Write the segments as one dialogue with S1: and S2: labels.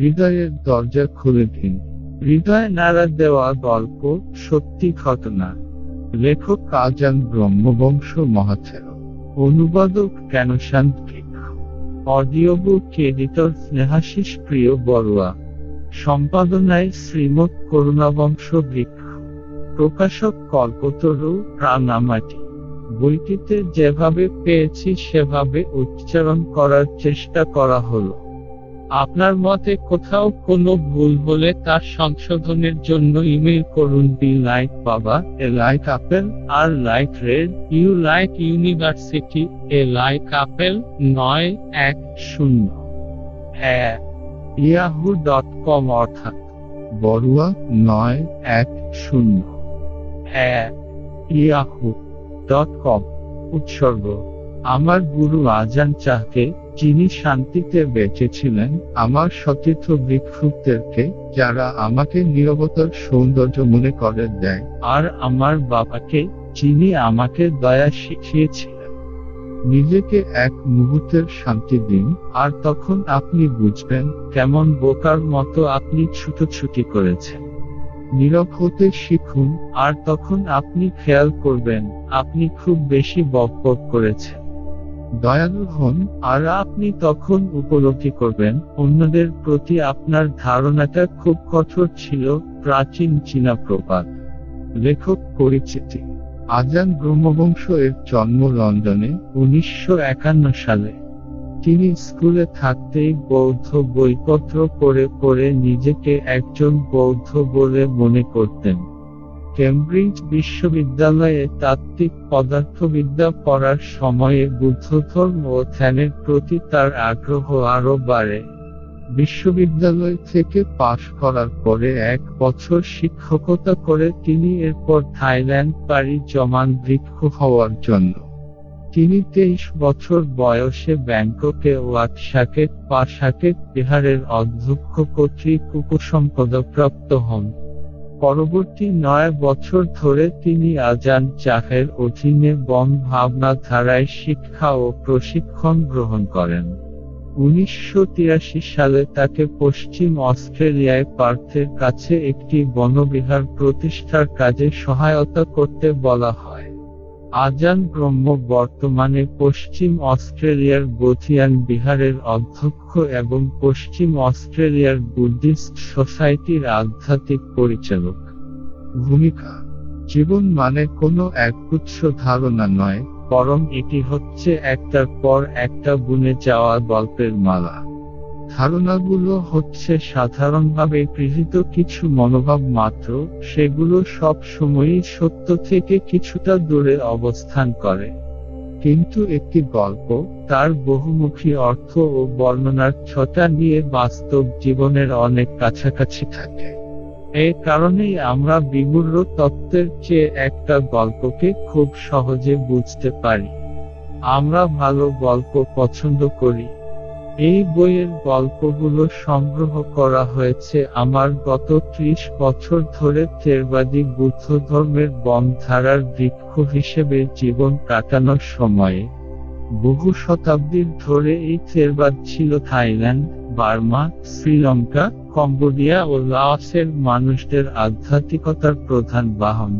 S1: হৃদয়ের দরজা খুলে দিন হৃদয় নাড়া দেওয়া গল্প সত্যি ঘটনা লেখক কাজান ব্রহ্মবংশ মহাচার অনুবাদক ক্যানশান্ত audio book editor Snehashis Priyo Barua সম্পাদনায় Srimat করুণাবংশ বৃক্ষ প্রকাশক কল্পতরু প্রাণামাটি বইটিতে যেভাবে পেয়েছি সেভাবে উচ্চারণ করার চেষ্টা করা হলো আপনার মতে কোথাও কোনো ভুল হলে তার সংশোধনের জন্য ইমেল করুন ডি লাইক বাবা A like apple R like red U like university A like apple নয় এক শূন্য হ্যাঁ ইয়াহু ডট কম অর্থাৎ বড়ুয়া নয় এক শূন্য হ্যাঁ ইয়াহু ডট কম উৎসর্গ আমার গুরু আজান চাহকে যিনি শান্তিতে বেঁচেছিলেন আমার সতীর্থ বিক্ষুব্ধদেরকে যারা আমাকে নিরবতার সৌন্দর্য মনে করে দেয় আর আমার বাবাকে যিনি আমাকে দয়া শিখিয়েছিলেন নিজেকে এক মুহূর্তের শান্তি দিন আর তখন আপনি বুঝবেন কেমন বোকার মতো আপনি ছুটোছুটি করেছেন নীরব হতে শিখুন আর তখন আপনি খেয়াল করবেন আপনি খুব বেশি বক করেছেন দয়ালু হন আর আপনি তখন উপলব্ধি করবেন অন্যদের প্রতি আপনার ধারণাটা খুব কঠোর ছিল প্রাচীন চীনা প্রপাত লেখক পরিচিতি আজান ব্রহ্মবংশ এর জন্ম লন্ডনে উনিশশো সালে তিনি স্কুলে থাকতেই বৌদ্ধ বইপত্র পড়ে পড়ে নিজেকে একজন বৌদ্ধ বলে মনে করতেন কেমব্রিজ বিশ্ববিদ্যালয়ে তাত্ত্বিক পদার্থবিদ্যা পড়ার সময়ে বুদ্ধধর্ম ও ধ্যানের প্রতি তার আগ্রহ আরও বাড়ে বিশ্ববিদ্যালয় থেকে পাশ করার পরে এক বছর শিক্ষকতা করে তিনি এরপর থাইল্যান্ড পাড়ি জমান বৃক্ষ হওয়ার জন্য তিনি তেইশ বছর বয়সে ব্যাংককে ওয়াকসাকেট পাশাকেট বিহারের অধ্যক্ষ কর্তৃক উপসম্পদপ্রাপ্ত হন পরবর্তী নয় বছর ধরে তিনি আজান চাহের অধীনে বন ভাবনা ধারায় শিক্ষা ও প্রশিক্ষণ গ্রহণ করেন উনিশশো সালে তাকে পশ্চিম অস্ট্রেলিয়ায় পার্থের কাছে একটি বনবিহার প্রতিষ্ঠার কাজে সহায়তা করতে বলা হয় আজান ব্রহ্ম বর্তমানে পশ্চিম অস্ট্রেলিয়ার গোথিয়ান বিহারের অধ্যক্ষ এবং পশ্চিম অস্ট্রেলিয়ার বুদ্ধিস্ট সোসাইটির আধ্যাত্মিক পরিচালক ভূমিকা জীবন মানে কোনো একগুচ্ছ ধারণা নয় বরং এটি হচ্ছে একটার পর একটা বুনে যাওয়া গল্পের মালা ধারণাগুলো হচ্ছে সাধারণভাবে গৃহীত কিছু মনোভাব মাত্র সেগুলো সব সময়ই সত্য থেকে কিছুটা দূরে অবস্থান করে কিন্তু একটি গল্প তার বহুমুখী অর্থ ও বর্ণনার ছটা নিয়ে বাস্তব জীবনের অনেক কাছাকাছি থাকে এ কারণেই আমরা বিমূল্য তত্ত্বের চেয়ে একটা গল্পকে খুব সহজে বুঝতে পারি আমরা ভালো গল্প পছন্দ করি এই বইয়ের গল্পগুলো সংগ্রহ করা হয়েছে আমার গত ত্রিশ বছর ধরে বুদ্ধ ধর্মের বনধারার বৃক্ষ হিসেবে জীবন কাটানোর সময়ে বহু শতাব্দীর ধরে এই তেরবাদ ছিল থাইল্যান্ড বার্মা শ্রীলঙ্কা কম্বোডিয়া ও লাওসের মানুষদের আধ্যাত্মিকতার প্রধান বাহন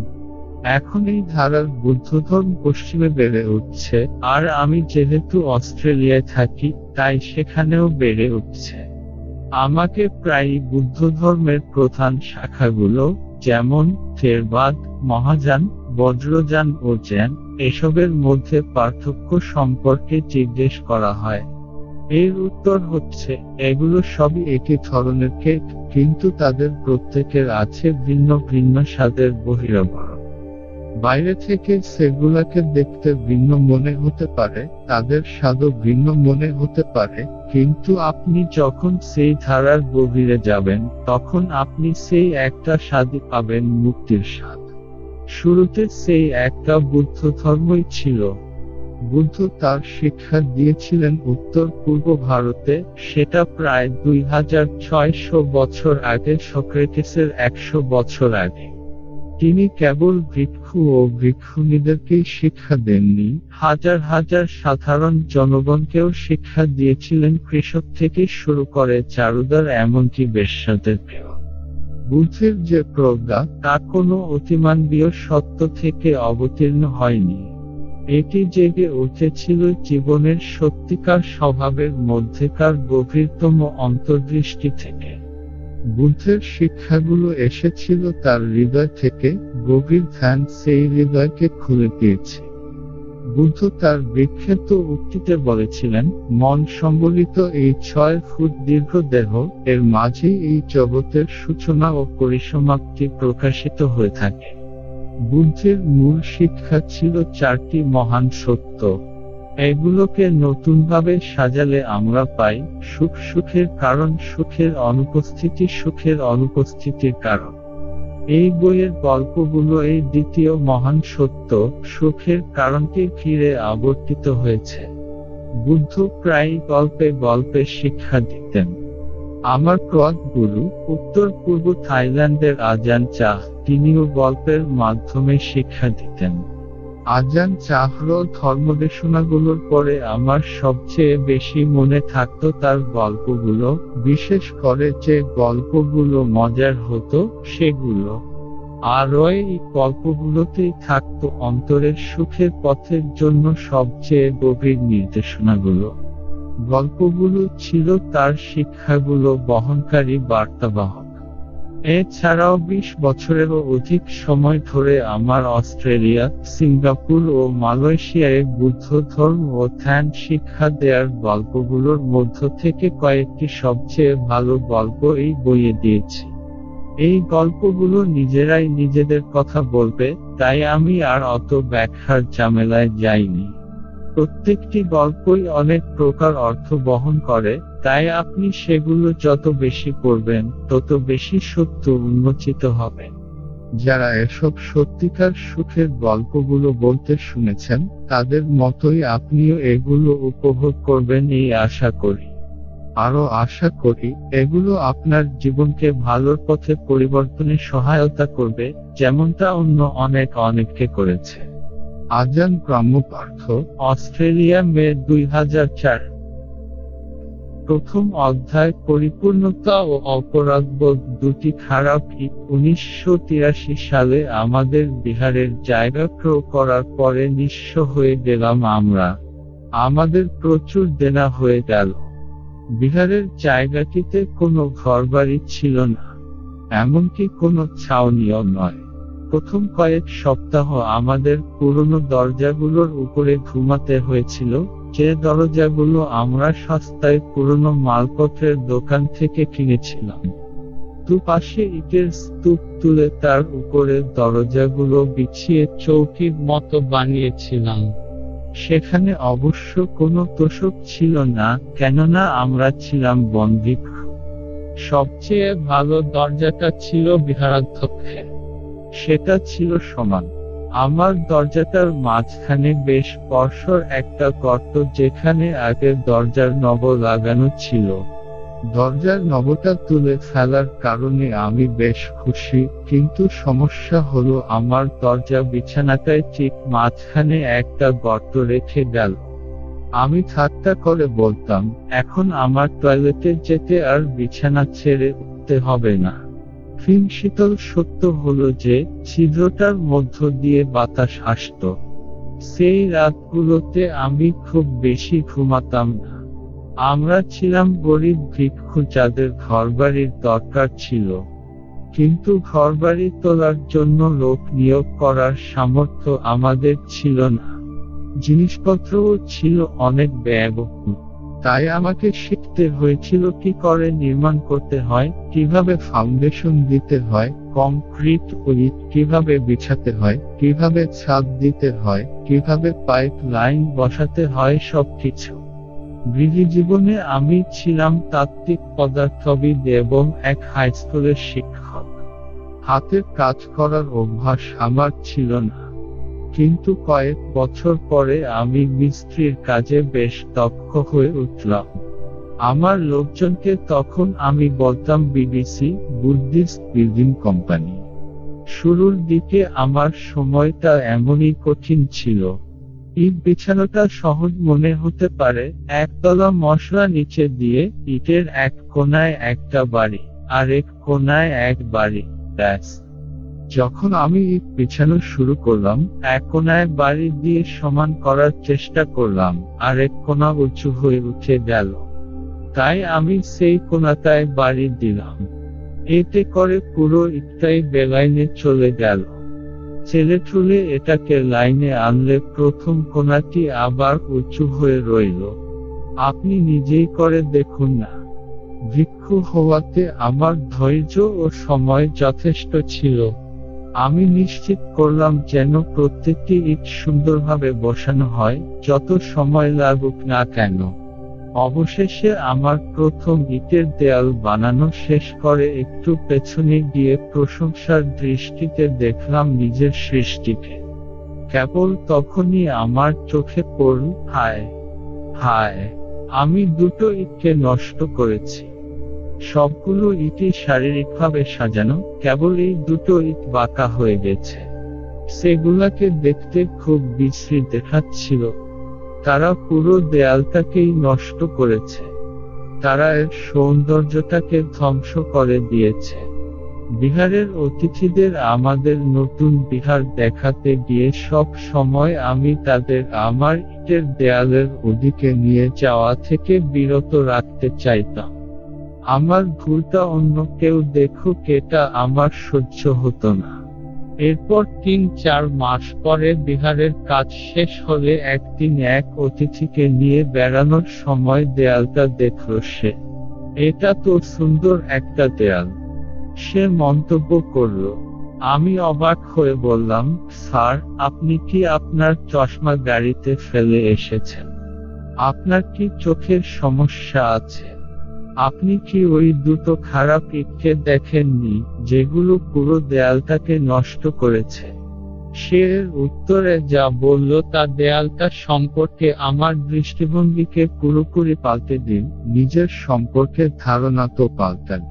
S1: এখন এই ধারার বুদ্ধধর্ম পশ্চিমে বেড়ে উঠছে আর আমি যেহেতু অস্ট্রেলিয়ায় থাকি তাই সেখানেও বেড়ে উঠছে আমাকে প্রায়ই বুদ্ধ ধর্মের প্রধান শাখাগুলো যেমন থেরবাদ মহাযান বজ্রযান ও জ্যান এসবের মধ্যে পার্থক্য সম্পর্কে জিজ্ঞেস করা হয় এর উত্তর হচ্ছে এগুলো সবই একই ধরনের কেক কিন্তু তাদের প্রত্যেকের আছে ভিন্ন ভিন্ন স্বাদের বহিরাবরণ বাইরে থেকে সেগুলাকে দেখতে ভিন্ন মনে হতে পারে তাদের স্বাদও ভিন্ন মনে হতে পারে কিন্তু আপনি যখন সেই ধারার গভীরে যাবেন তখন আপনি সেই একটা স্বাদই পাবেন মুক্তির স্বাদ শুরুতে সেই একটা বুদ্ধ ধর্মই ছিল বুদ্ধ তার শিক্ষা দিয়েছিলেন উত্তর পূর্ব ভারতে সেটা প্রায় দুই হাজার বছর আগে সক্রেটিসের একশো বছর আগে তিনি কেবল ভিক্ষু ও ভিক্ষুণীদেরকেই শিক্ষা দেননি হাজার হাজার সাধারণ জনগণকেও শিক্ষা দিয়েছিলেন কৃষক থেকে শুরু করে চারুদার এমনকি বেশ্যাদেরকেও বুদ্ধের যে প্রজ্ঞা তা কোনো অতিমানবীয় সত্য থেকে অবতীর্ণ হয়নি এটি জেগে উঠেছিল জীবনের সত্যিকার স্বভাবের মধ্যেকার গভীরতম অন্তর্দৃষ্টি থেকে বুদ্ধের শিক্ষাগুলো এসেছিল তার হৃদয় থেকে গভীর ধ্যান সেই হৃদয়কে খুলে দিয়েছে বুদ্ধ তার বিখ্যাত উক্তিতে বলেছিলেন মন সম্বলিত এই ছয় ফুট দীর্ঘ দেহ এর মাঝে এই জগতের সূচনা ও পরিসমাপ্তি প্রকাশিত হয়ে থাকে বুদ্ধের মূল শিক্ষা ছিল চারটি মহান সত্য এগুলোকে নতুনভাবে সাজালে আমরা পাই সুখ সুখের কারণ সুখের অনুপস্থিতি সুখের অনুপস্থিতির কারণ এই বইয়ের গল্পগুলো এই দ্বিতীয় মহান সত্য সুখের কারণটি ঘিরে আবর্তিত হয়েছে বুদ্ধ প্রায় গল্পে গল্পে শিক্ষা দিতেন আমার ক্রদ গুরু উত্তর পূর্ব থাইল্যান্ডের আজান চাহ তিনিও গল্পের মাধ্যমে শিক্ষা দিতেন আজান চাহর ধর্মদেশনাগুলোর পরে আমার সবচেয়ে বেশি মনে থাকত তার গল্পগুলো বিশেষ করে যে গল্পগুলো মজার হতো সেগুলো আর ওই গল্পগুলোতেই থাকত অন্তরের সুখের পথের জন্য সবচেয়ে গভীর নির্দেশনাগুলো গল্পগুলো ছিল তার শিক্ষাগুলো বহনকারী বার্তাবাহক এছাড়াও বিশ বছরেরও অধিক সময় ধরে আমার অস্ট্রেলিয়া সিঙ্গাপুর ও মালয়েশিয়ায় বুদ্ধ ধর্ম ও ধ্যান শিক্ষা দেওয়ার গল্পগুলোর মধ্য থেকে কয়েকটি সবচেয়ে ভালো গল্প এই বইয়ে দিয়েছি এই গল্পগুলো নিজেরাই নিজেদের কথা বলবে তাই আমি আর অত ব্যাখ্যার ঝামেলায় যাইনি প্রত্যেকটি গল্পই অনেক প্রকার অর্থ বহন করে তাই আপনি সেগুলো যত বেশি পড়বেন তত বেশি সত্য উন্মোচিত হবে যারা এসব সত্যিকার সুখের গল্পগুলো বলতে শুনেছেন তাদের মতোই আপনিও এগুলো উপভোগ করবেন এই আশা করি আরও আশা করি এগুলো আপনার জীবনকে ভালোর পথে পরিবর্তনে সহায়তা করবে যেমনটা অন্য অনেক অনেককে করেছে আজান প্রাম্য পার্থ অস্ট্রেলিয়া মে দুই হাজার চার প্রথম অধ্যায় পরিপূর্ণতা ও অপরাধবোধ দুটি খারাপ উনিশশো তিরাশি সালে আমাদের বিহারের জায়গা ক্রয় করার পরে নিঃস্ব হয়ে গেলাম আমরা আমাদের প্রচুর দেনা হয়ে গেল বিহারের জায়গাটিতে কোনো ঘরবাড়ি ছিল না এমনকি কোনো ছাউনিও নয় প্রথম কয়েক সপ্তাহ আমাদের পুরনো দরজাগুলোর উপরে ঘুমাতে হয়েছিল যে দরজাগুলো আমরা সস্তায় পুরনো মালপত্রের দোকান থেকে কিনেছিলাম দুপাশে ইটের স্তূপ তুলে তার উপরে দরজাগুলো বিছিয়ে চৌকির মতো বানিয়েছিলাম সেখানে অবশ্য কোনো তোষক ছিল না কেননা আমরা ছিলাম বন্দী সবচেয়ে ভালো দরজাটা ছিল বিহারাধ্যক্ষে সেটা ছিল সমান আমার দরজাটার মাঝখানে বেশ পরশর একটা গর্ত যেখানে আগের দরজার নব লাগানো ছিল দরজার নবটা তুলে ফেলার কারণে আমি বেশ খুশি কিন্তু সমস্যা হলো আমার দরজা বিছানাটায় ঠিক মাঝখানে একটা গর্ত রেখে গেল আমি ঠাট্টা করে বলতাম এখন আমার টয়লেটে যেতে আর বিছানা ছেড়ে উঠতে হবে না কঠিন শীতল সত্য হল যে ছিদ্রটার মধ্য দিয়ে বাতাস আসত সেই রাতগুলোতে আমি খুব বেশি ঘুমাতাম না আমরা ছিলাম গরিব ভিক্ষু যাদের ঘরবাড়ির দরকার ছিল কিন্তু ঘরবাড়ি তোলার জন্য লোক নিয়োগ করার সামর্থ্য আমাদের ছিল না জিনিসপত্রও ছিল অনেক ব্যয়বহুল তাই আমাকে শিখতে হয়েছিল কি করে নির্মাণ করতে হয় কিভাবে ফাউন্ডেশন দিতে হয় কংক্রিট ও ইট কিভাবে বিছাতে হয় কিভাবে ছাদ দিতে হয় কিভাবে পাইপ লাইন বসাতে হয় সবকিছু জীবনে আমি ছিলাম তাত্ত্বিক পদার্থবিদ এবং এক হাই স্কুলের শিক্ষক হাতের কাজ করার অভ্যাস আমার ছিল না কিন্তু কয়েক বছর পরে আমি মিস্ত্রির কাজে বেশ দক্ষ হয়ে উঠলাম আমার লোকজনকে তখন আমি বলতাম বিবিসি বুদ্ধিস্ট বিল্ডিং কোম্পানি শুরুর দিকে আমার সময়টা এমনই কঠিন ছিল ইট বিছানোটা সহজ মনে হতে পারে একতলা মশলা নিচে দিয়ে ইটের এক কোনায় একটা বাড়ি আর এক কোনায় এক বাড়ি ব্যাস যখন আমি ইট পিছানো শুরু করলাম এক কোনায় বাড়ি দিয়ে সমান করার চেষ্টা করলাম আর এক কোনা উঁচু হয়ে উঠে গেল তাই আমি সেই কোনাতায় বাড়ি দিলাম এতে করে পুরো ইটটাই বেলাইনে চলে গেল ছেলে ঠুলে এটাকে লাইনে আনলে প্রথম কোনাটি আবার উঁচু হয়ে রইল আপনি নিজেই করে দেখুন না ভিক্ষু হওয়াতে আমার ধৈর্য ও সময় যথেষ্ট ছিল আমি নিশ্চিত করলাম যেন প্রত্যেকটি ইট সুন্দরভাবে বসানো হয় যত সময় লাগুক না কেন অবশেষে আমার প্রথম ইটের দেয়াল বানানো শেষ করে একটু পেছনে গিয়ে প্রশংসার দৃষ্টিতে দেখলাম নিজের সৃষ্টিকে কেবল তখনই আমার চোখে পড়ল হায় হায় আমি দুটো ইটকে নষ্ট করেছি সবগুলো ইটই শারীরিকভাবে সাজানো কেবল এই দুটো ইট বাঁকা হয়ে গেছে সেগুলাকে দেখতে খুব বিশ্রী দেখাচ্ছিল তারা পুরো দেয়ালটাকেই নষ্ট করেছে তারা এর সৌন্দর্যটাকে ধ্বংস করে দিয়েছে বিহারের অতিথিদের আমাদের নতুন বিহার দেখাতে গিয়ে সব সময় আমি তাদের আমার ইটের দেয়ালের ওদিকে নিয়ে যাওয়া থেকে বিরত রাখতে চাইতাম আমার ভুলটা অন্য কেউ দেখুক এটা আমার সহ্য হতো না এরপর তিন চার মাস পরে বিহারের কাজ শেষ হলে একদিন এক অতিথিকে নিয়ে বেড়ানোর সময় দেয়ালটা দেখল সে এটা তো সুন্দর একটা দেয়াল সে মন্তব্য করল আমি অবাক হয়ে বললাম স্যার আপনি কি আপনার চশমা গাড়িতে ফেলে এসেছেন আপনার কি চোখের সমস্যা আছে আপনি কি ওই দুটো খারাপ ইটকে দেখেননি যেগুলো পুরো দেয়ালটাকে নষ্ট করেছে সে উত্তরে যা বলল তা দেয়ালটা সম্পর্কে আমার দৃষ্টিভঙ্গিকে পুরোপুরি পাল্টে দিন নিজের সম্পর্কে ধারণা তো পাল্টাল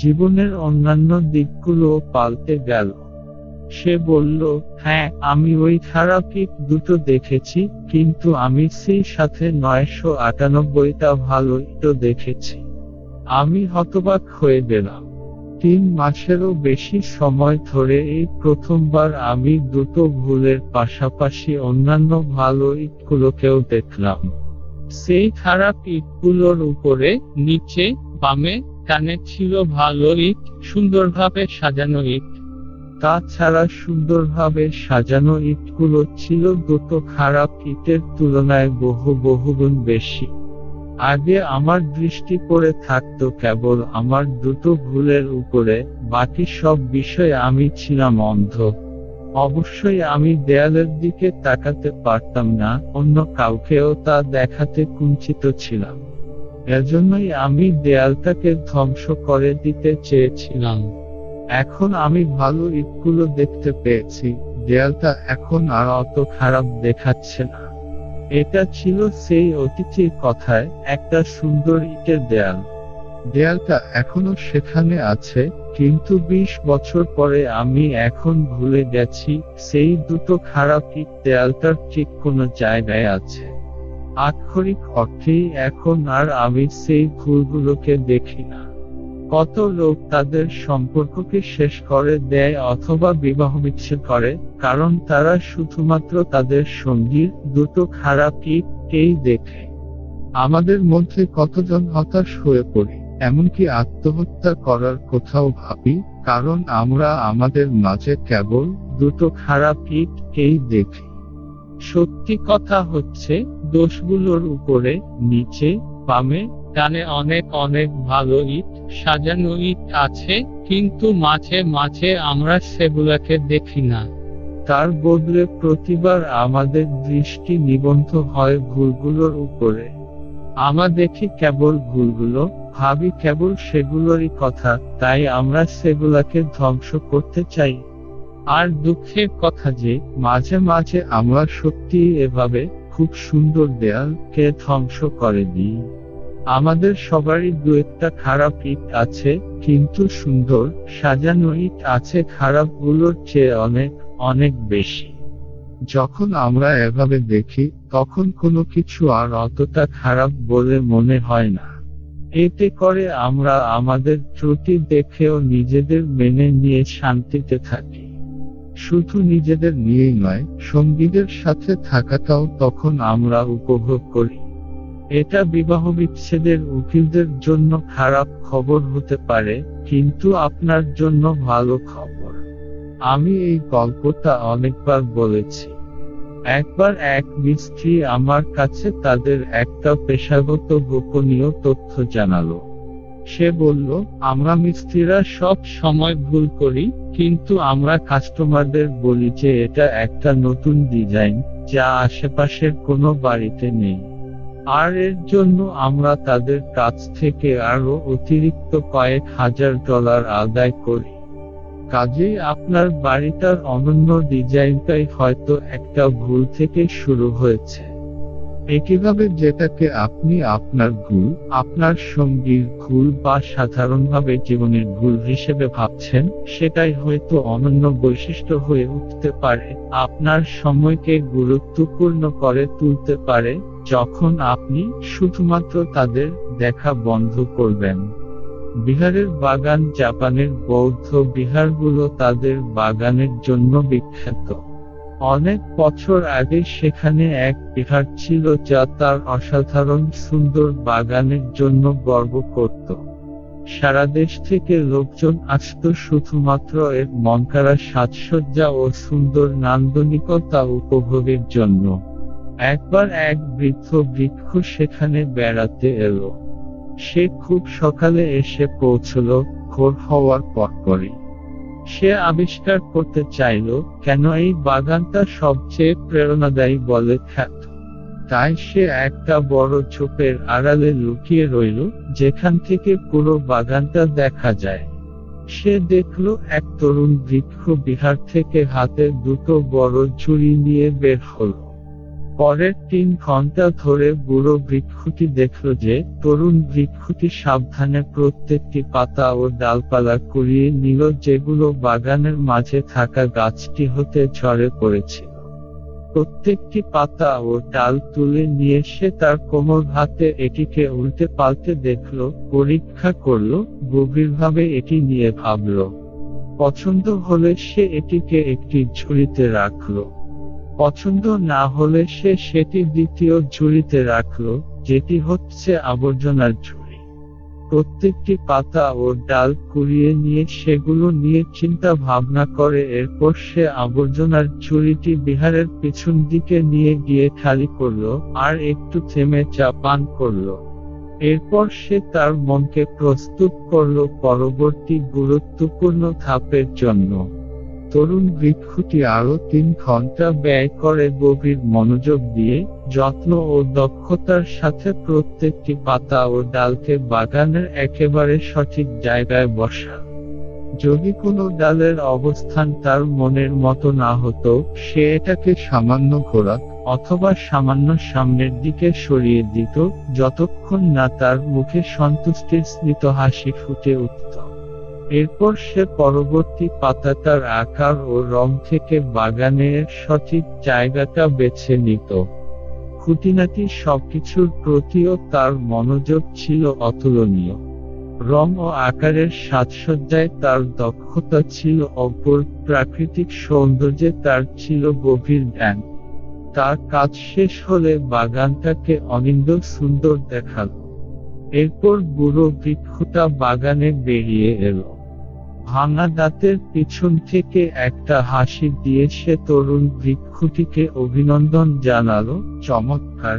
S1: জীবনের অন্যান্য দিকগুলোও পাল্টে গেল সে বলল হ্যাঁ আমি ওই থেরাপিক দুটো দেখেছি কিন্তু আমি সেই সাথে নয়শো আটানব্বইটা ভালো তো দেখেছি আমি হতবাক হয়ে গেলাম তিন মাসেরও বেশি সময় ধরে এই প্রথমবার আমি দুটো ভুলের পাশাপাশি অন্যান্য ভালো ইটগুলোকেও দেখলাম সেই খারাপ ইটগুলোর উপরে নিচে বামে কানে ছিল ভালো ইট সুন্দরভাবে সাজানো ইট তাছাড়া সুন্দরভাবে সাজানো ইটগুলো ছিল দুটো খারাপ ইটের তুলনায় বহু বহুগুণ বেশি আগে আমার দৃষ্টি পড়ে থাকত কেবল আমার দুটো ভুলের উপরে বাকি সব বিষয়ে আমি ছিলাম অন্ধ অবশ্যই আমি দেয়ালের দিকে তাকাতে পারতাম না অন্য কাউকেও তা দেখাতে কুঞ্চিত ছিলাম এজন্যই আমি দেয়ালটাকে ধ্বংস করে দিতে চেয়েছিলাম এখন আমি ভালো ইটগুলো দেখতে পেয়েছি দেয়ালটা এখন আর অত খারাপ দেখাচ্ছে না এটা ছিল সেই অতিথির কথায় একটা সুন্দর ইটের দেয়াল দেয়ালটা এখনো সেখানে আছে কিন্তু বিশ বছর পরে আমি এখন ভুলে গেছি সেই দুটো খারাপ ইট দেয়ালটার ঠিক কোনো জায়গায় আছে আক্ষরিক অর্থেই এখন আর আমি সেই ফুলগুলোকে দেখি না কত লোক তাদের সম্পর্ককে শেষ করে দেয় অথবা বিবাহ বিচ্ছেদ করে কারণ তারা শুধুমাত্র তাদের সঙ্গীর দুটো খারাপ কেই দেখে আমাদের মধ্যে কতজন হতাশ হয়ে পড়ে এমনকি আত্মহত্যা করার কোথাও ভাবি কারণ আমরা আমাদের মাঝে কেবল দুটো খারাপ কেই দেখি সত্যি কথা হচ্ছে দোষগুলোর উপরে নিচে বামে উঠানে অনেক অনেক ভালো ইট সাজানো ইট আছে কিন্তু মাঝে মাঝে আমরা সেগুলাকে দেখি না তার বদলে প্রতিবার আমাদের দৃষ্টি নিবন্ধ হয় ভুলগুলোর উপরে আমরা দেখি কেবল ভুলগুলো ভাবি কেবল সেগুলোরই কথা তাই আমরা সেগুলাকে ধ্বংস করতে চাই আর দুঃখের কথা যে মাঝে মাঝে আমরা সত্যি এভাবে খুব সুন্দর দেয়ালকে ধ্বংস করে দিই আমাদের সবারই দু একটা খারাপ ইট আছে কিন্তু সুন্দর সাজানো ইট আছে গুলোর চেয়ে অনেক অনেক বেশি যখন আমরা এভাবে দেখি তখন কোনো কিছু আর অতটা খারাপ বলে মনে হয় না এতে করে আমরা আমাদের ত্রুটি দেখেও নিজেদের মেনে নিয়ে শান্তিতে থাকি শুধু নিজেদের নিয়েই নয় সঙ্গীদের সাথে থাকাটাও তখন আমরা উপভোগ করি এটা বিবাহবিচ্ছেদের উকিলদের জন্য খারাপ খবর হতে পারে কিন্তু আপনার জন্য ভালো খবর আমি এই গল্পটা অনেকবার বলেছি একবার এক মিস্ত্রি আমার কাছে তাদের একটা পেশাগত গোপনীয় তথ্য জানালো সে বলল আমরা মিস্ত্রিরা সব সময় ভুল করি কিন্তু আমরা কাস্টমারদের বলি যে এটা একটা নতুন ডিজাইন যা আশেপাশের কোনো বাড়িতে নেই আর এর জন্য আমরা তাদের কাছ থেকে আরও অতিরিক্ত কয়েক হাজার ডলার আদায় করি কাজেই আপনার বাড়িটার অনন্য ডিজাইনটাই হয়তো একটা ভুল থেকে শুরু হয়েছে একইভাবে যেটাকে আপনি আপনার ভুল আপনার সঙ্গীর ভুল বা সাধারণভাবে জীবনের ভুল হিসেবে ভাবছেন সেটাই হয়তো অনন্য বৈশিষ্ট্য হয়ে উঠতে পারে আপনার সময়কে গুরুত্বপূর্ণ করে তুলতে পারে যখন আপনি শুধুমাত্র তাদের দেখা বন্ধ করবেন বিহারের বাগান জাপানের বৌদ্ধ বিহারগুলো তাদের বাগানের জন্য বিখ্যাত অনেক বছর আগে সেখানে এক বিহার ছিল যা তার অসাধারণ সুন্দর বাগানের জন্য গর্ব করত সারা দেশ থেকে লোকজন আসত শুধুমাত্র এর মনকারা সাজসজ্জা ও সুন্দর নান্দনিকতা উপভোগের জন্য একবার এক বৃদ্ধ বৃক্ষ সেখানে বেড়াতে এলো সে খুব সকালে এসে পৌঁছল ঘোর হওয়ার পরপরই সে আবিষ্কার করতে চাইল কেন এই বাগানটা সবচেয়ে প্রেরণাদায়ী বলে খ্যাত তাই সে একটা বড় চোপের আড়ালে লুকিয়ে রইল যেখান থেকে পুরো বাগানটা দেখা যায় সে দেখল এক তরুণ বৃক্ষ বিহার থেকে হাতে দুটো বড় ঝুড়ি নিয়ে বের হলো পরের তিন ঘন্টা ধরে বুড়ো বৃক্ষটি দেখল যে তরুণ বৃক্ষটি সাবধানে প্রত্যেকটি পাতা ও ডালপালা কুড়িয়ে নিল যেগুলো বাগানের মাঝে থাকা গাছটি হতে ঝরে পড়েছিল প্রত্যেকটি পাতা ও ডাল তুলে নিয়ে সে তার কোমর হাতে এটিকে উল্টে পাল্টে দেখল পরীক্ষা করল গভীরভাবে এটি নিয়ে ভাবল পছন্দ হলে সে এটিকে একটি ঝুড়িতে রাখলো পছন্দ না হলে সে সেটি দ্বিতীয় ঝুড়িতে রাখল যেটি হচ্ছে আবর্জনার ঝুড়ি প্রত্যেকটি পাতা ও ডাল কুড়িয়ে নিয়ে সেগুলো নিয়ে চিন্তা ভাবনা করে এরপর সে আবর্জনার ঝুড়িটি বিহারের পিছন দিকে নিয়ে গিয়ে খালি করল আর একটু থেমে চা পান করল এরপর সে তার মনকে প্রস্তুত করল পরবর্তী গুরুত্বপূর্ণ ধাপের জন্য তরুণ বৃক্ষটি আরও তিন ঘন্টা ব্যয় করে গভীর মনোযোগ দিয়ে যত্ন ও দক্ষতার সাথে প্রত্যেকটি পাতা ও ডালকে বাগানের একেবারে সঠিক জায়গায় বসা যদি কোনো ডালের অবস্থান তার মনের মতো না হতো সে এটাকে সামান্য ঘোরাত অথবা সামান্য সামনের দিকে সরিয়ে দিত যতক্ষণ না তার মুখে সন্তুষ্টির স্মিত হাসি ফুটে উঠত এরপর সে পরবর্তী পাতা তার আকার ও রং থেকে বাগানের সঠিক জায়গাটা বেছে নিত খুঁটিনাটি সবকিছুর প্রতিও তার মনোযোগ ছিল অতুলনীয় রং ও আকারের সাজসজ্জায় তার দক্ষতা ছিল অপর প্রাকৃতিক সৌন্দর্যে তার ছিল গভীর জ্ঞান তার কাজ শেষ হলে বাগানটাকে অনিন্দ সুন্দর দেখাল এরপর বুড়ো বৃক্ষটা বাগানে বেরিয়ে এলো ভাঙা দাঁতের পিছন থেকে একটা হাসি দিয়ে সে তরুণ বৃক্ষটিকে অভিনন্দন জানালো চমৎকার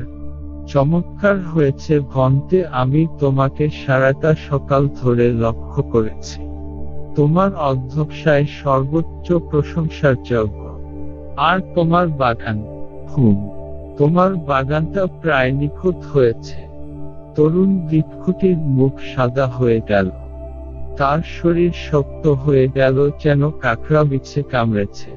S1: চমৎকার হয়েছে ঘন্টে আমি তোমাকে সারাটা সকাল ধরে লক্ষ্য করেছি তোমার অধ্যবসায় সর্বোচ্চ প্রশংসার যোগ্য আর তোমার বাগান হুম তোমার বাগানটা প্রায় নিখুঁত হয়েছে তরুণ বৃক্ষটির মুখ সাদা হয়ে গেল তার শরীর শক্ত হয়ে গেল যেন কাঁকড়া বিছে কামড়েছে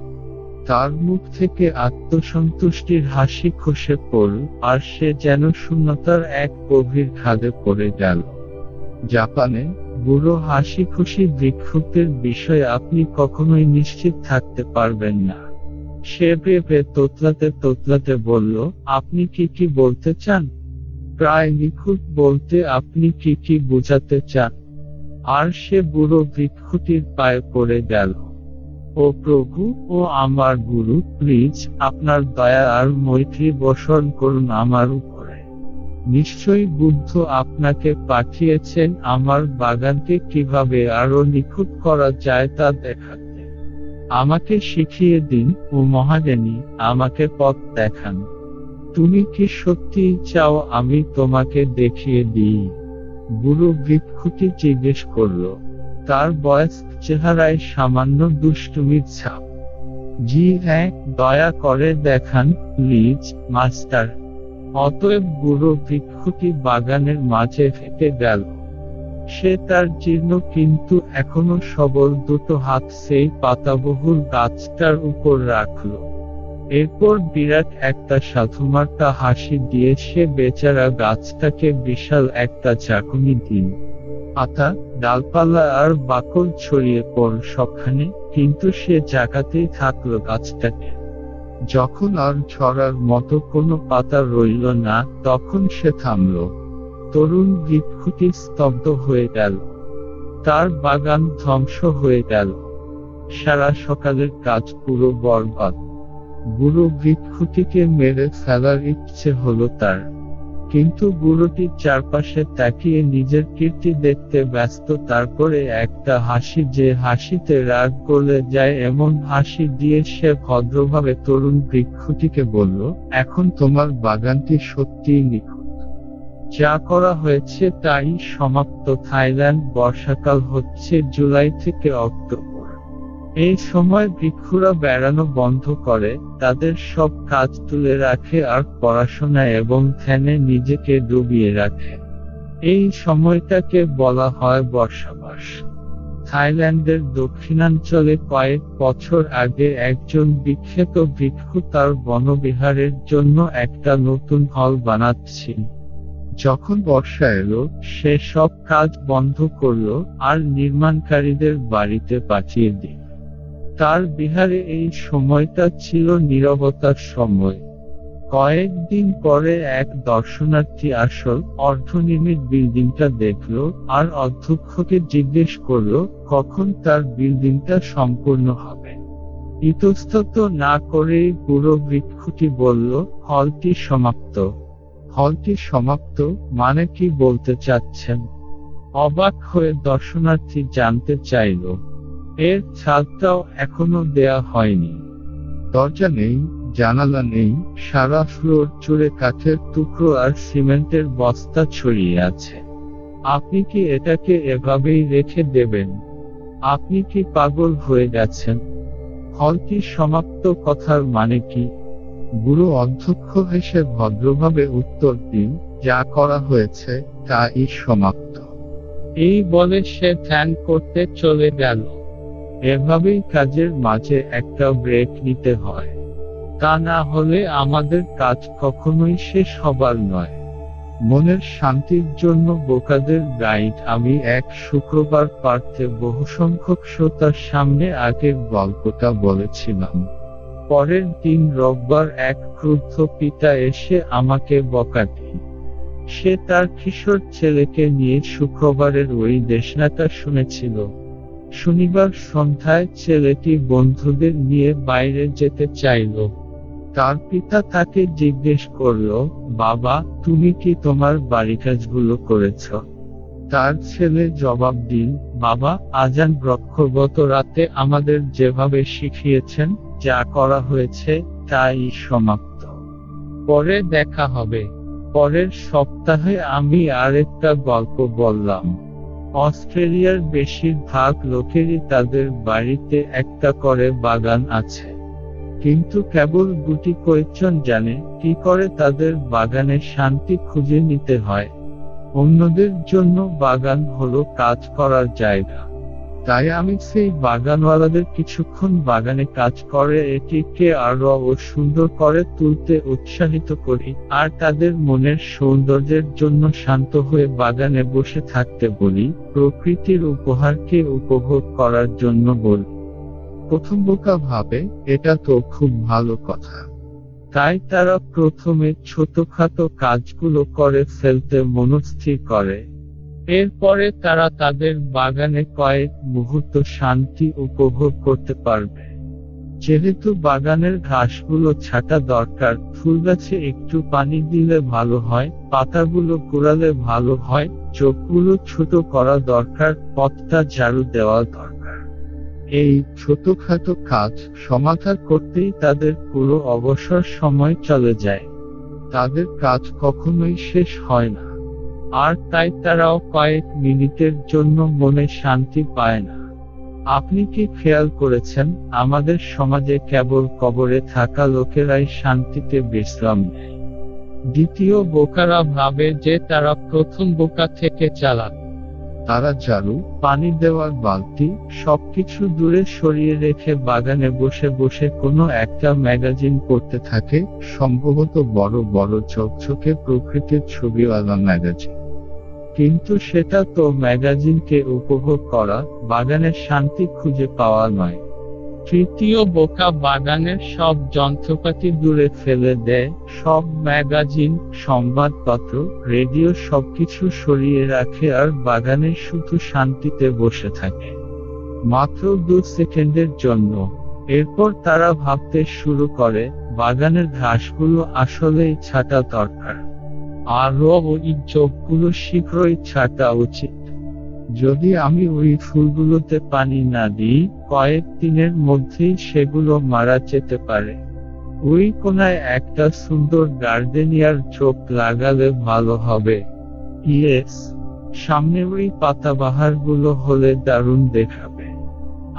S1: তার মুখ থেকে আত্মসন্তুষ্টির হাসি খসে পড়ল আর সে যেন শূন্যতার এক গভীর খাদে পড়ে গেল জাপানে বুড়ো হাসি খুশি বিক্ষুব্ধের বিষয়ে আপনি কখনোই নিশ্চিত থাকতে পারবেন না সে ভেবে তোতলাতে তোতলাতে বলল আপনি কি কি বলতে চান প্রায় নিখুঁত বলতে আপনি কি কি বোঝাতে চান আর সে বুড়ো বৃক্ষটির পায়ে পড়ে গেল ও প্রভু ও আমার গুরু প্লিজ আপনার দয়া আর মৈত্রী বসন করুন আমার উপরে নিশ্চয়ই বুদ্ধ আপনাকে পাঠিয়েছেন আমার বাগানকে কিভাবে আরো নিখুঁত করা যায় তা দেখাতে আমাকে শিখিয়ে দিন ও মহাজানী আমাকে পথ দেখান তুমি কি সত্যি চাও আমি তোমাকে দেখিয়ে দিই বুড়ো বৃক্ষটি জিজ্ঞেস করল তার বয়স চেহারায় সামান্য দুষ্টুমির ছাপ জি হ্যাঁ দয়া করে দেখান প্লিজ মাস্টার অতএব বুড়ো বৃক্ষটি বাগানের মাঝে ফেটে গেল সে তার জীর্ণ কিন্তু এখনো সবল দুটো হাত সেই পাতাবহুল গাছটার উপর রাখলো এরপর বিরাট একটা সাধুমার্কা হাসি দিয়ে সে বেচারা গাছটাকে বিশাল একটা চাকুনি দিল আতা ডালপালা আর বাকল ছড়িয়ে পড়ল সবখানে কিন্তু সে জায়গাতেই থাকলো গাছটাকে যখন আর ছড়ার মতো কোনো পাতা রইল না তখন সে থামল তরুণ গিটখুটি স্তব্ধ হয়ে গেল তার বাগান ধ্বংস হয়ে গেল সারা সকালের কাজ পুরো বরবাদ বুড়ো ভিক্ষুটিকে মেরে ফেলার ইচ্ছে হলো তার কিন্তু গুরুটি চারপাশে তাকিয়ে নিজের কীর্তি দেখতে ব্যস্ত তারপরে একটা হাসি যে হাসিতে রাগ করলে যায় এমন হাসি দিয়ে সে ভদ্রভাবে তরুণ বৃক্ষটিকে বলল এখন তোমার বাগানটি সত্যিই নিখুঁত যা করা হয়েছে তাই সমাপ্ত থাইল্যান্ড বর্ষাকাল হচ্ছে জুলাই থেকে অক্টোবর এই সময় ভিক্ষুরা বেড়ানো বন্ধ করে তাদের সব কাজ তুলে রাখে আর পড়াশোনা এবং ধ্যানে নিজেকে ডুবিয়ে রাখে এই সময়টাকে বলা হয় বর্ষাবাস থাইল্যান্ডের দক্ষিণাঞ্চলে কয়েক বছর আগে একজন বিখ্যাত ভিক্ষু তার বনবিহারের জন্য একটা নতুন হল বানাচ্ছিল যখন বর্ষা এলো সে সব কাজ বন্ধ করল আর নির্মাণকারীদের বাড়িতে পাঠিয়ে দিল তার বিহারে এই সময়টা ছিল নিরবতার সময় কয়েকদিন পরে এক দর্শনার্থী আসল অর্ধনির্মিত বিল্ডিংটা দেখল আর অধ্যক্ষকে জিজ্ঞেস করল কখন তার বিল্ডিংটা সম্পূর্ণ হবে ইতস্তত না করেই পুরো বৃক্ষটি বলল হলটি সমাপ্ত হলটি সমাপ্ত মানে কি বলতে চাচ্ছেন অবাক হয়ে দর্শনার্থী জানতে চাইল এর ছাদটাও এখনো দেয়া হয়নি দরজা নেই জানালা নেই সারা ফ্লোর চুড়ে কাঠের টুকরো আর সিমেন্টের বস্তা ছড়িয়ে আছে আপনি কি এটাকে এভাবেই রেখে দেবেন আপনি কি পাগল হয়ে গেছেন হলটি সমাপ্ত কথার মানে কি গুরু অধ্যক্ষ হেসে ভদ্রভাবে উত্তর দিন যা করা হয়েছে তাই সমাপ্ত এই বলে সে ধ্যান করতে চলে গেল এভাবেই কাজের মাঝে একটা ব্রেক নিতে হয় তা না হলে আমাদের কাজ কখনোই শেষ হবার নয় মনের শান্তির জন্য বোকাদের গাইড আমি এক শুক্রবার পার্থে বহুসংখ্যক শ্রোতার সামনে আগের গল্পটা বলেছিলাম পরের দিন রোববার এক ক্রুদ্ধ পিতা এসে আমাকে বকাটি সে তার কিশোর ছেলেকে নিয়ে শুক্রবারের ওই দেশনাটা শুনেছিল শনিবার সন্ধ্যায় ছেলেটি বন্ধুদের নিয়ে বাইরে যেতে চাইল তার পিতা তাকে জিজ্ঞেস করল বাবা তুমি কি তোমার কাজগুলো করেছ তার ছেলে জবাব দিন বাবা আজান রক্ষগত রাতে আমাদের যেভাবে শিখিয়েছেন যা করা হয়েছে তাই সমাপ্ত পরে দেখা হবে পরের সপ্তাহে আমি আরেকটা গল্প বললাম অস্ট্রেলিয়ার বেশিরভাগ লোকেরই তাদের বাড়িতে একটা করে বাগান আছে কিন্তু কেবল গুটি কয়েকজন জানে কি করে তাদের বাগানে শান্তি খুঁজে নিতে হয় অন্যদের জন্য বাগান হলো কাজ করার জায়গা তাই আমি সেই বাগানওয়ালাদের কিছুক্ষণ বাগানে কাজ করে এটিকে আরো ও সুন্দর করে তুলতে উৎসাহিত করি আর তাদের মনের সৌন্দর্যের জন্য শান্ত হয়ে বাগানে বসে থাকতে বলি প্রকৃতির উপহারকে উপভোগ করার জন্য বলি প্রথম বোকা ভাবে এটা তো খুব ভালো কথা তাই তারা প্রথমে ছোটখাটো কাজগুলো করে ফেলতে মনস্থির করে এরপরে তারা তাদের বাগানে কয়েক মুহূর্ত শান্তি উপভোগ করতে পারবে যেহেতু বাগানের ঘাসগুলো ছাটা দরকার ফুল গাছে একটু পানি দিলে ভালো হয় পাতাগুলো কুড়ালে ভালো হয় চোখগুলো ছোট করা দরকার পথটা ঝাড়ু দেওয়া দরকার এই ছোটখাটো কাজ সমাধান করতেই তাদের পুরো অবসর সময় চলে যায় তাদের কাজ কখনোই শেষ হয় না আর তাই তারাও কয়েক মিনিটের জন্য মনে শান্তি পায় না আপনি কি খেয়াল করেছেন আমাদের সমাজে কেবল কবরে থাকা লোকেরাই শান্তিতে বিশ্রাম নেয় দ্বিতীয় বোকারা ভাবে যে তারা প্রথম বোকা থেকে চালাক তারা চালু পানি দেওয়ার বালতি সবকিছু দূরে সরিয়ে রেখে বাগানে বসে বসে কোনো একটা ম্যাগাজিন পড়তে থাকে সম্ভবত বড় বড় চকচকে প্রকৃতির ছবিওয়ালা ম্যাগাজিন কিন্তু সেটা তো ম্যাগাজিনকে উপভোগ করা বাগানের শান্তি খুঁজে পাওয়া নয় তৃতীয় বোকা বাগানের সব যন্ত্রপাতি দূরে ফেলে দেয় সব ম্যাগাজিন সংবাদপত্র রেডিও সবকিছু সরিয়ে রাখে আর বাগানে শুধু শান্তিতে বসে থাকে মাত্র দু সেকেন্ডের জন্য এরপর তারা ভাবতে শুরু করে বাগানের ঘাসগুলো আসলেই ছাটা দরকার আরও ওই চোখগুলো শীঘ্রই ছাটা উচিত যদি আমি ওই ফুলগুলোতে পানি না দিই কয়েক দিনের মধ্যেই সেগুলো মারা যেতে পারে ওই কোনায় একটা সুন্দর গার্ডেনিয়ার চোখ লাগালে ভালো হবে ইয়েস সামনে ওই পাতাবাহারগুলো হলে দারুণ দেখাবে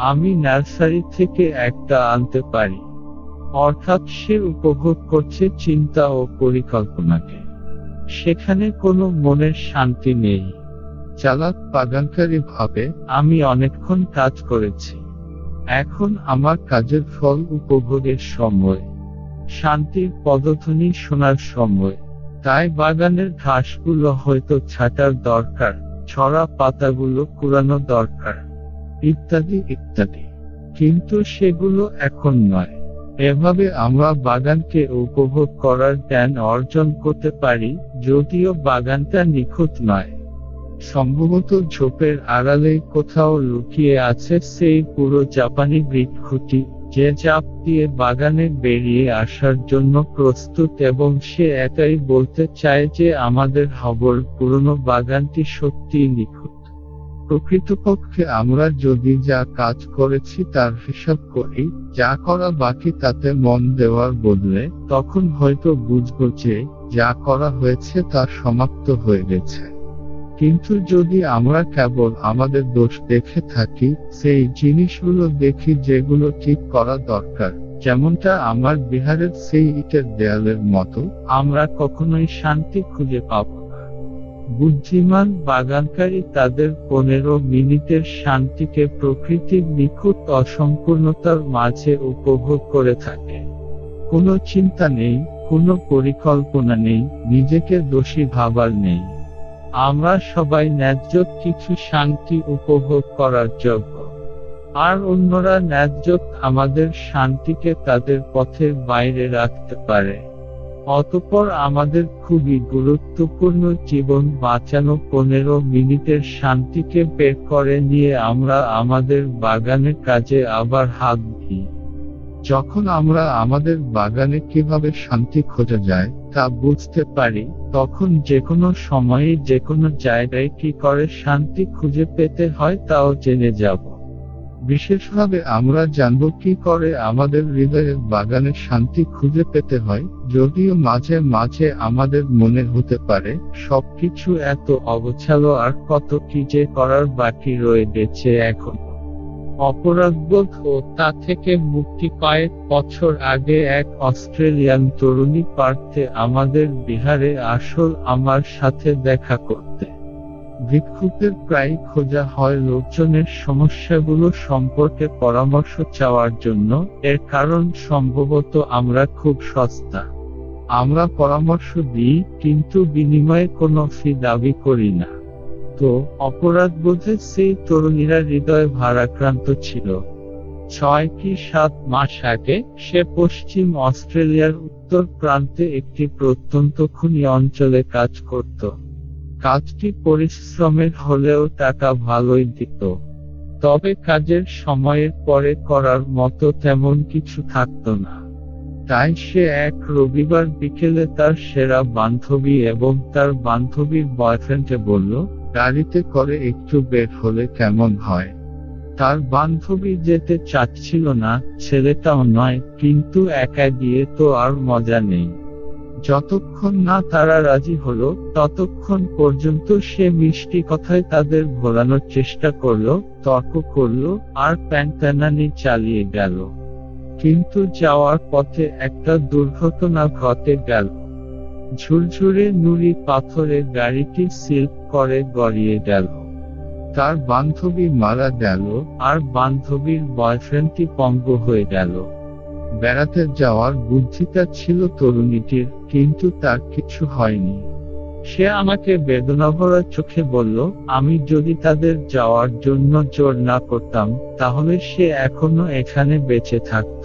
S1: আমি নার্সারি থেকে একটা আনতে পারি অর্থাৎ সে উপভোগ করছে চিন্তা ও পরিকল্পনাকে সেখানে কোনো মনের শান্তি নেই চালাক পাগানকারী ভাবে আমি অনেকক্ষণ কাজ করেছি এখন আমার কাজের ফল উপভোগের সময় শান্তির পদধ্বনি শোনার সময় তাই বাগানের ঘাসগুলো হয়তো ছাটার দরকার ছড়া পাতাগুলো কুড়ানো দরকার ইত্যাদি ইত্যাদি কিন্তু সেগুলো এখন নয় এভাবে আমরা বাগানকে উপভোগ করার জ্ঞান অর্জন করতে পারি যদিও বাগানটা নিখুঁত নয় সম্ভবত ঝোপের আড়ালে কোথাও লুকিয়ে আছে সেই পুরো জাপানি বৃক্ষটি যে চাপ দিয়ে বাগানে বেরিয়ে আসার জন্য প্রস্তুত এবং সে একাই বলতে চায় যে আমাদের হবর পুরনো বাগানটি সত্যিই নিখুঁত প্রকৃতপক্ষে আমরা যদি যা কাজ করেছি তার হিসাব করি যা করা বাকি তাতে মন দেওয়ার বদলে তখন হয়তো বুঝব যে যা করা হয়েছে তা সমাপ্ত হয়ে গেছে কিন্তু যদি আমরা কেবল আমাদের দোষ দেখে থাকি সেই জিনিসগুলো দেখি যেগুলো ঠিক করা দরকার যেমনটা আমার বিহারের সেই ইটের দেয়ালের মতো আমরা কখনোই শান্তি খুঁজে পাবো বুদ্ধিমান বাগানকারী তাদের পনেরো মিনিটের শান্তিকে প্রকৃতির নিখুঁত অসম্পূর্ণতার মাঝে উপভোগ করে থাকে কোনো চিন্তা নেই কোনো পরিকল্পনা নেই নিজেকে দোষী ভাবার নেই আমরা সবাই ন্যায্য কিছু শান্তি উপভোগ করার যোগ্য আর অন্যরা ন্যায্য আমাদের শান্তিকে তাদের পথের বাইরে রাখতে পারে অতপর আমাদের খুবই গুরুত্বপূর্ণ জীবন বাঁচানো পনেরো মিনিটের শান্তিকে বের করে নিয়ে আমরা আমাদের বাগানের কাজে আবার হাত দিই যখন আমরা আমাদের বাগানে কিভাবে শান্তি খোঁজা যায় তা বুঝতে পারি তখন যে কোনো সময়ে যে কোনো জায়গায় কি করে শান্তি খুঁজে পেতে হয় তাও জেনে যাব বিশেষভাবে আমরা জানব কি করে আমাদের হৃদয়ের বাগানে শান্তি খুঁজে পেতে হয় যদিও মাঝে মাঝে আমাদের মনে হতে পারে সবকিছু এত অগোছালো আর কত কি যে করার বাকি রয়ে গেছে এখন অপরাধবোধ ও তা থেকে মুক্তি কয়েক বছর আগে এক অস্ট্রেলিয়ান তরুণী পার্থে আমাদের বিহারে আসল আমার সাথে দেখা করতে ভিক্ষুকদের প্রায় খোঁজা হয় লোকজনের সমস্যাগুলো সম্পর্কে পরামর্শ চাওয়ার জন্য এর কারণ সম্ভবত আমরা খুব সস্তা আমরা পরামর্শ দিই কিন্তু বিনিময়ে কোনো ফি দাবি করি না তো বোধে সেই তরুণীরা হৃদয় ভারাক্রান্ত ছিল ছয় কি সাত মাস আগে সে পশ্চিম অস্ট্রেলিয়ার উত্তর প্রান্তে একটি প্রত্যন্ত খুনি অঞ্চলে কাজ করত কাজটি পরিশ্রমের হলেও টাকা ভালোই দিত তবে কাজের সময়ের পরে করার মতো তেমন কিছু থাকত না তাই সে এক রবিবার বিকেলে তার সেরা বান্ধবী এবং তার বান্ধবীর বয়ফ্রেন্ডে বলল গাড়িতে করে একটু বের হলে কেমন হয় তার বান্ধবী যেতে চাচ্ছিল না ছেলেটাও নয় কিন্তু একা গিয়ে তো আর মজা নেই যতক্ষণ না তারা রাজি হলো ততক্ষণ পর্যন্ত সে মিষ্টি কথায় তাদের ভোলানোর চেষ্টা করল তর্ক করল আর প্যান্টানানি চালিয়ে গেল কিন্তু যাওয়ার পথে একটা দুর্ঘটনা ঘটে গেল ঝুরঝুরে নুড়ি পাথরে গাড়িটি সিল্ক করে গড়িয়ে গেল তার বান্ধবী মারা গেল আর বান্ধবীর বয়ফ্রেন্ডটি পঙ্গ হয়ে গেল বেড়াতে যাওয়ার বুদ্ধিটা ছিল তরুণীটির কিন্তু তার কিছু হয়নি সে আমাকে বেদনাভরা চোখে বলল আমি যদি তাদের যাওয়ার জন্য জোর না করতাম তাহলে সে এখনো এখানে বেঁচে থাকত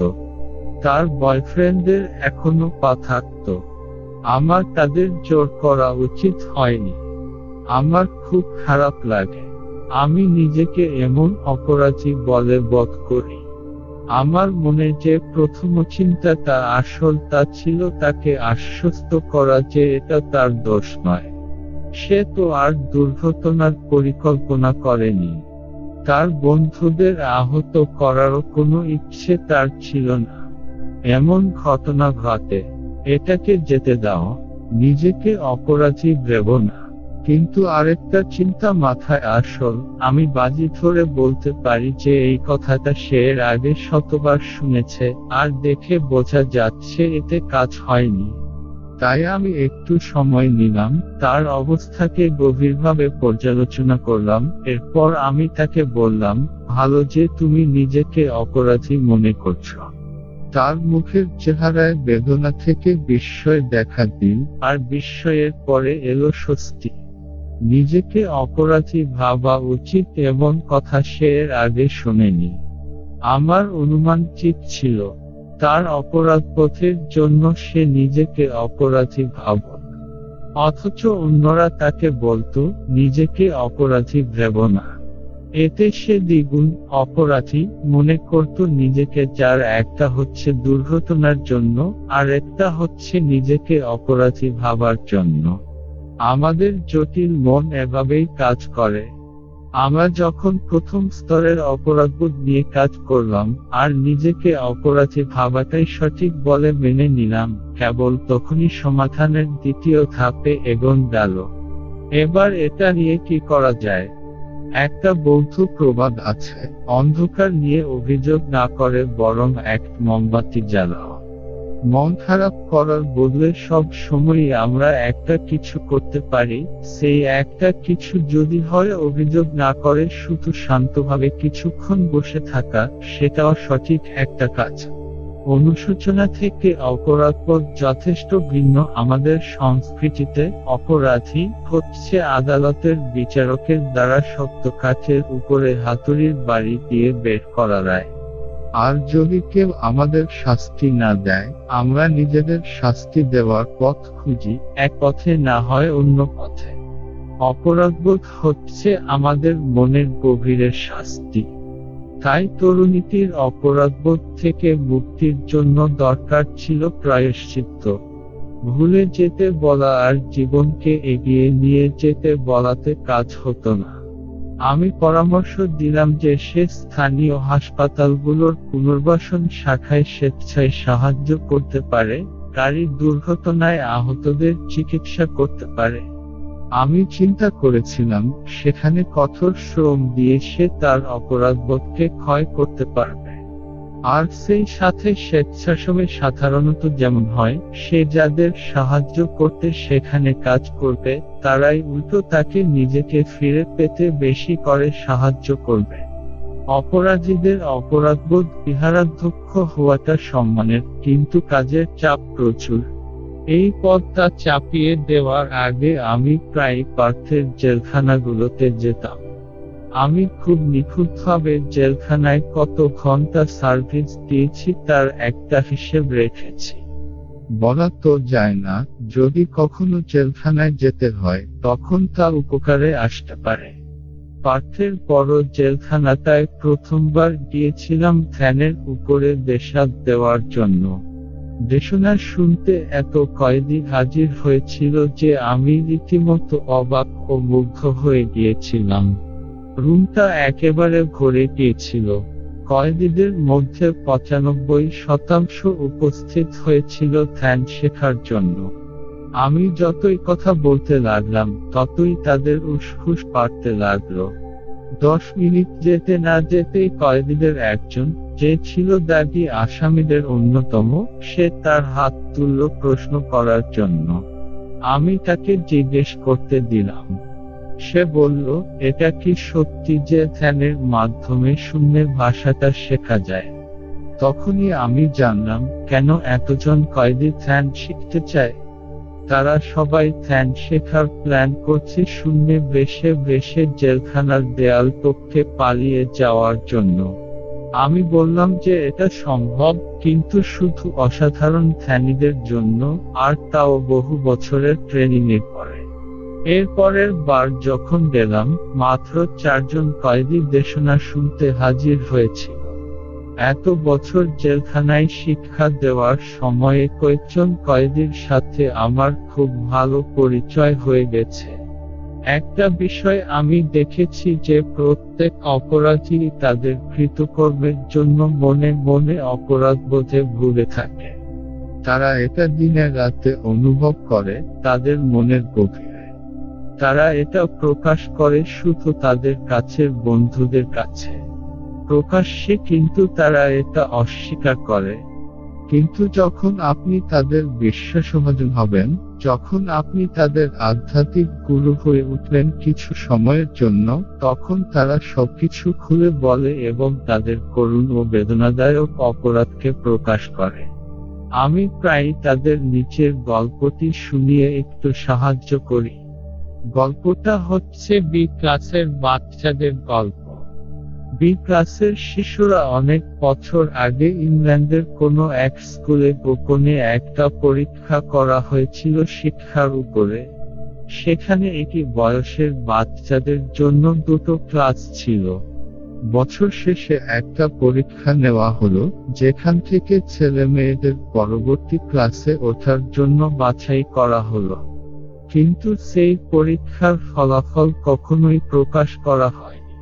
S1: তার বয়ফ্রেন্ডের এখনো পা থাকত আমার তাদের জোর করা উচিত হয়নি আমার খুব খারাপ লাগে আমি নিজেকে এমন অপরাধী বলে বোধ করি আমার মনে যে প্রথম চিন্তা তা আসল তা ছিল তাকে আশ্বস্ত করা যে এটা তার দোষ নয় সে তো আর দুর্ঘটনার পরিকল্পনা করেনি তার বন্ধুদের আহত করারও কোনো ইচ্ছে তার ছিল না এমন ঘটনা ঘটে এটাকে যেতে দাও নিজেকে অপরাধী ভেব না কিন্তু আরেকটা চিন্তা মাথায় আসল আমি বাজি ধরে বলতে পারি যে এই কথাটা সে এর আগে শতবার শুনেছে আর দেখে বোঝা যাচ্ছে এতে কাজ হয়নি তাই আমি একটু সময় নিলাম তার অবস্থাকে গভীরভাবে পর্যালোচনা করলাম এরপর আমি তাকে বললাম ভালো যে তুমি নিজেকে অপরাধী মনে করছো তার মুখের চেহারায় বেদনা থেকে বিস্ময় দেখা দিন আর বিস্ময়ের পরে এলো স্বস্তি নিজেকে অপরাধী ভাবা উচিত এমন কথা সে এর আগে শোনেনি আমার অনুমান ঠিক ছিল তার অপরাধ পথের জন্য সে নিজেকে অপরাধী ভাব অথচ অন্যরা তাকে বলতো নিজেকে অপরাধী ভেব না এতে সে দ্বিগুণ অপরাধী মনে করত নিজেকে যার একটা হচ্ছে দুর্ঘটনার জন্য আর একটা হচ্ছে নিজেকে অপরাধী ভাবার জন্য আমাদের জটিল মন এভাবেই কাজ করে আমরা যখন প্রথম স্তরের অপরাধবোধ নিয়ে কাজ করলাম আর নিজেকে অপরাধী ভাবাটাই সঠিক বলে মেনে নিলাম কেবল তখনই সমাধানের দ্বিতীয় ধাপে এগোন গেল এবার এটা নিয়ে কি করা যায় একটা বৌদ্ধ প্রবাদ আছে অন্ধকার নিয়ে অভিযোগ না করে বরং এক মোমবাতি জ্বালাও মন খারাপ করার বদলে সব সময়ই আমরা একটা কিছু করতে পারি সেই একটা কিছু যদি হয় অভিযোগ না করে শুধু শান্তভাবে কিছুক্ষণ বসে থাকা সেটাও সঠিক একটা কাজ অনুশোচনা থেকে অপরাধপদ যথেষ্ট ভিন্ন আমাদের সংস্কৃতিতে অপরাধী হচ্ছে আদালতের বিচারকের দ্বারা শক্ত কাঠের উপরে হাতুড়ির বাড়ি দিয়ে বের করা রায় আর যদি কেউ আমাদের শাস্তি না দেয় আমরা নিজেদের শাস্তি দেওয়ার পথ খুঁজি এক পথে না হয় অন্য পথে অপরাধবোধ হচ্ছে আমাদের মনের গভীরের শাস্তি তাই তরুণীটির অপরাধবোধ থেকে মুক্তির জন্য দরকার ছিল প্রায়শ্চিত্ত ভুলে যেতে বলা আর জীবনকে এগিয়ে নিয়ে যেতে বলাতে কাজ হতো না আমি পরামর্শ দিলাম যে সে স্থানীয় হাসপাতালগুলোর পুনর্বাসন শাখায় স্বেচ্ছায় সাহায্য করতে পারে গাড়ি দুর্ঘটনায় আহতদের চিকিৎসা করতে পারে আমি চিন্তা করেছিলাম সেখানে কঠোর শ্রম দিয়ে সে তার অপরাধবোধকে ক্ষয় করতে পারবে আর সাথে স্বেচ্ছাসবে সাধারণত যেমন হয় সে যাদের সাহায্য করতে সেখানে কাজ করবে তারাই উল্টো তাকে নিজেকে ফিরে পেতে বেশি করে সাহায্য করবে অপরাধীদের অপরাধবোধ বিহারাধ্যক্ষ হওয়াটা সম্মানের কিন্তু কাজের চাপ প্রচুর এই পদটা চাপিয়ে দেওয়ার আগে আমি প্রায় পার্থের জেলখানাগুলোতে যেতাম আমি খুব নিখুঁতভাবে জেলখানায় কত ঘন্টা সার্ভিস দিয়েছি তার একটা হিসেব রেখেছি বলা তো যায় না যদি কখনো জেলখানায় যেতে হয় তখন তা উপকারে আসতে পারে পার্থের পরও জেলখানাটায় প্রথমবার গিয়েছিলাম ফ্যানের উপরে দেশাদ দেওয়ার জন্য দেশনা শুনতে এত কয়েদি হাজির হয়েছিল যে আমি রীতিমতো অবাক ও মুগ্ধ হয়ে গিয়েছিলাম রুমটা একেবারে ভরে গিয়েছিল কয়েদিদের মধ্যে পঁচানব্বই শতাংশ উপস্থিত হয়েছিল ধ্যান শেখার জন্য আমি যতই কথা বলতে লাগলাম ততই তাদের উসফুস পারতে লাগলো দশ মিনিট যেতে না যেতেই কয়েদিদের একজন যে ছিল দাগি আসামিদের অন্যতম সে তার হাত তুলল প্রশ্ন করার জন্য আমি তাকে জিজ্ঞেস করতে দিলাম সে বলল এটা কি সত্যি যে ধ্যানের মাধ্যমে শূন্যের ভাষাটা শেখা যায় তখনই আমি জানলাম কেন এতজন কয়েদি ধ্যান শিখতে চায় তারা সবাই ধ্যান শেখার প্ল্যান করছে শূন্যে বেশে বেশে জেলখানার দেয়াল পক্ষে পালিয়ে যাওয়ার জন্য আমি বললাম যে এটা সম্ভব কিন্তু শুধু অসাধারণ ধ্যানীদের জন্য আর তাও বহু বছরের ট্রেনিংয়ের পরে এর পরের বার যখন গেলাম মাত্র চারজন কয়েদি দেশনা শুনতে হাজির হয়েছে এত বছর জেলখানায় শিক্ষা দেওয়ার সময়ে কয়েকজন কয়েদির সাথে আমার খুব ভালো পরিচয় হয়ে গেছে একটা বিষয় আমি দেখেছি যে প্রত্যেক অপরাধী তাদের কৃতকর্মের জন্য মনে মনে অপরাধ বোধে ভুলে থাকে তারা এটা দিনে রাতে অনুভব করে তাদের মনের গভীর তারা এটা প্রকাশ করে শুধু তাদের কাছের বন্ধুদের কাছে প্রকাশ্যে কিন্তু তারা এটা অস্বীকার করে কিন্তু যখন আপনি তাদের বিশ্বাসভাজন হবেন যখন আপনি তাদের আধ্যাত্মিক গুরু হয়ে উঠলেন কিছু সময়ের জন্য তখন তারা সবকিছু খুলে বলে এবং তাদের করুণ ও বেদনাদায়ক অপরাধকে প্রকাশ করে আমি প্রায় তাদের নিচের গল্পটি শুনিয়ে একটু সাহায্য করি গল্পটা হচ্ছে বি ক্লাসের বাচ্চাদের গল্প বি ক্লাসের শিশুরা অনেক বছর আগে ইংল্যান্ডের কোনো এক স্কুলে গোপনে একটা পরীক্ষা করা হয়েছিল শিক্ষার উপরে সেখানে এটি বয়সের বাচ্চাদের জন্য দুটো ক্লাস ছিল বছর শেষে একটা পরীক্ষা নেওয়া হলো যেখান থেকে ছেলে মেয়েদের পরবর্তী ক্লাসে ওঠার জন্য বাছাই করা হলো কিন্তু সেই পরীক্ষার ফলাফল কখনোই প্রকাশ করা হয়নি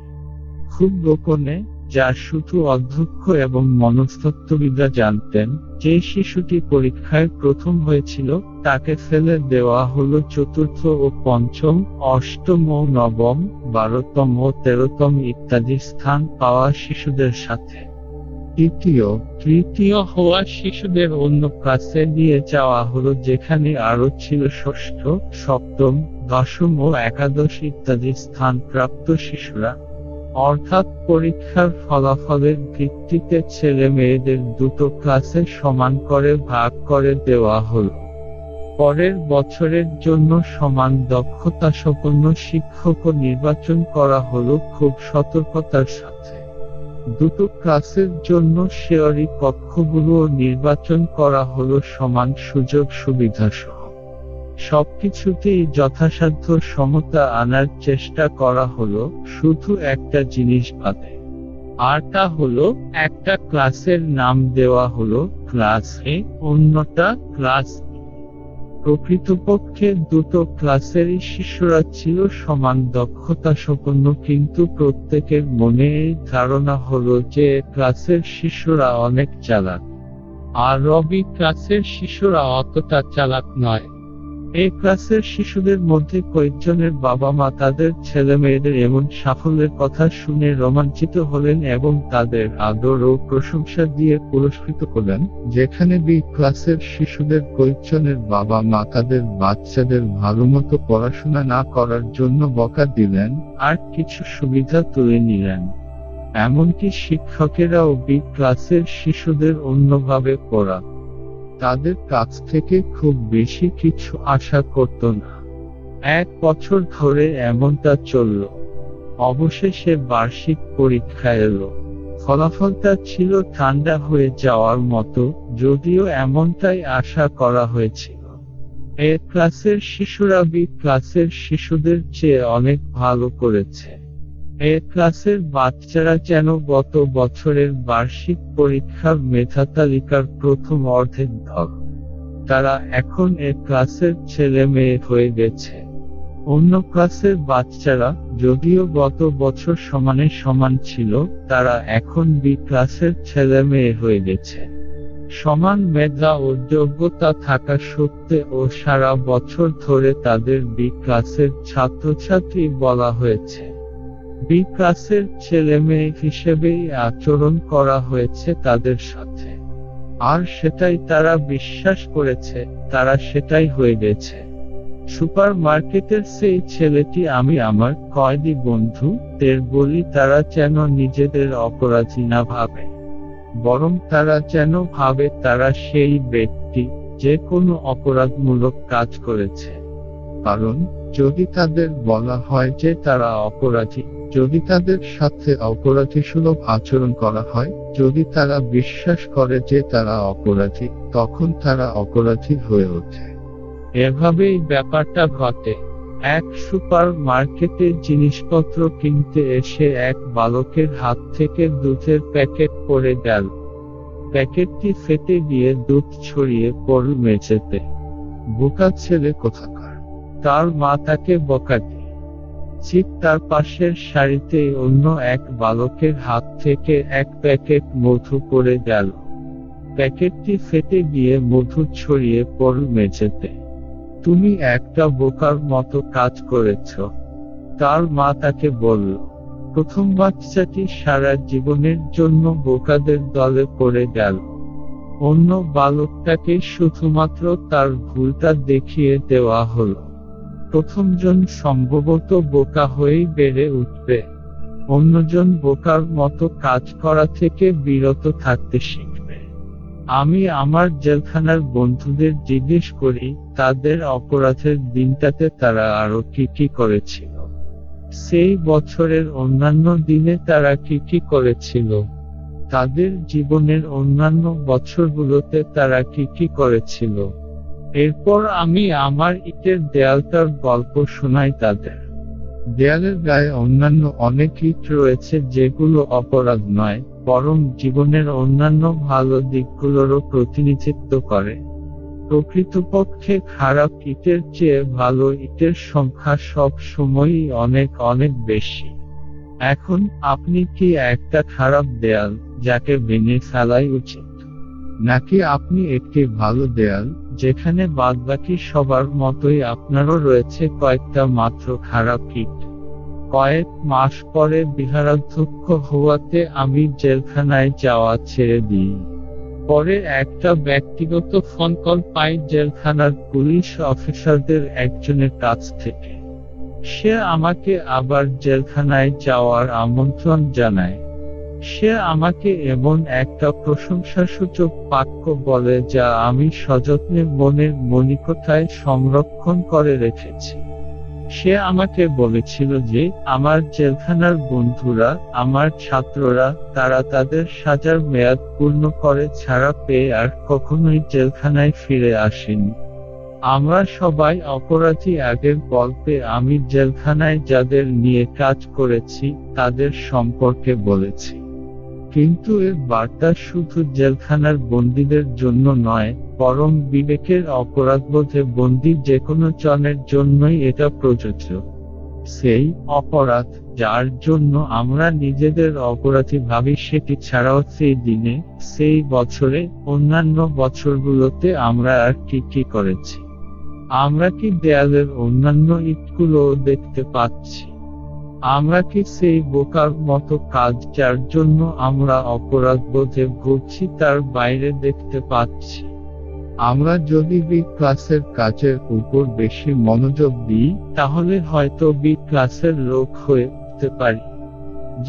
S1: খুব গোপনে যা শুধু অধ্যক্ষ এবং মনস্তত্ত্ববিদরা জানতেন যে শিশুটি পরীক্ষায় প্রথম হয়েছিল তাকে ফেলে দেওয়া হল চতুর্থ ও পঞ্চম অষ্টম ও নবম বারোতম ও তেরোতম ইত্যাদি স্থান পাওয়া শিশুদের সাথে দ্বিতীয় তৃতীয় হওয়া শিশুদের অন্য ক্লাসে নিয়ে যাওয়া হলো যেখানে আরো ছিল ষষ্ঠ সপ্তম দশম ও একাদশ ইত্যাদি স্থানপ্রাপ্ত শিশুরা অর্থাৎ পরীক্ষার ফলাফলের ভিত্তিতে ছেলে মেয়েদের দুটো ক্লাসে সমান করে ভাগ করে দেওয়া হল পরের বছরের জন্য সমান দক্ষতা সম্পন্ন শিক্ষক নির্বাচন করা হল খুব সতর্কতার সাথে দুটো ক্লাসের জন্য শেয়ারি কক্ষগুলো নির্বাচন করা হল সমান সুযোগ সুবিধা সহ সবকিছুতেই যথাসাধ্য সমতা আনার চেষ্টা করা হল শুধু একটা জিনিস বাদে আর তা হল একটা ক্লাসের নাম দেওয়া হল ক্লাস এ অন্যটা ক্লাস প্রকৃতপক্ষে দুটো ক্লাসেরই শিশুরা ছিল সমান দক্ষতা দক্ষতাসম্পন্ন কিন্তু প্রত্যেকের মনে এই ধারণা হলো যে ক্লাসের শিশুরা অনেক চালাক আর রবি ক্লাসের শিশুরা অতটা চালাক নয় এই ক্লাসের শিশুদের মধ্যে কয়েকজনের বাবা মা তাদের ছেলেমেয়েদের এমন সাফল্যের কথা শুনে রোমাঞ্চিত হলেন এবং তাদের আদর ও প্রশংসা দিয়ে পুরস্কৃত করলেন যেখানে বি ক্লাসের শিশুদের কয়েকজনের বাবা মা তাদের বাচ্চাদের ভালোমতো পড়াশোনা না করার জন্য বকা দিলেন আর কিছু সুবিধা তুলে নিলেন এমনকি শিক্ষকেরাও বি ক্লাসের শিশুদের অন্যভাবে পড়া তাদের কাছ থেকে খুব বেশি কিছু আশা করত না এক বছর ধরে এমনটা চলল অবশেষে বার্ষিক পরীক্ষা এলো ফলাফলটা ছিল ঠান্ডা হয়ে যাওয়ার মতো যদিও এমনটাই আশা করা হয়েছিল এ ক্লাসের শিশুরা বি ক্লাসের শিশুদের চেয়ে অনেক ভালো করেছে ক্লাসের বাচ্চারা যেন গত বছরের বার্ষিক পরীক্ষার মেধাতালিকার প্রথম অর্ধেক ধর তারা এখন এ ক্লাসের ছেলে মেয়ে হয়ে গেছে অন্য ক্লাসের বাচ্চারা যদিও গত বছর সমানে সমান ছিল তারা এখন বি ক্লাসের ছেলে মেয়ে হয়ে গেছে সমান মেধা ও যোগ্যতা থাকা ও সারা বছর ধরে তাদের বি ক্লাসের ছাত্রছাত্রী বলা হয়েছে বিকাশের ছেলেমেয়ে হিসেবেই আচরণ করা হয়েছে তাদের সাথে আর সেটাই তারা বিশ্বাস করেছে তারা সেটাই হয়ে গেছে সুপার মার্কেটের সেই ছেলেটি আমি আমার কয়েদি বন্ধু দের বলি তারা যেন নিজেদের অপরাধী না ভাবে বরং তারা যেন ভাবে তারা সেই ব্যক্তি যে কোনো অপরাধমূলক কাজ করেছে কারণ যদি তাদের বলা হয় যে তারা অপরাধী যদি তাদের সাথে অপরাধীসুলভ আচরণ করা হয় যদি তারা বিশ্বাস করে যে তারা অপরাধী তখন তারা অপরাধী হয়ে ওঠে এভাবেই ব্যাপারটা ঘটে এক সুপার মার্কেটে জিনিসপত্র কিনতে এসে এক বালকের হাত থেকে দুধের প্যাকেট পরে গেল প্যাকেটটি ফেটে গিয়ে দুধ ছড়িয়ে পড়ল মেঝেতে বোকা ছেলে কোথাকার তার মা তাকে বকাটি ঠিক তার পাশের সারিতে অন্য এক বালকের হাত থেকে এক প্যাকেট মধু পড়ে গেল প্যাকেটটি ফেটে গিয়ে মধু ছড়িয়ে পড়ল মেঝেতে তুমি একটা বোকার মতো কাজ করেছ তার মা তাকে বলল প্রথম বাচ্চাটি সারা জীবনের জন্য বোকাদের দলে পড়ে গেল অন্য বালকটাকে শুধুমাত্র তার ভুলটা দেখিয়ে দেওয়া হলো প্রথমজন সম্ভবত বোকা হয়েই বেড়ে উঠবে অন্যজন বোকার মতো কাজ করা থেকে বিরত থাকতে শিখবে আমি আমার জেলখানার বন্ধুদের জিজ্ঞেস করি তাদের অপরাধের দিনটাতে তারা আরো কি কি করেছিল সেই বছরের অন্যান্য দিনে তারা কি কি করেছিল তাদের জীবনের অন্যান্য বছরগুলোতে তারা কি কি করেছিল এরপর আমি আমার ইটের দেয়ালটার গল্প শোনাই তাদের দেয়ালের গায়ে অন্যান্য অনেক ইট রয়েছে যেগুলো অপরাধ নয় বরং জীবনের অন্যান্য ভালো দিকগুলোরও প্রতিনিধিত্ব করে প্রকৃতপক্ষে খারাপ ইটের চেয়ে ভালো ইটের সংখ্যা সব সময়ই অনেক অনেক বেশি এখন আপনি কি একটা খারাপ দেয়াল যাকে ভেঙে ফেলাই উচিত নাকি আপনি একটি ভালো দেয়াল যেখানে বাদবাকি সবার মতোই আপনারও রয়েছে কয়েকটা মাত্র খারাপ কিট কয়েক মাস পরে বিহারাধ্যক্ষ হওয়াতে আমি জেলখানায় যাওয়া ছেড়ে দিই পরে একটা ব্যক্তিগত ফোন কল পাই জেলখানার পুলিশ অফিসারদের একজনের কাছ থেকে সে আমাকে আবার জেলখানায় যাওয়ার আমন্ত্রণ জানায় সে আমাকে এমন একটা প্রশংসাসূচক বাক্য বলে যা আমি সযত্নে মনের মণিকথায় সংরক্ষণ করে রেখেছি সে আমাকে বলেছিল যে আমার জেলখানার বন্ধুরা আমার ছাত্ররা তারা তাদের সাজার মেয়াদ পূর্ণ করে ছাড়া পেয়ে আর কখনোই জেলখানায় ফিরে আসেনি আমরা সবাই অপরাধী আগের গল্পে আমি জেলখানায় যাদের নিয়ে কাজ করেছি তাদের সম্পর্কে বলেছি কিন্তু এর বার্তা শুধু জেলখানার বন্দীদের জন্য নয় পরম বিবেকের অপরাধবোধে বন্দী যে কোনো জনের জন্যই এটা প্রযোজ্য সেই অপরাধ যার জন্য আমরা নিজেদের অপরাধী ভাবি সেটি ছাড়াও সেই দিনে সেই বছরে অন্যান্য বছরগুলোতে আমরা আর কি কি করেছি আমরা কি দেয়ালের অন্যান্য ইটগুলোও দেখতে পাচ্ছি আমরা কি সেই বোকার মতো কাজ যার জন্য আমরা অপরাধ বোধে ঘুরছি তার বাইরে দেখতে পাচ্ছি আমরা যদি বি ক্লাসের কাজের উপর বেশি মনোযোগ দিই তাহলে হয়তো বি ক্লাসের লোক হয়ে উঠতে পারি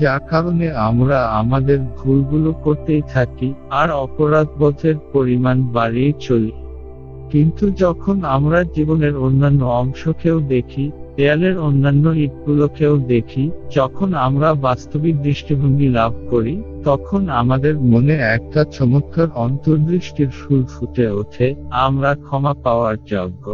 S1: যা কারণে আমরা আমাদের ভুলগুলো করতেই থাকি আর অপরাধবোধের পরিমাণ বাড়িয়ে চলি কিন্তু যখন আমরা জীবনের অন্যান্য অংশকেও দেখি দেয়ালের অন্যান্য ইটগুলোকেও দেখি যখন আমরা বাস্তবিক দৃষ্টিভঙ্গি লাভ করি তখন আমাদের মনে একটা চমৎকার অন্তর্দৃষ্টির সুর ফুটে ওঠে আমরা ক্ষমা পাওয়ার যোগ্য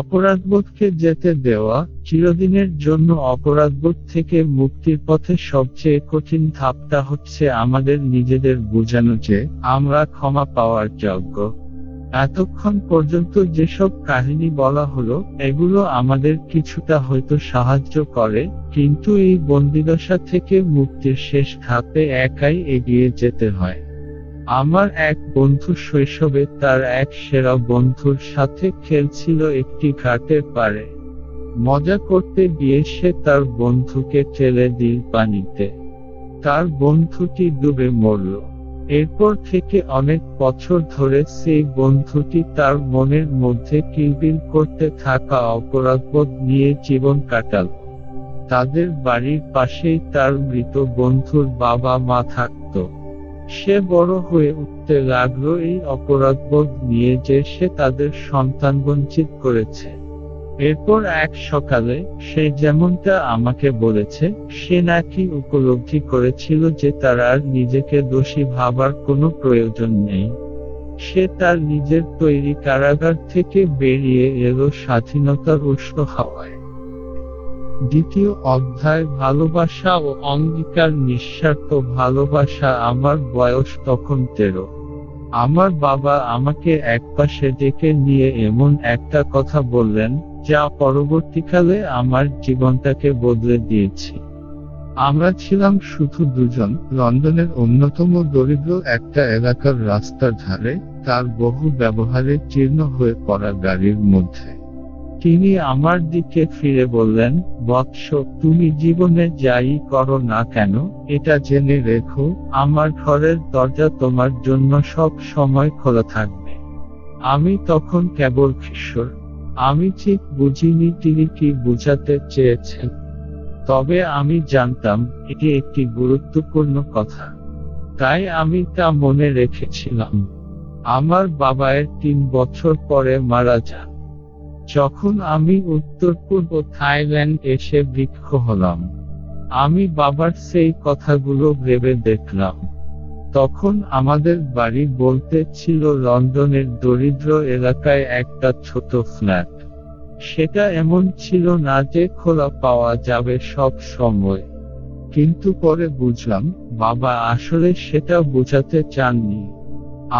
S1: অপরাধবোধকে যেতে দেওয়া চিরদিনের জন্য অপরাধবোধ থেকে মুক্তির পথে সবচেয়ে কঠিন ধাপটা হচ্ছে আমাদের নিজেদের বোঝানো যে আমরা ক্ষমা পাওয়ার যোগ্য এতক্ষণ পর্যন্ত যেসব কাহিনী বলা হলো এগুলো আমাদের কিছুটা হয়তো সাহায্য করে কিন্তু এই বন্দিদশা থেকে মুক্তির শেষ ধাপে একাই এগিয়ে যেতে হয় আমার এক বন্ধু শৈশবে তার এক সেরা বন্ধুর সাথে খেলছিল একটি ঘাটের পারে মজা করতে গিয়ে সে তার বন্ধুকে ঠেলে দিল পানিতে তার বন্ধুটি ডুবে মরল এরপর থেকে অনেক বছর ধরে সেই বন্ধুটি তার মনের মধ্যে কিলবিল করতে থাকা অপরাধবোধ নিয়ে জীবন কাটাল তাদের বাড়ির পাশেই তার মৃত বন্ধুর বাবা মা থাকত সে বড় হয়ে উঠতে লাগলো এই অপরাধবোধ নিয়ে যে সে তাদের সন্তান বঞ্চিত করেছে এরপর এক সকালে সে যেমনটা আমাকে বলেছে সে নাকি উপলব্ধি করেছিল যে তার আর নিজেকে দোষী ভাবার কোনো প্রয়োজন নেই সে তার নিজের তৈরি কারাগার থেকে বেরিয়ে এলো স্বাধীনতার উষ্ণ হাওয়ায় দ্বিতীয় অধ্যায় ভালোবাসা ও অঙ্গীকার নিঃস্বার্থ ভালোবাসা আমার বয়স তখন তেরো আমার বাবা আমাকে একপাশে ডেকে নিয়ে এমন একটা কথা বললেন যা পরবর্তীকালে আমার জীবনটাকে বদলে দিয়েছে আমরা ছিলাম শুধু দুজন লন্ডনের অন্যতম দরিদ্র একটা এলাকার রাস্তার ধারে তার বহু ব্যবহারে চীর্ণ হয়ে পড়া গাড়ির মধ্যে তিনি আমার দিকে ফিরে বললেন বৎস তুমি জীবনে যাই করো না কেন এটা জেনে রেখো আমার ঘরের দরজা তোমার জন্য সব সময় খোলা থাকবে আমি তখন কেবল কিশোর আমি ঠিক বুঝিনি তিনি কি বুঝাতে চেয়েছেন তবে আমি জানতাম এটি একটি গুরুত্বপূর্ণ কথা তাই আমি তা মনে রেখেছিলাম আমার বাবায়ের তিন বছর পরে মারা যান যখন আমি উত্তর পূর্ব থাইল্যান্ড এসে বৃক্ষ হলাম আমি বাবার সেই কথাগুলো ভেবে দেখলাম তখন আমাদের বাড়ি বলতে ছিল লন্ডনের দরিদ্র এলাকায় একটা ছোট ফ্ল্যাট সেটা এমন ছিল না যে খোলা পাওয়া যাবে সব সময় কিন্তু পরে বুঝলাম বাবা আসলে সেটা বোঝাতে চাননি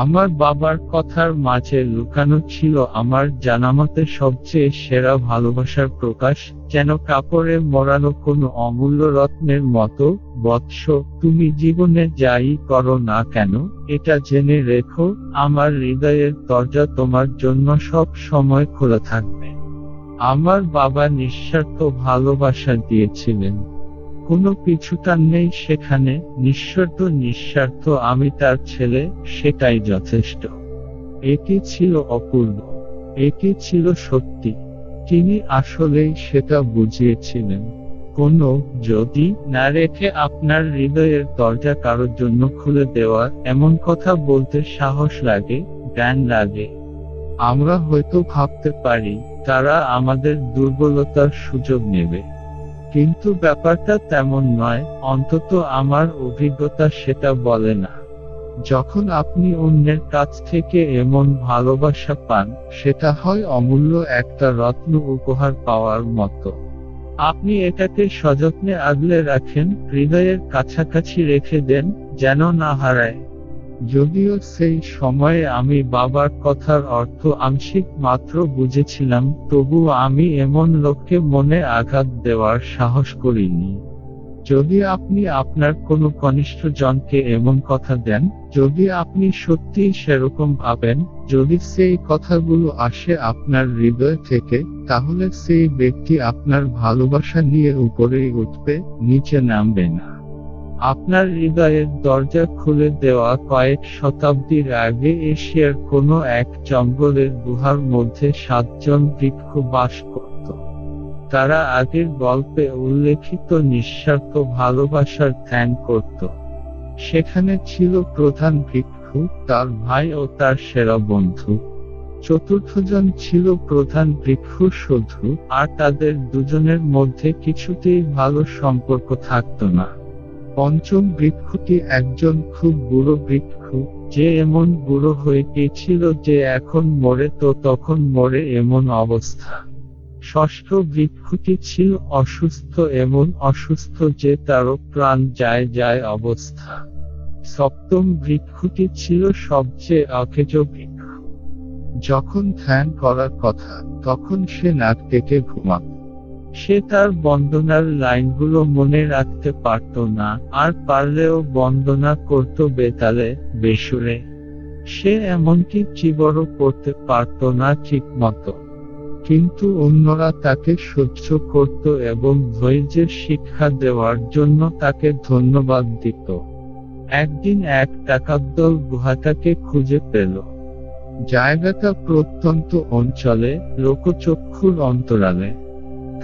S1: আমার বাবার কথার মাঝে লুকানো ছিল আমার জানামতে সবচেয়ে সেরা ভালোবাসার প্রকাশ যেন কাপড়ে মরানো কোনো অমূল্য রত্নের মতো বৎস তুমি জীবনে যাই করো না কেন এটা জেনে রেখো আমার হৃদয়ের দরজা তোমার জন্য সব সময় খোলা থাকবে আমার বাবা নিঃস্বার্থ ভালোবাসা দিয়েছিলেন কোনো কিছু তার নেই সেখানে নিঃস্বার্থ নিঃস্বার্থ আমি তার ছেলে সেটাই যথেষ্ট এটি ছিল অপূর্ব এটি ছিল সত্যি তিনি আসলেই সেটা বুঝিয়েছিলেন কোন যদি না রেখে আপনার হৃদয়ের দরজা কারোর জন্য খুলে দেওয়া এমন কথা বলতে সাহস লাগে জ্ঞান লাগে আমরা হয়তো ভাবতে পারি তারা আমাদের দুর্বলতার সুযোগ নেবে কিন্তু ব্যাপারটা তেমন নয় অন্তত আমার অভিজ্ঞতা সেটা বলে না যখন আপনি অন্যের কাছ থেকে এমন ভালোবাসা পান সেটা হয় অমূল্য একটা রত্ন উপহার পাওয়ার মতো আপনি এটাকে সযত্নে আগলে রাখেন হৃদয়ের কাছাকাছি রেখে দেন যেন না হারায় যদিও সেই সময়ে আমি বাবার কথার অর্থ আংশিক মাত্র বুঝেছিলাম তবু আমি এমন লোককে মনে আঘাত দেওয়ার সাহস করিনি যদি আপনি আপনার কোনো কনিষ্ঠ জনকে এমন কথা দেন যদি আপনি সত্যিই সেরকম ভাবেন যদি সেই কথাগুলো আসে আপনার হৃদয় থেকে তাহলে সেই ব্যক্তি আপনার ভালোবাসা নিয়ে উপরেই উঠবে নিচে নামবে না আপনার হৃদয়ের দরজা খুলে দেওয়া কয়েক শতাব্দীর আগে এশিয়ার কোনো এক জঙ্গলের গুহার মধ্যে সাতজন বৃক্ষ বাস করত তারা আগের গল্পে উল্লেখিত নিঃস্বার্থ ভালোবাসার ধ্যান করত সেখানে ছিল প্রধান বৃক্ষ তার ভাই ও তার সেরা বন্ধু চতুর্থজন ছিল প্রধান বৃক্ষ শুধু আর তাদের দুজনের মধ্যে কিছুতেই ভালো সম্পর্ক থাকত না পঞ্চম বৃক্ষটি একজন খুব বুড়ো বৃক্ষ যে এমন বুড়ো হয়ে গেছিল যে এখন মরে তো তখন মরে এমন অবস্থা ষষ্ঠ বৃক্ষটি ছিল অসুস্থ এমন অসুস্থ যে তারও প্রাণ যায় যায় অবস্থা সপ্তম বৃক্ষটি ছিল সবচেয়ে অকেজ বৃক্ষ যখন ধ্যান করার কথা তখন সে নাক ডেকে ঘুমাত সে তার বন্দনার লাইনগুলো মনে রাখতে পারত না আর পারলেও বন্দনা করত বেতালে বেসুরে সে এমনকি চিবরও করতে পারত না ঠিকমতো কিন্তু অন্যরা তাকে সহ্য করত এবং ধৈর্যের শিক্ষা দেওয়ার জন্য তাকে ধন্যবাদ দিত একদিন এক টাকাদ্দল গুহাটাকে খুঁজে পেল জায়গাটা প্রত্যন্ত অঞ্চলে লোকচক্ষুর অন্তরালে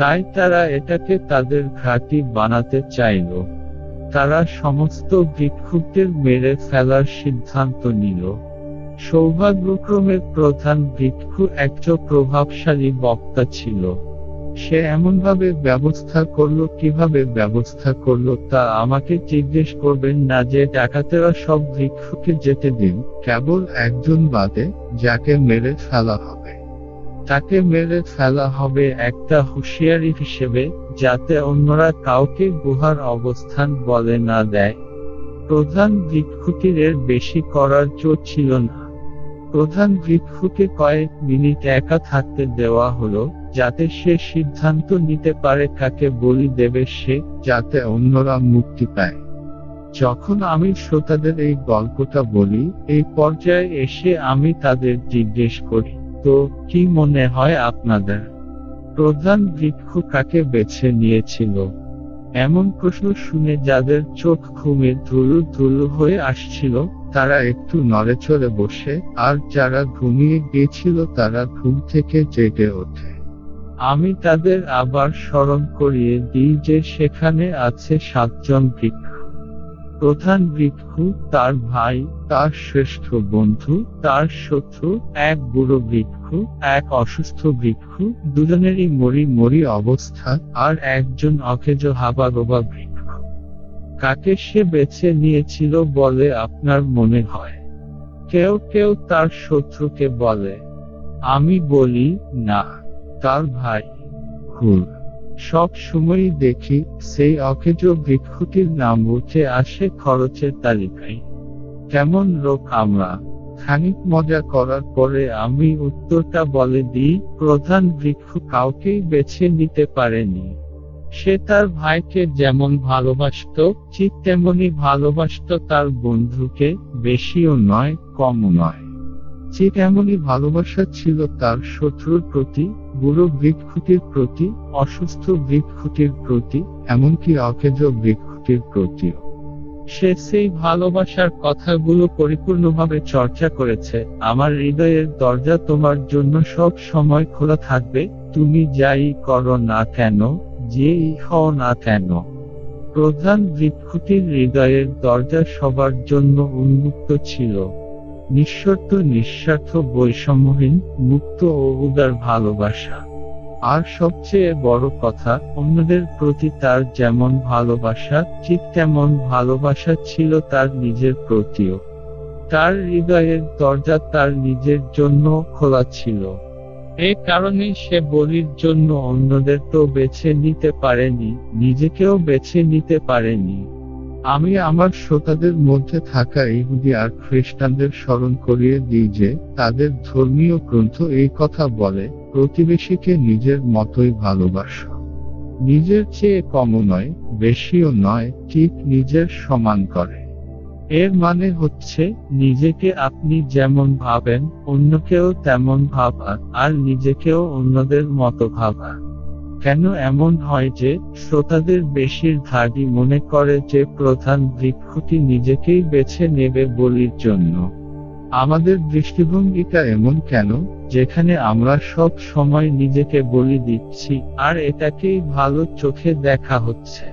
S1: তাই তারা এটাকে তাদের ঘাঁটি বানাতে চাইল তারা সমস্ত ভিক্ষুকদের মেরে ফেলার সিদ্ধান্ত নিল সৌভাগ্যক্রমে প্রধান ভিক্ষু একজন প্রভাবশালী বক্তা ছিল সে এমনভাবে ব্যবস্থা করলো কিভাবে ব্যবস্থা করলো তা আমাকে জিজ্ঞেস করবেন না যে ডাকাতেরা সব ভিক্ষুকে যেতে দিন কেবল একজন বাদে যাকে মেরে ফেলা হবে তাকে মেরে ফেলা হবে একটা হুঁশিয়ারি হিসেবে যাতে অন্যরা কাউকে গুহার অবস্থান বলে না দেয় প্রধান ভিক্ষুটির বেশি করার চোর ছিল না প্রধান ভিক্ষুকে কয়েক মিনিট একা থাকতে দেওয়া হলো যাতে সে সিদ্ধান্ত নিতে পারে কাকে বলি দেবে সে যাতে অন্যরা মুক্তি পায় যখন আমি শ্রোতাদের এই গল্পটা বলি এই পর্যায়ে এসে আমি তাদের জিজ্ঞেস করি তো কি মনে হয় আপনাদের প্রধান বৃক্ষ কাকে বেছে নিয়েছিল এমন প্রশ্ন শুনে যাদের চোখ ঘুমে ধুলু ধুলু হয়ে আসছিল তারা একটু নড়েচড়ে বসে আর যারা ঘুমিয়ে গিয়েছিল তারা ঘুম থেকে জেগে ওঠে আমি তাদের আবার স্মরণ করিয়ে দিই যে সেখানে আছে সাতজন বৃক্ষ প্রধান ভিক্ষু তার ভাই তার শ্রেষ্ঠ বন্ধু তার শত্রু এক বুড়ো ভিক্ষু এক অসুস্থ ভিক্ষু দুজনেরই মরি মরি অবস্থা আর একজন অকেজ হাবাগোবা ভিক্ষু কাকে সে বেছে নিয়েছিল বলে আপনার মনে হয় কেউ কেউ তার শত্রুকে বলে আমি বলি না তার ভাই হুর সব সময়ই দেখি সেই অকেজ ভিক্ষুটির নাম উঠে আসে খরচের তালিকায় কেমন লোক আমরা খানিক মজা করার পরে আমি উত্তরটা বলে দিই প্রধান ভিক্ষু কাউকেই বেছে নিতে পারেনি সে তার ভাইকে যেমন ভালোবাসত ঠিক তেমনি ভালোবাসত তার বন্ধুকে বেশিও নয় কমও নয় ঠিক এমনই ভালোবাসা ছিল তার শত্রুর প্রতি বুড়ো বৃক্ষটির প্রতি অসুস্থ বৃক্ষটির প্রতি এমনকি অকেজ বৃক্ষটির প্রতিও সে সেই ভালোবাসার কথাগুলো পরিপূর্ণভাবে চর্চা করেছে আমার হৃদয়ের দরজা তোমার জন্য সব সময় খোলা থাকবে তুমি যাই করো না কেন যেই হও না কেন প্রধান বৃক্ষটির হৃদয়ের দরজা সবার জন্য উন্মুক্ত ছিল নিঃশর্ত নিঃস্বার্থ বৈষম্যহীন মুক্ত ও উদার ভালোবাসা আর সবচেয়ে বড় কথা অন্যদের প্রতি তার যেমন ভালোবাসা ঠিক তেমন ভালোবাসা ছিল তার নিজের প্রতিও তার হৃদয়ের দরজা তার নিজের জন্য খোলা ছিল এ কারণে সে বলির জন্য অন্যদের তো বেছে নিতে পারেনি নিজেকেও বেছে নিতে পারেনি আমি আমার শ্রোতাদের মধ্যে থাকা ইহুদি আর খ্রিস্টানদের স্মরণ করিয়ে দিই যে তাদের ধর্মীয় গ্রন্থ এই কথা বলে প্রতিবেশীকে নিজের মতোই ভালোবাসো নিজের চেয়ে কম নয় বেশিও নয় ঠিক নিজের সমান করে এর মানে হচ্ছে নিজেকে আপনি যেমন ভাবেন অন্যকেও তেমন ভাবা আর নিজেকেও অন্যদের মতো ভাবা কেন এমন হয় যে শ্রোতাদের বেশিরভাগই মনে করে যে প্রধান বৃক্ষটি নিজেকেই বেছে নেবে বলির জন্য আমাদের দৃষ্টিভঙ্গিটা এমন কেন যেখানে আমরা সব সময় নিজেকে বলি দিচ্ছি আর এটাকেই ভালো চোখে দেখা হচ্ছে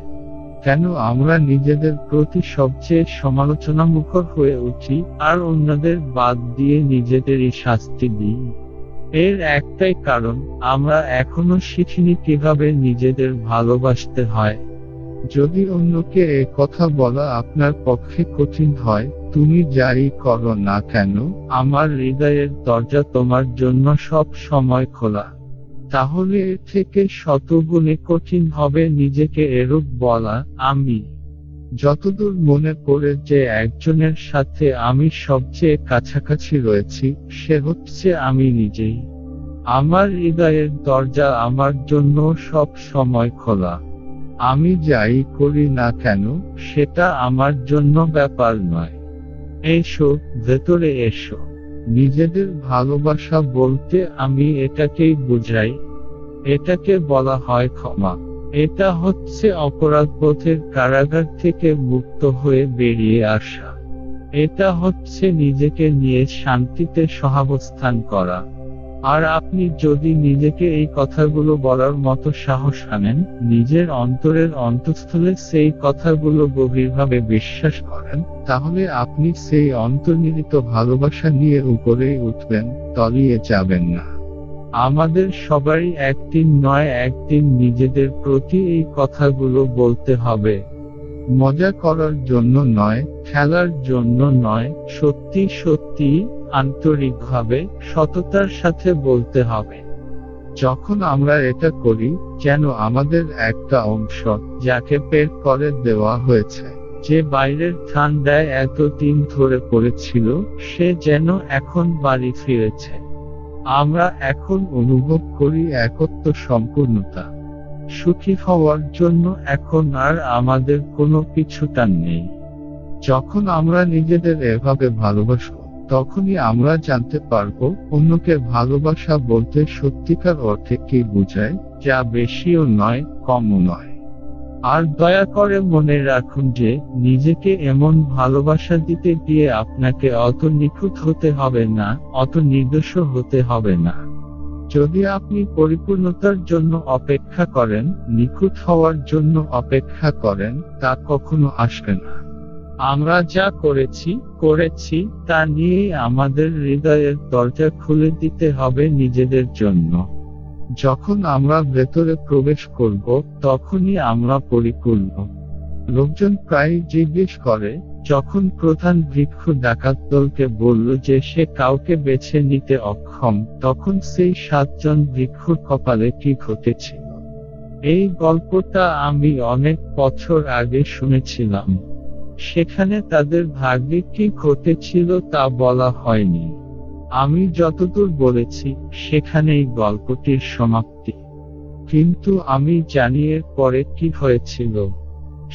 S1: কেন আমরা নিজেদের প্রতি সবচেয়ে সমালোচনামুখর হয়ে উঠি আর অন্যদের বাদ দিয়ে নিজেদেরই শাস্তি দিই এর একটাই কারণ আমরা এখনো শিখিনি কিভাবে নিজেদের ভালোবাসতে হয় যদি অন্যকে এ কথা বলা আপনার পক্ষে কঠিন হয় তুমি যাই করো না কেন আমার হৃদয়ের দরজা তোমার জন্য সব সময় খোলা তাহলে এর থেকে শতগুণে কঠিন হবে নিজেকে এরূপ বলা আমি যতদূর মনে পড়ে যে একজনের সাথে আমি সবচেয়ে কাছাকাছি রয়েছি সে হচ্ছে আমি নিজেই আমার হৃদয়ের দরজা আমার জন্য সব সময় খোলা আমি যাই করি না কেন সেটা আমার জন্য ব্যাপার নয় এসো ভেতরে এসো নিজেদের ভালোবাসা বলতে আমি এটাকেই বুঝাই এটাকে বলা হয় ক্ষমা এটা হচ্ছে অপরাধবোধের কারাগার থেকে মুক্ত হয়ে বেরিয়ে আসা এটা হচ্ছে নিজেকে নিয়ে শান্তিতে সহাবস্থান করা আর আপনি যদি নিজেকে এই কথাগুলো বলার মতো সাহস আনেন নিজের অন্তরের অন্তঃস্থলে সেই কথাগুলো গভীরভাবে বিশ্বাস করেন তাহলে আপনি সেই অন্তর্নিহিত ভালোবাসা নিয়ে উপরেই উঠবেন তলিয়ে যাবেন না আমাদের সবারই একদিন নয় একদিন নিজেদের প্রতি এই কথাগুলো বলতে হবে মজা করার জন্য নয় খেলার জন্য নয় সত্যি সত্যি আন্তরিকভাবে সততার সাথে বলতে হবে যখন আমরা এটা করি যেন আমাদের একটা অংশ যাকে পের করে দেওয়া হয়েছে যে বাইরের ঠান্ডায় এতদিন ধরে পড়েছিল সে যেন এখন বাড়ি ফিরেছে আমরা এখন অনুভব করি একত্ব সম্পূর্ণতা সুখী হওয়ার জন্য এখন আর আমাদের কোনো পিছুটান নেই যখন আমরা নিজেদের এভাবে ভালোবাসব তখনই আমরা জানতে পারব অন্যকে ভালোবাসা বলতে সত্যিকার অর্থে কি বোঝায় যা বেশিও নয় কমও নয় আর দয়া করে মনে রাখুন যে নিজেকে এমন ভালোবাসা দিতে গিয়ে আপনাকে অত নিখুঁত হতে হবে না অত নির্দোষ হতে হবে না যদি আপনি পরিপূর্ণতার জন্য অপেক্ষা করেন নিখুঁত হওয়ার জন্য অপেক্ষা করেন তা কখনো আসবে না আমরা যা করেছি করেছি তা নিয়েই আমাদের হৃদয়ের দরজা খুলে দিতে হবে নিজেদের জন্য যখন আমরা ভেতরে প্রবেশ করব তখনই আমরা পরিপূর্ণ লোকজন প্রায় জিজ্ঞেস করে যখন প্রধান বৃক্ষ ডাকাত দলকে বলল যে সে কাউকে বেছে নিতে অক্ষম তখন সেই সাতজন বৃক্ষর কপালে কি ঘটেছিল এই গল্পটা আমি অনেক বছর আগে শুনেছিলাম সেখানে তাদের ভাগ্যে কি ঘটেছিল তা বলা হয়নি আমি যতদূর বলেছি সেখানেই গল্পটির সমাপ্তি কিন্তু আমি জানি এর পরে কি হয়েছিল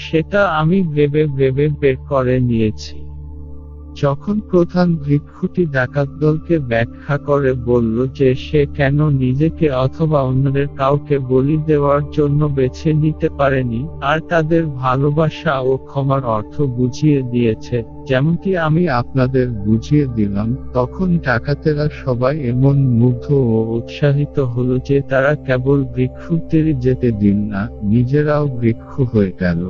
S1: সেটা আমি ভেবে ভেবে বের করে নিয়েছি যখন প্রধান ভিক্ষুটি দলকে ব্যাখ্যা করে বলল যে সে কেন নিজেকে অথবা অন্যদের কাউকে বলি দেওয়ার জন্য বেছে নিতে পারেনি আর তাদের ভালোবাসা ও ক্ষমার অর্থ বুঝিয়ে দিয়েছে যেমনটি আমি আপনাদের বুঝিয়ে দিলাম তখন ডাকাতেরা সবাই এমন মুগ্ধ ও উৎসাহিত হলো যে তারা কেবল ভিক্ষুদেরই যেতে দিন না নিজেরাও ভিক্ষু হয়ে গেল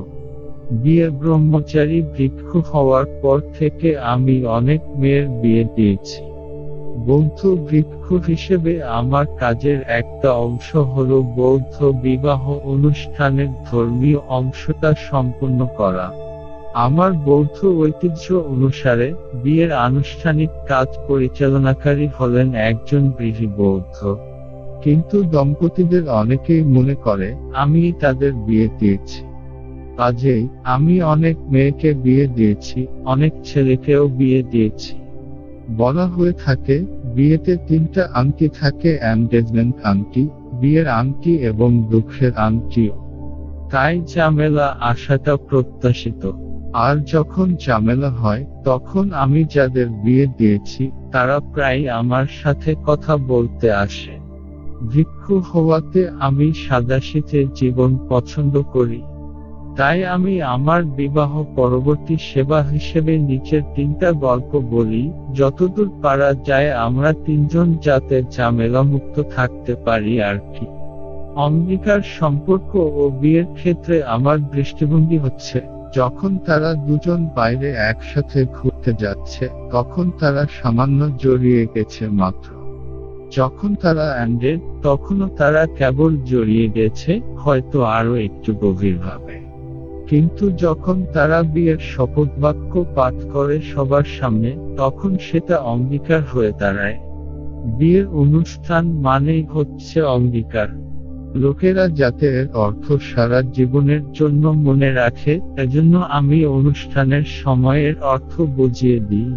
S1: বিয়ে ব্রহ্মচারী ভিক্ষু হওয়ার পর থেকে আমি অনেক মেয়ের বিয়ে দিয়েছি বৌদ্ধ ভিক্ষু হিসেবে আমার কাজের একটা অংশ হল বৌদ্ধ বিবাহ অনুষ্ঠানের ধর্মীয় অংশটা সম্পূর্ণ করা আমার বৌদ্ধ ঐতিহ্য অনুসারে বিয়ের আনুষ্ঠানিক কাজ পরিচালনাকারী হলেন একজন গৃহী বৌদ্ধ কিন্তু দম্পতিদের অনেকেই মনে করে আমি তাদের বিয়ে দিয়েছি কাজেই আমি অনেক মেয়েকে বিয়ে দিয়েছি অনেক ছেলেকেও বিয়ে দিয়েছি বলা হয়ে থাকে বিয়েতে তিনটা আংটি থাকে এনগেজমেন্ট আংটি বিয়ের আংটি এবং দুঃখের আংটিও তাই ঝামেলা আসাটা প্রত্যাশিত আর যখন ঝামেলা হয় তখন আমি যাদের বিয়ে দিয়েছি তারা প্রায় আমার সাথে কথা বলতে আসে ভিক্ষু হওয়াতে আমি সাদাশীতে জীবন পছন্দ করি তাই আমি আমার বিবাহ পরবর্তী সেবা হিসেবে নিচের তিনটা গল্প বলি যতদূর পারা যায় আমরা তিনজন যাতে ঝামেলামুক্ত থাকতে পারি আর কি অম্বিকার সম্পর্ক ও বিয়ের ক্ষেত্রে আমার দৃষ্টিভঙ্গি হচ্ছে যখন তারা দুজন বাইরে একসাথে ঘুরতে যাচ্ছে তখন তারা সামান্য জড়িয়ে গেছে মাত্র যখন তারা অ্যান্ডেড তখনও তারা কেবল জড়িয়ে গেছে হয়তো আরো একটু গভীরভাবে কিন্তু যখন তারা বিয়ের শপথ বাক্য পাঠ করে সবার সামনে তখন সেটা অঙ্গীকার হয়ে দাঁড়ায় বিয়ের অনুষ্ঠান মানেই হচ্ছে অঙ্গীকার লোকেরা যাতে অর্থ সারা জীবনের জন্য মনে রাখে এজন্য আমি অনুষ্ঠানের সময়ের অর্থ বুঝিয়ে দিই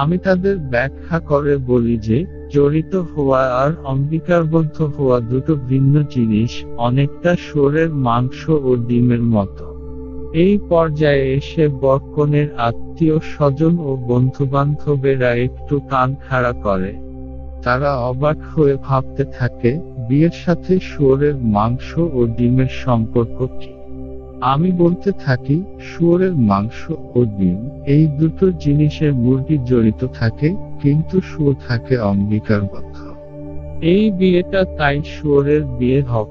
S1: আমি তাদের ব্যাখ্যা করে বলি যে জড়িত হওয়া আর অঙ্গীকারবদ্ধ হওয়া দুটো ভিন্ন জিনিস অনেকটা সোরের মাংস ও ডিমের মতো এই পর্যায়ে এসে বরকনের আত্মীয় স্বজন ও বন্ধুবান্ধবেরা একটু কান খাড়া করে তারা অবাক হয়ে ভাবতে থাকে বিয়ের সাথে শুয়োরের মাংস ও ডিমের সম্পর্ক কি আমি বলতে থাকি শুয়োরের মাংস ও ডিম এই দুটো জিনিসের মুরগি জড়িত থাকে কিন্তু শুয়ো থাকে কথা এই বিয়েটা তাই শুয়োরের বিয়ে হোক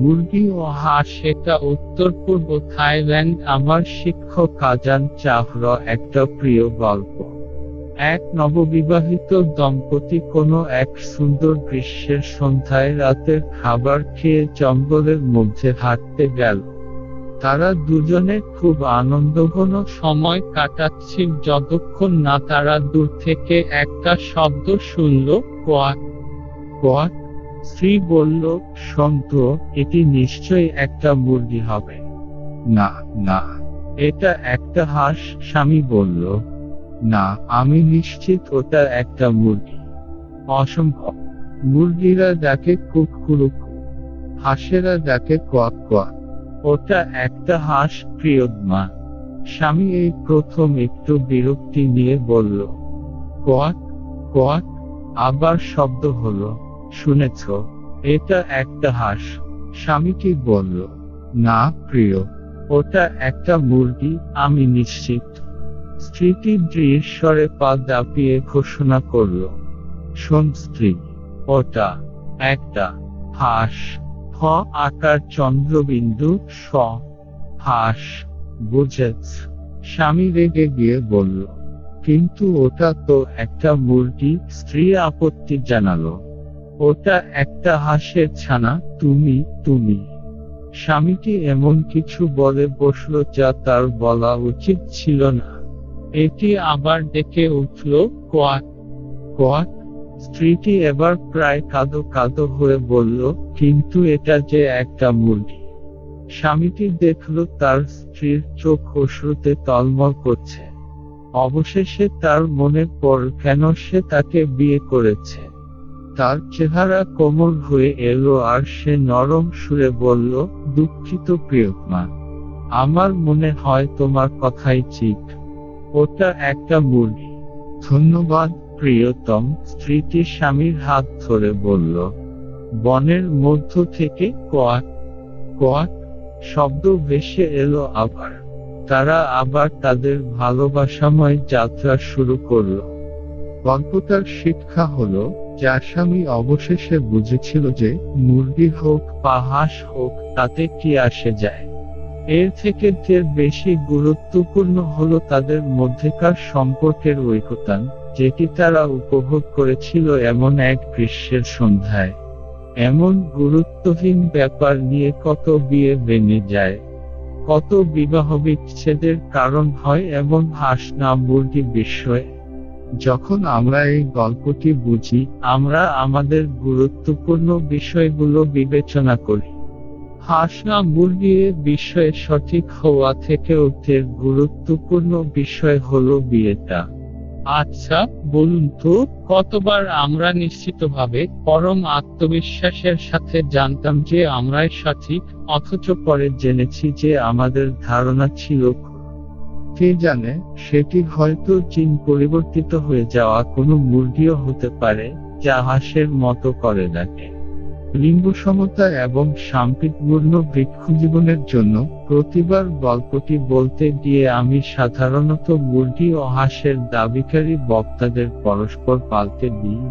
S1: মুরগি ও হাঁস এটা উত্তর পূর্ব থাইল্যান্ড আমার শিক্ষক আজান চাহর একটা প্রিয় গল্প এক নববিবাহিত দম্পতি কোনো এক সুন্দর গ্রীষ্মের সন্ধ্যায় রাতের খাবার খেয়ে জঙ্গলের মধ্যে হাঁটতে গেল তারা দুজনে খুব আনন্দঘন সময় কাটাচ্ছিল যতক্ষণ না তারা দূর থেকে একটা শব্দ শুনল কোয়াক কোয়াক স্ত্রী বলল সন্ত এটি নিশ্চয় একটা মুরগি হবে না না এটা একটা হাঁস স্বামী বলল না আমি নিশ্চিত ওটা একটা মুরগি অসম্ভব মুরগিরা ডাকে কুক কুরুক হাঁসেরা ডাকে কোয়াক কোয়াক ওটা একটা হাঁস প্রিয়দমা স্বামী এই প্রথম একটু বিরক্তি নিয়ে বলল কোয়াক কোয়াক আবার শব্দ হলো শুনেছ এটা একটা হাঁস স্বামীটি বলল না প্রিয় ওটা একটা মুরগি আমি নিশ্চিত স্ত্রীটি দৃশ্বরে পা দাপিয়ে ঘোষণা করল শোন স্ত্রী ওটা একটা হাঁস হ আকার চন্দ্রবিন্দু স হাঁস বুঝেছ স্বামী রেগে গিয়ে বলল কিন্তু ওটা তো একটা মুরগি স্ত্রী আপত্তি জানালো ওটা একটা হাঁসের ছানা তুমি তুমি স্বামীটি এমন কিছু বলে বসল যা তার বলা উচিত ছিল না এটি আবার ডেকে উঠল কোয়াক কোয়াক স্ত্রীটি এবার প্রায় কাঁদো কাঁদো হয়ে বলল কিন্তু এটা যে একটা মুরগি স্বামীটি দেখল তার স্ত্রীর চোখ অশ্রুতে তলমল করছে অবশেষে তার মনে পর কেন সে তাকে বিয়ে করেছে তার চেহারা কোমল হয়ে এলো আর সে নরম সুরে বলল দুঃখিত প্রিয়মা আমার মনে হয় তোমার কথাই ঠিক ওটা একটা মুরগি ধন্যবাদ প্রিয়তম স্ত্রীটি স্বামীর হাত ধরে বলল বনের মধ্য থেকে কোয়াক কোয়াক শব্দ ভেসে এলো আবার তারা আবার তাদের ভালোবাসাময় যাত্রা শুরু করল গল্পটার শিক্ষা হলো যার স্বামী অবশেষে বুঝেছিল যে মুরগি হোক বা হাঁস হোক তাতে কি আসে যায় এর থেকে যে বেশি গুরুত্বপূর্ণ হল তাদের মধ্যেকার সম্পর্কের ঐকতান যেটি তারা উপভোগ করেছিল এমন এক গ্রীষ্মের সন্ধ্যায় এমন গুরুত্বহীন ব্যাপার নিয়ে কত বিয়ে বেনে যায় কত বিবাহ বিচ্ছেদের কারণ হয় এমন হাস না মুরগি বিষয়ে যখন আমরা এই গল্পটি বুঝি আমরা আমাদের গুরুত্বপূর্ণ বিষয়গুলো বিবেচনা করি হাসনা মুরগিয়ে বিষয়ে সঠিক হওয়া থেকে অর্থের গুরুত্বপূর্ণ বিষয় হল বিয়েটা আচ্ছা বলুন তো কতবার আমরা নিশ্চিতভাবে পরম আত্মবিশ্বাসের সাথে জানতাম যে আমরাই সঠিক অথচ পরে জেনেছি যে আমাদের ধারণা ছিল কে জানে সেটি হয়তো চিন পরিবর্তিত হয়ে যাওয়া কোনো মুরগিও হতে পারে যা হাঁসের মতো করে ডাকে লিঙ্গ সমতা এবং শান্তিপূর্ণ বৃক্ষ জীবনের জন্য প্রতিবার গল্পটি বলতে গিয়ে আমি সাধারণত মুরগি ও হাঁসের দাবিকারী বক্তাদের পরস্পর পাল্টে দিই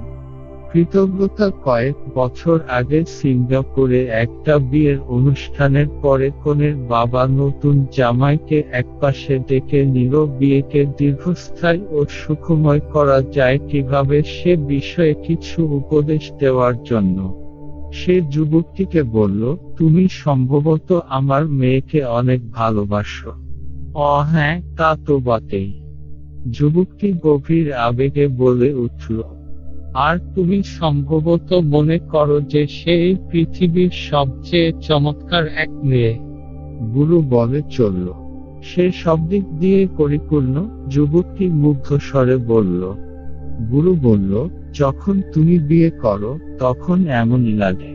S1: কৃতজ্ঞতা কয়েক বছর আগে সিঙ্গাপুরে একটা বিয়ের অনুষ্ঠানের পরে কনের বাবা নতুন জামাইকে একপাশে ডেকে নিল বিয়েকে দীর্ঘস্থায়ী ও সুখময় করা যায় কিভাবে সে বিষয়ে কিছু উপদেশ দেওয়ার জন্য সে যুবকটিকে বলল তুমি সম্ভবত আমার মেয়েকে অনেক ভালোবাসো অ হ্যাঁ তা তো বটেই যুবকটি গভীর আবেগে বলে উঠল আর তুমি সম্ভবত মনে করো যে সেই পৃথিবীর সবচেয়ে চমৎকার এক মেয়ে গুরু বলে চলল সে সব দিক দিয়ে পরিপূর্ণ যুবকটি মুগ্ধ স্বরে বলল গুরু বলল যখন তুমি বিয়ে করো তখন এমনই লাগে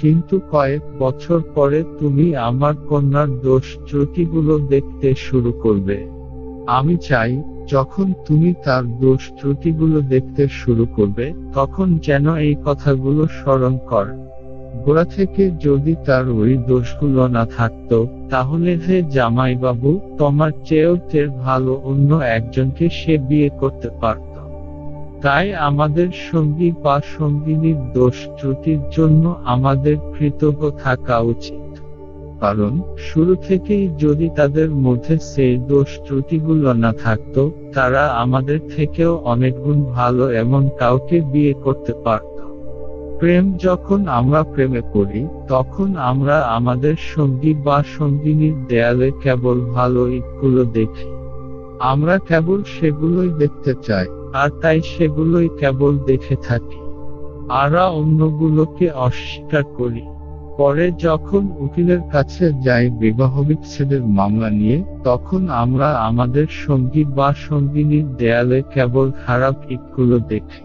S1: কিন্তু কয়েক বছর পরে তুমি আমার কন্যার দোষ ত্রুটিগুলো দেখতে শুরু করবে আমি চাই যখন তুমি তার দোষ ত্রুটিগুলো দেখতে শুরু করবে তখন যেন এই কথাগুলো স্মরণ কর গোড়া থেকে যদি তার ওই দোষগুলো না থাকতো তাহলে যে জামাইবাবু তোমার চেয়েও তের ভালো অন্য একজনকে সে বিয়ে করতে পারত তাই আমাদের সঙ্গী বা সঙ্গিনীর দোষ ত্রুটির জন্য আমাদের কৃতজ্ঞ থাকা উচিত কারণ শুরু থেকেই যদি তাদের মধ্যে সেই দোষ ত্রুটিগুলো না থাকত তারা আমাদের থেকেও অনেক গুণ ভালো এমন কাউকে বিয়ে করতে পারত প্রেম যখন আমরা প্রেমে করি তখন আমরা আমাদের সঙ্গী বা সঙ্গিনীর দেয়ালে কেবল ভালো ইটগুলো দেখি আমরা কেবল সেগুলোই দেখতে চাই আর তাই সেগুলোই কেবল দেখে থাকি আরা অন্যগুলোকে অস্বীকার করি পরে যখন উকিলের কাছে যাই বিবাহ বিচ্ছেদের মামলা নিয়ে তখন আমরা আমাদের সঙ্গী বা সঙ্গিনীর দেয়ালে কেবল খারাপ দিকগুলো দেখি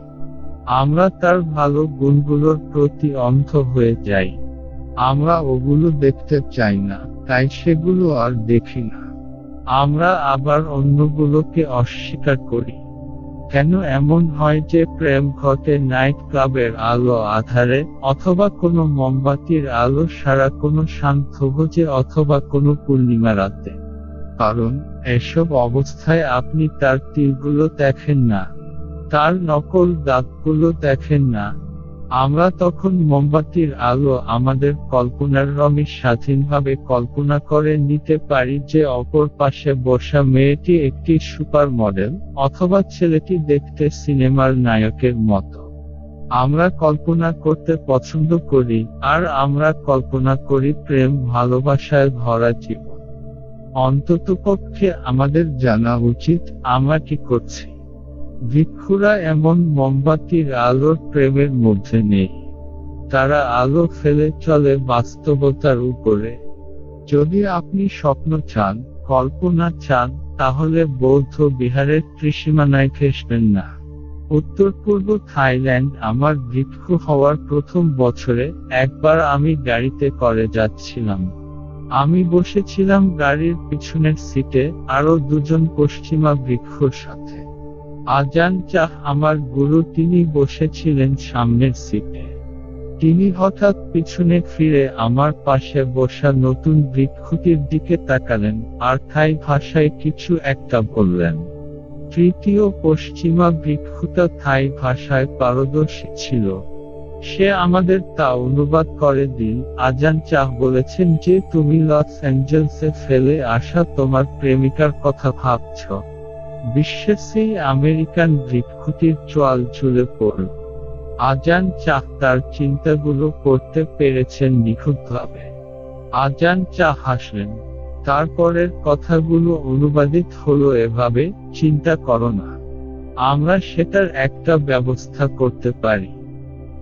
S1: আমরা তার ভালো গুণগুলোর প্রতি অন্ধ হয়ে যাই আমরা ওগুলো দেখতে চাই না তাই সেগুলো আর দেখি না আমরা আবার অন্যগুলোকে অস্বীকার করি কেন এমন হয় যে প্রেম ঘটে নাইট ক্লাবের আলো আধারে অথবা কোনো মোমবাতির আলো সারা কোনো শান্ত ভোজে অথবা কোনো পূর্ণিমা রাতে কারণ এসব অবস্থায় আপনি তার তীরগুলো দেখেন না তার নকল দাঁতগুলো দেখেন না আমরা তখন মোমবাতির আলো আমাদের কল্পনার রমে স্বাধীনভাবে কল্পনা করে নিতে পারি যে অপর পাশে বসা মেয়েটি একটি সুপার মডেল অথবা ছেলেটি দেখতে সিনেমার নায়কের মতো আমরা কল্পনা করতে পছন্দ করি আর আমরা কল্পনা করি প্রেম ভালোবাসায় ভরা জীবন অন্ততপক্ষে আমাদের জানা উচিত আমরা কি করছি ভিক্ষুরা এমন মোমবাতির আলোর প্রেমের মধ্যে নেই তারা আলো ফেলে চলে বাস্তবতার উপরে যদি আপনি স্বপ্ন চান কল্পনা চান তাহলে বৌদ্ধ বিহারের ত্রিসীমানায় খেসবেন না উত্তর পূর্ব থাইল্যান্ড আমার ভিক্ষু হওয়ার প্রথম বছরে একবার আমি গাড়িতে করে যাচ্ছিলাম আমি বসেছিলাম গাড়ির পিছনের সিটে আরো দুজন পশ্চিমা ভিক্ষুর সাথে আজান চাহ আমার গুরু তিনি বসেছিলেন সামনের সিটে তিনি হঠাৎ পিছনে ফিরে আমার পাশে বসা নতুন বৃক্ষটির দিকে তাকালেন আর থাই ভাষায় কিছু একটা বললেন তৃতীয় পশ্চিমা বৃক্ষটা থাই ভাষায় পারদর্শী ছিল সে আমাদের তা অনুবাদ করে দিন আজান চাহ বলেছেন যে তুমি লস অ্যাঞ্জেলসে ফেলে আসা তোমার প্রেমিকার কথা ভাবছ বিশ্বে আমেরিকান বৃক্ষটির চোয়াল ঝুলে পড়ল আজান চাহ তার চিন্তাগুলো করতে পেরেছেন নিখুঁতভাবে আজান চা হাসলেন তারপরের কথাগুলো অনুবাদিত হলো এভাবে চিন্তা করো না আমরা সেটার একটা ব্যবস্থা করতে পারি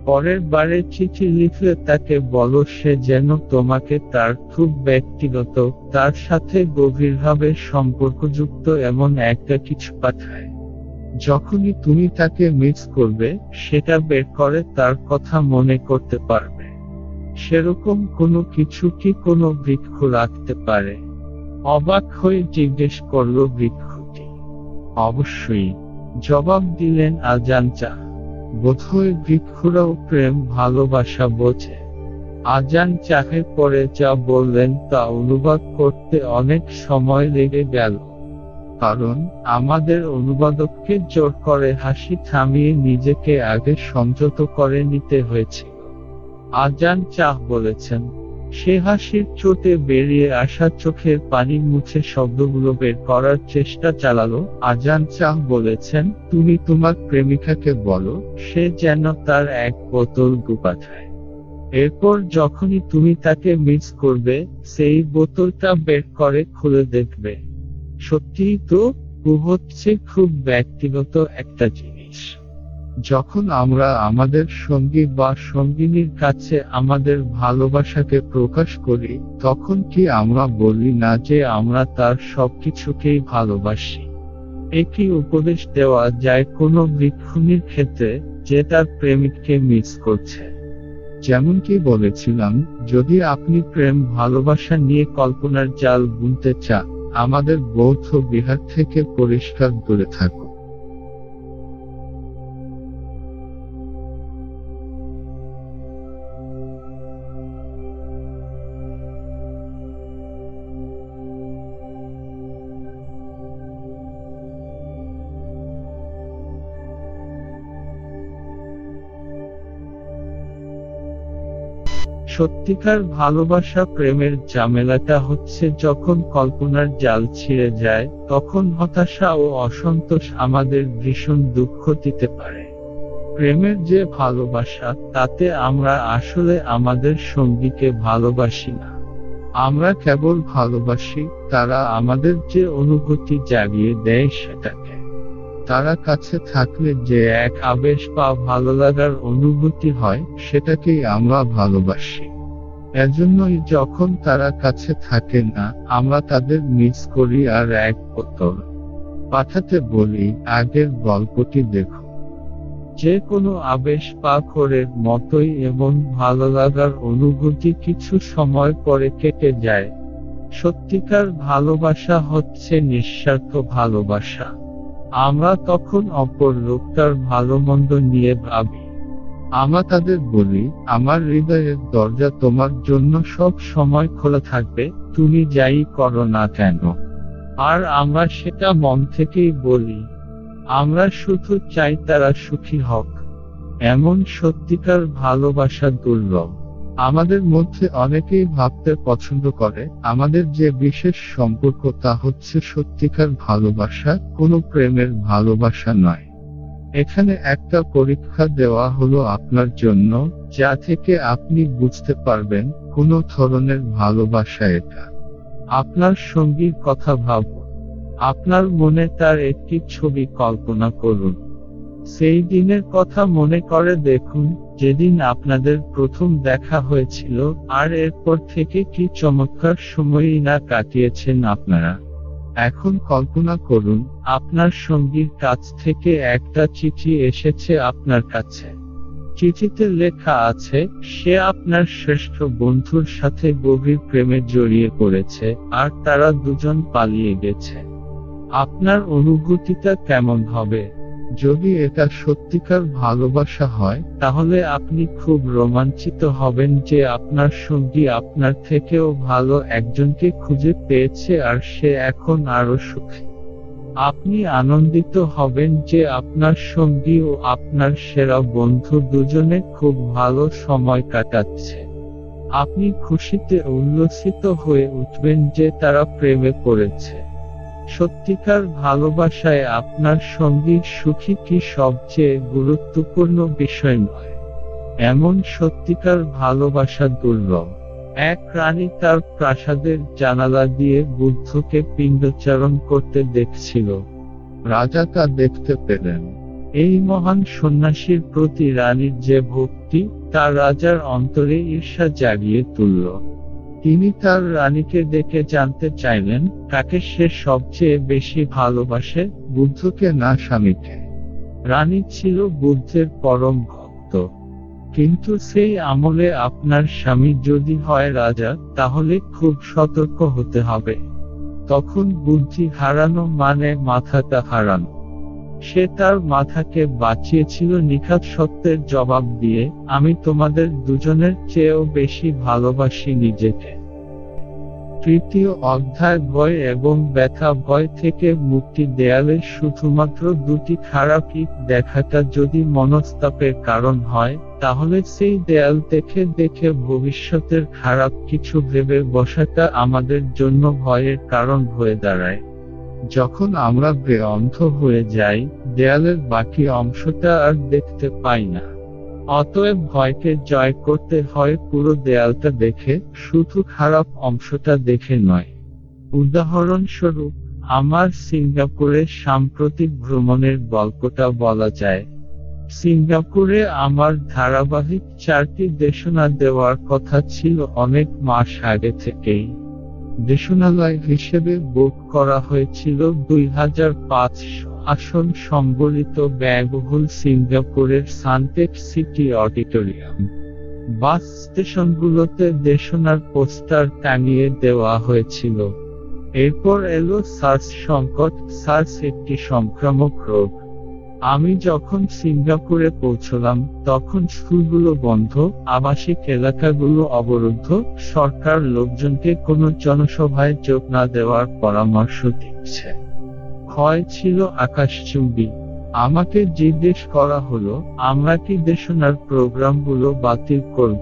S1: পরের বারে চিঠি লিখলে তাকে বলো সে যেন তোমাকে তার খুব ব্যক্তিগত তার সাথে গভীরভাবে সম্পর্কযুক্ত এমন একটা কিছু পাঠায় যখনই তুমি তাকে মিস করবে সেটা বের করে তার কথা মনে করতে পারবে সেরকম কোনো কিছু কি কোনো বৃক্ষ রাখতে পারে অবাক হয়ে জিজ্ঞেস করল বৃক্ষটি অবশ্যই জবাব দিলেন আজান চা বোধহয় ভিক্ষুরাও প্রেম ভালোবাসা বোঝে আজান চাহে পরে যা বললেন তা অনুবাদ করতে অনেক সময় লেগে গেল কারণ আমাদের অনুবাদককে জোর করে হাসি থামিয়ে নিজেকে আগে সংযত করে নিতে হয়েছিল আজান চাহ বলেছেন সে হাসির চোটে বেরিয়ে আসা চোখের পানি মুছে শব্দগুলো বের করার চেষ্টা চালালো আজান চাহ বলেছেন তুমি তোমার প্রেমিকাকে বলো সে যেন তার এক বোতল গুপাঠায় এরপর যখনই তুমি তাকে মিস করবে সেই বোতলটা বের করে খুলে দেখবে সত্যিই তো হচ্ছে খুব ব্যক্তিগত একটা জিনিস যখন আমরা আমাদের সঙ্গী বা সঙ্গিনীর কাছে আমাদের ভালোবাসাকে প্রকাশ করি তখন কি আমরা বলি না যে আমরা তার সবকিছুকেই ভালোবাসি একই উপদেশ দেওয়া যায় কোনো বৃক্ষণীর ক্ষেত্রে যে তার প্রেমিককে মিস করছে যেমনটি বলেছিলাম যদি আপনি প্রেম ভালোবাসা নিয়ে কল্পনার জাল বুনতে চান আমাদের বৌদ্ধ বিহার থেকে পরিষ্কার দূরে থাকুন সত্যিকার ভালোবাসা প্রেমের ঝামেলাটা হচ্ছে যখন কল্পনার জাল ছিঁড়ে যায় তখন হতাশা ও অসন্তোষ আমাদের ভীষণ দুঃখ দিতে পারে প্রেমের যে ভালোবাসা তাতে আমরা আসলে আমাদের সঙ্গীকে ভালোবাসি না আমরা কেবল ভালোবাসি তারা আমাদের যে অনুভূতি জাগিয়ে দেয় সেটাকে তারা কাছে থাকলে যে এক আবেশ বা ভালো লাগার অনুভূতি হয় সেটাকেই আমরা ভালোবাসি এজন্যই যখন তারা কাছে থাকে না আমরা তাদের মিস করি আর এক বোতল পাঠাতে বলি আগের গল্পটি দেখো যে কোনো আবেশ করে মতোই এবং ভালো লাগার অনুভূতি কিছু সময় পরে কেটে যায় সত্যিকার ভালোবাসা হচ্ছে নিঃস্বার্থ ভালোবাসা আমরা তখন অপর লোকটার ভালো মন্দ নিয়ে ভাবি আমা তাদের বলি আমার হৃদয়ের দরজা তোমার জন্য সব সময় খোলা থাকবে তুমি যাই করো না কেন আর আমরা সেটা মন থেকেই বলি আমরা শুধু চাই তারা সুখী হোক এমন সত্যিকার ভালোবাসা দুর্লভ আমাদের মধ্যে অনেকেই ভাবতে পছন্দ করে আমাদের যে বিশেষ সম্পর্ক তা হচ্ছে সত্যিকার ভালোবাসা কোনো প্রেমের ভালোবাসা নয় এখানে একটা পরীক্ষা দেওয়া হলো আপনার জন্য যা থেকে আপনি বুঝতে পারবেন কোন ধরনের ভালোবাসা এটা আপনার সঙ্গীর কথা ভাব আপনার মনে তার একটি ছবি কল্পনা করুন সেই দিনের কথা মনে করে দেখুন যেদিন আপনাদের প্রথম দেখা হয়েছিল আর এরপর থেকে কি চমৎকার সময়ই না কাটিয়েছেন আপনারা এখন কল্পনা করুন আপনার সঙ্গীর কাছ থেকে একটা চিঠি এসেছে আপনার কাছে চিঠিতে লেখা আছে সে আপনার শ্রেষ্ঠ বন্ধুর সাথে গভীর প্রেমে জড়িয়ে পড়েছে আর তারা দুজন পালিয়ে গেছে আপনার অনুভূতিটা কেমন হবে যদি এটা সত্যিকার ভালোবাসা হয় তাহলে আপনি খুব রোমাঞ্চিত হবেন যে আপনার সঙ্গী আপনার থেকেও ভালো একজনকে খুঁজে পেয়েছে আর সে এখন আরো সুখী আপনি আনন্দিত হবেন যে আপনার সঙ্গী ও আপনার সেরা বন্ধু দুজনে খুব ভালো সময় কাটাচ্ছে আপনি খুশিতে উল্লসিত হয়ে উঠবেন যে তারা প্রেমে পড়েছে সত্যিকার ভালোবাসায় আপনার সঙ্গী সুখী কি সবচেয়ে গুরুত্বপূর্ণ বিষয় নয় এমন সত্যিকার ভালোবাসা দুর্লভ এক রানী তার প্রাসাদের জানালা দিয়ে বুদ্ধকে পিণ্ডচারণ করতে দেখছিল রাজা তা দেখতে পেলেন এই মহান সন্ন্যাসীর প্রতি রানীর যে ভক্তি তা রাজার অন্তরে ঈর্ষা জাগিয়ে তুলল তিনি তার রানীকে দেখে জানতে চাইলেন কাকে সে সবচেয়ে বেশি ভালোবাসে বুদ্ধকে না স্বামীকে রানী ছিল বুদ্ধের পরম ভক্ত কিন্তু সেই আমলে আপনার স্বামী যদি হয় রাজা তাহলে খুব সতর্ক হতে হবে তখন বুদ্ধি হারানো মানে মাথাটা হারানো সে তার মাথাকে বাঁচিয়েছিল নিখাত সত্যের জবাব দিয়ে আমি তোমাদের দুজনের চেয়েও বেশি ভালোবাসি নিজেকে তৃতীয় অধ্যায় ভয় এবং ব্যথা ভয় থেকে মুক্তি দেয়ালে শুধুমাত্র দুটি খারাপ ইট দেখাটা যদি মনস্তাপের কারণ হয় তাহলে সেই দেয়াল দেখে দেখে ভবিষ্যতের খারাপ কিছু ভেবে বসাটা আমাদের জন্য ভয়ের কারণ হয়ে দাঁড়ায় যখন আমরা বে অন্ধ হয়ে যাই দেয়ালের বাকি অংশটা আর দেখতে পাই না অতএব ভয়কে জয় করতে হয় পুরো দেয়ালটা দেখে শুধু খারাপ অংশটা দেখে নয় উদাহরণস্বরূপ আমার সিঙ্গাপুরে সাম্প্রতিক ভ্রমণের গল্পটা বলা যায় সিঙ্গাপুরে আমার ধারাবাহিক চারটি দেশনা দেওয়ার কথা ছিল অনেক মাস আগে থেকেই দেশনালয় হিসেবে বোধ করা হয়েছিল দুই আসন সম্বলিত ব্যয়বহুল সিঙ্গাপুরের সানটেক সিটি অডিটোরিয়াম বাস স্টেশনগুলোতে দেশনার পোস্টার টাঙিয়ে দেওয়া হয়েছিল এরপর এলো সার্স সংকট সার্স একটি সংক্রামক রোগ আমি যখন সিঙ্গাপুরে পৌঁছলাম তখন স্কুলগুলো বন্ধ আবাসিক এলাকাগুলো অবরুদ্ধ সরকার লোকজনকে কোনো জনসভায় যোগ না দেওয়ার পরামর্শ দিচ্ছে ক্ষয় ছিল আকাশচুম্বী আমাকে জিজ্ঞেস করা হলো আমরা কি দেশনার প্রোগ্রামগুলো বাতিল করব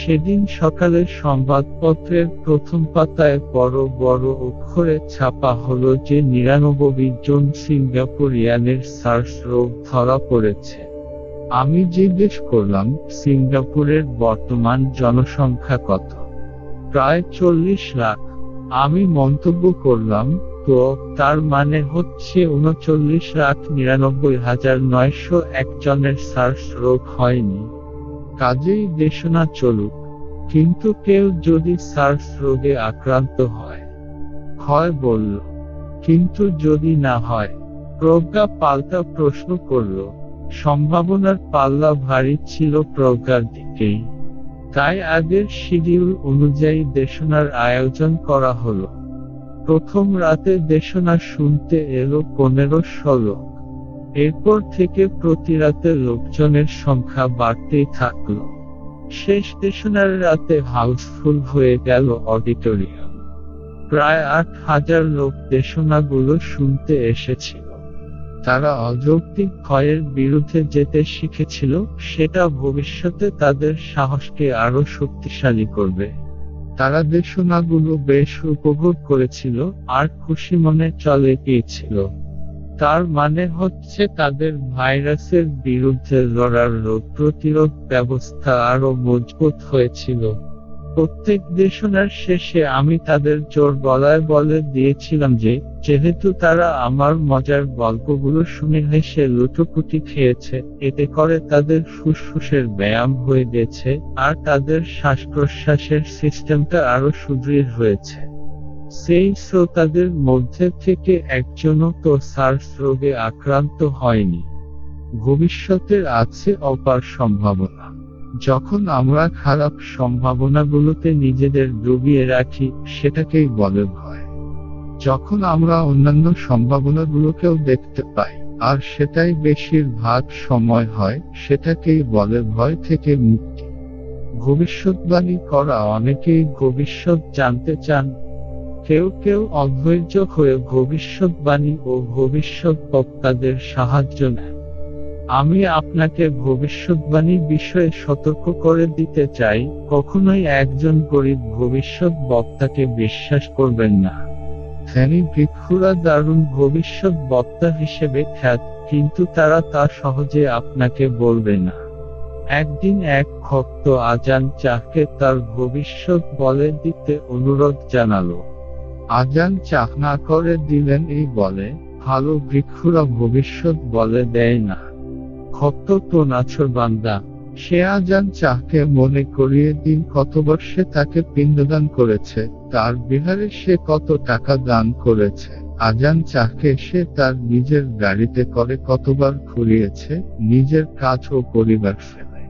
S1: সেদিন সকালে সংবাদপত্রের প্রথম পাতায় বড় বড় অক্ষরে ছাপা হল যে নিরানব্বই জন সিঙ্গাপুরিয়ানের সার্স রোগ ধরা পড়েছে আমি জিজ্ঞেস করলাম সিঙ্গাপুরের বর্তমান জনসংখ্যা কত প্রায় চল্লিশ লাখ আমি মন্তব্য করলাম তো তার মানে হচ্ছে উনচল্লিশ লাখ নিরানব্বই হাজার নয়শো একজনের সার্স রোগ হয়নি কাজেই দেশনা চলুক কিন্তু কেউ যদি সার্স রোগে আক্রান্ত হয় হয় বলল কিন্তু যদি না হয় প্রজ্ঞা পাল্টা প্রশ্ন করল সম্ভাবনার পাল্লা ভারী ছিল প্রজ্ঞার দিকেই তাই আগের শিডিউল অনুযায়ী দেশনার আয়োজন করা হলো প্রথম রাতে দেশনা শুনতে এলো পনেরো ষোলো এরপর থেকে প্রতি রাতে লোকজনের সংখ্যা বাড়তেই থাকল শেষ স্টেশনের রাতে হাউসফুল হয়ে গেল অডিটোরিয়াম প্রায় আট হাজার লোক দেশনাগুলো শুনতে এসেছিল তারা অযৌক্তিক ভয়ের বিরুদ্ধে যেতে শিখেছিল সেটা ভবিষ্যতে তাদের সাহসকে আরো শক্তিশালী করবে তারা দেশনাগুলো বেশ উপভোগ করেছিল আর খুশি মনে চলে গিয়েছিল তার মানে হচ্ছে তাদের ভাইরাসের বিরুদ্ধে লড়ার রোগ প্রতিরোধ ব্যবস্থা আরও মজবুত হয়েছিল প্রত্যেক দেশনার শেষে আমি তাদের জোর গলায় বলে দিয়েছিলাম যে যেহেতু তারা আমার মজার গল্পগুলো শুনে হেসে লুটোপুটি খেয়েছে এতে করে তাদের ফুসফুসের ব্যায়াম হয়ে গেছে আর তাদের শ্বাস প্রশ্বাসের সিস্টেমটা আরো সুদৃঢ় হয়েছে সেই শ্রোতাদের মধ্যে থেকে একজনও তো সার্স রোগে আক্রান্ত হয়নি ভবিষ্যতের আছে অপার সম্ভাবনা যখন আমরা খারাপ সম্ভাবনাগুলোতে নিজেদের ডুবিয়ে রাখি সেটাকেই বলে ভয় যখন আমরা অন্যান্য সম্ভাবনাগুলোকেও দেখতে পাই আর সেটাই বেশির ভাগ সময় হয় সেটাকেই বলে ভয় থেকে মুক্তি ভবিষ্যৎবাণী করা অনেকেই ভবিষ্যৎ জানতে চান কেউ কেউ অধৈর্য হয়ে ভবিষ্যৎবাণী ও ভবিষ্যৎ বক্তাদের সাহায্য নেয় আমি আপনাকে ভবিষ্যৎবাণী বিষয়ে সতর্ক করে দিতে চাই কখনোই একজন গরিব ভবিষ্যৎ বক্তাকে বিশ্বাস করবেন না ধ্যানী ভিক্ষুরা দারুণ ভবিষ্যৎ বক্তা হিসেবে খ্যাত কিন্তু তারা তা সহজে আপনাকে বলবে না একদিন এক ভক্ত আজান চাকে তার ভবিষ্যৎ বলে দিতে অনুরোধ জানালো আজান চাকনা করে দিলেন এই বলে ভালো বৃক্ষরা ভবিষ্যৎ বলে দেয় না খপ্ত তো নাছর বান্দা সে আজান চাকে মনে করিয়ে দিন কত বর্ষে তাকে পিণ্ডদান করেছে তার বিহারে সে কত টাকা দান করেছে আজান চাকে সে তার নিজের গাড়িতে করে কতবার ঘুরিয়েছে নিজের কাজ ও পরিবার ফেলে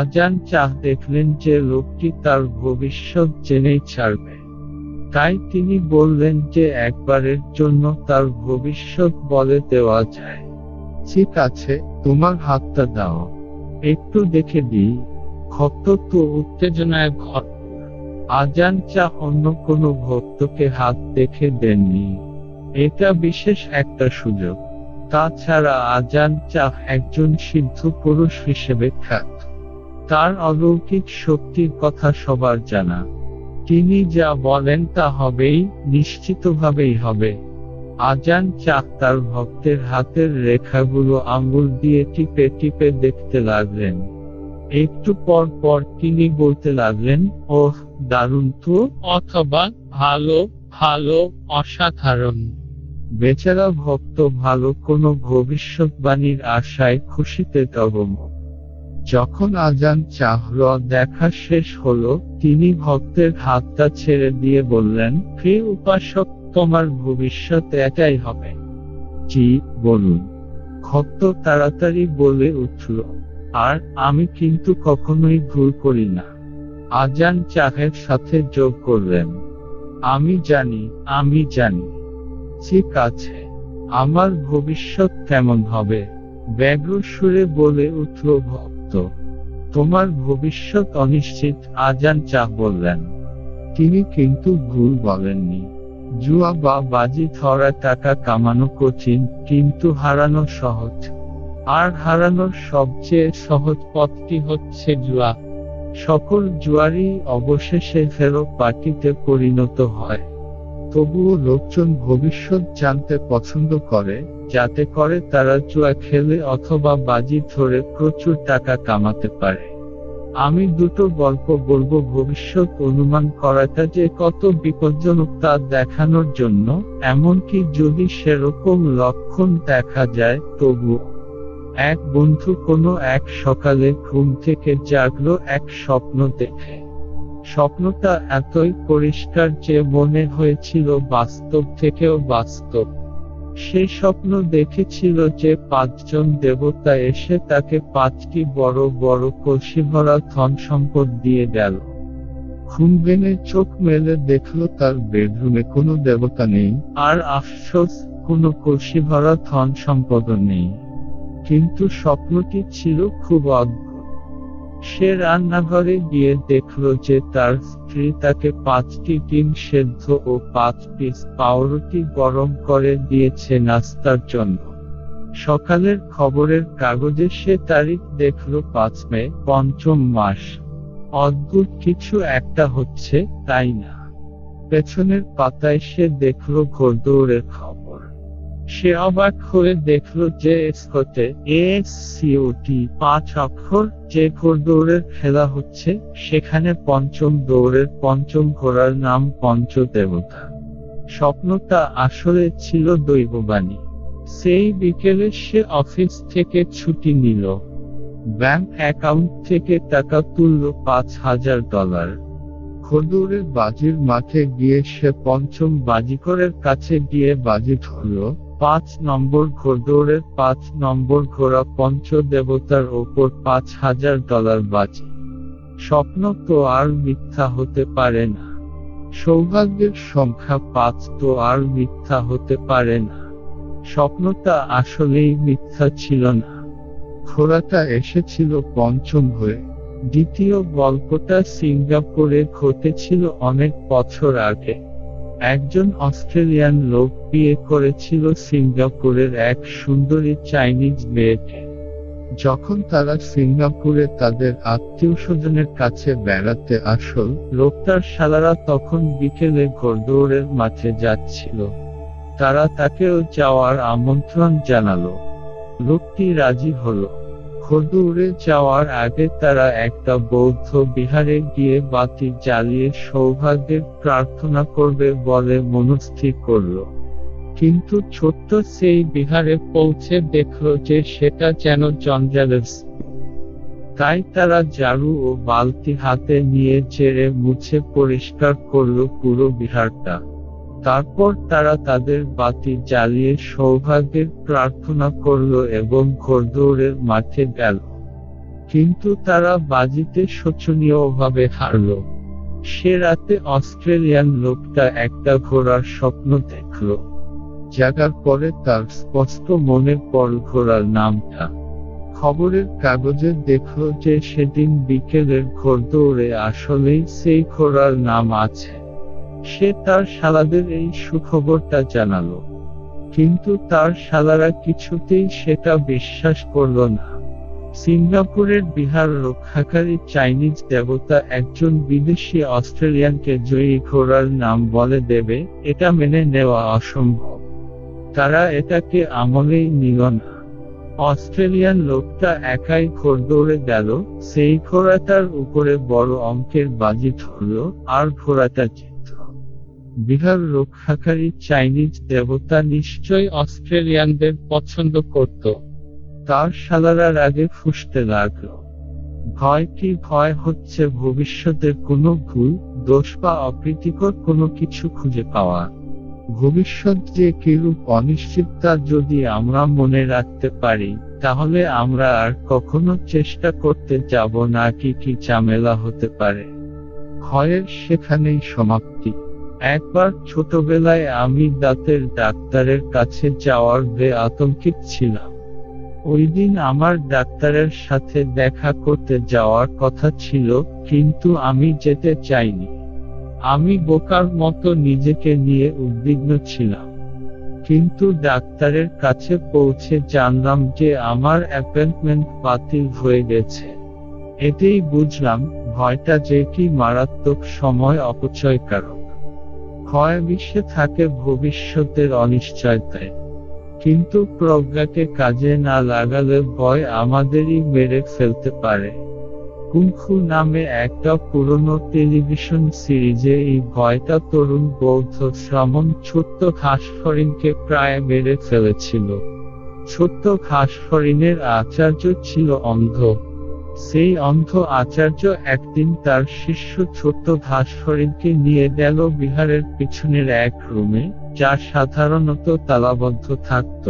S1: আজান চাহ দেখলেন যে লোকটি তার ভবিষ্যৎ জেনেই ছাড়বে তাই তিনি বললেন যে একবারের জন্য তার ভবিষ্যৎ বলে দেওয়া যায় ঠিক আছে তোমার হাতটা দাও একটু দেখে দিই ভক্ত তো উত্তেজনায় ঘট আজান চা অন্য কোনো ভক্তকে হাত দেখে দেননি এটা বিশেষ একটা সুযোগ তাছাড়া আজান চা একজন সিদ্ধ পুরুষ হিসেবে খ্যাত তার অলৌকিক শক্তির কথা সবার জানা তিনি যা বলেন তা হবেই নিশ্চিতভাবেই হবে আজান চাক তার ভক্তের হাতের রেখাগুলো আঙুল দিয়ে টিপে টিপে দেখতে লাগলেন একটু পর পর তিনি বলতে লাগলেন ওহ দারুণ তো অথবা ভালো ভালো অসাধারণ বেচারা ভক্ত ভালো কোনো ভবিষ্যৎবাণীর আশায় খুশিতে তবম যখন আজান চাহর দেখা শেষ হলো তিনি ভক্তের হাতটা ছেড়ে দিয়ে বললেন প্রিয় উপাসক তোমার ভবিষ্যৎ এটাই হবে জি বলুন ভক্ত তাড়াতাড়ি বলে উঠল আর আমি কিন্তু কখনোই ভুল করি না আজান চাহের সাথে যোগ করলেন আমি জানি আমি জানি ঠিক আছে আমার ভবিষ্যৎ কেমন হবে ব্যগ্র সুরে বলে উঠল ভক্ত তোমার ভবিষ্যৎ অনিশ্চিত আজান চাহ বললেন তিনি কিন্তু ভুল বলেননি জুয়া বা বাজি ধরা টাকা কামানো কঠিন কিন্তু হারানো সহজ আর হারানোর সবচেয়ে সহজ পথটি হচ্ছে জুয়া সকল জুয়ারি অবশেষে ফেরো পার্টিতে পরিণত হয় তবুও লোকজন ভবিষ্যৎ জানতে পছন্দ করে যাতে করে তারা চুয়া খেলে অথবা বাজি ধরে প্রচুর টাকা কামাতে পারে আমি দুটো গল্প বলবো ভবিষ্যৎ অনুমান করাটা যে কত বিপজ্জনক তা দেখানোর জন্য এমনকি যদি সেরকম লক্ষণ দেখা যায় তবু এক বন্ধু কোনো এক সকালে ঘুম থেকে জাগলো এক স্বপ্ন দেখে স্বপ্নটা এতই পরিষ্কার যে মনে হয়েছিল বাস্তব থেকেও বাস্তব সে স্বপ্ন দেখেছিল যে পাঁচজন দেবতা এসে তাকে পাঁচটি বড় বড় কষিভরা ধন সম্পদ দিয়ে গেল ঘুম চোখ মেলে দেখল তার বেডরুমে কোনো দেবতা নেই আর আফসোস কোনো কষিভরা ধন সম্পদ নেই কিন্তু স্বপ্নটি ছিল খুব অদ্ভুত সে রান্নাঘরে গিয়ে দেখল যে তার স্ত্রী তাকে পাঁচটি ডিম সেদ্ধ ও পাঁচ পিস পাউরুটি গরম করে দিয়েছে নাস্তার জন্য সকালের খবরের কাগজে সে তারিখ দেখল পাঁচ মে পঞ্চম মাস অদ্ভুত কিছু একটা হচ্ছে তাই না পেছনের পাতায় সে দেখল ঘোর ঘোরদৌড়ের খবর সে অবাক হয়ে দেখল যে স্কোতে এস সিওটি পাঁচ অক্ষর যে ঘোর দৌড়ের খেলা হচ্ছে সেখানে পঞ্চম দৌড়ের পঞ্চম ঘোড়ার নাম পঞ্চ দেবতা স্বপ্নটা আসলে ছিল দৈববাণী সেই বিকেলে সে অফিস থেকে ছুটি নিল ব্যাংক অ্যাকাউন্ট থেকে টাকা তুলল পাঁচ হাজার ডলার খদুরের বাজির মাঠে গিয়ে সে পঞ্চম বাজিকরের কাছে গিয়ে বাজি ধরল পাঁচ নম্বর ঘোড়দৌড়ের পাঁচ নম্বর ঘোড়া পঞ্চ দেবতার ওপর পাঁচ হাজার ডলার বাজে স্বপ্ন তো আর মিথ্যা হতে পারে না সৌভাগ্যের সংখ্যা পাঁচ তো আর মিথ্যা হতে পারে না স্বপ্নটা আসলেই মিথ্যা ছিল না ঘোড়াটা এসেছিল পঞ্চম হয়ে দ্বিতীয় গল্পটা সিঙ্গাপুরে ঘটেছিল অনেক বছর আগে একজন অস্ট্রেলিয়ান লোক বিয়ে করেছিল সিঙ্গাপুরের এক সুন্দরী চাইনিজ মেয়েকে যখন তারা সিঙ্গাপুরে তাদের আত্মীয় স্বজনের কাছে বেড়াতে আসল লোকটার সালারা তখন বিকেলে ঘোড়দৌড়ের মাঠে যাচ্ছিল তারা তাকেও যাওয়ার আমন্ত্রণ জানালো লোকটি রাজি হলো ঘটুরে যাওয়ার আগে তারা একটা বৌদ্ধ বিহারে গিয়ে বাতি জ্বালিয়ে সৌভাগ্যের প্রার্থনা করবে বলে মনস্থির করল কিন্তু ছোট্ট সেই বিহারে পৌঁছে দেখল যে সেটা যেন জঞ্জালের তাই তারা ঝাড়ু ও বালতি হাতে নিয়ে চেড়ে মুছে পরিষ্কার করল পুরো বিহারটা তারপর তারা তাদের বাতি জ্বালিয়ে সৌভাগ্যের প্রার্থনা করল এবং ঘোড়দৌড়ের মাঠে গেল কিন্তু তারা বাজিতে শোচনীয়ভাবে হারল সে রাতে অস্ট্রেলিয়ান লোকটা একটা ঘোড়ার স্বপ্ন দেখল জাগার পরে তার স্পষ্ট মনে পর ঘোড়ার নামটা খবরের কাগজে দেখল যে সেদিন বিকেলের ঘোড়দৌড়ে আসলেই সেই ঘোড়ার নাম আছে সে তার শালাদের এই সুখবরটা জানালো কিন্তু তার শালারা কিছুতেই সেটা বিশ্বাস করল না সিঙ্গাপুরের বিহার রক্ষাকারী চাইনিজ দেবতা একজন বিদেশি অস্ট্রেলিয়ানকে জয়ী ঘোড়ার নাম বলে দেবে এটা মেনে নেওয়া অসম্ভব তারা এটাকে আমলেই নিল না অস্ট্রেলিয়ান লোকটা একাই ঘোড়দৌড়ে গেল সেই ঘোড়াটার উপরে বড় অঙ্কের বাজি ধরল আর ঘোড়াটা বিহার রক্ষাকারী চাইনিজ দেবতা নিশ্চয় অস্ট্রেলিয়ানদের পছন্দ করত তার শালারা রাগে ফুসতে লাগল ভয়টি ভয় হচ্ছে ভবিষ্যতের কোনো ভুল দোষ বা অপ্রীতিকর কোনো কিছু খুঁজে পাওয়া ভবিষ্যৎ যে কিরূপ অনিশ্চিততা যদি আমরা মনে রাখতে পারি তাহলে আমরা আর কখনো চেষ্টা করতে যাব না কি কি ঝামেলা হতে পারে ভয়ের সেখানেই সমাপ্তি একবার ছোটবেলায় আমি দাঁতের ডাক্তারের কাছে যাওয়ার বে আতঙ্কিত ছিলাম ওই দিন আমার ডাক্তারের সাথে দেখা করতে যাওয়ার কথা ছিল কিন্তু আমি যেতে চাইনি আমি বোকার মতো নিজেকে নিয়ে উদ্বিগ্ন ছিলাম কিন্তু ডাক্তারের কাছে পৌঁছে জানলাম যে আমার অ্যাপয়েন্টমেন্ট বাতিল হয়ে গেছে এতেই বুঝলাম ভয়টা যে কি মারাত্মক সময় অপচয়কারক ভয় বিশ্বে থাকে ভবিষ্যতের অনিশ্চয়তায় কিন্তু প্রজ্ঞাকে কাজে না লাগালে ভয় আমাদেরই মেরে ফেলতে পারে কুংফু নামে একটা পুরনো টেলিভিশন সিরিজে এই ভয়টা তরুণ বৌদ্ধ শ্রমণ ছোট্ট ফরিনকে প্রায় মেরে ফেলেছিল ছোট্ট ফরিনের আচার্য ছিল অন্ধ সেই অন্ধ আচার্য একদিন তার শিষ্য ছোট্ট দাসহরিণকে নিয়ে গেল বিহারের পিছনের এক রুমে যা সাধারণত তালাবদ্ধ থাকত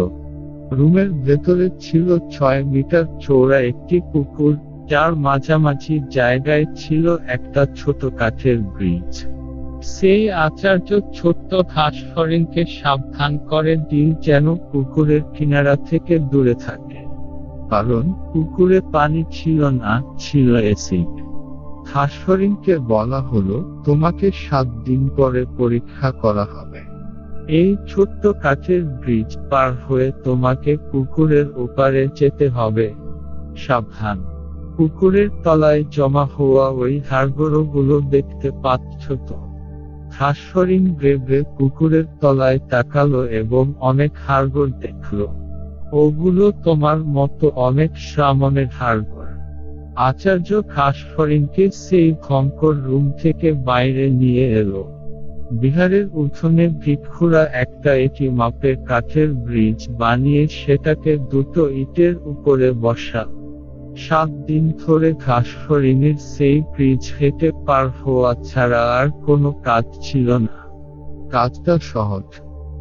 S1: রুমের ভেতরে ছিল ছয় মিটার চৌড়া একটি পুকুর যার মাঝামাঝি জায়গায় ছিল একটা ছোট কাঠের ব্রিজ সেই আচার্য ছোট্ট ঘাস সাবধান করে দিন যেন পুকুরের কিনারা থেকে দূরে থাকে কারণ পুকুরে পানি ছিল না ছিল অ্যাসিড হাসফরিনকে বলা হলো তোমাকে সাত দিন পরে পরীক্ষা করা হবে এই ছোট্ট কাঠের ব্রিজ পার হয়ে তোমাকে পুকুরের ওপারে যেতে হবে সাবধান পুকুরের তলায় জমা হওয়া ওই হাড়গোড়গুলো দেখতে পাচ্ছ তো হাসফরিন গ্রেভে পুকুরের তলায় তাকালো এবং অনেক হাড়গোড় দেখলো ওগুলো তোমার মতো অনেক শ্রামণের করে আচার্য খাসফরিনকে সেই ভঙ্কর রুম থেকে বাইরে নিয়ে এলো বিহারের উঠোনে ভিক্ষুরা একটা এটি মাপের কাঠের ব্রিজ বানিয়ে সেটাকে দুটো ইটের উপরে বসা সাত দিন ধরে ঘাসফরিনের সেই ব্রিজ হেঁটে পার হওয়া ছাড়া আর কোনো কাজ ছিল না কাজটা সহজ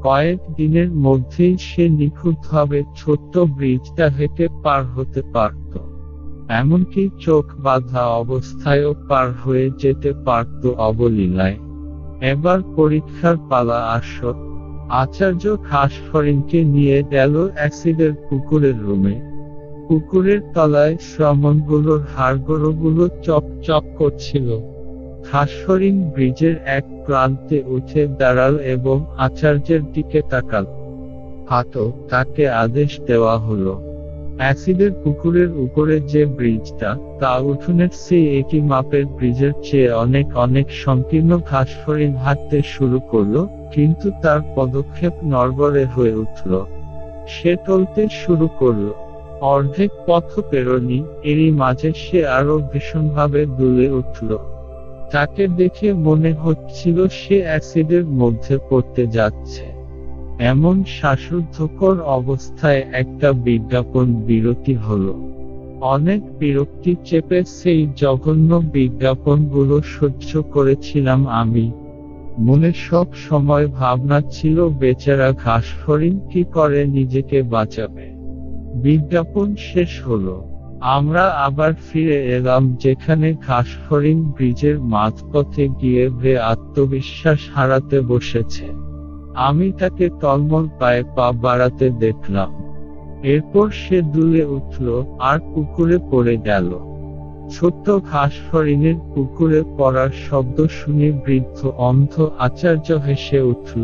S1: কয়েক দিনের মধ্যেই সে নিখুঁতভাবে ছোট্ট ব্রিজটা হেঁটে পার হতে পারত এমনকি চোখ বাধা অবস্থায়ও পার হয়ে যেতে পারত অবলীলায় এবার পরীক্ষার পালা আসত আচার্য খাসফরিনকে নিয়ে গেল অ্যাসিডের পুকুরের রুমে পুকুরের তলায় শ্রমণগুলোর হাড়গোড়গুলো চপ চপ করছিল খাসফরিন ব্রিজের এক প্রান্তে উঠে দাঁড়াল এবং আচার্যের দিকে তাকাল হাত তাকে আদেশ দেওয়া হলো অ্যাসিডের পুকুরের উপরে যে ব্রিজটা তা উঠুনের সেই একই মাপের ব্রিজের চেয়ে অনেক অনেক সংকীর্ণ ঘাস ফরিন হাঁটতে শুরু করলো কিন্তু তার পদক্ষেপ নড়বড়ে হয়ে উঠল সে টলতে শুরু করল অর্ধেক পথ পেরোনি এরই মাঝে সে আরো ভীষণভাবে দুলে উঠল তাকে দেখে মনে হচ্ছিল সে অ্যাসিডের মধ্যে পড়তে যাচ্ছে এমন শ্বাসরুদ্ধকর অবস্থায় একটা বিজ্ঞাপন বিরতি হলো অনেক বিরক্তি চেপে সেই জঘন্য বিজ্ঞাপনগুলো সহ্য করেছিলাম আমি মনে সব সময় ভাবনা ছিল বেচারা ঘাস ঘাসফড়িং কি করে নিজেকে বাঁচাবে বিজ্ঞাপন শেষ হলো আমরা আবার ফিরে এলাম যেখানে ঘাসফড়িং ব্রিজের মাঝপথে গিয়ে ভে আত্মবিশ্বাস হারাতে বসেছে আমি তাকে তলমল পায়ে পা বাড়াতে দেখলাম এরপর সে দুলে উঠল আর পুকুরে পড়ে গেল ছোট্ট ঘাসফড়িনের পুকুরে পড়ার শব্দ শুনে বৃদ্ধ অন্ধ আচার্য হেসে উঠল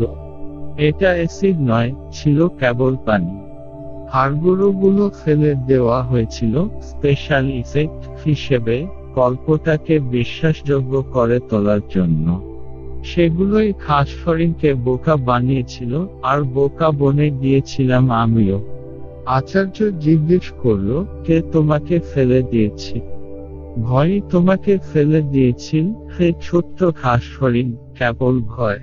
S1: এটা এসিড নয় ছিল কেবল পানি হাড়গোড়গুলো ফেলে দেওয়া হয়েছিল স্পেশাল ইফেক্ট হিসেবে গল্পটাকে বিশ্বাসযোগ্য করে তোলার জন্য সেগুলোই খাস ফরিনকে বোকা বানিয়েছিল আর বোকা বনে গিয়েছিলাম আমিও আচার্য জিজ্ঞেস করল কে তোমাকে ফেলে দিয়েছি ভয়ই তোমাকে ফেলে দিয়েছিল সে ছোট্ট খাস ফরিন কেবল ভয়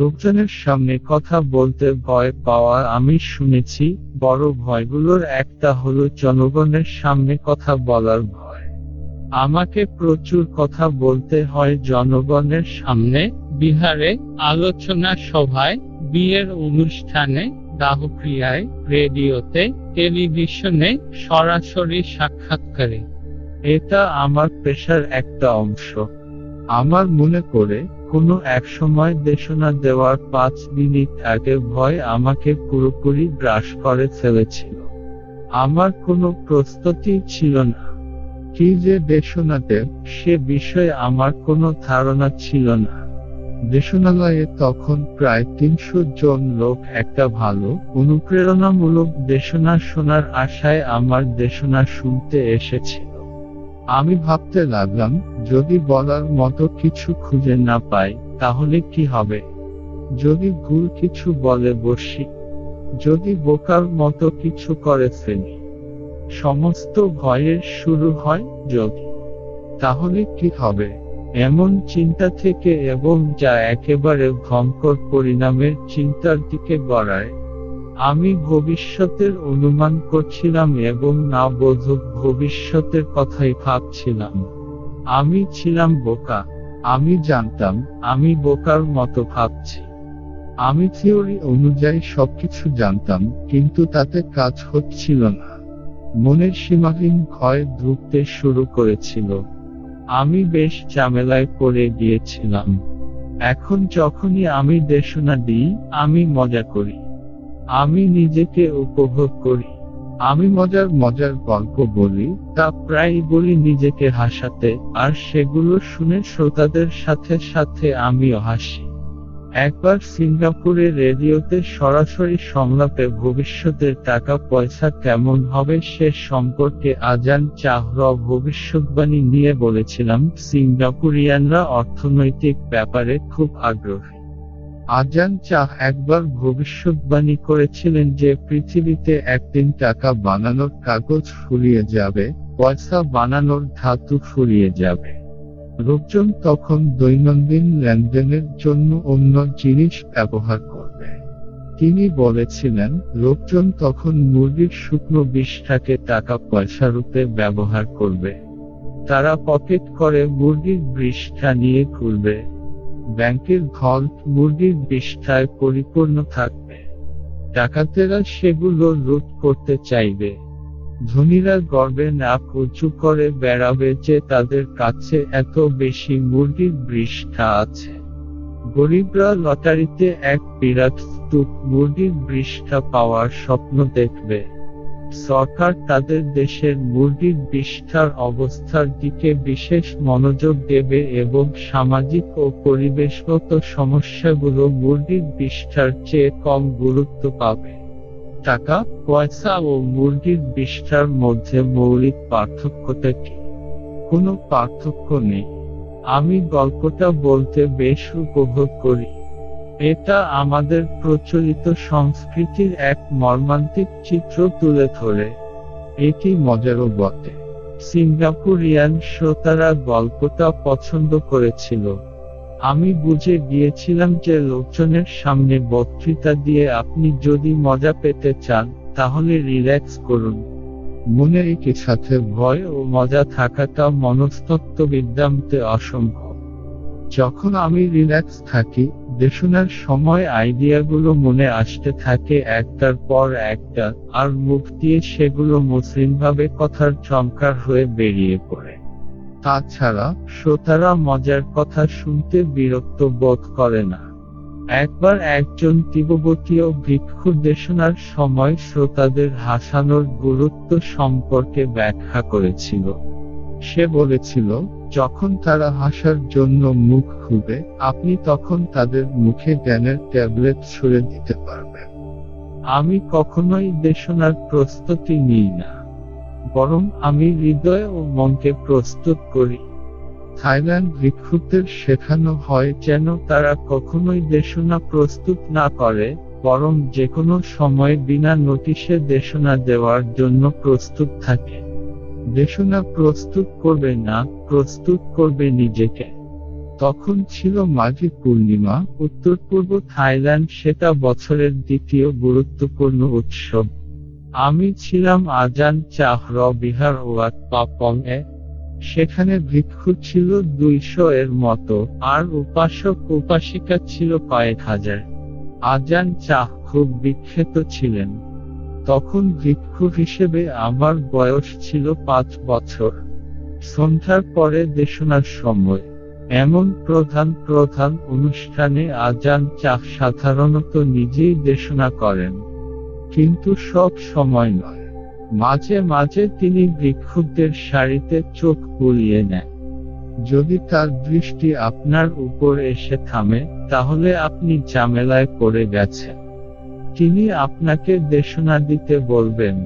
S1: লোকজনের সামনে কথা বলতে ভয় পাওয়া আমি শুনেছি বড় ভয়গুলোর একটা হলো জনগণের সামনে কথা বলার ভয় আমাকে প্রচুর কথা বলতে হয় জনগণের সামনে বিহারে আলোচনা সভায় বিয়ের অনুষ্ঠানে দাহক্রিয়ায় রেডিওতে টেলিভিশনে সরাসরি সাক্ষাৎকারে এটা আমার পেশার একটা অংশ আমার মনে করে কোনো এক সময় দেশনা দেওয়ার পাঁচ মিনিট আগে ভয় আমাকে পুরোপুরি গ্রাস করে ফেলেছিল আমার কোনো প্রস্তুতি ছিল না কি যে দেশনা দেব সে বিষয়ে আমার কোনো ধারণা ছিল না দেশনালয়ে তখন প্রায় তিনশো জন লোক একটা ভালো অনুপ্রেরণামূলক দেশনা শোনার আশায় আমার দেশনা শুনতে এসেছিল আমি ভাবতে লাগলাম যদি বলার মতো কিছু খুঁজে না পাই তাহলে কি হবে যদি ভুল কিছু বলে বসি যদি বোকার মতো কিছু করে ফেলি সমস্ত ভয়ের শুরু হয় যদি তাহলে কি হবে এমন চিন্তা থেকে এবং যা একেবারে ভয়ঙ্কর পরিণামের চিন্তার দিকে গড়ায় আমি ভবিষ্যতের অনুমান করছিলাম এবং না বোধক ভবিষ্যতের কথাই ভাবছিলাম আমি ছিলাম বোকা আমি জানতাম আমি বোকার মতো ভাবছি আমি থিওরি অনুযায়ী সবকিছু জানতাম কিন্তু তাতে কাজ হচ্ছিল না মনের সীমাহীন ক্ষয় ঢুকতে শুরু করেছিল আমি বেশ ঝামেলায় পড়ে গিয়েছিলাম এখন যখনই আমি দেশনা দিই আমি মজা করি আমি নিজেকে উপভোগ করি আমি মজার মজার গল্প বলি তা প্রায় বলি নিজেকে হাসাতে আর সেগুলো শুনে শ্রোতাদের সাথে সাথে আমিও হাসি একবার সিঙ্গাপুরে রেডিওতে সরাসরি সংলাপে ভবিষ্যতের টাকা পয়সা কেমন হবে সে সম্পর্কে আজান চাহর ভবিষ্যৎবাণী নিয়ে বলেছিলাম সিঙ্গাপুরিয়ানরা অর্থনৈতিক ব্যাপারে খুব আগ্রহী আজান চাহ একবার ভবিষ্যৎবাণী করেছিলেন যে পৃথিবীতে একদিন টাকা বানানোর কাগজ ফুরিয়ে যাবে পয়সা বানানোর ধাতু ফুরিয়ে যাবে লোকজন তখন দৈনন্দিন লেনদেনের জন্য অন্য জিনিস ব্যবহার করবে তিনি বলেছিলেন লোকজন তখন মুরগির শুকনো বিষটাকে টাকা পয়সা রূপে ব্যবহার করবে তারা পকেট করে মুরগির বৃষ্ঠা নিয়ে ঘুরবে ব্যাংকের ঘর মুরগির বিষ্ঠায় পরিপূর্ণ থাকবে ডাকাতেরা সেগুলো রোধ করতে চাইবে ধনীরা গর্বে না উঁচু করে বেড়াবে যে তাদের কাছে এত বেশি মুরগির বৃষ্ঠা আছে গরিবরা লটারিতে এক বিরাট স্তূপ মুরগির বৃষ্ঠা পাওয়ার স্বপ্ন দেখবে সরকার তাদের দেশের মুরগির বিষ্ঠার অবস্থার দিকে বিশেষ মনোযোগ দেবে এবং সামাজিক ও পরিবেশগত সমস্যাগুলো মুরগির বিষ্ঠার চেয়ে কম গুরুত্ব পাবে টাকা পয়সা ও মুরগির বিষ্ঠার মধ্যে মৌলিক পার্থক্যটা কি কোনো পার্থক্য নেই আমি গল্পটা বলতে বেশ উপভোগ করি এটা আমাদের প্রচলিত সংস্কৃতির এক মর্মান্তিক চিত্র তুলে ধরে এটি মজারও বটে সিঙ্গাপুরিয়ান শ্রোতারা গল্পটা পছন্দ করেছিল আমি বুঝে গিয়েছিলাম যে লোকজনের সামনে বক্তৃতা দিয়ে আপনি যদি মজা পেতে চান তাহলে রিল্যাক্স করুন মনে একই সাথে ভয় ও মজা থাকাটা মনস্তত্ত্ববিদ্যামতে অসম্ভব যখন আমি রিল্যাক্স থাকি দেশনার সময় আইডিয়াগুলো মনে আসতে থাকে একটার পর একটা আর মুখ দিয়ে সেগুলো মসৃণভাবে কথার চমকার হয়ে বেরিয়ে পড়ে তাছাড়া শ্রোতারা মজার কথা শুনতে বিরক্ত বোধ করে না একবার একজন তিব্বতীয় ভিক্ষু দেশনার সময় শ্রোতাদের হাসানোর গুরুত্ব সম্পর্কে ব্যাখ্যা করেছিল সে বলেছিল যখন তারা হাসার জন্য মুখ খুলবে আপনি তখন তাদের মুখে জ্ঞানের ট্যাবলেট ছুড়ে দিতে পারবেন আমি কখনোই দেশনার প্রস্তুতি নিই না বরং আমি হৃদয় ও মনকে প্রস্তুত করি থাইল্যান্ড ভিক্ষুকদের শেখানো হয় যেন তারা কখনোই দেশনা প্রস্তুত না করে বরং যে কোনো সময় বিনা নোটিশে দেশনা দেওয়ার জন্য প্রস্তুত থাকে দেশনা প্রস্তুত করবে না প্রস্তুত করবে নিজেকে তখন ছিল মাঘী পূর্ণিমা উত্তর পূর্ব থাইল্যান্ড সেটা বছরের দ্বিতীয় গুরুত্বপূর্ণ উৎসব আমি ছিলাম আজান চাহ বিহার ওয়াত পাপং এ সেখানে ভিক্ষু ছিল দুইশ এর মতো আর উপাসক উপাসিকা ছিল কয়েক হাজার আজান চাহ খুব বিখ্যাত ছিলেন তখন ভিক্ষু হিসেবে আমার বয়স ছিল পাঁচ বছর সন্ধ্যার পরে দেশনার সময় এমন প্রধান প্রধান অনুষ্ঠানে আজান চাহ সাধারণত নিজেই দেশনা করেন কিন্তু সব সময় নয় মাঝে মাঝে তিনি ভিক্ষুদের শাড়িতে চোখ বুলিয়ে নেন যদি তার দৃষ্টি আপনার উপর এসে থামে তাহলে আপনি ঝামেলায় পড়ে গেছেন তিনি আপনাকে দেশনা দিতে বলবেন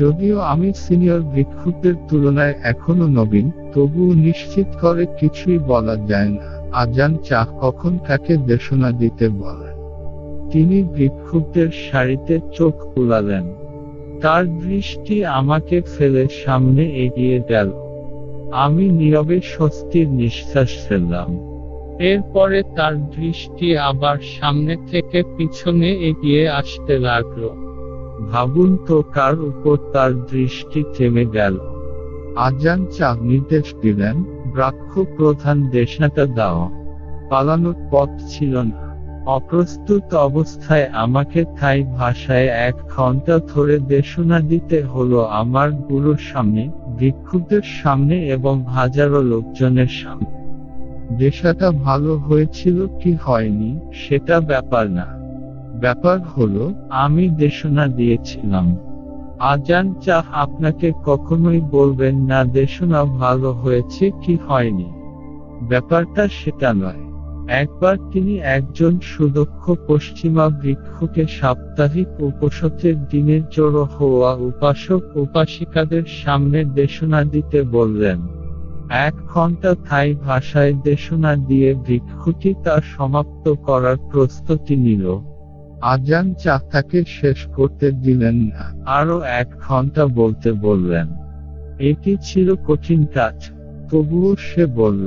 S1: যদিও আমি সিনিয়র ভিক্ষুকদের তুলনায় এখনো নবীন তবুও নিশ্চিত করে কিছুই বলা যায় না আজান চা কখন তাকে দেশনা দিতে বলে তিনি ভিক্ষুকদের শাড়িতে চোখ কুলালেন তার দৃষ্টি আমাকে ফেলে সামনে এগিয়ে গেল আমি নীরবে স্বস্তির নিঃশ্বাস ফেললাম এরপরে তার দৃষ্টি আবার সামনে থেকে পিছনে এগিয়ে আসতে লাগল ভাবুন তো কার উপর তার দৃষ্টি থেমে গেল আজান চা নির্দেশ দিলেন ব্রাক্ষ প্রধান দেশাটা দাও পালানোর পথ ছিল না অপ্রস্তুত অবস্থায় আমাকে থাই ভাষায় এক ঘন্টা ধরে দেশনা দিতে হলো আমার গুরুর সামনে ভিক্ষুদের সামনে এবং হাজারো লোকজনের সামনে দেশাটা ভালো হয়েছিল কি হয়নি সেটা ব্যাপার না ব্যাপার হলো আমি দেশনা দিয়েছিলাম আজান চা আপনাকে কখনোই বলবেন না দেশনা ভালো হয়েছে কি হয়নি ব্যাপারটা সেটা নয় একবার তিনি একজন সুদক্ষ পশ্চিমা বৃক্ষকে সাপ্তাহিক উপসতের দিনের জড়ো হওয়া উপাসক উপাসিকাদের সামনে দেশনা দিতে বললেন এক ঘন্টা থাই ভাষায় দেশনা দিয়ে ভিক্ষুটি তা সমাপ্ত করার প্রস্তুতি নিল আজান চা তাকে শেষ করতে দিলেন না আরও এক ঘন্টা বলতে বললেন এটি ছিল কঠিন কাজ তবুও সে বলল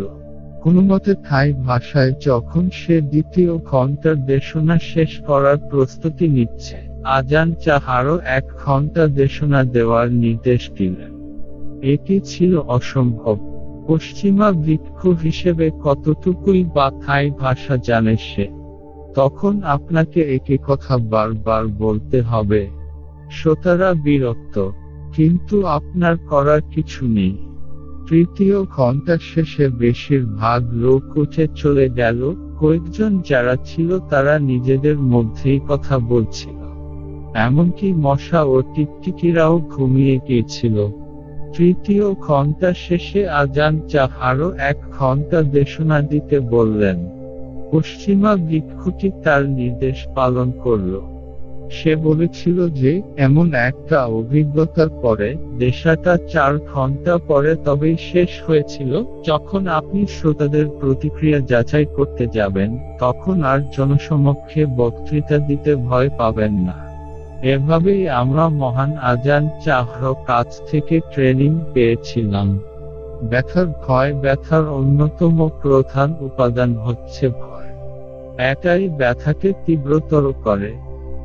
S1: কোনোমতে থাই ভাষায় যখন সে দ্বিতীয় ঘন্টার দেশনা শেষ করার প্রস্তুতি নিচ্ছে আজান চা চাহারও এক ঘন্টা দেশনা দেওয়ার নির্দেশ দিলেন এটি ছিল অসম্ভব পশ্চিমা বৃক্ষ হিসেবে কতটুকুই বা থাই ভাষা জানে সে তখন আপনাকে একে কথা বারবার বলতে হবে শ্রোতারা বিরক্ত কিন্তু আপনার করার কিছু নেই তৃতীয় ঘন্টা শেষে বেশিরভাগ লোক উঠে চলে গেল কয়েকজন যারা ছিল তারা নিজেদের মধ্যেই কথা বলছিল এমনকি মশা ও টিকটিকিরাও ঘুমিয়ে গিয়েছিল তৃতীয় ঘন্টা শেষে আজান চাহ আরো এক ঘন্টা দেশনা দিতে বললেন পশ্চিমা ভিক্ষুটি তার নির্দেশ পালন করল সে বলেছিল যে এমন একটা অভিজ্ঞতার পরে দেশাটা চার ঘন্টা পরে তবেই শেষ হয়েছিল যখন আপনি শ্রোতাদের প্রতিক্রিয়া যাচাই করতে যাবেন তখন আর জনসমক্ষে বক্তৃতা দিতে ভয় পাবেন না এভাবেই আমরা মহান আজান চাহর কাছ থেকে ট্রেনিং পেয়েছিলাম ব্যথার ভয় ব্যথার অন্যতম প্রধান উপাদান হচ্ছে ভয় এটাই ব্যথাকে তীব্রতর করে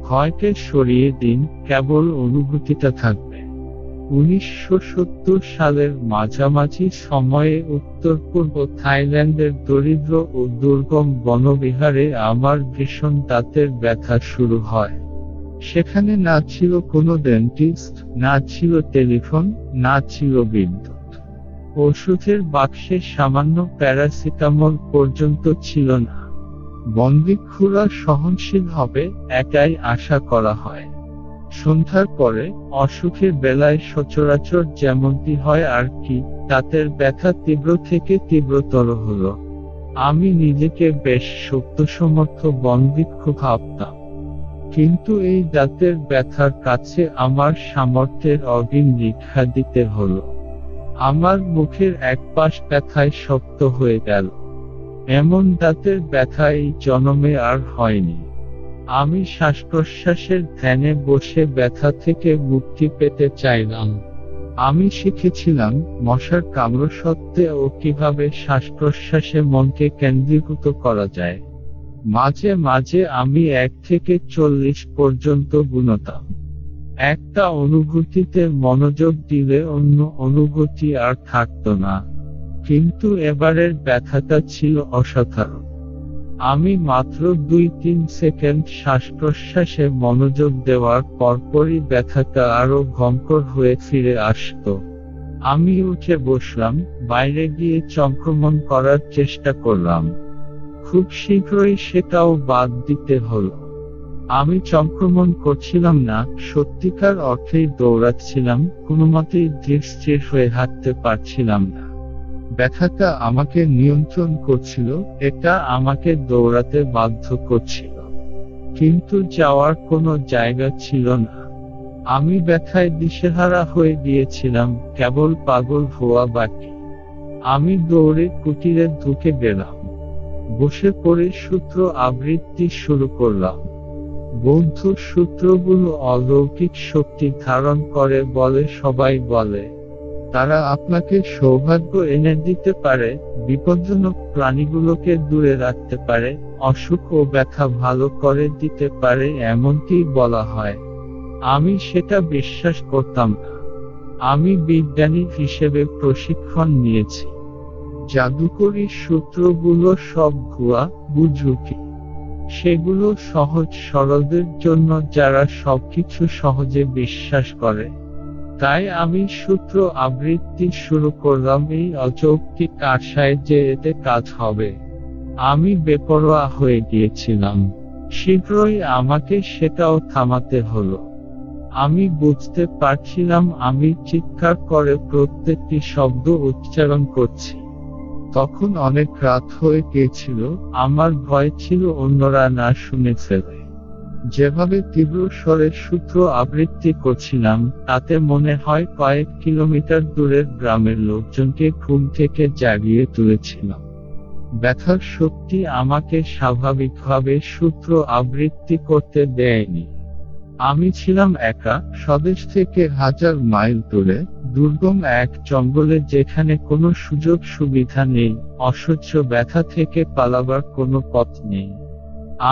S1: ভয়কে সরিয়ে দিন কেবল অনুভূতিটা থাকবে উনিশশো সালের মাঝামাঝি সময়ে উত্তর পূর্ব থাইল্যান্ডের দরিদ্র ও দুর্গম বনবিহারে আমার ভীষণ দাঁতের ব্যথা শুরু হয় সেখানে না ছিল কোনো ডেন্টিস্ট না ছিল টেলিফোন না ছিল বিদ্যুৎ ওষুধের বাক্সে সামান্য প্যারাসিটামল পর্যন্ত ছিল না বন্দিক্ষুরা সহনশীল হবে একাই আশা করা হয় সন্ধ্যার পরে অসুখের বেলায় সচরাচর যেমনটি হয় আর কি দাঁতের ব্যথা তীব্র থেকে তীব্রতর হল আমি নিজেকে বেশ সত্য সত্যসমর্থ বন্দিক্ষু ভাবতাম কিন্তু এই দাঁতের ব্যথার কাছে আমার সামর্থ্যের অগিন লিখা দিতে হলো আমার মুখের এক পাশ ব্যথায় শক্ত হয়ে গেল এমন দাঁতের ব্যথা এই জনমে আর হয়নি আমি শ্বাসপ্রশ্বাসের ধ্যানে বসে ব্যথা থেকে মুক্তি পেতে চাইলাম আমি শিখেছিলাম মশার কামড় সত্ত্বে ও কিভাবে শ্বাসপ্রশ্বাসে মনকে কেন্দ্রীভূত করা যায় মাঝে মাঝে আমি এক থেকে চল্লিশ পর্যন্ত গুণতাম একটা অনুভূতিতে মনোযোগ দিলে অন্য অনুভূতি আর থাকত না কিন্তু এবারের ব্যথাটা ছিল অসাধারণ আমি মাত্র দুই তিন সেকেন্ড শ্বাস প্রশ্বাসে মনোযোগ দেওয়ার পরপরই ব্যথাটা আরো ভঙ্কর হয়ে ফিরে আসত আমি উঠে বসলাম বাইরে গিয়ে চক্রমণ করার চেষ্টা করলাম খুব শীঘ্রই সেটাও বাদ দিতে হলো আমি চমক্রমণ করছিলাম না সত্যিকার অর্থেই দৌড়াচ্ছিলাম কোনোমতেই দৃষ্টির হয়ে হাঁটতে পারছিলাম না ব্যথাটা আমাকে নিয়ন্ত্রণ করছিল এটা আমাকে দৌড়াতে বাধ্য করছিল কিন্তু যাওয়ার কোনো জায়গা ছিল না আমি ব্যথায় দিশেহারা হয়ে গিয়েছিলাম কেবল পাগল হওয়া বাকি আমি দৌড়ে কুটিরে ঢুকে গেলাম বসে পড়ে সূত্র আবৃত্তি শুরু করলাম বৌদ্ধ সূত্রগুলো অলৌকিক শক্তি ধারণ করে বলে সবাই বলে তারা আপনাকে সৌভাগ্য এনে দিতে পারে বিপজ্জনক প্রাণীগুলোকে দূরে রাখতে পারে অসুখ ও ব্যথা ভালো করে দিতে পারে এমনটি বলা হয় আমি সেটা বিশ্বাস করতাম না আমি বিজ্ঞানী হিসেবে প্রশিক্ষণ নিয়েছি জাদুকরী সূত্রগুলো সব ভুয়া বুঝুকি সেগুলো সহজ সরলদের জন্য যারা সবকিছু সহজে বিশ্বাস করে তাই আমি সূত্র আবৃত্তি শুরু করলাম এই অযৌক্তিক আশায় যে এতে কাজ হবে আমি বেপরোয়া হয়ে গিয়েছিলাম শীঘ্রই আমাকে সেটাও থামাতে হলো আমি বুঝতে পারছিলাম আমি চিৎকার করে প্রত্যেকটি শব্দ উচ্চারণ করছি তখন অনেক রাত হয়ে গিয়েছিল আমার ভয় ছিল অন্যরা না শুনে ফেলে যেভাবে তীব্র স্বরের সূত্র আবৃত্তি করছিলাম তাতে মনে হয় কয়েক কিলোমিটার দূরের গ্রামের লোকজনকে ঘুম থেকে জাগিয়ে তুলেছিলাম ব্যথার শক্তি আমাকে স্বাভাবিকভাবে সূত্র আবৃত্তি করতে দেয়নি আমি ছিলাম একা স্বদেশ থেকে হাজার মাইল দূরে দুর্গম এক জঙ্গলে যেখানে কোনো সুযোগ সুবিধা নেই অসহ্য ব্যথা থেকে পালাবার কোনো পথ নেই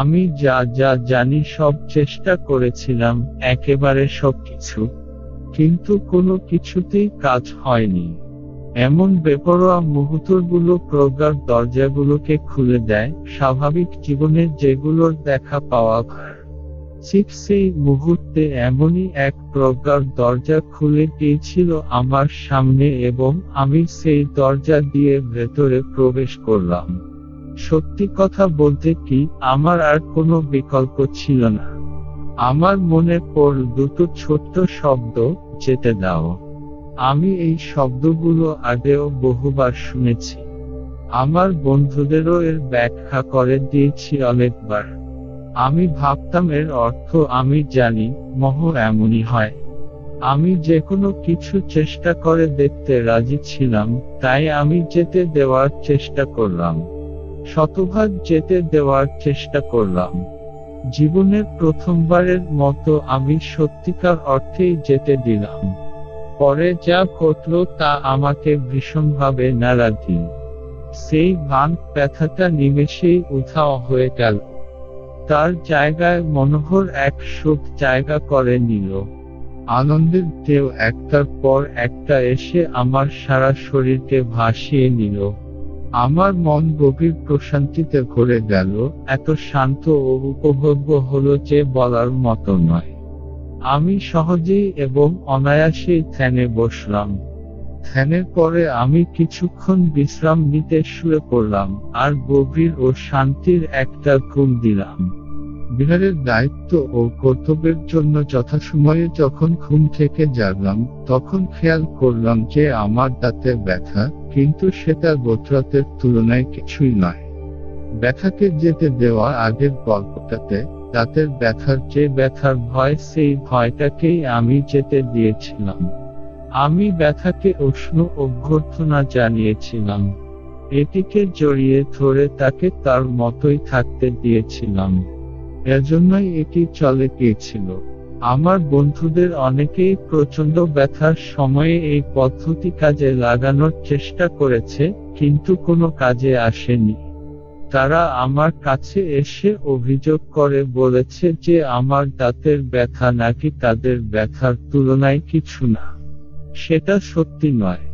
S1: আমি যা যা জানি সব চেষ্টা করেছিলাম একেবারে সব কিছু কিন্তু কোনো কিছুতেই কাজ হয়নি এমন বেপরোয়া মুহূর্তগুলো প্রজ্ঞার দরজাগুলোকে খুলে দেয় স্বাভাবিক জীবনের যেগুলোর দেখা পাওয়া ঠিক সেই মুহূর্তে এমনই এক প্রজ্ঞার দরজা খুলে গিয়েছিল আমার সামনে এবং আমি সেই দরজা দিয়ে ভেতরে প্রবেশ করলাম সত্যি কথা বলতে কি আমার আর কোনো বিকল্প ছিল না আমার মনে পড়ল দুটো ছোট্ট শব্দ যেতে দাও আমি এই শব্দগুলো আগেও বহুবার শুনেছি আমার বন্ধুদেরও এর ব্যাখ্যা করে দিয়েছি অনেকবার আমি ভাবতাম এর অর্থ আমি জানি মহ এমনই হয় আমি যে কোনো কিছু চেষ্টা করে দেখতে রাজি ছিলাম তাই আমি যেতে দেওয়ার চেষ্টা করলাম শতভাগ যেতে দেওয়ার চেষ্টা করলাম জীবনের প্রথমবারের মতো আমি সত্যিকার অর্থেই যেতে দিলাম পরে যা ঘটল তা আমাকে ভীষণভাবে নাড়া দিল সেই ভান ব্যথাটা নিমেষেই উধাও হয়ে গেল তার জায়গায় মনোহর এক শোক জায়গা করে নিল আনন্দের ঢেউ একটার পর একটা এসে আমার সারা শরীরকে ভাসিয়ে নিল আমার মন গভীর প্রশান্তিতে ঘুরে গেল এত শান্ত ও উপভোগ্য হলো যে বলার মতো নয় আমি সহজেই এবং অনায়াসেই ধ্যানে বসলাম ধ্যানের পরে আমি কিছুক্ষণ বিশ্রাম নিতে শুয়ে পড়লাম আর গভীর ও শান্তির একটা ঘুম দিলাম বিহারের দায়িত্ব ও কর্তব্যের জন্য যথাসময়ে যখন ঘুম থেকে জাগলাম তখন খেয়াল করলাম যে আমার দাঁতে ব্যথা কিন্তু সেটা গোতরাতের তুলনায় কিছুই নয় ব্যথাকে যেতে দেওয়া আগের গল্পটাতে দাঁতের ব্যথার যে ব্যথার ভয় সেই ভয়টাকেই আমি যেতে দিয়েছিলাম আমি ব্যথাকে উষ্ণ অভ্যর্থনা জানিয়েছিলাম এটিকে জড়িয়ে ধরে তাকে তার মতোই থাকতে দিয়েছিলাম এজন্যই এটি চলে গিয়েছিল আমার বন্ধুদের অনেকেই প্রচণ্ড ব্যথার সময়ে এই পদ্ধতি কাজে লাগানোর চেষ্টা করেছে কিন্তু কোনো কাজে আসেনি তারা আমার কাছে এসে অভিযোগ করে বলেছে যে আমার দাঁতের ব্যথা নাকি তাদের ব্যথার তুলনায় কিছু না সেটা সত্যি নয়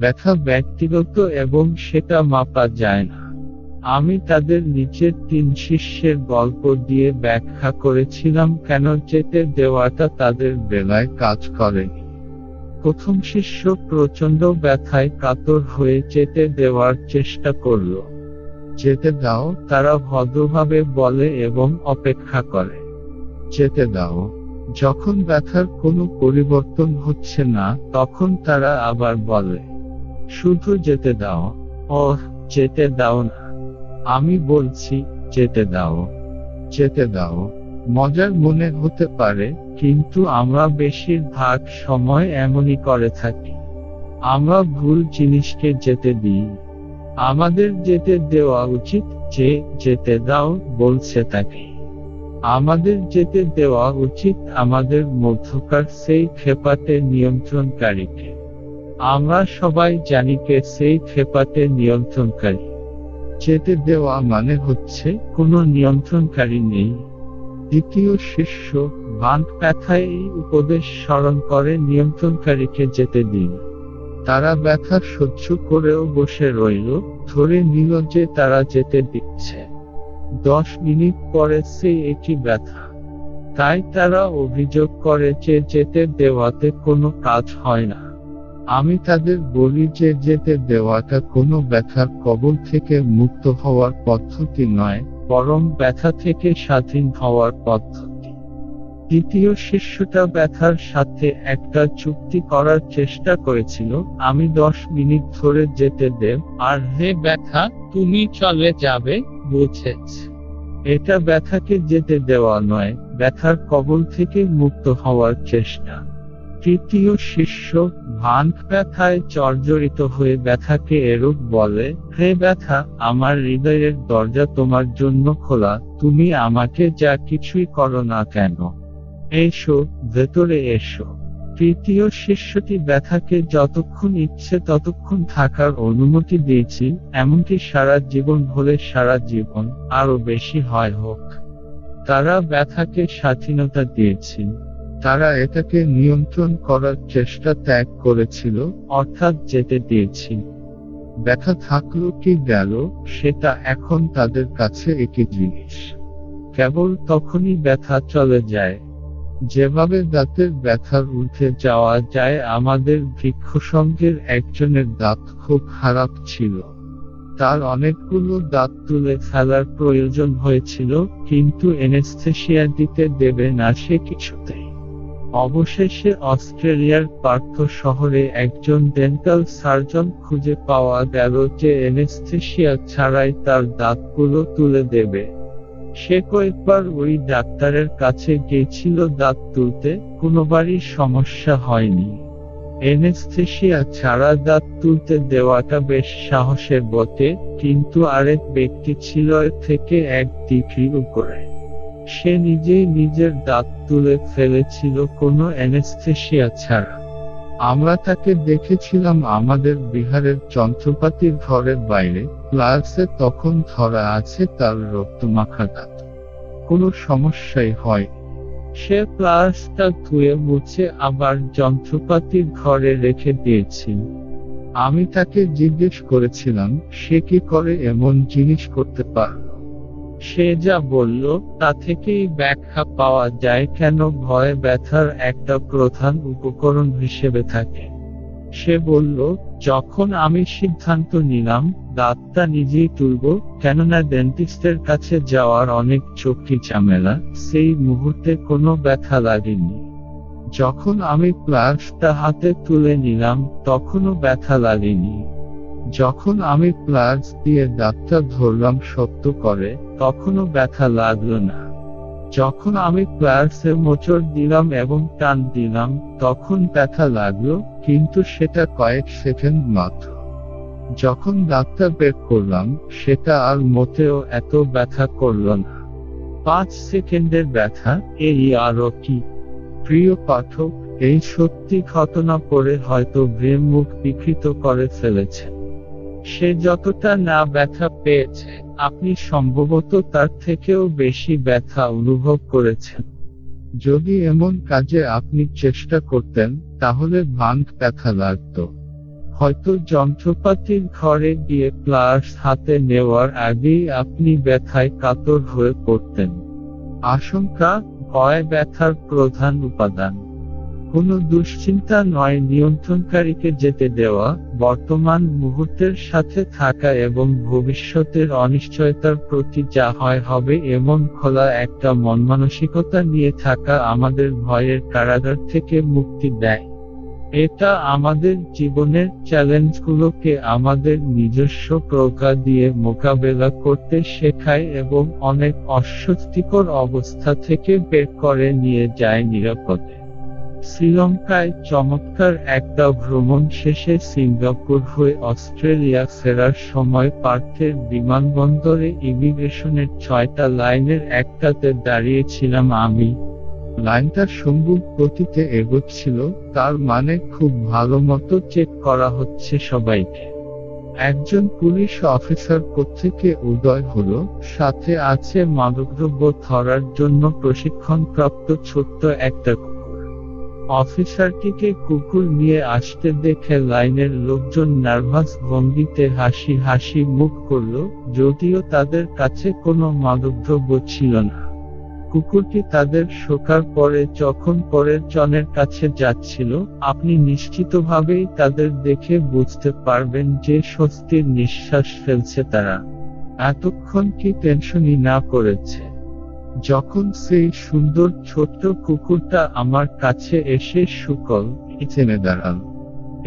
S1: ব্যথা ব্যক্তিগত এবং সেটা মাপা যায় না আমি তাদের নিচের তিন শিষ্যের গল্প দিয়ে ব্যাখ্যা করেছিলাম কেন চেতে দেওয়াটা তাদের বেলায় কাজ করেনি প্রথম শিষ্য প্রচণ্ড ব্যথায় কাতর হয়ে চেতে দেওয়ার চেষ্টা করল যেতে দাও তারা ভদ্রভাবে বলে এবং অপেক্ষা করে যেতে দাও যখন ব্যথার কোনো পরিবর্তন হচ্ছে না তখন তারা আবার বলে শুধু যেতে দাও ও যেতে দাও না আমি বলছি যেতে দাও যেতে দাও মজার মনে হতে পারে কিন্তু আমরা বেশিরভাগ সময় এমনই করে থাকি আমরা ভুল জিনিসকে যেতে দিই আমাদের যেতে দেওয়া উচিত যে যেতে দাও বলছে তাকে আমাদের যেতে দেওয়া উচিত আমাদের মধ্যকার সেই খেপাতে নিয়ন্ত্রণকারীকে আমরা সবাই জানি কে সেই খেপাতে নিয়ন্ত্রণকারী যেতে দেওয়া মানে হচ্ছে কোনো নিয়ন্ত্রণকারী নেই দ্বিতীয় শিষ্য বান্ড ব্যথায় এই উপদেশ স্মরণ করে নিয়ন্ত্রণকারীকে যেতে দিন তারা ব্যথা সহ্য করেও বসে রইল ধরে নিল যে তারা যেতে দিচ্ছে দশ মিনিট পরে সে এটি ব্যথা তাই তারা অভিযোগ করে যে যেতে দেওয়াতে কোনো কাজ হয় না আমি তাদের বলি যে যেতে দেওয়াটা কোনো ব্যথার কবল থেকে মুক্ত হওয়ার পদ্ধতি নয় বরং ব্যথা থেকে স্বাধীন হওয়ার পদ্ধতি দ্বিতীয় শিষ্যটা ব্যথার সাথে একটা চুক্তি করার চেষ্টা করেছিল আমি দশ মিনিট ধরে যেতে দেব আর হে ব্যথা তুমি চলে যাবে বুঝেছ এটা ব্যথাকে যেতে দেওয়া নয় ব্যথার কবল থেকে মুক্ত হওয়ার চেষ্টা তৃতীয় শিষ্য ভান ব্যথায় চর্জরিত হয়ে ব্যথাকে এরূপ বলে হে ব্যথা আমার হৃদয়ের দরজা তোমার জন্য খোলা তুমি আমাকে যা কিছুই করো না কেন এসো ভেতরে এসো দ্বিতীয় শিষ্যটি ব্যথাকে যতক্ষণ ইচ্ছে ততক্ষণ থাকার অনুমতি দিয়েছি এমনকি সারা জীবন হলে সারা জীবন আরও বেশি হয় হোক তারা ব্যথাকে স্বাধীনতা দিয়েছিল তারা এটাকে নিয়ন্ত্রণ করার চেষ্টা ত্যাগ করেছিল অর্থাৎ যেতে দিয়েছি ব্যথা থাকলো কি গেল সেটা এখন তাদের কাছে একটি জিনিস কেবল তখনই ব্যথা চলে যায় যেভাবে দাঁতের ব্যথার উঠে যাওয়া যায় আমাদের বৃক্ষসঙ্গের একজনের দাঁত খুব খারাপ ছিল তার অনেকগুলো দাঁত তুলে ফেলার প্রয়োজন হয়েছিল কিন্তু এনেস্থেশিয়া দিতে দেবে না সে কিছুতেই অবশেষে অস্ট্রেলিয়ার পার্থ শহরে একজন ডেন্টাল সার্জন খুঁজে পাওয়া গেল যে এনেস্থেশিয়া ছাড়াই তার দাঁতগুলো তুলে দেবে সে কয়েকবার ওই ডাক্তারের কাছে গেছিল দাঁত তুলতে কোনোবারই সমস্যা হয়নি এনেস্থেসিয়া ছাড়া দাঁত তুলতে দেওয়াটা বেশ সাহসের বটে কিন্তু আরেক ব্যক্তি ছিল থেকে এক ডিগ্রি উপরে সে নিজেই নিজের দাঁত তুলে ফেলেছিল কোনো এনেস্থেসিয়া ছাড়া আমরা তাকে দেখেছিলাম আমাদের বিহারের যন্ত্রপাতির ঘরের বাইরে ক্লাসে তখন ধরা আছে তার রক্ত মাখা দাঁত কোনো সমস্যাই হয় সে প্লাসটা ধুয়ে মুছে আবার যন্ত্রপাতির ঘরে রেখে দিয়েছি আমি তাকে জিজ্ঞেস করেছিলাম সে কি করে এমন জিনিস করতে পারল সে যা বলল তা থেকেই ব্যাখ্যা পাওয়া যায় কেন ভয় ব্যথার একটা প্রধান উপকরণ হিসেবে থাকে সে বলল যখন আমি সিদ্ধান্ত নিলাম দাঁতটা নিজেই তুলব কেননা ডেন্টিস্টের কাছে যাওয়ার অনেক চোখটি চামেলা সেই মুহূর্তে কোনো ব্যথা লাগেনি যখন আমি প্লাসটা হাতে তুলে নিলাম তখনও ব্যথা লাগেনি যখন আমি প্লাস দিয়ে দাঁতটা ধরলাম শক্ত করে তখনও ব্যথা লাগলো না যখন আমি প্লাসে মোচড় দিলাম এবং টান দিলাম তখন ব্যথা লাগলো কিন্তু সেটা কয়েক সেকেন্ড মাত্র যখন দাঁতটা বের করলাম সেটা আর মোটেও এত ব্যথা করল না পাঁচ সেকেন্ডের ব্যথা এই আরও কি প্রিয় পাঠক এই সত্যি ঘটনা পড়ে হয়তো ব্রেন মুখ বিকৃত করে ফেলেছেন সে যতটা না ব্যথা পেয়েছে আপনি সম্ভবত তার থেকেও বেশি ব্যথা অনুভব করেছেন যদি এমন কাজে আপনি চেষ্টা করতেন তাহলে ভাঙ ব্যথা লাগত হয়তো যন্ত্রপাতির ঘরে গিয়ে প্লাস হাতে নেওয়ার আগেই আপনি ব্যথায় কাতর হয়ে পড়তেন আশঙ্কা ভয় ব্যথার প্রধান উপাদান কোনো দুশ্চিন্তা নয় নিয়ন্ত্রণকারীকে যেতে দেওয়া বর্তমান মুহূর্তের সাথে থাকা এবং ভবিষ্যতের অনিশ্চয়তার প্রতি যা হয় হবে এমন খোলা একটা মনমানসিকতা নিয়ে থাকা আমাদের ভয়ের কারাগার থেকে মুক্তি দেয় এটা আমাদের জীবনের চ্যালেঞ্জগুলোকে আমাদের নিজস্ব প্রজ্ঞা দিয়ে মোকাবেলা করতে শেখায় এবং অনেক অস্বস্তিকর অবস্থা থেকে বের করে নিয়ে যায় নিরাপদে শ্রীলঙ্কায় চমৎকার একটা ভ্রমণ শেষে সিঙ্গাপুর হয়ে অস্ট্রেলিয়া ফেরার সময় পার্থের বিমানবন্দরে ইমিগ্রেশনের ছয়টা লাইনের একটাতে দাঁড়িয়েছিলাম আমি লাইনটার সম্ভব গতিতে এগোচ্ছিল তার মানে খুব ভালো মতো চেক করা হচ্ছে সবাইকে একজন পুলিশ অফিসার কর্তৃকে উদয় হল সাথে আছে মাদকদ্রব্য ধরার জন্য প্রশিক্ষণপ্রাপ্ত ছোট্ট একটা অফিসারটিকে কুকুর নিয়ে আসতে দেখে লাইনের লোকজন নার্ভাস ভঙ্গিতে হাসি হাসি মুখ করল যদিও তাদের কাছে কোনো মাদকদ্রব্য ছিল না কুকুরটি তাদের শোকার পরে যখন পরের জনের কাছে যাচ্ছিল আপনি নিশ্চিতভাবেই তাদের দেখে বুঝতে পারবেন যে স্বস্তির নিঃশ্বাস ফেলছে তারা এতক্ষণ কি টেনশনই না করেছে যখন সেই সুন্দর ছোট্ট কুকুরটা আমার কাছে এসে শুকল চেনে দাঁড়াল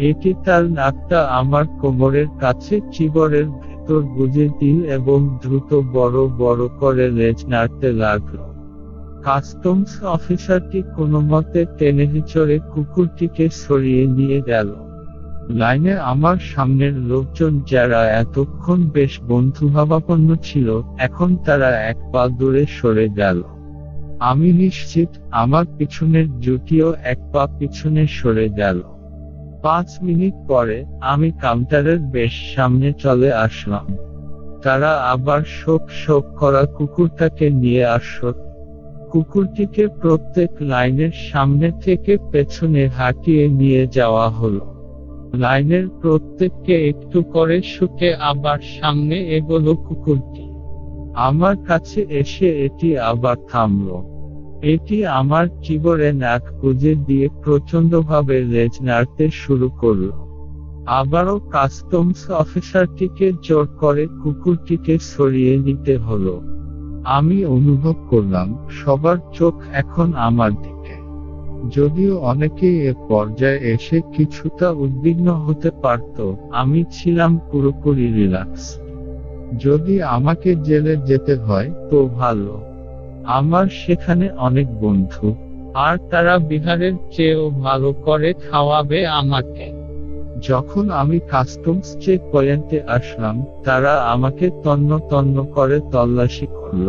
S1: এটি তার নাকটা আমার কোমরের কাছে চিবরের ভেতর গুজে দিল এবং দ্রুত বড় বড় করে লেজ নাড়তে লাগল কাস্টমস অফিসারটি কোনো মতে টেনে হিচড়ে কুকুরটিকে সরিয়ে নিয়ে গেল লাইনে আমার সামনের লোকজন যারা এতক্ষণ বেশ বন্ধুভাবাপন্ন ছিল এখন তারা এক পা দূরে সরে গেল আমি নিশ্চিত আমার পিছনের জুটিও এক পা পিছনে সরে গেল পাঁচ মিনিট পরে আমি কাউন্টারের বেশ সামনে চলে আসলাম তারা আবার শোক শোক করা কুকুরটাকে নিয়ে আসত কুকুরটিকে প্রত্যেক লাইনের সামনে থেকে পেছনে হাঁটিয়ে নিয়ে যাওয়া হলো লাইনের প্রত্যেককে একটু করে শুকে আবার সামনে এগোলো কুকুরটি আমার কাছে এসে এটি আবার থামল এটি আমার চিবরে নাক কুজে দিয়ে প্রচণ্ডভাবে লেজ নাড়তে শুরু করল আবারও কাস্টমস অফিসারটিকে জোর করে কুকুরটিকে সরিয়ে নিতে হলো আমি অনুভব করলাম সবার চোখ এখন আমার দিকে যদিও অনেকে এ পর্যায়ে এসে কিছুটা উদ্বিগ্ন হতে পারত আমি ছিলাম পুরোপুরি রিল্যাক্স যদি আমাকে জেলে যেতে হয় তো ভালো আমার সেখানে অনেক বন্ধু আর তারা বিহারের চেয়েও ভালো করে খাওয়াবে আমাকে যখন আমি কাস্টমস চেক পয়েন্টে আসলাম তারা আমাকে তন্ন তন্ন করে তল্লাশি করল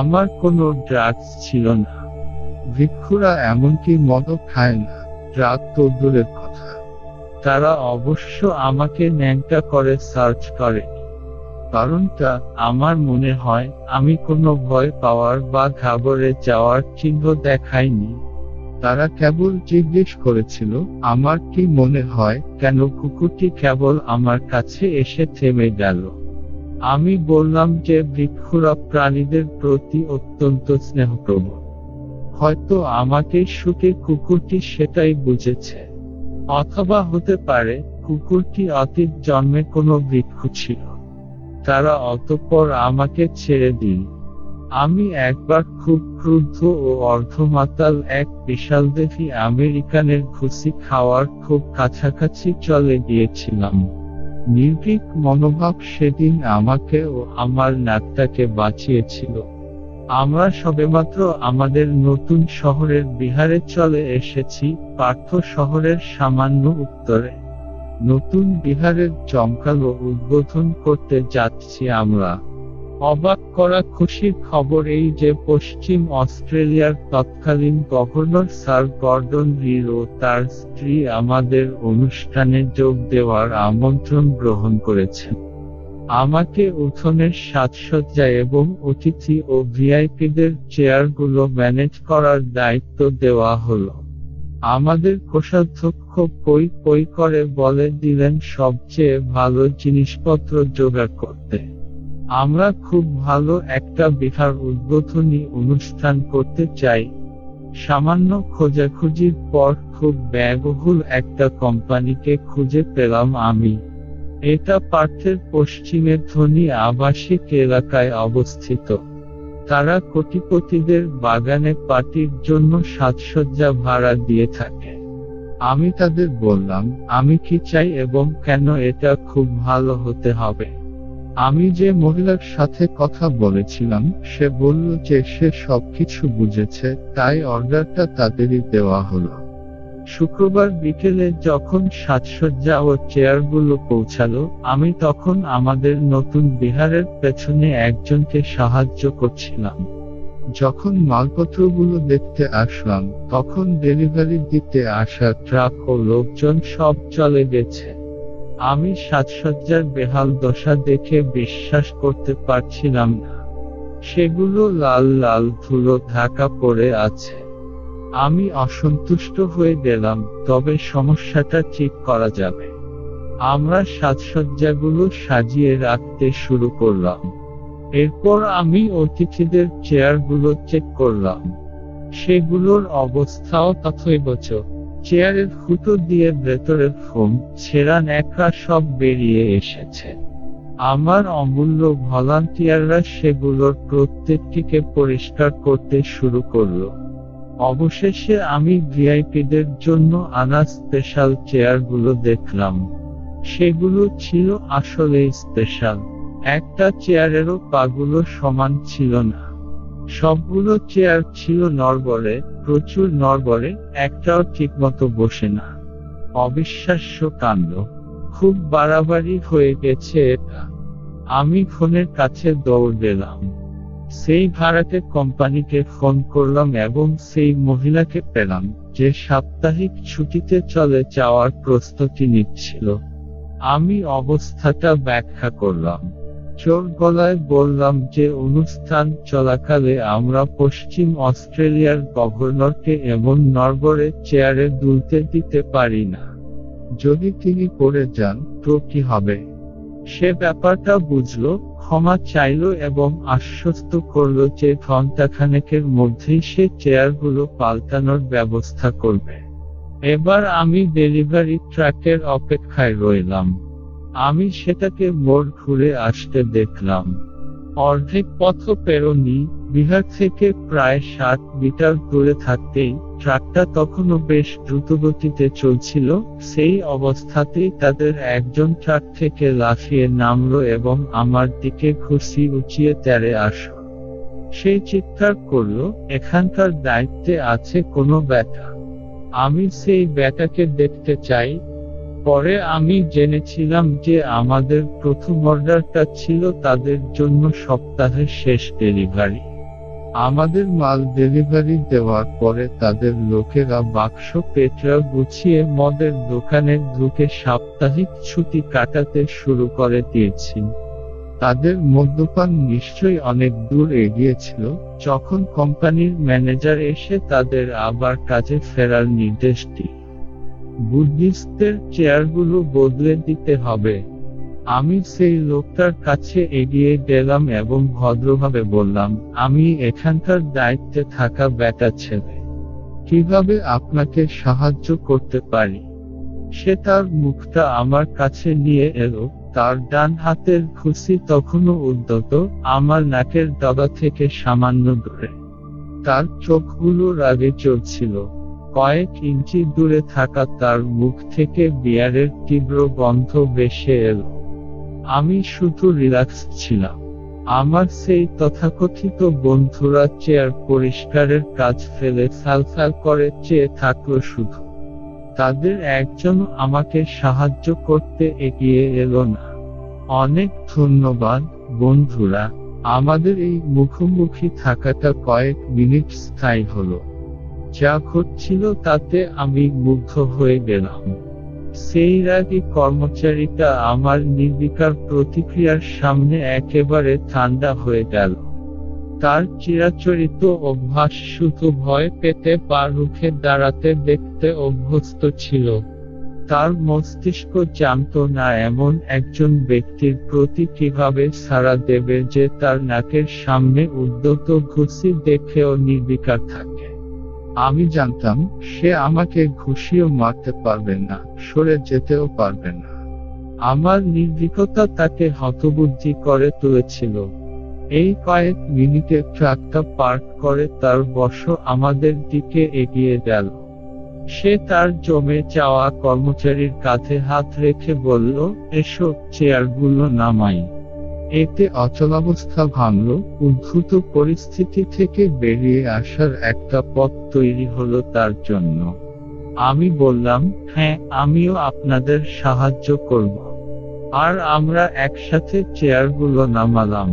S1: আমার কোনো ড্রাগস ছিল না ভিক্ষুরা এমনকি মদও খায় না রাত তো দূরের কথা তারা অবশ্য আমাকে ন্যাংটা করে সার্চ করে কারণটা আমার মনে হয় আমি কোনো ভয় পাওয়ার বা ঘাবড়ে যাওয়ার চিহ্ন দেখাইনি তারা কেবল জিজ্ঞেস করেছিল আমার কি মনে হয় কেন কুকুরটি কেবল আমার কাছে এসে থেমে গেল আমি বললাম যে বৃক্ষরা প্রাণীদের প্রতি অত্যন্ত স্নেহপ্রবণ হয়তো আমাকে শুকে কুকুরটি সেটাই বুঝেছে অথবা হতে পারে কুকুরটি অতীত জন্মে কোনো বৃক্ষ ছিল তারা অতঃপর আমাকে ছেড়ে দিন আমি একবার খুব ক্রুদ্ধ ও অর্ধমাতাল এক বিশাল দেখি আমেরিকানের ঘুষি খাওয়ার খুব কাছাকাছি চলে গিয়েছিলাম নির্ভীক মনোভাব সেদিন আমাকে ও আমার নাটটাকে বাঁচিয়েছিল আমরা সবেমাত্র আমাদের নতুন শহরের বিহারে চলে এসেছি পার্থ শহরের সামান্য উত্তরে নতুন বিহারের জমকালো উদ্বোধন করতে যাচ্ছি আমরা অবাক করা খুশির খবর এই যে পশ্চিম অস্ট্রেলিয়ার তৎকালীন গভর্নর স্যার গর্ডন রির ও তার স্ত্রী আমাদের অনুষ্ঠানে যোগ দেওয়ার আমন্ত্রণ গ্রহণ করেছেন আমাকে উঠোনের সাজসজ্জা এবং অতিথি ও ভিআইপিদের চেয়ারগুলো ম্যানেজ করার দায়িত্ব দেওয়া হলো আমাদের কোষাধ্যক্ষ পই পই করে বলে দিলেন সবচেয়ে ভালো জিনিসপত্র জোগাড় করতে আমরা খুব ভালো একটা বিহার উদ্বোধনী অনুষ্ঠান করতে চাই সামান্য খোঁজাখুঁজির পর খুব ব্যয়বহুল একটা কোম্পানিকে খুঁজে পেলাম আমি এটা পার্থের পশ্চিমে ধনী আবাসিক এলাকায় অবস্থিত তারা কোটিপতিদের বাগানে পার্টির জন্য সাজসজ্জা ভাড়া দিয়ে থাকে আমি তাদের বললাম আমি কি চাই এবং কেন এটা খুব ভালো হতে হবে আমি যে মহিলার সাথে কথা বলেছিলাম সে বলল যে সে সবকিছু বুঝেছে তাই অর্ডারটা তাদেরই দেওয়া হলো শুক্রবার বিকেলে যখন সাজসজ্জা ও চেয়ারগুলো পৌঁছালো আমি তখন আমাদের নতুন বিহারের পেছনে একজনকে সাহায্য করছিলাম যখন মালপত্রগুলো দেখতে আসলাম তখন ডেলিভারি দিতে আসা ট্রাক ও লোকজন সব চলে গেছে আমি সাজসজ্জার বেহাল দশা দেখে বিশ্বাস করতে পারছিলাম না সেগুলো লাল লাল ধুলো ঢাকা পড়ে আছে আমি অসন্তুষ্ট হয়ে গেলাম তবে সমস্যাটা ঠিক করা যাবে আমরা সাজসজ্জাগুলো সাজিয়ে রাখতে শুরু করলাম এরপর আমি অতিথিদের চেয়ারগুলো চেক করলাম সেগুলোর অবস্থাও তথৈবচ চেয়ারের ফুটো দিয়ে ভেতরের ফোম ছেঁড়া ন্যাকড়া সব বেরিয়ে এসেছে আমার অমূল্য ভলান্টিয়াররা সেগুলোর প্রত্যেকটিকে পরিষ্কার করতে শুরু করলো অবশেষে আমি ভিআইপিদের জন্য আনা স্পেশাল চেয়ারগুলো দেখলাম সেগুলো ছিল আসলে স্পেশাল একটা চেয়ারেরও পাগুলো সমান ছিল না সবগুলো চেয়ার ছিল নড়বড়ে প্রচুর নড়বড়ে একটাও ঠিকমতো বসে না অবিশ্বাস্য কাণ্ড খুব বাড়াবাড়ি হয়ে গেছে এটা আমি ফোনের কাছে দৌড় দিলাম সেই ভাড়াটে কোম্পানিকে ফোন করলাম এবং সেই মহিলাকে পেলাম যে সাপ্তাহিক ছুটিতে চলে যাওয়ার প্রস্তুতি নিচ্ছিল আমি অবস্থাটা ব্যাখ্যা করলাম চোর গলায় বললাম যে অনুষ্ঠান চলাকালে আমরা পশ্চিম অস্ট্রেলিয়ার গভর্নরকে এমন নরবরে চেয়ারে দুলতে দিতে পারি না যদি তিনি করে যান তো কি হবে সে ব্যাপারটা বুঝলো ক্ষমা চাইল এবং আশ্বস্ত করল যে ঘন্টাখানেকের মধ্যেই সে চেয়ারগুলো পাল্টানোর ব্যবস্থা করবে এবার আমি ডেলিভারি ট্রাকের অপেক্ষায় রইলাম আমি সেটাকে মোড় ঘুরে আসতে দেখলাম অর্ধেক পথ পেরোনি বিহার থেকে প্রায় সাত মিটার দূরে থাকতেই ট্রাকটা তখনও বেশ দ্রুতগতিতে চলছিল সেই অবস্থাতেই তাদের একজন ট্রাক থেকে লাফিয়ে নামলো এবং আমার দিকে খুশি উঁচিয়ে তেরে আসল সেই চিৎকার করল এখানকার দায়িত্বে আছে কোনো ব্যাটা আমি সেই ব্যাটাকে দেখতে চাই পরে আমি জেনেছিলাম যে আমাদের প্রথম অর্ডারটা ছিল তাদের জন্য সপ্তাহের শেষ ডেলিভারি আমাদের মাল ডেলিভারি দেওয়ার পরে তাদের লোকেরা বাক্স পেটরা গুছিয়ে মদের দোকানে ঢুকে সাপ্তাহিক ছুটি কাটাতে শুরু করে দিয়েছি তাদের মদ্যপান নিশ্চয়ই অনেক দূর এগিয়েছিল যখন কোম্পানির ম্যানেজার এসে তাদের আবার কাজে ফেরার নির্দেশ দিই বুদ্ধিস্টদের চেয়ারগুলো বদলে দিতে হবে আমি সেই লোকটার কাছে এগিয়ে গেলাম এবং ভদ্রভাবে বললাম আমি এখানকার দায়িত্বে থাকা বেটা ছেলে কিভাবে আপনাকে সাহায্য করতে পারি সে তার মুখটা আমার কাছে নিয়ে এলো তার ডান হাতের খুশি তখনও উদ্যত আমার নাকের দাদা থেকে সামান্য দূরে তার চোখগুলো রাগে চলছিল কয়েক ইঞ্চি দূরে থাকা তার মুখ থেকে বিয়ারের তীব্র গন্ধ ভেসে এলো আমি শুধু রিল্যাক্স ছিলাম আমার সেই তথাকথিত বন্ধুরা চেয়ার পরিষ্কারের কাজ ফেলে সালসাল করে চেয়ে থাকলো শুধু তাদের একজন আমাকে সাহায্য করতে এগিয়ে এলো না অনেক ধন্যবাদ বন্ধুরা আমাদের এই মুখোমুখি থাকাটা কয়েক মিনিট স্থায়ী হলো যা ঘটছিল তাতে আমি মুগ্ধ হয়ে গেলাম সেই রাগে কর্মচারীটা আমার নির্বিকার প্রতিক্রিয়ার সামনে একেবারে ঠান্ডা হয়ে গেল তার চিরাচরিত অভ্যাস শুধু ভয় পেতে বা রুখে দাঁড়াতে দেখতে অভ্যস্ত ছিল তার মস্তিষ্ক জানত না এমন একজন ব্যক্তির প্রতি কিভাবে সারা দেবে যে তার নাকের সামনে উদ্যত ঘুষি দেখেও নির্বিকার থাকে আমি জানতাম সে আমাকে ঘুষিয়ে মারতে পারবে না সরে যেতেও পারবে না আমার নির্ভীকতা তাকে হতবুদ্ধি করে তুলেছিল এই কয়েক মিনিটে ট্রাকটা পার্ক করে তার বস আমাদের দিকে এগিয়ে গেল সে তার জমে চাওয়া কর্মচারীর কাঁধে হাত রেখে বলল এসব চেয়ারগুলো নামাই এতে অচলাবস্থা ভাঙল উদ্ভূত পরিস্থিতি থেকে বেরিয়ে আসার একটা পথ তৈরি হলো তার জন্য আমি বললাম হ্যাঁ আমিও আপনাদের সাহায্য করব আর আমরা একসাথে চেয়ারগুলো নামালাম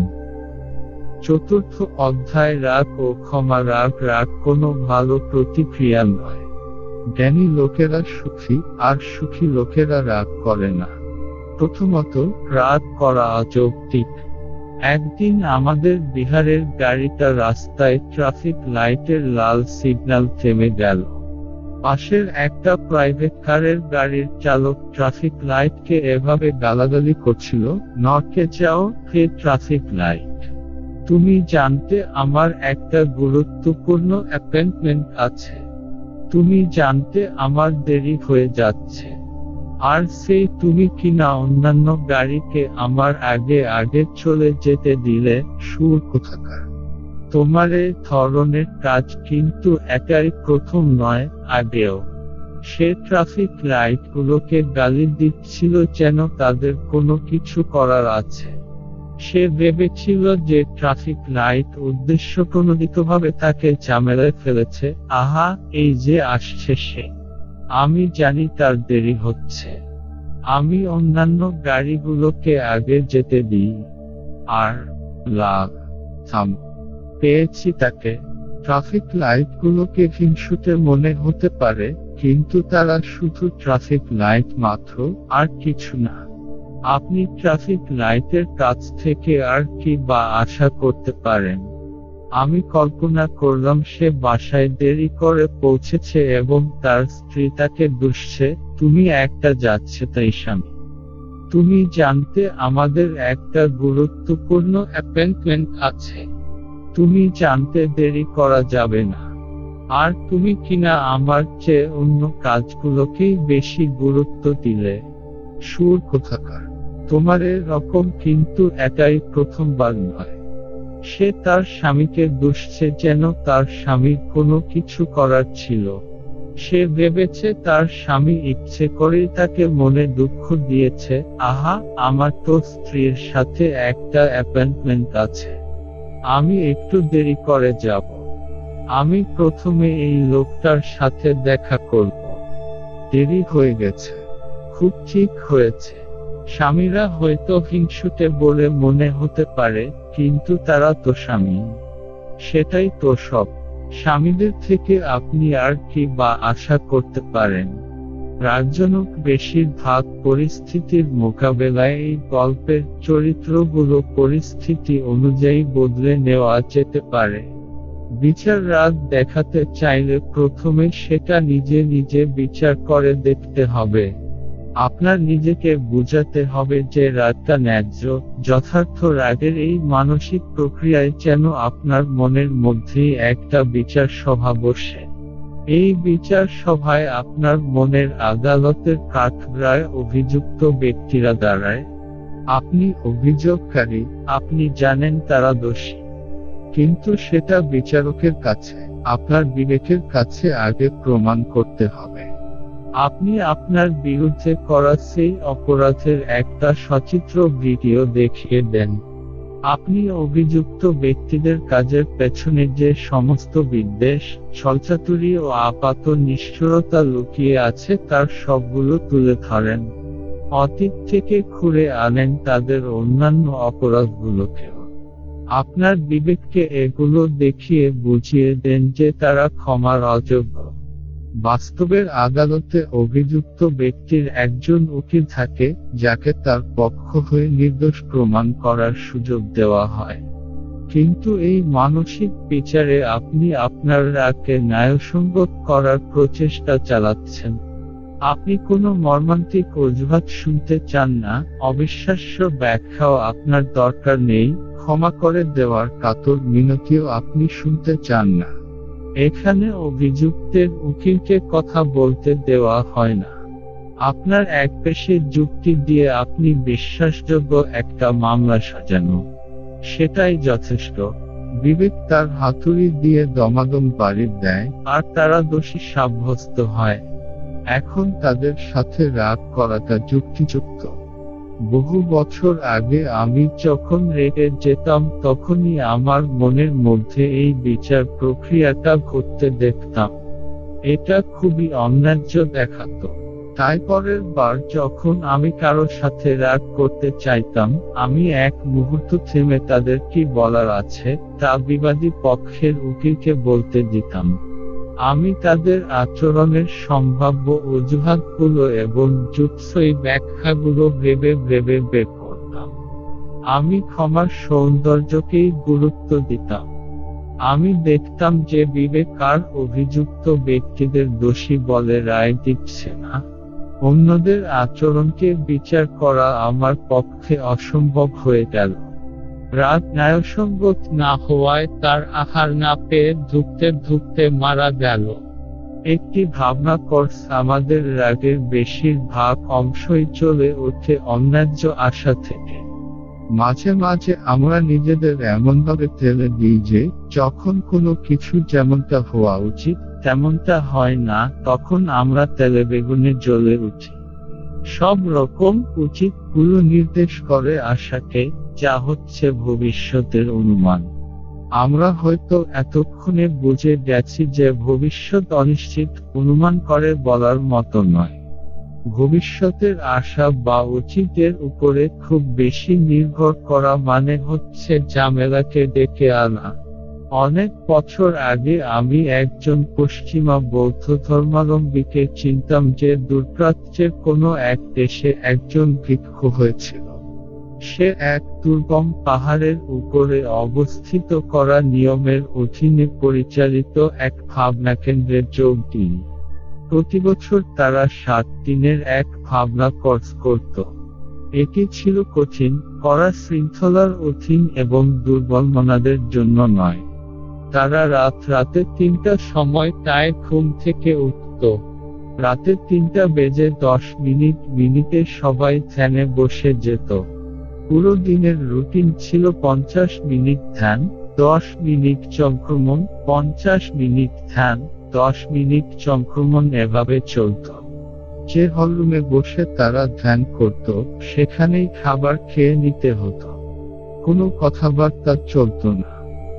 S1: চতুর্থ অধ্যায় রাগ ও ক্ষমা রাগ রাগ কোনো ভালো প্রতিক্রিয়া নয় জ্ঞানী লোকেরা সুখী আর সুখী লোকেরা রাগ করে না প্রথমত রাত করা অযৌক্তিক একদিন আমাদের বিহারের গাড়িটা রাস্তায় ট্রাফিক লাইটের লাল সিগন্যাল থেমে গেল পাশের একটা প্রাইভেট কারের গাড়ির চালক ট্রাফিক লাইটকে এভাবে গালাগালি করছিল নর্কে যাও হে ট্রাফিক লাইট তুমি জানতে আমার একটা গুরুত্বপূর্ণ অ্যাপয়েন্টমেন্ট আছে তুমি জানতে আমার দেরি হয়ে যাচ্ছে আর সেই তুমি কিনা অন্যান্য গাড়িকে আমার আগে আগে চলে যেতে দিলে সুর কোথাকার তোমার এই ধরনের কাজ কিন্তু একাই প্রথম নয় আগেও সে ট্রাফিক লাইটগুলোকে গালি দিচ্ছিল যেন তাদের কোনো কিছু করার আছে সে ভেবেছিল যে ট্রাফিক লাইট ভাবে তাকে ঝামেলায় ফেলেছে আহা এই যে আসছে সে আমি জানি তার দেরি হচ্ছে আমি অন্যান্য গাড়িগুলোকে আগে যেতে দিই আর লাগ থাম পেয়েছি তাকে ট্রাফিক লাইটগুলোকে হিংসুতে মনে হতে পারে কিন্তু তারা শুধু ট্রাফিক লাইট মাত্র আর কিছু না আপনি ট্রাফিক লাইটের কাছ থেকে আর কি বা আশা করতে পারেন আমি কল্পনা করলাম সে বাসায় দেরি করে পৌঁছেছে এবং তার স্ত্রী তাকে দুষছে তুমি একটা যাচ্ছে তাই স্বামী তুমি জানতে আমাদের একটা গুরুত্বপূর্ণ অ্যাপয়েন্টমেন্ট আছে তুমি জানতে দেরি করা যাবে না আর তুমি কিনা আমার চেয়ে অন্য কাজগুলোকেই বেশি গুরুত্ব দিলে সুর কোথাকার তোমার এরকম কিন্তু এটাই প্রথমবার নয় সে তার স্বামীকে দুষছে যেন তার স্বামীর কোনো কিছু করার ছিল সে ভেবেছে তার স্বামী ইচ্ছে করেই তাকে মনে দুঃখ দিয়েছে আহা আমার তো স্ত্রীর সাথে একটা অ্যাপয়েন্টমেন্ট আছে আমি একটু দেরি করে যাব আমি প্রথমে এই লোকটার সাথে দেখা করব দেরি হয়ে গেছে খুব ঠিক হয়েছে স্বামীরা হয়তো হিংসুটে বলে মনে হতে পারে কিন্তু তারা তো স্বামী সেটাই তো সব স্বামীদের থেকে আপনি আর কি বা আশা করতে পারেন রাজজনক বেশিরভাগ পরিস্থিতির মোকাবেলায় এই গল্পের চরিত্রগুলো পরিস্থিতি অনুযায়ী বদলে নেওয়া যেতে পারে বিচার রাত দেখাতে চাইলে প্রথমে সেটা নিজে নিজে বিচার করে দেখতে হবে আপনার নিজেকে বুঝাতে হবে যে রাগটা ন্যায্য যথার্থ রাগের এই মানসিক প্রক্রিয়ায় যেন আপনার মনের মধ্যে একটা বিচার সভা বসে এই বিচার সভায় আপনার মনের আদালতের কাঠগড়ায় অভিযুক্ত ব্যক্তিরা দাঁড়ায় আপনি অভিযোগকারী আপনি জানেন তারা দোষী কিন্তু সেটা বিচারকের কাছে আপনার বিবেকের কাছে আগে প্রমাণ করতে হবে আপনি আপনার বিরুদ্ধে করা সেই অপরাধের একটা সচিত্র ভিডিও দেখিয়ে দেন আপনি অভিযুক্ত ব্যক্তিদের কাজের পেছনে যে সমস্ত বিদ্বেষ ছলচাতুরি ও আপাত নিশ্চরতা লুকিয়ে আছে তার সবগুলো তুলে ধরেন অতীত থেকে খুঁড়ে আনেন তাদের অন্যান্য অপরাধগুলোকেও আপনার বিবেককে এগুলো দেখিয়ে বুঝিয়ে দেন যে তারা ক্ষমার অযোগ্য বাস্তবের আদালতে অভিযুক্ত ব্যক্তির একজন উকিল থাকে যাকে তার পক্ষ হয়ে নির্দোষ প্রমাণ করার সুযোগ দেওয়া হয় কিন্তু এই মানসিক বিচারে আপনি আপনার রাগকে ন্যায়সঙ্গত করার প্রচেষ্টা চালাচ্ছেন আপনি কোনো মর্মান্তিক অজুহাত শুনতে চান না অবিশ্বাস্য ব্যাখ্যাও আপনার দরকার নেই ক্ষমা করে দেওয়ার কাতর মিনতিও আপনি শুনতে চান না এখানে অভিযুক্তের উকিলকে কথা বলতে দেওয়া হয় না আপনার এক পেশের যুক্তি দিয়ে আপনি বিশ্বাসযোগ্য একটা মামলা সাজানো সেটাই যথেষ্ট বিবেক তার হাতুড়ি দিয়ে দমাদম বাড়ি দেয় আর তারা দোষী সাব্যস্ত হয় এখন তাদের সাথে রাগ করাটা যুক্তিযুক্ত বহু বছর আগে আমি যখন রেটে যেতাম তখনই আমার মনের মধ্যে এই বিচার প্রক্রিয়াটা ঘটতে দেখতাম এটা খুবই অন্যায্য দেখাতো তাই পরের বার যখন আমি কারো সাথে রাগ করতে চাইতাম আমি এক মুহূর্ত থেমে তাদের কি বলার আছে তা বিবাদী পক্ষের উকিলকে বলতে দিতাম আমি তাদের আচরণের সম্ভাব্য অজুহাতগুলো এবং যুৎসই ব্যাখ্যাগুলো ভেবে ভেবে বের করতাম আমি ক্ষমার সৌন্দর্যকেই গুরুত্ব দিতাম আমি দেখতাম যে বিবেক আর অভিযুক্ত ব্যক্তিদের দোষী বলে রায় দিচ্ছে না অন্যদের আচরণকে বিচার করা আমার পক্ষে অসম্ভব হয়ে গেল রাত ন্যায়সঙ্গত না হওয়ায় তার আহার না পেয়ে ধুপতে ধুপতে মারা গেল একটি ভাবনা কোর্স আমাদের রাগের বেশিরভাগ অংশই চলে ওঠে অন্যায্য আশা থেকে মাঝে মাঝে আমরা নিজেদের এমনভাবে তেলে দিই যে যখন কোনো কিছু যেমনটা হওয়া উচিত তেমনটা হয় না তখন আমরা তেলে বেগুনে জ্বলে উঠি সব রকম উচিত গুলো নির্দেশ করে আশাকে যা হচ্ছে ভবিষ্যতের অনুমান আমরা হয়তো এতক্ষণে বুঝে গেছি যে ভবিষ্যৎ অনিশ্চিত অনুমান করে বলার মতো নয় ভবিষ্যতের আশা বা উচিতের উপরে খুব বেশি নির্ভর করা মানে হচ্ছে ঝামেলাকে ডেকে আনা অনেক বছর আগে আমি একজন পশ্চিমা বৌদ্ধ ধর্মাবলম্বীকে চিনতাম যে দূরপ্রাচ্যের কোনো এক দেশে একজন ভিক্ষু হয়েছিল সে এক দুর্গম পাহাড়ের উপরে অবস্থিত করা নিয়মের অধীনে পরিচালিত এক ভাবনা কেন্দ্রে যোগ দিন প্রতি বছর তারা সাত দিনের এক ভাবনা কোর্স করত এটি ছিল কঠিন করা শৃঙ্খলার অধীন এবং দুর্বল মনাদের জন্য নয় তারা রাত রাতে তিনটা সময় তাই ঘুম থেকে উঠত রাতে তিনটা বেজে দশ মিনিট মিনিটে সবাই ধ্যানে বসে যেত পুরো দিনের রুটিন ছিল পঞ্চাশ মিনিট ধ্যান দশ মিনিট চক্রমণ পঞ্চাশ মিনিট ধ্যান দশ মিনিট চক্রমণ এভাবে চলত যে হলরুমে বসে তারা ধ্যান করত সেখানেই খাবার খেয়ে নিতে হতো কোনো কথাবার্তা চলত না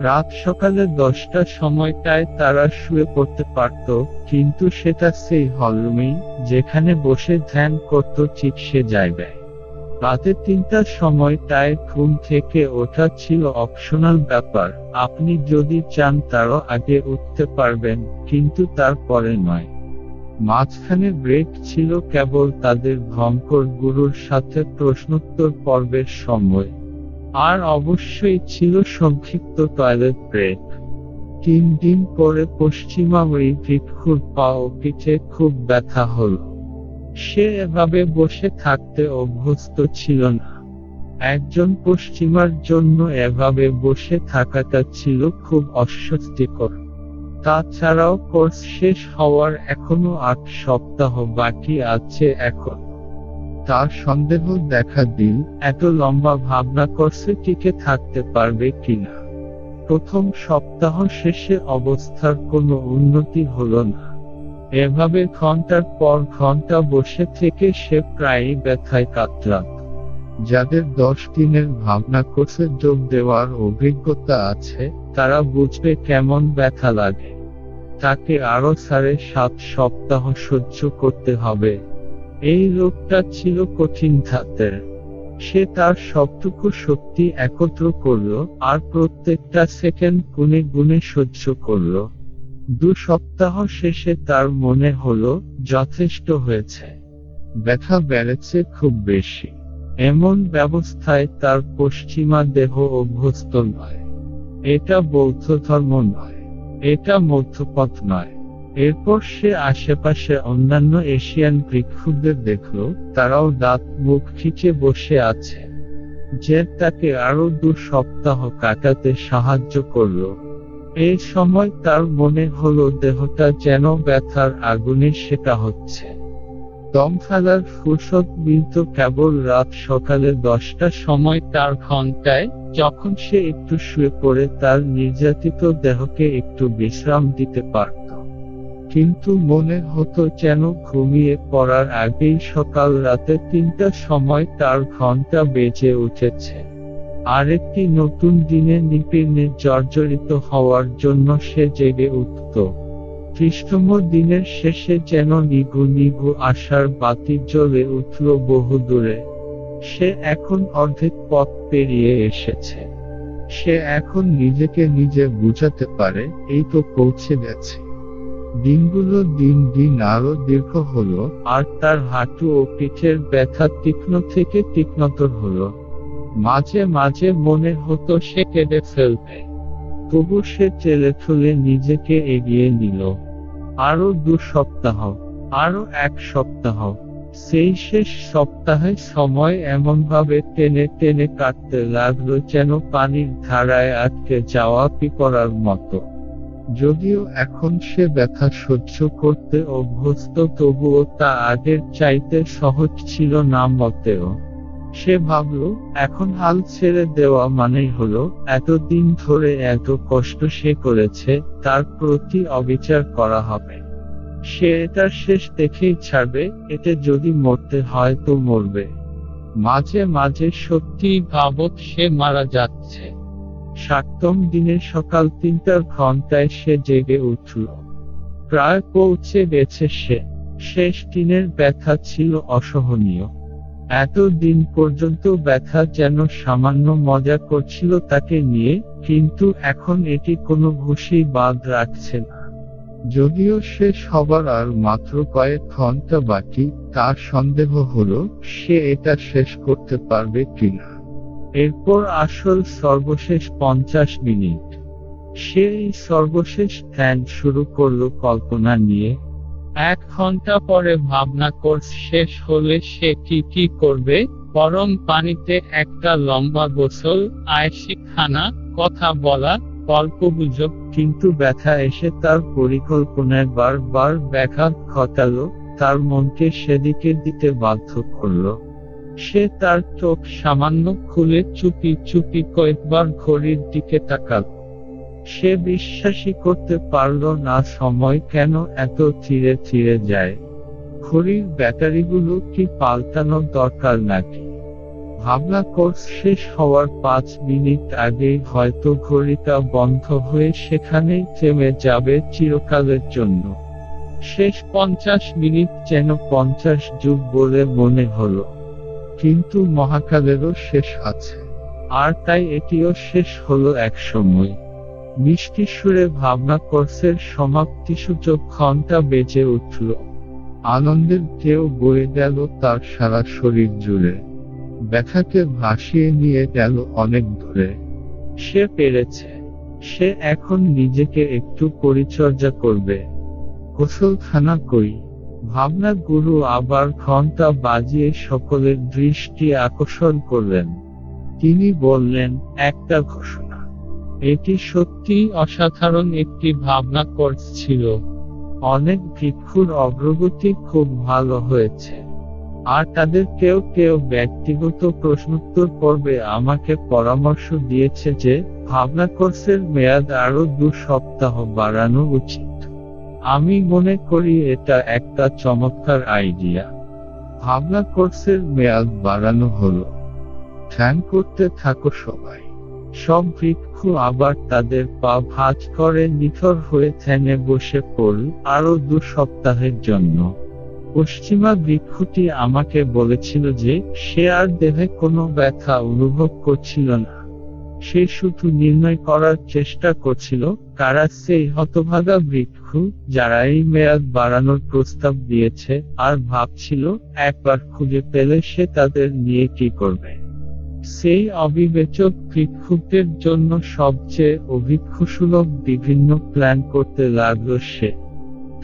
S1: রাত সকালে দশটার সময়টায় তারা শুয়ে পড়তে পারত কিন্তু সেটা সেই হলরুমেই যেখানে বসে ধ্যান করত ঠিক সে জায়গায় রাতে তিনটার সময়টায় ঘুম থেকে ওঠা ছিল অপশনাল ব্যাপার আপনি যদি চান তারও আগে উঠতে পারবেন কিন্তু তারপরে নয় মাঝখানে ব্রেক ছিল কেবল তাদের ভঙ্কর গুরুর সাথে প্রশ্নোত্তর পর্বের সময় আর অবশ্যই ছিল সংক্ষিপ্ত টয়লেট ব্রেক তিন দিন পরে পশ্চিমা ওই ভিক্ষুর পা ও পিঠে খুব ব্যথা হল সে এভাবে বসে থাকতে অভ্যস্ত ছিল না একজন পশ্চিমার জন্য এভাবে বসে থাকাটা ছিল খুব অস্বস্তিকর তাছাড়াও কোর্স শেষ হওয়ার এখনো আট সপ্তাহ বাকি আছে এখন তার সন্দেহ দেখা দিল এত লম্বা ভাবনা করছে টিকে থাকতে পারবে কিনা প্রথম সপ্তাহ শেষে অবস্থার কোনো উন্নতি হলো না এভাবে ঘন্টার পর ঘন্টা বসে থেকে সে প্রায়ই ব্যথায় কাতরাত যাদের দশ দিনের ভাবনা করছে যোগ দেওয়ার অভিজ্ঞতা আছে তারা বুঝবে কেমন ব্যথা লাগে তাকে আরও সাড়ে সাত সপ্তাহ সহ্য করতে হবে এই লোকটা ছিল কঠিন ধাতের সে তার সবটুকু শক্তি একত্র করল আর প্রত্যেকটা সেকেন্ড গুনে গুনে সহ্য করল দু সপ্তাহ শেষে তার মনে হল যথেষ্ট হয়েছে ব্যথা বেড়েছে খুব বেশি এমন ব্যবস্থায় তার পশ্চিমা দেহ অভ্যস্ত নয় এটা বৌদ্ধ ধর্ম নয় এটা মধ্যপথ নয় এরপর সে আশেপাশে অন্যান্য এশিয়ান ভিক্ষুদের দেখল তারাও দাঁত মুখ খিচে বসে আছে যে তাকে আরও দু সপ্তাহ কাটাতে সাহায্য করল এই সময় তার মনে হল দেহটা যেন ব্যথার আগুনে সেটা হচ্ছে দম ফেলার ফুরসত মিলত কেবল রাত সকালে দশটা সময় তার ঘন্টায় যখন সে একটু শুয়ে পড়ে তার নির্যাতিত দেহকে একটু বিশ্রাম দিতে পারত কিন্তু মনে হতো যেন ঘুমিয়ে পড়ার আগেই সকাল রাতে তিনটা সময় তার ঘন্টা বেজে উঠেছে আরেকটি নতুন দিনে নিপিনে জর্জরিত হওয়ার জন্য সে জেগে উঠত কৃষ্ণম দিনের শেষে যেন নিগু নিগু আশার বাতি জ্বলে উঠল বহুদূরে সে এখন অর্ধেক পথ পেরিয়ে এসেছে সে এখন নিজেকে নিজে বুঝাতে পারে এই তো পৌঁছে গেছে দিনগুলো দিন দিন আরো দীর্ঘ হলো আর তার হাঁটু ও পিঠের ব্যথা তীক্ষ্ণ থেকে তীক্ষ্ণতর হলো মাঝে মাঝে মনে হতো সে কেঁদে ফেলবে তবু সে চেলে ঠুলে নিজেকে এগিয়ে নিল আরো দু সপ্তাহ আরো এক সপ্তাহ সেই শেষ সপ্তাহে সময় এমনভাবে টেনে টেনে কাটতে লাগলো যেন পানির ধারায় আটকে যাওয়া পিপড়ার মতো যদিও এখন সে ব্যথা সহ্য করতে অভ্যস্ত তবুও তা আগের চাইতে সহজ ছিল না মতেও সে ভাবল এখন হাল ছেড়ে দেওয়া মানেই হল এতদিন ধরে এত কষ্ট সে করেছে তার প্রতি অবিচার করা হবে সে এটার শেষ দেখেই ছাড়বে এতে যদি মরতে হয় তো মরবে মাঝে মাঝে সত্যিই ভাবত সে মারা যাচ্ছে সাতম দিনে সকাল তিনটার ঘন্টায় সে জেগে উঠল প্রায় পৌঁছে গেছে সে শেষ দিনের ব্যথা ছিল অসহনীয় এত দিন পর্যন্ত ব্যথা যেন সামান্য মজা করছিল তাকে নিয়ে কিন্তু এখন এটি কোনো ঘুষি বাদ রাখছে না যদিও সে সবার আর মাত্র কয়েক ঘন্টা বাকি তার সন্দেহ হলো সে এটা শেষ করতে পারবে কিনা এরপর আসল সর্বশেষ পঞ্চাশ মিনিট সে এই সর্বশেষ ধ্যান শুরু করল কল্পনা নিয়ে এক ঘন্টা পরে ভাবনা কোর্স শেষ হলে সে কি কি করবে গরম পানিতে একটা লম্বা গোসল আয়েসি খানা কথা বলা গুজব কিন্তু ব্যথা এসে তার পরিকল্পনায় বারবার ব্যাঘাত ঘটালো তার মনকে সেদিকে দিতে বাধ্য করলো সে তার চোখ সামান্য খুলে চুপি চুপি কয়েকবার ঘড়ির দিকে তাকাল সে বিশ্বাসই করতে পারল না সময় কেন এত চিরে চিরে যায় ঘড়ির ব্যাটারিগুলো কি পাল্টানো দরকার নাকি ভাবনা কোর্স শেষ হওয়ার পাঁচ মিনিট আগেই হয়তো ঘড়িটা বন্ধ হয়ে সেখানেই থেমে যাবে চিরকালের জন্য শেষ পঞ্চাশ মিনিট যেন পঞ্চাশ যুগ বলে মনে হলো কিন্তু মহাকালেরও শেষ আছে আর তাই এটিও শেষ হলো এক সময় মিষ্টি সুরে ভাবনা সমাপ্তি সূচক ঘন্টা বেজে উঠল আনন্দের ঢেউ বয়ে গেল তার সারা শরীর জুড়ে ব্যথাকে ভাসিয়ে নিয়ে গেল অনেক ধরে সে পেরেছে সে এখন নিজেকে একটু পরিচর্যা করবে গোসলখানা কই গুরু আবার ঘন্টা বাজিয়ে সকলের দৃষ্টি আকর্ষণ করলেন তিনি বললেন একটা ঘোষণা এটি সত্যি অসাধারণ একটি ভাবনা কোর্স ছিল অনেক ভিক্ষুর অগ্রগতি খুব ভালো হয়েছে আর তাদের কেউ কেউ ব্যক্তিগত প্রশ্নোত্তর পর্বে আমাকে পরামর্শ দিয়েছে যে ভাবনা কোর্সের মেয়াদ আরও দু সপ্তাহ বাড়ানো উচিত আমি মনে করি এটা একটা চমৎকার আইডিয়া ভাবনা কোর্সের মেয়াদ বাড়ানো হলো ধ্যান করতে থাকো সবাই সব বৃক্ষ আবার তাদের পা ভাঁজ করে নিথর হয়ে থেনে বসে পড়ল আরো দু সপ্তাহের জন্য পশ্চিমা বৃক্ষটি আমাকে বলেছিল যে সে আর দেহে কোনো ব্যথা অনুভব করছিল না সে শুধু নির্ণয় করার চেষ্টা করছিল কারা সেই হতভাগা ভিক্ষু যারা এই মেয়াদ বাড়ানোর প্রস্তাব দিয়েছে আর ভাবছিল একবার খুঁজে পেলে সে তাদের নিয়ে কি করবে সেই অবিবেচক বৃক্ষদের জন্য সবচেয়ে অভিক্ষুসুলভ বিভিন্ন প্ল্যান করতে লাগলো সে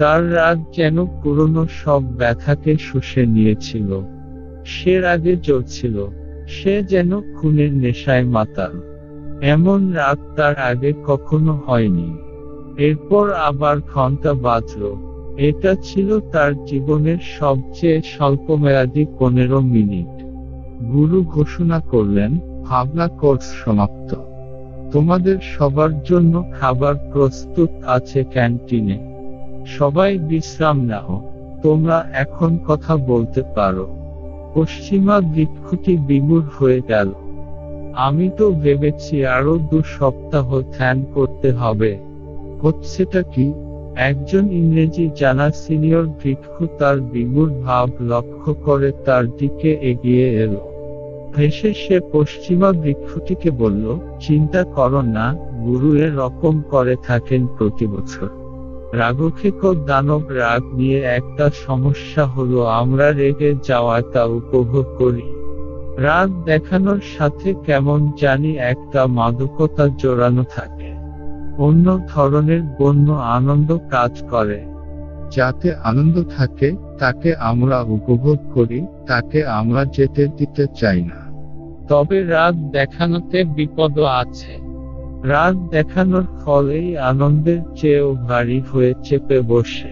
S1: তার রাগ যেন পুরনো সব ব্যথাকে শুষে নিয়েছিল সে রাগে চলছিল সে যেন খুনের নেশায় মাতাল এমন রাত তার আগে কখনো হয়নি এরপর আবার ঘন্টা বাজল এটা ছিল তার জীবনের সবচেয়ে স্বল্পমেয়াদী পনেরো মিনিট গুরু ঘোষণা করলেন ভাবনা কোর্স সমাপ্ত তোমাদের সবার জন্য খাবার প্রস্তুত আছে ক্যান্টিনে সবাই বিশ্রাম নাও তোমরা এখন কথা বলতে পারো পশ্চিমা দিকক্ষুটি বিমূর হয়ে গেল আমি তো ভেবেছি আরো দু সপ্তাহ ধ্যান করতে হবে হচ্ছেটা কি একজন ইংরেজি জানা সিনিয়র ভিক্ষু তার বিমূর ভাব লক্ষ্য করে তার দিকে এগিয়ে এল ভেসে সে পশ্চিমা বৃক্ষটিকে বলল চিন্তা কর না গুরু এরকম করে থাকেন প্রতি বছর রাগক্ষেক দানব রাগ নিয়ে একটা সমস্যা হলো আমরা রেগে যাওয়া তা উপভোগ করি রাগ দেখানোর সাথে কেমন জানি একটা মাদকতা জোরানো থাকে অন্য ধরনের বন্য আনন্দ কাজ করে যাতে আনন্দ থাকে তাকে আমরা উপভোগ করি তাকে আমরা যেতে দিতে চাই না তবে রাগ দেখানোতে বিপদও আছে রাগ দেখানোর ফলেই আনন্দের চেয়েও ভারী হয়ে চেপে বসে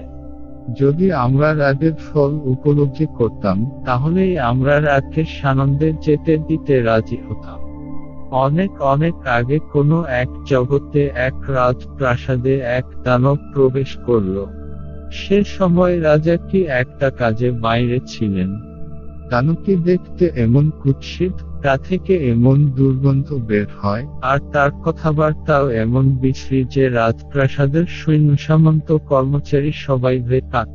S1: যদি আমরা রাগের ফল উপলব্ধি করতাম তাহলে আমরা রাগকে সানন্দে যেতে দিতে রাজি হতাম অনেক অনেক আগে কোনো এক জগতে এক রাজ প্রাসাদে এক দানব প্রবেশ করল সে সময় রাজা কি একটা কাজে বাইরে ছিলেন দানবটি দেখতে এমন কুৎসিত তা থেকে এমন দুর্গন্ধ বের হয় আর তার কথাবার্তাও এমন বিশ্রী যে রাজপ্রাসাদের সৈন্য সামন্ত কর্মচারী সবাই কাত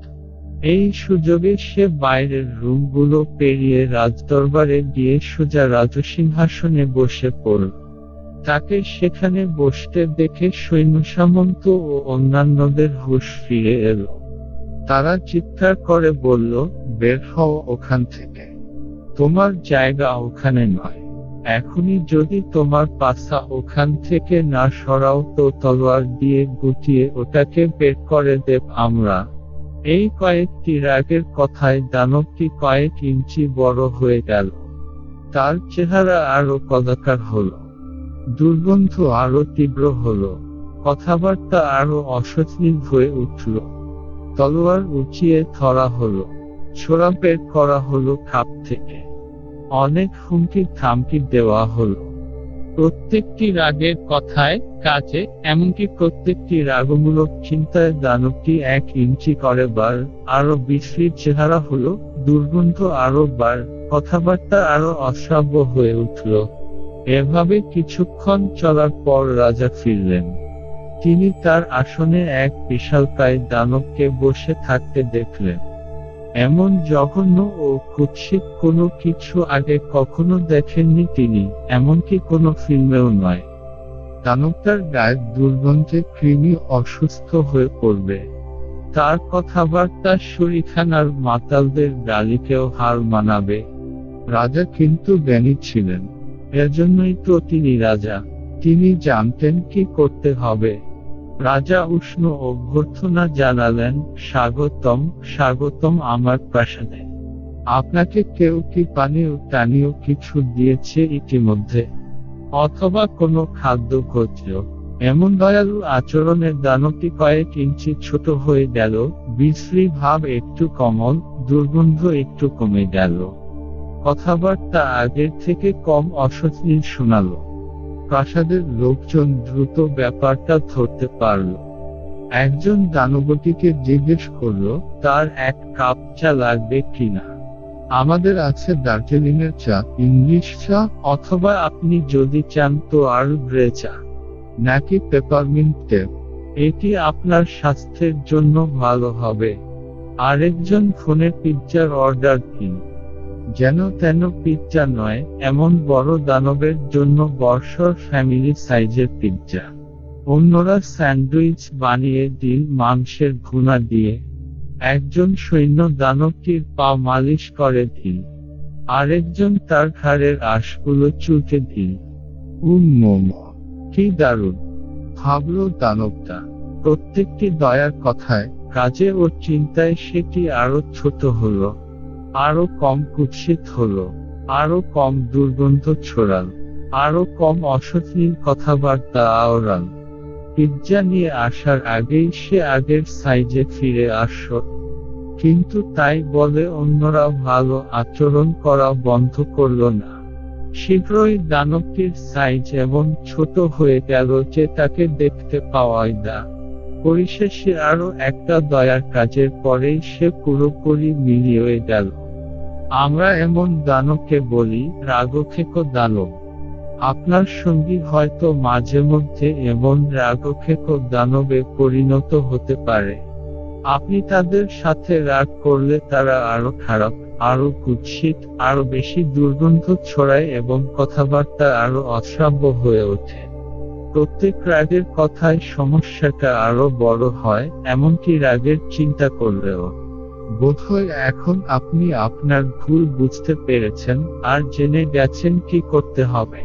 S1: এই সুযোগে সে বাইরের রুমগুলো পেরিয়ে রাজদরবারে গিয়ে সোজা রাজসিংহাসনে বসে পড়ল তাকে সেখানে বসতে দেখে সৈন্য সামন্ত ও অন্যান্যদের হুশ ফিরে এলো তারা চিৎকার করে বলল বের হও ওখান থেকে তোমার জায়গা ওখানে নয় এখনই যদি তোমার পাশা ওখান থেকে না সরাও তো তলোয়ার দিয়ে গুটিয়ে ওটাকে বের করে দেব আমরা এই কয়েকটি রাগের কথায় দানবটি কয়েক ইঞ্চি বড় হয়ে গেল তার চেহারা আরো কদাকার হল দুর্গন্ধ আরো তীব্র হল কথাবার্তা আরো অসচনীল হয়ে উঠল তলোয়ার উঁচিয়ে ধরা হলো ছোড়া বের করা হলো খাপ থেকে অনেক হুমকির থামকি দেওয়া হল প্রত্যেকটি রাগের কথায় কাজে এমনকি প্রত্যেকটি রাগমূলক চিন্তায় দানবটি এক ইঞ্চি করে বার আরো বিশ্রীর চেহারা হলো দুর্গন্ধ আরো বার কথাবার্তা আরো অশ্রাব্য হয়ে উঠল এভাবে কিছুক্ষণ চলার পর রাজা ফিরলেন তিনি তার আসনে এক বিশালকায় দানবকে বসে থাকতে দেখলেন এমন জঘন্য ও কুৎসিত কোনো কিছু আগে কখনো দেখেননি তিনি এমনকি কোনো ফিল্মেও নয় দানব গায়ের দুর্গন্ধে কৃমি অসুস্থ হয়ে পড়বে তার কথাবার্তা শরীখানার মাতালদের গালিকেও হার মানাবে রাজা কিন্তু জ্ঞানী ছিলেন এজন্যই তো তিনি রাজা তিনি জানতেন কি করতে হবে রাজা উষ্ণ অভ্যর্থনা জানালেন স্বাগতম স্বাগতম আমার প্রাসাদে আপনাকে কেউ কি ও টানিও কিছু দিয়েছে ইতিমধ্যে অথবা কোনো খাদ্য করতেও এমন দয়ালু আচরণের দানটি কয়েক ইঞ্চি ছোট হয়ে গেল বিশ্রী ভাব একটু কমল দুর্গন্ধ একটু কমে গেল কথাবার্তা আগের থেকে কম অসচনীয় শোনালো প্রাসাদের লোকজন দ্রুত ব্যাপারটা ধরতে পারল একজন দানবটিকে জিজ্ঞেস করল তার এক কাপ চা লাগবে কিনা আমাদের আছে দার্জিলিং এর চা ইংলিশ চা অথবা আপনি যদি চান তো আর গ্রে চা নাকি পেপারমিন্ট টেপ এটি আপনার স্বাস্থ্যের জন্য ভালো হবে আরেকজন ফোনে পিৎজার অর্ডার দিন যেন তেন পিৎজা নয় এমন বড় দানবের জন্য বর্ষর ফ্যামিলি সাইজের পিৎজা অন্যরা স্যান্ডউইচ বানিয়ে ডিল মাংসের ঘুনা দিয়ে একজন সৈন্য দানবটির পা মালিশ করে দিল আরেকজন তার ঘাড়ের আশগুলো চুটে দিল উম কি দারুণ ভাবল দানবটা প্রত্যেকটি দয়ার কথায় কাজে ও চিন্তায় সেটি আরো ছোট হলো আরও কম কুৎসিত হল আরও কম দুর্গন্ধ ছড়াল আরও কম অসতীন কথাবার্তা আওড়াল পিজ্জা নিয়ে আসার আগেই সে আগের সাইজে ফিরে আস কিন্তু তাই বলে অন্যরা ভালো আচরণ করা বন্ধ করল না শীঘ্রই দানবটির সাইজ এবং ছোট হয়ে গেল যে তাকে দেখতে পাওয়াই না পরিশেষে আরও একটা দয়ার কাজের পরেই সে পুরোপুরি মিলিয়ে গেল আমরা এমন দানবকে বলি রাগক্ষেকো দানব আপনার সঙ্গী হয়তো মাঝে মধ্যে এমন রাগক্ষেকো দানবে পরিণত হতে পারে আপনি তাদের সাথে রাগ করলে তারা আরো খারাপ আরো কুৎসিত আরো বেশি দুর্গন্ধ ছড়ায় এবং কথাবার্তা আরো অশ্রাব্য হয়ে ওঠে প্রত্যেক রাগের কথায় সমস্যাটা আরো বড় হয় এমনকি রাগের চিন্তা করলেও বোধহয় এখন আপনি আপনার ভুল বুঝতে পেরেছেন আর জেনে গেছেন কি করতে হবে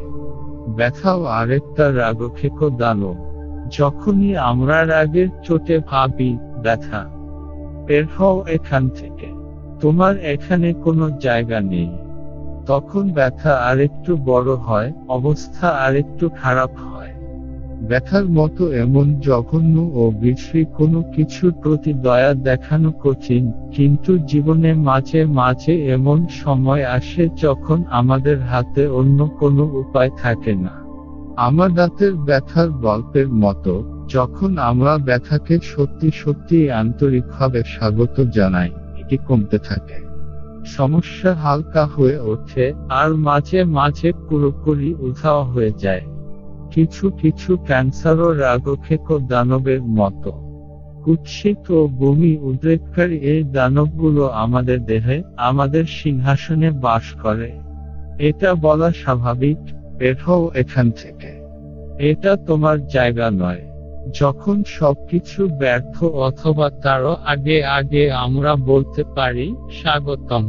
S1: ব্যথাও আরেকটা রাগক্ষেক দানো যখনই আমরা রাগের চোটে ভাবি ব্যথা বের হও এখান থেকে তোমার এখানে কোনো জায়গা নেই তখন ব্যথা আরেকটু বড় হয় অবস্থা আরেকটু খারাপ হয় ব্যথার মতো এমন জঘন্য ও বিশ্রী কোনো কিছুর প্রতি দয়া দেখানো কঠিন কিন্তু জীবনে মাঝে মাঝে এমন সময় আসে যখন আমাদের হাতে অন্য কোনো উপায় থাকে না আমার দাঁতের ব্যথার গল্পের মতো যখন আমরা ব্যথাকে সত্যি সত্যি আন্তরিকভাবে স্বাগত জানাই এটি কমতে থাকে সমস্যা হালকা হয়ে ওঠে আর মাঝে মাঝে পুরোপুরি উধাও হয়ে যায় কিছু কিছু ক্যান্সারও রাগক্ষেক দানবের মতো কুৎসিত ও বমি উদ্রেককারী এই দানবগুলো আমাদের দেহে আমাদের সিংহাসনে বাস করে এটা বলা স্বাভাবিক বের এখান থেকে এটা তোমার জায়গা নয় যখন সবকিছু ব্যর্থ অথবা তারও আগে আগে আমরা বলতে পারি স্বাগতম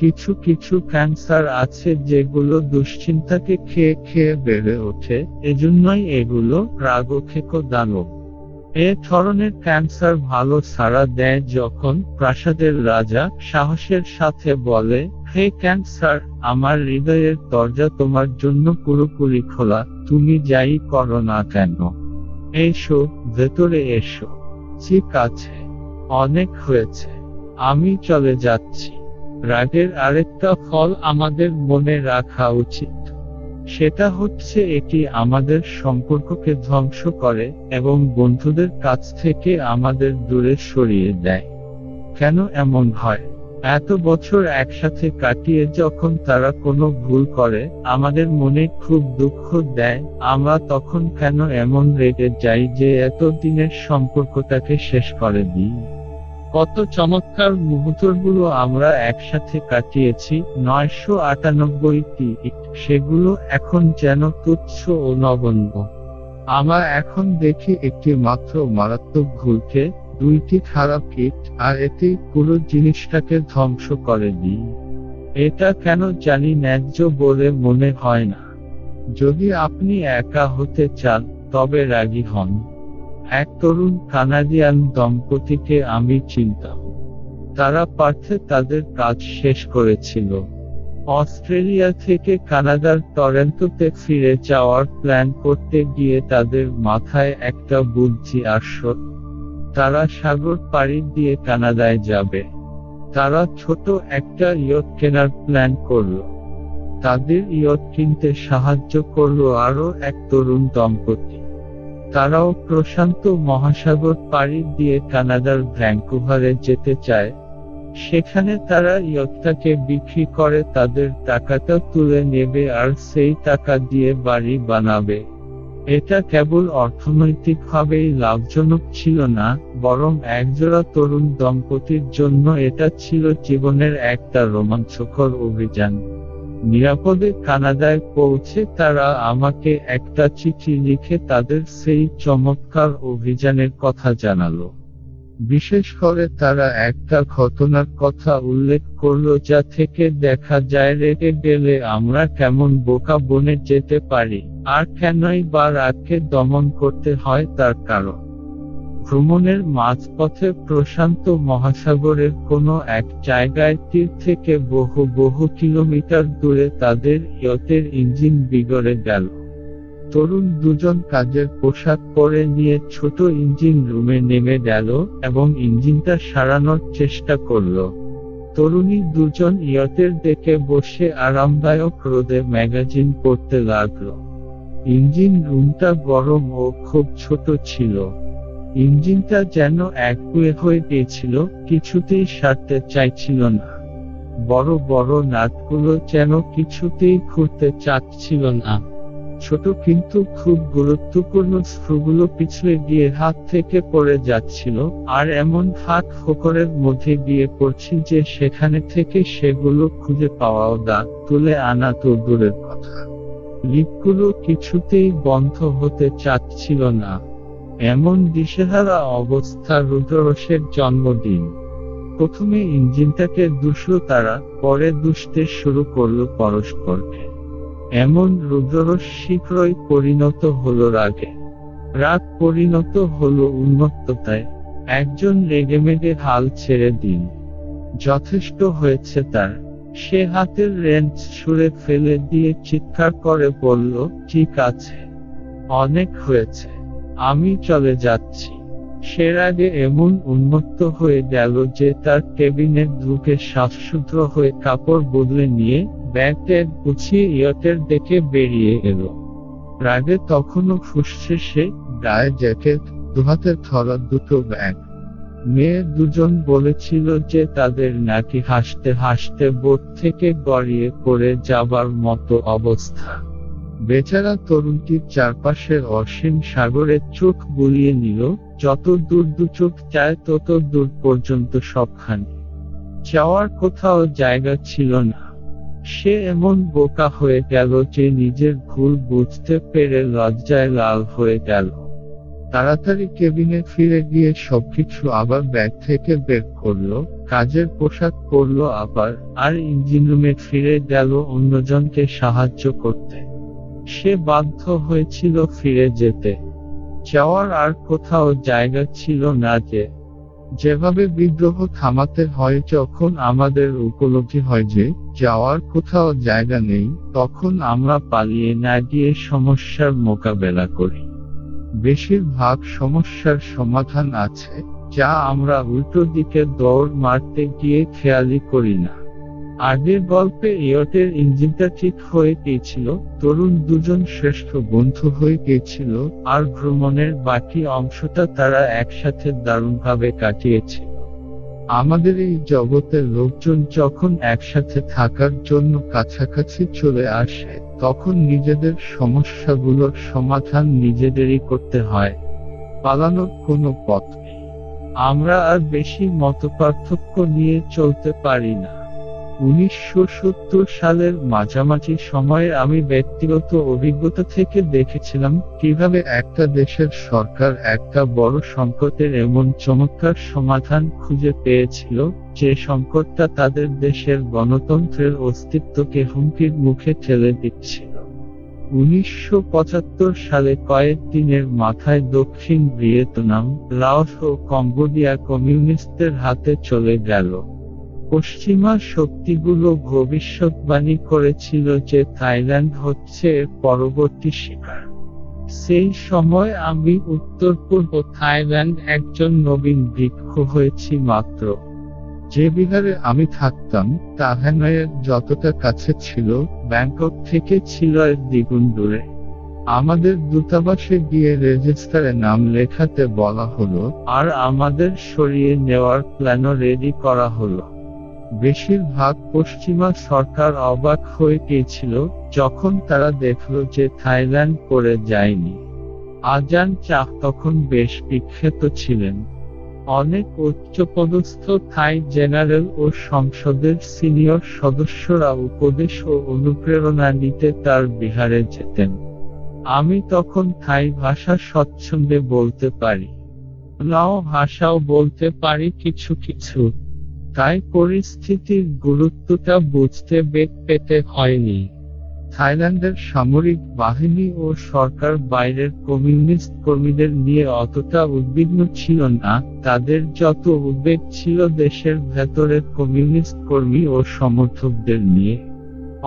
S1: কিছু কিছু ক্যান্সার আছে যেগুলো দুশ্চিন্তাকে খেয়ে খেয়ে বেড়ে ওঠে এজন্যই এগুলো রাগক্ষেক দানব এ ধরনের ক্যান্সার ভালো সাড়া দেয় যখন প্রাসাদের রাজা সাহসের সাথে বলে হে ক্যান্সার আমার হৃদয়ের দরজা তোমার জন্য পুরোপুরি খোলা তুমি যাই করো না কেন এসো ভেতরে এসো ঠিক আছে অনেক হয়েছে আমি চলে যাচ্ছি রাগের আরেকটা ফল আমাদের মনে রাখা উচিত সেটা হচ্ছে এটি আমাদের সম্পর্ককে ধ্বংস করে এবং বন্ধুদের কাছ থেকে আমাদের দূরে সরিয়ে দেয় কেন এমন হয় এত বছর একসাথে কাটিয়ে যখন তারা কোনো ভুল করে আমাদের মনে খুব দুঃখ দেয় আমরা তখন কেন এমন রেগে যাই যে এত দিনের সম্পর্কটাকে শেষ করে দিই কত চমৎকার মুহূর্তগুলো আমরা একসাথে কাটিয়েছি নয়শো আটানব্বইটি সেগুলো এখন যেন তুচ্ছ ও নগণ্য আমার এখন দেখি একটি মাত্র মারাত্মক ভুলকে দুইটি খারাপ কিট আর এতে পুরো জিনিসটাকে ধ্বংস করে দিই এটা কেন জানি ন্যায্য বলে মনে হয় না যদি আপনি একা হতে চান তবে রাগী হন এক তরুণ কানাডিয়ান দম্পতিকে আমি চিনতাম তারা পার্থে তাদের কাজ শেষ করেছিল অস্ট্রেলিয়া থেকে কানাডার টরেন্টোতে ফিরে যাওয়ার প্ল্যান করতে গিয়ে তাদের মাথায় একটা বুদ্ধি আসল তারা সাগর পাড়ি দিয়ে কানাডায় যাবে তারা ছোট একটা ইয়ট কেনার প্ল্যান করল তাদের ইয়ট কিনতে সাহায্য করল আরও এক তরুণ দম্পতি তারাও প্রশান্ত মহাসাগর পাড়ি দিয়ে কানাডার ভ্যাঙ্কুভারে যেতে চায় সেখানে তারা ইয়ত্তাকে বিক্রি করে তাদের টাকাটা তুলে নেবে আর সেই টাকা দিয়ে বাড়ি বানাবে এটা কেবল অর্থনৈতিকভাবেই লাভজনক ছিল না বরং একজোড়া তরুণ দম্পতির জন্য এটা ছিল জীবনের একটা রোমাঞ্চকর অভিযান নিরাপদে কানাডায় পৌঁছে তারা আমাকে একটা চিঠি লিখে তাদের সেই চমৎকার অভিযানের কথা জানালো বিশেষ করে তারা একটা ঘটনার কথা উল্লেখ করল যা থেকে দেখা যায় রেগে গেলে আমরা কেমন বোকা বনে যেতে পারি আর কেনই বা রাগকে দমন করতে হয় তার কারণ ভ্রমণের মাঝপথে প্রশান্ত মহাসাগরের কোনো এক জায়গায় তীর থেকে বহু বহু কিলোমিটার দূরে তাদের ইয়তের ইঞ্জিন বিগড়ে গেল তরুণ দুজন কাজের পোশাক পরে নিয়ে ছোট ইঞ্জিন রুমে নেমে গেল এবং ইঞ্জিনটা সারানোর চেষ্টা করল তরুণী দুজন ইয়তের দেখে বসে আরামদায়ক রোদে ম্যাগাজিন পড়তে লাগল ইঞ্জিন রুমটা গরম ও খুব ছোট ছিল ইঞ্জিনটা যেন এক হয়ে গেছিল কিছুতেই সারতে চাইছিল না বড় বড় নাটগুলো যেন কিছুতেই ঘুরতে চাচ্ছিল না ছোট কিন্তু খুব গুরুত্বপূর্ণ স্ক্রুগুলো পিছলে গিয়ে হাত থেকে পড়ে যাচ্ছিল আর এমন ফাঁক ফোকরের মধ্যে গিয়ে পড়ছে যে সেখানে থেকে সেগুলো খুঁজে পাওয়াও দাগ তুলে আনা তো দূরের কথা লিপগুলো কিছুতেই বন্ধ হতে চাচ্ছিল না এমন দিশেহারা অবস্থা রুদ্রসের জন্মদিন প্রথমে ইঞ্জিনটাকে দুষল তারা পরে দুষতে শুরু করল পরস্পরকে এমন রুদ্রস শীঘ্রই পরিণত হল রাগে রাগ পরিণত হল উন্মত্ততায় একজন রেগেমেগে হাল ছেড়ে দিন যথেষ্ট হয়েছে তার সে হাতের রেঞ্চ ছুঁড়ে ফেলে দিয়ে চিৎকার করে বলল ঠিক আছে অনেক হয়েছে আমি চলে যাচ্ছি সের আগে এমন উন্মুক্ত হয়ে গেল যে তার কেবিনে ঢুকে সাফসুত্র হয়ে কাপড় বদলে নিয়ে ব্যাগ ট্যাগ গুছিয়ে ইয়টের দেখে বেরিয়ে এল রাগে তখনও ফুসছে সে গায়ে জ্যাকেট দুহাতে থরা দুটো ব্যাগ মেয়ে দুজন বলেছিল যে তাদের নাকি হাসতে হাসতে বোট থেকে গড়িয়ে পড়ে যাবার মতো অবস্থা বেচারা তরুণটির চারপাশের অসীম সাগরে চোখ বুলিয়ে নিল যত দূর দু চোখ চায় তত দূর পর্যন্ত সবখানে চাওয়ার কোথাও জায়গা ছিল না সে এমন বোকা হয়ে গেল যে নিজের ভুল বুঝতে পেরে লজ্জায় লাল হয়ে গেল তাড়াতাড়ি কেবিনে ফিরে গিয়ে সবকিছু আবার ব্যাগ থেকে বের করলো কাজের পোশাক পরলো আবার আর ইঞ্জিন রুমে ফিরে গেল অন্যজনকে সাহায্য করতে সে বাধ্য হয়েছিল ফিরে যেতে যাওয়ার আর কোথাও জায়গা ছিল না যে যেভাবে বিদ্রোহ থামাতে হয় যখন আমাদের উপলব্ধি হয় যে যাওয়ার কোথাও জায়গা নেই তখন আমরা পালিয়ে না গিয়ে সমস্যার মোকাবেলা করি বেশিরভাগ সমস্যার সমাধান আছে যা আমরা উল্টো দিকে দৌড় মারতে গিয়ে খেয়ালি করি না আগের গল্পে ইয়টের ইঞ্জিনটা ঠিক হয়ে গিয়েছিল তরুণ দুজন শ্রেষ্ঠ বন্ধু হয়ে গিয়েছিল আর ভ্রমণের বাকি অংশটা তারা একসাথে দারুণভাবে কাটিয়েছে আমাদের এই জগতের লোকজন যখন একসাথে থাকার জন্য কাছাকাছি চলে আসে তখন নিজেদের সমস্যাগুলোর সমাধান নিজেদেরই করতে হয় পালানোর কোনো পথ নেই আমরা আর বেশি মত পার্থক্য নিয়ে চলতে পারি না উনিশশো সালের মাঝামাঝি সময়ে আমি ব্যক্তিগত অভিজ্ঞতা থেকে দেখেছিলাম কিভাবে একটা দেশের সরকার একটা বড় সংকটের এমন চমৎকার সমাধান খুঁজে পেয়েছিল যে সংকটটা তাদের দেশের গণতন্ত্রের অস্তিত্বকে হুমকির মুখে ঠেলে দিচ্ছিল উনিশশো সালে কয়েক দিনের মাথায় দক্ষিণ ভিয়েতনাম লাওস ও কম্বোডিয়া কমিউনিস্টদের হাতে চলে গেল পশ্চিমা শক্তিগুলো ভবিষ্যৎবাণী করেছিল যে থাইল্যান্ড হচ্ছে এর পরবর্তী শিকার সেই সময় আমি উত্তর পূর্ব থাইল্যান্ড একজন নবীন বৃক্ষ হয়েছি মাত্র যে বিহারে আমি থাকতাম তা যতটা কাছে ছিল ব্যাংকক থেকে ছিল এর দ্বিগুণ দূরে আমাদের দূতাবাসে গিয়ে রেজিস্টারে নাম লেখাতে বলা হলো আর আমাদের সরিয়ে নেওয়ার প্ল্যানও রেডি করা হলো বেশিরভাগ পশ্চিমা সরকার অবাক হয়ে গেছিল যখন তারা দেখল যে থাইল্যান্ড করে যায়নি আজান চাহ তখন বেশ বিখ্যাত ছিলেন অনেক উচ্চপদস্থ থাই জেনারেল ও সংসদের সিনিয়র সদস্যরা উপদেশ ও অনুপ্রেরণা নিতে তার বিহারে যেতেন আমি তখন থাই ভাষা স্বচ্ছন্দে বলতে পারি নাও ভাষাও বলতে পারি কিছু কিছু তাই পরিস্থিতির গুরুত্বটা বুঝতে বেগ পেতে হয়নি থাইল্যান্ডের সামরিক বাহিনী ও সরকার বাইরের কমিউনিস্ট কর্মীদের নিয়ে অতটা উদ্বিগ্ন ছিল না তাদের যত উদ্বেগ ছিল দেশের ভেতরের কমিউনিস্ট কর্মী ও সমর্থকদের নিয়ে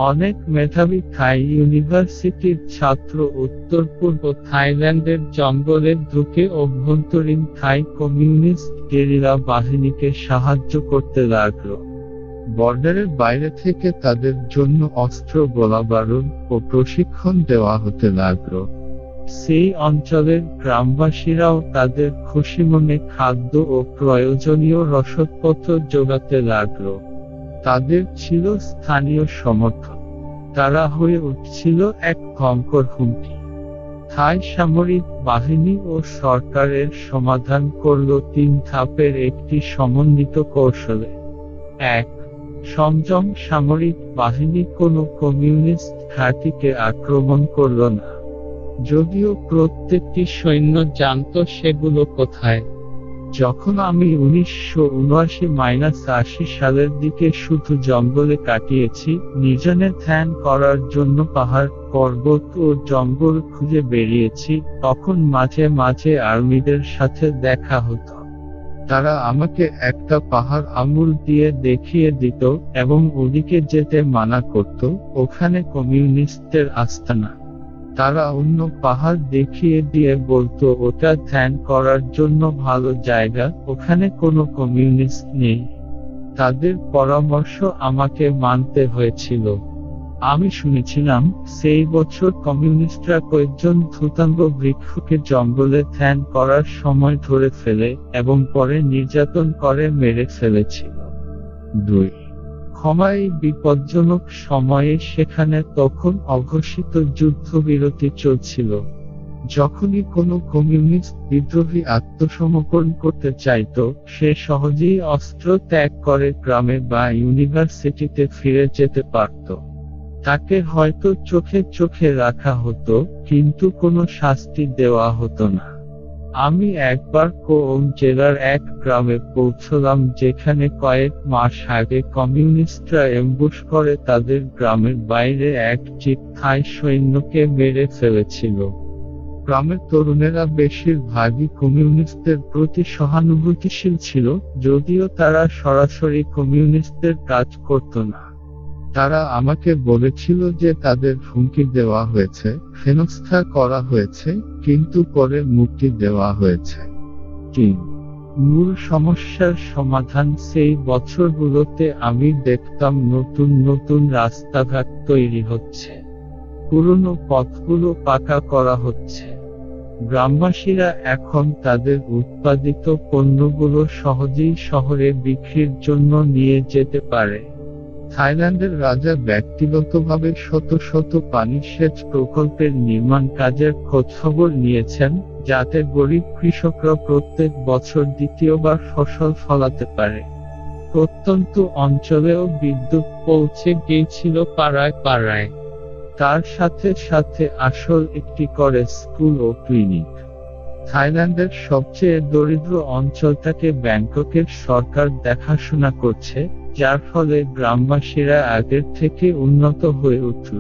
S1: অনেক মেধাবী থাই ইউনিভার্সিটির ছাত্র উত্তর পূর্ব থাইল্যান্ডের জঙ্গলে ঢুকে অভ্যন্তরীণ থাই কমিউনিস্ট গেরিলা বাহিনীকে সাহায্য করতে লাগল বর্ডারের বাইরে থেকে তাদের জন্য অস্ত্র বারুদ ও প্রশিক্ষণ দেওয়া হতে লাগলো সেই অঞ্চলের গ্রামবাসীরাও তাদের খুশি মনে খাদ্য ও প্রয়োজনীয় রসদপত্র জোগাতে লাগলো তাদের ছিল স্থানীয় সমর্থন তারা হয়ে উঠছিল এক কঙ্কর হুমকি থাই সামরিক বাহিনী ও সরকারের সমাধান করল তিন ধাপের একটি সমন্বিত কৌশলে এক সংযম সামরিক বাহিনী কোনো কমিউনিস্ট ঘাঁটিকে আক্রমণ করল না যদিও প্রত্যেকটি সৈন্য জানত সেগুলো কোথায় যখন আমি উনিশশো উনআশি মাইনাস আশি সালের দিকে শুধু জঙ্গলে কাটিয়েছি নিজনে ধ্যান করার জন্য পাহাড় পর্বত ও জঙ্গল খুঁজে বেরিয়েছি তখন মাঝে মাঝে আর্মিদের সাথে দেখা হতো তারা আমাকে একটা পাহাড় আমুল দিয়ে দেখিয়ে দিত এবং ওদিকে যেতে মানা করত ওখানে কমিউনিস্টদের আস্তানা তারা অন্য পাহাড় দেখিয়ে দিয়ে বলতো ওটা ধ্যান করার জন্য ভালো জায়গা ওখানে কোনো কমিউনিস্ট নেই তাদের পরামর্শ আমাকে মানতে হয়েছিল আমি শুনেছিলাম সেই বছর কমিউনিস্টরা কয়েকজন ধূতাঙ্গ বৃক্ষকে জঙ্গলে ধ্যান করার সময় ধরে ফেলে এবং পরে নির্যাতন করে মেরে ফেলেছিল দুই ক্ষমাই বিপজ্জনক সময়ে সেখানে তখন অঘোষিত যুদ্ধবিরতি চলছিল যখনই কোনো কমিউনিস্ট বিদ্রোহী আত্মসমর্পণ করতে চাইত সে সহজেই অস্ত্র ত্যাগ করে গ্রামে বা ইউনিভার্সিটিতে ফিরে যেতে পারত তাকে হয়তো চোখে চোখে রাখা হতো কিন্তু কোনো শাস্তি দেওয়া হতো না আমি একবার কোম জেলার এক গ্রামে পৌঁছলাম যেখানে কয়েক মাস আগে কমিউনিস্টরা এম্বুশ করে তাদের গ্রামের বাইরে এক চিৎথায় থাই সৈন্যকে মেরে ফেলেছিল গ্রামের তরুণেরা বেশিরভাগই কমিউনিস্টদের প্রতি সহানুভূতিশীল ছিল যদিও তারা সরাসরি কমিউনিস্টদের কাজ করত না তারা আমাকে বলেছিল যে তাদের হুমকি দেওয়া হয়েছে ফেনস্থা করা হয়েছে কিন্তু পরে মুক্তি দেওয়া হয়েছে মূল সমস্যার সমাধান সেই বছরগুলোতে আমি দেখতাম নতুন নতুন রাস্তাঘাট তৈরি হচ্ছে পুরনো পথগুলো পাকা করা হচ্ছে গ্রামবাসীরা এখন তাদের উৎপাদিত পণ্যগুলো সহজেই শহরে বিক্রির জন্য নিয়ে যেতে পারে থাইল্যান্ডের রাজা ব্যক্তিগতভাবে শত শত পানি সেচ প্রকল্পের নির্মাণ কাজের খোঁজখবর নিয়েছেন যাতে গরিব কৃষকরা প্রত্যেক বছর দ্বিতীয়বার ফসল ফলাতে পারে প্রত্যন্ত অঞ্চলেও বিদ্যুৎ পৌঁছে গিয়েছিল পাড়ায় পাড়ায় তার সাথে সাথে আসল একটি করে স্কুল ও ক্লিনিক থাইল্যান্ডের সবচেয়ে দরিদ্র অঞ্চলটাকে ব্যাংককের সরকার দেখাশোনা করছে যার ফলে গ্রামবাসীরা আগের থেকে উন্নত হয়ে উঠল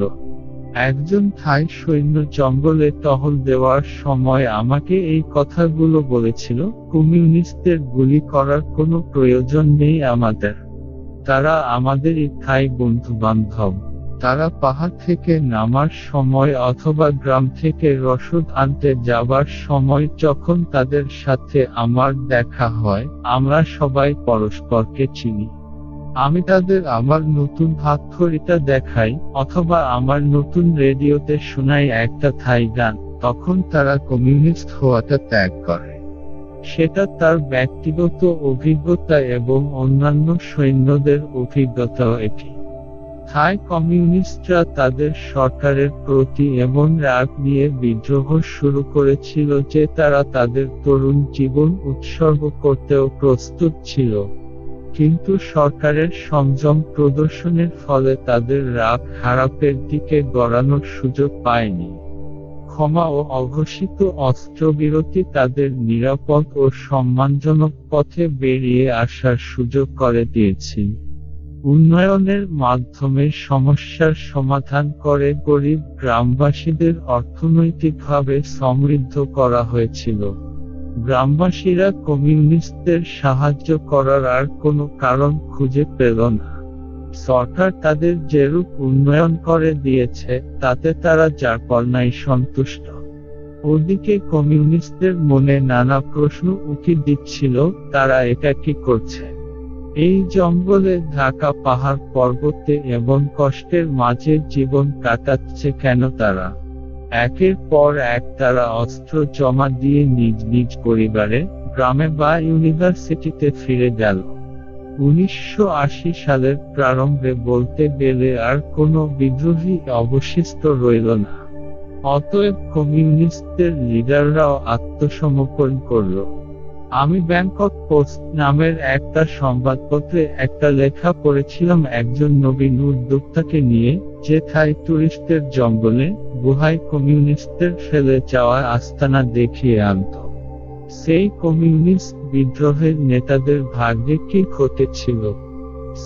S1: একজন থাই সৈন্য জঙ্গলে টহল দেওয়ার সময় আমাকে এই কথাগুলো বলেছিল কমিউনিস্টদের গুলি করার কোনো প্রয়োজন নেই আমাদের তারা আমাদের থাই বন্ধু বান্ধব তারা পাহাড় থেকে নামার সময় অথবা গ্রাম থেকে রসদ আনতে যাবার সময় যখন তাদের সাথে আমার দেখা হয় আমরা সবাই পরস্পরকে চিনি আমি তাদের আমার নতুন হাতখড়িটা দেখাই অথবা আমার নতুন রেডিওতে শোনাই একটা থাই গান তখন তারা কমিউনিস্ট হওয়াটা ত্যাগ করে সেটা তার ব্যক্তিগত অভিজ্ঞতা এবং অন্যান্য সৈন্যদের অভিজ্ঞতাও এটি থাই কমিউনিস্টরা তাদের সরকারের প্রতি এমন রাগ নিয়ে বিদ্রোহ শুরু করেছিল যে তারা তাদের তরুণ জীবন উৎসর্গ করতেও প্রস্তুত ছিল কিন্তু সরকারের সংযম প্রদর্শনের ফলে তাদের রাগ হারাপের দিকে গড়ানোর সুযোগ পায়নি ক্ষমা ও অঘোষিত অস্ত্রবিরতি তাদের নিরাপদ ও সম্মানজনক পথে বেরিয়ে আসার সুযোগ করে দিয়েছে উন্নয়নের মাধ্যমে সমস্যার সমাধান করে গরিব গ্রামবাসীদের অর্থনৈতিকভাবে সমৃদ্ধ করা হয়েছিল গ্রামবাসীরা কমিউনিস্টদের সাহায্য করার আর কোনো কারণ খুঁজে পেল না সরকার তাদের যেরূপ উন্নয়ন করে দিয়েছে তাতে তারা যার যারপরনাই সন্তুষ্ট ওদিকে কমিউনিস্টদের মনে নানা প্রশ্ন উকি দিচ্ছিল তারা এটা কি করছে এই জঙ্গলে ঢাকা পাহাড় পর্বতে এবং কষ্টের মাঝে জীবন কাটাচ্ছে কেন তারা একের পর এক তারা অস্ত্র জমা দিয়ে নিজ নিজ পরিবারে গ্রামে বা ইউনিভার্সিটিতে ফিরে গেল উনিশশো সালের প্রারম্ভে বলতে গেলে আর কোনো বিদ্রোহী অবশিষ্ট রইল না অতএব কমিউনিস্টদের লিডাররাও আত্মসমর্পণ করল আমি ব্যাংকক পোস্ট নামের একটা সংবাদপত্রে একটা লেখা পড়েছিলাম একজন নবীন উদ্যোক্তাকে নিয়ে যে থাই টুরিস্টের জঙ্গলে গুহায় কমিউনিস্টদের ফেলে যাওয়ার আস্তানা দেখিয়ে আনত সেই কমিউনিস্ট বিদ্রোহের নেতাদের ভাগ্যে কি ঘটেছিল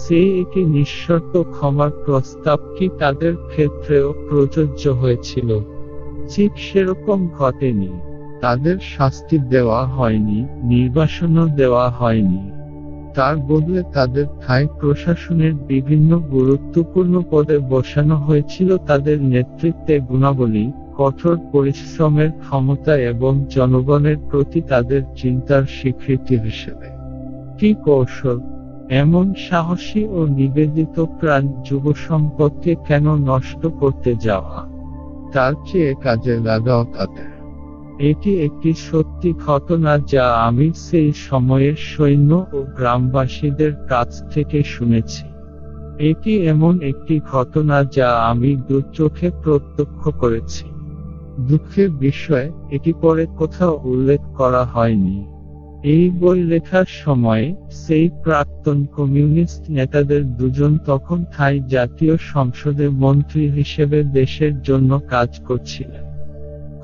S1: সে একে নিঃশর্ত ক্ষমার প্রস্তাব কি তাদের ক্ষেত্রেও প্রযোজ্য হয়েছিল ঠিক সেরকম ঘটেনি তাদের শাস্তি দেওয়া হয়নি নির্বাসনও দেওয়া হয়নি তার বদলে তাদের থাই প্রশাসনের বিভিন্ন গুরুত্বপূর্ণ পদে বসানো হয়েছিল তাদের নেতৃত্বে গুণাবলী কঠোর পরিশ্রমের ক্ষমতা এবং জনগণের প্রতি তাদের চিন্তার স্বীকৃতি হিসেবে কি কৌশল এমন সাহসী ও নিবেদিত প্রাণ যুব সম্পদকে কেন নষ্ট করতে যাওয়া তার চেয়ে কাজে লাগাও তাদের এটি একটি সত্যি ঘটনা যা আমি সেই সময়ের সৈন্য ও গ্রামবাসীদের কাছ থেকে শুনেছি এটি এমন একটি ঘটনা যা আমি দুচোখে প্রত্যক্ষ করেছি দুঃখের বিষয়ে এটি পরে কোথাও উল্লেখ করা হয়নি এই বই লেখার সময়ে সেই প্রাক্তন কমিউনিস্ট নেতাদের দুজন তখন থাই জাতীয় সংসদে মন্ত্রী হিসেবে দেশের জন্য কাজ করছিলেন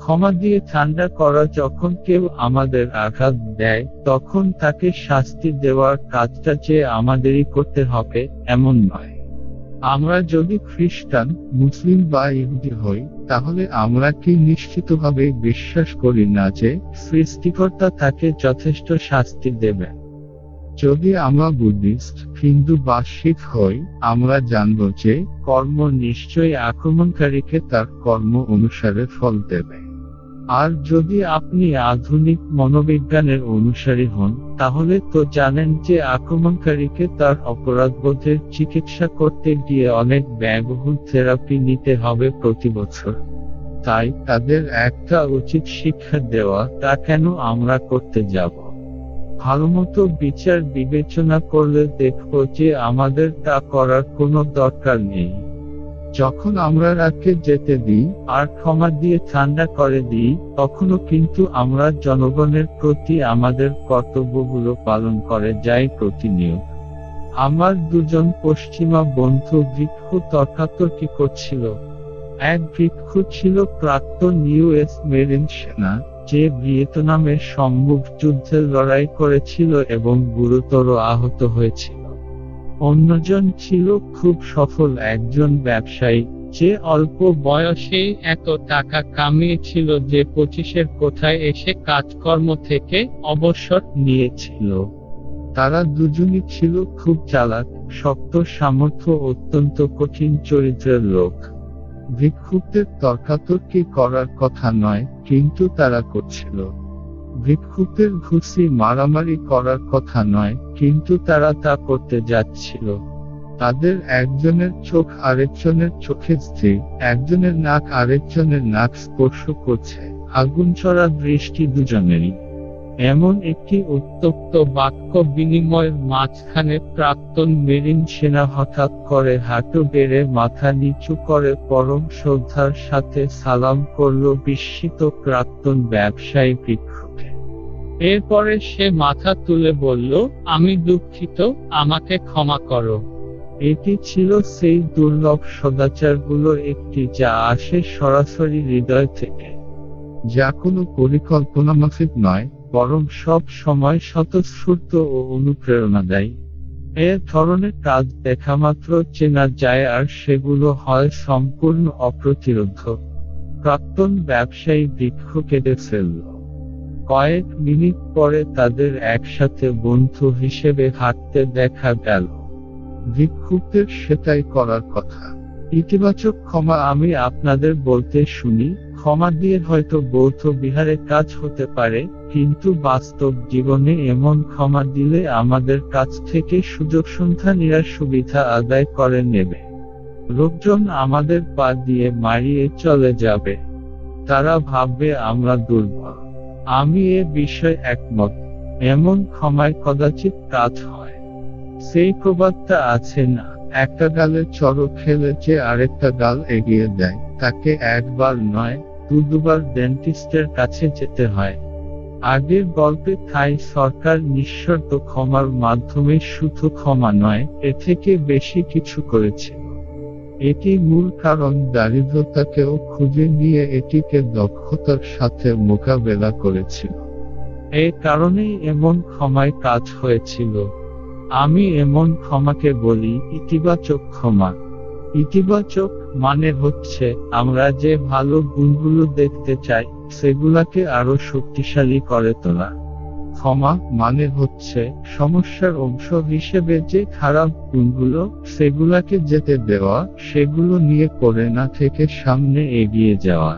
S1: ক্ষমা দিয়ে ঠান্ডা করা যখন কেউ আমাদের আঘাত দেয় তখন তাকে শাস্তি দেওয়ার কাজটা যে আমাদেরই করতে হবে এমন নয় আমরা যদি খ্রিস্টান মুসলিম বা ইহুদি হই তাহলে আমরা কি নিশ্চিতভাবে বিশ্বাস করি না যে সৃষ্টিকর্তা তাকে যথেষ্ট শাস্তি দেবেন যদি আমরা বুদ্ধিস্ট হিন্দু বা শিখ হই আমরা জানব যে কর্ম নিশ্চয়ই আক্রমণকারীকে তার কর্ম অনুসারে ফল দেবে আর যদি আপনি আধুনিক মনোবিজ্ঞানের অনুসারী হন তাহলে তো জানেন যে আক্রমণকারীকে তার অপরাধবোধের চিকিৎসা করতে গিয়ে অনেক ব্যয়বহুল থেরাপি নিতে হবে প্রতি বছর তাই তাদের একটা উচিত শিক্ষা দেওয়া তা কেন আমরা করতে যাব ভালোমতো বিচার বিবেচনা করলে দেখব যে আমাদের তা করার কোনো দরকার নেই যখন আমরা রাতকে যেতে দিই আর ক্ষমা দিয়ে ঠান্ডা করে দিই তখনও কিন্তু আমরা জনগণের প্রতি আমাদের কর্তব্যগুলো পালন করে যাই প্রতিনিয়ত আমার দুজন পশ্চিমা বন্ধু বৃক্ষ তর্কাতর্কি করছিল এক বৃক্ষ ছিল প্রাক্তন ইউএস মেরিন সেনা যে ভিয়েতনামের সম্মুখ যুদ্ধে লড়াই করেছিল এবং গুরুতর আহত হয়েছিল অন্যজন ছিল খুব সফল একজন ব্যবসায়ী যে অল্প বয়সে এত টাকা কামিয়েছিল যে পঁচিশের কোথায় এসে কাজকর্ম থেকে অবসর নিয়েছিল তারা দুজনই ছিল খুব চালাক শক্ত সামর্থ্য অত্যন্ত কঠিন চরিত্রের লোক ভিক্ষুকদের তর্কাতর্কি করার কথা নয় কিন্তু তারা করছিল ভিক্ষুকদের ঘুষি মারামারি করার কথা নয় কিন্তু তারা তা করতে যাচ্ছিল তাদের একজনের চোখ আরেকজনের চোখে স্থির একজনের নাক আরেকজনের নাক স্পর্শ করছে আগুন চড়া দৃষ্টি দুজনেরই এমন একটি উত্তপ্ত বাক্য বিনিময়ের মাঝখানে প্রাক্তন মেরিন সেনা হঠাৎ করে হাঁটু বেড়ে মাথা নিচু করে পরম শ্রদ্ধার সাথে সালাম করল বিস্মিত প্রাক্তন ব্যবসায়ী বৃক্ষ এরপরে সে মাথা তুলে বলল আমি দুঃখিত আমাকে ক্ষমা করো এটি ছিল সেই দুর্লভ সদাচারগুলোর একটি যা আসে সরাসরি হৃদয় থেকে যা কোনো পরিকল্পনা মাফিক নয় বরং সব সময় স্বতঃস্ফূর্ত ও অনুপ্রেরণা দেয় এ ধরনের কাজ দেখামাত্র চেনা যায় আর সেগুলো হয় সম্পূর্ণ অপ্রতিরোধ প্রাক্তন ব্যবসায়ী বৃক্ষ কেটে ফেলল কয়েক মিনিট পরে তাদের একসাথে বন্ধু হিসেবে হাঁটতে দেখা গেল ভিক্ষুকদের সেটাই করার কথা ইতিবাচক ক্ষমা আমি আপনাদের বলতে শুনি ক্ষমা দিয়ে হয়তো বৌদ্ধ বিহারে কাজ হতে পারে কিন্তু বাস্তব জীবনে এমন ক্ষমা দিলে আমাদের কাছ থেকে সুযোগ নেওয়ার সুবিধা আদায় করে নেবে লোকজন আমাদের পা দিয়ে মারিয়ে চলে যাবে তারা ভাববে আমরা দুর্বল আমি এ বিষয়ে একমত এমন ক্ষমায় কদাচিৎ কাজ হয় সেই প্রবাদটা আছে না একটা গালে চর খেলে যে আরেকটা গাল এগিয়ে দেয় তাকে একবার নয় দু দুবার ডেন্টিস্টের কাছে যেতে হয় আগের গল্পে থাই সরকার নিঃশর্ত ক্ষমার মাধ্যমে শুধু ক্ষমা নয় এ থেকে বেশি কিছু করেছে এটি মূল কারণ দারিদ্রতাকেও খুঁজে নিয়ে এটিকে দক্ষতার সাথে মোকাবেলা করেছিল এ কারণেই এমন ক্ষমায় কাজ হয়েছিল আমি এমন ক্ষমাকে বলি ইতিবাচক ক্ষমা ইতিবাচক মানে হচ্ছে আমরা যে ভালো গুণগুলো দেখতে চাই সেগুলাকে আরো শক্তিশালী করে তোলা ক্ষমা মানে হচ্ছে সমস্যার অংশ হিসেবে যে খারাপ গুণগুলো সেগুলাকে যেতে দেওয়া সেগুলো নিয়ে করে না থেকে সামনে এগিয়ে যাওয়া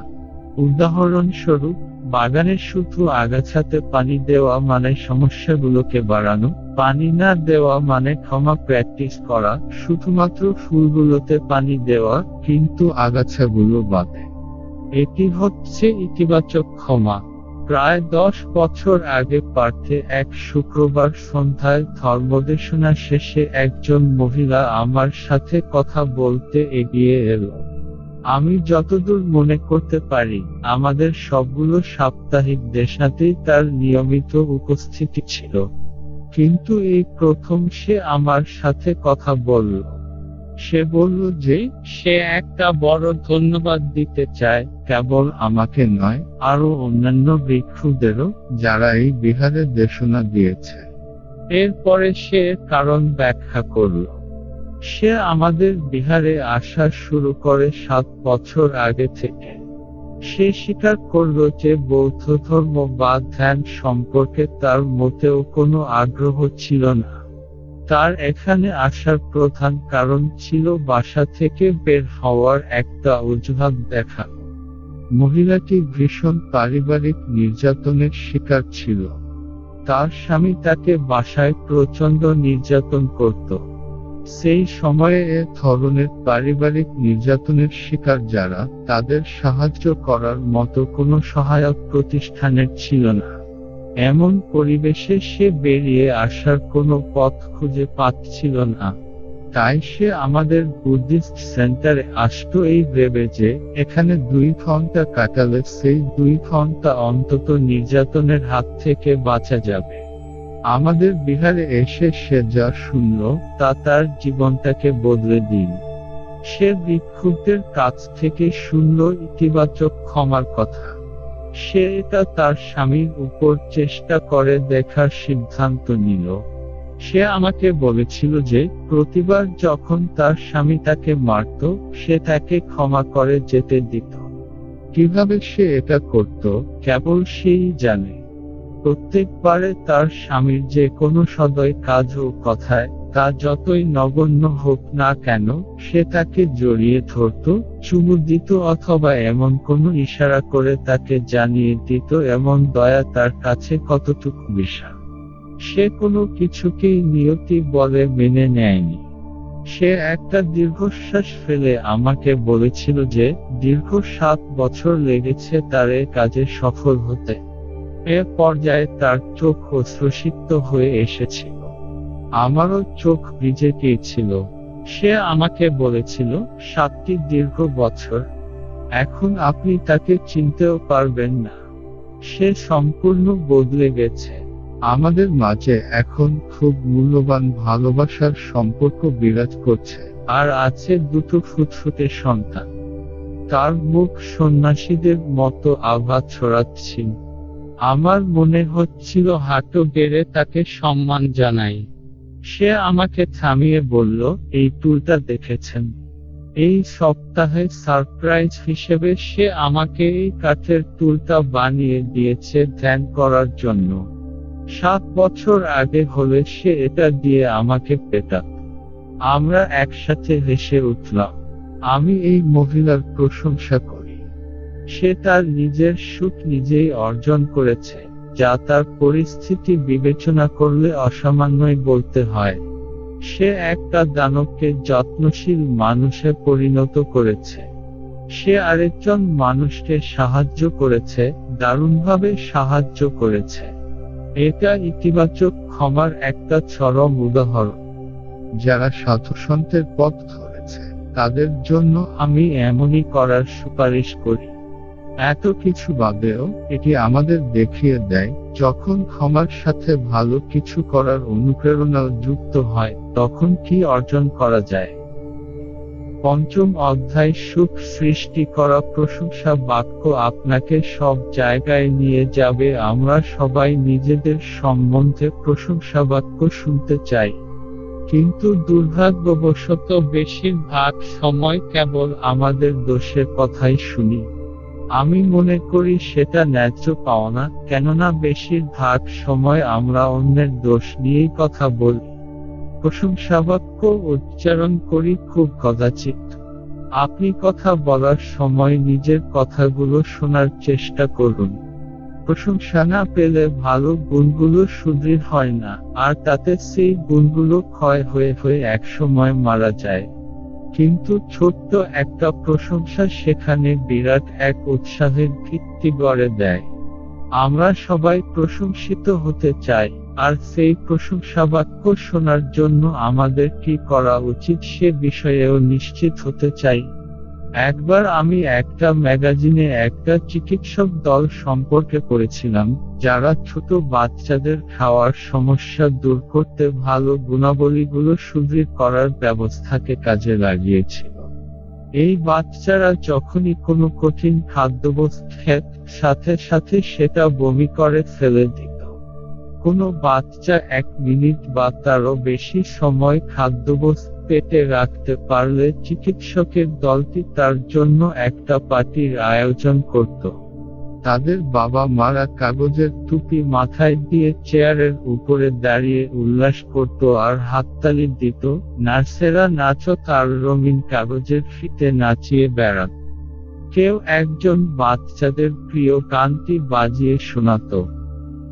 S1: উদাহরণস্বরূপ বাগানের শুধু আগাছাতে পানি দেওয়া মানে সমস্যাগুলোকে বাড়ানো পানি না দেওয়া মানে ক্ষমা প্র্যাকটিস করা শুধুমাত্র ফুলগুলোতে পানি দেওয়া কিন্তু আগাছাগুলো বাঁধে এটি হচ্ছে ইতিবাচক ক্ষমা প্রায় দশ বছর আগে পার্থে এক শুক্রবার সন্ধ্যায় ধর্মদেশনা শেষে একজন মহিলা আমার সাথে কথা বলতে এগিয়ে এলো আমি যতদূর মনে করতে পারি আমাদের সবগুলো সাপ্তাহিক দেশাতেই তার নিয়মিত উপস্থিতি ছিল কিন্তু এই প্রথম সে আমার সাথে কথা বলল সে বলল যে সে একটা বড় ধন্যবাদ দিতে চায় কেবল আমাকে নয় আরো অন্যান্য ভিক্ষুদেরও যারা এই বিহারে দেশনা দিয়েছে এরপরে সে কারণ ব্যাখ্যা করল সে আমাদের বিহারে আসা শুরু করে সাত বছর আগে থেকে সে স্বীকার করল যে বৌদ্ধ ধর্ম বা ধ্যান সম্পর্কে তার মতেও কোনো আগ্রহ ছিল না তার এখানে আসার প্রধান কারণ ছিল বাসা থেকে বের হওয়ার একটা অজুহাত দেখা মহিলাটি ভীষণ পারিবারিক নির্যাতনের শিকার ছিল তার স্বামী তাকে বাসায় প্রচন্ড নির্যাতন করত সেই সময়ে এ ধরনের পারিবারিক নির্যাতনের শিকার যারা তাদের সাহায্য করার মতো কোনো সহায়ক প্রতিষ্ঠানের ছিল না এমন পরিবেশে সে বেরিয়ে আসার কোনো পথ খুঁজে পাচ্ছিল না তাই সে আমাদের বুদ্ধিস্ট সেন্টারে আসত এই ভেবে যে এখানে দুই ঘন্টা কাটালে সেই দুই ঘন্টা অন্তত নির্যাতনের হাত থেকে বাঁচা যাবে আমাদের বিহারে এসে সে যা শূন্য তা তার জীবনটাকে বদলে দিন সে বিক্ষুব্ধের কাছ থেকে শূন্য ইতিবাচক ক্ষমার কথা সে এটা তার স্বামীর উপর চেষ্টা করে দেখার সিদ্ধান্ত নিল সে আমাকে বলেছিল যে প্রতিবার যখন তার স্বামী তাকে মারত সে তাকে ক্ষমা করে যেতে দিত কিভাবে সে এটা করত কেবল সেই জানে প্রত্যেকবারে তার স্বামীর যে কোনো সদয় কাজ ও কথায় তা যতই নগণ্য হোক না কেন সে তাকে জড়িয়ে ধরত চুমু দিত অথবা এমন কোন ইশারা করে তাকে জানিয়ে দিত এমন দয়া তার কাছে কতটুকু বিশাল সে কোনো কিছুকেই নিয়তি বলে মেনে নেয়নি সে একটা দীর্ঘশ্বাস ফেলে আমাকে বলেছিল যে দীর্ঘ সাত বছর লেগেছে তার এ কাজে সফল হতে এ পর্যায়ে তার চোখ অশ্রসিক্ত হয়ে এসেছে আমারও চোখ ভিজে গিয়েছিল সে আমাকে বলেছিল সাতটি দীর্ঘ বছর এখন আপনি তাকে চিনতেও পারবেন না সে সম্পূর্ণ বদলে গেছে আমাদের মাঝে এখন খুব মূল্যবান ভালোবাসার সম্পর্ক বিরাজ করছে আর আছে দুটো ফুটফুটে সন্তান তার মুখ সন্ন্যাসীদের মতো আভা ছড়াচ্ছিল আমার মনে হচ্ছিল হাঁটো গেড়ে তাকে সম্মান জানাই সে আমাকে থামিয়ে বলল এই টুলটা দেখেছেন এই সপ্তাহে সারপ্রাইজ হিসেবে সে আমাকে এই কাঠের টুলটা বানিয়ে দিয়েছে ধ্যান করার জন্য সাত বছর আগে হলে সে এটা দিয়ে আমাকে পেটাত আমরা একসাথে হেসে উঠলাম আমি এই মহিলার প্রশংসা করি সে তার নিজের সুখ নিজেই অর্জন করেছে যা তার পরিস্থিতি বিবেচনা করলে অসামান্যই বলতে হয় সে একটা দানবকে যত্নশীল মানুষে পরিণত করেছে সে আরেকজন মানুষকে সাহায্য করেছে দারুণভাবে সাহায্য করেছে এটা ইতিবাচক ক্ষমার একটা চরম উদাহরণ যারা সাধুসন্তের পথ ধরেছে তাদের জন্য আমি এমনই করার সুপারিশ করি এত কিছু বাদেও এটি আমাদের দেখিয়ে দেয় যখন ক্ষমার সাথে ভালো কিছু করার অনুপ্রেরণা যুক্ত হয় তখন কি অর্জন করা যায় পঞ্চম অধ্যায় সুখ সৃষ্টি করা প্রশংসা বাক্য আপনাকে সব জায়গায় নিয়ে যাবে আমরা সবাই নিজেদের সম্বন্ধে প্রশংসা বাক্য শুনতে চাই কিন্তু দুর্ভাগ্যবশত বেশিরভাগ সময় কেবল আমাদের দোষের কথাই শুনি আমি মনে করি সেটা ন্যায্য পাওনা কেননা বেশিরভাগ সময় আমরা অন্যের দোষ নিয়েই কথা বলি প্রশংসাবাক্য উচ্চারণ করি খুব কদাচিত আপনি কথা বলার সময় নিজের কথাগুলো শোনার চেষ্টা করুন প্রশংসা না পেলে ভালো গুণগুলো সুদৃঢ় হয় না আর তাতে সেই গুণগুলো ক্ষয় হয়ে হয়ে একসময় মারা যায় কিন্তু ছোট্ট একটা প্রশংসা সেখানে বিরাট এক উৎসাহের ভিত্তি গড়ে দেয় আমরা সবাই প্রশংসিত হতে চাই আর সেই প্রশংসা বাক্য শোনার জন্য আমাদের কি করা উচিত সে বিষয়েও নিশ্চিত হতে চাই একবার আমি একটা ম্যাগাজিনে একটা চিকিৎসক দল সম্পর্কে পড়েছিলাম যারা ছোট বাচ্চাদের খাওয়ার সমস্যা দূর করতে ভালো গুণাবলীগুলো সুদৃঢ় করার ব্যবস্থাকে কাজে লাগিয়েছিল এই বাচ্চারা যখনই কোনো কঠিন খাদ্যবস্তু সাথে সাথে সেটা বমি করে ফেলে দিত কোনো বাচ্চা এক মিনিট বা তারও বেশি সময় খাদ্যবস্তু পেতে রাখতে পারলে চিকিৎসকের দলটি তার জন্য একটা পার্টির আয়োজন করত তাদের বাবা মারা কাগজের টুপি মাথায় দিয়ে চেয়ারের উপরে দাঁড়িয়ে উল্লাস করত আর হাততালি দিত নার্সেরা নাচত আর রঙিন কাগজের ফিতে নাচিয়ে বেড়াত কেউ একজন বাচ্চাদের প্রিয় কান্তি বাজিয়ে শোনাতো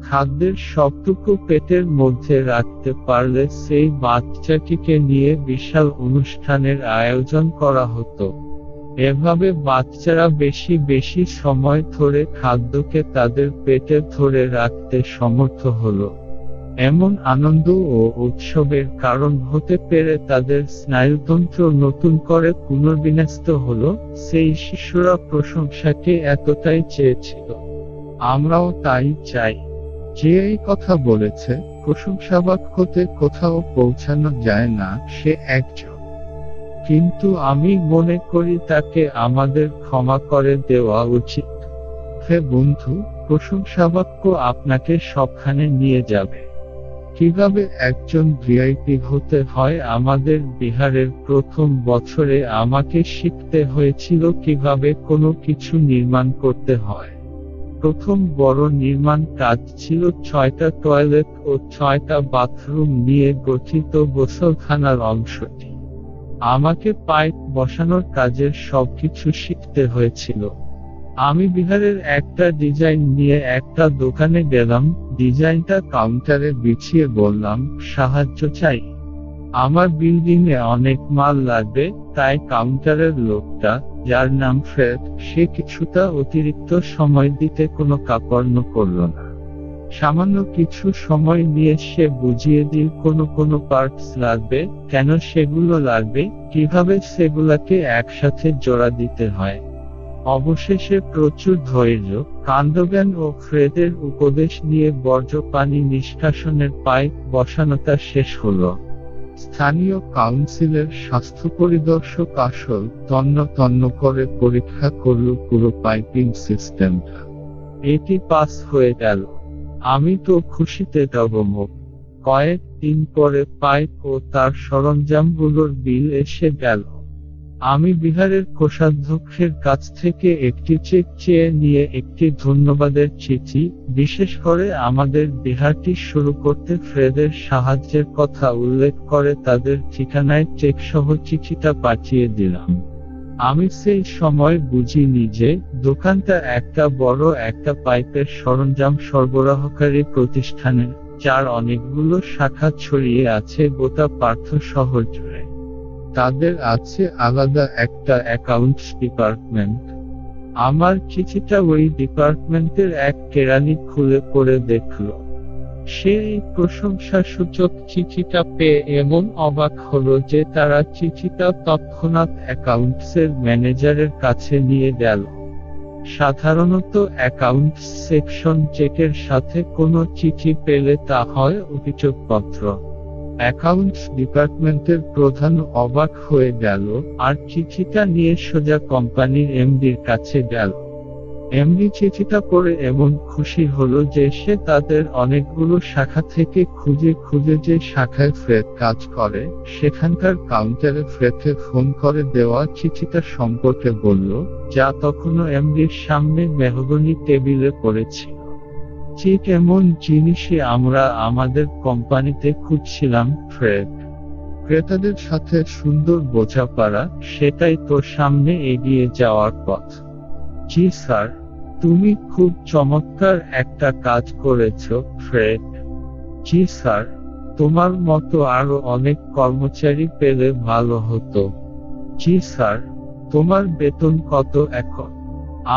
S1: খাদ্যের সবটুকু পেটের মধ্যে রাখতে পারলে সেই বাচ্চাটিকে নিয়ে বিশাল অনুষ্ঠানের আয়োজন করা হতো এভাবে বাচ্চারা বেশি বেশি সময় ধরে খাদ্যকে তাদের পেটে ধরে রাখতে সমর্থ হলো এমন আনন্দ ও উৎসবের কারণ হতে পেরে তাদের স্নায়ুতন্ত্র নতুন করে পুনর্বিন্যস্ত হলো সেই শিশুরা প্রশংসাকে এতটাই চেয়েছিল আমরাও তাই চাই যে এই কথা বলেছে প্রশংসাবাক্যতে কোথাও পৌঁছানো যায় না সে একজন কিন্তু আমি মনে করি তাকে আমাদের ক্ষমা করে দেওয়া উচিত হে বন্ধু প্রশংসাবাক্য আপনাকে সবখানে নিয়ে যাবে কিভাবে একজন ভিআইপি হতে হয় আমাদের বিহারের প্রথম বছরে আমাকে শিখতে হয়েছিল কিভাবে কোনো কিছু নির্মাণ করতে হয় প্রথম বড় নির্মাণ কাজ ছিল ছয়টা টয়লেট ও ছয়টা বাথরুম নিয়ে গঠিত গোসলখানার অংশটি আমাকে পাইপ বসানোর কাজের সবকিছু শিখতে হয়েছিল আমি বিহারের একটা ডিজাইন নিয়ে একটা দোকানে গেলাম ডিজাইনটা কাউন্টারে বিছিয়ে বললাম সাহায্য চাই আমার বিল্ডিংয়ে অনেক মাল লাগবে তাই কাউন্টারের লোকটা যার নাম ফ্রেড সে কিছুটা অতিরিক্ত সময় দিতে কোনো কাপড় করল না সামান্য কিছু সময় নিয়ে সে বুঝিয়ে দিল কোন কোন পার্টস লাগবে কেন সেগুলো লাগবে কিভাবে সেগুলাকে একসাথে জোড়া দিতে হয় অবশেষে প্রচুর ধৈর্য কান্দজ্ঞান ও ফ্রেদের উপদেশ নিয়ে বর্জ্য পানি নিষ্কাশনের পাইপ বসানোটা শেষ হলো স্থানীয় কাউন্সিলের স্বাস্থ্য পরিদর্শক আসল তন্ন তন্ন করে পরীক্ষা করল পুরো পাইপিং সিস্টেমটা এটি পাস হয়ে গেল আমি তো খুশিতে টগমগ কয়েক দিন পরে পাইপ ও তার সরঞ্জামগুলোর বিল এসে গেল আমি বিহারের কোষাধ্যক্ষের কাছ থেকে একটি চেক চেয়ে নিয়ে একটি ধন্যবাদের চিঠি বিশেষ করে আমাদের বিহারটি শুরু করতে ফ্রেদের সাহায্যের কথা উল্লেখ করে তাদের ঠিকানায় চেকসহ চিঠিটা পাঠিয়ে দিলাম আমি সেই সময় বুঝিনি যে দোকানটা একটা বড় একটা পাইপের সরঞ্জাম সরবরাহকারী প্রতিষ্ঠানের যার অনেকগুলো শাখা ছড়িয়ে আছে গোটা পার্থ শহর জুড়ে তাদের আছে আলাদা একটা অ্যাকাউন্ট ডিপার্টমেন্ট আমার চিঠিটা ওই ডিপার্টমেন্টের এক কেরানি খুলে পড়ে দেখল সে এই সূচক চিঠিটা পেয়ে এমন অবাক হলো যে তারা চিঠিটা তৎক্ষণাৎ অ্যাকাউন্টসের ম্যানেজারের কাছে নিয়ে গেল সাধারণত অ্যাকাউন্ট সেকশন চেকের সাথে কোনো চিঠি পেলে তা হয় অভিযোগপত্র অ্যাকাউন্টস ডিপার্টমেন্টের প্রধান অবাক হয়ে গেল আর চিঠিটা নিয়ে সোজা কোম্পানির এমডির কাছে গেল এমডি চিঠিটা পড়ে এমন খুশি হলো যে সে তাদের অনেকগুলো শাখা থেকে খুঁজে খুঁজে যে শাখায় ফ্রেড কাজ করে সেখানকার কাউন্টারে ফ্রেডে ফোন করে দেওয়া চিঠিটা সম্পর্কে বলল যা তখনও এমডির সামনে মেহগনি টেবিলে পড়েছিল ঠিক এমন জিনিসে আমরা আমাদের কোম্পানিতে খুঁজছিলাম ফ্রেড ক্রেতাদের সাথে সুন্দর বোঝাপড়া সেটাই তো সামনে এগিয়ে যাওয়ার পথ জি স্যার তুমি খুব চমৎকার একটা কাজ করেছ ফ্রেড জি স্যার তোমার মতো আরো অনেক কর্মচারী পেলে ভালো হতো জি স্যার তোমার বেতন কত এখন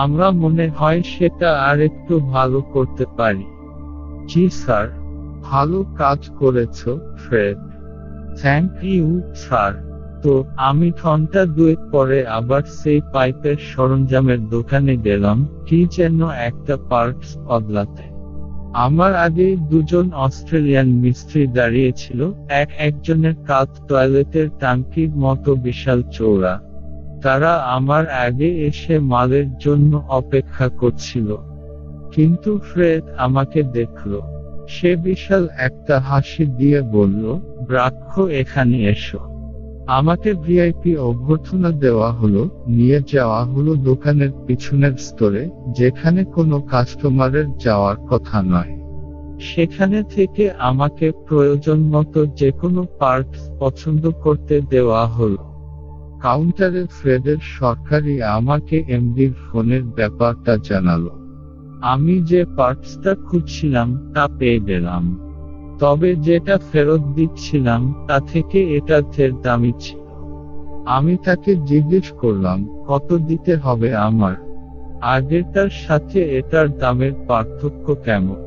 S1: আমরা মনে হয় সেটা আর একটু ভালো করতে পারি জি স্যার ভালো কাজ করেছ ফ্রেড থ্যাংক ইউ স্যার তো আমি ঘন্টা দুয়েক পরে আবার সেই পাইপের সরঞ্জামের দোকানে গেলাম কি যেন একটা পার্টস বদলাতে আমার আগে দুজন অস্ট্রেলিয়ান মিস্ত্রি দাঁড়িয়েছিল এক একজনের কাত টয়লেটের টাঙ্কির মতো বিশাল চৌড়া তারা আমার আগে এসে মালের জন্য অপেক্ষা করছিল কিন্তু ফ্রেড আমাকে দেখল সে বিশাল একটা হাসি দিয়ে বলল ব্রাক্ষ এখানে এসো আমাকে ভিআইপি অভ্যর্থনা দেওয়া হলো নিয়ে যাওয়া হলো দোকানের পিছনের স্তরে যেখানে কোনো কাস্টমারের যাওয়ার কথা নয় সেখানে থেকে আমাকে প্রয়োজন মতো যে কোনো পার্ট পছন্দ করতে দেওয়া হলো কাউন্টারে ফ্রেডের সরকারি আমাকে এমডির ফোনের ব্যাপারটা জানালো আমি যে পার্টসটা খুঁজছিলাম তা পেয়ে গেলাম তবে যেটা ফেরত দিচ্ছিলাম তা থেকে এটা ফের দামি ছিল আমি তাকে জিজ্ঞেস করলাম কত দিতে হবে আমার আগেরটার সাথে এটার দামের পার্থক্য কেমন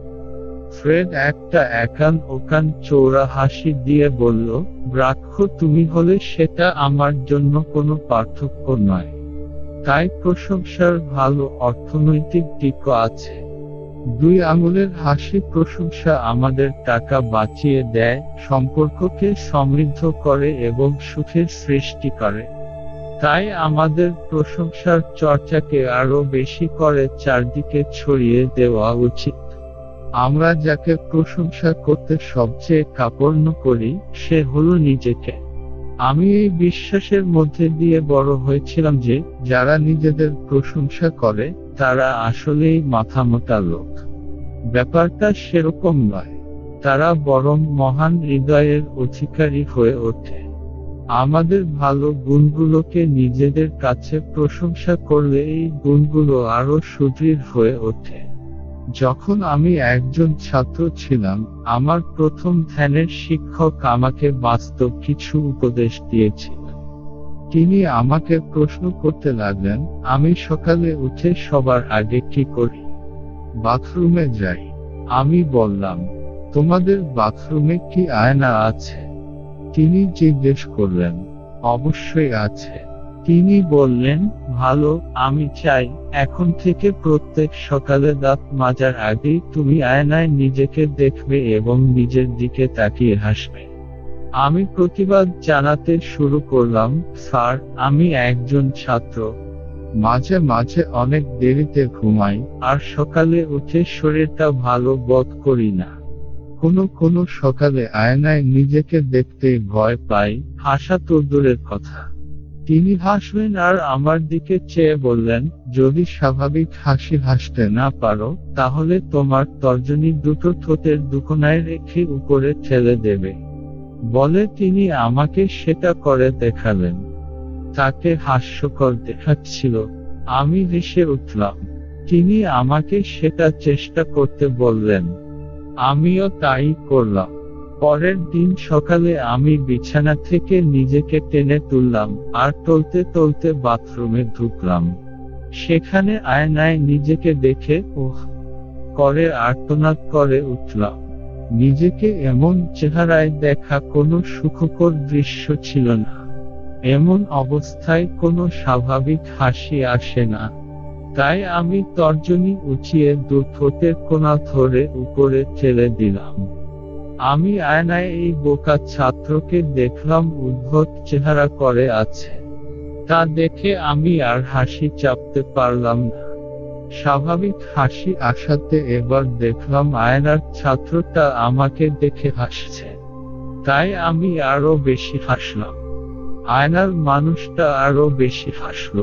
S1: ফ্রেড একটা একান ওকান চৌরা হাসি দিয়ে বলল ব্রাক্ষ তুমি হলে সেটা আমার জন্য কোনো পার্থক্য নয় তাই প্রশংসার ভালো অর্থনৈতিক দিকও আছে দুই আঙুলের হাসি প্রশংসা আমাদের টাকা বাঁচিয়ে দেয় সম্পর্ককে সমৃদ্ধ করে এবং সুখের সৃষ্টি করে তাই আমাদের প্রশংসার চর্চাকে আরও বেশি করে চারদিকে ছড়িয়ে দেওয়া উচিত আমরা যাকে প্রশংসা করতে সবচেয়ে কাপর্ণ করি সে হলো নিজেকে আমি এই বিশ্বাসের মধ্যে দিয়ে বড় হয়েছিলাম যে যারা নিজেদের প্রশংসা করে তারা আসলেই মোটা লোক ব্যাপারটা সেরকম নয় তারা বরং মহান হৃদয়ের অধিকারী হয়ে ওঠে আমাদের ভালো গুণগুলোকে নিজেদের কাছে প্রশংসা করলে এই গুণগুলো আরো সুদৃঢ় হয়ে ওঠে যখন আমি একজন ছাত্র ছিলাম আমার প্রথম ধ্যানের শিক্ষক আমাকে বাস্তব কিছু উপদেশ দিয়েছে তিনি আমাকে প্রশ্ন করতে লাগলেন আমি সকালে উঠে সবার আগে কি করি বাথরুমে যাই আমি বললাম তোমাদের বাথরুমে কি আয়না আছে তিনি জিজ্ঞেস করলেন অবশ্যই আছে তিনি বললেন ভালো আমি চাই এখন থেকে প্রত্যেক সকালে দাঁত মাজার আগেই তুমি আয়নায় নিজেকে দেখবে এবং নিজের দিকে তাকিয়ে হাসবে আমি প্রতিবাদ জানাতে শুরু করলাম স্যার আমি একজন ছাত্র মাঝে মাঝে অনেক দেরিতে ঘুমাই আর সকালে উঠে শরীরটা ভালো বোধ করি না কোনো কোনো সকালে আয়নায় নিজেকে দেখতে ভয় পাই হাসা তো দূরের কথা তিনি হাসলেন আর আমার দিকে চেয়ে বললেন যদি স্বাভাবিক হাসি হাসতে না পারো তাহলে তোমার তর্জনী দুটো ঠোঁটের দুখনায় রেখে উপরে ঠেলে দেবে বলে তিনি আমাকে সেটা করে দেখালেন তাকে হাস্যকর দেখাচ্ছিল আমি হেসে উঠলাম তিনি আমাকে সেটা চেষ্টা করতে বললেন আমিও তাই করলাম পরের দিন সকালে আমি বিছানা থেকে নিজেকে টেনে তুললাম আর টলতে টলতে বাথরুমে ঢুকলাম সেখানে আয়নায় নিজেকে দেখে ওহ করে আর্তনাদ করে উঠলাম নিজেকে এমন চেহারায় দেখা কোনো সুখকর দৃশ্য ছিল না এমন অবস্থায় কোনো স্বাভাবিক হাসি আসে না তাই আমি তর্জনী উঁচিয়ে দু ঠোঁটের কোনা ধরে উপরে চেলে দিলাম আমি আয়নায় এই বোকা ছাত্রকে দেখলাম উদ্ভট চেহারা করে আছে তা দেখে আমি আর হাসি চাপতে পারলাম না স্বাভাবিক হাসি আসাতে এবার দেখলাম আয়নার ছাত্রটা আমাকে দেখে হাসছে তাই আমি আরো বেশি হাসলাম আয়নার মানুষটা আরো বেশি হাসল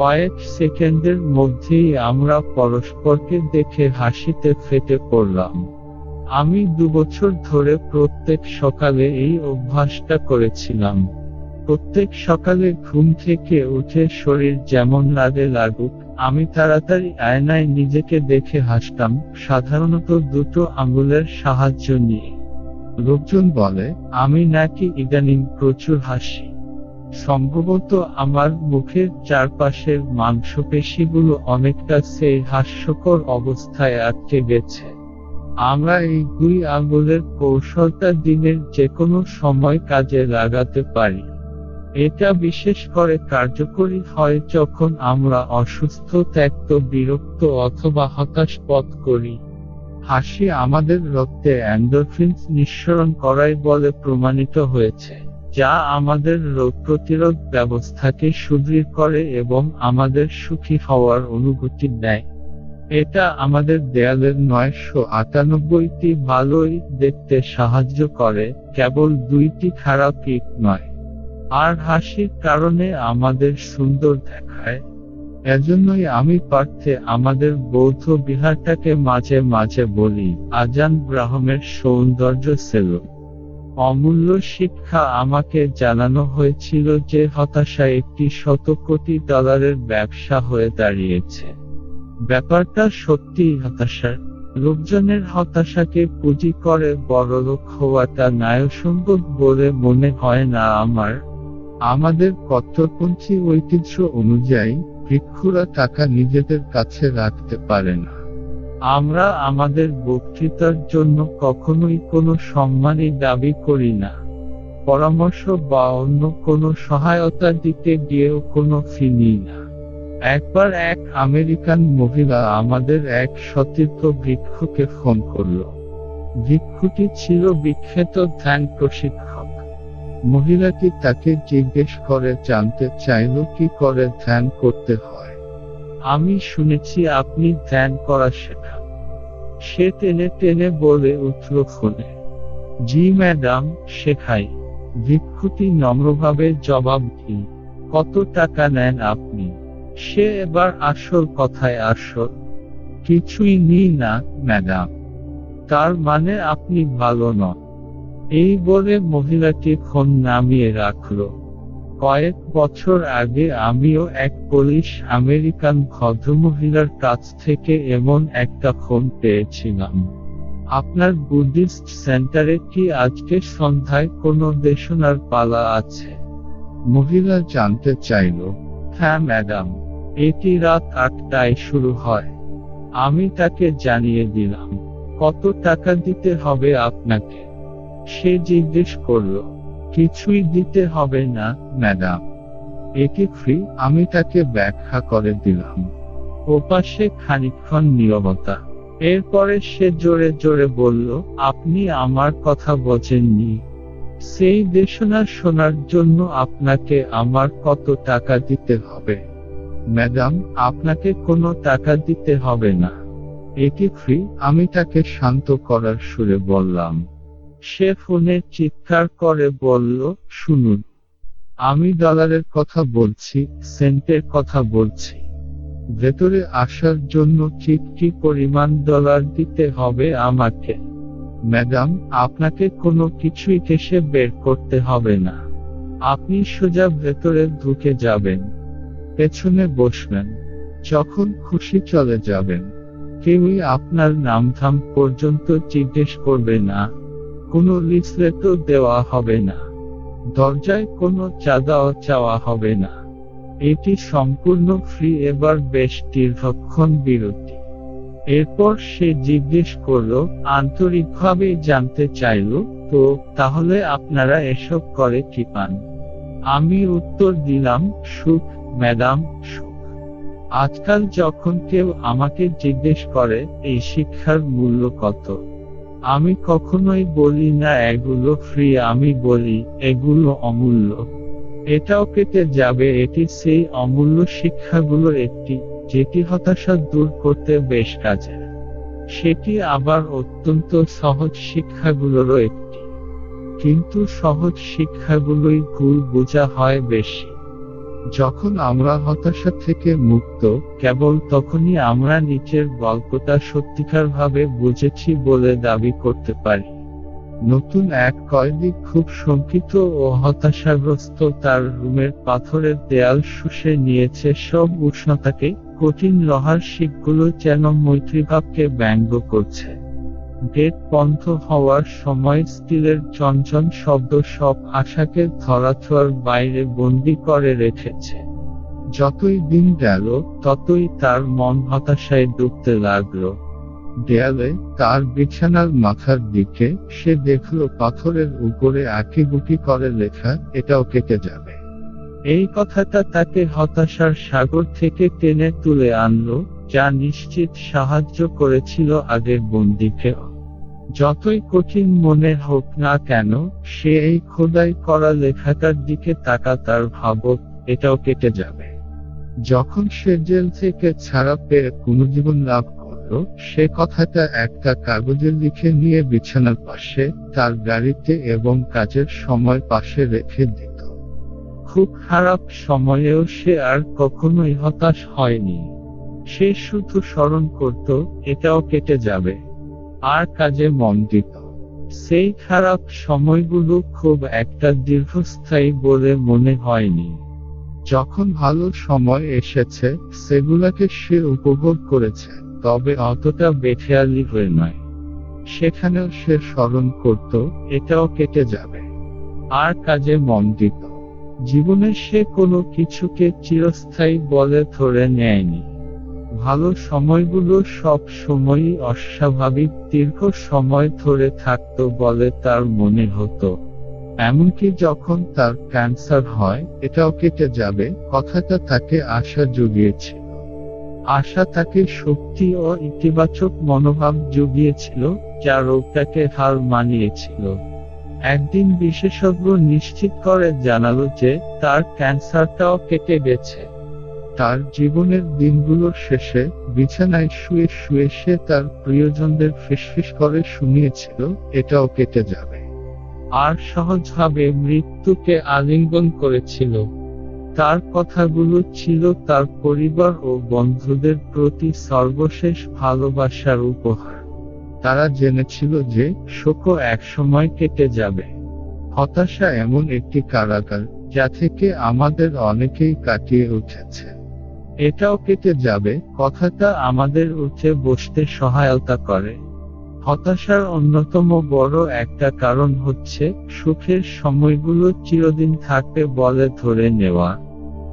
S1: কয়েক সেকেন্ডের মধ্যেই আমরা পরস্পরকে দেখে হাসিতে ফেটে পড়লাম আমি দুবছর ধরে প্রত্যেক সকালে এই অভ্যাসটা করেছিলাম প্রত্যেক সকালে ঘুম থেকে উঠে শরীর যেমন লাগে লাগুক আমি তাড়াতাড়ি আয়নায় নিজেকে দেখে হাসতাম সাধারণত দুটো আঙুলের সাহায্য নিয়ে লোকজন বলে আমি নাকি ইদানিং প্রচুর হাসি সম্ভবত আমার মুখের চারপাশের মাংসপেশিগুলো অনেকটা সেই হাস্যকর অবস্থায় আটকে গেছে আমরা এই দুই আঙুলের কৌশলটা দিনের যে কোনো সময় কাজে লাগাতে পারি এটা বিশেষ করে কার্যকরী হয় যখন আমরা অসুস্থ ত্যাক্ত বিরক্ত অথবা হতাশ পথ করি হাসি আমাদের রক্তে অ্যান্ডোফিন্স নিঃসরণ করায় বলে প্রমাণিত হয়েছে যা আমাদের রোগ প্রতিরোধ ব্যবস্থাকে সুদৃঢ় করে এবং আমাদের সুখী হওয়ার অনুভূতি দেয় এটা আমাদের দেয়ালের নয়শো আটানব্বইটি ভালোই দেখতে সাহায্য করে কেবল দুইটি খারাপ কিক নয় আর হাসির কারণে আমাদের সুন্দর দেখায় এজন্যই আমি পার্থে আমাদের বৌদ্ধ বিহারটাকে মাঝে মাঝে বলি আজান ব্রাহ্মের সৌন্দর্য সেল অমূল্য শিক্ষা আমাকে জানানো হয়েছিল যে হতাশা একটি শত কোটি ডলারের ব্যবসা হয়ে দাঁড়িয়েছে ব্যাপারটা সত্যিই হতাশার লোকজনের হতাশাকে পুঁজি করে বড় লোক হওয়াটা ন্যায়সঙ্গত বলে মনে হয় না আমার আমাদের কট্টরপন্থী ঐতিহ্য অনুযায়ী ভিক্ষুরা টাকা নিজেদের কাছে রাখতে পারে না আমরা আমাদের বক্তৃতার জন্য কখনোই কোনো সম্মানই দাবি করি না পরামর্শ বা অন্য কোনো সহায়তা দিতে গিয়েও কোনো ফি নিই না একবার এক আমেরিকান মহিলা আমাদের এক সতীর্থ ভিক্ষুকে ফোন করল ভিক্ষুটি ছিল বিখ্যাত ধ্যান প্রশিক্ষক মহিলাটি তাকে জিজ্ঞেস করে জানতে চাইল কি করে ধ্যান করতে হয় আমি শুনেছি আপনি ধ্যান করা শেখা সে টেনে টেনে বলে উঠল ফোনে জি ম্যাডাম শেখাই ভিক্ষুটি নম্রভাবে জবাব দিন কত টাকা নেন আপনি সে এবার আসল কথায় আসল কিছুই নেই না ম্যাডাম তার মানে আপনি ভালো নন এই বলে মহিলাটি ক্ষণ নামিয়ে রাখল কয়েক বছর আগে আমিও এক পুলিশ আমেরিকান ভদ্রমহিলার কাছ থেকে এমন একটা ফোন পেয়েছিলাম আপনার বুদ্ধিস্ট সেন্টারে কি আজকে সন্ধ্যায় কোনো দেশনার পালা আছে মহিলা জানতে চাইল হ্যাঁ ম্যাডাম এটি রাত আটটায় শুরু হয় আমি তাকে জানিয়ে দিলাম কত টাকা দিতে হবে আপনাকে সে জিজ্ঞেস করল কিছুই দিতে হবে না ম্যাডাম এটি ফ্রি আমি তাকে ব্যাখ্যা করে দিলাম ওপাশে খানিক্ষণ নিরবতা এরপরে সে জোরে জোরে বলল আপনি আমার কথা বোঝেননি সেই দেশনা শোনার জন্য আপনাকে আমার কত টাকা দিতে হবে ম্যাডাম আপনাকে কোনো টাকা দিতে হবে না এটি ফ্রি আমি তাকে শান্ত করার সুরে বললাম সে ফোনে চিৎকার করে বলল শুনুন আমি ডলারের কথা বলছি সেন্টের কথা বলছি ভেতরে আসার জন্য ঠিক কি পরিমাণ ডলার দিতে হবে আমাকে ম্যাডাম আপনাকে কোনো কিছুই কেসে বের করতে হবে না আপনি সোজা ভেতরে ঢুকে যাবেন পেছনে বসবেন যখন খুশি চলে যাবেন কেউই আপনার নাম থাম পর্যন্ত জিজ্ঞেস করবে না কোনো লিসলেটও দেওয়া হবে না দরজায় কোনো চাঁদাও চাওয়া হবে না এটি সম্পূর্ণ ফ্রি এবার বেশ দীর্ঘক্ষণ বিরতি এরপর সে জিজ্ঞেস করল আন্তরিকভাবে জানতে চাইল তো তাহলে আপনারা এসব করে কি পান আমি উত্তর দিলাম সুখ ম্যাডাম আজকাল যখন কেউ আমাকে জিজ্ঞেস করে এই শিক্ষার মূল্য কত আমি কখনোই বলি না এগুলো ফ্রি আমি বলি এগুলো অমূল্য এটাও পেতে যাবে এটি সেই অমূল্য শিক্ষাগুলো একটি যেটি হতাশা দূর করতে বেশ কাজে সেটি আবার অত্যন্ত সহজ শিক্ষাগুলোরও একটি কিন্তু সহজ শিক্ষাগুলোই ভুল বোঝা হয় বেশি যখন আমরা হতাশা থেকে মুক্ত কেবল তখনই আমরা নিচের গল্পটা সত্যিকারভাবে বুঝেছি বলে দাবি করতে পারি নতুন এক কয়েদি খুব শঙ্কিত ও হতাশাগ্রস্ত তার রুমের পাথরের দেয়াল শুষে নিয়েছে সব উষ্ণতাকে কঠিন লহার শিকগুলো যেন মৈত্রীভাবকে ব্যঙ্গ করছে গেট বন্ধ হওয়ার সময় স্টিলের চঞ্চন শব্দ সব আশাকে ধরাছোয়ার বাইরে বন্দি করে রেখেছে যতই দিন গেল ততই তার মন হতাশায় ডুবতে লাগল দেয়ালে তার বিছানার মাথার দিকে সে দেখল পাথরের উপরে আঁকিবুকি করে লেখা এটাও কেটে যাবে এই কথাটা তাকে হতাশার সাগর থেকে টেনে তুলে আনলো যা নিশ্চিত সাহায্য করেছিল আগের বন্দিকেও যতই কঠিন মনে হোক না কেন সে এই খোদাই করা লেখাটার দিকে তাকা তার ভাবক এটাও কেটে যাবে যখন সে জেল থেকে ছাড়া পেয়ে পুনর্জীবন লাভ করল সে কথাটা একটা কাগজে লিখে নিয়ে বিছানার পাশে তার গাড়িতে এবং কাজের সময় পাশে রেখে দিত খুব খারাপ সময়েও সে আর কখনোই হতাশ হয়নি সে শুধু স্মরণ করত এটাও কেটে যাবে আর কাজে মন দিত সেই খারাপ সময়গুলো খুব একটা দীর্ঘস্থায়ী বলে মনে হয়নি যখন ভালো সময় এসেছে সেগুলাকে সে উপভোগ করেছে তবে অতটা বেখেয়ালি হয়ে নয় সেখানেও সে স্মরণ করত এটাও কেটে যাবে আর কাজে মন দিত জীবনে সে কোনো কিছুকে চিরস্থায়ী বলে ধরে নেয়নি ভালো সময়গুলো সব সময়ই অস্বাভাবিক দীর্ঘ সময় ধরে থাকত বলে তার মনে হতো এমনকি যখন তার ক্যান্সার হয় এটাও কেটে যাবে কথাটা তাকে আশা জুগিয়েছে আশা তাকে শক্তি ও ইতিবাচক মনোভাব জুগিয়েছিল যা রোগটাকে হার মানিয়েছিল একদিন বিশেষজ্ঞ নিশ্চিত করে জানালো যে তার ক্যান্সারটাও কেটে গেছে তার জীবনের দিনগুলোর শেষে বিছানায় শুয়ে শুয়ে সে তার প্রিয়জনদের ফিসফিস করে শুনিয়েছিল এটাও কেটে যাবে আর সহজভাবে মৃত্যুকে আলিঙ্গন করেছিল তার কথাগুলো ছিল তার পরিবার ও বন্ধুদের প্রতি সর্বশেষ ভালোবাসার উপহার তারা জেনেছিল যে শোক এক সময় কেটে যাবে হতাশা এমন একটি কারাগার যা থেকে আমাদের অনেকেই কাটিয়ে উঠেছে এটাও কেটে যাবে কথাটা আমাদের উঠে বসতে সহায়তা করে হতাশার অন্যতম বড় একটা কারণ হচ্ছে সুখের সময়গুলো চিরদিন থাকবে বলে ধরে নেওয়া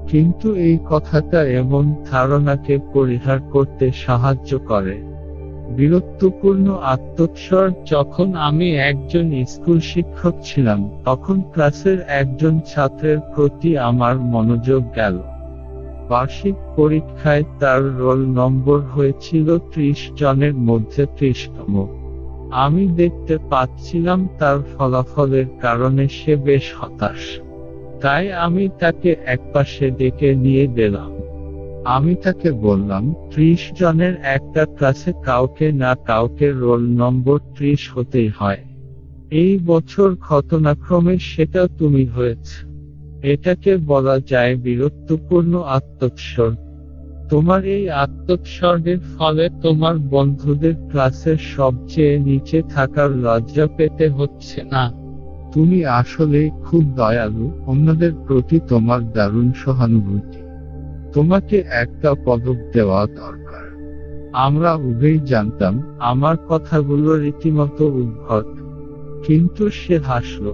S1: কিন্তু এই কথাটা এমন ধারণাকে পরিহার করতে সাহায্য করে বীরত্বপূর্ণ আত্মোৎসর যখন আমি একজন স্কুল শিক্ষক ছিলাম তখন ক্লাসের একজন ছাত্রের প্রতি আমার মনোযোগ গেল বার্ষিক পরীক্ষায় তার রোল নম্বর হয়েছিল ত্রিশ জনের মধ্যে ত্রিশতম আমি দেখতে পাচ্ছিলাম তার ফলাফলের কারণে সে বেশ হতাশ তাই আমি তাকে একপাশে ডেকে নিয়ে গেলাম আমি তাকে বললাম ত্রিশ জনের একটা ক্লাসে কাউকে না কাউকে রোল নম্বর ত্রিশ হতেই হয় এই বছর ঘটনাক্রমে সেটা তুমি হয়েছে এটাকে বলা যায় বীরত্বপূর্ণ আত্মৎসর তোমার এই আত্মোৎসর্গের ফলে তোমার বন্ধুদের ক্লাসের সবচেয়ে নিচে থাকার লজ্জা পেতে হচ্ছে না তুমি আসলে খুব দয়ালু অন্যদের প্রতি তোমার দারুণ সহানুভূতি তোমাকে একটা পদক দেওয়া দরকার আমরা উভয়ই জানতাম আমার কথাগুলো রীতিমতো উদ্ভট কিন্তু সে হাসলো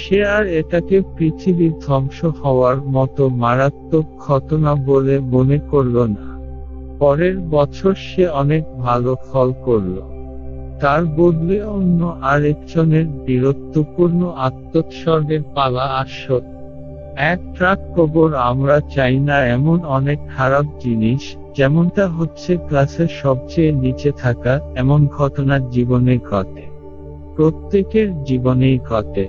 S1: সে আর এটাকে পৃথিবীর ধ্বংস হওয়ার মতো মারাত্মক ঘটনা বলে মনে করল না পরের বছর সে অনেক ভালো ফল করল তার বদলে অন্য আরেকজনের বীরত্বপূর্ণ আত্মোৎসর্গের পালা আসত এক ট্রাক কবর আমরা চাই না এমন অনেক খারাপ জিনিস যেমনটা হচ্ছে ক্লাসের সবচেয়ে নিচে থাকা এমন ঘটনা জীবনে ঘটে প্রত্যেকের জীবনেই ঘটে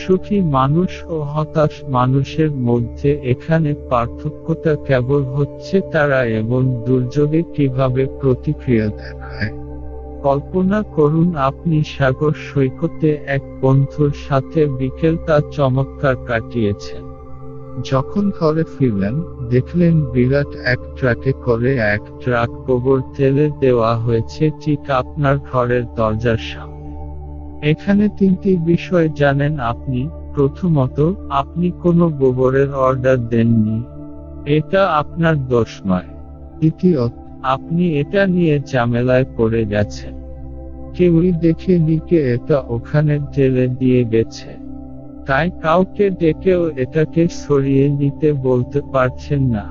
S1: সুখী মানুষ ও হতাশ মানুষের মধ্যে এখানে পার্থক্যটা কেবল হচ্ছে তারা এবং দুর্যোগে কিভাবে প্রতিক্রিয়া দেখায় কল্পনা করুন আপনি সাগর সৈকতে এক বন্ধুর সাথে বিকেলটা চমৎকার কাটিয়েছেন যখন ঘরে ফিরলেন দেখলেন বিরাট এক ট্রাকে করে এক ট্রাক গোবর তেলে দেওয়া হয়েছে ঠিক আপনার ঘরের দরজার সামনে এখানে তিনটি বিষয় জানেন আপনি প্রথমত আপনি কোনো গোবরের অর্ডার দেননি এটা আপনার দোষ নয় দ্বিতীয়ত আপনি এটা নিয়ে ঝামেলায় পড়ে গেছেন কেউই দেখে নিকে এটা ওখানে জেলে দিয়ে গেছে তাই কাউকে ডেকেও এটাকে সরিয়ে নিতে বলতে পারছেন না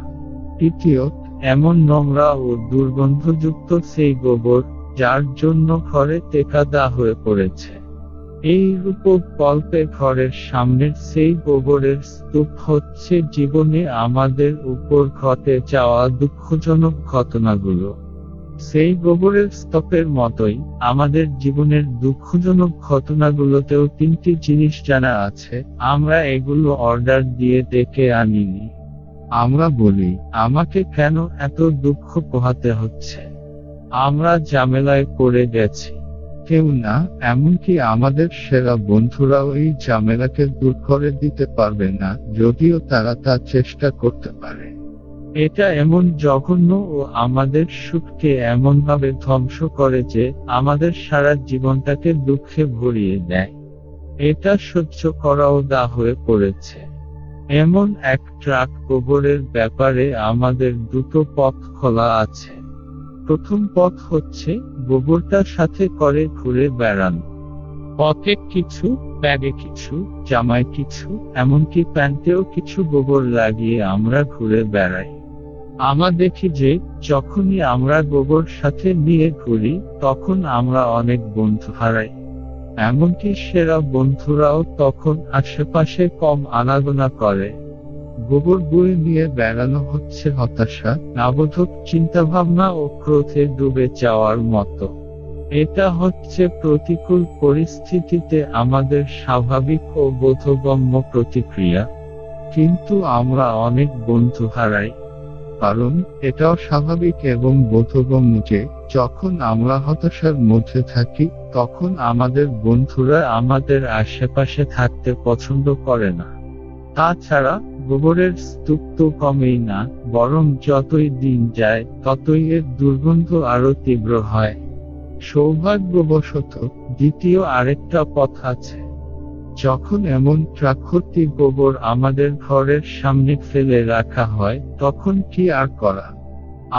S1: তৃতীয়ত এমন নোংরা ও দুর্গন্ধযুক্ত সেই গোবর যার জন্য ঘরে টেকাদা হয়ে পড়েছে এই উপকল্পে ঘরের সামনের সেই গোবরের স্তূপ হচ্ছে জীবনে আমাদের উপর ঘটে যাওয়া দুঃখজনক ঘটনাগুলো সেই গোবরের স্তপের মতোই আমাদের জীবনের দুঃখজনক ঘটনাগুলোতেও তিনটি জিনিস জানা আছে আমরা এগুলো অর্ডার দিয়ে ডেকে আনিনি আমরা বলি আমাকে কেন এত দুঃখ পোহাতে হচ্ছে আমরা ঝামেলায় পড়ে গেছি কেউ না এমনকি আমাদের সেরা বন্ধুরাও এই ঝামেলাকে দূর করে দিতে পারবে না যদিও তারা তা চেষ্টা করতে পারে এটা এমন জঘন্য ও আমাদের সুখকে এমনভাবে ধ্বংস করে যে আমাদের সারা জীবনটাকে দুঃখে ভরিয়ে দেয় এটা সহ্য করাও দা হয়ে পড়েছে এমন এক ট্রাক কোবরের ব্যাপারে আমাদের দুটো পথ খোলা আছে প্রথম পথ হচ্ছে গোবরটার সাথে করে ঘুরে বেড়ান পথে কিছু ব্যাগে কিছু জামায় কিছু এমনকি প্যান্টেও কিছু গোবর লাগিয়ে আমরা ঘুরে বেড়াই আমরা দেখি যে যখনই আমরা গোবর সাথে নিয়ে ঘুরি তখন আমরা অনেক বন্ধু হারাই এমনকি সেরা বন্ধুরাও তখন আশেপাশে কম আনাগোনা করে গোবর বই নিয়ে বেড়ানো হচ্ছে হতাশা নাবোধক চিন্তাভাবনা ও ক্রোধে ডুবে যাওয়ার মতো এটা হচ্ছে প্রতিকূল পরিস্থিতিতে আমাদের স্বাভাবিক ও বোধগম্য প্রতিক্রিয়া কিন্তু আমরা অনেক বন্ধু হারাই কারণ এটাও স্বাভাবিক এবং বোধগম্য যে যখন আমরা হতাশার মধ্যে থাকি তখন আমাদের বন্ধুরা আমাদের আশেপাশে থাকতে পছন্দ করে না তাছাড়া গোবরের স্তূপ তো কমেই না বরং যতই দিন যায় ততই এর দুর্গন্ধ আরও তীব্র হয় সৌভাগ্যবশত দ্বিতীয় আরেকটা পথ আছে যখন এমন প্রাকৃতিক গোবর আমাদের ঘরের সামনে ফেলে রাখা হয় তখন কি আর করা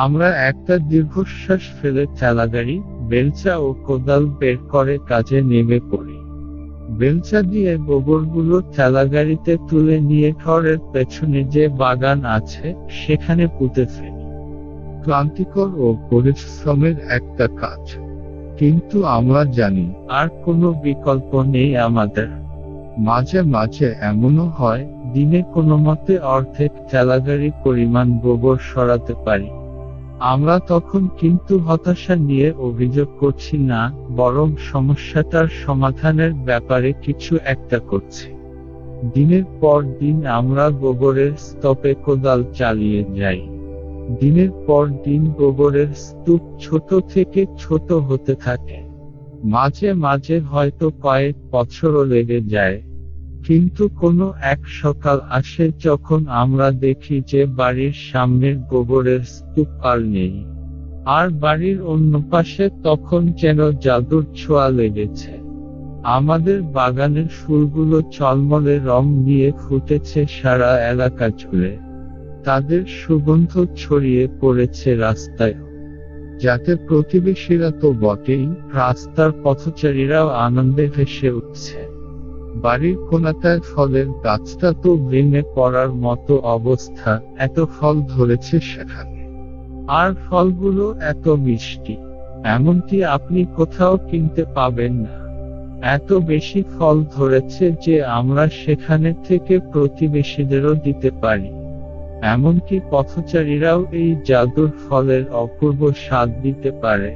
S1: আমরা একটা দীর্ঘশ্বাস ফেলে চালাগাড়ি বেলচা ও কোদাল বের করে কাজে নেমে পড়ি বেলচা দিয়ে গোবরগুলো চালাগাড়িতে তুলে নিয়ে ঘরের পেছনে যে বাগান আছে সেখানে পুঁতে ফেলি ক্লান্তিকর ও পরিশ্রমের একটা কাজ কিন্তু আমরা জানি আর কোনো বিকল্প নেই আমাদের মাঝে মাঝে এমনও হয় দিনে কোনো মতে অর্ধেক চালাগাড়ি পরিমাণ গোবর সরাতে পারি আমরা তখন কিন্তু হতাশা নিয়ে অভিযোগ করছি না বরং সমস্যাটার সমাধানের ব্যাপারে কিছু একটা করছি দিনের পর দিন আমরা গোবরের স্তপে কোদাল চালিয়ে যাই দিনের পর দিন গোবরের স্তূপ ছোট থেকে ছোট হতে থাকে মাঝে মাঝে হয়তো কয়েক বছরও লেগে যায় কিন্তু কোনো এক সকাল আসে যখন আমরা দেখি যে বাড়ির সামনের গোবরের স্তূপ আর নেই আর বাড়ির অন্য পাশে তখন যেন জাদুর ছোঁয়া লেগেছে আমাদের বাগানের ফুলগুলো চলমলে রং নিয়ে ফুটেছে সারা এলাকা জুড়ে তাদের সুগন্ধ ছড়িয়ে পড়েছে রাস্তায় যাতে প্রতিবেশীরা তো বটেই রাস্তার পথচারীরাও আনন্দে ভেসে উঠছে বাড়ির কোনাটায় ফলের গাছটা তো ভেঙে পড়ার মতো অবস্থা এত ফল ধরেছে সেখানে আর ফলগুলো এত মিষ্টি এমনটি আপনি কোথাও কিনতে পাবেন না এত বেশি ফল ধরেছে যে আমরা সেখানে থেকে প্রতিবেশীদেরও দিতে পারি এমনকি পথচারীরাও এই জাদুর ফলের অপূর্ব স্বাদ দিতে পারে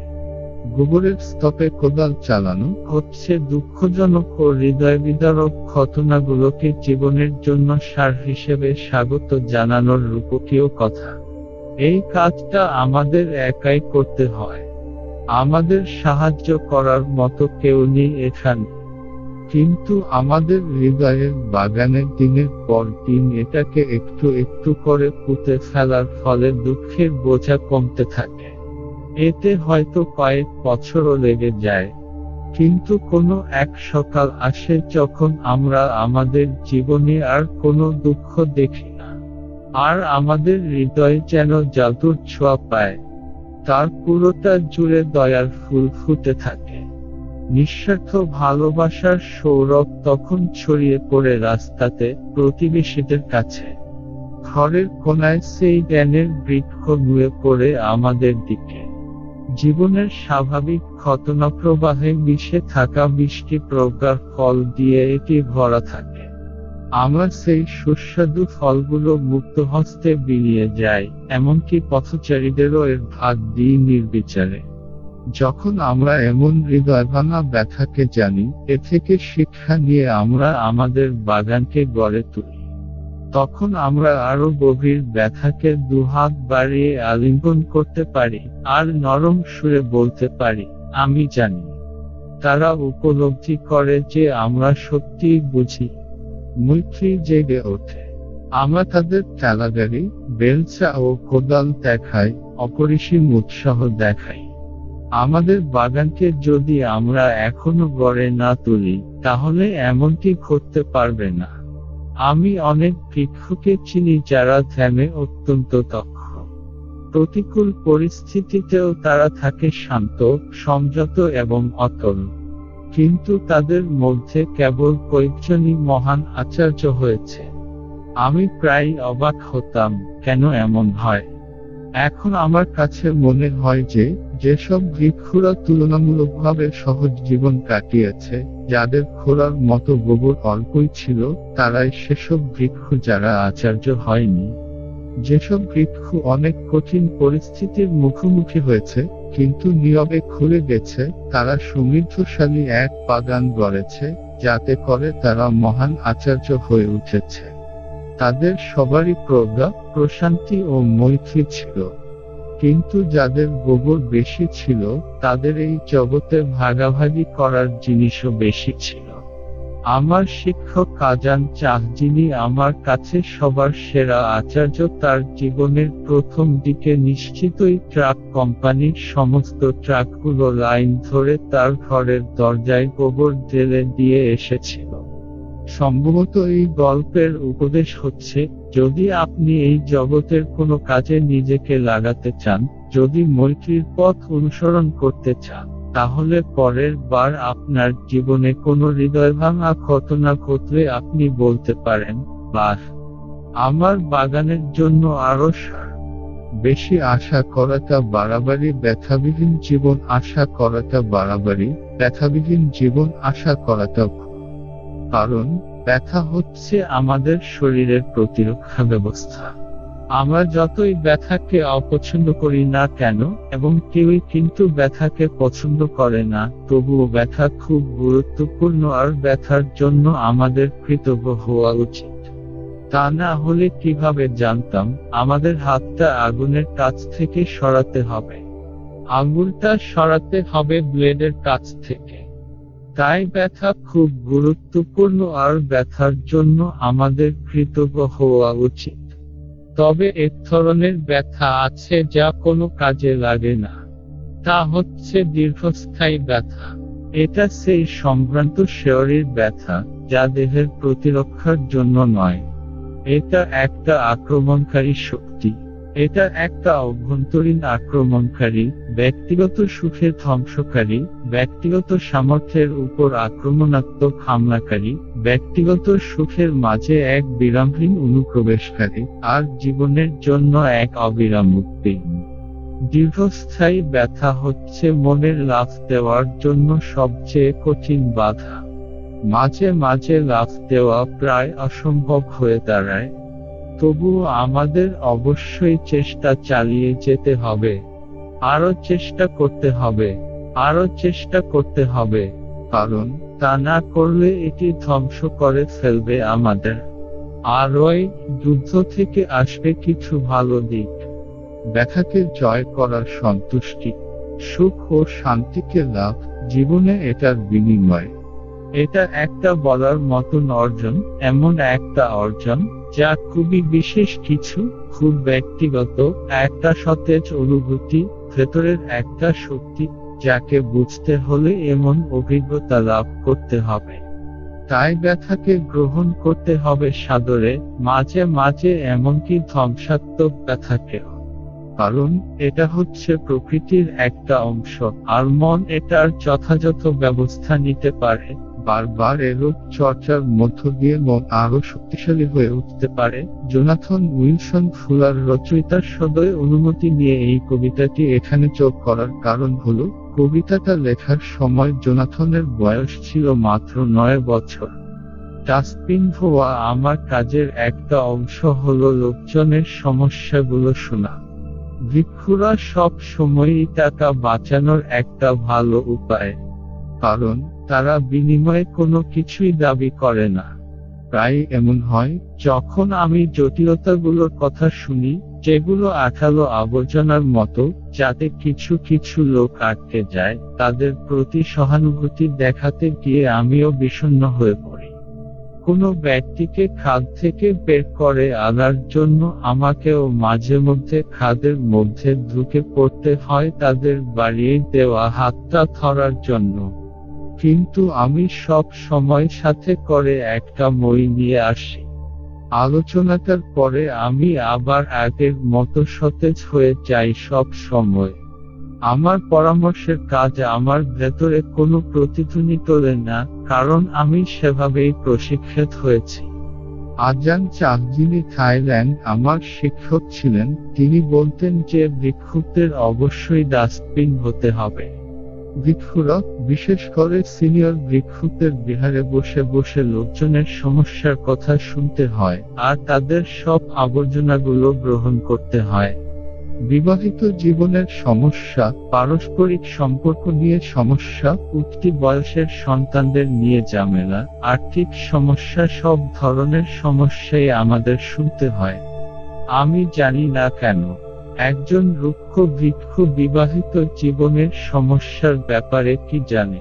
S1: গোবরের স্তপে কোদাল চালানো হচ্ছে দুঃখজনক ও হৃদয় হৃদয়বিদারক ঘটনাগুলোকে জীবনের জন্য সার হিসেবে স্বাগত জানানোর রূপকীয় কথা এই কাজটা আমাদের একাই করতে হয় আমাদের সাহায্য করার মতো কেউ নেই এখানে কিন্তু আমাদের হৃদয়ের বাগানে দিনের পর দিন এটাকে একটু একটু করে পুঁতে ফেলার ফলে দুঃখের বোঝা কমতে থাকে এতে হয়তো কয়েক বছরও লেগে যায় কিন্তু কোনো এক সকাল আসে যখন আমরা আমাদের জীবনে আর কোনো দুঃখ দেখি না আর আমাদের হৃদয় যেন জাদুর ছোঁয়া পায় তার পুরোটা জুড়ে দয়ার ফুল ফুটে থাকে নিঃস্বার্থ ভালোবাসার সৌরভ তখন ছড়িয়ে পড়ে রাস্তাতে প্রতিবেশীদের কাছে ঘরের কোনায় সেই জ্ঞানের বৃক্ষ নুয়ে পড়ে আমাদের দিকে জীবনের স্বাভাবিক ঘটনাপ্রবাহে মিশে থাকা বৃষ্টি প্রজ্ঞার ফল দিয়ে এটি ভরা থাকে আমার সেই সুস্বাদু ফলগুলো মুক্ত হস্তে বিলিয়ে যায় এমনকি পথচারীদেরও এর ভাগ দিই নির্বিচারে যখন আমরা এমন হৃদয় ভাঙা ব্যথাকে জানি এ থেকে শিক্ষা নিয়ে আমরা আমাদের বাগানকে গড়ে তুলি তখন আমরা আরো গভীর ব্যথাকে দুহাত বাড়িয়ে আলিঙ্গন করতে পারি আর নরম সুরে বলতে পারি আমি জানি তারা উপলব্ধি করে যে আমরা সত্যি বুঝি মৈত্রী জেগে ওঠে আমরা তাদের তেলাগাড়ি বেলচা ও কোদাল দেখাই অপরিসীম উৎসাহ দেখাই আমাদের বাগানকে যদি আমরা এখনো গড়ে না তুলি তাহলে এমনটি করতে পারবে না আমি অনেক ভিক্ষুকে চিনি যারা ধ্যানে অত্যন্ত দক্ষ প্রতিকূল পরিস্থিতিতেও তারা থাকে শান্ত সংযত এবং অতল কিন্তু তাদের মধ্যে কেবল কয়েকজনই মহান আচার্য হয়েছে আমি প্রায় অবাক হতাম কেন এমন হয় এখন আমার কাছে মনে হয় যে যেসব বৃক্ষরা তুলনামূলকভাবে সহজ জীবন কাটিয়েছে যাদের খোলার মতো গোবর অল্পই ছিল তারাই সেসব বৃক্ষ যারা আচার্য হয়নি যেসব বৃক্ষ অনেক কঠিন পরিস্থিতির মুখোমুখি হয়েছে কিন্তু নীরবে খুলে গেছে তারা সমৃদ্ধশালী এক বাগান গড়েছে যাতে করে তারা মহান আচার্য হয়ে উঠেছে তাদের সবারই প্রজ্ঞা প্রশান্তি ও মৈত্রী ছিল কিন্তু যাদের গোবর বেশি ছিল তাদের এই জগতে ভাগাভাগি করার জিনিসও বেশি ছিল আমার শিক্ষক কাজান চাহ যিনি আমার কাছে সবার সেরা আচার্য তার জীবনের প্রথম দিকে নিশ্চিতই ট্রাক কোম্পানির সমস্ত ট্রাকগুলো লাইন ধরে তার ঘরের দরজায় গোবর জেলে দিয়ে এসেছিল সম্ভবত এই গল্পের উপদেশ হচ্ছে যদি আপনি এই জগতের কোনো কাজে নিজেকে লাগাতে চান যদি মৈত্রীর পথ অনুসরণ করতে চান তাহলে পরের বার আপনার জীবনে কোনো হৃদয় ভাঙা ঘটনা ঘটলে আপনি বলতে পারেন বাহ আমার বাগানের জন্য আরো বেশি আশা করাটা বাড়াবাড়ি ব্যথাবিহীন জীবন আশা করাটা বাড়াবাড়ি ব্যথাবিহীন জীবন আশা করাটা কারণ ব্যথা হচ্ছে আমাদের শরীরের প্রতিরক্ষা ব্যবস্থা আমরা যতই ব্যথাকে অপছন্দ করি না কেন এবং কেউই কিন্তু ব্যথাকে পছন্দ করে না তবুও ব্যথা খুব গুরুত্বপূর্ণ আর ব্যথার জন্য আমাদের কৃতজ্ঞ হওয়া উচিত তা না হলে কিভাবে জানতাম আমাদের হাতটা আগুনের কাছ থেকে সরাতে হবে আঙুলটা সরাতে হবে ব্লেডের কাছ থেকে তাই ব্যথা খুব গুরুত্বপূর্ণ আর ব্যথার জন্য আমাদের কৃতজ্ঞ হওয়া উচিত তবে এক ধরনের ব্যথা আছে যা কোনো কাজে লাগে না তা হচ্ছে দীর্ঘস্থায়ী ব্যথা এটা সেই সম্ভ্রান্ত শেয়রের ব্যথা যা দেহের প্রতিরক্ষার জন্য নয় এটা একটা আক্রমণকারী শক্তি এটা একটা অভ্যন্তরীণ আক্রমণকারী ব্যক্তিগত সুখের ধ্বংসকারী ব্যক্তিগত সামর্থ্যের উপর আক্রমণাত্মক হামলাকারী ব্যক্তিগত সুখের মাঝে এক বিরামহীন অনুপ্রবেশকারী আর জীবনের জন্য এক অবিরাম উদ্বিগ্ন দীর্ঘস্থায়ী ব্যথা হচ্ছে মনের লাভ দেওয়ার জন্য সবচেয়ে কঠিন বাধা মাঝে মাঝে লাভ দেওয়া প্রায় অসম্ভব হয়ে দাঁড়ায় তবুও আমাদের অবশ্যই চেষ্টা চালিয়ে যেতে হবে আরও চেষ্টা করতে হবে আরও চেষ্টা করতে হবে কারণ তা না করলে এটি ধ্বংস করে ফেলবে আমাদের আর ওই যুদ্ধ থেকে আসবে কিছু ভালো দিক ব্যথাকে জয় করার সন্তুষ্টি সুখ ও শান্তিকে লাভ জীবনে এটার বিনিময় এটা একটা বলার মতন অর্জন এমন একটা অর্জন যা খুবই বিশেষ কিছু খুব ব্যক্তিগত একটা সতেজ অনুভূতি ভেতরের একটা শক্তি যাকে বুঝতে হলে এমন অভিজ্ঞতা লাভ করতে হবে তাই ব্যথাকে গ্রহণ করতে হবে সাদরে মাঝে মাঝে এমনকি ধ্বংসাত্মক ব্যথাকেও কারণ এটা হচ্ছে প্রকৃতির একটা অংশ আর মন এটার যথাযথ ব্যবস্থা নিতে পারে বারবার এরূপ চর্চার মধ্য দিয়ে মন আরো শক্তিশালী হয়ে উঠতে পারে জোনাথন উইলসন ফুলার রচয়িতার সদয় অনুমতি নিয়ে এই কবিতাটি এখানে চোখ করার কারণ হল কবিতাটা লেখার সময় জোনাথনের বয়স ছিল মাত্র নয় বছর ডাস্টবিন হওয়া আমার কাজের একটা অংশ হল লোকজনের সমস্যাগুলো শোনা বৃক্ষরা সব সময়ই টাকা বাঁচানোর একটা ভালো উপায় কারণ তারা বিনিময়ে কোনো কিছুই দাবি করে না প্রায় এমন হয় যখন আমি জটিলতাগুলোর কথা শুনি যেগুলো আঠালো আবর্জনার মতো যাতে কিছু কিছু লোক আটকে যায় তাদের প্রতি সহানুভূতি দেখাতে গিয়ে আমিও বিষণ্ন হয়ে পড়ি কোনো ব্যক্তিকে খাদ থেকে বের করে আনার জন্য আমাকেও মাঝে মধ্যে খাদের মধ্যে ঢুকে পড়তে হয় তাদের বাড়িয়ে দেওয়া হাতটা ধরার জন্য কিন্তু আমি সব সময় সাথে করে একটা মই নিয়ে আসি আলোচনাটার পরে আমি আবার আগের মতো সতেজ হয়ে যাই সব সময় আমার পরামর্শের কাজ আমার ভেতরে কোনো প্রতিধ্বনি তোলে না কারণ আমি সেভাবেই প্রশিক্ষিত হয়েছি আজান চাঁদ যিনি থাইল্যান্ড আমার শিক্ষক ছিলেন তিনি বলতেন যে বিক্ষুব্ধের অবশ্যই ডাস্টবিন হতে হবে ভিক্ষুরা বিশেষ করে সিনিয়র ভিক্ষুকদের বিহারে বসে বসে লোকজনের সমস্যার কথা শুনতে হয় আর তাদের সব আবর্জনাগুলো গ্রহণ করতে হয় বিবাহিত জীবনের সমস্যা পারস্পরিক সম্পর্ক নিয়ে সমস্যা উঠতি বয়সের সন্তানদের নিয়ে ঝামেলা আর্থিক সমস্যা সব ধরনের সমস্যাই আমাদের শুনতে হয় আমি জানি না কেন একজন রুক্ষ বৃক্ষ বিবাহিত জীবনের সমস্যার ব্যাপারে কি জানে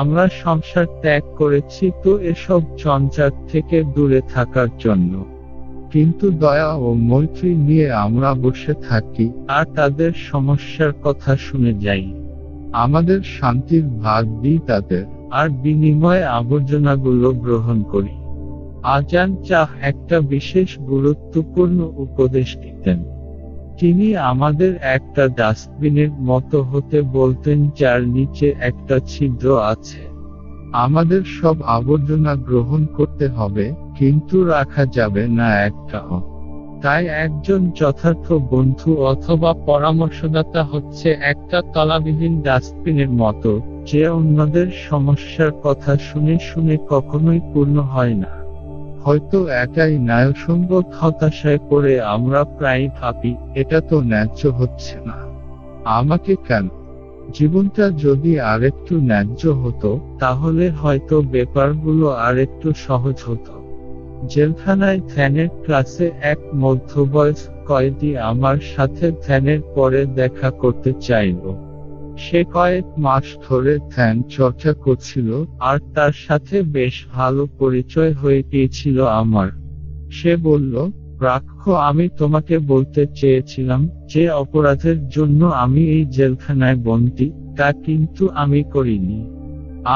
S1: আমরা সংসার ত্যাগ করেছি তো এসব চঞ্চার থেকে দূরে থাকার জন্য কিন্তু দয়া ও মৈত্রী নিয়ে আমরা বসে থাকি আর তাদের সমস্যার কথা শুনে যাই আমাদের শান্তির ভাগ দিই তাদের আর বিনিময়ে আবর্জনাগুলো গ্রহণ করি আজান চাহ একটা বিশেষ গুরুত্বপূর্ণ উপদেশ দিতেন তিনি আমাদের একটা ডাস্টবিনের মতো হতে বলতেন যার নিচে একটা ছিদ্র আছে আমাদের সব আবর্জনা গ্রহণ করতে হবে কিন্তু রাখা যাবে না একটাও তাই একজন যথার্থ বন্ধু অথবা পরামর্শদাতা হচ্ছে একটা তলাবিহীন ডাস্টবিনের মতো যে অন্যদের সমস্যার কথা শুনে শুনে কখনোই পূর্ণ হয় না হয়তো একাই ন্যায়সঙ্গত হতাশায় পড়ে আমরা প্রায় ভাবি এটা তো ন্যায্য হচ্ছে না আমাকে কেন জীবনটা যদি আরেকটু ন্যায্য হতো তাহলে হয়তো ব্যাপারগুলো আরেকটু সহজ হতো জেলখানায় ধ্যানের ক্লাসে এক মধ্যবয়স কয়েদি আমার সাথে ধ্যানের পরে দেখা করতে চাইল সে কয়েক মাস ধরে ধ্যান চর্চা করছিল আর তার সাথে বেশ ভালো পরিচয় হয়ে গিয়েছিল আমার সে বলল রাক্ষ আমি তোমাকে বলতে চেয়েছিলাম যে অপরাধের জন্য আমি এই জেলখানায় বন্দি তা কিন্তু আমি করিনি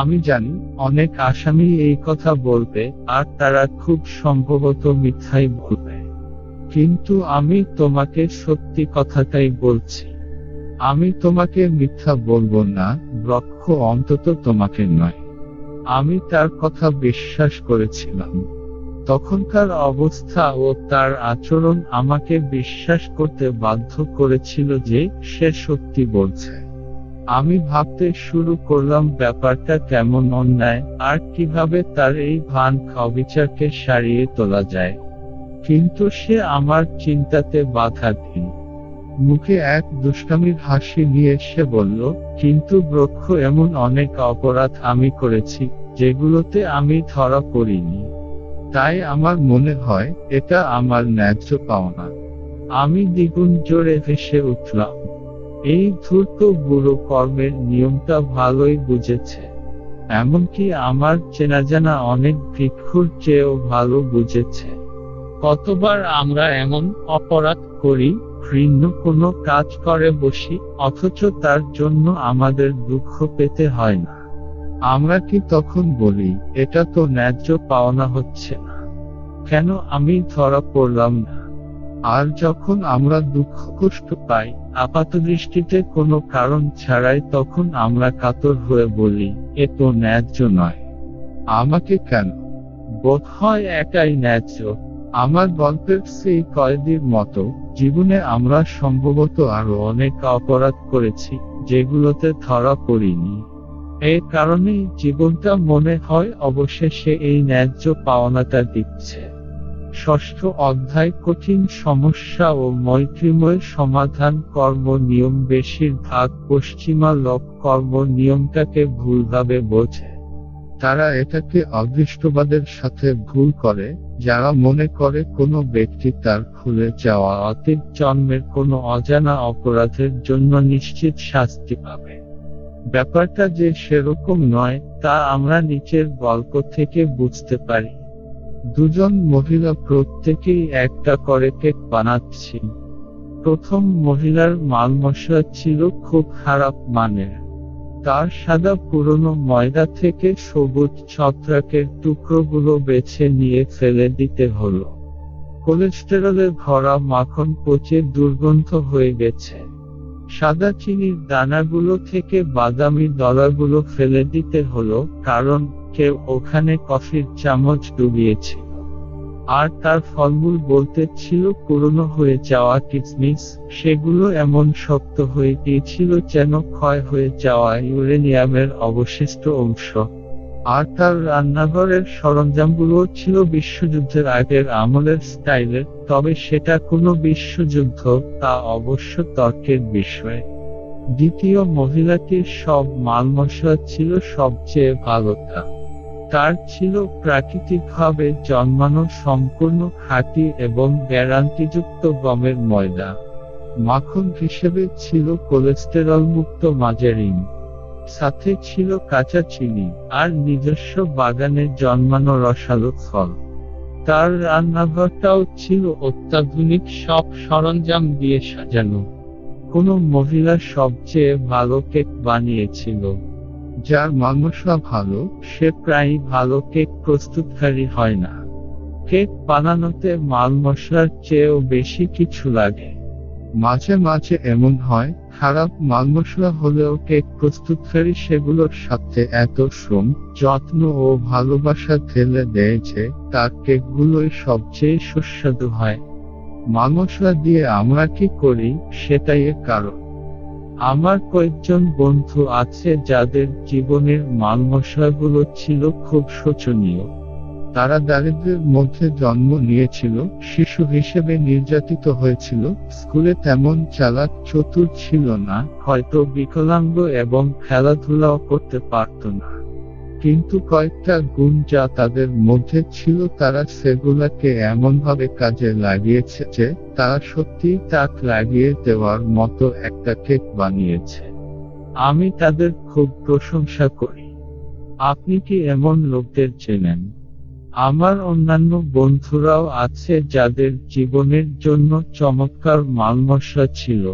S1: আমি জানি অনেক আসামি এই কথা বলবে আর তারা খুব সম্ভবত মিথ্যাই বলবে কিন্তু আমি তোমাকে সত্যি কথাটাই বলছি আমি তোমাকে মিথ্যা বলব না ব্রক্ষ অন্তত তোমাকে নয় আমি তার কথা বিশ্বাস করেছিলাম তখনকার অবস্থা ও তার আচরণ আমাকে বিশ্বাস করতে বাধ্য করেছিল যে সে সত্যি বলছে আমি ভাবতে শুরু করলাম ব্যাপারটা কেমন অন্যায় আর কিভাবে তার এই ভান অবিচারকে সারিয়ে তোলা যায় কিন্তু সে আমার চিন্তাতে বাধা দিল মুখে এক দুষ্টামির হাসি নিয়ে এসে বলল কিন্তু ব্রক্ষ এমন অনেক অপরাধ আমি করেছি যেগুলোতে আমি ধরা পড়িনি তাই আমার মনে হয় এটা আমার ন্যায্য পাওনা আমি দ্বিগুণ জোরে ভেসে উঠলাম এই ধূর্ত বুড়ো কর্মের নিয়মটা ভালোই বুঝেছে এমনকি আমার চেনাজানা অনেক ভিক্ষুর চেয়েও ভালো বুঝেছে কতবার আমরা এমন অপরাধ করি ঘৃণ্য কোনো কাজ করে বসি অথচ তার জন্য আমাদের দুঃখ পেতে হয় না আমরা কি তখন বলি এটা তো ন্যায্য পাওনা হচ্ছে না কেন আমি ধরা পড়লাম না আর যখন আমরা দুঃখ কষ্ট পাই আপাতদৃষ্টিতে কোনো কারণ ছাড়াই তখন আমরা কাতর হয়ে বলি এ তো ন্যায্য নয় আমাকে কেন বোধ হয় একাই ন্যায্য আমার গল্পের সেই কয়েদির মতো জীবনে আমরা সম্ভবত আরো অনেক অপরাধ করেছি যেগুলোতে ধরা পড়িনি এ কারণে জীবনটা মনে হয় অবশেষে এই ন্যায্য পাওনাটা দিচ্ছে ষষ্ঠ অধ্যায় কঠিন সমস্যা ও মৈত্রীময় সমাধান কর্ম নিয়ম বেশিরভাগ পশ্চিমা লোক কর্ম নিয়মটাকে ভুলভাবে বোঝে তারা এটাকে অদৃষ্টবাদের সাথে ভুল করে যারা মনে করে কোনো ব্যক্তি তার খুলে যাওয়া অতীত জন্মের কোনো অজানা অপরাধের জন্য নিশ্চিত শাস্তি পাবে ব্যাপারটা যে সেরকম নয় তা আমরা নিচের গল্প থেকে বুঝতে পারি দুজন মহিলা প্রত্যেকেই একটা করে কেক বানাচ্ছেন প্রথম মহিলার মাল মশলা ছিল খুব খারাপ মানের তার সাদা পুরনো ময়দা থেকে সবুজ ছত্রাকের টুকরোগুলো বেছে নিয়ে ফেলে দিতে হলো কোলেস্টেরলে ভরা মাখন পচে দুর্গন্ধ হয়ে গেছে সাদা চিনির দানাগুলো থেকে বাদামি দলাগুলো ফেলে দিতে হলো কারণ কেউ ওখানে কফির চামচ ডুবিয়েছে আর তার ফলমূল বলতে ছিল পুরনো হয়ে যাওয়া কিসমিস সেগুলো এমন শক্ত হয়ে গিয়েছিল যেন ক্ষয় হয়ে যাওয়া ইউরেনিয়ামের অবশিষ্ট অংশ আর তার রান্নাঘরের সরঞ্জামগুলো ছিল বিশ্বযুদ্ধের আগের আমলের স্টাইলের তবে সেটা কোনো বিশ্বযুদ্ধ তা অবশ্য তর্কের বিষয় দ্বিতীয় মহিলাটির সব মাল মশলা ছিল সবচেয়ে ভালোটা তার ছিল প্রাকৃতিকভাবে জন্মানো সম্পূর্ণ খাঁটি এবং গ্যারান্টিযুক্ত গমের ময়দা মাখন হিসেবে ছিল কোলেস্টেরল মুক্ত মাজারিন সাথে ছিল কাঁচা চিনি আর নিজস্ব বাগানে জন্মানো রসালো ফল তার রান্নাঘরটাও ছিল অত্যাধুনিক সব সরঞ্জাম দিয়ে সাজানো কোনো মহিলা সবচেয়ে ভালো কেক বানিয়েছিল যার মানুষরা ভালো সে প্রায় ভালো কেক প্রস্তুতকারী হয় না কেক বানানোতে মাল মশলার চেয়েও বেশি কিছু লাগে মাঝে মাঝে এমন হয় খারাপ মাল মশলা হলেও কেক প্রস্তুতকারী সেগুলোর সাথে এত শ্রম যত্ন ও ভালোবাসা ঠেলে দেয় যে তার কেকগুলোই সবচেয়ে সুস্বাদু হয় মাল মশলা দিয়ে আমরা কি করি সেটাই কারণ আমার কয়েকজন বন্ধু আছে যাদের জীবনের মালমশাগুলো ছিল খুব শোচনীয় তারা দারিদ্রের মধ্যে জন্ম নিয়েছিল শিশু হিসেবে নির্যাতিত হয়েছিল স্কুলে তেমন চালাক চতুর ছিল না হয়তো বিকলাঙ্গ এবং খেলাধুলাও করতে পারত না কিন্তু কয়েকটা গুণ যা তাদের মধ্যে ছিল তারা সেগুলাকে এমনভাবে কাজে লাগিয়েছে যে তারা সত্যি তাক লাগিয়ে দেওয়ার মতো একটা কেক বানিয়েছে আমি তাদের খুব প্রশংসা করি আপনি কি এমন লোকদের চেনেন আমার অন্যান্য বন্ধুরাও আছে যাদের জীবনের জন্য চমৎকার মালমশা ছিল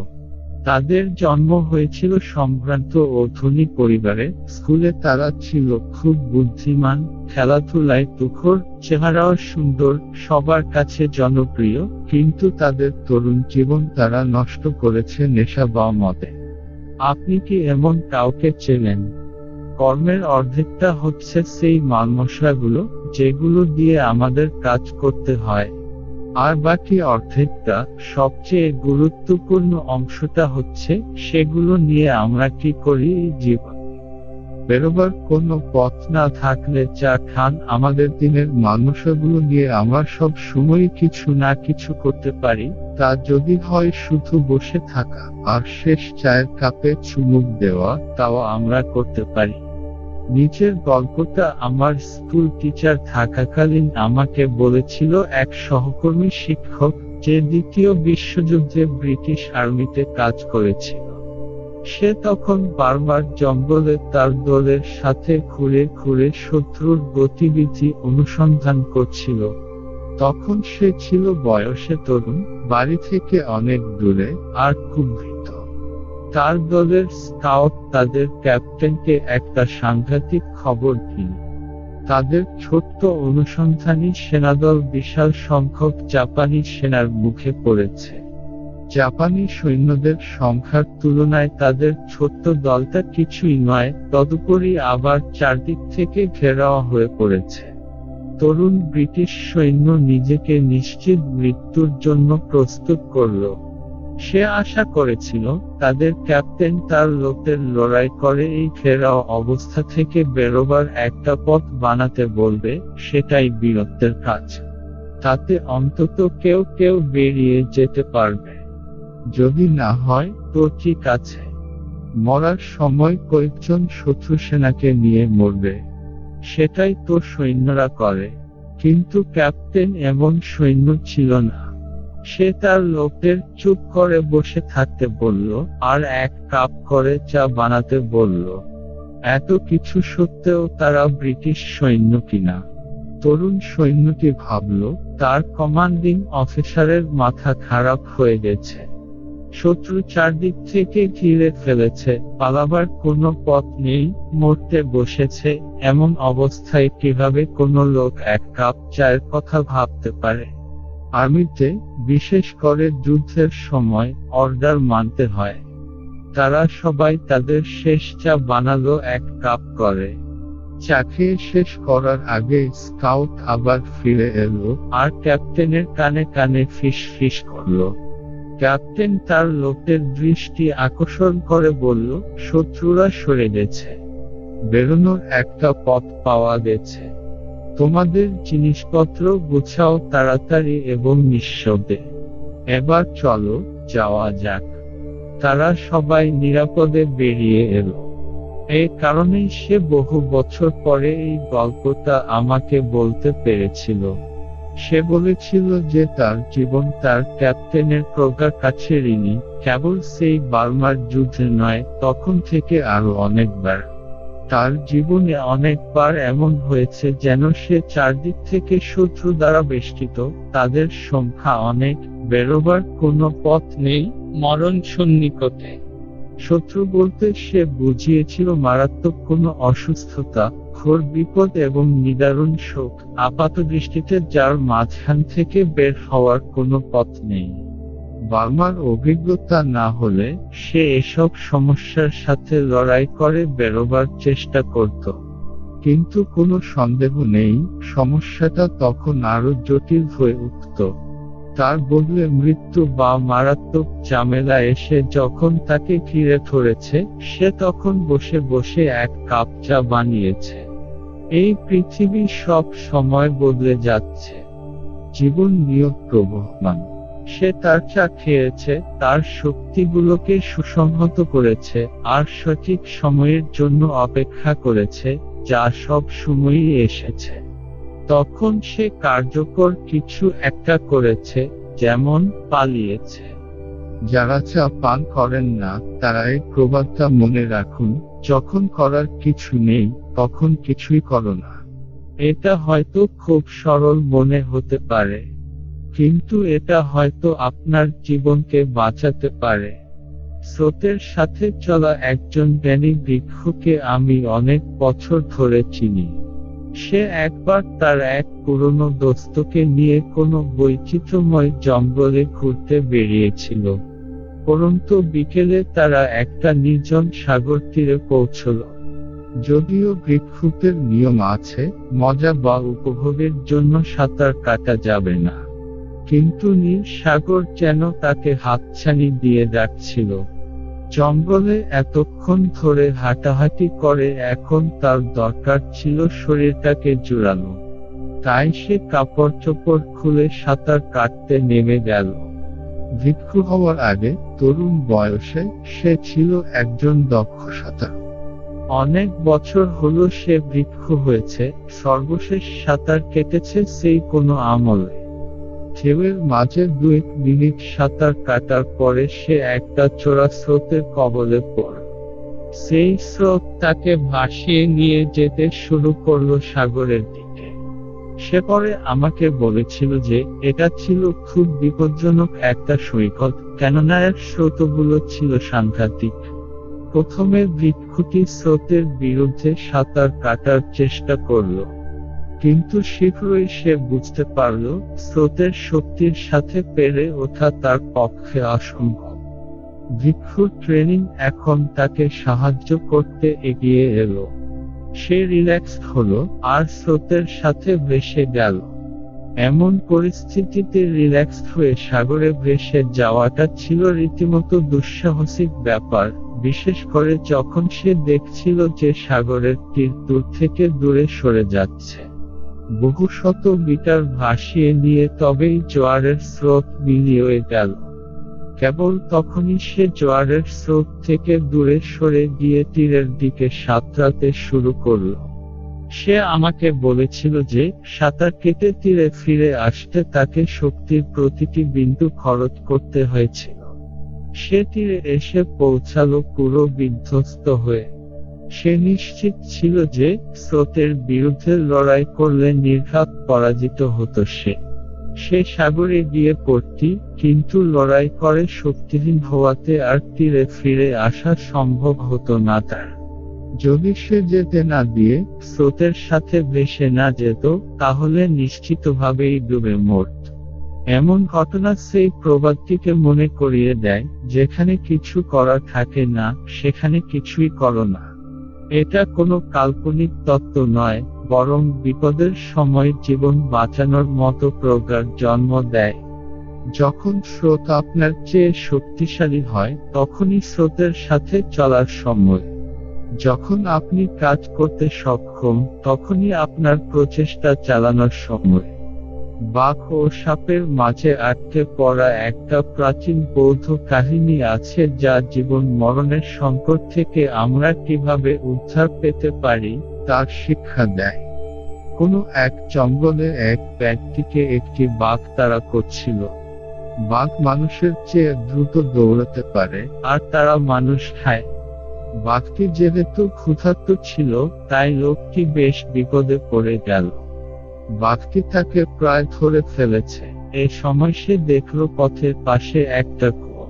S1: তাদের জন্ম হয়েছিল সম্ভ্রান্ত ও ধনী পরিবারে স্কুলে তারা ছিল খুব বুদ্ধিমান খেলাধুলায় তুখর চেহারাও সুন্দর সবার কাছে জনপ্রিয় কিন্তু তাদের তরুণ জীবন তারা নষ্ট করেছে নেশা বা মতে আপনি কি এমন কাউকে চেনেন কর্মের অর্ধেকটা হচ্ছে সেই মালমশলাগুলো যেগুলো দিয়ে আমাদের কাজ করতে হয় আর বাকি অর্ধেকটা সবচেয়ে গুরুত্বপূর্ণ অংশটা হচ্ছে সেগুলো নিয়ে আমরা কি করি এই জীবন বেরোবার কোনো পথ না থাকলে চা খান আমাদের দিনের মানুষগুলো নিয়ে আমরা সব সময় কিছু না কিছু করতে পারি তা যদি হয় শুধু বসে থাকা আর শেষ চায়ের কাপে চুমুক দেওয়া তাও আমরা করতে পারি নিচের গল্পটা আমার স্কুল টিচার থাকাকালীন আমাকে বলেছিল এক সহকর্মী শিক্ষক যে দ্বিতীয় বিশ্বযুদ্ধে ব্রিটিশ আর্মিতে কাজ করেছিল সে তখন বারবার জঙ্গলে তার দলের সাথে ঘুরে ঘুরে শত্রুর গতিবিধি অনুসন্ধান করছিল তখন সে ছিল বয়সে তরুণ বাড়ি থেকে অনেক দূরে আর খুব তার দলের স্কাউট তাদের ক্যাপ্টেনকে একটা সাংঘাতিক খবর দিল তাদের ছোট্ট অনুসন্ধানী সেনাদল বিশাল সংখ্যক জাপানি সেনার মুখে পড়েছে জাপানি সৈন্যদের সংখ্যার তুলনায় তাদের ছোট্ট দলটা কিছুই নয় তদুপরি আবার চারদিক থেকে ঘেরাও হয়ে পড়েছে তরুণ ব্রিটিশ সৈন্য নিজেকে নিশ্চিত মৃত্যুর জন্য প্রস্তুত করল সে আশা করেছিল তাদের ক্যাপ্টেন তার লোকদের লড়াই করে এই ফেরাও অবস্থা থেকে বেরোবার একটা পথ বানাতে বলবে সেটাই বীরত্বের কাজ তাতে অন্তত কেউ কেউ বেরিয়ে যেতে পারবে যদি না হয় তো ঠিক আছে মরার সময় কয়েকজন শত্রু সেনাকে নিয়ে মরবে সেটাই তো সৈন্যরা করে কিন্তু ক্যাপ্টেন এমন সৈন্য ছিল না সে তার লোকদের চুপ করে বসে থাকতে বলল আর এক কাপ করে চা বানাতে বলল এত কিছু সত্ত্বেও তারা ব্রিটিশ সৈন্য কিনা তরুণ সৈন্যটি ভাবল তার কমান্ডিং অফিসারের মাথা খারাপ হয়ে গেছে শত্রু চারদিক থেকে ঘিরে ফেলেছে পালাবার কোনো পথ নেই মরতে বসেছে এমন অবস্থায় কিভাবে কোনো লোক এক কাপ চায়ের কথা ভাবতে পারে আর্মিতে বিশেষ করে যুদ্ধের সময় অর্ডার মানতে হয় তারা সবাই তাদের শেষ চা বানালো এক কাপ করে চা খেয়ে শেষ করার আগে স্কাউট আবার ফিরে এলো আর ক্যাপ্টেনের কানে কানে ফিস ফিস করলো ক্যাপ্টেন তার লোকের দৃষ্টি আকর্ষণ করে বলল শত্রুরা সরে গেছে বেরোনোর একটা পথ পাওয়া গেছে তোমাদের জিনিসপত্র গোছাও তাড়াতাড়ি এবং নিঃশব্দে এবার চলো যাওয়া যাক তারা সবাই নিরাপদে বেরিয়ে এলো এ কারণেই সে বহু বছর পরে এই গল্পটা আমাকে বলতে পেরেছিল সে বলেছিল যে তার জীবন তার ক্যাপ্টেনের প্রজ্ঞার কাছে ঋণী কেবল সেই বার্মার যুদ্ধে নয় তখন থেকে আরো অনেকবার তার জীবনে অনেকবার এমন হয়েছে যেন সে চারদিক থেকে শত্রু দ্বারা বেষ্টিত তাদের সংখ্যা অনেক বেরোবার কোনো পথ নেই মরণ সন্নিকটে শত্রু বলতে সে বুঝিয়েছিল মারাত্মক কোনো অসুস্থতা ঘোর বিপদ এবং নিদারুণ শোক আপাত দৃষ্টিতে যার মাঝখান থেকে বের হওয়ার কোনো পথ নেই বার্মার অভিজ্ঞতা না হলে সে এসব সমস্যার সাথে লড়াই করে বেরোবার চেষ্টা করত কিন্তু কোনো সন্দেহ নেই সমস্যাটা তখন আরো জটিল হয়ে উঠত তার বদলে মৃত্যু বা মারাত্মক ঝামেলা এসে যখন তাকে ঘিরে ধরেছে সে তখন বসে বসে এক কাপ চা বানিয়েছে এই পৃথিবী সব সময় বদলে যাচ্ছে জীবন নিয়োগ প্রবহমান সে তার চা খেয়েছে তার শক্তিগুলোকে সুসংহত করেছে আর সঠিক সময়ের জন্য অপেক্ষা করেছে যা সব সময়ই এসেছে তখন সে কার্যকর কিছু একটা করেছে যেমন পালিয়েছে যারা চা পান করেন না তারা এই প্রবাদটা মনে রাখুন যখন করার কিছু নেই তখন কিছুই করো না এটা হয়তো খুব সরল মনে হতে পারে কিন্তু এটা হয়তো আপনার জীবনকে বাঁচাতে পারে স্রোতের সাথে চলা একজন জ্ঞানী বৃক্ষকে আমি অনেক বছর ধরে চিনি সে একবার তার এক পুরনো দোস্তকে নিয়ে কোনো বৈচিত্র্যময় জঙ্গলে ঘুরতে বেরিয়েছিল পরন্তু বিকেলে তারা একটা নির্জন সাগর তীরে পৌঁছল যদিও বৃক্ষুতের নিয়ম আছে মজা বা উপভোগের জন্য সাঁতার কাটা যাবে না কিন্তু নীল সাগর যেন তাকে হাতছানি দিয়ে ডাকছিল জঙ্গলে এতক্ষণ ধরে হাঁটাহাঁটি করে এখন তার দরকার ছিল শরীরটাকে জোড়ানো তাই সে কাপড় চোপড় খুলে সাঁতার কাটতে নেমে গেল ভিক্ষু হওয়ার আগে তরুণ বয়সে সে ছিল একজন দক্ষ সাঁতার অনেক বছর হলো সে ভিক্ষু হয়েছে সর্বশেষ সাঁতার কেটেছে সেই কোনো আমলে ঢেউয়ের মাঝে দুই মিনিট সাঁতার কাটার পরে সে একটা চোরা স্রোতের কবলে পড়ে সেই স্রোত তাকে ভাসিয়ে নিয়ে যেতে শুরু করলো সাগরের দিকে সে পরে আমাকে বলেছিল যে এটা ছিল খুব বিপজ্জনক একটা সৈকত কেননা এর স্রোতগুলো ছিল সাংঘাতিক প্রথমে ভিক্ষুটি স্রোতের বিরুদ্ধে সাঁতার কাটার চেষ্টা করলো কিন্তু শীঘ্রই সে বুঝতে পারল স্রোতের শক্তির সাথে পেরে ওঠা তার পক্ষে অসম্ভব ভিক্ষুর ট্রেনিং এখন তাকে সাহায্য করতে এগিয়ে এলো সে রিল্যাক্স হল আর স্রোতের সাথে ভেসে গেল এমন পরিস্থিতিতে রিল্যাক্স হয়ে সাগরে ভেসে যাওয়াটা ছিল রীতিমতো দুঃসাহসিক ব্যাপার বিশেষ করে যখন সে দেখছিল যে সাগরের তীর দূর থেকে দূরে সরে যাচ্ছে বহু শত মিটার ভাসিয়ে নিয়ে তবেই জোয়ারের স্রোত মিলিয়ে গেল কেবল তখনই সে জোয়ারের স্রোত থেকে দূরে সরে গিয়ে তীরের দিকে সাঁতরাতে শুরু করল সে আমাকে বলেছিল যে সাঁতার কেটে তীরে ফিরে আসতে তাকে শক্তির প্রতিটি বিন্দু খরচ করতে হয়েছিল সে তীরে এসে পৌঁছালো পুরো বিধ্বস্ত হয়ে সে নিশ্চিত ছিল যে স্রোতের বিরুদ্ধে লড়াই করলে নির্ঘাত পরাজিত হতো সে সে সাগরে গিয়ে পড়তি কিন্তু লড়াই করে শক্তিহীন হওয়াতে আর তীরে ফিরে আসা সম্ভব হতো না তার যদি সে যেতে না দিয়ে স্রোতের সাথে ভেসে না যেত তাহলে নিশ্চিতভাবেই ডুবে মরত এমন ঘটনা সেই প্রবাদটিকে মনে করিয়ে দেয় যেখানে কিছু করা থাকে না সেখানে কিছুই করো না এটা কোনো কাল্পনিক তত্ত্ব নয় বরং বিপদের সময় জীবন বাঁচানোর মতো প্রজ্ঞার জন্ম দেয় যখন স্রোত আপনার চেয়ে শক্তিশালী হয় তখনই স্রোতের সাথে চলার সময় যখন আপনি কাজ করতে সক্ষম তখনই আপনার প্রচেষ্টা চালানোর সময় বাঘ ও সাপের মাঝে আটকে পড়া একটা প্রাচীন বৌদ্ধ কাহিনী আছে যা জীবন মরণের সংকট থেকে আমরা কিভাবে উদ্ধার পেতে পারি তার শিক্ষা দেয় কোনো এক জঙ্গলে এক ব্যক্তিকে একটি বাঘ তারা করছিল বাঘ মানুষের চেয়ে দ্রুত দৌড়াতে পারে আর তারা মানুষ খায় বাঘটি যেহেতু ক্ষুধার্ত ছিল তাই লোকটি বেশ বিপদে পড়ে গেল বাঘটি তাকে প্রায় ধরে ফেলেছে এ সময় সে দেখল পথের পাশে একটা কুয়া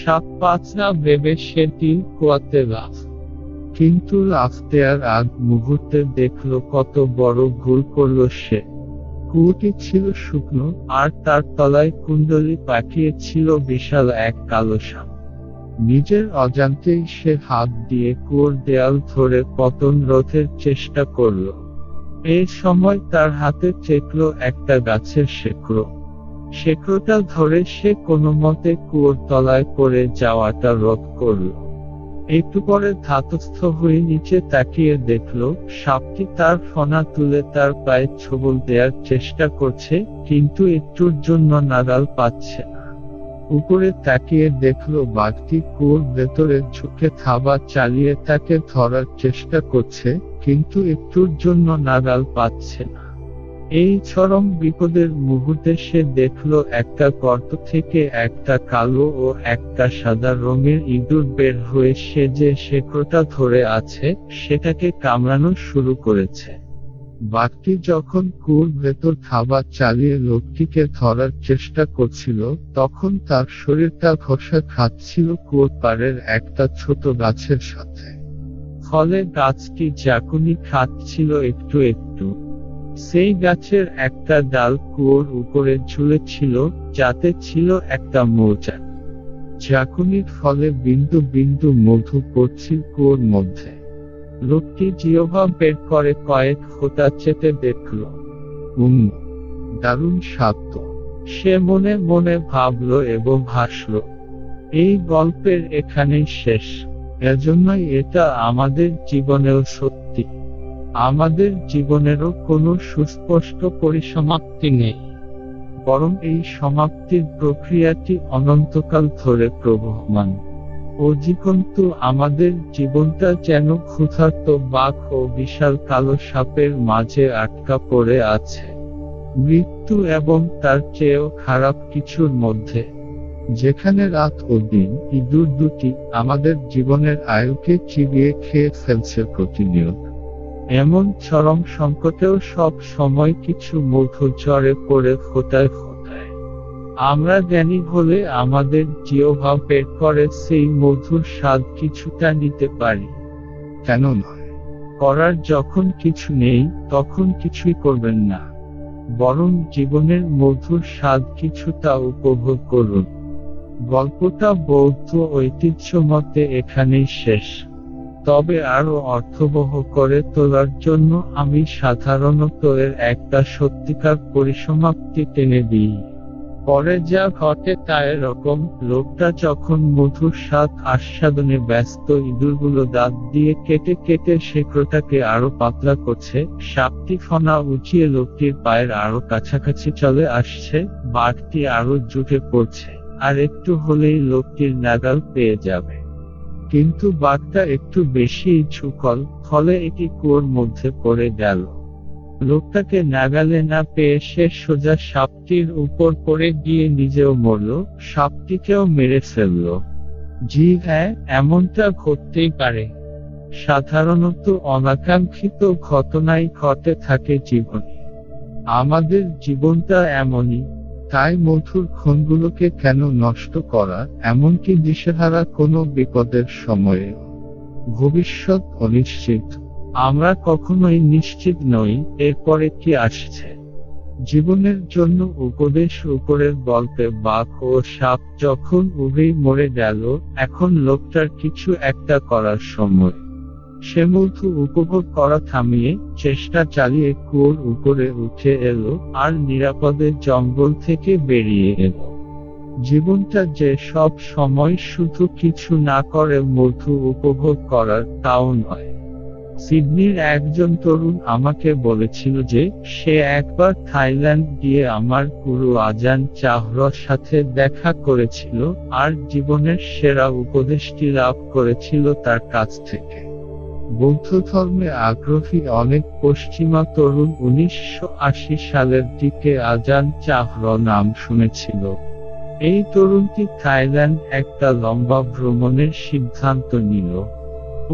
S1: সাপ পাঁচরা ভেবে সে তিন কুয়াতে রাস কিন্তু লাফ দেওয়ার আগ মুহূর্তে দেখল কত বড় ভুল করল সে কুয়োটি ছিল শুকনো আর তার তলায় কুণ্ডলি পাঠিয়েছিল বিশাল এক কালো সাপ নিজের অজান্তেই সে হাত দিয়ে কুয়োর দেয়াল ধরে পতন রোধের চেষ্টা করলো এই সময় তার হাতে চেকলো একটা গাছের শেকড়ো শেকড়োটা ধরে সে কোনো মতে কুয়োর তলায় পড়ে যাওয়াটা রোধ করল একটু পরে ধাতস্থ হয়ে নিচে তাকিয়ে দেখল সাপটি তার ফনা তুলে তার পায়ে ছবল দেওয়ার চেষ্টা করছে কিন্তু একটুর জন্য নাগাল পাচ্ছে না উপরে তাকিয়ে দেখল বাঘটি কুয়োর ভেতরে ঝুঁকে থাবা চালিয়ে তাকে ধরার চেষ্টা করছে কিন্তু একটুর জন্য নাগাল পাচ্ছে না এই চরম বিপদের মুহূর্তে সে দেখল একটা গর্ত থেকে একটা কালো ও একটা সাদা রঙের ইঁদুর বের হয়ে সে যে শেকড়টা ধরে আছে সেটাকে কামড়ানো শুরু করেছে বাঘটি যখন কুর ভেতর খাবার চালিয়ে লোকটিকে ধরার চেষ্টা করছিল তখন তার শরীরটা ঘষা খাচ্ছিল কুয়োর পাড়ের একটা ছোট গাছের সাথে ফলে গাছটি ঝাঁকুনি খাচ্ছিল একটু একটু সেই গাছের একটা ডাল কুয়োর উপরে ঝুলেছিল যাতে ছিল একটা মৌচা ঝাঁকুনির ফলে বিন্দু বিন্দু মধু পড়ছিল কুয়োর মধ্যে লোকটি জিওভা বের করে কয়েক ফোঁটা চেটে দেখল উম দারুণ শাব্দ সে মনে মনে ভাবল এবং হাসল এই গল্পের এখানেই শেষ এজন্যই এটা আমাদের জীবনেও সত্যি আমাদের জীবনেরও কোনো সুস্পষ্ট পরিসমাপ্তি নেই বরং এই সমাপ্তির প্রক্রিয়াটি অনন্তকাল ধরে প্রবহমান অজিকন্তু আমাদের জীবনটা যেন ক্ষুধার্ত বাঘ ও বিশাল কালো সাপের মাঝে আটকা পড়ে আছে মৃত্যু এবং তার চেয়েও খারাপ কিছুর মধ্যে যেখানে রাত ও দিন ইঁদুর দুটি আমাদের জীবনের আয়ুকে চিবিয়ে খেয়ে ফেলছে প্রতিনিয়ত এমন চরম সংকটেও সব সময় কিছু মূর্খ জ্বরে পড়ে ফোটায় ফোটায় আমরা জ্ঞানি হলে আমাদের জিওভাব পেট করে সেই মধুর স্বাদ কিছুটা নিতে পারি কেন নয় করার যখন কিছু নেই তখন কিছুই করবেন না বরং জীবনের মধুর স্বাদ কিছুটা উপভোগ করুন গল্পটা বৌদ্ধ ঐতিহ্যমতে এখানেই শেষ তবে আরও অর্থবহ করে তোলার জন্য আমি সাধারণত এর একটা সত্যিকার পরিসমাপ্তি টেনে দিই পরে যা ঘটে তা এরকম লোকটা যখন মধুর স্বাদ আস্বাদনে ব্যস্ত ইঁদুরগুলো দাঁত দিয়ে কেটে কেটে শেকড়টাকে আরো পাতলা করছে সাপটি ফনা উঁচিয়ে লোকটির পায়ের আরো কাছাকাছি চলে আসছে বাঘটি আরো জুটে পড়ছে আর একটু হলেই লোকটির নাগাল পেয়ে যাবে কিন্তু বাঘটা একটু বেশি ছুকল ফলে এটি কুয়োর মধ্যে পড়ে গেল লোকটাকে নাগালে না পেয়ে সে সোজা সাপটির উপর পড়ে গিয়ে নিজেও মরল সাপটিকেও মেরে ফেলল জি হ্যাঁ এমনটা ঘটতেই পারে সাধারণত অনাকাঙ্ক্ষিত ঘটনাই ঘটে থাকে জীবনে আমাদের জীবনটা এমনই তাই মধুর ক্ষণগুলোকে কেন নষ্ট করা এমনকি দিশেহারা কোনো বিপদের সময়ে ভবিষ্যৎ অনিশ্চিত আমরা কখনোই নিশ্চিত নই এরপরে কি আসছে জীবনের জন্য উপদেশ উপরের গল্পে বাঘ ও সাপ যখন উভেই মরে গেল এখন লোকটার কিছু একটা করার সময় সে মূর্খ উপভোগ করা থামিয়ে চেষ্টা চালিয়ে কুয়োর উপরে উঠে এলো আর নিরাপদে জঙ্গল থেকে বেরিয়ে এল জীবনটা যে সব সময় শুধু কিছু না করে মূর্খ উপভোগ করার তাও নয় সিডনির একজন তরুণ আমাকে বলেছিল যে সে একবার থাইল্যান্ড গিয়ে আমার গুরু আজান চাহর সাথে দেখা করেছিল আর জীবনের সেরা উপদেশটি লাভ করেছিল তার কাছ থেকে বৌদ্ধ ধর্মে আগ্রহী অনেক পশ্চিমা তরুণ উনিশশো সালের দিকে আজান চাহর নাম শুনেছিল এই তরুণটি থাইল্যান্ড একটা লম্বা ভ্রমণের সিদ্ধান্ত নিল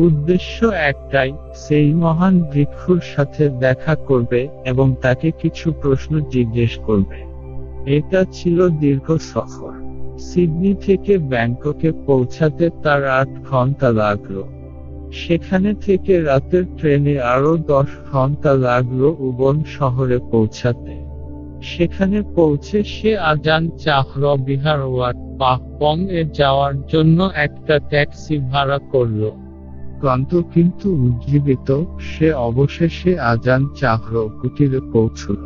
S1: উদ্দেশ্য একটাই সেই মহান ভিক্ষুর সাথে দেখা করবে এবং তাকে কিছু প্রশ্ন জিজ্ঞেস করবে এটা ছিল দীর্ঘ সফর সিডনি থেকে ব্যাংককে পৌঁছাতে তার আট ঘন্টা লাগলো সেখানে থেকে রাতের ট্রেনে আরো দশ ঘন্টা লাগলো উবন শহরে পৌঁছাতে সেখানে পৌঁছে সে আজান চাহর বিহার ওয়ার্ড পাকপং এ যাওয়ার জন্য একটা ট্যাক্সি ভাড়া করল ক্লান্ত কিন্তু উজ্জীবিত সে অবশেষে আজান চাহর কুটিরে পৌঁছল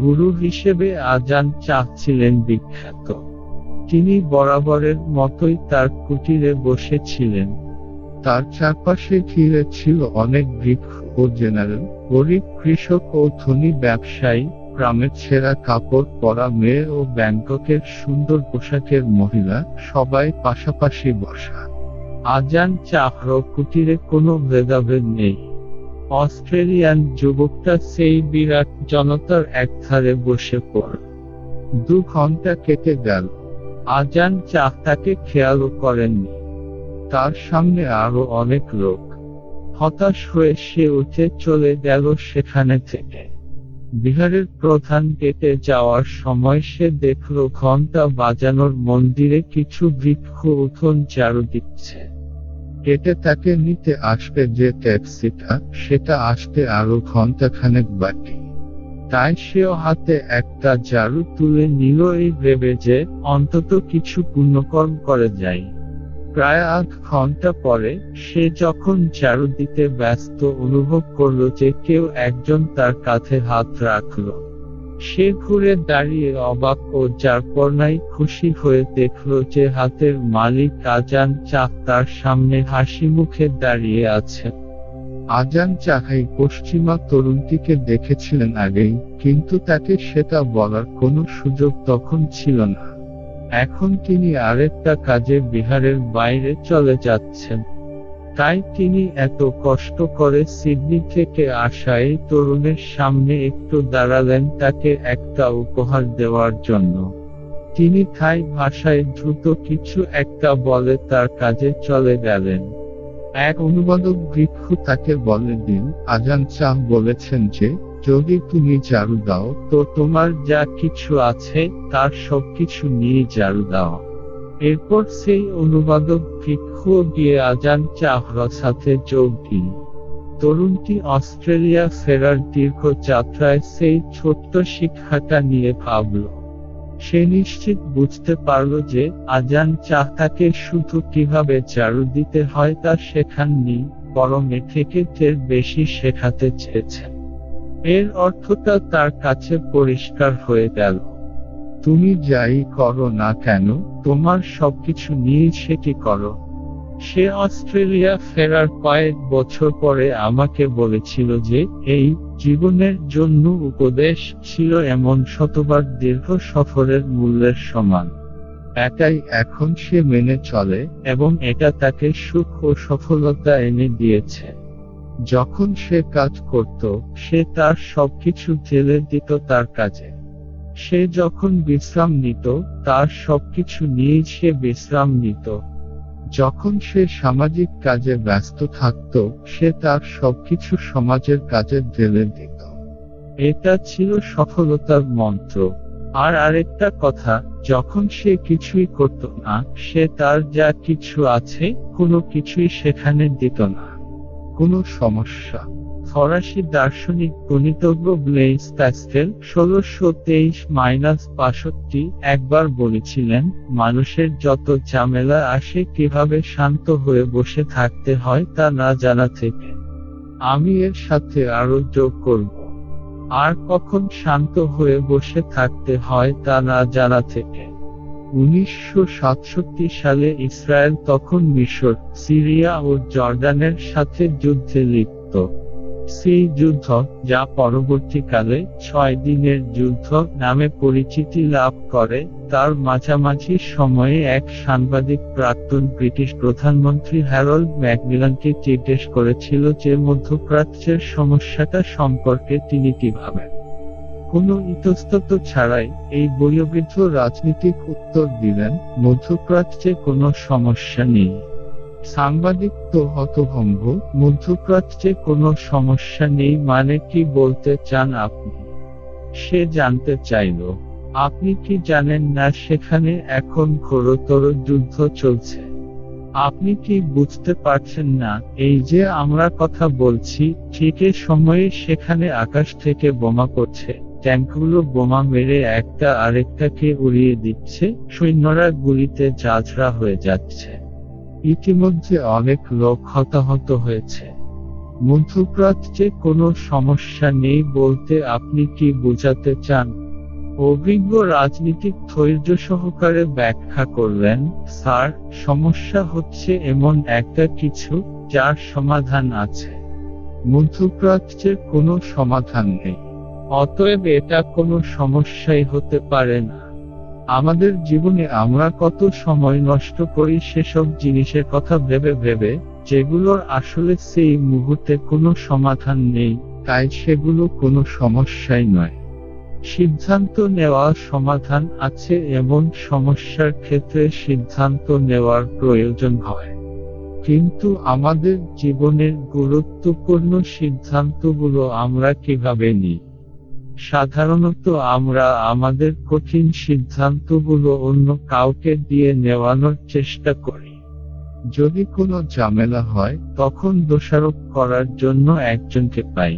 S1: গুরু হিসেবে আজান চাহ ছিলেন বিখ্যাত তিনি বরাবরের মতোই তার কুটিরে বসেছিলেন তার চারপাশে ঘিরে ছিল অনেক বৃক্ষ ও জেনারেল গরিব কৃষক ও ধনী ব্যবসায়ী গ্রামের ছেঁড়া কাপড় পরা মেয়ে ও ব্যাংককের সুন্দর পোশাকের মহিলা সবাই পাশাপাশি বসা আজান চাহর কুটিরে কোনো ভেদাভেদ নেই অস্ট্রেলিয়ান যুবকটা সেই বিরাট জনতার একধারে বসে পড় দু ঘন্টা কেটে গেল আজান চাহ তাকে খেয়ালও করেননি তার সামনে আরো অনেক লোক হতাশ হয়ে সে উঠে চলে গেল সেখানে থেকে বিহারের প্রধান গেটে যাওয়ার সময় সে দেখল ঘন্টা বাজানোর মন্দিরে কিছু বৃক্ষ উঠোন চারু দিচ্ছে গেটে তাকে নিতে আসবে যে ট্যাক্সিটা সেটা আসতে আরো ঘন্টাখানেক বাকি তাই সেও হাতে একটা ঝাড়ু তুলে নিল এই ভেবে যে অন্তত কিছু পুণ্যকর্ম করে যায় প্রায় আধ ঘন্টা পরে সে যখন চারু দিতে ব্যস্ত অনুভব করল যে কেউ একজন তার কাঁধে হাত রাখল সে ঘুরে দাঁড়িয়ে অবাক ও জারপর্নাই খুশি হয়ে দেখল যে হাতের মালিক আজান চাক তার সামনে হাসি মুখে দাঁড়িয়ে আছে আজান চাহাই পশ্চিমা তরুণটিকে দেখেছিলেন আগেই কিন্তু তাকে সেটা বলার কোনো সুযোগ তখন ছিল না এখন তিনি আরেকটা কাজে বিহারের বাইরে চলে যাচ্ছেন তাই তিনি এত কষ্ট করে সিডনি থেকে আসা এই তরুণের সামনে একটু দাঁড়ালেন তাকে একটা উপহার দেওয়ার জন্য তিনি থাই ভাষায় দ্রুত কিছু একটা বলে তার কাজে চলে গেলেন এক অনুবাদক বৃক্ষ তাকে বলে দিন আজান চাহ বলেছেন যে যদি তুমি জারু দাও তো তোমার যা কিছু আছে তার সব কিছু নিয়ে জারু দাও এরপর সেই অনুবাদক ভিক্ষু গিয়ে আজান চাহর সাথে যোগ দিন তরুণটি অস্ট্রেলিয়া ফেরার দীর্ঘ যাত্রায় সেই ছোট্ট শিক্ষাটা নিয়ে ভাবল সে নিশ্চিত বুঝতে পারল যে আজান চাহতাকে শুধু কিভাবে চারু দিতে হয় তা শেখাননি বরং এ থেকে বেশি শেখাতে চেয়েছেন এর অর্থটা তার কাছে পরিষ্কার হয়ে গেল তুমি যাই করো না কেন তোমার সবকিছু নিয়ে সেটি করো সে অস্ট্রেলিয়া ফেরার কয়েক বছর পরে আমাকে বলেছিল যে এই জীবনের জন্য উপদেশ ছিল এমন শতবার দীর্ঘ সফরের মূল্যের সমান এটাই এখন সে মেনে চলে এবং এটা তাকে সুখ ও সফলতা এনে দিয়েছে যখন সে কাজ করত সে তার সবকিছু জেলে দিত তার কাজে সে যখন বিশ্রাম নিত তার সবকিছু নিয়েই সে বিশ্রাম নিত যখন সে সামাজিক কাজে ব্যস্ত থাকত সে তার সবকিছু সমাজের কাজে জেলে দিত এটা ছিল সফলতার মন্ত্র আর আরেকটা কথা যখন সে কিছুই করত না সে তার যা কিছু আছে কোনো কিছুই সেখানে দিত না কোনো সমস্যা ফরাসি দার্শনিক গণিতজ্ঞ ব্লেস প্যাস্টেল ষোলশো তেইশ মাইনাস বাষট্টি একবার বলেছিলেন মানুষের যত ঝামেলা আসে কিভাবে শান্ত হয়ে বসে থাকতে হয় তা না জানা থেকে আমি এর সাথে আরো যোগ করব আর কখন শান্ত হয়ে বসে থাকতে হয় তা না জানা থেকে উনিশশো সালে ইসরায়েল তখন মিশর সিরিয়া ও জর্ডানের সাথে যুদ্ধে লিপ্ত সেই যুদ্ধ যা পরবর্তীকালে ছয় দিনের যুদ্ধ নামে পরিচিতি লাভ করে তার মাঝামাঝি সময়ে এক সাংবাদিক প্রাক্তন ব্রিটিশ প্রধানমন্ত্রী হ্যারল্ড ম্যাকমিলানকে জিজ্ঞেস করেছিল যে মধ্যপ্রাচ্যের সমস্যাটা সম্পর্কে তিনি কিভাবে কোন ইতস্তত ছাড়াই এই বয়োবৃদ্ধ রাজনীতিক উত্তর দিলেন মধ্যপ্রাচ্যে কোনো সমস্যা নেই সাংবাদিক তো হতভম্ব মধ্যপ্রাচ্যে কোনো সমস্যা নেই মানে কি বলতে চান আপনি সে জানতে চাইল আপনি কি জানেন না সেখানে এখন ঘোরতর যুদ্ধ চলছে আপনি কি বুঝতে পারছেন না এই যে আমরা কথা বলছি ঠিক সময়ে সেখানে আকাশ থেকে বোমা করছে ট্যাঙ্কগুলো বোমা মেরে একটা আরেকটাকে উড়িয়ে দিচ্ছে সৈন্যরা গুলিতে চাঁচড়া হয়ে যাচ্ছে ইতিমধ্যে অনেক লোক হতাহত হয়েছে মধ্যপ্রাচ্যে কোনো সমস্যা নেই বলতে আপনি কি বোঝাতে চান অভিজ্ঞ রাজনীতিক ধৈর্য সহকারে ব্যাখ্যা করলেন স্যার সমস্যা হচ্ছে এমন একটা কিছু যার সমাধান আছে মধ্যপ্রাচ্যের কোনো সমাধান নেই অতএব এটা কোনো সমস্যাই হতে পারে না আমাদের জীবনে আমরা কত সময় নষ্ট করি সেসব জিনিসের কথা ভেবে ভেবে যেগুলোর আসলে সেই মুহূর্তে কোনো সমাধান নেই তাই সেগুলো কোনো সমস্যাই নয় সিদ্ধান্ত নেওয়া সমাধান আছে এমন সমস্যার ক্ষেত্রে সিদ্ধান্ত নেওয়ার প্রয়োজন হয় কিন্তু আমাদের জীবনের গুরুত্বপূর্ণ সিদ্ধান্তগুলো আমরা কিভাবে নিই সাধারণত আমরা আমাদের কঠিন সিদ্ধান্তগুলো অন্য কাউকে দিয়ে নেওয়ানোর চেষ্টা করি যদি কোনো ঝামেলা হয় তখন দোষারোপ করার জন্য একজনকে পাই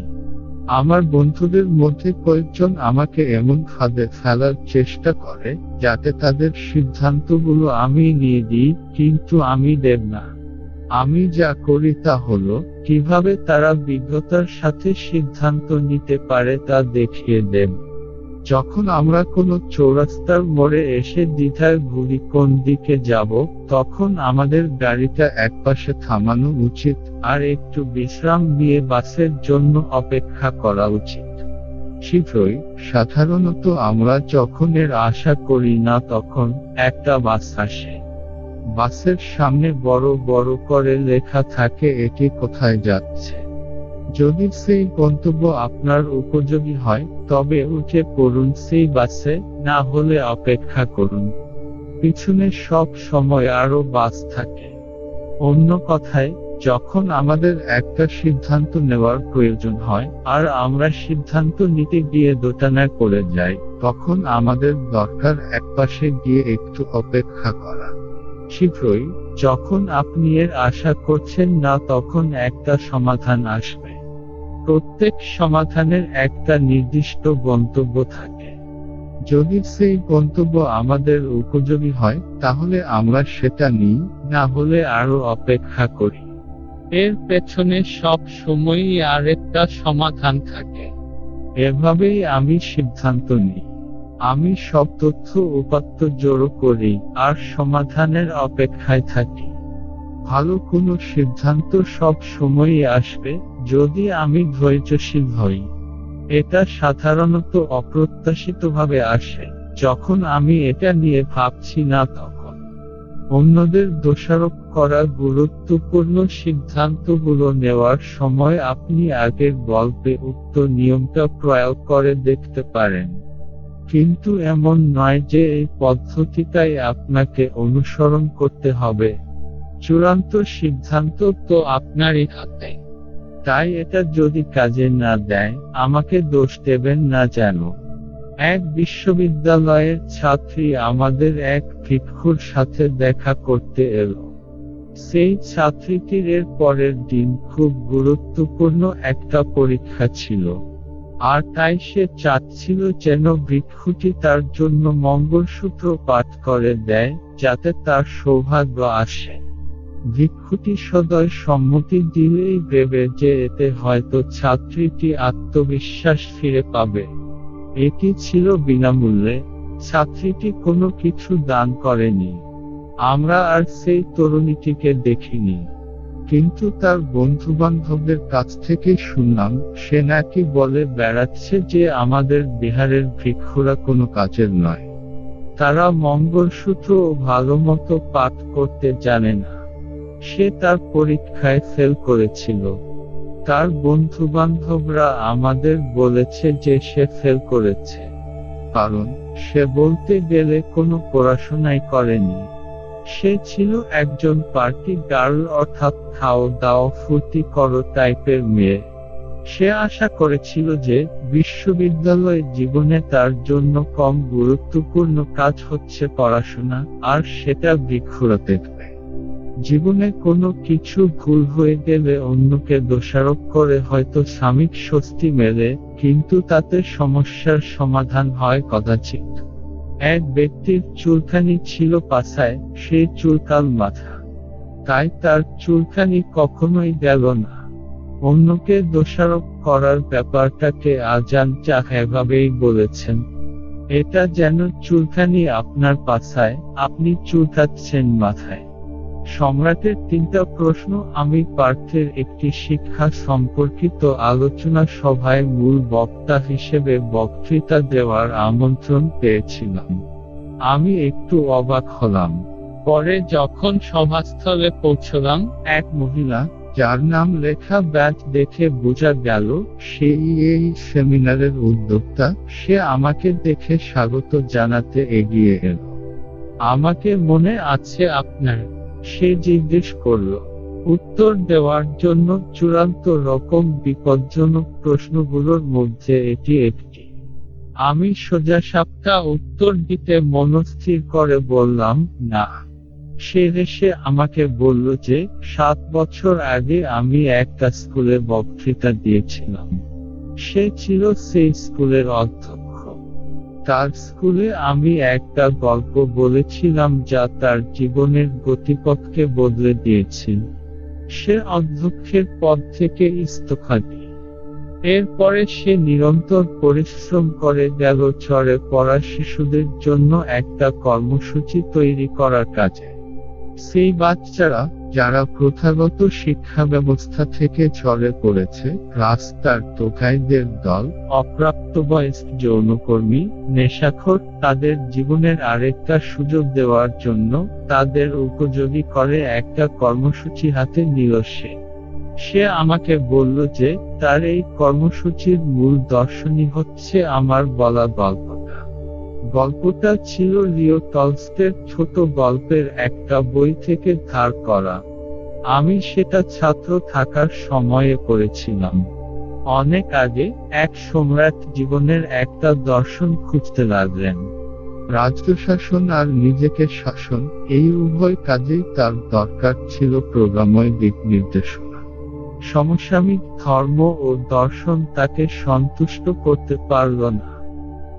S1: আমার বন্ধুদের মধ্যে কয়েকজন আমাকে এমন খাদে ফেলার চেষ্টা করে যাতে তাদের সিদ্ধান্তগুলো আমি নিয়ে দিই কিন্তু আমি দেব না আমি যা করি তা হল কিভাবে তারা বিজ্ঞতার সাথে সিদ্ধান্ত নিতে পারে তা দেখিয়ে দেব যখন আমরা কোনো চৌরাস্তার মোড়ে এসে দ্বিধায় ঘুরি কোন দিকে যাব তখন আমাদের গাড়িটা একপাশে থামানো উচিত আর একটু বিশ্রাম নিয়ে বাসের জন্য অপেক্ষা করা উচিত শীঘ্রই সাধারণত আমরা যখন এর আশা করি না তখন একটা বাস আসে বাসের সামনে বড় বড় করে লেখা থাকে এটি কোথায় যাচ্ছে যদি সেই গন্তব্য আপনার উপযোগী হয় তবে উঠে পড়ুন সেই বাসে না হলে অপেক্ষা করুন পিছনে সব সময় আরও বাস থাকে অন্য কথায় যখন আমাদের একটা সিদ্ধান্ত নেওয়ার প্রয়োজন হয় আর আমরা সিদ্ধান্ত নিতে গিয়ে দোটানা করে যাই তখন আমাদের দরকার একপাশে গিয়ে একটু অপেক্ষা করা শীঘ্রই যখন আপনি এর আশা করছেন না তখন একটা সমাধান আসবে প্রত্যেক সমাধানের একটা নির্দিষ্ট গন্তব্য থাকে যদি সেই গন্তব্য আমাদের উপযোগী হয় তাহলে আমরা সেটা নিই না হলে আরো অপেক্ষা করি এর পেছনে সব সময়ই আরেকটা সমাধান থাকে এভাবেই আমি সিদ্ধান্ত নিই আমি সব তথ্য উপাত্ত জড়ো করি আর সমাধানের অপেক্ষায় থাকি ভালো কোনো সিদ্ধান্ত সব সময়ই আসবে যদি আমি ধৈর্যশীল হই এটা সাধারণত অপ্রত্যাশিতভাবে আসে যখন আমি এটা নিয়ে ভাবছি না তখন অন্যদের দোষারোপ করা গুরুত্বপূর্ণ সিদ্ধান্তগুলো নেওয়ার সময় আপনি আগের গল্পে উক্ত নিয়মটা প্রয়োগ করে দেখতে পারেন কিন্তু এমন নয় যে এই পদ্ধতিটাই আপনাকে অনুসরণ করতে হবে চূড়ান্ত সিদ্ধান্ত তো আপনারই হাতে তাই এটা যদি কাজে না দেয় আমাকে দোষ দেবেন না যেন এক বিশ্ববিদ্যালয়ের ছাত্রী আমাদের এক ভিক্ষুর সাথে দেখা করতে এলো সেই ছাত্রীটির এর পরের দিন খুব গুরুত্বপূর্ণ একটা পরীক্ষা ছিল আর তাই সে চাচ্ছিল যেন বৃক্ষটি তার জন্য মঙ্গলসূত্র পাঠ করে দেয় যাতে তার সৌভাগ্য আসে ভিক্ষুটি সদয় সম্মতি দিলেই ভেবে যে এতে হয়তো ছাত্রীটি আত্মবিশ্বাস ফিরে পাবে এটি ছিল বিনামূল্যে ছাত্রীটি কোনো কিছু দান করেনি আমরা আর সেই তরুণীটিকে দেখিনি কিন্তু তার বন্ধুবান্ধবদের কাছ থেকে শুনলাম সে নাকি বলে বেড়াচ্ছে যে আমাদের বিহারের ভিক্ষুরা কোনো কাজের নয় তারা ভালো মতো পাঠ করতে জানে না সে তার পরীক্ষায় ফেল করেছিল তার বন্ধুবান্ধবরা আমাদের বলেছে যে সে ফেল করেছে কারণ সে বলতে গেলে কোনো পড়াশোনাই করেনি সে ছিল একজন পার্টি গার্ল অর্থাৎ খাও দাও ফুর্তি করো টাইপের মেয়ে সে আশা করেছিল যে বিশ্ববিদ্যালয় জীবনে তার জন্য কম গুরুত্বপূর্ণ কাজ হচ্ছে পড়াশোনা আর সেটা বৃক্ষরতে জীবনে কোনো কিছু ভুল হয়ে গেলে অন্যকে দোষারোপ করে হয়তো স্বামীর স্বস্তি মেলে কিন্তু তাতে সমস্যার সমাধান হয় কদাচিত এক ব্যক্তির চুলখানি ছিল পাশায় সে চুলকাল মাথা তাই তার চুলখানি কখনোই গেল না অন্যকে দোষারোপ করার ব্যাপারটাকে আজান চাহ এভাবেই বলেছেন এটা যেন চুলখানি আপনার পাশায় আপনি চুলকাচ্ছেন মাথায় সম্রাটের তিনটা প্রশ্ন আমি পার্থের একটি শিক্ষা সম্পর্কিত আলোচনা সভায় মূল বক্তা হিসেবে বক্তৃতা দেওয়ার আমন্ত্রণ পেয়েছিলাম আমি একটু অবাক হলাম পরে যখন সভাস্থলে পৌঁছলাম এক মহিলা যার নাম লেখা ব্যাচ দেখে বোঝা গেল সেই এই সেমিনারের উদ্যোক্তা সে আমাকে দেখে স্বাগত জানাতে এগিয়ে এল আমাকে মনে আছে আপনার সে জিজ্ঞেস করল উত্তর দেওয়ার জন্য চূড়ান্ত রকম বিপজ্জনক প্রশ্নগুলোর মধ্যে এটি একটি আমি সাপটা উত্তর দিতে মনস্থির করে বললাম না সে রেসে আমাকে বলল যে সাত বছর আগে আমি একটা স্কুলে বক্তৃতা দিয়েছিলাম সে ছিল সেই স্কুলের অধ্যক্ষ তার স্কুলে আমি একটা গল্প বলেছিলাম যা তার জীবনের গতিপথকে বদলে দিয়েছিল সে অধ্যক্ষের পদ থেকে ইস্তফা দিয়ে এরপরে সে নিরন্তর পরিশ্রম করে গেল চরে পড়া শিশুদের জন্য একটা কর্মসূচি তৈরি করার কাজে সেই বাচ্চারা যারা প্রথাগত শিক্ষা ব্যবস্থা থেকে চলে পড়েছে রাস্তার তোকাইদের দল অপ্রাপ্তবয়স্ক যৌনকর্মী নেশাখোর তাদের জীবনের আরেকটা সুযোগ দেওয়ার জন্য তাদের উপযোগী করে একটা কর্মসূচি হাতে নিল সে সে আমাকে বলল যে তার এই কর্মসূচির মূল দর্শনই হচ্ছে আমার বলা গল্প গল্পটা ছিল রিও টলস্টের ছোট গল্পের একটা বই থেকে ধার করা আমি সেটা ছাত্র থাকার সময়ে পড়েছিলাম অনেক আগে এক সম্রাট জীবনের একটা দর্শন খুঁজতে লাগলেন রাজ্য শাসন আর নিজেকে শাসন এই উভয় কাজেই তার দরকার ছিল প্রোগ্রাময় দিক নির্দেশনা সমসাময়িক ধর্ম ও দর্শন তাকে সন্তুষ্ট করতে পারল না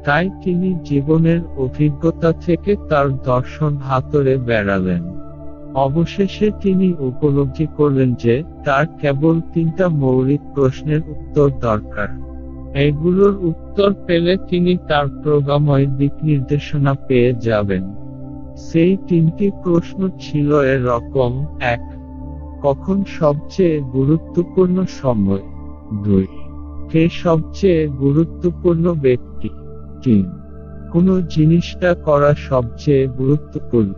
S1: তাই তিনি জীবনের অভিজ্ঞতা থেকে তার দর্শন হাতরে বেড়ালেন অবশেষে তিনি উপলব্ধি করলেন যে তার কেবল তিনটা মৌলিক প্রশ্নের উত্তর দরকার এগুলোর উত্তর পেলে তিনি তার প্রোগ্রাময় দিক নির্দেশনা পেয়ে যাবেন সেই তিনটি প্রশ্ন ছিল এরকম এক কখন সবচেয়ে গুরুত্বপূর্ণ সময় দুই কে সবচেয়ে গুরুত্বপূর্ণ ব্যক্তি তিন কোন জিনিসটা করা সবচেয়ে গুরুত্বপূর্ণ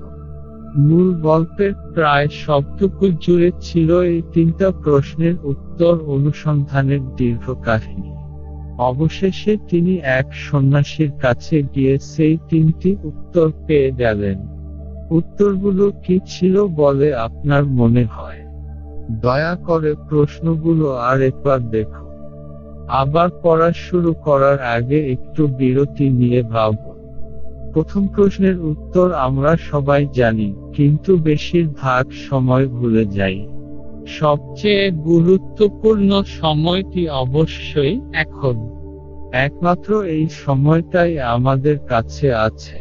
S1: মূল গল্পের প্রায় সবটুকু জুড়ে ছিল এই তিনটা প্রশ্নের উত্তর অনুসন্ধানের দীর্ঘ কাহিনী অবশেষে তিনি এক সন্ন্যাসীর কাছে গিয়ে সেই তিনটি উত্তর পেয়ে গেলেন উত্তরগুলো কি ছিল বলে আপনার মনে হয় দয়া করে প্রশ্নগুলো আর একবার দেখুন আবার পড়া শুরু করার আগে একটু বিরতি নিয়ে ভাব প্রথম প্রশ্নের উত্তর আমরা সবাই জানি কিন্তু বেশিরভাগ সময় ভুলে যাই সবচেয়ে গুরুত্বপূর্ণ সময়টি অবশ্যই এখন একমাত্র এই সময়টাই আমাদের কাছে আছে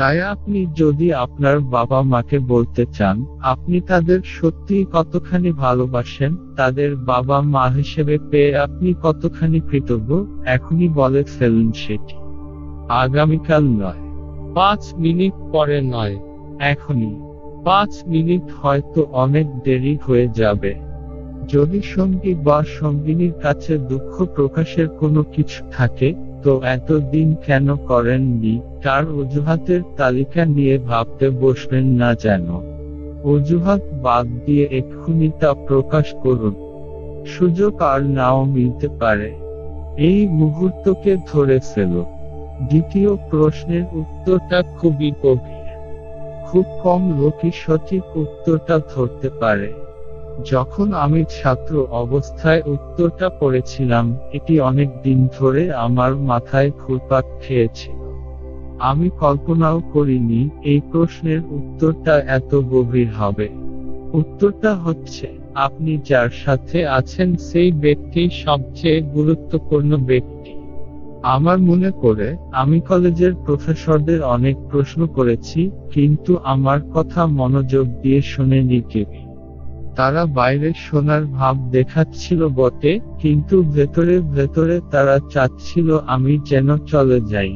S1: তাই আপনি যদি আপনার বাবা মাকে বলতে চান আপনি তাদের সত্যি কতখানি ভালোবাসেন তাদের বাবা মা হিসেবে পেয়ে আপনি কতখানি কৃতজ্ঞ এখনই বলে ফেলুন সেটি আগামীকাল নয় পাঁচ মিনিট পরে নয় এখনই পাঁচ মিনিট হয়তো অনেক দেরি হয়ে যাবে যদি সঙ্গী বা সঙ্গিনীর কাছে দুঃখ প্রকাশের কোনো কিছু থাকে তো এতদিন কেন করেননি তার অজুহাতের তালিকা নিয়ে ভাবতে বসবেন না যেন অজুহাত বাদ দিয়ে এক্ষুনি তা প্রকাশ করুন সুযোগ আর নাও মিলতে পারে এই মুহূর্তকে ধরে ফেল দ্বিতীয় প্রশ্নের উত্তরটা খুবই গভীর খুব কম লোকই সঠিক উত্তরটা ধরতে পারে যখন আমি ছাত্র অবস্থায় উত্তরটা পড়েছিলাম এটি অনেক দিন ধরে আমার মাথায় ঘুরপাক খেয়েছে আমি কল্পনাও করিনি এই প্রশ্নের উত্তরটা এত গভীর হবে উত্তরটা হচ্ছে আপনি যার সাথে আছেন সেই ব্যক্তি সবচেয়ে গুরুত্বপূর্ণ ব্যক্তি আমার মনে করে আমি কলেজের প্রফেসরদের অনেক প্রশ্ন করেছি কিন্তু আমার কথা মনোযোগ দিয়ে শুনেনি কেবি তারা বাইরে সোনার ভাব দেখাচ্ছিল বটে কিন্তু ভেতরে ভেতরে তারা চাচ্ছিল আমি যেন চলে যাই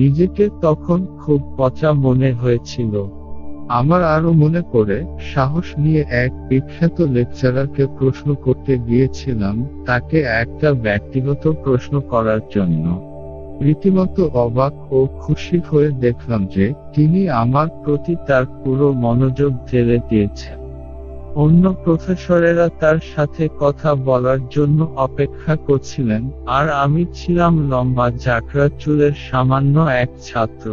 S1: নিজেকে তখন খুব পচা মনে হয়েছিল আমার আরো মনে পড়ে সাহস নিয়ে এক বিখ্যাত লেকচারারকে প্রশ্ন করতে গিয়েছিলাম তাকে একটা ব্যক্তিগত প্রশ্ন করার জন্য রীতিমতো অবাক ও খুশি হয়ে দেখলাম যে তিনি আমার প্রতি তার পুরো মনোযোগ ঢেলে দিয়েছেন অন্য প্রফেসরেরা তার সাথে কথা বলার জন্য অপেক্ষা করছিলেন আর আমি ছিলাম লম্বা জাকরা চুলের সামান্য এক ছাত্র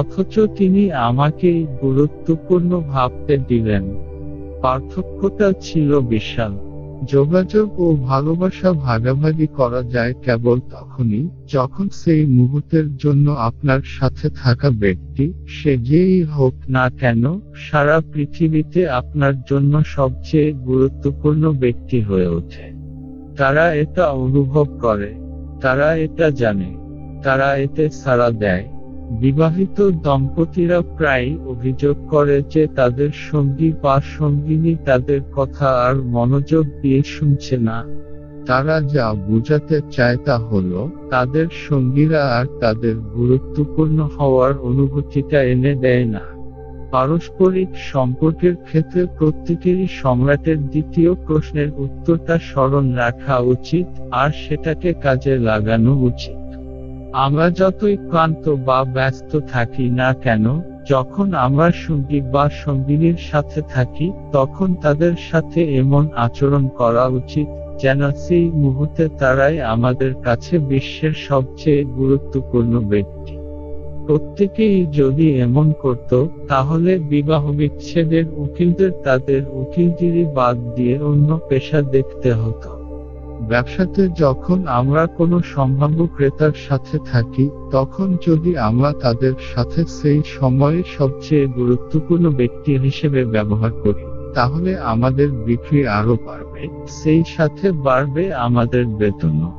S1: অথচ তিনি আমাকেই গুরুত্বপূর্ণ ভাবতে দিলেন পার্থক্যটা ছিল বিশাল যোগাযোগ ও ভালোবাসা ভাগাভাগি করা যায় কেবল তখনই যখন সেই মুহূর্তের জন্য আপনার সাথে থাকা ব্যক্তি সে যেই হোক না কেন সারা পৃথিবীতে আপনার জন্য সবচেয়ে গুরুত্বপূর্ণ ব্যক্তি হয়ে ওঠে তারা এটা অনুভব করে তারা এটা জানে তারা এতে সাড়া দেয় বিবাহিত দম্পতিরা প্রায় অভিযোগ করে যে তাদের সঙ্গী বা সঙ্গিনী তাদের কথা আর মনোযোগ দিয়ে শুনছে না তারা যা বোঝাতে চায় তা হল তাদের সঙ্গীরা আর তাদের গুরুত্বপূর্ণ হওয়ার অনুভূতিটা এনে দেয় না পারস্পরিক সম্পর্কের ক্ষেত্রে প্রত্যেকেরই সম্রাটের দ্বিতীয় প্রশ্নের উত্তরটা স্মরণ রাখা উচিত আর সেটাকে কাজে লাগানো উচিত আমরা যতই ক্লান্ত বা ব্যস্ত থাকি না কেন যখন আমরা সঙ্গী বা সঙ্গিনীর সাথে থাকি তখন তাদের সাথে এমন আচরণ করা উচিত যেন সেই মুহূর্তে তারাই আমাদের কাছে বিশ্বের সবচেয়ে গুরুত্বপূর্ণ ব্যক্তি প্রত্যেকেই যদি এমন করত তাহলে বিবাহ বিচ্ছেদের উকিলদের তাদের উকিলগিরি বাদ দিয়ে অন্য পেশা দেখতে হতো ব্যবসাতে যখন আমরা কোনো সম্ভাব্য ক্রেতার সাথে থাকি তখন যদি আমরা তাদের সাথে সেই সময়ে সবচেয়ে গুরুত্বপূর্ণ ব্যক্তি হিসেবে ব্যবহার করি তাহলে আমাদের বিক্রি আরও বাড়বে সেই সাথে বাড়বে আমাদের বেতনও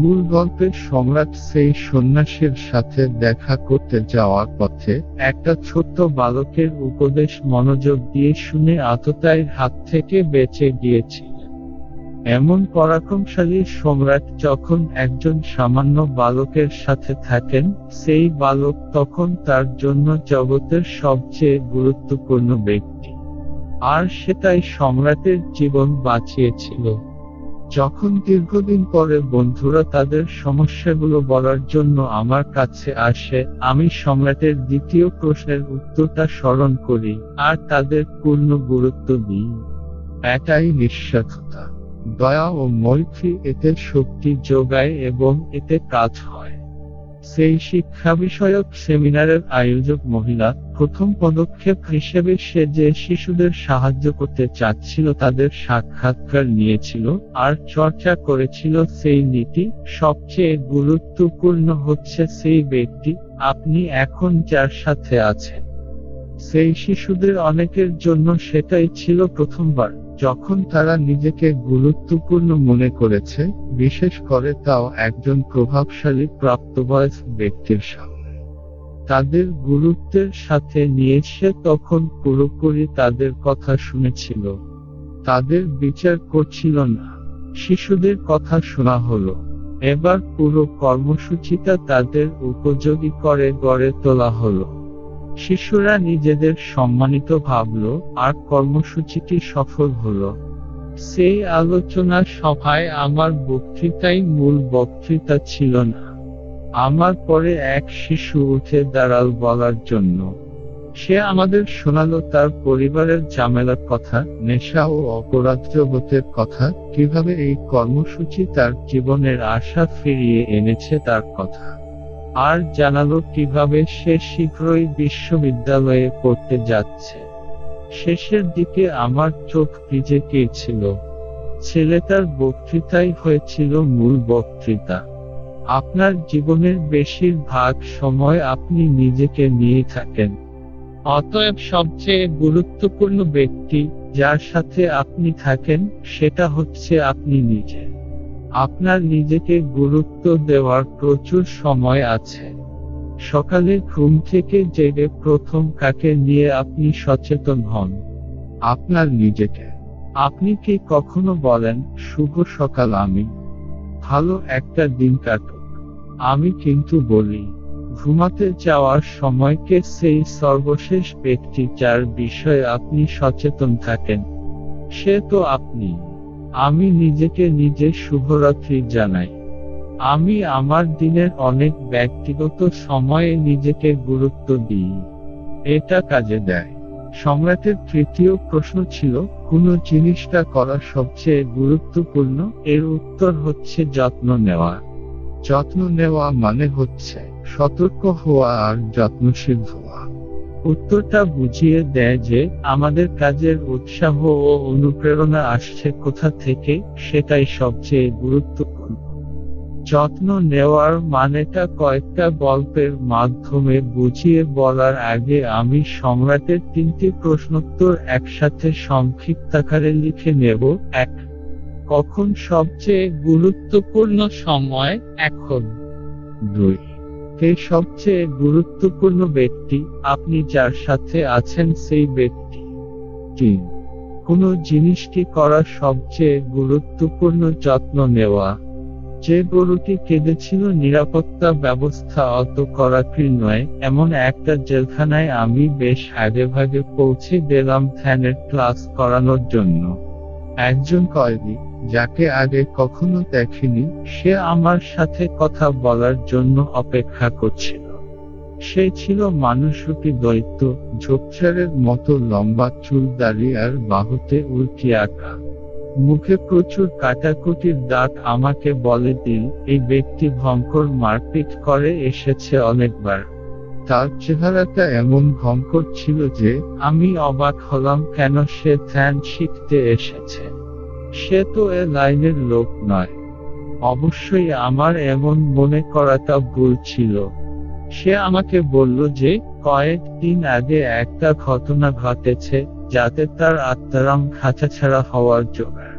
S1: মূল গল্পের সম্রাট সেই সন্ন্যাসীর সাথে দেখা করতে যাওয়ার পথে একটা ছোট্ট বালকের উপদেশ মনোযোগ দিয়ে শুনে আততায়ীর হাত থেকে বেঁচে গিয়েছিল এমন পরাক্রমশালী সম্রাট যখন একজন সামান্য বালকের সাথে থাকেন সেই বালক তখন তার জন্য জগতের সবচেয়ে গুরুত্বপূর্ণ ব্যক্তি আর সেটাই সম্রাটের জীবন বাঁচিয়েছিল যখন দীর্ঘদিন পরে বন্ধুরা তাদের সমস্যাগুলো বলার জন্য আমার কাছে আসে আমি সম্রাটের দ্বিতীয় প্রশ্নের উত্তরটা স্মরণ করি আর তাদের পূর্ণ গুরুত্ব দিই এটাই নিঃস্বার্থতা দয়া ও মৈত্রী এতে শক্তি যোগায় এবং এতে কাজ হয় সেই শিক্ষা বিষয়ক সেমিনারের আয়োজক মহিলা প্রথম পদক্ষেপ হিসেবে সে যে শিশুদের সাহায্য করতে চাচ্ছিল তাদের সাক্ষাৎকার নিয়েছিল আর চর্চা করেছিল সেই নীতি সবচেয়ে গুরুত্বপূর্ণ হচ্ছে সেই ব্যক্তি আপনি এখন যার সাথে আছেন সেই শিশুদের অনেকের জন্য সেটাই ছিল প্রথমবার যখন তারা নিজেকে গুরুত্বপূর্ণ মনে করেছে বিশেষ করে তাও একজন প্রভাবশালী প্রাপ্তবয়স্ক ব্যক্তির সামনে তাদের গুরুত্বের সাথে নিয়ে সে তখন পুরোপুরি তাদের কথা শুনেছিল তাদের বিচার করছিল না শিশুদের কথা শোনা হলো এবার পুরো কর্মসূচিটা তাদের উপযোগী করে গড়ে তোলা হলো শিশুরা নিজেদের সম্মানিত ভাবল আর কর্মসূচিটি সফল হল সেই আলোচনা সভায় আমার বক্তৃতাই মূল বক্তৃতা ছিল না আমার পরে এক শিশু উঠে দাঁড়াল বলার জন্য সে আমাদের শোনালো তার পরিবারের ঝামেলার কথা নেশা ও অপরাধ জগতের কথা কিভাবে এই কর্মসূচি তার জীবনের আশা ফিরিয়ে এনেছে তার কথা আর জানালো কিভাবে সে শীঘ্রই বিশ্ববিদ্যালয়ে পড়তে যাচ্ছে শেষের দিকে আমার চোখ ভিজে গিয়েছিল ছেলেটার বক্তৃতাই হয়েছিল মূল বক্তৃতা আপনার জীবনের বেশির ভাগ সময় আপনি নিজেকে নিয়ে থাকেন অতএব সবচেয়ে গুরুত্বপূর্ণ ব্যক্তি যার সাথে আপনি থাকেন সেটা হচ্ছে আপনি নিজে আপনার নিজেকে গুরুত্ব দেওয়ার প্রচুর সময় আছে সকালে ঘুম থেকে জেগে প্রথম কাকে নিয়ে আপনি সচেতন হন আপনার নিজেকে আপনি কি কখনো বলেন শুভ সকাল আমি ভালো একটা দিন কাটুক আমি কিন্তু বলি ঘুমাতে যাওয়ার সময়কে সেই সর্বশেষ ব্যক্তি যার বিষয়ে আপনি সচেতন থাকেন সে তো আপনি আমি নিজেকে নিজে শুভরাত্রি জানাই আমি আমার দিনের অনেক ব্যক্তিগত সময়ে নিজেকে গুরুত্ব দিই এটা কাজে দেয় সম্রাটের তৃতীয় প্রশ্ন ছিল কোন জিনিসটা করা সবচেয়ে গুরুত্বপূর্ণ এর উত্তর হচ্ছে যত্ন নেওয়া যত্ন নেওয়া মানে হচ্ছে সতর্ক হওয়া আর যত্নশীল হওয়া উত্তরটা বুঝিয়ে দেয় যে আমাদের কাজের উৎসাহ ও অনুপ্রেরণা আসছে কোথা থেকে সেটাই সবচেয়ে গুরুত্বপূর্ণ যত্ন নেওয়ার মানেটা কয়েকটা গল্পের মাধ্যমে বুঝিয়ে বলার আগে আমি সম্রাটের তিনটি প্রশ্নোত্তর একসাথে সংক্ষিপ্তাকারে লিখে নেব এক কখন সবচেয়ে গুরুত্বপূর্ণ সময় এখন দুই মধ্যে সবচেয়ে গুরুত্বপূর্ণ ব্যক্তি আপনি যার সাথে আছেন সেই ব্যক্তি তিন কোনো জিনিসটি করার সবচেয়ে গুরুত্বপূর্ণ যত্ন নেওয়া যে গরুটি কেঁদেছিল নিরাপত্তা ব্যবস্থা অত কড়াকড়ি নয় এমন একটা জেলখানায় আমি বেশ আগে ভাগে পৌঁছে গেলাম ধ্যানের ক্লাস করানোর জন্য একজন কয়েদি যাকে আগে কখনো দেখিনি সে আমার সাথে কথা বলার জন্য অপেক্ষা করছিল সে ছিল মানুষটি দৈত্য ঝোপচারের মতো লম্বা চুল দাঁড়িয়ে আর বাহুতে উল্টি আঁকা মুখে প্রচুর কাটাকুটির দাগ আমাকে বলে দিল এই ব্যক্তি ভঙ্কর মারপিট করে এসেছে অনেকবার তার চেহারাটা এমন ভঙ্কর ছিল যে আমি অবাক হলাম কেন সে ধ্যান শিখতে এসেছে সে তো এ লাইনের লোক নয় অবশ্যই আমার এমন মনে করাটা ভুল ছিল সে আমাকে বলল যে কয়েক দিন আগে একটা ঘটনা ঘটেছে যাতে তার আত্মারাম খাঁচাছাড়া হওয়ার জোগাড়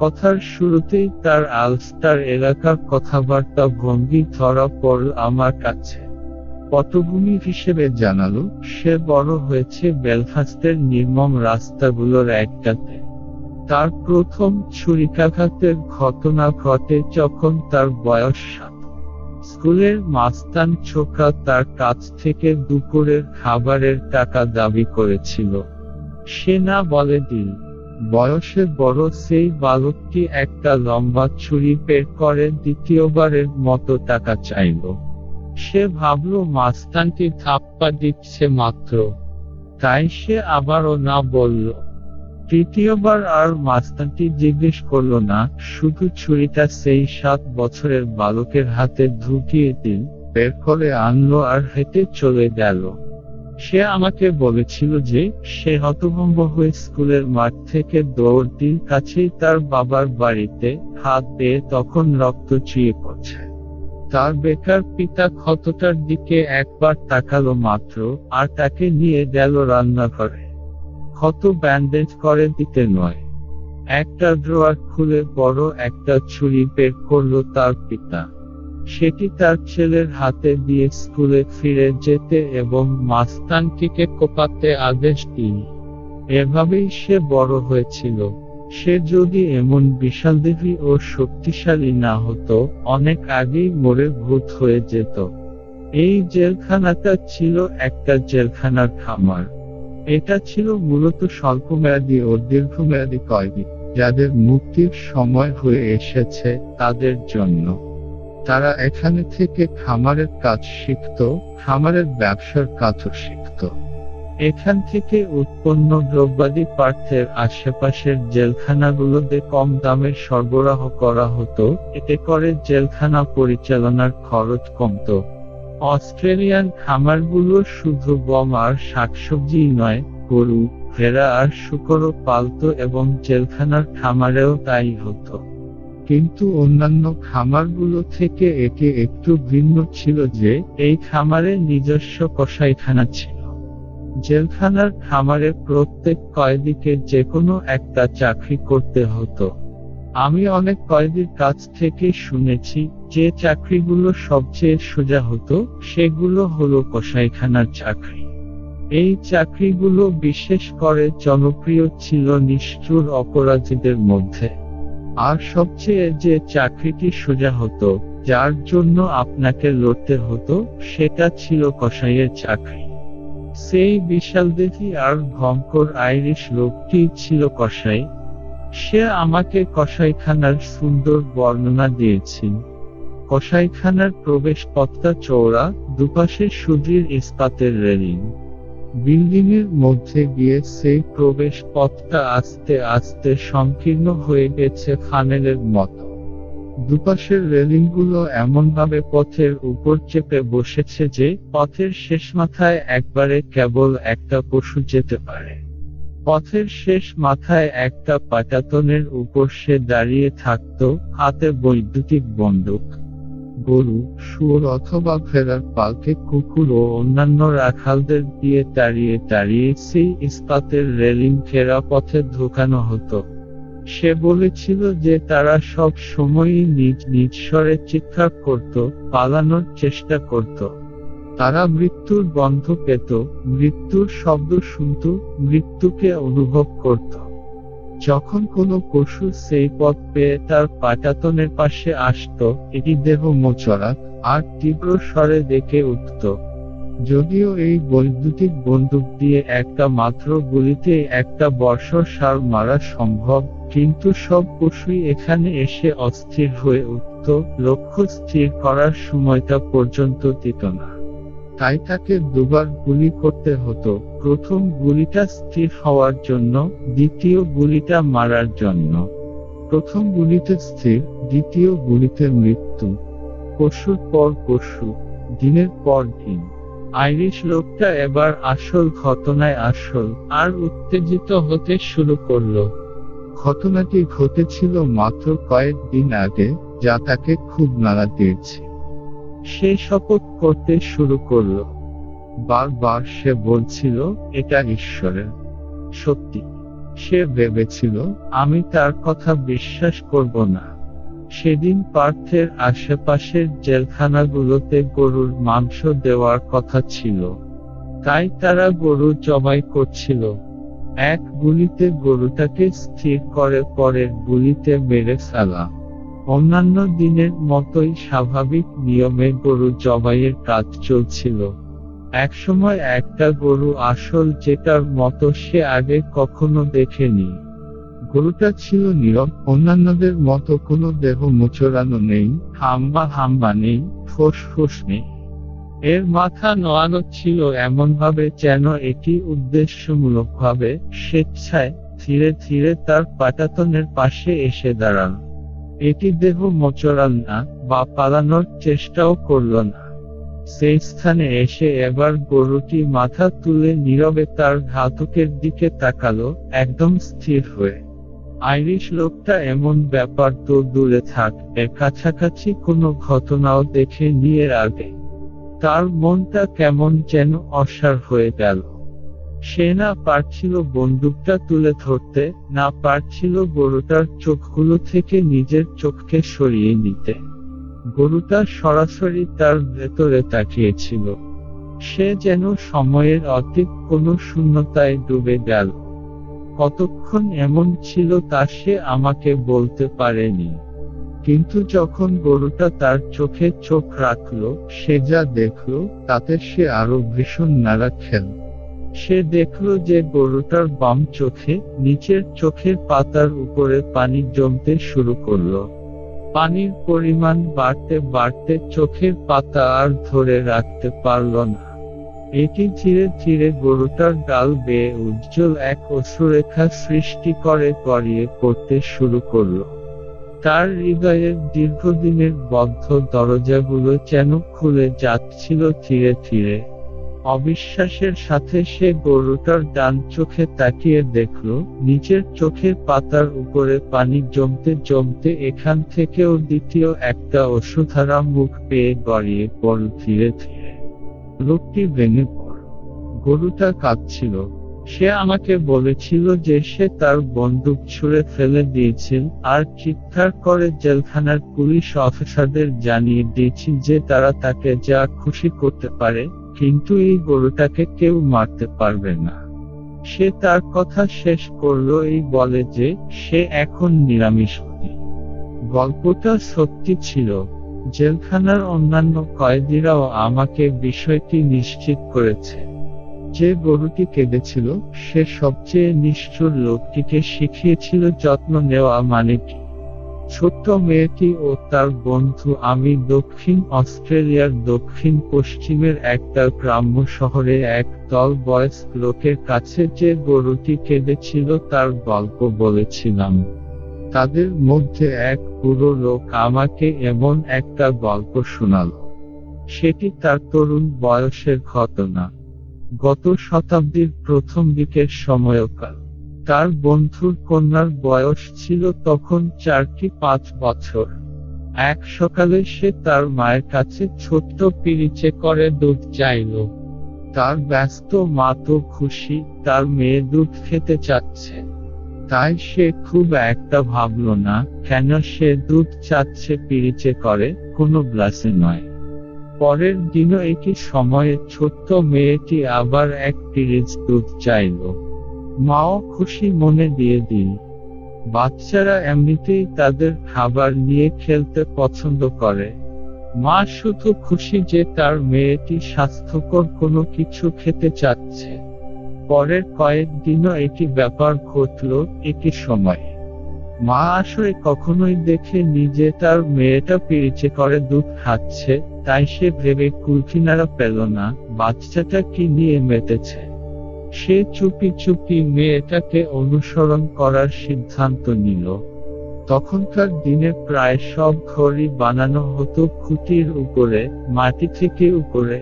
S1: কথার শুরুতেই তার আলস্টার এলাকার কথাবার্তা ভঙ্গি ধরা পড়ল আমার কাছে পটভূমি হিসেবে জানালো সে বড় হয়েছে বেলফাস্টের নির্মম রাস্তাগুলোর একটাতে তার প্রথম ছুরিকাঘাতের ঘটনা ঘটে যখন তার বয়স সাত স্কুলের মাস্তান ছোকরা তার কাছ থেকে দুপুরের খাবারের টাকা দাবি করেছিল সে না বলে দিল বয়সে বড় সেই বালকটি একটা লম্বা ছুরি বের করে দ্বিতীয়বারের মতো টাকা চাইল সে ভাবল মাস্তানটি থাপ্পা দিচ্ছে মাত্র তাই সে আবারও না বলল তৃতীয়বার আর মাস্তানটি জিজ্ঞেস করল না শুধু ছুরিটা সেই সাত বছরের বালকের হাতে ঢুকিয়ে দিল বের করে আনলো আর হেঁটে চলে গেল সে আমাকে বলেছিল যে সে হতভম্ব হয়ে স্কুলের মাঠ থেকে দৌড়টির কাছেই তার বাবার বাড়িতে হাত পেয়ে তখন রক্ত চুয়ে পড়ছে তার বেকার পিতা ক্ষতটার দিকে একবার তাকালো মাত্র আর তাকে নিয়ে গেল রান্নাঘরে ক্ষত ব্যান্ডেজ করে দিতে নয় একটা ড্রয়ার খুলে বড় একটা ছুরি বের করল তার পিতা সেটি তার ছেলের হাতে দিয়ে স্কুলে ফিরে যেতে এবং মাস্তানটিকে কোপাতে আদেশ দিল এভাবেই সে বড় হয়েছিল সে যদি এমন বিশালদেবী ও শক্তিশালী না হতো অনেক আগেই মরে ভূত হয়ে যেত এই জেলখানাটা ছিল একটা জেলখানার খামার এটা ছিল মূলত স্বল্পমেয়াদী ও দীর্ঘমেয়াদী কয়েদি যাদের মুক্তির সময় হয়ে এসেছে তাদের জন্য তারা এখানে থেকে খামারের কাজ শিখত খামারের ব্যবসার কাজও শিখত এখান থেকে উৎপন্ন দ্রব্যাদি পার্থের আশেপাশের জেলখানাগুলোতে কম দামে সরবরাহ করা হতো এতে করে জেলখানা পরিচালনার খরচ কমত অস্ট্রেলিয়ান খামারগুলো শুধু গম আর শাকসবজিই নয় গরু ভেড়া আর শুকরও পালত এবং জেলখানার খামারেও তাই হতো কিন্তু অন্যান্য খামারগুলো থেকে একে একটু ভিন্ন ছিল যে এই খামারে নিজস্ব কষাইখানা ছিল জেলখানার খামারে প্রত্যেক কয়েদিকে যে কোনো একটা চাকরি করতে হতো আমি অনেক কয়েদির কাছ থেকে শুনেছি যে চাকরিগুলো সবচেয়ে সোজা হতো সেগুলো হলো কসাইখানার চাকরি এই চাকরিগুলো বিশেষ করে জনপ্রিয় ছিল নিষ্ঠুর অপরাধীদের মধ্যে আর সবচেয়ে যে চাকরিটি সোজা হতো যার জন্য আপনাকে লড়তে হতো সেটা ছিল কসাইয়ের চাকরি সেই বিশাল দেখি আর ভঙ্কর আইরিশ লোকটি ছিল কসাই সে আমাকে কসাইখানার সুন্দর বর্ণনা দিয়েছিল কসাইখানার প্রবেশ পথটা চওড়া দুপাশে সুদীর ইস্পাতের রেলিং বিল্ডিংয়ের মধ্যে গিয়ে সেই প্রবেশ পথটা আস্তে আস্তে সংকীর্ণ হয়ে গেছে ফানেলের মতো দুপাশের রেলিংগুলো এমনভাবে পথের উপর চেপে বসেছে যে পথের শেষ মাথায় একবারে কেবল একটা পশু যেতে পারে পথের শেষ মাথায় একটা পাটাতনের উপর সে দাঁড়িয়ে থাকত হাতে বৈদ্যুতিক বন্দুক গরু শুয়োর অথবা ফেরার পালকে কুকুর ও অন্যান্য রাখালদের দিয়ে তাড়িয়ে তাড়িয়ে সেই ইস্পাতের রেলিং ফেরা পথে ঢোকানো হতো সে বলেছিল যে তারা সব সময়ই নিজ নিজ স্বরে চিৎকার করত পালানোর চেষ্টা করত তারা মৃত্যুর গন্ধ পেত মৃত্যুর শব্দ শুনত মৃত্যুকে অনুভব করত যখন কোনো পশু সেই পথ পেয়ে তার পাটাতনের পাশে আসত এটি দেহ মোচড়া আর তীব্র স্বরে দেখে উঠত যদিও এই বৈদ্যুতিক বন্দুক দিয়ে একটা মাত্র গুলিতে একটা সার মারা সম্ভব কিন্তু সব পশুই এখানে এসে অস্থির হয়ে উঠত লক্ষ্য স্থির করার সময়টা পর্যন্ত দিত না তাই তাকে দুবার গুলি করতে হতো প্রথম গুলিটা স্থির হওয়ার জন্য দ্বিতীয় গুলিটা মারার জন্য প্রথম গুলিতে স্থির দ্বিতীয় গুলিতে মৃত্যু পশুর পর পশু দিনের পর দিন আইরিশ লোকটা এবার আসল ঘটনায় আসল আর উত্তেজিত হতে শুরু করল ঘটনাটি ঘটেছিল মাত্র কয়েক দিন আগে যা তাকে খুব নাড়া দিয়েছে সে শপথ করতে শুরু করলো বারবার সে বলছিল এটা ঈশ্বরের সত্যি সে ভেবেছিল আমি তার কথা বিশ্বাস করব না সেদিন পার্থের আশেপাশের জেলখানাগুলোতে গরুর মাংস দেওয়ার কথা ছিল তাই তারা গরু জবাই করছিল এক গুলিতে গরুটাকে স্থির করে পরের গুলিতে মেরে ফেলা অন্যান্য দিনের মতোই স্বাভাবিক নিয়মে গরু জবাইয়ের কাজ চলছিল একসময় একটা গরু আসল যেটার মতো সে আগে কখনো দেখেনি গরুটা ছিল নীরব অন্যান্যদের মতো কোনো দেহ মোচড়ানো নেই হাম্বা হাম্বা নেই ফোঁস ফোঁস নেই এর মাথা নোয়ানো ছিল এমনভাবে যেন এটি উদ্দেশ্যমূলকভাবে স্বেচ্ছায় ধীরে ধীরে তার পাটাতনের পাশে এসে দাঁড়ান এটি দেহ মোচড়াল না বা পালানোর চেষ্টাও করল না সেই স্থানে এসে এবার গরুটি মাথা তুলে নীরবে তার ঘাতকের দিকে তাকালো একদম স্থির হয়ে আইরিশ লোকটা এমন ব্যাপার তো দূরে থাক এর কাছাকাছি কোনো ঘটনাও দেখে নিয়ে আগে তার মনটা কেমন যেন অসার হয়ে গেল সে না পারছিল বন্দুকটা তুলে ধরতে না পারছিল গরুটার চোখগুলো থেকে নিজের চোখকে সরিয়ে নিতে গরুটা সরাসরি তার ভেতরে তাকিয়েছিল সে যেন সময়ের অতীত কোনো শূন্যতায় ডুবে গেল কতক্ষণ এমন ছিল তা সে আমাকে বলতে পারেনি কিন্তু যখন গরুটা তার চোখে চোখ রাখল সে যা দেখল তাতে সে আরো ভীষণ নাড়া খেল সে দেখল যে গরুটার বাম চোখে নিচের চোখের পাতার উপরে পানি জমতে শুরু করলো পানির পরিমাণ বাড়তে বাড়তে চোখের পাতা আর ধরে রাখতে পারল না এটি চিরে চিরে গরুটার ডাল বেয়ে উজ্জ্বল এক অসুরেখা সৃষ্টি করে গড়িয়ে পড়তে শুরু করল তার হৃদয়ের দীর্ঘদিনের বদ্ধ দরজাগুলো যেন খুলে যাচ্ছিল ধীরে ধীরে অবিশ্বাসের সাথে সে গরুটার ডান চোখে তাকিয়ে দেখল নিচের চোখের পাতার উপরে পানি জমতে জমতে এখান থেকেও দ্বিতীয় একটা অসুধারা মুখ পেয়ে গড়িয়ে পড়ল ধীরে ধীরে লোকটি ভেঙে পড় গরুটা কাঁদছিল সে আমাকে বলেছিল যে সে তার বন্দুক ছুঁড়ে ফেলে দিয়েছিল আর চিৎকার করে জেলখানার পুলিশ অফিসারদের জানিয়ে দিয়েছি যে তারা তাকে যা খুশি করতে পারে কিন্তু এই গরুটাকে কেউ মারতে পারবে না সে তার কথা শেষ করল এই বলে যে সে এখন নিরামিষভোজী গল্পটা সত্যি ছিল জেলখানার অন্যান্য কয়েদিরাও আমাকে বিষয়টি নিশ্চিত করেছে যে গরুটি কেঁদেছিল সে সবচেয়ে নিষ্ঠুর লোকটিকে শিখিয়েছিল যত্ন নেওয়া মানে কি ছোট্ট মেয়েটি ও তার বন্ধু আমি দক্ষিণ অস্ট্রেলিয়ার দক্ষিণ পশ্চিমের একটা গ্রাম্য শহরে এক দল বয়স্ক লোকের কাছে যে গরুটি কেঁদেছিল তার গল্প বলেছিলাম তাদের মধ্যে এক বুড়ো লোক আমাকে এমন একটা গল্প শোনাল সেটি তার তরুণ বয়সের ঘটনা গত শতাব্দীর প্রথম দিকের সময়কাল তার বন্ধুর কন্যার বয়স ছিল তখন চারটি পাঁচ বছর এক সকালে সে তার মায়ের কাছে ছোট্ট পিরিচে করে দুধ চাইল তার ব্যস্ত মা তো খুশি তার মেয়ে দুধ খেতে চাচ্ছে তাই সে খুব একটা ভাবল না কেন সে দুধ চাচ্ছে পিরিচে করে কোনো গ্লাসে নয় পরের দিনও একই সময়ে ছোট্ট মেয়েটি আবার এক পিরিচ দুধ চাইল মাও খুশি মনে দিয়ে দিন বাচ্চারা এমনিতেই তাদের খাবার নিয়ে খেলতে পছন্দ করে মা শুধু খুশি যে তার মেয়েটি স্বাস্থ্যকর কোনো কিছু খেতে চাচ্ছে পরের কয়েকদিনও এটি ব্যাপার ঘটল একই সময় মা আসলে কখনোই দেখে নিজে তার মেয়েটা পেরিচে করে দুধ খাচ্ছে তাই সে ভেবে কুলকিনারা পেল না বাচ্চাটা কি নিয়ে মেতেছে সে চুপি চুপি মেয়েটাকে অনুসরণ করার সিদ্ধান্ত নিল তখনকার দিনে প্রায় সব ঘরই বানানো হতো খুঁটির উপরে মাটি থেকে উপরে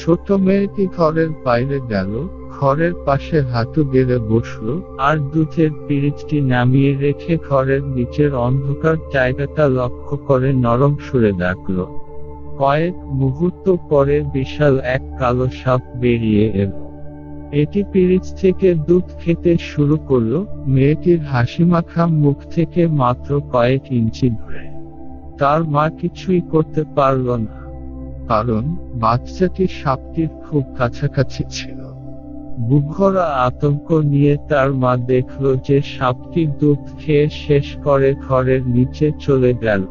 S1: ছোট মেয়েটি ঘরের বাইরে গেল ঘরের পাশে হাঁটু গেড়ে বসল আর দুধের পিরিচটি নামিয়ে রেখে ঘরের নিচের অন্ধকার জায়গাটা লক্ষ্য করে নরম সুরে ডাকল কয়েক মুহূর্ত পরে বিশাল এক কালো সাপ বেরিয়ে এলো এটি পিরিচ থেকে দুধ খেতে শুরু করল মেয়েটির হাসিমাখা মুখ থেকে মাত্র কয়েক ইঞ্চি ধরে তার মা কিছুই করতে পারল না কারণ বাচ্চাটি সাপটির খুব কাছাকাছি ছিল বুঘরা আতঙ্ক নিয়ে তার মা দেখল যে সাপটি দুধ খেয়ে শেষ করে ঘরের নিচে চলে গেল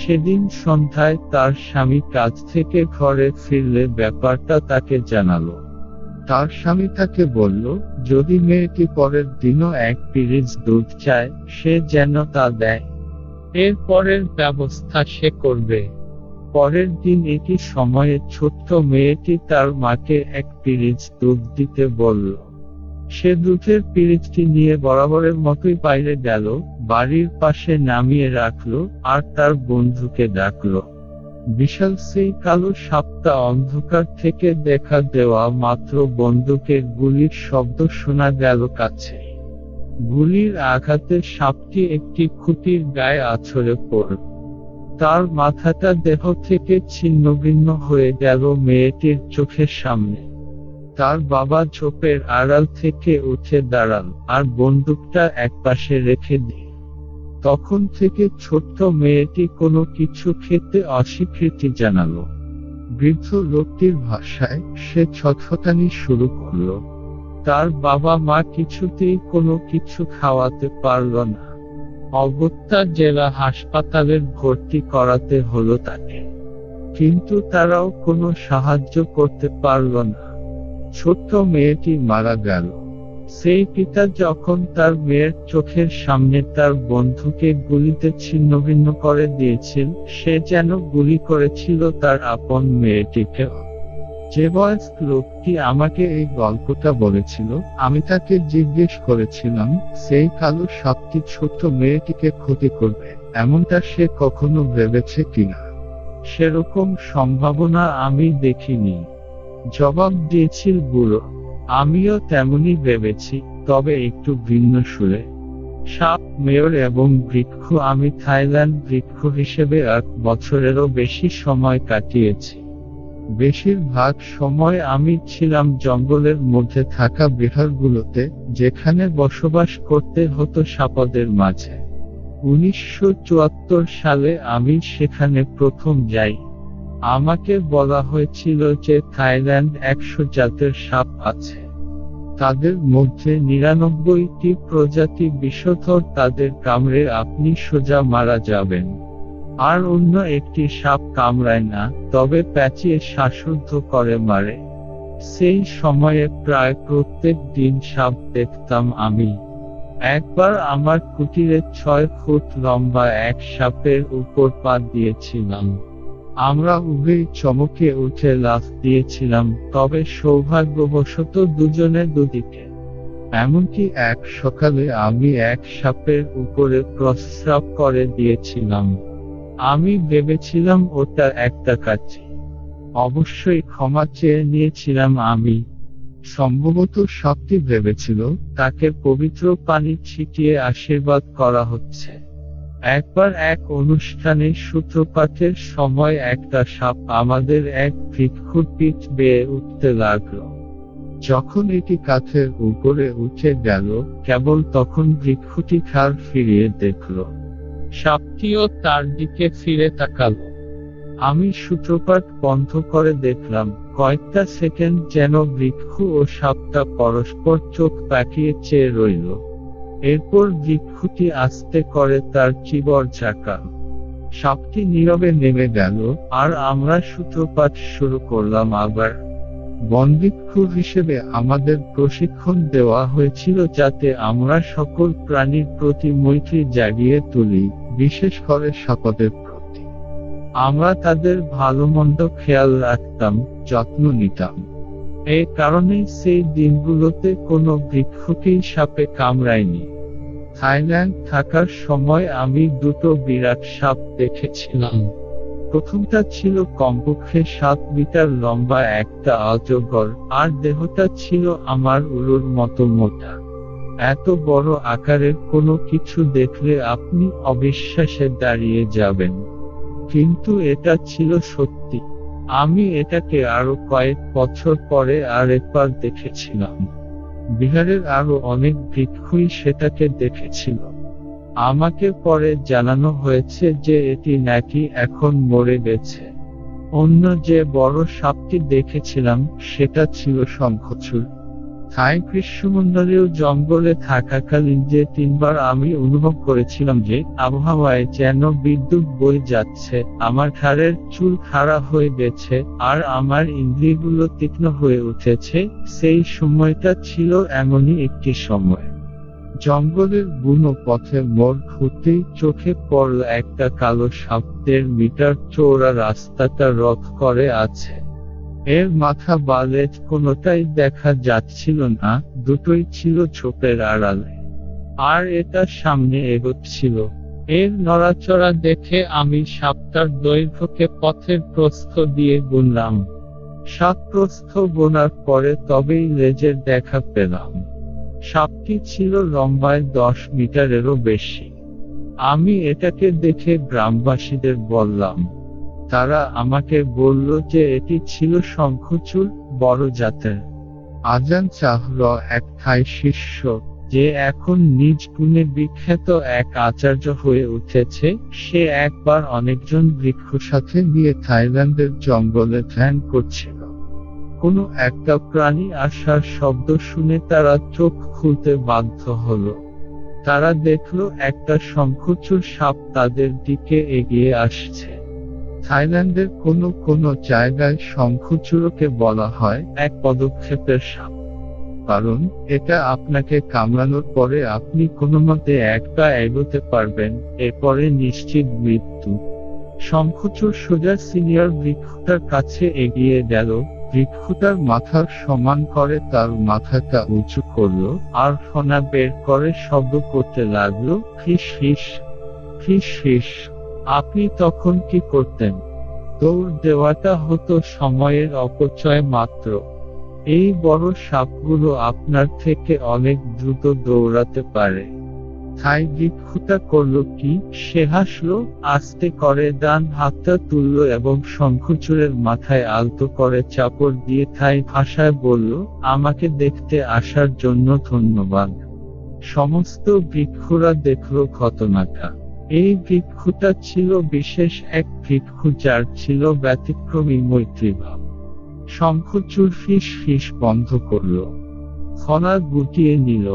S1: সেদিন সন্ধ্যায় তার স্বামী কাজ থেকে ঘরে ফিরলে ব্যাপারটা তাকে জানালো তার স্বামী তাকে বলল যদি মেয়েটি পরের দিনও এক পিরিজ দুধ চায় সে যেন তা দেয় এর পরের ব্যবস্থা সে করবে পরের দিন একই সময়ে ছোট্ট মেয়েটি তার মাকে এক পিরিজ দুধ দিতে বলল সে দুধের পিরিচটি নিয়ে বরাবরের মতোই বাইরে গেল বাড়ির পাশে নামিয়ে রাখল আর তার বন্ধুকে ডাকলো বিশাল সেই কালো সাপটা অন্ধকার থেকে দেখা দেওয়া মাত্র বন্দুকের গুলির শব্দ শোনা গেল কাছে গুলির আঘাতে সাপটি একটি খুঁটির গায়ে আছড়ে পড়ল তার মাথাটা দেহ থেকে ছিন্ন ভিন্ন হয়ে গেল মেয়েটির চোখের সামনে তার বাবা ঝোপের আড়াল থেকে উঠে দাঁড়াল আর বন্দুকটা একপাশে রেখে দিল তখন থেকে ছোট্ট মেয়েটি কোনো কিছু খেতে অস্বীকৃতি জানালো বৃদ্ধ লোকটির ভাষায় সে ছটফটানি শুরু করল তার বাবা মা কিছুতেই কোনো কিছু খাওয়াতে পারল না অগত্যা জেলা হাসপাতালের ভর্তি করাতে হলো তাকে কিন্তু তারাও কোনো সাহায্য করতে পারল না ছোট্ট মেয়েটি মারা গেল সেই পিতা যখন তার মেয়ের চোখের সামনে তার বন্ধুকে গুলিতে ছিন্নভিন্ন করে দিয়েছিল সে যেন গুলি করেছিল তার আপন মেয়েটিকেও যে বয়স লোকটি আমাকে এই গল্পটা বলেছিল আমি তাকে জিজ্ঞেস করেছিলাম সেই কালো সাপটি ছোট্ট মেয়েটিকে ক্ষতি করবে এমনটা সে কখনো ভেবেছে কিনা সেরকম সম্ভাবনা আমি দেখিনি জবাব দিয়েছিল বুড়ো আমিও তেমনি ভেবেছি তবে একটু ভিন্ন সুরে সাপ মেয়র এবং বৃক্ষ আমি থাইল্যান্ড বৃক্ষ হিসেবে এক বছরেরও বেশি সময় কাটিয়েছি বেশিরভাগ সময় আমি ছিলাম জঙ্গলের মধ্যে থাকা বিহারগুলোতে যেখানে বসবাস করতে হতো সাপদের মাঝে উনিশশো সালে আমি সেখানে প্রথম যাই আমাকে বলা হয়েছিল যে থাইল্যান্ড একশো জাতের সাপ আছে তাদের মধ্যে নিরানব্বইটি প্রজাতি বিষধর তাদের কামড়ে আপনি সোজা মারা যাবেন আর অন্য একটি সাপ কামড়ায় না তবে প্যাচিয়ে শ্বাসুদ্ধ করে মারে সেই সময়ে প্রায় প্রত্যেক দিন সাপ দেখতাম আমি একবার আমার কুটিরে ছয় ফুট লম্বা এক সাপের উপর পা দিয়েছিলাম আমরা উভয় চমকে উঠে লাফ দিয়েছিলাম তবে সৌভাগ্যবশত দুজনে দুদিকে এমনকি এক সকালে আমি এক সাপের উপরে প্রস্রাব করে দিয়েছিলাম আমি ভেবেছিলাম ওটা একটা কাছে অবশ্যই ক্ষমা চেয়ে নিয়েছিলাম আমি সম্ভবত সবটি ভেবেছিল তাকে পবিত্র পানি ছিটিয়ে আশীর্বাদ করা হচ্ছে একবার এক অনুষ্ঠানে সূত্রপাতের সময় একটা সাপ আমাদের এক ভিক্ষুর পিঠ বেয়ে উঠতে লাগল যখন এটি কাঠের উপরে উঠে গেল কেবল তখন বৃক্ষটি খার ফিরিয়ে দেখল সাপটিও তার দিকে ফিরে তাকাল আমি সূত্রপাত বন্ধ করে দেখলাম কয়েকটা সেকেন্ড যেন বৃক্ষ ও সাপটা পরস্পর চোখ পাকিয়ে চেয়ে রইল এরপর দীপখুঁটি আস্তে করে তার চিবর চাকা সাপটি নীরবে নেমে গেল আর আমরা সূত্রপাত শুরু করলাম আবার বন্দিক্ষুর হিসেবে আমাদের প্রশিক্ষণ দেওয়া হয়েছিল যাতে আমরা সকল প্রাণীর প্রতি মৈত্রী জাগিয়ে তুলি বিশেষ করে শপথের প্রতি আমরা তাদের ভালো মন্দ খেয়াল রাখতাম যত্ন নিতাম এ কারণে সেই দিনগুলোতে কোনো বৃক্ষকেই সাপে কামড়ায়নি থাইল্যান্ড থাকার সময় আমি দুটো বিরাট সাপ দেখেছিলাম প্রথমটা ছিল কমপক্ষে সাত মিটার লম্বা একটা অজগর আর দেহটা ছিল আমার উলোর মতো মোটা এত বড় আকারের কোনো কিছু দেখলে আপনি অবিশ্বাসে দাঁড়িয়ে যাবেন কিন্তু এটা ছিল সত্যি আমি এটাকে আরো কয়েক বছর পরে আর একবার দেখেছিলাম বিহারের আরো অনেক ভিক্ষুই সেটাকে দেখেছিল আমাকে পরে জানানো হয়েছে যে এটি নাকি এখন মরে গেছে অন্য যে বড় সাপটি দেখেছিলাম সেটা ছিল শঙ্খচূড় থাই গ্রীষ্মমন্ডলীয় জঙ্গলে থাকাকালীন যে তিনবার আমি অনুভব করেছিলাম যে আবহাওয়ায় যেন বিদ্যুৎ বই যাচ্ছে আমার ঘাড়ের চুল খাড়া হয়ে গেছে আর আমার ইন্দ্রিয়গুলো তীক্ষ্ণ হয়ে উঠেছে সেই সময়টা ছিল এমনই একটি সময় জঙ্গলের বুনো পথে মোর ঘুরতেই চোখে পড়ল একটা কালো সাপ্তের মিটার চৌড়া রাস্তাটা রথ করে আছে এর মাথা বা লেজ কোনোটাই দেখা যাচ্ছিল না দুটোই ছিল ছোপের আড়ালে আর এটা সামনে এগোচ্ছিল এর নড়াচড়া দেখে আমি সাপটার দৈর্ঘ্যকে পথের প্রস্থ দিয়ে গুনলাম সাপ প্রস্থ গোনার পরে তবেই লেজের দেখা পেলাম সাপটি ছিল লম্বায় দশ মিটারেরও বেশি আমি এটাকে দেখে গ্রামবাসীদের বললাম তারা আমাকে বলল যে এটি ছিল শঙ্খচুল বড় জাতের আজান চাহর এক থাই শিষ্য যে এখন নিজ গুণে বিখ্যাত এক আচার্য হয়ে উঠেছে সে একবার অনেকজন বৃক্ষ সাথে নিয়ে থাইল্যান্ডের জঙ্গলে ধ্যান করছিল কোনো একটা প্রাণী আসার শব্দ শুনে তারা চোখ খুলতে বাধ্য হলো তারা দেখল একটা শঙ্খচুর সাপ তাদের দিকে এগিয়ে আসছে থাইল্যান্ডের কোনো কোনো জায়গায় শঙ্খচূড়কে বলা হয় এক পদক্ষেপের সাপ কারণ এটা আপনাকে কামড়ানোর পরে আপনি কোনো মতে একটা এগোতে পারবেন এরপরে নিশ্চিত মৃত্যু শঙ্খচূড় সোজা সিনিয়র বৃক্ষটার কাছে এগিয়ে গেল বৃক্ষটার মাথার সমান করে তার মাথাটা উঁচু করলো আর ফোনা বের করে শব্দ করতে লাগলো ফিস ফিস ফিস ফিস আপনি তখন কি করতেন দৌড় দেওয়াটা হতো সময়ের অপচয় মাত্র এই বড় সাপগুলো আপনার থেকে অনেক দ্রুত দৌড়াতে পারে থাই ভিক্ষুতা করল কি সে হাসল আস্তে করে ডান হাতটা তুলল এবং শঙ্খচুরের মাথায় আলতো করে চাপড় দিয়ে থাই ভাষায় বলল আমাকে দেখতে আসার জন্য ধন্যবাদ সমস্ত বৃক্ষরা দেখল ঘটনাটা এই ভিক্ষুটা ছিল বিশেষ এক ভিক্ষু যার ছিল ব্যতিক্রমী মৈত্রীভাব শঙ্খচুর ফিস ফিস বন্ধ করল খনা গুটিয়ে নিল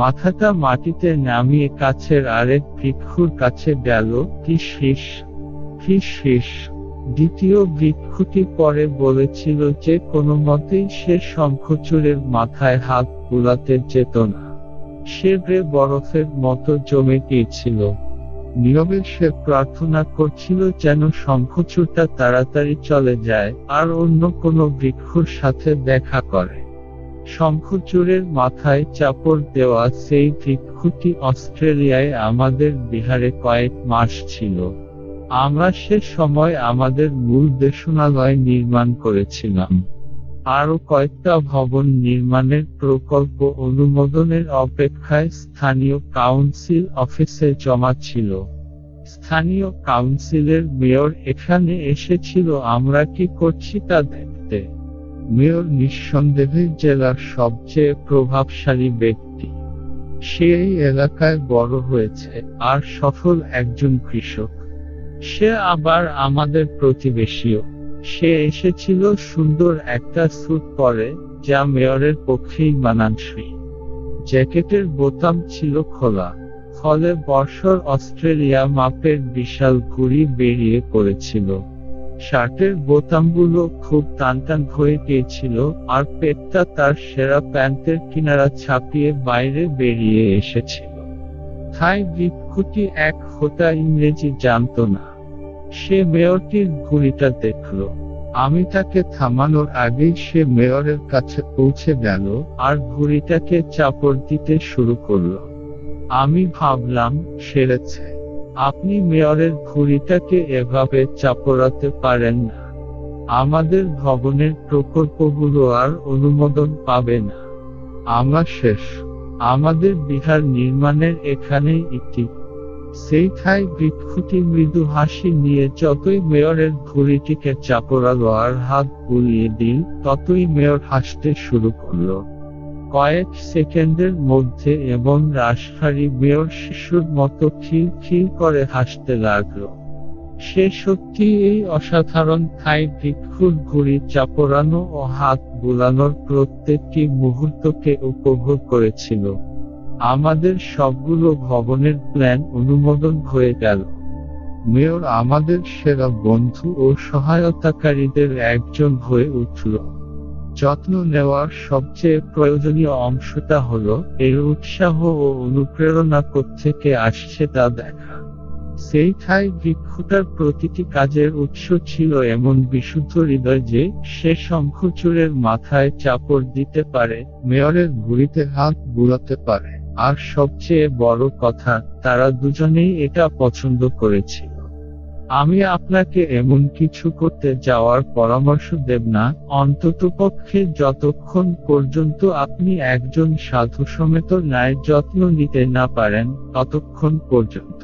S1: মাথাটা মাটিতে নামিয়ে কাছের আরেক ভিক্ষুর কাছে গেল ফিস ফিস ফিস ফিস দ্বিতীয় বৃক্ষটি পরে বলেছিল যে কোনো মতেই সে শঙ্খচুরের মাথায় হাত বুলাতে যেত না সে বরফের মতো জমে গিয়েছিল নীরবে সে প্রার্থনা করছিল যেন শঙ্খচুরটা তাড়াতাড়ি চলে যায় আর অন্য কোনো বৃক্ষর সাথে দেখা করে শঙ্খচুরের মাথায় চাপড় দেওয়া সেই ভিক্ষুটি অস্ট্রেলিয়ায় আমাদের বিহারে কয়েক মাস ছিল আমরা সে সময় আমাদের মূল দেশনালয় নির্মাণ করেছিলাম আরও কয়েকটা ভবন নির্মাণের প্রকল্প অনুমোদনের অপেক্ষায় স্থানীয় কাউন্সিল অফিসে জমা ছিল স্থানীয় কাউন্সিলের মেয়র এখানে এসেছিল আমরা কি করছি তা দেখতে মেয়র নিঃসন্দেহে জেলার সবচেয়ে প্রভাবশালী ব্যক্তি সে এই এলাকায় বড় হয়েছে আর সফল একজন কৃষক সে আবার আমাদের প্রতিবেশীও সে এসেছিল সুন্দর একটা স্যুট পরে যা মেয়রের পক্ষেই মানানসই জ্যাকেটের বোতাম ছিল খোলা ফলে বর্ষর অস্ট্রেলিয়া মাপের বিশাল ঘুড়ি বেরিয়ে পড়েছিল শার্টের বোতামগুলো খুব টান টান হয়ে গিয়েছিল আর পেটটা তার সেরা প্যান্টের কিনারা ছাপিয়ে বাইরে বেরিয়ে এসেছিল থাই দ্বীপকুটি এক ফোটা ইংরেজি জানত না সে মেয়রটির ঘুড়িটা দেখল আমি তাকে থামানোর আগেই সে মেয়রের কাছে পৌঁছে গেল আর ঘুড়িটাকে চাপড় দিতে শুরু করল আমি ভাবলাম সেরেছে আপনি মেয়রের ঘুড়িটাকে এভাবে চাপড়াতে পারেন না আমাদের ভবনের প্রকল্পগুলো আর অনুমোদন পাবে না আমার শেষ আমাদের বিহার নির্মাণের এখানেই ইতি সেই ঠাই ভিক্ষুটি মৃদু হাসি নিয়ে যতই মেয়রের ঘড়িটিকে চাপড়াল আর হাত বুলিয়ে দিল ততই মেয়র হাসতে শুরু করল কয়েক সেকেন্ডের মধ্যে এবং রাসহারি মেয়র শিশুর মতো খিল খিল করে হাসতে লাগল সে সত্যি এই অসাধারণ ঠাই ভিক্ষুর ঘুড়ি চাপড়ানো ও হাত বোলানোর প্রত্যেকটি মুহূর্তকে উপভোগ করেছিল আমাদের সবগুলো ভবনের প্ল্যান অনুমোদন হয়ে গেল মেয়র আমাদের সেরা বন্ধু ও সহায়তাকারীদের একজন হয়ে উঠল যত্ন নেওয়ার সবচেয়ে প্রয়োজনীয় অংশটা হল এর উৎসাহ ও অনুপ্রেরণা কোথেকে আসছে তা দেখা সেই ঠাই বৃক্ষটার প্রতিটি কাজের উৎস ছিল এমন বিশুদ্ধ হৃদয় যে সে শঙ্খচূড়ের মাথায় চাপড় দিতে পারে মেয়রের ঘুড়িতে হাত বুড়াতে পারে আর সবচেয়ে বড় কথা তারা দুজনেই এটা পছন্দ করেছে আমি আপনাকে এমন কিছু করতে যাওয়ার পরামর্শ দেব না অন্ততপক্ষে যতক্ষণ পর্যন্ত আপনি একজন সাধু সমেত ন্যায় যত্ন নিতে না পারেন ততক্ষণ পর্যন্ত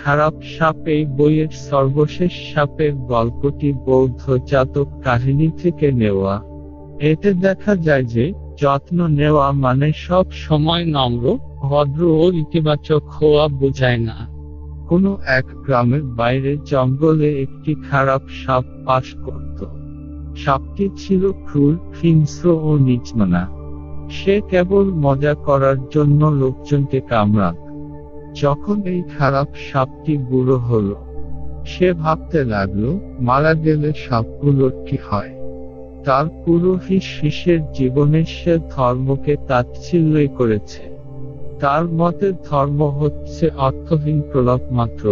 S1: খারাপ সাপ এই বইয়ের সর্বশেষ সাপের গল্পটি বৌদ্ধ জাতক কাহিনী থেকে নেওয়া এতে দেখা যায় যে যত্ন নেওয়া মানে সব সময় নম্র ভদ্র ও ইতিবাচক হওয়া বোঝায় না কোনো এক গ্রামের বাইরে জঙ্গলে একটি খারাপ সাপ বাস করত সাপটি ছিল ক্রুর হিংস্র ও নিচমানা সে কেবল মজা করার জন্য লোকজনকে কামড়াত যখন এই খারাপ সাপটি বুড়ো হল সে ভাবতে লাগলো মারা গেলে সাপগুলোর কি হয় তার পুরো শিষ্যের জীবনের জীবনে সে ধর্মকে তাচ্ছিল্যই করেছে তার মতে ধর্ম হচ্ছে অর্থহীন প্রলাপ মাত্র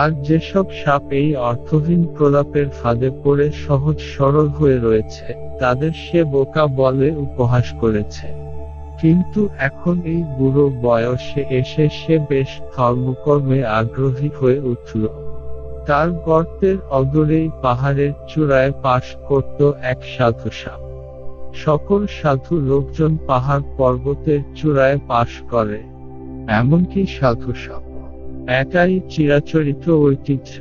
S1: আর যেসব সাপ এই অর্থহীন প্রলাপের ফাঁদে পড়ে সহজ সরল হয়ে রয়েছে তাদের সে বোকা বলে উপহাস করেছে কিন্তু এখন এই বুড়ো বয়সে এসে সে বেশ ধর্মকর্মে আগ্রহী হয়ে উঠল তার গর্তের অদরেই পাহাড়ের চূড়ায় বাস করত এক সাপ সকল সাধু লোকজন পাহাড় পর্বতের চূড়ায় বাস করে এমনকি সাধুসাপ এটাই চিরাচরিত ঐতিহ্য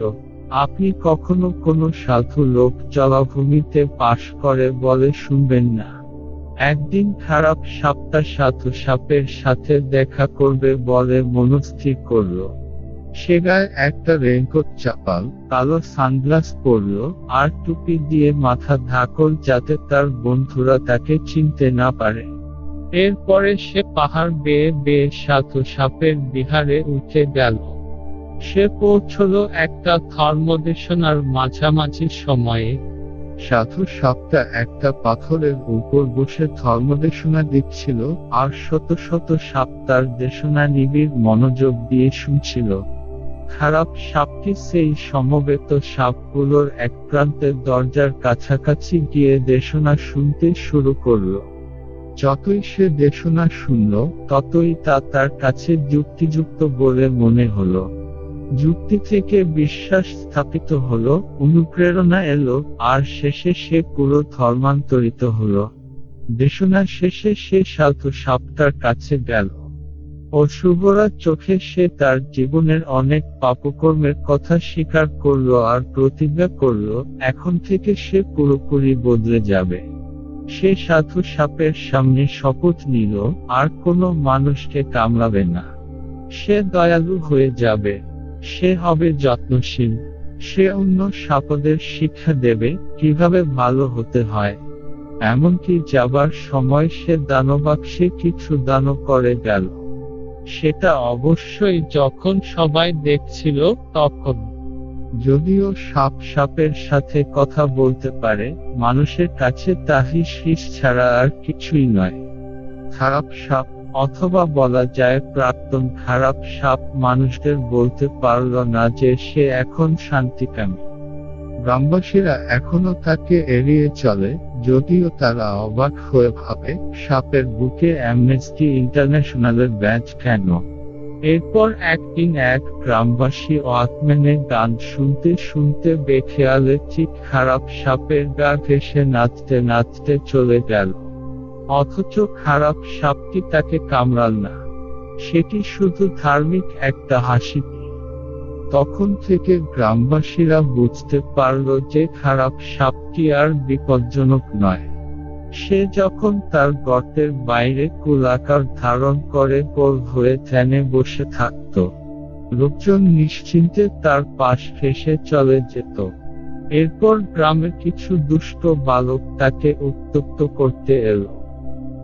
S1: আপনি কখনো কোনো সাধু লোক জলাভূমিতে বাস করে বলে শুনবেন না একদিন খারাপ সাপটা সাধু সাপের সাথে দেখা করবে বলে মনস্থির করলো সে গায়ে একটা রেনকোট চাপাল কালো সানগ্লাস পরল আর টুপি দিয়ে মাথা ঢাকল যাতে তার বন্ধুরা তাকে চিনতে না পারে এরপরে সে পাহাড় বেয়ে বেয়ে সাত সাপের বিহারে উঠে গেল সে পৌঁছল একটা থর্মদেশনার মাঝামাঝি সময়ে সাধু সাপটা একটা পাথরের উপর বসে ধর্মদেশনা দিচ্ছিল আর শত শত সাপ তার দেশনা নিবিড় মনোযোগ দিয়ে শুনছিল খারাপ সাপটি সেই সমবেত সাপগুলোর এক প্রান্তের দরজার কাছাকাছি গিয়ে দেশনা শুনতে শুরু করল যতই সে দেশনা শুনল ততই তা তার কাছে যুক্তিযুক্ত বলে মনে হল যুক্তি থেকে বিশ্বাস স্থাপিত হল অনুপ্রেরণা এলো আর শেষে সে পুরো ধর্মান্তরিত হল দেশনা শেষে সে সাধু সাপটার কাছে গেল অশুভরা চোখে সে তার জীবনের অনেক পাপকর্মের কথা স্বীকার করল আর প্রতিজ্ঞা করল এখন থেকে সে পুরোপুরি বদলে যাবে সে সাধু সাপের সামনে শপথ নিল আর কোনো মানুষকে কামড়াবে না সে দয়ালু হয়ে যাবে সে হবে যত্নশীল সে অন্য সাপদের শিক্ষা দেবে কিভাবে ভালো হতে হয় এমনকি যাবার সময় সে দানবাক্সে কিছু দানও করে গেল সেটা অবশ্যই যখন সবাই দেখছিল তখন যদিও সাপ সাপের সাথে কথা বলতে পারে মানুষের কাছে তাহি শীষ ছাড়া আর কিছুই নয় খারাপ সাপ অথবা বলা যায় প্রাক্তন খারাপ সাপ মানুষদের বলতে পারল না যে সে এখন শান্তিকামী গ্রামবাসীরা এখনো তাকে এড়িয়ে চলে যদিও তারা অবাক হয়ে ভাবে সাপের বুকে অ্যামনেস্টি ইন্টারন্যাশনালের ব্যাচ কেন এরপর একদিন এক গ্রামবাসী আত্মেনের গান শুনতে শুনতে বেখেয়ালে চিক খারাপ সাপের গা ঘেসে নাচতে নাচতে চলে গেল অথচ খারাপ সাপটি তাকে কামড়াল না সেটি শুধু ধার্মিক একটা হাসি তখন থেকে গ্রামবাসীরা বুঝতে পারল যে খারাপ সাপটি আর বিপজ্জনক নয় সে যখন তার গর্তের বাইরে কুলাকার ধারণ করে গোল হয়ে ধ্যানে বসে থাকত লোকজন নিশ্চিন্তে তার পাশ ফেসে চলে যেত এরপর গ্রামে কিছু দুষ্ট বালক তাকে উত্তপ্ত করতে এলো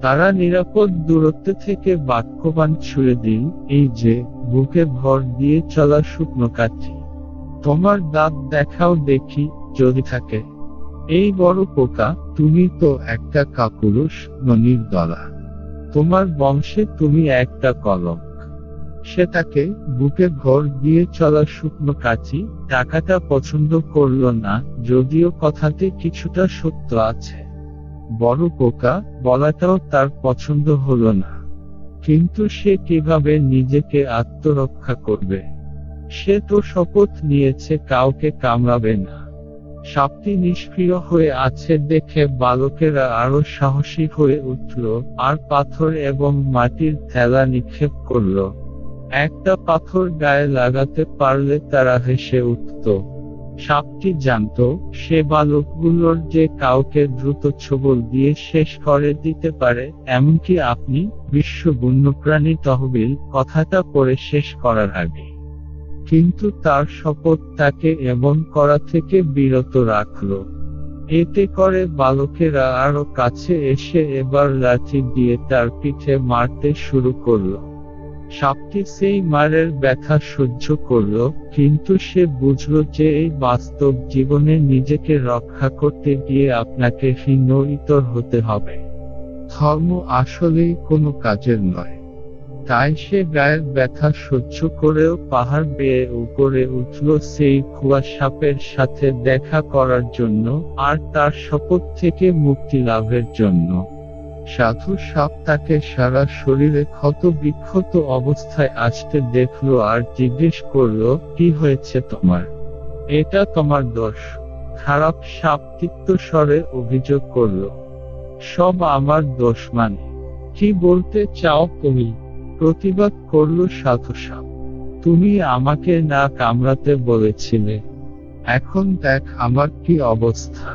S1: তারা নিরাপদ দূরত্ব থেকে বাক্যবান ছুঁড়ে দিন এই যে বুকে ভর দিয়ে চলা শুকনো কাঠি তোমার দাঁত দেখাও দেখি যদি থাকে এই বড় পোকা তুমি তো একটা কাকুরুষ ননির দলা তোমার বংশে তুমি একটা কলম সেটাকে বুকে ঘর দিয়ে চলা শুকনো কাচি টাকাটা পছন্দ করল না যদিও কথাতে কিছুটা সত্য আছে বড় পোকা বলাটাও তার পছন্দ হল না কিন্তু সে কিভাবে নিজেকে আত্মরক্ষা করবে সে তো শপথ নিয়েছে কাউকে কামড়াবে না সাপটি নিষ্ক্রিয় হয়ে আছে দেখে বালকেরা আরো সাহসী হয়ে উঠল আর পাথর এবং মাটির থেলা নিক্ষেপ করল একটা পাথর গায়ে লাগাতে পারলে তারা হেসে উঠত সাপটি জানত সে বালকগুলোর যে কাউকে দ্রুত ছবল দিয়ে শেষ করে দিতে পারে এমনকি আপনি বিশ্ব বন্যপ্রাণী তহবিল কথাটা পড়ে শেষ করার আগে কিন্তু তার শপথ তাকে এমন করা থেকে বিরত রাখল এতে করে বালকেরা আরো কাছে এসে এবার লাঠি দিয়ে তার পিঠে মারতে শুরু করলো সাপটি সেই মারের ব্যথা সহ্য করল কিন্তু সে বুঝল যে এই বাস্তব জীবনে নিজেকে রক্ষা করতে গিয়ে আপনাকে হিনিতর হতে হবে ধর্ম আসলেই কোনো কাজের নয় তাই সে গায়ের ব্যথা সহ্য করেও পাহাড় বেয়ে উপরে উঠল সেই কুয়া সাপের সাথে দেখা করার জন্য আর তার শপথ থেকে মুক্তি লাভের জন্য সাধু সাপ তাকে সারা শরীরে ক্ষত বিক্ষত অবস্থায় আসতে দেখলো আর জিজ্ঞেস করল কি হয়েছে তোমার এটা তোমার দোষ খারাপ সাপ তিক্ত স্বরে অভিযোগ করল সব আমার দোষ মানে কি বলতে চাও তুমি প্রতিবাদ করল সাধু সাপ তুমি আমাকে না কামড়াতে বলেছিলে এখন দেখ আমার কি অবস্থা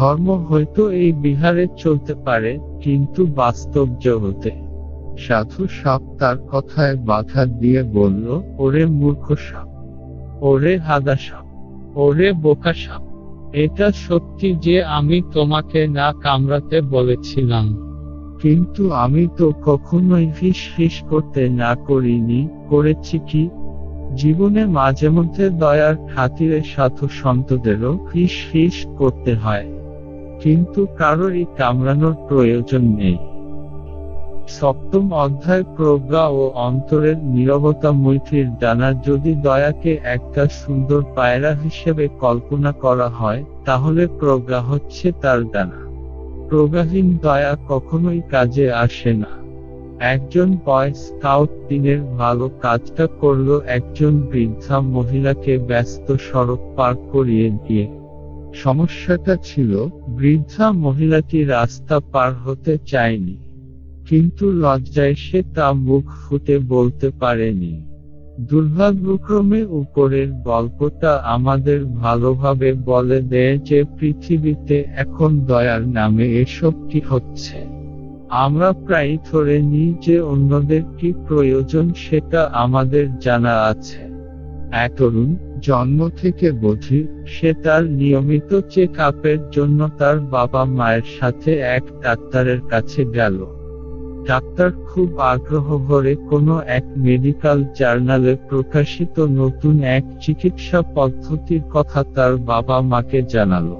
S1: ধর্ম হয়তো এই বিহারে চলতে পারে কিন্তু বাস্তব জগতে সাধু সাপ তার কথায় বাধা দিয়ে বলল ওরে মূর্খ সাপ ওরে হাদা সাপ ওরে বোকা সাপ এটা সত্যি যে আমি তোমাকে না কামড়াতে বলেছিলাম কিন্তু আমি তো কখনোই হিস হিস করতে না করিনি করেছি কি জীবনে মাঝে মধ্যে দয়ার খাতিরে সাধু সন্তদেরও হিস হিস করতে হয় কিন্তু কারো এই কামড়ানোর প্রয়োজন নেই সপ্তম অধ্যায় প্রজ্ঞা ও অন্তরের নিরবতা মৈত্রীর ডানা যদি দয়াকে একটা সুন্দর পায়রা হিসেবে কল্পনা করা হয় তাহলে প্রজ্ঞা হচ্ছে তার ডানা প্রজ্ঞাহীন দয়া কখনোই কাজে আসে না একজন বয় স্কাউট দিনের ভালো কাজটা করল একজন বৃদ্ধা মহিলাকে ব্যস্ত সড়ক পার করিয়ে দিয়ে সমস্যাটা ছিল বৃদ্ধা মহিলাটি রাস্তা পার হতে চায়নি কিন্তু লজ্জায় সে তা মুখ ফুটে বলতে পারেনি দুর্ভাগ্যক্রমে উপরের গল্পটা আমাদের ভালোভাবে বলে দেয় যে পৃথিবীতে এখন দয়ার নামে এসব কি হচ্ছে আমরা প্রায় ধরে নিই যে অন্যদের কি প্রয়োজন সেটা আমাদের জানা আছে এতরুণ জন্ম থেকে বুঝি সে তার নিয়মিত চেক আপের জন্য তার বাবা মায়ের সাথে এক ডাক্তারের কাছে গেল ডাক্তার খুব আগ্রহ ভরে কোনো এক মেডিকেল জার্নালে প্রকাশিত নতুন এক চিকিৎসা পদ্ধতির কথা তার বাবা মাকে জানালো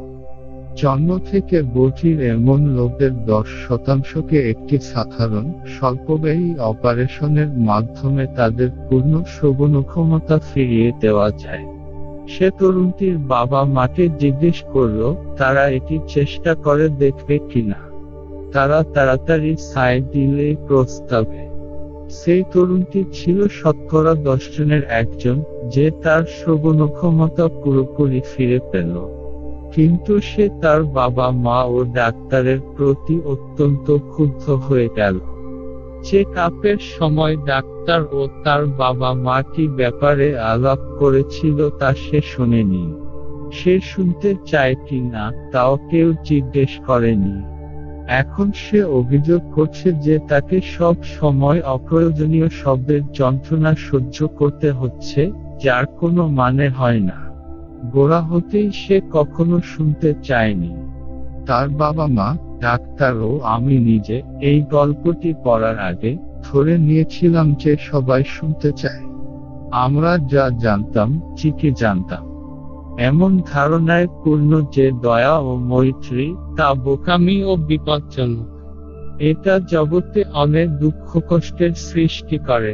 S1: জন্ম থেকে বধির এমন লোকদের দশ শতাংশকে একটি সাধারণ স্বল্পব্যয়ী অপারেশনের মাধ্যমে তাদের পূর্ণ শ্রবণক্ষমতা ফিরিয়ে দেওয়া যায় সে তরুণটির বাবা মাকে জিজ্ঞেস করল তারা এটি চেষ্টা করে দেখবে কিনা তারা তাড়াতাড়ি সায় দিলে প্রস্তাবে সেই তরুণটি ছিল শতকরা দশজনের একজন যে তার শ্রবণক্ষমতা পুরোপুরি ফিরে পেল কিন্তু সে তার বাবা মা ও ডাক্তারের প্রতি অত্যন্ত ক্ষুব্ধ হয়ে গেল চেক আপের সময় ডাক্তার ও তার বাবা মা কি ব্যাপারে আলাপ করেছিল তা সে শোনেনি সে শুনতে চায় কি না তাও কেউ জিজ্ঞেস করেনি এখন সে অভিযোগ করছে যে তাকে সব সময় অপ্রয়োজনীয় শব্দের যন্ত্রণা সহ্য করতে হচ্ছে যার কোনো মানে হয় না গোড়া হতেই সে কখনো শুনতে চায়নি তার বাবা মা ডাক্তার ও আমি নিজে এই গল্পটি পড়ার আগে ধরে নিয়েছিলাম যে সবাই শুনতে চায় আমরা যা জানতাম ঠিকই জানতাম এমন ধারণায় পূর্ণ যে দয়া ও মৈত্রী তা বোকামি ও বিপজ্জনক এটা জগতে অনেক দুঃখ কষ্টের সৃষ্টি করে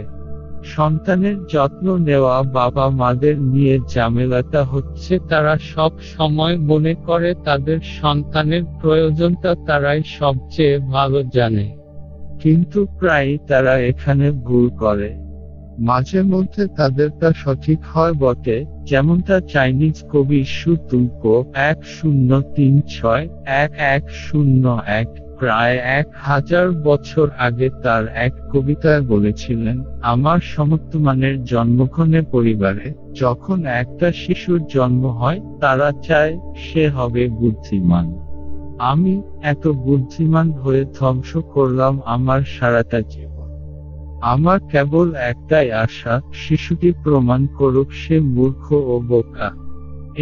S1: সন্তানের যত্ন নেওয়া বাবা মাদের নিয়ে ঝামেলাটা হচ্ছে তারা সব সময় মনে করে তাদের সন্তানের প্রয়োজনটা তারাই সবচেয়ে ভালো জানে কিন্তু প্রায় তারা এখানে ভুল করে মাঝে মধ্যে তাদের তা সঠিক হয় বটে যেমনটা চাইনিজ কবি সুতুল্প এক শূন্য তিন ছয় এক এক শূন্য এক প্রায় এক হাজার বছর আগে তার এক কবিতায় বলেছিলেন আমার সমর্থমানের জন্মক্ষণে পরিবারে যখন একটা শিশুর জন্ম হয় তারা চায় সে হবে বুদ্ধিমান আমি এত বুদ্ধিমান হয়ে ধ্বংস করলাম আমার সারাটা জীবন আমার কেবল একটাই আশা শিশুটি প্রমাণ করুক সে মূর্খ ও বোকা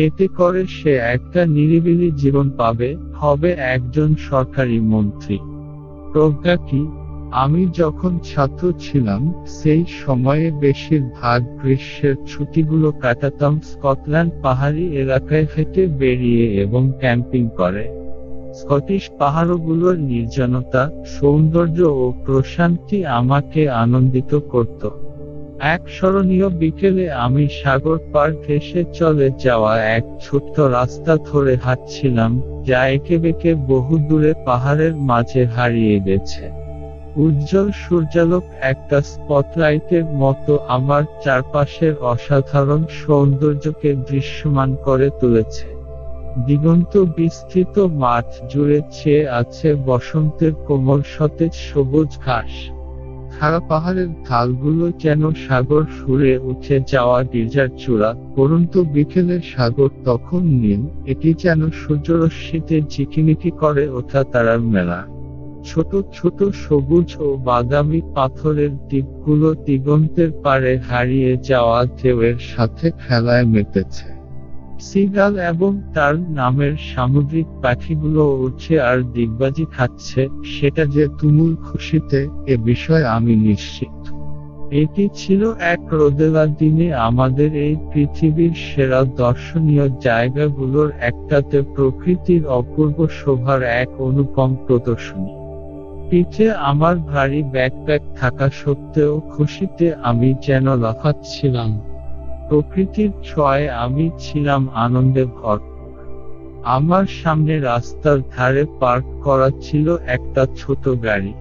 S1: এতে করে সে একটা নিরিবিলি জীবন পাবে হবে একজন সরকারি মন্ত্রী প্রজ্ঞা কি আমি যখন ছাত্র ছিলাম সেই সময়ে বেশিরভাগ গ্রীষ্মের ছুটিগুলো কাটাতাম স্কটল্যান্ড পাহাড়ি এলাকায় হেঁটে বেরিয়ে এবং ক্যাম্পিং করে স্কটিশ পাহাড়গুলোর নির্জনতা সৌন্দর্য ও প্রশান্তি আমাকে আনন্দিত করত এক স্মরণীয় বিকেলে আমি সাগর পার ঘেসে চলে যাওয়া এক ছোট্ট রাস্তা ধরে হাঁটছিলাম যা একে বেঁকে বহু দূরে পাহাড়ের মাঝে হারিয়ে গেছে উজ্জ্বল সূর্যালোক একটা স্পটলাইটের মতো আমার চারপাশের অসাধারণ সৌন্দর্যকে দৃশ্যমান করে তুলেছে দিগন্ত বিস্তৃত মাঠ জুড়ে চেয়ে আছে বসন্তের কোমল সতেজ সবুজ ঘাস খাড়া পাহাড়ের ঢালগুলো যেন সাগর সুরে উঠে যাওয়া গির্জার চূড়া পরন্তু বিকেলের সাগর তখন নীল এটি যেন সূর্যরশ্মিতে ঝিকিমিকি করে ওঠা তারার মেলা ছোট ছোট সবুজ ও বাদামি পাথরের দ্বীপগুলো দিগন্তের পারে হারিয়ে যাওয়া ঢেউয়ের সাথে খেলায় মেতেছে সিগাল এবং তার নামের সামুদ্রিক পাখিগুলো উঠছে আর দিগবাজি খাচ্ছে সেটা যে তুমুল খুশিতে এ বিষয়ে আমি নিশ্চিত এটি ছিল এক রোদেলা দিনে আমাদের এই পৃথিবীর সেরা দর্শনীয় জায়গাগুলোর একটাতে প্রকৃতির অপূর্ব শোভার এক অনুপম প্রদর্শনী পিঠে আমার ভারী ব্যাকপ্যাক থাকা সত্ত্বেও খুশিতে আমি যেন লাফাচ্ছিলাম প্রকৃতির ছয় আমি ছিলাম আনন্দে ভর আমার সামনে রাস্তার ধারে পার্ক করা ছিল একটা ছোট গাড়ি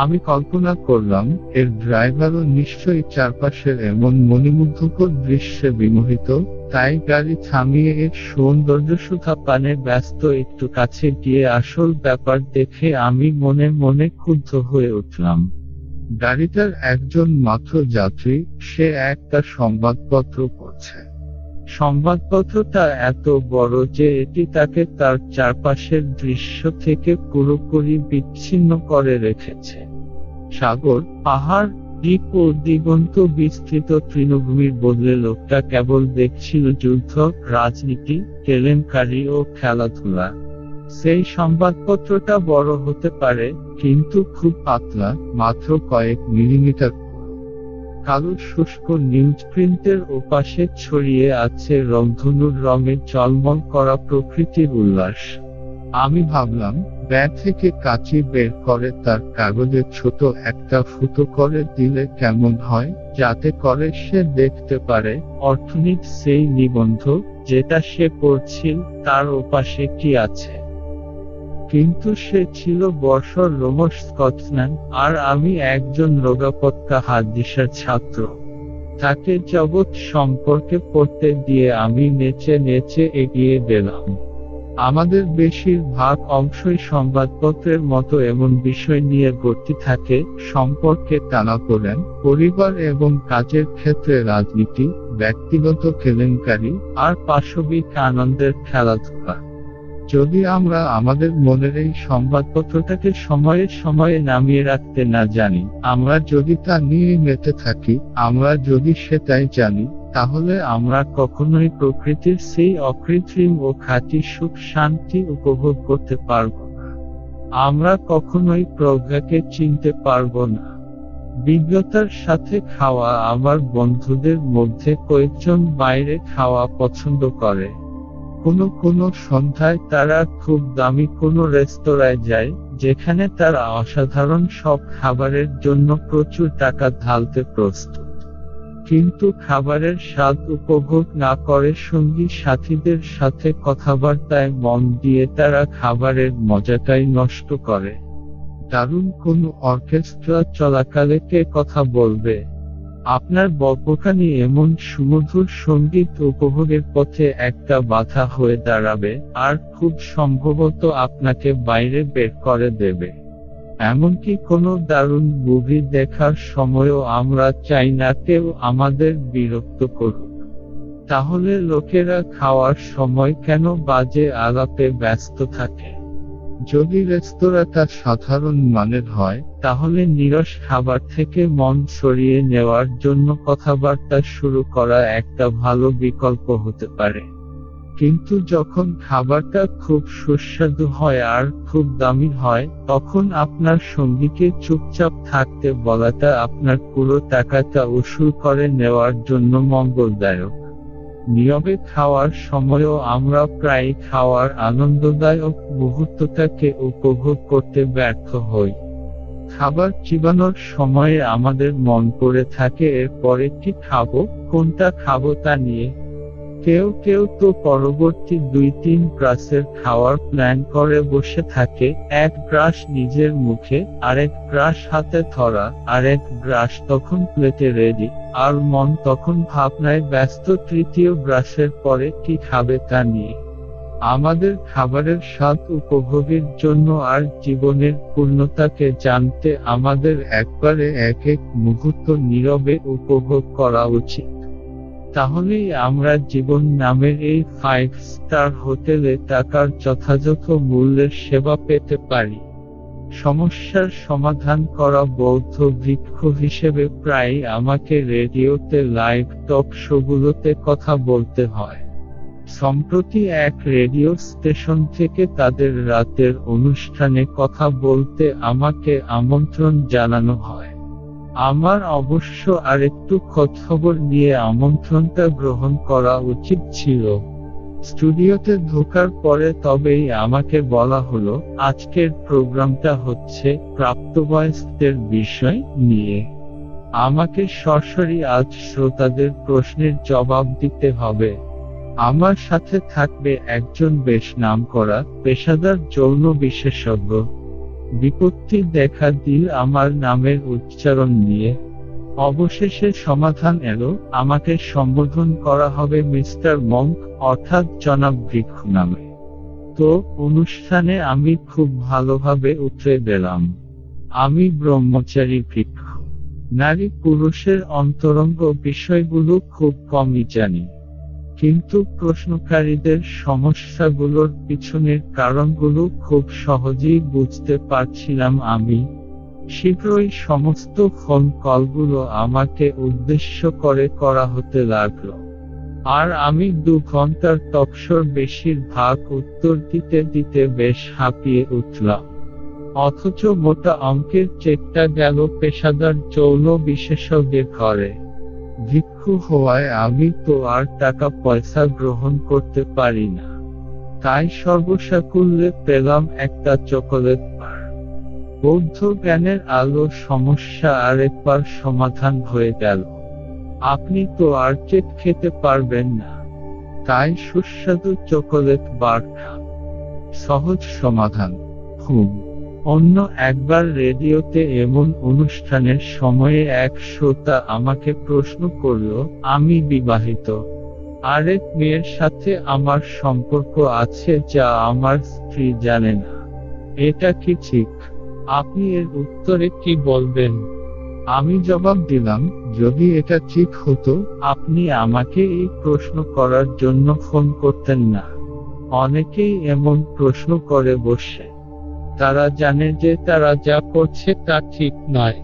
S1: আমি কল্পনা করলাম এর ড্রাইভারও নিশ্চয়ই চারপাশের এমন মণিমুগ্ধকর দৃশ্যে বিমোহিত তাই গাড়ি থামিয়ে এর সৌন্দর্য পানে ব্যস্ত একটু কাছে গিয়ে আসল ব্যাপার দেখে আমি মনে মনে ক্ষুব্ধ হয়ে উঠলাম গাড়িটার একজন মাত্র যাত্রী সে একটা সংবাদপত্র পড়ছে সংবাদপত্রটা এত বড় যে এটি তাকে তার চারপাশের দৃশ্য থেকে পুরোপুরি বিচ্ছিন্ন করে রেখেছে সাগর পাহাড় দ্বীপ ও দিগন্ত বিস্তৃত তৃণভূমির বদলে লোকটা কেবল দেখছিল যুদ্ধ রাজনীতি কেলেঙ্কারি ও খেলাধুলা সেই সংবাদপত্রটা বড় হতে পারে কিন্তু খুব পাতলা মাত্র কয়েক মিলিমিটার কালো শুষ্ক প্রিন্টের ওপাশে ছড়িয়ে আছে রংধনুর রঙে চলমল করা প্রকৃতির উল্লাস আমি ভাবলাম ব্যাগ থেকে কাচি বের করে তার কাগজে ছোট একটা ফুটো করে দিলে কেমন হয় যাতে করে সে দেখতে পারে অর্থনীতি সেই নিবন্ধ যেটা সে পড়ছিল তার ওপাশে কি আছে কিন্তু সে ছিল বর্ষর রোমস স্কটসম্যান আর আমি একজন রোগাপত্তা হাদিসের ছাত্র তাকে জগৎ সম্পর্কে পড়তে দিয়ে আমি নেচে নেচে এগিয়ে গেলাম আমাদের বেশিরভাগ অংশই সংবাদপত্রের মতো এমন বিষয় নিয়ে ভর্তি থাকে সম্পর্কে তারা করেন পরিবার এবং কাজের ক্ষেত্রে রাজনীতি ব্যক্তিগত কেলেঙ্কারি আর পাশবিক আনন্দের খেলাধুলা যদি আমরা আমাদের মনের এই সংবাদপত্রটাকে সময়ে সময়ে নামিয়ে রাখতে না জানি আমরা যদি তা নিয়ে মেতে থাকি আমরা যদি সেটাই জানি তাহলে আমরা কখনোই প্রকৃতির সেই অকৃত্রিম ও খাঁটি সুখ শান্তি উপভোগ করতে পারব আমরা কখনোই প্রজ্ঞাকে চিনতে পারব না বিজ্ঞতার সাথে খাওয়া আমার বন্ধুদের মধ্যে কয়েকজন বাইরে খাওয়া পছন্দ করে কোনো কোনো সন্ধ্যায় তারা খুব দামি কোনো রেস্তোরাঁয় যায় যেখানে তারা অসাধারণ সব খাবারের জন্য প্রচুর টাকা ঢালতে প্রস্তুত কিন্তু খাবারের স্বাদ উপভোগ না করে সঙ্গী সাথীদের সাথে কথাবার্তায় মন দিয়ে তারা খাবারের মজাটাই নষ্ট করে দারুণ কোন অর্কেস্ট্রা চলাকালে কে কথা বলবে আপনার বকবকানি এমন সুমধুর সঙ্গীত উপভোগের পথে একটা বাধা হয়ে দাঁড়াবে আর খুব সম্ভবত আপনাকে বাইরে বের করে দেবে এমনকি কোনো দারুণ মুভি দেখার সময়ও আমরা চাই না কেউ আমাদের বিরক্ত করুক তাহলে লোকেরা খাওয়ার সময় কেন বাজে আলাপে ব্যস্ত থাকে যদি রেস্তোরাঁটা সাধারণ মানের হয় তাহলে নিরস খাবার থেকে মন সরিয়ে নেওয়ার জন্য কথাবার্তা শুরু করা একটা ভালো বিকল্প হতে পারে কিন্তু যখন খাবারটা খুব সুস্বাদু হয় আর খুব দামি হয় তখন আপনার সঙ্গীকে চুপচাপ থাকতে বলাটা আপনার পুরো টাকাটা উসুল করে নেওয়ার জন্য মঙ্গলদায়ক নিয়মে খাওয়ার সময়ও আমরা প্রায় খাওয়ার আনন্দদায়ক মুহূর্তটাকে উপভোগ করতে ব্যর্থ হই খাবার চিবানোর সময়ে আমাদের মন করে থাকে এরপরে কি খাবো কোনটা খাবো তা নিয়ে কেউ কেউ তো পরবর্তী দুই তিন গ্রাসের খাওয়ার প্ল্যান করে বসে থাকে এক গ্রাস নিজের মুখে আরেক গ্রাস হাতে ধরা আরেক গ্রাস তখন প্লেটে রেডি আর মন তখন ভাবনায় ব্যস্ত তৃতীয় গ্রাসের পরে কি খাবে তা নিয়ে আমাদের খাবারের স্বাদ উপভোগের জন্য আর জীবনের পূর্ণতাকে জানতে আমাদের একবারে এক এক মুহূর্ত নীরবে উপভোগ করা উচিত তাহলে আমরা জীবন নামের এই ফাইভ স্টার হোটেলে টাকার যথাযথ মূল্যের সেবা পেতে পারি সমস্যার সমাধান করা বৌদ্ধ বৃক্ষ হিসেবে প্রায় আমাকে রেডিওতে লাইভ টক শোগুলোতে কথা বলতে হয় সম্প্রতি এক রেডিও স্টেশন থেকে তাদের রাতের অনুষ্ঠানে কথা বলতে আমাকে আমন্ত্রণ জানানো হয় আমার অবশ্য আরেকটু খবর নিয়ে আমন্ত্রণটা গ্রহণ করা উচিত ছিল স্টুডিওতে ঢোকার পরে তবেই আমাকে বলা হলো আজকের প্রোগ্রামটা হচ্ছে প্রাপ্তবয়স্কদের বিষয় নিয়ে আমাকে সরাসরি আজ শ্রোতাদের প্রশ্নের জবাব দিতে হবে আমার সাথে থাকবে একজন বেশ নাম করা পেশাদার যৌন বিশেষজ্ঞ বিপত্তি দেখা দিল আমার নামের উচ্চারণ নিয়ে অবশেষে সমাধান এলো আমাকে সম্বোধন করা হবে মিস্টার মঙ্ক অর্থাৎ জনাব বৃক্ষ নামে তো অনুষ্ঠানে আমি খুব ভালোভাবে উঠে দিলাম আমি ব্রহ্মচারী বৃক্ষ নারী পুরুষের অন্তরঙ্গ বিষয়গুলো খুব কমই জানি কিন্তু প্রশ্নকারীদের সমস্যাগুলোর পিছনের কারণগুলো খুব সহজেই বুঝতে পারছিলাম আমি শীঘ্রই সমস্ত ফোন কলগুলো আমাকে উদ্দেশ্য করে করা হতে লাগলো আর আমি দু ঘন্টার তপসর বেশিরভাগ উত্তর দিতে দিতে বেশ হাঁপিয়ে উঠলাম অথচ মোটা অঙ্কের চেকটা গেল পেশাদার যৌন বিশেষজ্ঞের ঘরে ভিক্ষু হওয়ায় আমি তো আর টাকা পয়সা গ্রহণ করতে পারি না তাই সর্বসাকুল্যে পেলাম একটা চকোলেট বার বৌদ্ধ জ্ঞানের আলো সমস্যা আরেকবার সমাধান হয়ে গেল আপনি তো আর চেট খেতে পারবেন না তাই সুস্বাদু চকোলেট বার খান সহজ সমাধান হুম অন্য একবার রেডিওতে এমন অনুষ্ঠানের সময়ে এক শ্রোতা আমাকে প্রশ্ন করল আমি বিবাহিত আরেক মেয়ের সাথে আমার সম্পর্ক আছে যা আমার স্ত্রী জানে না এটা কি ঠিক আপনি এর উত্তরে কি বলবেন আমি জবাব দিলাম যদি এটা ঠিক হতো আপনি আমাকে এই প্রশ্ন করার জন্য ফোন করতেন না অনেকেই এমন প্রশ্ন করে বসে তারা জানে যে তারা যা করছে তা ঠিক নয়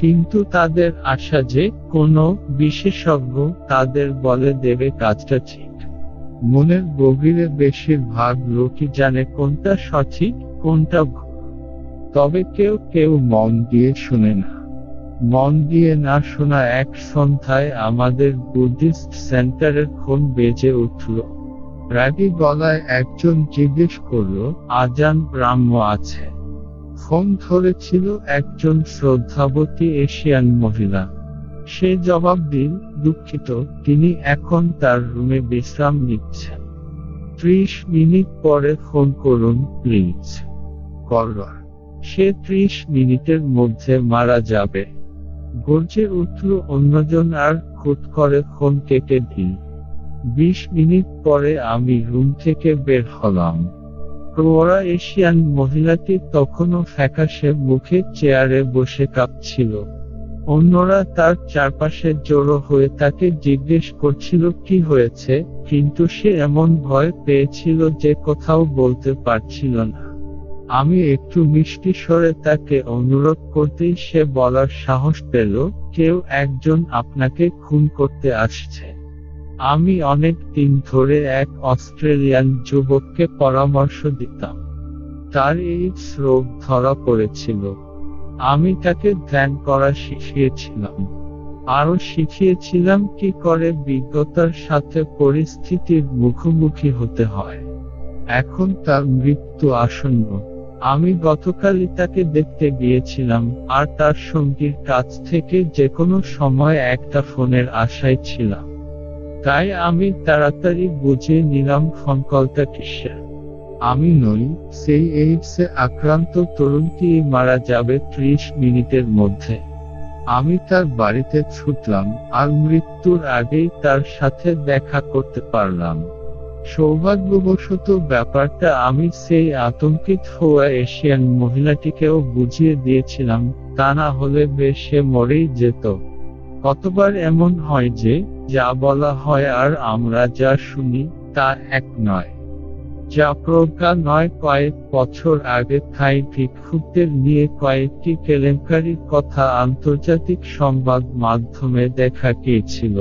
S1: কিন্তু তাদের আশা যে কোনো বিশেষজ্ঞ তাদের বলে দেবে কাজটা ঠিক মনের গভীরে বেশিরভাগ লোকই জানে কোনটা সঠিক কোনটা ভুল তবে কেউ কেউ মন দিয়ে শুনে না মন দিয়ে না শোনা এক সন্ধ্যায় আমাদের বুদ্ধিস্ট সেন্টারের ফোন বেজে উঠল রাগী গলায় একজন জিজ্ঞেস করল আজান ব্রাহ্ম আছে ফোন ধরেছিল একজন শ্রদ্ধাবতী এশিয়ান মহিলা সে জবাব দিল দুঃখিত তিনি এখন তার রুমে বিশ্রাম নিচ্ছেন ত্রিশ মিনিট পরে ফোন করুন প্লিজ করর সে ত্রিশ মিনিটের মধ্যে মারা যাবে গর্জে উঠল অন্যজন আর খুট করে ফোন কেটে দিল বিশ মিনিট পরে আমি রুম থেকে বের হলাম প্রোয়া এশিয়ান মহিলাটি তখনও ফ্যাকাশে মুখে চেয়ারে বসে কাঁপছিল অন্যরা তার চারপাশে জড়ো হয়ে তাকে জিজ্ঞেস করছিল কি হয়েছে কিন্তু সে এমন ভয় পেয়েছিল যে কোথাও বলতে পারছিল না আমি একটু মিষ্টি স্বরে তাকে অনুরোধ করতেই সে বলার সাহস পেল কেউ একজন আপনাকে খুন করতে আসছে আমি অনেক দিন ধরে এক অস্ট্রেলিয়ান যুবককে পরামর্শ দিতাম তার এইডস রোগ ধরা পড়েছিল আমি তাকে ধ্যান করা শিখিয়েছিলাম আরও শিখিয়েছিলাম কি করে বিজ্ঞতার সাথে পরিস্থিতির মুখোমুখি হতে হয় এখন তার মৃত্যু আসন্ন আমি গতকালই তাকে দেখতে গিয়েছিলাম আর তার সঙ্গীর কাছ থেকে যে কোনো সময় একটা ফোনের আশায় ছিলাম তাই আমি তাড়াতাড়ি বুঝে নিলাম ফোন কিসের আমি নই সেই এইডসে আক্রান্ত তরুণটি মারা যাবে ত্রিশ মিনিটের মধ্যে আমি তার বাড়িতে ছুটলাম আর মৃত্যুর আগেই তার সাথে দেখা করতে পারলাম সৌভাগ্যবশত ব্যাপারটা আমি সেই আতঙ্কিত হওয়া এশিয়ান মহিলাটিকেও বুঝিয়ে দিয়েছিলাম তা না হলে বেশে মরেই যেত কতবার এমন হয় যে যা বলা হয় আর আমরা যা শুনি তা এক নয় যা প্রজ্ঞা নয় কয়েক বছর আগে থাই ভিক্ষুকদের নিয়ে কয়েকটি কেলেঙ্কারির কথা আন্তর্জাতিক সংবাদ মাধ্যমে দেখা গিয়েছিল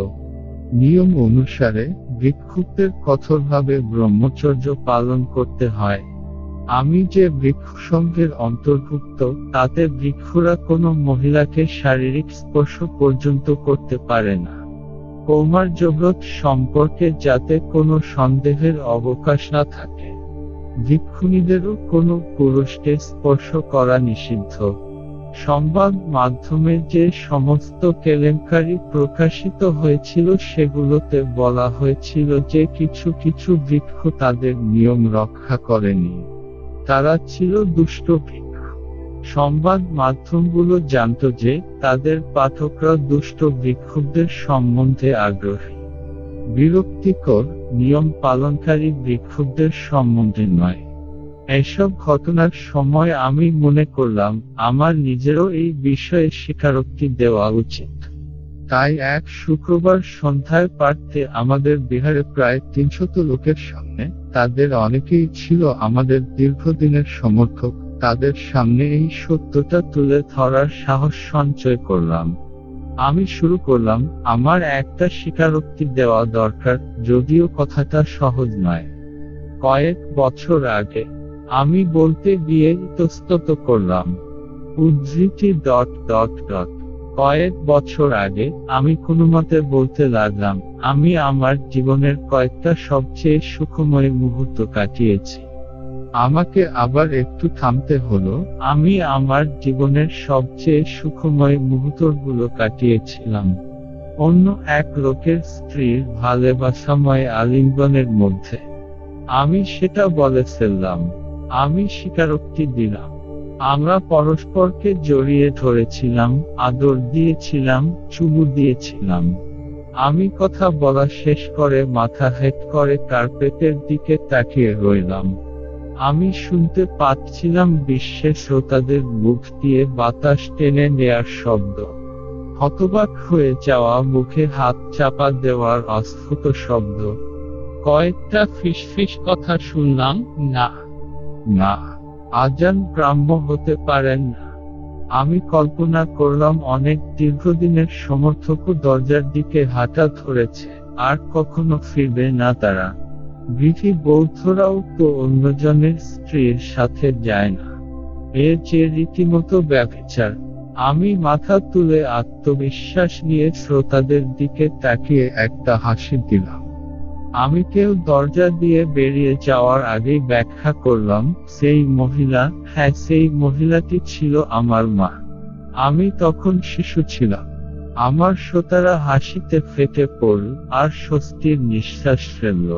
S1: নিয়ম অনুসারে ভিক্ষুকদের কঠোরভাবে ব্রহ্মচর্য পালন করতে হয় আমি যে ভিক্ষু সংঘের অন্তর্ভুক্ত তাতে ভিক্ষুরা কোনো মহিলাকে শারীরিক স্পর্শ পর্যন্ত করতে পারে না কৌমার জগৎ সম্পর্কে যাতে কোনো সন্দেহের অবকাশ না থাকে ভিক্ষুণীদেরও কোনো পুরুষকে স্পর্শ করা নিষিদ্ধ সংবাদ মাধ্যমে যে সমস্ত কেলেঙ্কারি প্রকাশিত হয়েছিল সেগুলোতে বলা হয়েছিল যে কিছু কিছু বৃক্ষ তাদের নিয়ম রক্ষা করেনি তারা ছিল দুষ্ট ভিক্ষু সংবাদ মাধ্যমগুলো জানত যে তাদের পাঠকরা দুষ্ট বিক্ষুব্ধের সম্বন্ধে আগ্রহী বিরক্তিকর নিয়ম পালনকারী বিক্ষুব্ধের সম্বন্ধে নয় এসব ঘটনার সময় আমি মনে করলাম আমার নিজেরও এই বিষয়ে স্বীকারোক্তি দেওয়া উচিত তাই এক শুক্রবার সন্ধ্যায় পারতে আমাদের বিহারে প্রায় তিনশত লোকের সামনে তাদের অনেকেই ছিল আমাদের দীর্ঘদিনের সমর্থক তাদের সামনে এই সত্যটা তুলে ধরার সাহস সঞ্চয় করলাম আমি শুরু করলাম আমার একটা স্বীকারোক্তি দেওয়া দরকার যদিও কথাটা সহজ নয় কয়েক বছর আগে আমি বলতে গিয়ে ইতস্তত করলাম উদ্ধৃতি ডট ডট ডট কয়েক বছর আগে আমি কোনোমতে বলতে লাগলাম আমি আমার জীবনের কয়েকটা সবচেয়ে সুখময় মুহূর্ত কাটিয়েছি আমাকে আবার একটু থামতে হলো আমি আমার জীবনের সবচেয়ে সুখময় মুহূর্তগুলো কাটিয়েছিলাম অন্য এক লোকের স্ত্রীর ভালেবাসাময় আলিঙ্গনের মধ্যে আমি সেটা বলে ফেললাম আমি স্বীকারোক্তি দিলাম আমরা পরস্পরকে জড়িয়ে ধরেছিলাম আদর দিয়েছিলাম চুমু দিয়েছিলাম আমি কথা বলা শেষ করে মাথা হেট করে কার্পেটের দিকে তাকিয়ে রইলাম আমি শুনতে পাচ্ছিলাম বিশ্বের শ্রোতাদের মুখ দিয়ে বাতাস টেনে নেয়ার শব্দ হতবাক হয়ে যাওয়া মুখে হাত চাপা দেওয়ার অস্ফুট শব্দ কয়েকটা ফিসফিস কথা শুনলাম না না আজান গ্রাম্য হতে পারেন না আমি কল্পনা করলাম অনেক দীর্ঘদিনের সমর্থক দরজার দিকে হাঁটা ধরেছে আর কখনো ফিরবে না তারা বিধি বৌদ্ধরাও তো অন্যজনের স্ত্রীর সাথে যায় না এর চেয়ে রীতিমতো ব্যবচার আমি মাথা তুলে আত্মবিশ্বাস নিয়ে শ্রোতাদের দিকে তাকিয়ে একটা হাসি দিলাম আমি কেউ দরজা দিয়ে বেরিয়ে যাওয়ার আগেই ব্যাখ্যা করলাম সেই মহিলা হ্যাঁ সেই মহিলাটি ছিল আমার মা আমি তখন শিশু ছিলাম আমার শ্রোতারা হাসিতে ফেটে পড়ল আর স্বস্তির নিঃশ্বাস ফেলল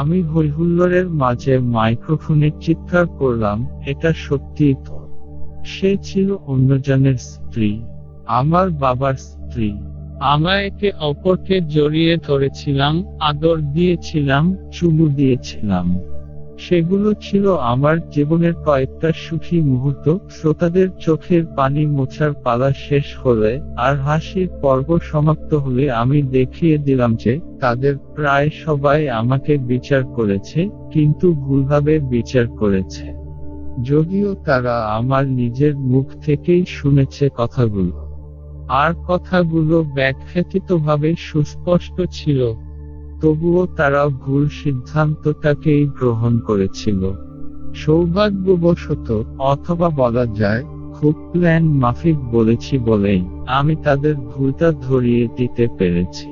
S1: আমি হৈহুল্লোরের মাঝে মাইক্রোফোনে চিৎকার করলাম এটা সত্যিই তো সে ছিল অন্যজনের স্ত্রী আমার বাবার স্ত্রী আমরা একে অপরকে জড়িয়ে ধরেছিলাম আদর দিয়েছিলাম চুমু দিয়েছিলাম সেগুলো ছিল আমার জীবনের কয়েকটা সুখী মুহূর্ত শ্রোতাদের চোখের পানি মোছার পালা শেষ হলে আর হাসির পর্ব সমাপ্ত হলে আমি দেখিয়ে দিলাম যে তাদের প্রায় সবাই আমাকে বিচার করেছে কিন্তু ভুলভাবে বিচার করেছে যদিও তারা আমার নিজের মুখ থেকেই শুনেছে কথাগুলো আর কথাগুলো ব্যাখ্যাতিতভাবে সুস্পষ্ট ছিল তবুও তারা ভুল সিদ্ধান্তটাকেই গ্রহণ করেছিল সৌভাগ্যবশত অথবা বলা যায় খুব প্ল্যান মাফিক বলেছি বলেই আমি তাদের ভুলটা ধরিয়ে দিতে পেরেছি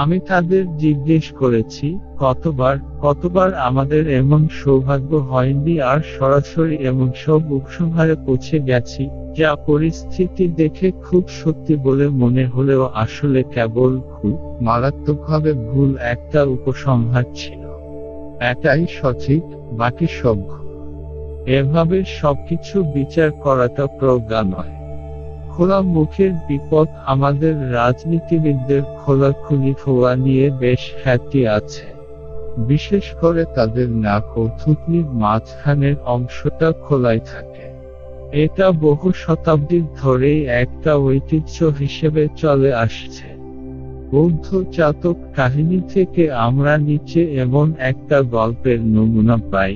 S1: আমি তাদের জিজ্ঞেস করেছি কতবার কতবার আমাদের এমন সৌভাগ্য হয়নি আর সরাসরি এমন সব উপসংহারে পৌঁছে গেছি যা পরিস্থিতি দেখে খুব সত্যি বলে মনে হলেও আসলে কেবল ভুল মারাত্মকভাবে ভুল একটা উপসংহার ছিল এটাই সঠিক বাকি সব এভাবে সবকিছু বিচার করাটা প্রজ্ঞা নয় খোলা মুখের বিপদ আমাদের রাজনীতিবিদদের খোলা খুলি হওয়া নিয়ে বেশ খ্যাতি আছে বিশেষ করে তাদের নাক ও থুতনির মাঝখানের অংশটা খোলাই থাকে এটা বহু শতাব্দী ধরেই একটা ঐতিহ্য হিসেবে চলে আসছে বৌদ্ধ চাতক কাহিনী থেকে আমরা নিচে এমন একটা গল্পের নমুনা পাই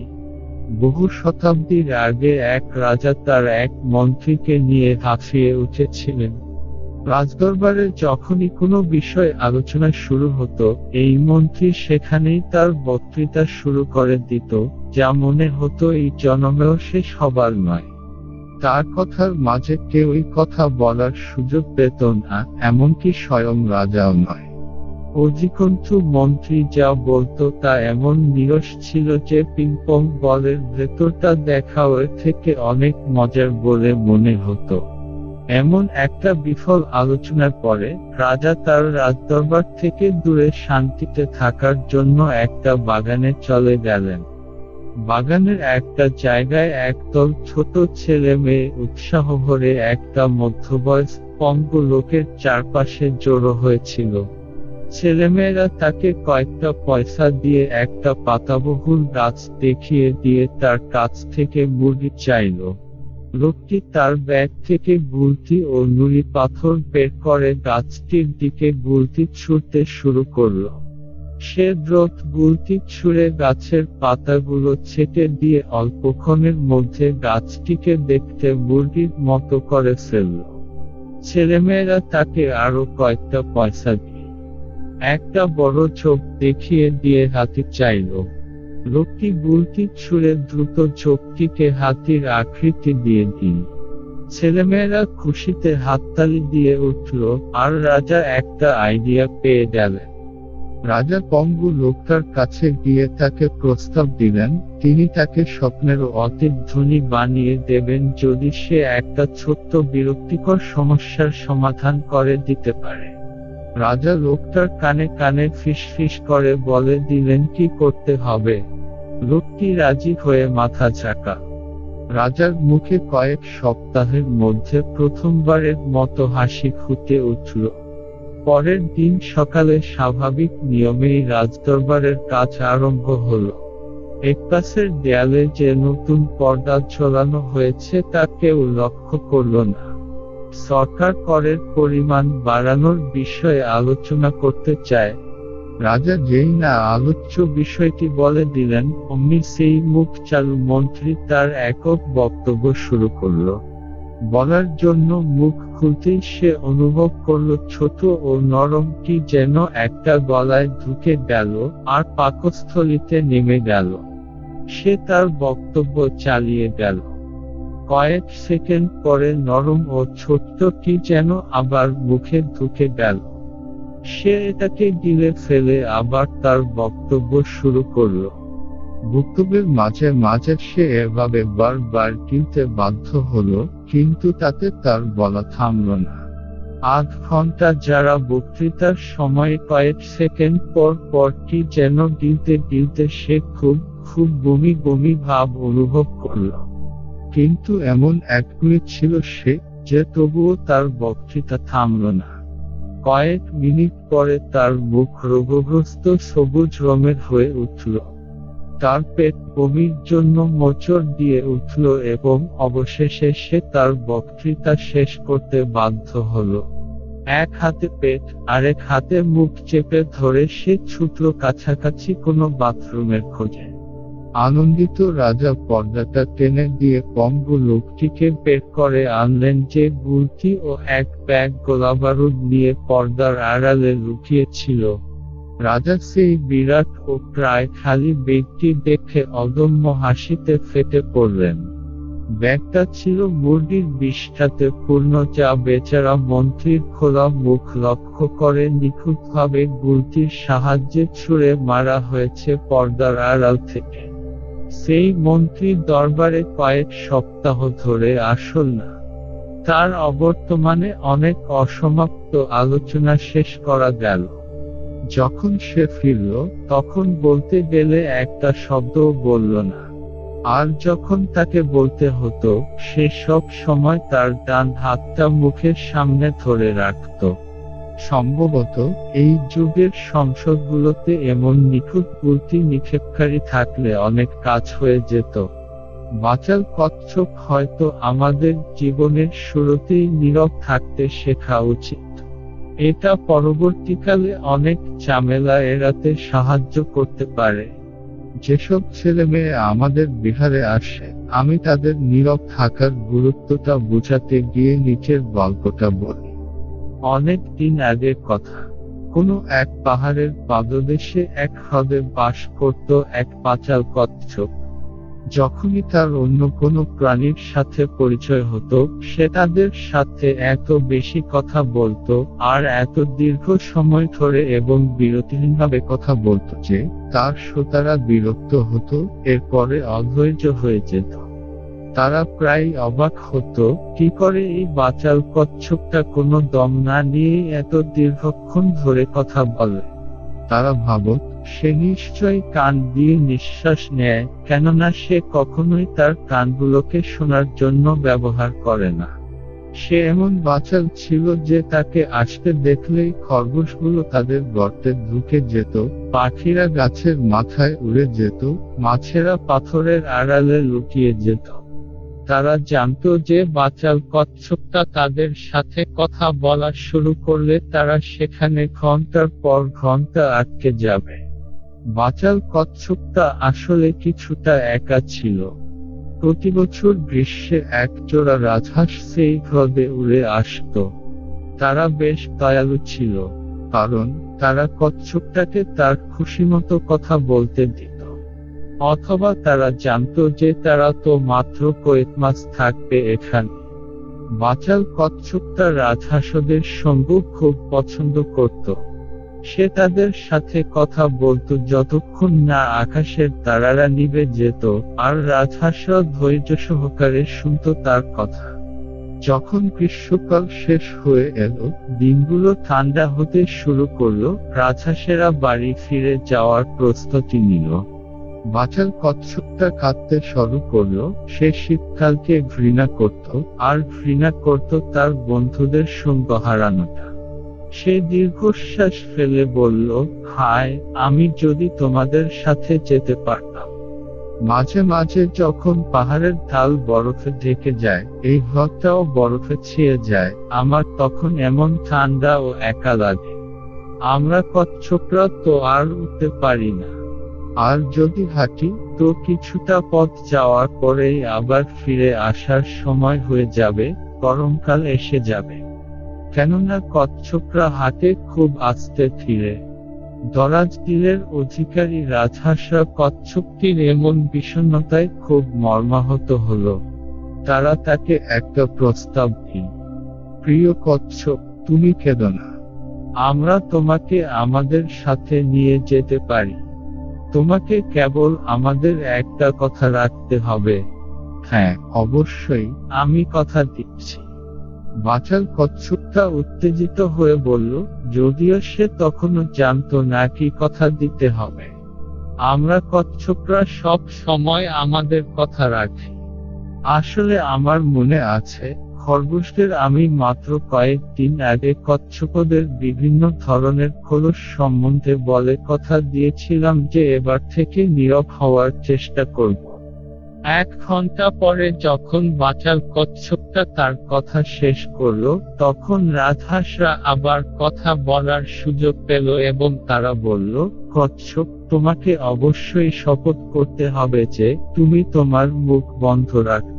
S1: বহু শতাব্দীর আগে এক রাজা তার এক মন্ত্রীকে নিয়ে হাঁফিয়ে উঠেছিলেন রাজদরবারে যখনই কোনো বিষয় আলোচনা শুরু হতো এই মন্ত্রী সেখানেই তার বক্তৃতা শুরু করে দিত যা মনে হতো এই জনমেও শেষ হবার নয় তার কথার মাঝে কেউই কথা বলার সুযোগ পেত না এমনকি স্বয়ং রাজাও নয় অধিকন্তু মন্ত্রী যা বলতো তা এমন নিরস ছিল যে পিংপং বলের ভেতরটা দেখা ওর থেকে অনেক মজার বলে মনে হতো এমন একটা বিফল আলোচনার পরে রাজা তার রাজদরবার থেকে দূরে শান্তিতে থাকার জন্য একটা বাগানে চলে গেলেন বাগানের একটা জায়গায় একদল ছোট ছেলে মেয়ে উৎসাহ ভরে একটা মধ্যবয়স পঙ্গ লোকের চারপাশে জড়ো হয়েছিল ছেলেমেয়েরা তাকে কয়েকটা পয়সা দিয়ে একটা পাতাবহুল গাছ দেখিয়ে দিয়ে তার কাছ থেকে মুরগি চাইল লোকটি তার ব্যাগ থেকে গুলতি ও নুড়ি পাথর বের করে গাছটির দিকে গুলতি ছুটতে শুরু করলো সে দ্রোত গুলতি ছুঁড়ে গাছের পাতাগুলো ছেটে দিয়ে অল্পক্ষণের মধ্যে গাছটিকে দেখতে মুরগির মতো করে ফেলল ছেলেমেয়েরা তাকে আরো কয়েকটা পয়সা দিয়ে একটা বড় চোখ দেখিয়ে দিয়ে হাতি চাইল লোকটি গুলতি ছুঁড়ে দ্রুত চোখটিকে হাতির আকৃতি দিয়ে দিল ছেলেমেয়েরা খুশিতে হাততালি দিয়ে উঠল আর রাজা একটা আইডিয়া পেয়ে গেলেন রাজা পঙ্গু লোকটার কাছে গিয়ে তাকে প্রস্তাব দিলেন তিনি তাকে স্বপ্নের অতীত ধ্বনি বানিয়ে দেবেন যদি সে একটা ছোট্ট বিরক্তিকর সমস্যার সমাধান করে দিতে পারে রাজা লোকটার কানে কানে ফিস করে বলে দিলেন কি করতে হবে লোকটি রাজি হয়ে মাথা চাকা রাজার মুখে কয়েক সপ্তাহের মধ্যে প্রথমবারের মতো হাসি ফুটে উঠল পরের দিন সকালে স্বাভাবিক নিয়মেই রাজদরবারের কাজ আরম্ভ হল একপাশের দেয়ালে যে নতুন পর্দা চলানো হয়েছে তা কেউ লক্ষ্য করল না সরকার করের পরিমাণ বাড়ানোর বিষয়ে আলোচনা করতে চায় রাজা যেই না আলোচ্য বিষয়টি বলে দিলেন অমনি সেই মুখ চালু মন্ত্রী তার একক বক্তব্য শুরু করলো বলার জন্য মুখ খুলতে সে অনুভব করল ছোট ও নরমটি যেন একটা গলায় ঢুকে গেল আর পাকস্থলিতে নেমে গেল সে তার বক্তব্য চালিয়ে গেল কয়েক সেকেন্ড পরে নরম ও ছোট্টটি যেন আবার মুখে ঢুকে গেল সে এটাকে গিলে ফেলে আবার তার বক্তব্য শুরু করল বক্তব্যের মাঝে মাঝে সে এভাবে বারবার গিলতে বাধ্য হলো কিন্তু তাতে তার বলা থামল না আধ ঘন্টা যারা বক্তৃতার সময় কয়েক সেকেন্ড পর পরটি যেন গিলতে গিলতে সে খুব খুব বমি বমি ভাব অনুভব করল কিন্তু এমন এক ছিল সে যে তবুও তার বক্তৃতা থামল না কয়েক মিনিট পরে তার মুখ রোগগ্রস্ত সবুজ রঙের হয়ে উঠল তার পেট বমির জন্য মোচড় দিয়ে উঠল এবং অবশেষে সে তার বক্তৃতা শেষ করতে বাধ্য হলো এক হাতে পেট আরেক হাতে মুখ চেপে ধরে সে ছুটল কাছাকাছি কোনো বাথরুমের খোঁজে আনন্দিত রাজা পর্দাটা টেনে দিয়ে পঙ্গু লোকটিকে বের করে আনলেন যে গুলতি ও এক ব্যাগ গোলাবারুদ নিয়ে পর্দার আড়ালে লুকিয়েছিল রাজা সেই বিরাট ও প্রায় খালি ব্যাগটি দেখে অদম্য হাসিতে ফেটে পড়লেন ব্যাগটা ছিল মুরগির বিষ্ঠাতে পূর্ণ যা বেচারা মন্ত্রীর খোলা মুখ লক্ষ্য করে নিখুঁতভাবে গুলতির সাহায্যে ছুঁড়ে মারা হয়েছে পর্দার আড়াল থেকে সেই মন্ত্রীর দরবারে কয়েক সপ্তাহ ধরে আসল না তার অবর্তমানে অনেক অসমাপ্ত আলোচনা শেষ করা গেল যখন সে ফিরল তখন বলতে গেলে একটা শব্দও বলল না আর যখন তাকে বলতে হতো সে সব সময় তার ডান হাতটা মুখের সামনে ধরে রাখত সম্ভবত এই যুগের সংসদগুলোতে এমন নিখুঁত কুর্তি নিক্ষেপকারী থাকলে অনেক কাজ হয়ে যেত বাচাল কচ্ছপ হয়তো আমাদের জীবনের শুরুতেই নীরব থাকতে শেখা উচিত এটা পরবর্তীকালে অনেক ঝামেলা এড়াতে সাহায্য করতে পারে যেসব ছেলেমেয়ে আমাদের বিহারে আসে আমি তাদের নীরব থাকার গুরুত্বটা বোঝাতে গিয়ে নিচের গল্পটা বলি অনেক দিন আগের কথা কোনো এক পাহাড়ের পাদদেশে এক হ্রদে বাস করত এক পাচাল কচ্ছপ যখনই তার অন্য কোনো প্রাণীর সাথে পরিচয় হতো সে তাদের সাথে এত বেশি কথা বলতো আর এত দীর্ঘ সময় ধরে এবং বিরতিহীনভাবে কথা বলতো যে তার শ্রোতারা বিরক্ত হতো এরপরে অধৈর্য হয়ে যেত তারা প্রায় অবাক হতো কি করে এই বাচাল কচ্ছপটা কোনো দম না নিয়ে এত দীর্ঘক্ষণ ধরে কথা বলে তারা ভাবত সে নিশ্চয়ই কান দিয়ে নিঃশ্বাস নেয় কেননা সে কখনোই তার কানগুলোকে শোনার জন্য ব্যবহার করে না সে এমন বাচাল ছিল যে তাকে আসতে দেখলেই খরগোশগুলো তাদের গর্তে ঢুকে যেত পাখিরা গাছের মাথায় উড়ে যেত মাছেরা পাথরের আড়ালে লুটিয়ে যেত তারা জানত যে বাচাল কচ্ছপটা তাদের সাথে কথা বলা শুরু করলে তারা সেখানে ঘন্টার পর ঘন্টা আটকে যাবে বাচাল কচ্ছপটা আসলে কিছুটা একা ছিল প্রতিবছর গ্রীষ্মে একজোড়া রাজহাঁস সেই হ্রদে উড়ে আসত তারা বেশ দয়ালু ছিল কারণ তারা কচ্ছপটাকে তার খুশি মতো কথা বলতে দিত অথবা তারা জানত যে তারা তো মাত্র কয়েক মাস থাকবে এখানে বাচাল কচ্ছপ রাজহাসদের সঙ্গ খুব পছন্দ করত সে তাদের সাথে কথা বলত যতক্ষণ না আকাশের তারারা নিবে যেত আর রাজহাস ধৈর্য সহকারে শুনত তার কথা যখন গ্রীষ্মকাল শেষ হয়ে এল দিনগুলো ঠান্ডা হতে শুরু করল রাজহাসেরা বাড়ি ফিরে যাওয়ার প্রস্তুতি নিল বাচাল কচ্ছপটা কাঁদতে শুরু করল সে শীতকালকে ঘৃণা করত আর ঘৃণা করত তার বন্ধুদের সঙ্গ হারানোটা সে দীর্ঘশ্বাস ফেলে বলল হায় আমি যদি তোমাদের সাথে যেতে পারতাম মাঝে মাঝে যখন পাহাড়ের ঢাল বরফে ঢেকে যায় এই ঘরটাও বরফে ছিঁড়ে যায় আমার তখন এমন ঠান্ডা ও একা লাগে আমরা কচ্ছপরা তো আর উঠতে পারি না আর যদি হাঁটি তো কিছুটা পথ যাওয়ার পরেই আবার ফিরে আসার সময় হয়ে যাবে গরমকাল এসে যাবে কেননা কচ্ছপরা হাতে খুব আস্তে ফিরে দরাজ দিলের অধিকারী রাজহাসা কচ্ছপটির এমন বিষণ্নতায় খুব মর্মাহত হল তারা তাকে একটা প্রস্তাব দিল প্রিয় কচ্ছপ তুমি না আমরা তোমাকে আমাদের সাথে নিয়ে যেতে পারি তোমাকে কেবল আমাদের একটা কথা রাখতে হবে হ্যাঁ অবশ্যই আমি কথা দিচ্ছি বাচাল কচ্ছপটা উত্তেজিত হয়ে বলল যদিও সে তখনও জানত না কি কথা দিতে হবে আমরা কচ্ছপরা সব সময় আমাদের কথা রাখি আসলে আমার মনে আছে খরগোশদের আমি মাত্র কয়েকদিন আগে কচ্ছপদের বিভিন্ন ধরনের খোলস সম্বন্ধে বলে কথা দিয়েছিলাম যে এবার থেকে নীরব হওয়ার চেষ্টা করব এক ঘন্টা পরে যখন বাঁচাল কচ্ছপটা তার কথা শেষ করল তখন রাধাসরা আবার কথা বলার সুযোগ পেল এবং তারা বলল কচ্ছপ তোমাকে অবশ্যই শপথ করতে হবে যে তুমি তোমার মুখ বন্ধ রাখবে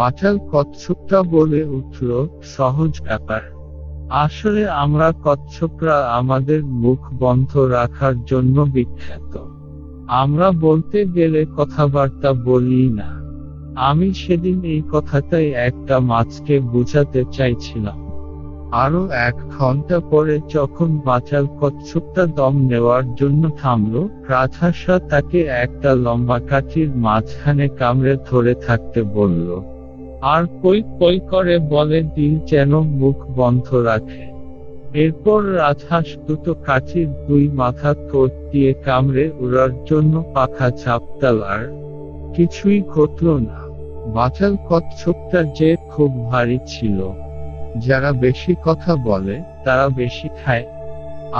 S1: বাচাল কচ্ছপটা বলে উঠল সহজ ব্যাপার আসলে আমরা কচ্ছপরা আমাদের মুখ বন্ধ রাখার জন্য বিখ্যাত আমরা বলতে গেলে কথাবার্তা বলি না আমি সেদিন এই কথাটাই একটা মাছকে বুঝাতে চাইছিলাম আরো এক ঘন্টা পরে যখন বাচাল কচ্ছপটা দম নেওয়ার জন্য থামল রাজহাসা তাকে একটা লম্বা কাঠির মাঝখানে কামড়ে ধরে থাকতে বলল আর কই কই করে বলে দিল যেন মুখ বন্ধ রাখে এরপর রাজহাঁস দুটো কাচির দুই মাথা তোর দিয়ে কামড়ে উড়ার জন্য পাখা চাপতাল আর কিছুই ঘটল না বাচাল কচ্ছপটা যে খুব ভারী ছিল যারা বেশি কথা বলে তারা বেশি খায়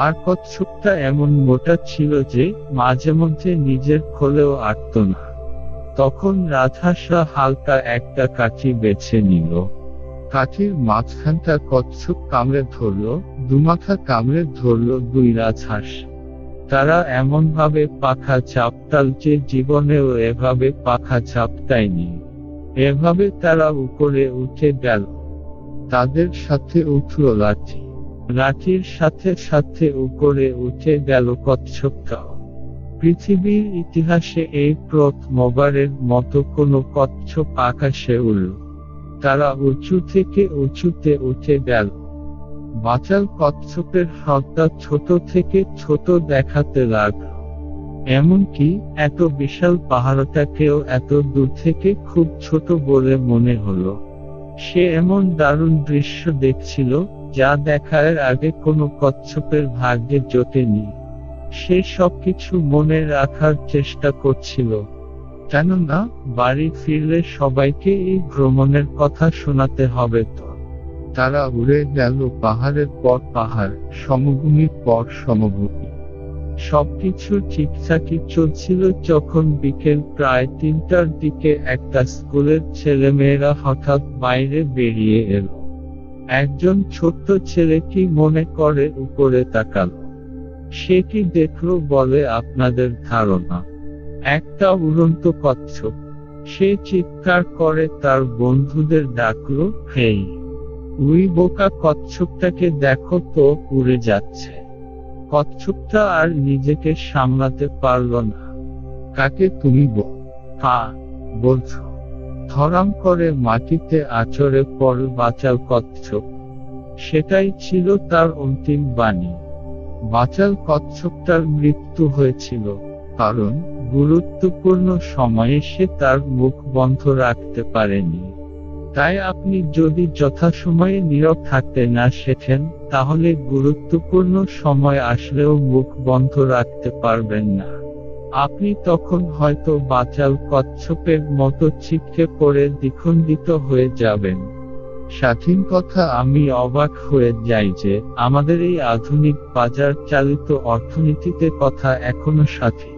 S1: আর কচ্ছপটা এমন মোটা ছিল যে মাঝে মধ্যে নিজের খোলেও আটত না তখন রাধাসা হালকা একটা কাঠি বেছে নিল কাঠির মাঝখানটা কচ্ছপ কামড়ে ধরল দুমাথা কামড়ে ধরল দুই রাজহাঁস তারা এমনভাবে পাখা চাপতাল যে জীবনেও এভাবে পাখা চাপতায়নি এভাবে তারা উপরে উঠে গেল তাদের সাথে উঠল লাঠি লাঠির সাথে সাথে উপরে উঠে গেল কচ্ছপটাও পৃথিবীর ইতিহাসে এই প্রথমবারের মতো কোনো কচ্ছপ আকাশে উড়ল তারা উঁচু থেকে উঁচুতে উঠে গেল বাচাল কচ্ছপের হত্যা ছোট থেকে ছোট দেখাতে লাগল এমনকি এত বিশাল পাহাড়টাকেও এত দূর থেকে খুব ছোট বলে মনে হলো সে এমন দারুণ দৃশ্য দেখছিল যা দেখার আগে কোনো কচ্ছপের ভাগ্যে জোটেনি সে সবকিছু মনে রাখার চেষ্টা করছিল কেননা বাড়ি ফিরলে সবাইকে এই ভ্রমণের কথা শোনাতে হবে তো তারা উড়ে গেল পাহাড়ের পর পাহাড় সমভূমির পর সমভূমি সবকিছু ঠিকঠাকই চলছিল যখন বিকেল প্রায় তিনটার দিকে একটা স্কুলের ছেলেমেয়েরা হঠাৎ বাইরে বেরিয়ে এলো একজন ছোট্ট ছেলে কি মনে করে উপরে তাকালো সেটি দেখল বলে আপনাদের ধারণা একটা উড়ন্ত কচ্ছপ সে চিৎকার করে তার বন্ধুদের ডাকল হেই উই বোকা কচ্ছপটাকে দেখো তো উড়ে যাচ্ছে কচ্ছপটা আর নিজেকে সামলাতে পারল না কাকে তুমি বো হা বলছ ধরাম করে মাটিতে আচরে পর বাঁচাল কচ্ছপ সেটাই ছিল তার অন্তিম বাণী বাচাল কচ্ছপটার মৃত্যু হয়েছিল কারণ গুরুত্বপূর্ণ সময়ে সে তার মুখ বন্ধ রাখতে পারেনি তাই আপনি যদি যথাসময়ে নীরব থাকতে না শেখেন তাহলে গুরুত্বপূর্ণ সময় আসলেও মুখ বন্ধ রাখতে পারবেন না আপনি তখন হয়তো বাচাল কচ্ছপের মতো ছিটকে পড়ে দ্বিখণ্ডিত হয়ে যাবেন স্বাধীন কথা আমি অবাক হয়ে যাই যে আমাদের এই আধুনিক বাজার চালিত অর্থনীতিতে কথা এখনো স্বাধীন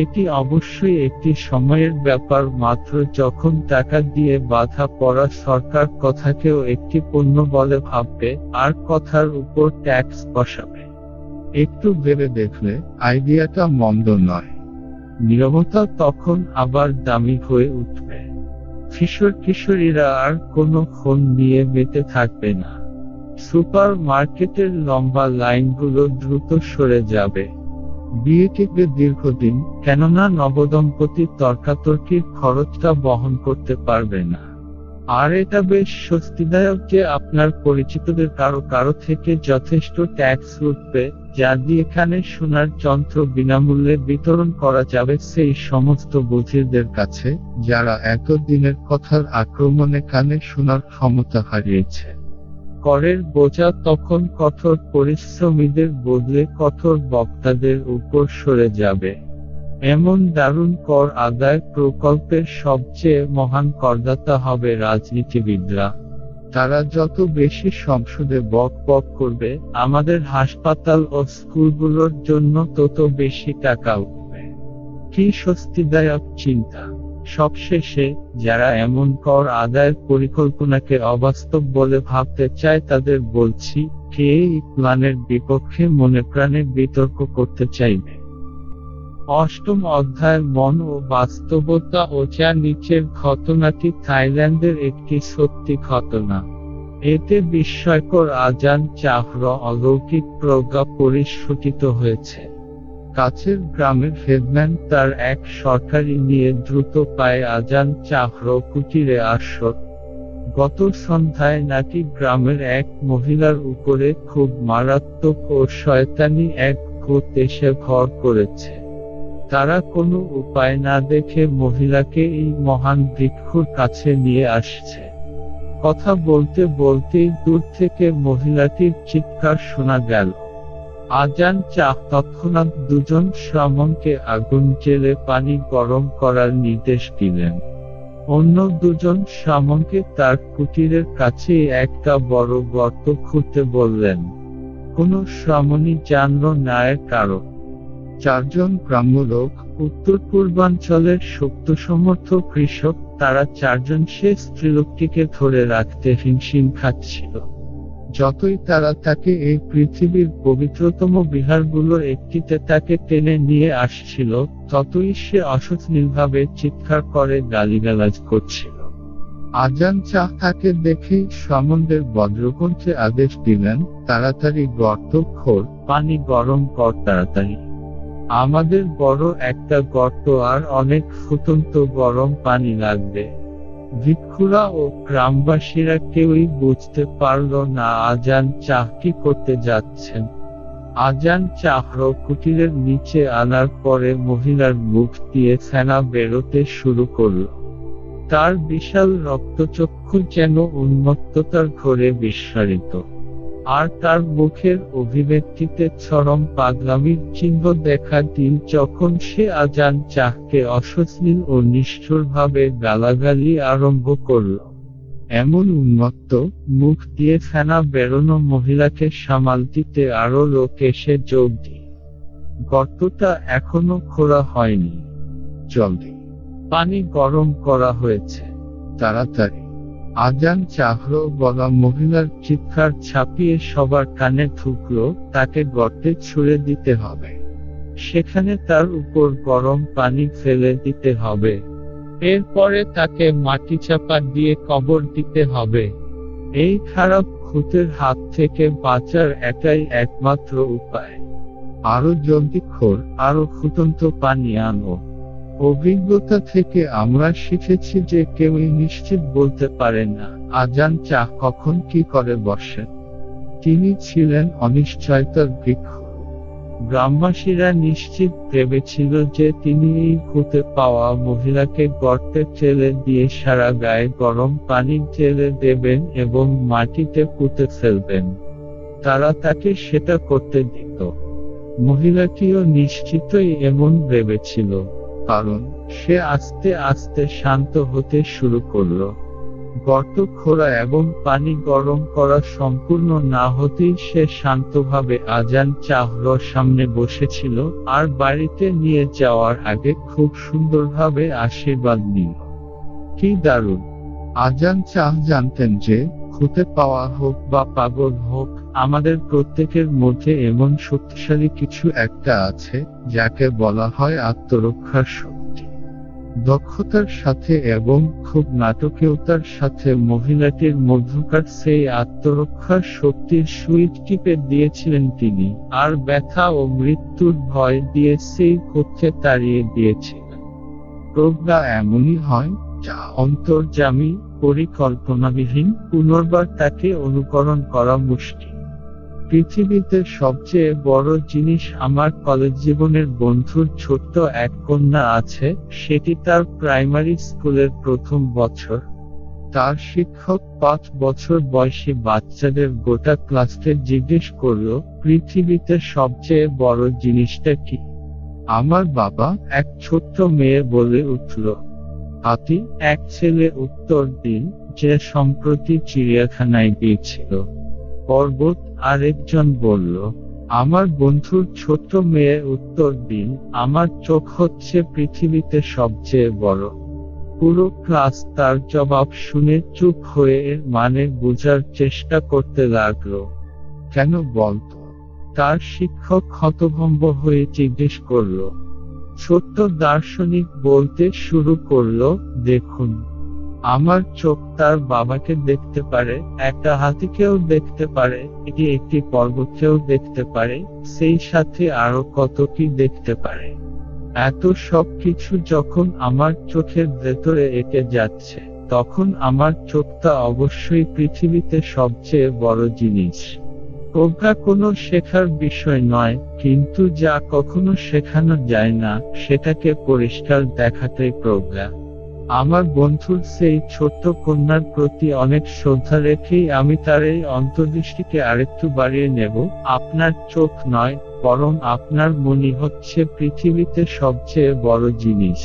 S1: এটি অবশ্যই একটি সময়ের ব্যাপার মাত্র যখন টাকা দিয়ে বাধা পড়া সরকার কথাকেও একটি পণ্য বলে ভাববে আর কথার উপর ট্যাক্স বসাবে একটু ভেবে দেখলে আইডিয়াটা মন্দ নয় নিরবতা তখন আবার দামি হয়ে উঠবে কিশোর কিশোরীরা আর কোনো ফোন নিয়ে মেতে থাকবে না সুপার মার্কেটের লম্বা লাইনগুলো দ্রুত সরে যাবে বিয়ে থেকে দীর্ঘদিন কেননা নবদম্পতির তর্কাতর্কির খরচটা বহন করতে পারবে না আর এটা বেশ স্বস্তিদায়ক যে আপনার পরিচিতদের কারো কারো থেকে যথেষ্ট ট্যাক্স উঠবে যা দিয়ে এখানে সোনার যন্ত্র বিনামূল্যে বিতরণ করা যাবে সেই সমস্ত বধিরদের কাছে যারা এত দিনের কথার আক্রমণে কানে সোনার ক্ষমতা হারিয়েছে করের বোঝা তখন কঠোর পরিশ্রমীদের বদলে কঠোর বক্তাদের উপর সরে যাবে এমন দারুণ কর আদায় প্রকল্পের সবচেয়ে মহান করদাতা হবে রাজনীতিবিদরা তারা যত বেশি সংসদে বক বক করবে আমাদের হাসপাতাল ও স্কুলগুলোর জন্য তত বেশি টাকা উঠবে কি স্বস্তিদায়ক চিন্তা সবশেষে যারা এমন কর আদায়ের পরিকল্পনাকে অবাস্তব বলে ভাবতে চায় তাদের বলছি কে এই প্ল্যানের বিপক্ষে মনে প্রাণে বিতর্ক করতে চাইবে অষ্টম অধ্যায় মন ও বাস্তবতা ও যা নিচের ঘটনাটি থাইল্যান্ডের একটি সত্যি ঘটনা এতে বিস্ময়কর আজান চাহর অলৌকিক প্রজ্ঞা পরিস্ফুটিত হয়েছে কাছের গ্রামের হেডম্যান তার এক সরকারি নিয়ে দ্রুত পায়ে আজান চাহর কুটিরে আসর গত সন্ধ্যায় নাকি গ্রামের এক মহিলার উপরে খুব মারাত্মক ও শয়তানি এক ভূত এসে ঘর করেছে তারা কোনো উপায় না দেখে মহিলাকে এই মহান ভিক্ষুর কাছে নিয়ে আসছে কথা বলতে বলতেই দূর থেকে মহিলাটির চিৎকার শোনা গেল আজান চা তৎক্ষণাৎ দুজন শ্রামণকে আগুন জেলে পানি গরম করার নির্দেশ দিলেন অন্য দুজন শ্রামণকে তার কুটিরের কাছে একটা বড় গর্ত খুঁজতে বললেন কোন শ্রামণই জানল না এর কারণ চারজন গ্রাম্য লোক উত্তর পূর্বাঞ্চলের শক্ত সমর্থ কৃষক তারা চারজন সে স্ত্রীলোকটিকে ধরে রাখতে হিমশিম খাচ্ছিল যতই তারা তাকে এই পৃথিবীর পবিত্রতম বিহারগুলোর একটিতে তাকে টেনে নিয়ে আসছিল ততই সে অসৎনীলভাবে চিৎকার করে গালিগালাজ করছিল আজান চাহ তাকে দেখে সামন্দের বজ্রকণ্ঠে আদেশ দিলেন তাড়াতাড়ি গর্ত খোর পানি গরম কর তাড়াতাড়ি আমাদের বড় একটা গর্ত আর অনেক ফুটন্ত গরম পানি লাগবে ভিক্ষুরা ও গ্রামবাসীরা কেউই বুঝতে পারল না আজান চাহ কি করতে যাচ্ছেন আজান চাহর কুটিরের নিচে আনার পরে মহিলার মুখ দিয়ে ফেনা বেরোতে শুরু করল তার বিশাল রক্তচক্ষু যেন উন্মত্ততার ঘরে বিস্মারিত আর তার মুখের অভিব্যক্তিতে চরম পাগলামির চিহ্ন দেখা দিল যখন সে আজান চাহকে অশ্লীল ও নিষ্ঠুরভাবে গালাগালি আরম্ভ করল এমন উন্মত্ত মুখ দিয়ে ফেনা বেরোনো মহিলাকে সামাল দিতে আরও লোক এসে যোগ দি গর্তটা এখনো খোলা হয়নি জলদি পানি গরম করা হয়েছে তাড়াতাড়ি আজান চাহর গলা মহিলার চিৎকার ছাপিয়ে সবার কানে ঠুকলো তাকে গর্তে ছুড়ে দিতে হবে সেখানে তার উপর গরম পানি ফেলে দিতে হবে এরপরে তাকে মাটি চাপা দিয়ে কবর দিতে হবে এই খারাপ খুঁতের হাত থেকে বাঁচার এটাই একমাত্র উপায় আরো জলদি খোর আরো ফুটন্ত পানি আনো অভিজ্ঞতা থেকে আমরা শিখেছি যে কেউই নিশ্চিত বলতে পারে না আজান চা কখন কি করে বসে তিনি ছিলেন অনিশ্চয়তার বৃক্ষ গ্রামবাসীরা নিশ্চিত ভেবেছিল যে তিনি এই খুঁতে পাওয়া মহিলাকে গর্তে চেলে দিয়ে সারা গায়ে গরম পানি চেলে দেবেন এবং মাটিতে পুঁতে ফেলবেন তারা তাকে সেটা করতে দিত মহিলাটিও নিশ্চিতই এমন ভেবেছিল কারণ সে আস্তে আস্তে শান্ত হতে শুরু করল গর্ত খোঁড়া এবং পানি গরম করা সম্পূর্ণ না হতেই সে শান্তভাবে আজান চাহর সামনে বসেছিল আর বাড়িতে নিয়ে যাওয়ার আগে খুব সুন্দরভাবে আশীর্বাদ নিল কি দারুণ আজান চাহ জানতেন যে ভূতে পাওয়া হোক বা পাগল হোক আমাদের প্রত্যেকের মধ্যে এমন শক্তিশালী কিছু একটা আছে যাকে বলা হয় আত্মরক্ষার শক্তি দক্ষতার সাথে এবং খুব নাটকীয়তার সাথে মহিলাটির মধ্যকার সেই আত্মরক্ষার শক্তির সুইচ টিপে দিয়েছিলেন তিনি আর ব্যথা ও মৃত্যুর ভয় দিয়ে সেই কক্ষে তাড়িয়ে দিয়েছিলেন প্রজ্ঞা এমনই হয় অন্তর্জামী পরিকল্পনাবিহীন পুনর্বার তাকে অনুকরণ করা মুশকিল পৃথিবীতে সবচেয়ে বড় জিনিস আমার কলেজ জীবনের বন্ধুর ছোট্ট এক কন্যা আছে সেটি তার প্রাইমারি স্কুলের প্রথম বছর তার শিক্ষক পাঁচ বছর বয়সী বাচ্চাদের গোটা ক্লাসকে জিজ্ঞেস করল পৃথিবীতে সবচেয়ে বড় জিনিসটা কি আমার বাবা এক ছোট্ট মেয়ে বলে উঠল হাতি এক ছেলে উত্তর দিন যে সম্প্রতি চিড়িয়াখানায় গিয়েছিল পর্বত আরেকজন বলল আমার বন্ধুর ছোট্ট মেয়ে উত্তর দিন আমার চোখ হচ্ছে পৃথিবীতে সবচেয়ে বড় পুরো ক্লাস তার জবাব শুনে চুপ হয়ে এর মানে বোঝার চেষ্টা করতে লাগলো কেন বলত তার শিক্ষক হতভম্ব হয়ে জিজ্ঞেস করলো ছোট্ট দার্শনিক বলতে শুরু করল দেখুন আমার চোখ তার বাবাকে দেখতে পারে একটা হাতিকেও দেখতে পারে এটি একটি পর্বতকেও দেখতে পারে সেই সাথে আরো কত কি দেখতে পারে এত সব কিছু যখন আমার চোখের ভেতরে এঁটে যাচ্ছে তখন আমার চোখটা অবশ্যই পৃথিবীতে সবচেয়ে বড় জিনিস প্রজ্ঞা কোনো শেখার বিষয় নয় কিন্তু যা কখনো শেখানো যায় না সেটাকে পরিষ্কার দেখাতে প্রজ্ঞা আমার বন্ধুর সেই ছোট্ট কন্যার প্রতি অনেক শ্রদ্ধা রেখেই আমি তার এই অন্তর্দৃষ্টিকে আরেকটু বাড়িয়ে নেব আপনার চোখ নয় বরং আপনার মনি হচ্ছে পৃথিবীতে সবচেয়ে বড় জিনিস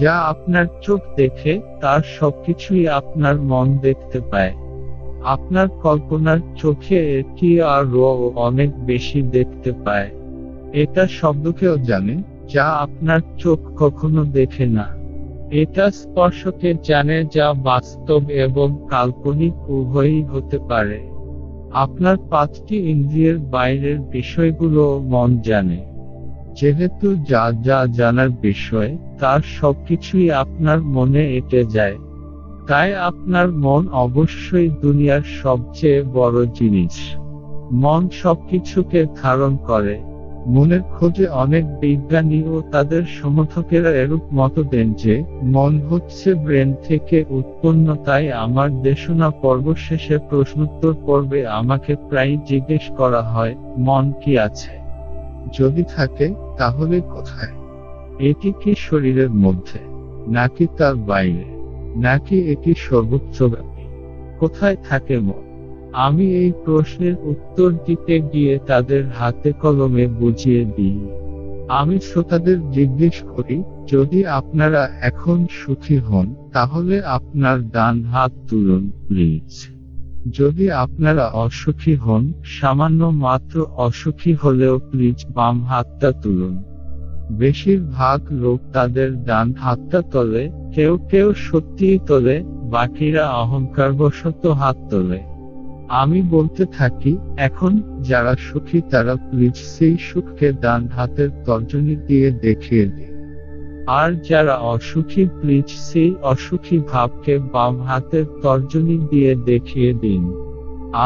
S1: যা আপনার চোখ দেখে তার সবকিছুই আপনার মন দেখতে পায় আপনার কল্পনার চোখে এটি আরও অনেক বেশি দেখতে পায় এটা শব্দকেও জানে যা আপনার চোখ কখনো দেখে না এটা স্পর্শকে জানে যা বাস্তব এবং কাল্পনিক উভয়ই হতে পারে আপনার পাঁচটি ইন্দ্রিয়ের বাইরের বিষয়গুলো মন জানে যেহেতু যা যা জানার বিষয় তার সবকিছুই আপনার মনে এটে যায় তাই আপনার মন অবশ্যই দুনিয়ার সবচেয়ে বড় জিনিস মন সবকিছুকে ধারণ করে মনের খোঁজে অনেক বিজ্ঞানী ও তাদের সমর্থকেরা এরূপ মত দেন যে মন হচ্ছে ব্রেন থেকে উৎপন্ন তাই আমার দেশনা পর্ব শেষে প্রশ্নোত্তর পর্বে আমাকে প্রায় জিজ্ঞেস করা হয় মন কি আছে যদি থাকে তাহলে কোথায় এটি কি শরীরের মধ্যে নাকি তার বাইরে নাকি এটি সর্বোচ্চ ব্যাপী কোথায় থাকে মন আমি এই প্রশ্নের উত্তর দিতে গিয়ে তাদের হাতে কলমে বুঝিয়ে দিই আমি শ্রোতাদের জিজ্ঞেস করি যদি আপনারা এখন সুখী হন তাহলে আপনার ডান হাত তুলুন প্লিজ যদি আপনারা অসুখী হন সামান্য মাত্র অসুখী হলেও প্লিজ বাম হাতটা তুলুন বেশিরভাগ লোক তাদের ডান হাতটা তোলে কেউ কেউ সত্যিই তোলে বাকিরা অহংকারবশত হাত তোলে আমি বলতে থাকি এখন যারা সুখী তারা প্লিজ সেই সুখকে ডান হাতের তর্জনী দিয়ে দেখিয়ে দিই আর যারা অসুখী প্লিজ সেই অসুখী ভাবকে বাম হাতের তর্জনী দিয়ে দেখিয়ে দিন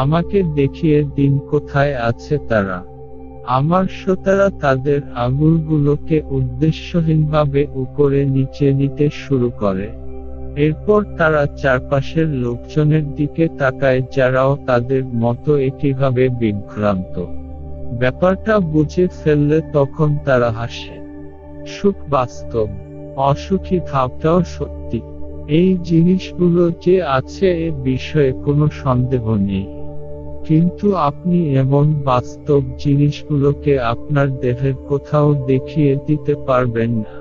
S1: আমাকে দেখিয়ে দিন কোথায় আছে তারা আমার শ্রোতারা তাদের আঙুলগুলোকে উদ্দেশ্যহীনভাবে উপরে নিচে নিতে শুরু করে এরপর তারা চারপাশের লোকজনের দিকে তাকায় যারাও তাদের মতো একইভাবে বিভ্রান্ত ব্যাপারটা বুঝে ফেললে তখন তারা হাসে সুখ বাস্তব অসুখী ভাবটাও সত্যি এই জিনিসগুলো যে আছে এ বিষয়ে কোনো সন্দেহ নেই কিন্তু আপনি এমন বাস্তব জিনিসগুলোকে আপনার দেহের কোথাও দেখিয়ে দিতে পারবেন না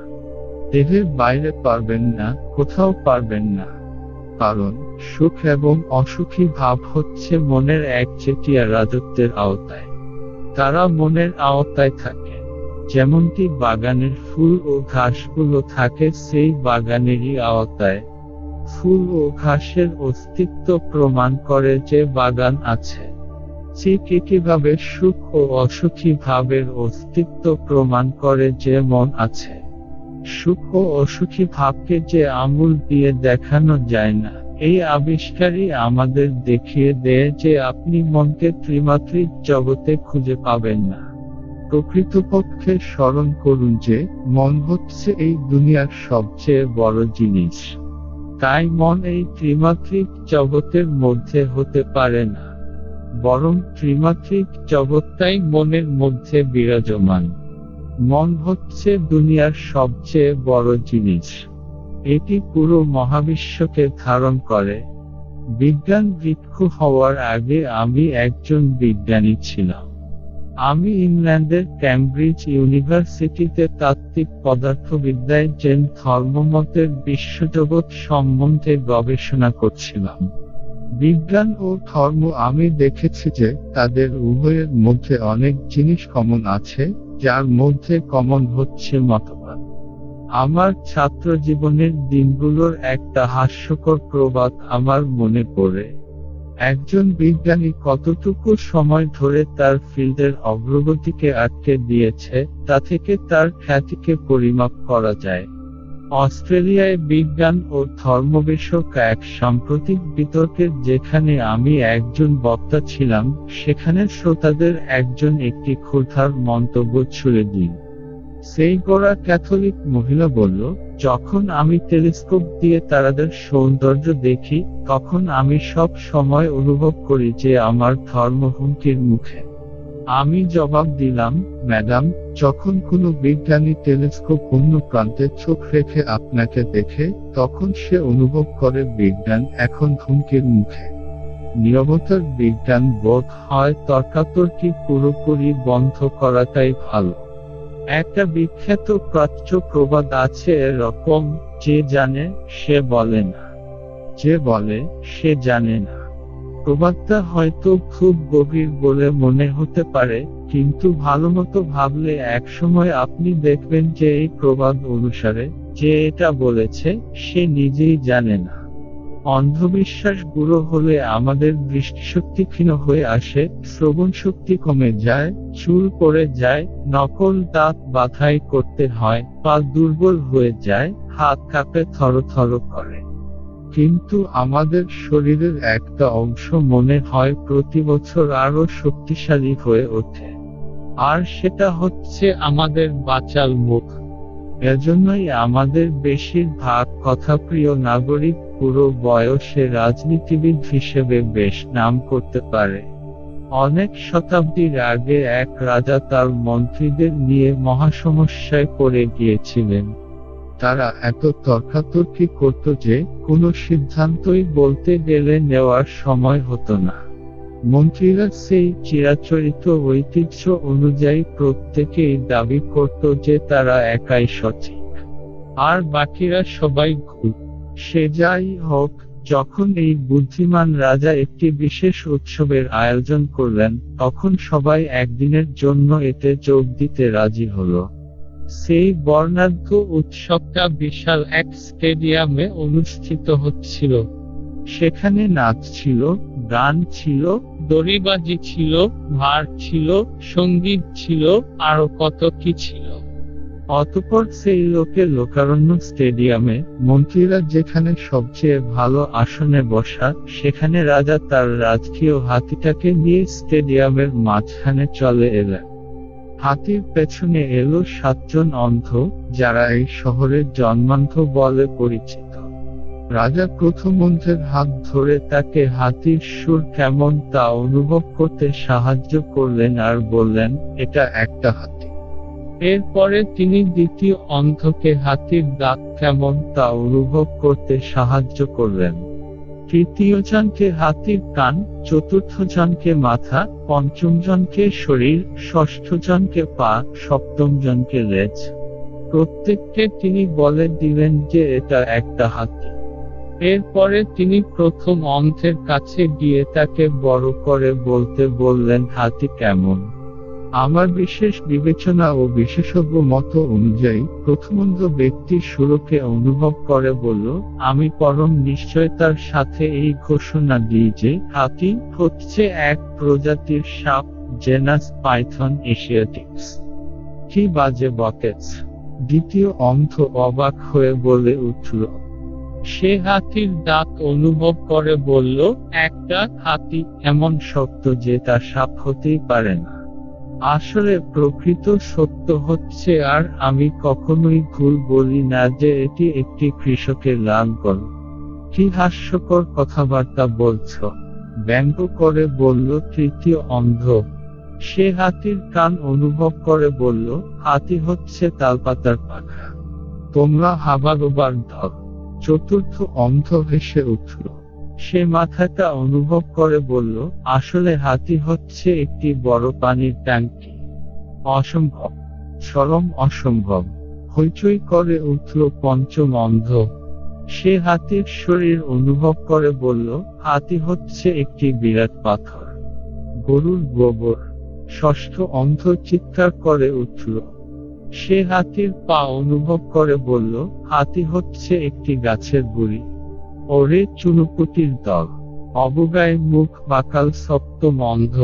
S1: দেহের বাইরে পারবেন না কোথাও পারবেন না কারণ সুখ এবং অসুখী ভাব হচ্ছে মনের একচেটিয়া রাজত্বের আওতায় তারা মনের আওতায় থাকে যেমনটি বাগানের ফুল ও ঘাসগুলো থাকে সেই বাগানেরই আওতায় ফুল ও ঘাসের অস্তিত্ব প্রমাণ করে যে বাগান আছে চেক একইভাবে সুখ ও অসুখী ভাবের অস্তিত্ব প্রমাণ করে যে মন আছে সুখ ও অসুখী ভাবকে যে আমুল দিয়ে দেখানো যায় না এই আবিষ্কারই আমাদের দেখিয়ে দেয় যে আপনি মনকে ত্রিমাত্রিক জগতে খুঁজে পাবেন না প্রকৃতপক্ষে স্মরণ করুন যে মন হচ্ছে এই দুনিয়ার সবচেয়ে বড় জিনিস তাই মন এই ত্রিমাত্রিক জগতের মধ্যে হতে পারে না বরং ত্রিমাত্রিক জগৎটাই মনের মধ্যে বিরাজমান মন হচ্ছে দুনিয়ার সবচেয়ে বড় জিনিস এটি পুরো মহাবিশ্বকে ধারণ করে বিজ্ঞান বৃক্ষ হওয়ার আগে আমি একজন বিজ্ঞানী ছিলাম আমি ইংল্যান্ডের ক্যামব্রিজ ইউনিভার্সিটিতে তাত্ত্বিক পদার্থবিদ্যায় জেন ধর্মমতের বিশ্বজগৎ সম্বন্ধে গবেষণা করছিলাম বিজ্ঞান ও ধর্ম আমি দেখেছি যে তাদের উভয়ের মধ্যে অনেক জিনিস কমন আছে যার মধ্যে কমন হচ্ছে মতবাদ আমার ছাত্র জীবনের দিনগুলোর একটা হাস্যকর প্রবাদ আমার মনে পড়ে একজন বিজ্ঞানী কতটুকু সময় ধরে তার ফিল্ডের অগ্রগতিকে আটকে দিয়েছে তা থেকে তার খ্যাতিকে পরিমাপ করা যায় অস্ট্রেলিয়ায় বিজ্ঞান ও ধর্মবেশক এক সাম্প্রতিক বিতর্কের যেখানে আমি একজন বক্তা ছিলাম সেখানে শ্রোতাদের একজন একটি ক্ষুধার মন্তব্য ছুড়ে দিন সেই গোড়া ক্যাথলিক মহিলা বলল যখন আমি টেলিস্কোপ দিয়ে তারাদের সৌন্দর্য দেখি তখন আমি সব সময় অনুভব করি যে আমার ধর্ম হুমকির মুখে আমি জবাব দিলাম ম্যাডাম যখন কোনো বিজ্ঞানী টেলিস্কোপ অন্য প্রান্তে চোখ রেখে আপনাকে দেখে তখন সে অনুভব করে বিজ্ঞান এখন হুমকির মুখে নিরবতার বিজ্ঞান বোধ হয় তর্কাতর্কি পুরোপুরি বন্ধ করাটাই ভালো একটা বিখ্যাত প্রাচ্য প্রবাদ আছে এরকম যে জানে সে বলে না যে বলে সে জানে না প্রবাদটা হয়তো খুব গভীর বলে মনে হতে পারে কিন্তু ভালোমতো ভাবলে এক সময় আপনি দেখবেন যে এই প্রবাদ অনুসারে যে এটা বলেছে সে নিজেই জানে না অন্ধবিশ্বাস বুড়ো হলে আমাদের দৃষ্টিশক্তি ক্ষীণ হয়ে আসে শ্রবণ শক্তি কমে যায় চুল পড়ে যায় নকল দাঁত বাধাই করতে হয় পা দুর্বল হয়ে যায় হাত কাঁপে থরথর করে কিন্তু আমাদের শরীরের একটা অংশ মনে হয় প্রতি বছর আরো শক্তিশালী হয়ে ওঠে আর সেটা হচ্ছে আমাদের বাচাল মুখ এজন্যই আমাদের বেশিরভাগ কথাপ্রিয় নাগরিক পুরো বয়সে রাজনীতিবিদ হিসেবে বেশ নাম করতে পারে অনেক শতাব্দীর আগে এক রাজা তার মন্ত্রীদের নিয়ে মহাসমস্যায় পড়ে গিয়েছিলেন তারা এত তর্কাতর্কি করত যে কোনো সিদ্ধান্তই বলতে গেলে নেওয়ার সময় হতো না মন্ত্রীরা সেই চিরাচরিত ঐতিহ্য অনুযায়ী প্রত্যেকেই দাবি করত যে তারা একাই সঠিক আর বাকিরা সবাই ঘুর সে যাই হোক যখন এই বুদ্ধিমান রাজা একটি বিশেষ উৎসবের আয়োজন করলেন তখন সবাই একদিনের জন্য এতে যোগ দিতে রাজি হলো সেই বর্ণাঢ্য উৎসবটা বিশাল এক স্টেডিয়ামে অনুষ্ঠিত হচ্ছিল সেখানে নাচ ছিল গান ছিল দড়িবাজি ছিল ভার ছিল সঙ্গীত ছিল আরো কত কি ছিল অতপর সেই লোকে লোকারণ্য স্টেডিয়ামে মন্ত্রীরা যেখানে সবচেয়ে ভালো আসনে বসা সেখানে রাজা তার রাজকীয় হাতিটাকে নিয়ে স্টেডিয়ামের মাঝখানে চলে এলেন হাতির পেছনে এলো সাতজন অন্ধ যারা এই শহরের জন্মান্ধ বলে পরিচিত রাজা অন্ধের হাত ধরে তাকে হাতির সুর কেমন তা অনুভব করতে সাহায্য করলেন আর বললেন এটা একটা হাতি এরপরে তিনি দ্বিতীয় অন্ধকে হাতির দাঁত কেমন তা অনুভব করতে সাহায্য করলেন তৃতীয় জনকে হাতির কান চতুর্থ জনকে মাথা পঞ্চম জনকে শরীর ষষ্ঠ জনকে পা সপ্তম জনকে লেজ প্রত্যেককে তিনি বলে দিলেন যে এটা একটা হাতি এরপরে তিনি প্রথম অন্ধের কাছে গিয়ে তাকে বড় করে বলতে বললেন হাতি কেমন আমার বিশেষ বিবেচনা ও বিশেষজ্ঞ মত অনুযায়ী প্রথমন্ত ব্যক্তি সুরকে অনুভব করে বলল আমি পরম নিশ্চয়তার সাথে এই ঘোষণা দিই যে হাতি হচ্ছে এক প্রজাতির সাপ জেনাস পাইথন এশিয়াটিক্স কি বাজে বকেস দ্বিতীয় অন্ধ অবাক হয়ে বলে উঠল সে হাতির দাঁত অনুভব করে বলল একটা হাতি এমন শক্ত যে তা সাপ হতেই পারে না আসলে প্রকৃত সত্য হচ্ছে আর আমি কখনোই ভুল বলি না যে এটি একটি কৃষকের লাল কি হাস্যকর কথাবার্তা বলছ ব্যঙ্গ করে বলল তৃতীয় অন্ধ সে হাতির কান অনুভব করে বলল হাতি হচ্ছে তালপাতার পাখা তোমরা ওবার ধর চতুর্থ অন্ধ হেসে উঠল সে মাথাটা অনুভব করে বলল আসলে হাতি হচ্ছে একটি বড় পানির ট্যাঙ্কি অসম্ভব সরম অসম্ভব হইচই করে উঠল পঞ্চম অন্ধ সে হাতির শরীর অনুভব করে বলল হাতি হচ্ছে একটি বিরাট পাথর গরুর গোবর ষষ্ঠ অন্ধ চিৎকার করে উঠল সে হাতির পা অনুভব করে বলল হাতি হচ্ছে একটি গাছের গুড়ি ওরে চুনুপুটির দল অবগায় মুখ বাকাল সপ্ত মন্ধ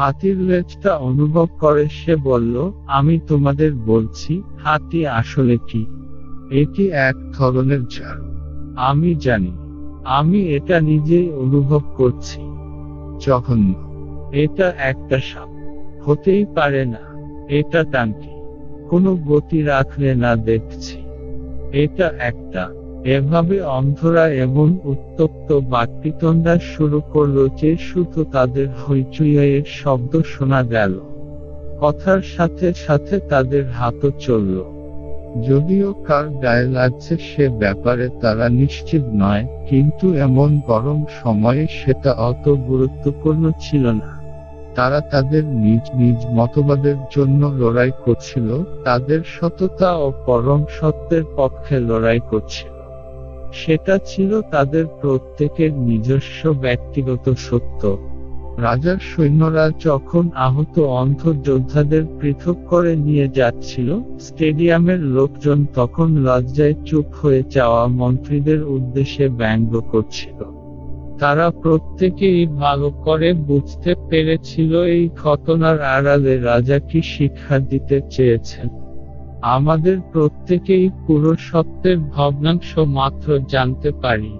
S1: হাতির লেজটা অনুভব করে সে বলল আমি তোমাদের বলছি হাতি আসলে কি এটি এক ধরনের ঝাড়ু আমি জানি আমি এটা নিজেই অনুভব করছি যখন এটা একটা সাপ হতেই পারে না এটা টানটি কোনো গতি রাখলে না দেখছি এটা একটা এভাবে অন্ধরা এমন উত্তপ্ত বাক্যিতণ্ডা শুরু করল যে শুধু তাদের হইচুইয়ের শব্দ শোনা গেল কথার সাথে সাথে তাদের হাতও চলল যদিও কার গায়ে লাগছে সে ব্যাপারে তারা নিশ্চিত নয় কিন্তু এমন গরম সময়ে সেটা অত গুরুত্বপূর্ণ ছিল না তারা তাদের নিজ নিজ মতবাদের জন্য লড়াই করছিল তাদের সততা ও পরম সত্যের পক্ষে লড়াই করছিল সেটা ছিল তাদের প্রত্যেকের নিজস্ব ব্যক্তিগত সত্য রাজার সৈন্যরা যখন আহত অন্ধ যোদ্ধাদের পৃথক করে নিয়ে যাচ্ছিল স্টেডিয়ামের লোকজন তখন লজ্জায় চুপ হয়ে যাওয়া মন্ত্রীদের উদ্দেশ্যে ব্যঙ্গ করছিল তারা প্রত্যেকেই ভালো করে বুঝতে পেরেছিল এই ঘটনার আড়ালে রাজা কি শিক্ষা দিতে চেয়েছেন আমাদের প্রত্যেকেই পুরো সত্যের ভগ্নাংশ মাত্র জানতে পারি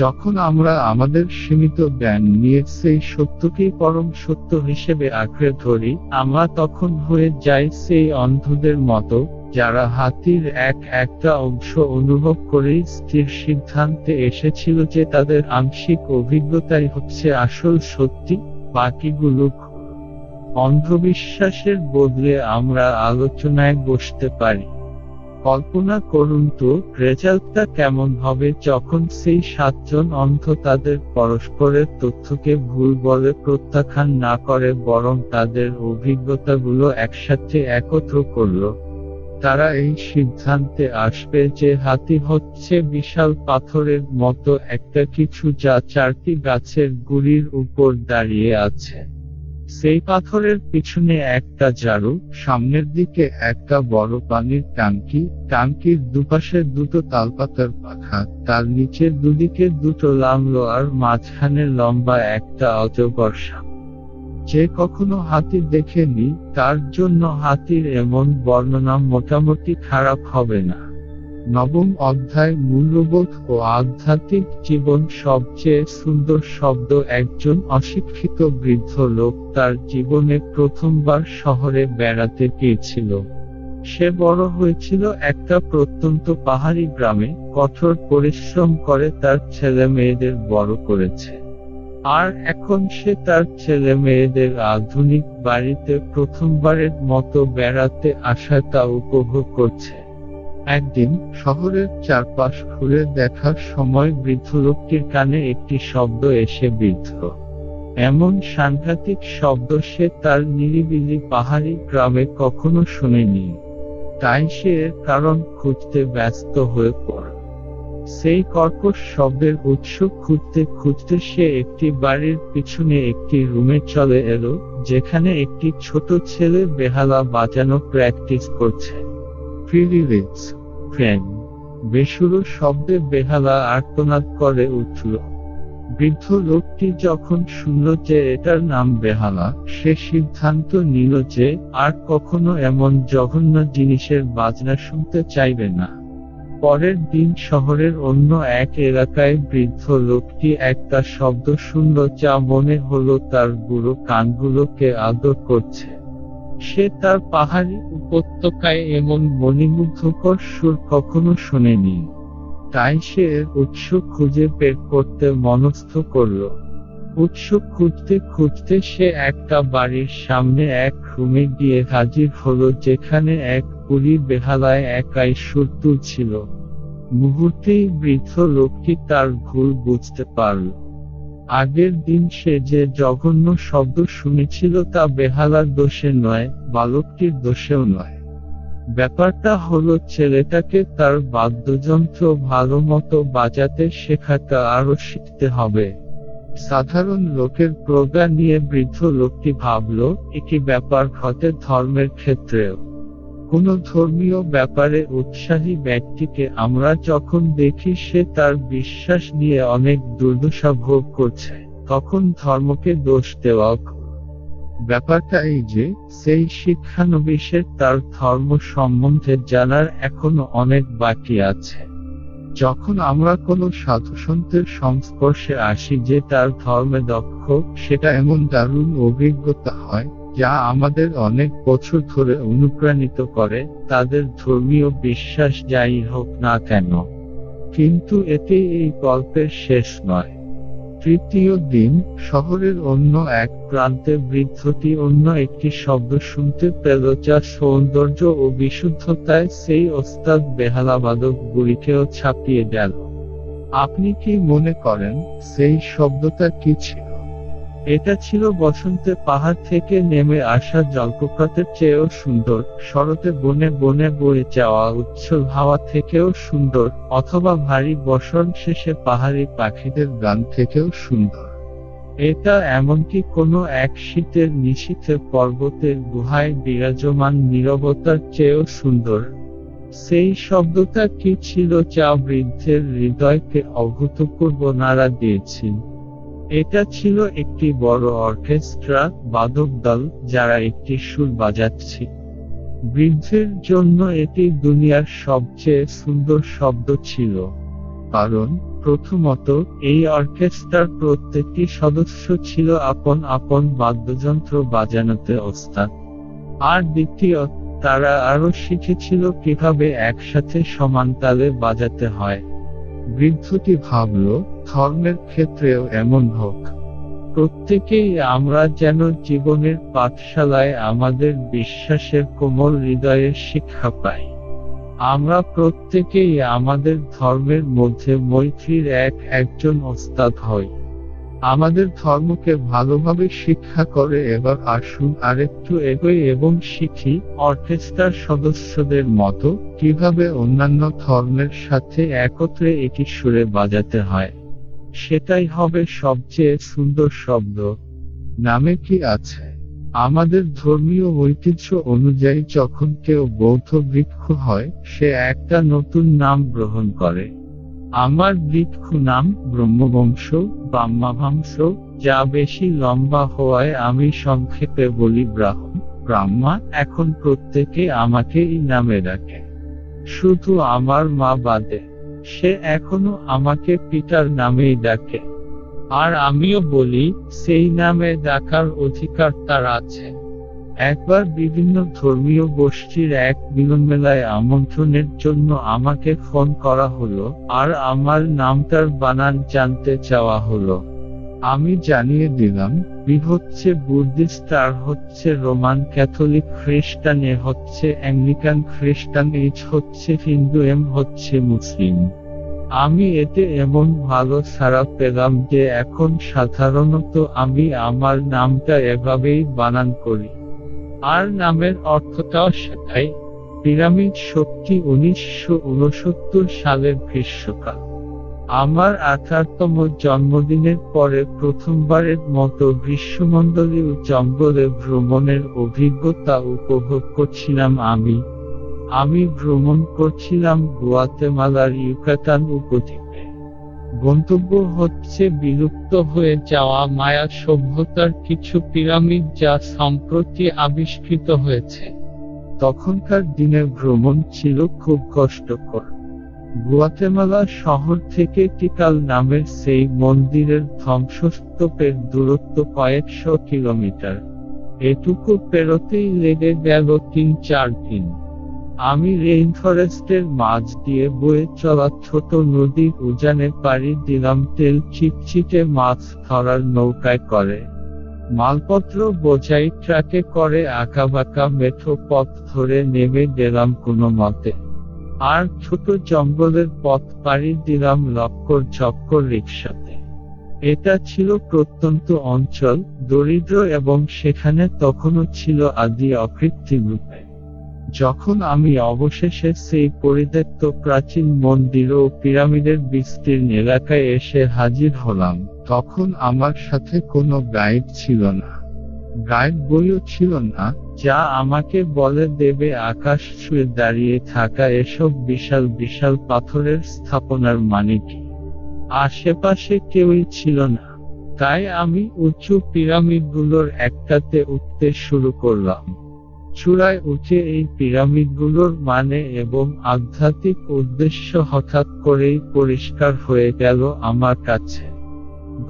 S1: যখন আমরা আমাদের সীমিত জ্ঞান নিয়ে সেই সত্যকেই পরম সত্য হিসেবে আঁকড়ে ধরি আমরা তখন হয়ে যাই সেই অন্ধদের মতো যারা হাতির এক একটা অংশ অনুভব করেই স্থির সিদ্ধান্তে এসেছিল যে তাদের আংশিক অভিজ্ঞতাই হচ্ছে আসল সত্যি বাকিগুলো অন্ধবিশ্বাসের বদলে আমরা আলোচনায় বসতে পারি কল্পনা করুন তো রেজাল্টটা কেমন হবে যখন সেই সাতজন অন্ধ তাদের পরস্পরের তথ্যকে ভুল বলে প্রত্যাখ্যান না করে বরং তাদের অভিজ্ঞতাগুলো একসাথে একত্র করল তারা এই সিদ্ধান্তে আসবে যে হাতি হচ্ছে বিশাল পাথরের মতো একটা কিছু যা চারটি গাছের গুড়ির উপর দাঁড়িয়ে আছে সেই পাথরের পিছনে একটা জারু সামনের দিকে একটা বড় পানির টাঙ্কি টাঙ্কির দুপাশে দুটো তালপাতার পাখা তার নিচের দুদিকে দুটো লাম লোয়ার মাঝখানে লম্বা একটা অজগর সাপ যে কখনো হাতি দেখেনি তার জন্য হাতির এমন বর্ণনা মোটামুটি খারাপ হবে না নবম অধ্যায় মূল্যবোধ ও আধ্যাত্মিক জীবন সবচেয়ে সুন্দর শব্দ একজন অশিক্ষিত বৃদ্ধ লোক তার জীবনে প্রথমবার শহরে বেড়াতে পেয়েছিল সে বড় হয়েছিল একটা প্রত্যন্ত পাহাড়ি গ্রামে কঠোর পরিশ্রম করে তার ছেলে মেয়েদের বড় করেছে আর এখন সে তার ছেলে মেয়েদের আধুনিক বাড়িতে প্রথমবারের মতো বেড়াতে আসা তা উপভোগ করছে একদিন শহরের চারপাশ ঘুরে দেখার সময় বৃদ্ধ লোকটির কানে একটি শব্দ এসে বৃদ্ধ এমন সাংঘাতিক শব্দ সে তার নিরিবিলি পাহাড়ি গ্রামে কখনো শুনেনি তাই সে এর কারণ খুঁজতে ব্যস্ত হয়ে পড় সেই কর্কশ শব্দের উৎস খুঁজতে খুঁজতে সে একটি বাড়ির পিছনে একটি রুমে চলে এলো যেখানে একটি ছোট ছেলে বেহালা বাজানো প্র্যাকটিস করছে প্রিভিলেজ ফ্যান বেসুরো শব্দে বেহালা আর্তনাদ করে উঠল বৃদ্ধ লোকটি যখন শুনল যে এটার নাম বেহালা সে সিদ্ধান্ত নিল যে আর কখনো এমন জঘন্য জিনিসের বাজনা শুনতে চাইবে না পরের দিন শহরের অন্য এক এলাকায় বৃদ্ধ লোকটি একটা শব্দ শুনল যা মনে হলো তার বুড়ো কানগুলোকে আদর করছে সে তার পাহাড়ি উপত্যকায় এমন মণিমুগ্ধকর সুর কখনো শোনেনি তাই সে উৎস খুঁজে বের করতে মনস্থ করল উৎস খুঁজতে খুঁজতে সে একটা বাড়ির সামনে এক রুমে গিয়ে হাজির হলো যেখানে এক পুরী বেহালায় একাই সুর তুলছিল মুহূর্তেই বৃদ্ধ লোকটি তার ভুল বুঝতে পারল আগের দিন সে যে জঘন্য শব্দ শুনেছিল তা বেহালার দোষে নয় বালকটির দোষেও নয় ব্যাপারটা হলো ছেলেটাকে তার বাদ্যযন্ত্র ভালো মতো বাজাতে শেখাটা আরও শিখতে হবে সাধারণ লোকের প্রজ্ঞা নিয়ে বৃদ্ধ লোকটি ভাবল একই ব্যাপার ঘটে ধর্মের ক্ষেত্রেও কোনো ধর্মীয় ব্যাপারে উৎসাহী ব্যক্তিকে আমরা যখন দেখি সে তার বিশ্বাস নিয়ে অনেক দুর্দশা ভোগ করছে তখন ধর্মকে দোষ দেওয়া ব্যাপারটা এই যে সেই শিক্ষানবিশের তার ধর্ম সম্বন্ধে জানার এখনো অনেক বাকি আছে যখন আমরা কোনো সাধুসন্তের সংস্পর্শে আসি যে তার ধর্মে দক্ষ সেটা এমন দারুণ অভিজ্ঞতা হয় যা আমাদের অনেক বছর ধরে অনুপ্রাণিত করে তাদের ধর্মীয় বিশ্বাস যাই হোক না কেন কিন্তু এতে এই গল্পের শেষ নয় তৃতীয় দিন শহরের অন্য এক প্রান্তে বৃদ্ধটি অন্য একটি শব্দ শুনতে পেল যা সৌন্দর্য ও বিশুদ্ধতায় সেই ওস্তাদ বেহালাবাদক গুলিকেও ছাপিয়ে গেল আপনি কি মনে করেন সেই শব্দটা কি ছিল এটা ছিল বসন্তে পাহাড় থেকে নেমে আসা জলপ্রপাতের চেয়েও সুন্দর শরতে বনে বনে বয়ে যাওয়া উচ্ছল হাওয়া থেকেও সুন্দর অথবা ভারী বসন শেষে পাহাড়ি পাখিদের গান থেকেও সুন্দর এটা এমনকি কোনো এক শীতের নিশীথে পর্বতের গুহায় বিরাজমান নিরবতার চেয়েও সুন্দর সেই শব্দটা কি ছিল যা বৃদ্ধের হৃদয়কে অভূতপূর্ব নাড়া দিয়েছিল এটা ছিল একটি বড় অর্কেস্ট্রা বাদক দল যারা একটি সুর বাজাচ্ছে বৃদ্ধের জন্য এটি দুনিয়ার সবচেয়ে সুন্দর শব্দ ছিল কারণ প্রথমত এই অর্কেস্ট্রার প্রত্যেকটি সদস্য ছিল আপন আপন বাদ্যযন্ত্র বাজানোতে ওস্তাদ আর দ্বিতীয় তারা আরও শিখেছিল কিভাবে একসাথে সমান তালে বাজাতে হয় বৃদ্ধটি ভাবল ধর্মের ক্ষেত্রেও এমন হোক প্রত্যেকেই আমরা যেন জীবনের পাঠশালায় আমাদের বিশ্বাসের কোমল হৃদয়ের শিক্ষা পাই আমরা প্রত্যেকেই আমাদের ধর্মের মধ্যে মৈত্রীর এক একজন ওস্তাদ হই আমাদের ধর্মকে ভালোভাবে শিক্ষা করে এবার আসুন আরেকটু এগোই এবং শিখি অর্কেস্ট্রার সদস্যদের মতো কিভাবে অন্যান্য ধর্মের সাথে একত্রে এটি সুরে বাজাতে হয় সেটাই হবে সবচেয়ে সুন্দর শব্দ নামে কি আছে আমাদের ধর্মীয় ঐতিহ্য অনুযায়ী যখন কেউ বৌদ্ধ বৃক্ষ হয় সে একটা নতুন নাম গ্রহণ করে আমার বৃক্ষ নাম ব্রহ্মবংশ ব্রাহ্মাভাংশ যা বেশি লম্বা হওয়ায় আমি সংক্ষেপে বলি ব্রাহ্ম ব্রাহ্মা এখন প্রত্যেকে আমাকে এই নামে ডাকে শুধু আমার মা বাদে সে এখনো আমাকে পিতার নামেই ডাকে আর আমিও বলি সেই নামে ডাকার অধিকার তার আছে একবার বিভিন্ন ধর্মীয় গোষ্ঠীর এক মিলনমেলায় আমন্ত্রণের জন্য আমাকে ফোন করা হলো আর আমার নামটার বানান জানতে চাওয়া হলো আমি জানিয়ে দিলাম বি হচ্ছে বুদ্ধিস্ট আর হচ্ছে রোমান ক্যাথলিক খ্রিস্টান এ হচ্ছে অ্যাংলিকান খ্রিস্টান এইচ হচ্ছে হিন্দু এম হচ্ছে মুসলিম আমি এতে এমন ভালো সারা পেলাম যে এখন সাধারণত আমি আমার নামটা এভাবেই বানান করি আর নামের অর্থটাও সেটাই পিরামিড শক্তি উনিশশো সালের গ্রীষ্মকাল আমার আঠারতম জন্মদিনের পরে প্রথমবারের মতো গ্রীষ্মমণ্ডলীয় জঙ্গলে ভ্রমণের অভিজ্ঞতা উপভোগ করছিলাম আমি আমি ভ্রমণ করছিলাম গুয়াতেমালার ইউকাতান উপদ্বীপ গন্তব্য হচ্ছে বিলুপ্ত হয়ে যাওয়া মায়া সভ্যতার কিছু পিরামিড যা সম্প্রতি আবিষ্কৃত হয়েছে তখনকার দিনে ভ্রমণ ছিল খুব কষ্টকর গুয়াতেমালা শহর থেকে টিকাল নামের সেই মন্দিরের ধ্বংসস্তূপের দূরত্ব কয়েকশো কিলোমিটার এটুকু পেরোতেই লেগে গেল তিন চার দিন আমি রেইনফরেস্টের মাঝ দিয়ে বয়ে চলা ছোট নদীর উজানে পাড়ি দিলাম তেল চিটচিটে মাছ ধরার নৌকায় করে মালপত্র বোঝাই ট্রাকে করে আঁকাবাঁকা মেঠো পথ ধরে নেমে গেলাম কোনো মতে আর ছোট জঙ্গলের পথ পাড়ি দিলাম লক্কর ঝক্কর রিক্সাতে এটা ছিল প্রত্যন্ত অঞ্চল দরিদ্র এবং সেখানে তখনও ছিল আদি অকৃত্রিম রূপে যখন আমি অবশেষে সেই পরিত্যক্ত প্রাচীন মন্দির ও পিরামিডের বিস্তীর্ণ এলাকায় এসে হাজির হলাম তখন আমার সাথে কোনো গাইড ছিল না গাইড বইও ছিল না যা আমাকে বলে দেবে আকাশ ছুঁয়ে দাঁড়িয়ে থাকা এসব বিশাল বিশাল পাথরের স্থাপনার মানে কি আশেপাশে কেউই ছিল না তাই আমি উঁচু পিরামিডগুলোর একটাতে উঠতে শুরু করলাম চূড়ায় উঠে এই পিরামিডগুলোর মানে এবং আধ্যাত্মিক উদ্দেশ্য হঠাৎ করেই পরিষ্কার হয়ে গেল আমার কাছে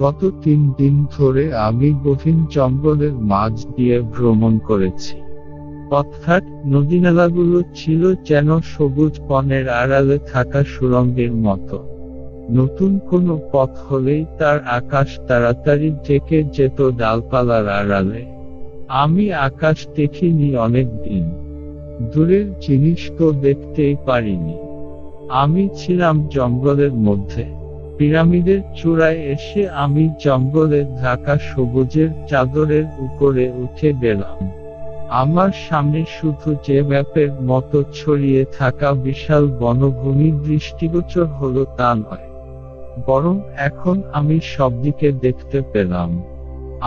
S1: গত তিন দিন ধরে আমি গভীর জঙ্গলের মাঝ দিয়ে ভ্রমণ করেছি নদী নদীনালাগুলো ছিল যেন সবুজ পণের আড়ালে থাকা সুরঙ্গের মতো নতুন কোনো পথ হলেই তার আকাশ তাড়াতাড়ি থেকে যেত ডালপালার আড়ালে আমি আকাশ দেখিনি অনেক দিন দূরের জিনিস তো দেখতেই পারিনি আমি ছিলাম জঙ্গলের মধ্যে পিরামিডের চূড়ায় এসে আমি জঙ্গলের ঢাকা সবুজের চাদরের উপরে উঠে গেলাম আমার সামনে শুধু যে ম্যাপের মতো ছড়িয়ে থাকা বিশাল বনভূমি দৃষ্টিগোচর হলো তা নয় বরং এখন আমি সবদিকে দেখতে পেলাম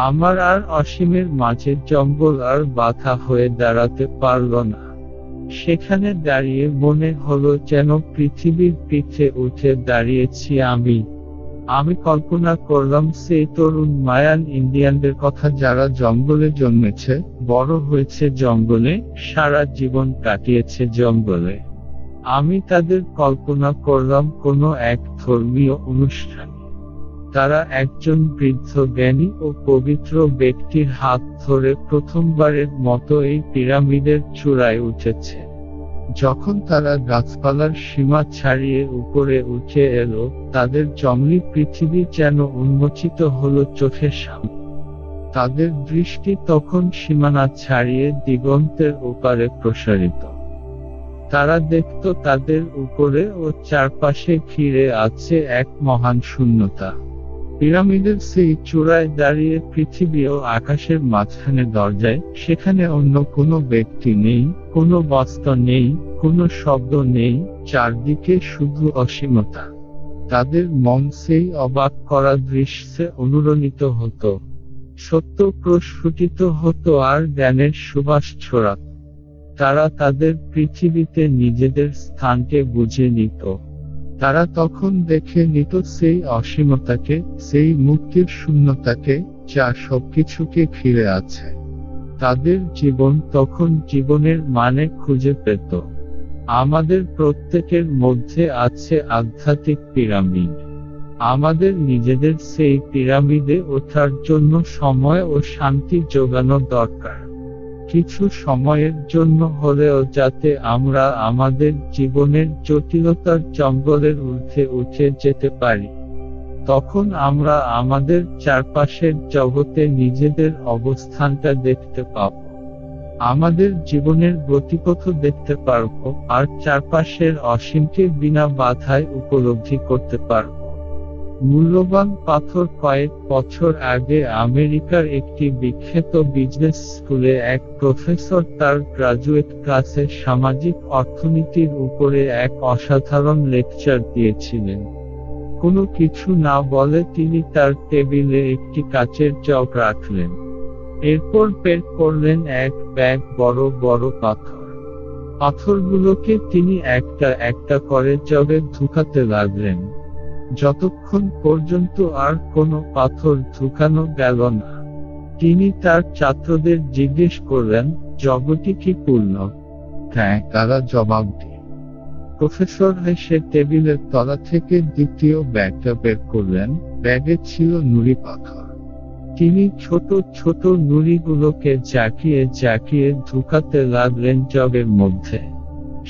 S1: আমার আর অসীমের মাঝে জঙ্গল আর বাধা হয়ে দাঁড়াতে পারল না সেখানে দাঁড়িয়ে মনে হলো যেন পৃথিবীর পিঠে উঠে দাঁড়িয়েছি আমি আমি কল্পনা করলাম সেই তরুণ মায়ান ইন্ডিয়ানদের কথা যারা জঙ্গলে জন্মেছে বড় হয়েছে জঙ্গলে সারা জীবন কাটিয়েছে জঙ্গলে আমি তাদের কল্পনা করলাম কোনো এক ধর্মীয় অনুষ্ঠান তারা একজন বৃদ্ধ জ্ঞানী ও পবিত্র ব্যক্তির হাত ধরে প্রথমবারের মতো এই পিরামিডের চূড়ায় উঠেছে যখন তারা গাছপালার সীমা ছাড়িয়ে উপরে উঠে এলো তাদের জমলি পৃথিবী যেন উন্মোচিত হলো চোখের সামনে তাদের দৃষ্টি তখন সীমানা ছাড়িয়ে দিগন্তের ওপারে প্রসারিত তারা দেখত তাদের উপরে ও চারপাশে ঘিরে আছে এক মহান শূন্যতা পিরামিডের সেই চূড়ায় দাঁড়িয়ে পৃথিবী ও আকাশের মাঝখানে দরজায় সেখানে অন্য কোনো ব্যক্তি নেই কোনো বস্ত্র নেই কোনো শব্দ নেই চারদিকে শুধু অসীমতা তাদের মন সেই অবাক করা দৃশ্যে অনুরণিত হতো সত্য প্রস্ফুটিত হতো আর জ্ঞানের সুবাস ছড়াত তারা তাদের পৃথিবীতে নিজেদের স্থানকে বুঝে নিত তারা তখন দেখে নিত সেই অসীমতাকে সেই মুক্তির শূন্যতাকে যা সবকিছুকে ঘিরে আছে তাদের জীবন তখন জীবনের মানে খুঁজে পেত আমাদের প্রত্যেকের মধ্যে আছে আধ্যাত্মিক পিরামিড আমাদের নিজেদের সেই পিরামিডে ওঠার জন্য সময় ও শান্তি যোগানো দরকার কিছু সময়ের জন্য হলেও যাতে আমরা আমাদের জীবনের জটিলতার জঙ্গলের ঊর্ধ্বে উঠে যেতে পারি তখন আমরা আমাদের চারপাশের জগতে নিজেদের অবস্থানটা দেখতে পাব আমাদের জীবনের গতিপথ দেখতে পারব আর চারপাশের অসীমকে বিনা বাধায় উপলব্ধি করতে পারব মূল্যবান পাথর কয়েক বছর আগে আমেরিকার একটি বিখ্যাত বিজনেস স্কুলে এক প্রফেসর তার গ্রাজুয়েট ক্লাসে সামাজিক অর্থনীতির উপরে এক অসাধারণ লেকচার দিয়েছিলেন কোনো কিছু না বলে তিনি তার টেবিলে একটি কাচের চক রাখলেন এরপর পের করলেন এক ব্যাগ বড় বড় পাথর পাথরগুলোকে তিনি একটা একটা করে চকে ঢুকাতে লাগলেন যতক্ষণ পর্যন্ত আর কোনো পাথর ঢুকানো গেল না তিনি তার ছাত্রদের জিজ্ঞেস করলেন জগটি কি পূর্ণ হ্যাঁ তারা জবাব দিল প্রফেসর হেসে টেবিলের তলা থেকে দ্বিতীয় ব্যাগটা বের করলেন ব্যাগে ছিল নুড়ি পাথর তিনি ছোট ছোট নুড়িগুলোকে চাকিয়ে চাকিয়ে ঢুকাতে লাগলেন জগের মধ্যে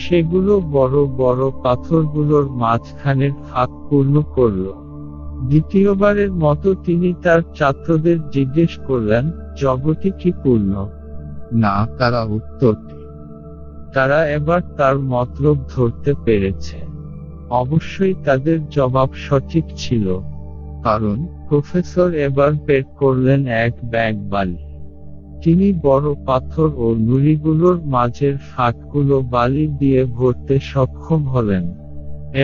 S1: সেগুলো বড় বড় পাথরগুলোর মাঝখানের ফাঁক পূর্ণ করল দ্বিতীয়বারের মতো তিনি তার ছাত্রদের জিজ্ঞেস করলেন জগতে কি পূর্ণ না তারা উত্তর তারা এবার তার মতলব ধরতে পেরেছে অবশ্যই তাদের জবাব সঠিক ছিল কারণ প্রফেসর এবার পেট করলেন এক ব্যাগ বালি তিনি বড় পাথর ও নুড়িগুলোর মাঝের ফাঁকগুলো বালি দিয়ে ভরতে সক্ষম হলেন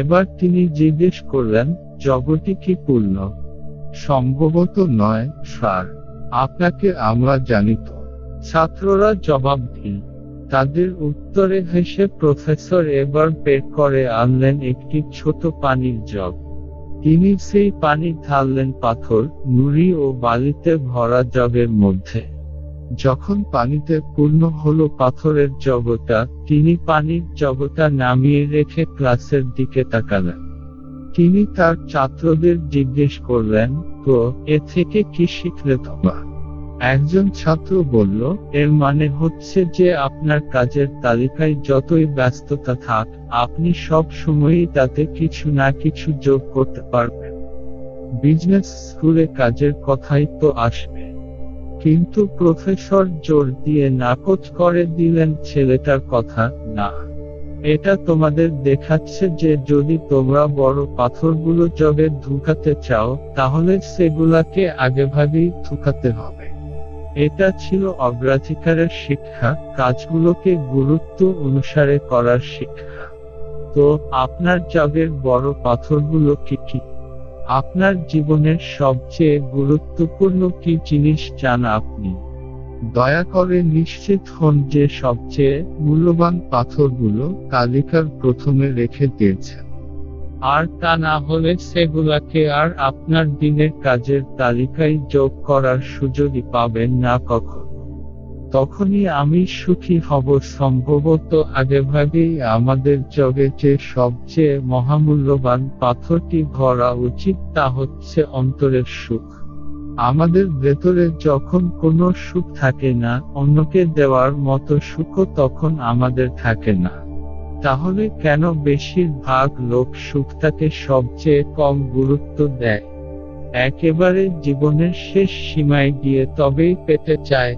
S1: এবার তিনি জিজ্ঞেস করলেন জগতে কি পূর্ণ সম্ভবত নয় স্যার আপনাকে আমরা জানিত ছাত্ররা জবাব দিল তাদের উত্তরে হেসে প্রফেসর এবার বের করে আনলেন একটি ছোট পানির জগ তিনি সেই পানি ঢাললেন পাথর নুড়ি ও বালিতে ভরা জগের মধ্যে যখন পানিতে পূর্ণ হল পাথরের জগতা তিনি পানির জগতা নামিয়ে রেখে ক্লাসের দিকে তাকালেন তিনি তার ছাত্রদের জিজ্ঞেস করলেন তো এ থেকে কি শিখলে তোমা একজন ছাত্র বলল এর মানে হচ্ছে যে আপনার কাজের তালিকায় যতই ব্যস্ততা থাক আপনি সব সময়ই তাতে কিছু না কিছু যোগ করতে পারবেন বিজনেস স্কুলে কাজের কথাই তো আসবে কিন্তু প্রফেসর জোর দিয়ে নাকচ করে দিলেন ছেলেটার কথা না এটা তোমাদের দেখাচ্ছে যে যদি তোমরা বড় পাথরগুলো জগে ঢুকাতে চাও তাহলে সেগুলাকে আগেভাগেই ঢুকাতে হবে এটা ছিল অগ্রাধিকারের শিক্ষা কাজগুলোকে গুরুত্ব অনুসারে করার শিক্ষা তো আপনার জগের বড় পাথরগুলো কি কি আপনার জীবনের সবচেয়ে গুরুত্বপূর্ণ কি জিনিস চান আপনি দয়া করে নিশ্চিত হন যে সবচেয়ে মূল্যবান পাথরগুলো তালিকার প্রথমে রেখে দিয়েছেন আর তা না হলে সেগুলাকে আর আপনার দিনের কাজের তালিকায় যোগ করার সুযোগই পাবেন না কখন তখনই আমি সুখী হব সম্ভবত আগেভাগেই আমাদের জগে যে সবচেয়ে মহামূল্যবান পাথরটি ভরা উচিত তা হচ্ছে অন্তরের সুখ আমাদের ভেতরে যখন কোনো সুখ থাকে না অন্যকে দেওয়ার মতো সুখও তখন আমাদের থাকে না তাহলে কেন বেশিরভাগ লোক সুখটাকে সবচেয়ে কম গুরুত্ব দেয় একেবারে জীবনের শেষ সীমায় গিয়ে তবেই পেতে চায়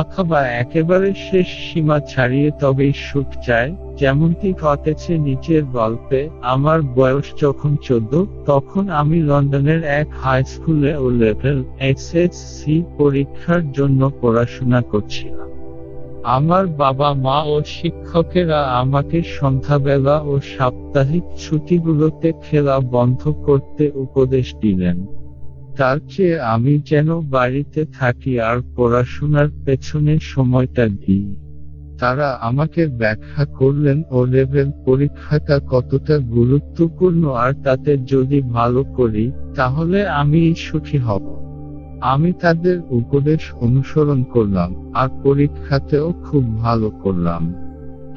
S1: অথবা একেবারে শেষ সীমা ছাড়িয়ে তবেই সুখ চায় যেমনটি ঘটেছে নিচের গল্পে আমার বয়স যখন চোদ্দ তখন আমি লন্ডনের এক হাই স্কুলে O level S S C পরীক্ষার জন্য পড়াশোনা করছিলাম আমার বাবা মা ও শিক্ষকেরা আমাকে সন্ধ্যাবেলা ও সাপ্তাহিক ছুটিগুলোতে খেলা বন্ধ করতে উপদেশ দিলেন তার চেয়ে আমি যেন বাড়িতে থাকি আর পড়াশোনার পেছনে সময়টা দিই তারা আমাকে ব্যাখ্যা করলেন ও লেভেল পরীক্ষাটা কতটা গুরুত্বপূর্ণ আর তাতে যদি ভালো করি তাহলে আমি সুখী হব আমি তাদের উপদেশ অনুসরণ করলাম আর পরীক্ষাতেও খুব ভালো করলাম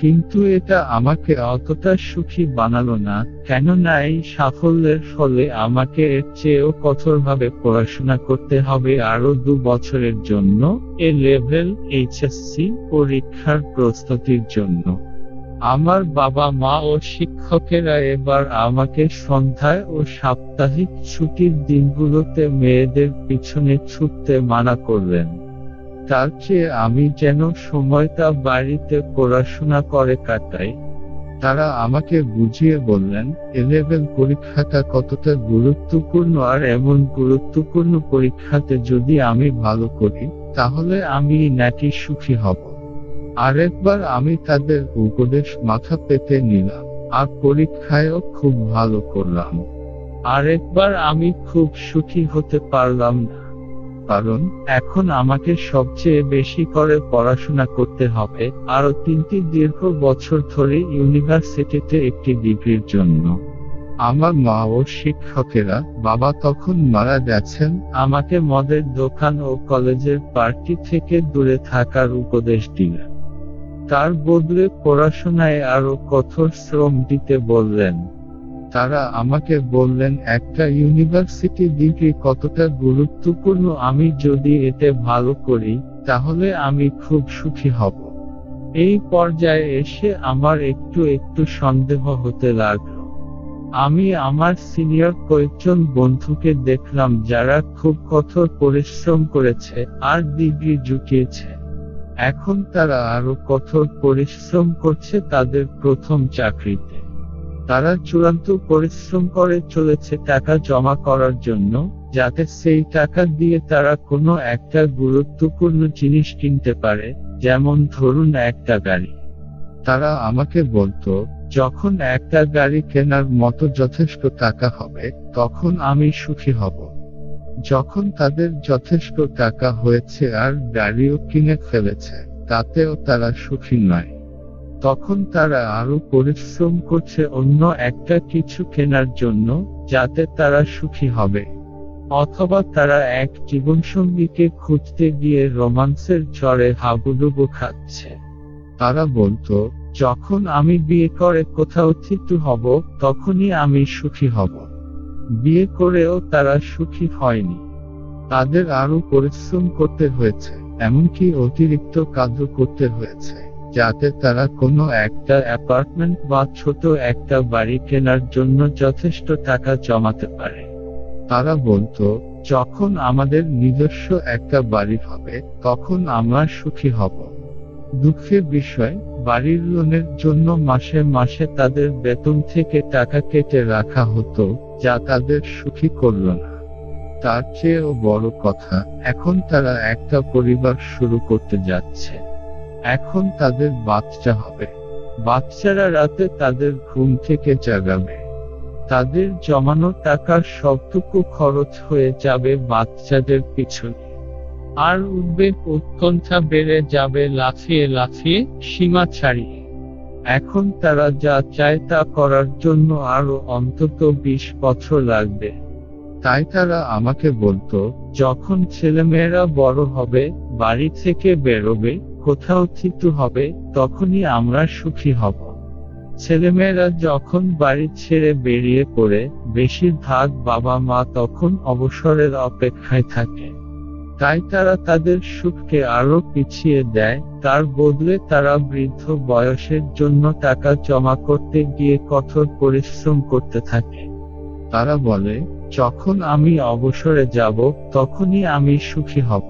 S1: কিন্তু এটা আমাকে অতটা সুখী বানালো না কেননা এই সাফল্যের ফলে আমাকে এর চেয়েও কঠোরভাবে পড়াশোনা করতে হবে আরো দু বছরের জন্য এ লেভেল এইচএসসি পরীক্ষার প্রস্তুতির জন্য আমার বাবা মা ও শিক্ষকেরা এবার আমাকে সন্ধ্যায় ও সাপ্তাহিক ছুটির দিনগুলোতে মেয়েদের পিছনে ছুটতে মানা করলেন তার চেয়ে আমি যেন সময়টা বাড়িতে পড়াশোনা করে কাটাই তারা আমাকে বুঝিয়ে বললেন এ পরীক্ষাটা কতটা গুরুত্বপূর্ণ আর এমন গুরুত্বপূর্ণ পরীক্ষাতে যদি আমি ভালো করি তাহলে আমি নাকি সুখী হব আরেকবার আমি তাদের উপদেশ মাথা পেতে নিলাম আর পরীক্ষায়ও খুব ভালো করলাম আরেকবার আমি খুব সুখী হতে পারলাম না কারণ এখন আমাকে সবচেয়ে বেশি করে পড়াশোনা করতে হবে আরও তিনটি দীর্ঘ বছর ধরে ইউনিভার্সিটিতে একটি ডিগ্রির জন্য আমার মা ও শিক্ষকেরা বাবা তখন মারা গেছেন আমাকে মদের দোকান ও কলেজের পার্টি থেকে দূরে থাকার উপদেশ দিল তার বদলে পড়াশোনায় আরো কঠোর শ্রম দিতে বললেন তারা আমাকে বললেন একটা ইউনিভার্সিটি ডিগ্রি কতটা গুরুত্বপূর্ণ আমি যদি এতে ভালো করি তাহলে আমি খুব সুখী হব এই পর্যায়ে এসে আমার একটু একটু সন্দেহ হতে লাগল আমি আমার সিনিয়র কয়েকজন বন্ধুকে দেখলাম যারা খুব কঠোর পরিশ্রম করেছে আর ডিগ্রি জুটিয়েছে এখন তারা আরো কঠোর পরিশ্রম করছে তাদের প্রথম চাকরিতে তারা চূড়ান্ত পরিশ্রম করে চলেছে টাকা জমা করার জন্য যাতে সেই টাকা দিয়ে তারা কোনো একটা গুরুত্বপূর্ণ জিনিস কিনতে পারে যেমন ধরুন একটা গাড়ি তারা আমাকে বলতো যখন একটা গাড়ি কেনার মতো যথেষ্ট টাকা হবে তখন আমি সুখী হব যখন তাদের যথেষ্ট টাকা হয়েছে আর গাড়িও কিনে ফেলেছে তাতেও তারা সুখী নয় তখন তারা আরো পরিশ্রম করছে অন্য একটা কিছু কেনার জন্য যাতে তারা সুখী হবে অথবা তারা এক জীবনসঙ্গীকে খুঁজতে গিয়ে রোমান্সের জ্বরে হাবুডুবু খাচ্ছে তারা বলতো যখন আমি বিয়ে করে কোথাও থিতু হব তখনই আমি সুখী হব বিয়ে করেও তারা সুখী হয়নি তাদের আরো পরিশ্রম করতে হয়েছে এমনকি অতিরিক্ত কাজও করতে হয়েছে যাতে তারা কোনো একটা অ্যাপার্টমেন্ট বা ছোট একটা বাড়ি কেনার জন্য যথেষ্ট টাকা জমাতে পারে তারা বলতো যখন আমাদের নিজস্ব একটা বাড়ি হবে তখন আমরা সুখী হব দুঃখের বিষয় বাড়ির লোনের জন্য মাসে মাসে তাদের বেতন থেকে টাকা কেটে রাখা হতো যা তাদের সুখী করল না তার চেয়েও বড় কথা এখন তারা একটা পরিবার শুরু করতে যাচ্ছে এখন তাদের বাচ্চা হবে বাচ্চারা রাতে তাদের ঘুম থেকে জাগাবে তাদের জমানো টাকার সবটুকু খরচ হয়ে যাবে বাচ্চাদের পিছনে আর উদ্বেগ উৎকণ্ঠা বেড়ে যাবে লাফিয়ে লাফিয়ে সীমা ছাড়িয়ে এখন তারা যা চায় তা করার জন্য আরো অন্তত বিশ বছর লাগবে তাই তারা আমাকে বলতো যখন ছেলেমেয়েরা বড় হবে বাড়ি থেকে বেরোবে কোথাও থিতু হবে তখনই আমরা সুখী হব ছেলেমেয়েরা যখন বাড়ি ছেড়ে বেরিয়ে পড়ে বেশিরভাগ বাবা মা তখন অবসরের অপেক্ষায় থাকে তাই তারা তাদের সুখকে আরো পিছিয়ে দেয় তার বদলে তারা বৃদ্ধ বয়সের জন্য টাকা জমা করতে গিয়ে কঠোর পরিশ্রম করতে থাকে তারা বলে যখন আমি অবসরে যাব তখনই আমি সুখী হব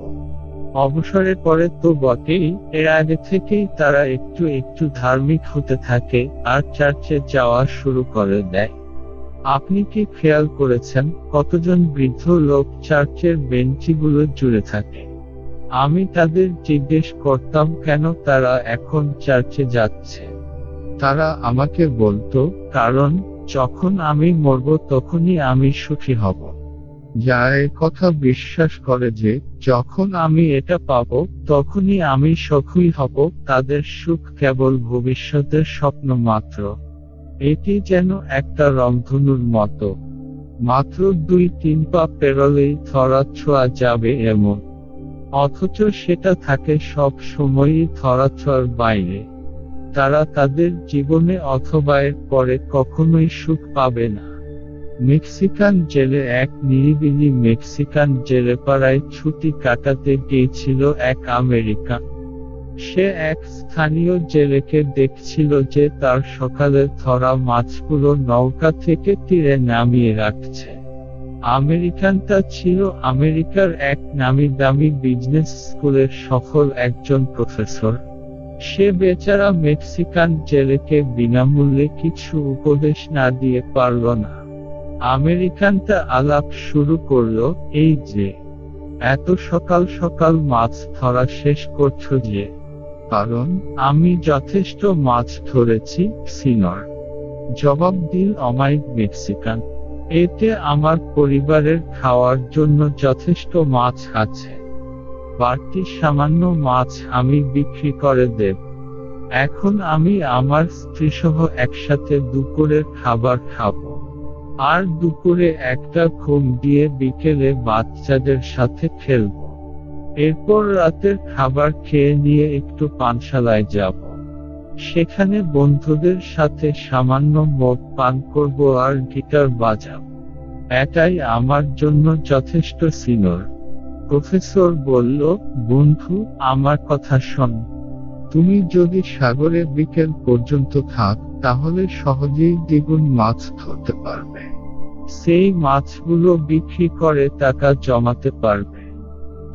S1: অবসরে পরে তো বটেই এর আগে থেকেই তারা একটু একটু ধার্মিক হতে থাকে আর চার্চে যাওয়া শুরু করে দেয় আপনি কি খেয়াল করেছেন কতজন বৃদ্ধ লোক চার্চের বেঞ্চিগুলো জুড়ে থাকে আমি তাদের জিজ্ঞেস করতাম কেন তারা এখন চার্চে যাচ্ছে তারা আমাকে বলতো কারণ যখন আমি মরব তখনই আমি সুখী হব যা কথা বিশ্বাস করে যে যখন আমি এটা পাব তখনই আমি সখী হব তাদের সুখ কেবল ভবিষ্যতের স্বপ্ন মাত্র এটি যেন একটা রংধনুর মতো মাত্র দুই তিন পা পেরলেই ধরা ছোঁয়া যাবে এমন অথচ সেটা থাকে সব সময়ই ধরা ছোঁয়ার বাইরে তারা তাদের জীবনে অথবা এর পরে কখনোই সুখ পাবে না মেক্সিকান জেলে এক নিরিবিলি মেক্সিকান জেলে পাড়ায় ছুটি কাটাতে গিয়েছিল এক আমেরিকা সে এক স্থানীয় জেলেকে দেখছিল যে তার সকালে ধরা মাছগুলো নৌকা থেকে তীরে নামিয়ে রাখছে আমেরিকানটা ছিল আমেরিকার এক নামি দামি বিজনেস স্কুলের সফল একজন প্রফেসর সে বেচারা মেক্সিকান জেলেকে বিনামূল্যে কিছু উপদেশ না দিয়ে পারল না আমেরিকানটা আলাপ শুরু করল এই যে এত সকাল সকাল মাছ ধরা শেষ করছ যে কারণ আমি যথেষ্ট মাছ ধরেছি সিনর জবাব দিল অমাইক মেক্সিকান এতে আমার পরিবারের খাওয়ার জন্য যথেষ্ট মাছ আছে বাড়তি সামান্য মাছ আমি বিক্রি করে দেব এখন আমি আমার স্ত্রী সহ একসাথে দুপুরের খাবার খাবো আর দুপুরে একটা ঘুম দিয়ে বিকেলে বাচ্চাদের সাথে খেলব এরপর রাতের খাবার খেয়ে নিয়ে একটু পানশালায় যাব সেখানে বন্ধুদের সাথে সামান্য মদ পান করব আর গিটার বাজাব এটাই আমার জন্য যথেষ্ট সিনর প্রফেসর বলল বন্ধু আমার কথা শোন তুমি যদি সাগরে বিকেল পর্যন্ত থাক তাহলে সহজেই দ্বিগুণ মাছ ধরতে পারবে সেই মাছগুলো বিক্রি করে টাকা জমাতে পারবে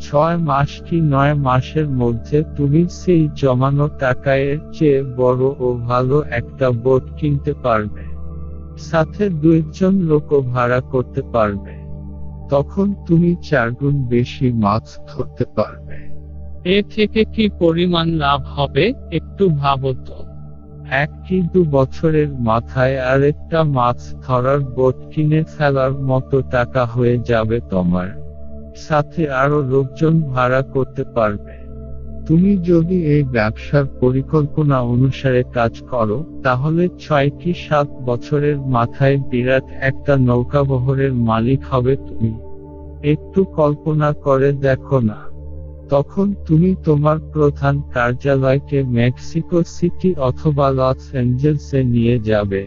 S1: ছয় মাস কি নয় মাসের মধ্যে তুমি সেই জমানো টাকায় চেয়ে বড় ও ভালো একটা বোট কিনতে পারবে সাথে দুইজন লোকও ভাড়া করতে পারবে তখন তুমি চারগুণ বেশি মাছ ধরতে পারবে এ থেকে কি পরিমাণ লাভ হবে একটু ভাব তো এক কি দু বছরের মাথায় আরেকটা মাছ ধরার বোট কিনে ফেলার মতো টাকা হয়ে যাবে তোমার সাথে আরো লোকজন ভাড়া করতে পারবে তুমি যদি এই ব্যবসার পরিকল্পনা অনুসারে কাজ করো তাহলে ছয় কি সাত বছরের মাথায় বিরাট একটা নৌকাবহরের মালিক হবে তুমি একটু কল্পনা করে দেখো না তখন তুমি তোমার প্রধান কার্যালয়কে মেক্সিকো সিটি অথবা লস অ্যাঞ্জেলসে নিয়ে যাবে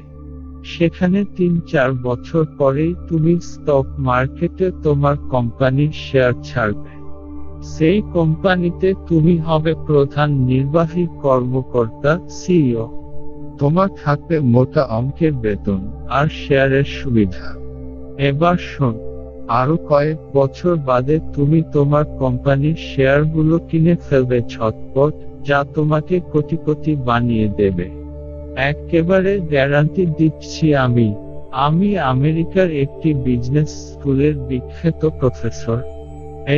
S1: সেখানে তিন চার বছর পরেই তুমি স্টক মার্কেটে তোমার কোম্পানির শেয়ার ছাড়বে সেই কোম্পানিতে তুমি হবে প্রধান নির্বাহী কর্মকর্তা সিইও তোমার থাকবে মোটা অঙ্কের বেতন আর শেয়ারের সুবিধা এবার শোন আরো কয়েক বছর বাদে তুমি তোমার কোম্পানির শেয়ারগুলো কিনে ফেলবে ছটপট যা তোমাকে কোটি কোটি বানিয়ে দেবে একেবারে গ্যারান্টি দিচ্ছি আমি আমি আমেরিকার একটি বিজনেস স্কুলের বিখ্যাত প্রফেসর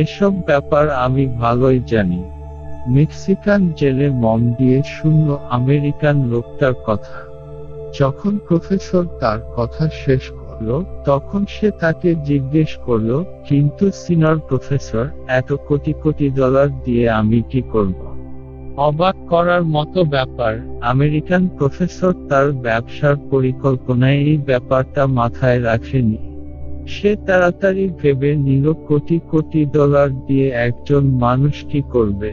S1: এসব ব্যাপার আমি ভালোই জানি মেক্সিকান জেলে মম দিয়ে শূন্য আমেরিকান লোকটার কথা যখন প্রফেসর তার কথা শেষ উঠল তখন সে তাকে জিজ্ঞেস করল কিন্তু সিনর প্রফেসর এত কোটি কোটি ডলার দিয়ে আমি কি করব অবাক করার মতো ব্যাপার আমেরিকান প্রফেসর তার ব্যবসার পরিকল্পনায় এই ব্যাপারটা মাথায় রাখেনি সে তাড়াতাড়ি ভেবে নিল কোটি কোটি ডলার দিয়ে একজন মানুষ কি করবে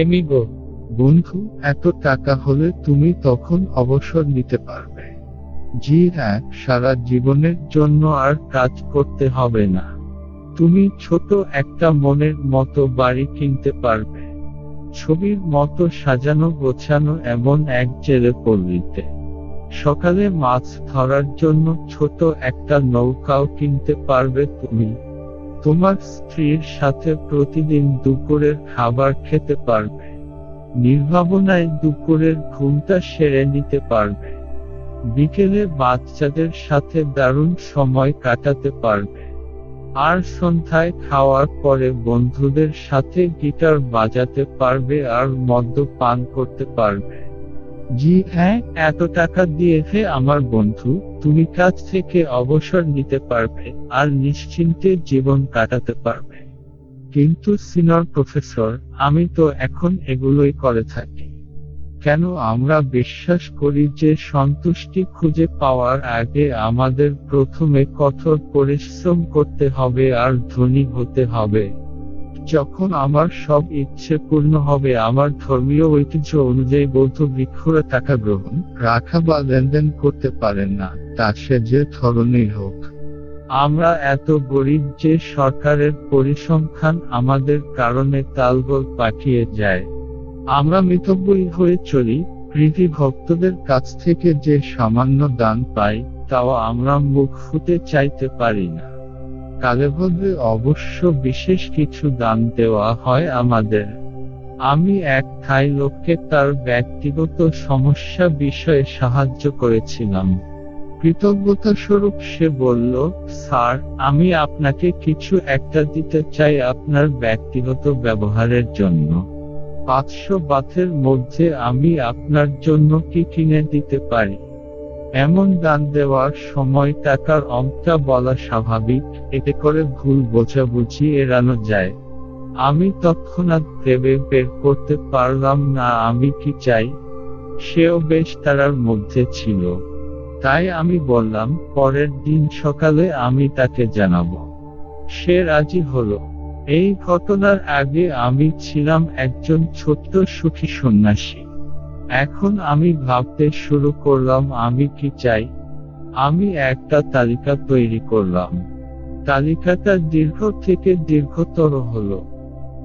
S1: এমিগো বন্ধু এত টাকা হলে তুমি তখন অবসর নিতে পারবে জি হ্যাঁ সারা জীবনের জন্য আর কাজ করতে হবে না তুমি ছোট একটা মনের মতো বাড়ি কিনতে পারবে ছবির মতো সাজানো গোছানো এমন এক জেলে পল্লীতে সকালে মাছ ধরার জন্য ছোট একটা নৌকাও কিনতে পারবে তুমি তোমার স্ত্রীর সাথে প্রতিদিন দুপুরের খাবার খেতে পারবে নির্ভাবনায় দুপুরের ঘুমটা সেরে নিতে পারবে বিকেলে বাচ্চাদের সাথে দারুণ সময় কাটাতে পারবে আর সন্ধ্যায় খাওয়ার পরে বন্ধুদের সাথে গিটার বাজাতে পারবে আর মদ্যপান করতে পারবে জি হ্যাঁ এত টাকা দিয়ে আমার বন্ধু তুমি কাজ থেকে অবসর নিতে পারবে আর নিশ্চিন্তে জীবন কাটাতে পারবে কিন্তু সিনিয়র প্রফেসর আমি তো এখন এগুলোই করে থাকি কেন আমরা বিশ্বাস করি যে সন্তুষ্টি খুঁজে পাওয়ার আগে আমাদের প্রথমে কঠোর পরিশ্রম করতে হবে আর ধনী হতে হবে যখন আমার সব ইচ্ছে পূর্ণ হবে আমার ধর্মীয় ঐতিহ্য অনুযায়ী বৌদ্ধ বৃক্ষরে টাকা গ্রহণ রাখা বা লেনদেন করতে পারেন না তা সে যে ধরনের হোক আমরা এত গরিব যে সরকারের পরিসংখ্যান আমাদের কারণে তালগোল পাঠিয়ে যায় আমরা মিতব্যয়ী হয়ে চলি প্রীতি ভক্তদের কাছ থেকে যে সামান্য দান পাই তাও আমরা মুখ ফুটে চাইতে পারি না কালেভদ্রে অবশ্য বিশেষ কিছু দান দেওয়া হয় আমাদের আমি এক থাই লোককে তার ব্যক্তিগত সমস্যা বিষয়ে সাহায্য করেছিলাম কৃতজ্ঞতা স্বরূপ সে বলল স্যার আমি আপনাকে কিছু একটা দিতে চাই আপনার ব্যক্তিগত ব্যবহারের জন্য পাঁচশো বাথের মধ্যে আমি আপনার জন্য কি কিনে দিতে পারি এমন দান দেওয়ার সময় টাকার অঙ্কটা বলা স্বাভাবিক এতে করে ভুল বোঝাবুঝি এড়ানো যায় আমি তৎক্ষণাৎ ভেবে বের করতে পারলাম না আমি কি চাই সেও বেশ তারার মধ্যে ছিল তাই আমি বললাম পরের দিন সকালে আমি তাকে জানাব সে রাজি হলো এই ঘটনার আগে আমি ছিলাম একজন ছোট্ট সুখী সন্ন্যাসী এখন আমি ভাবতে শুরু করলাম আমি কি চাই আমি একটা তালিকা তৈরি করলাম তালিকাটা দীর্ঘ থেকে দীর্ঘতর হলো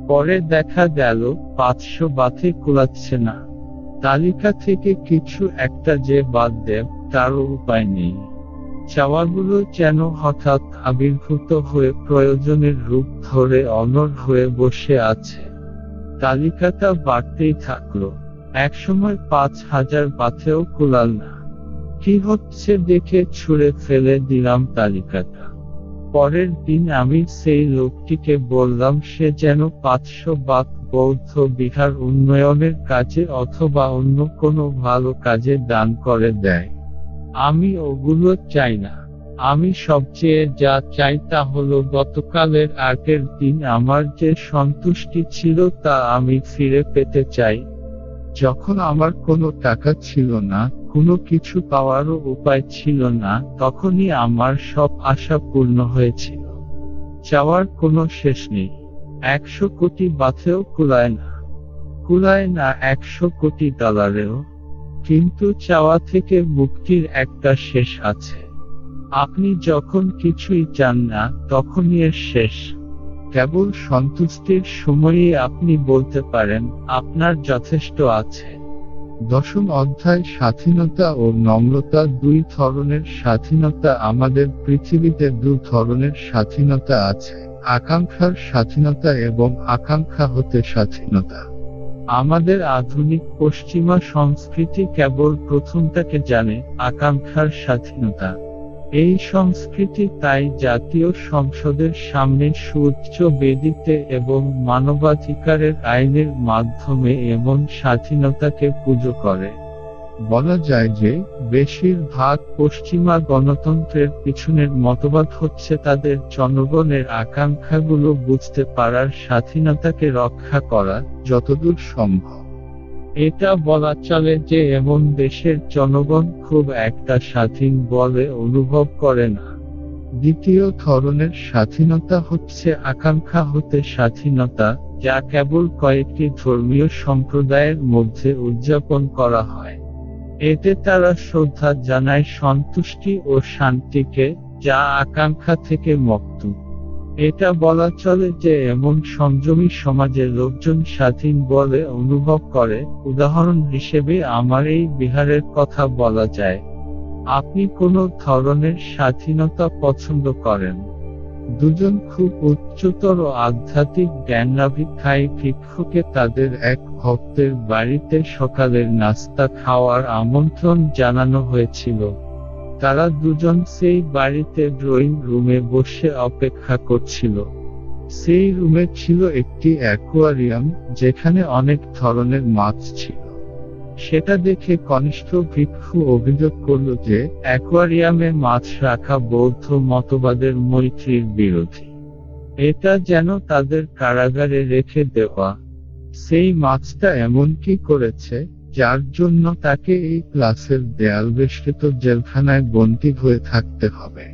S1: পরে দেখা গেল পাঁচশো বাথে কুলাচ্ছে না তালিকা থেকে কিছু একটা যে বাদ দেব তারও উপায় নেই চাওয়াগুলো যেন হঠাৎ আবির্ভূত হয়ে প্রয়োজনের রূপ ধরে অনর হয়ে বসে আছে তালিকাটা বাড়তেই থাকলো একসময় পাঁচ হাজার পাথেও কুলাল না কি হচ্ছে দেখে ছুঁড়ে ফেলে দিলাম তালিকাটা পরের দিন আমি সেই লোকটিকে বললাম সে যেন পাঁচশো বাদ বৌদ্ধ বিহার উন্নয়নের কাজে অথবা অন্য কোনো ভালো কাজে দান করে দেয় আমি ওগুলো চাই না আমি সবচেয়ে যা চাই তা হল গতকালের আগের দিন আমার যে সন্তুষ্টি ছিল তা আমি ফিরে পেতে চাই যখন আমার কোনো টাকা ছিল না কোনো কিছু পাওয়ারও উপায় ছিল না তখনই আমার সব আশা পূর্ণ হয়েছিল চাওয়ার কোনো শেষ নেই একশো কোটি বাথেও কুলায় না কুলায় না একশো কোটি ডলারেও কিন্তু চাওয়া থেকে মুক্তির একটা শেষ আছে আপনি যখন কিছুই চান না তখনই এর শেষ কেবল সন্তুষ্টির সময়ই আপনি বলতে পারেন আপনার যথেষ্ট আছে দশম অধ্যায় স্বাধীনতা ও নম্রতা দুই ধরনের স্বাধীনতা আমাদের পৃথিবীতে দু ধরনের স্বাধীনতা আছে আকাঙ্ক্ষার স্বাধীনতা এবং আকাঙ্ক্ষা হতে স্বাধীনতা আমাদের আধুনিক পশ্চিমা সংস্কৃতি কেবল প্রথমটাকে জানে আকাঙ্ক্ষার স্বাধীনতা এই সংস্কৃতি তাই জাতীয় সংসদের সামনে সুউচ্চ বেদিতে এবং মানবাধিকারের আইনের মাধ্যমে এমন স্বাধীনতাকে পুজো করে বলা যায় যে বেশিরভাগ পশ্চিমা গণতন্ত্রের পিছনের মতবাদ হচ্ছে তাদের জনগণের আকাঙ্ক্ষাগুলো বুঝতে পারার স্বাধীনতাকে রক্ষা করা যতদূর সম্ভব এটা বলা চলে যে এমন দেশের জনগণ খুব একটা স্বাধীন বলে অনুভব করে না দ্বিতীয় ধরনের স্বাধীনতা হচ্ছে আকাঙ্ক্ষা হতে স্বাধীনতা যা কেবল কয়েকটি ধর্মীয় সম্প্রদায়ের মধ্যে উদযাপন করা হয় এতে তারা শ্রদ্ধা জানায় সন্তুষ্টি ও শান্তিকে যা আকাঙ্ক্ষা থেকে মুক্ত এটা বলা চলে যে এমন সংযমী সমাজে লোকজন স্বাধীন বলে অনুভব করে উদাহরণ হিসেবে আমার এই বিহারের কথা বলা যায় আপনি কোনো ধরনের স্বাধীনতা পছন্দ করেন দুজন খুব উচ্চতর আধ্যাত্মিক জ্ঞানাভিক্ষায় ভিক্ষুকে তাদের এক ভক্তের বাড়িতে সকালের নাস্তা খাওয়ার আমন্ত্রণ জানানো হয়েছিল তারা দুজন সেই বাড়িতে ড্রয়িং রুমে বসে অপেক্ষা করছিল সেই রুমে ছিল একটি অ্যাকোয়ারিয়াম যেখানে অনেক ধরনের মাছ ছিল সেটা দেখে কনিষ্ঠ ভিক্ষু অভিযোগ করল যে অ্যাকোয়ারিয়ামে মাছ রাখা বৌদ্ধ মতবাদের মৈত্রীর বিরোধী এটা যেন তাদের কারাগারে রেখে দেওয়া সেই মাছটা এমন কি করেছে যার জন্য তাকে এই ক্লাসের দেয়াল বেষ্টিত জেলখানায় বন্দী হয়ে থাকতে হবে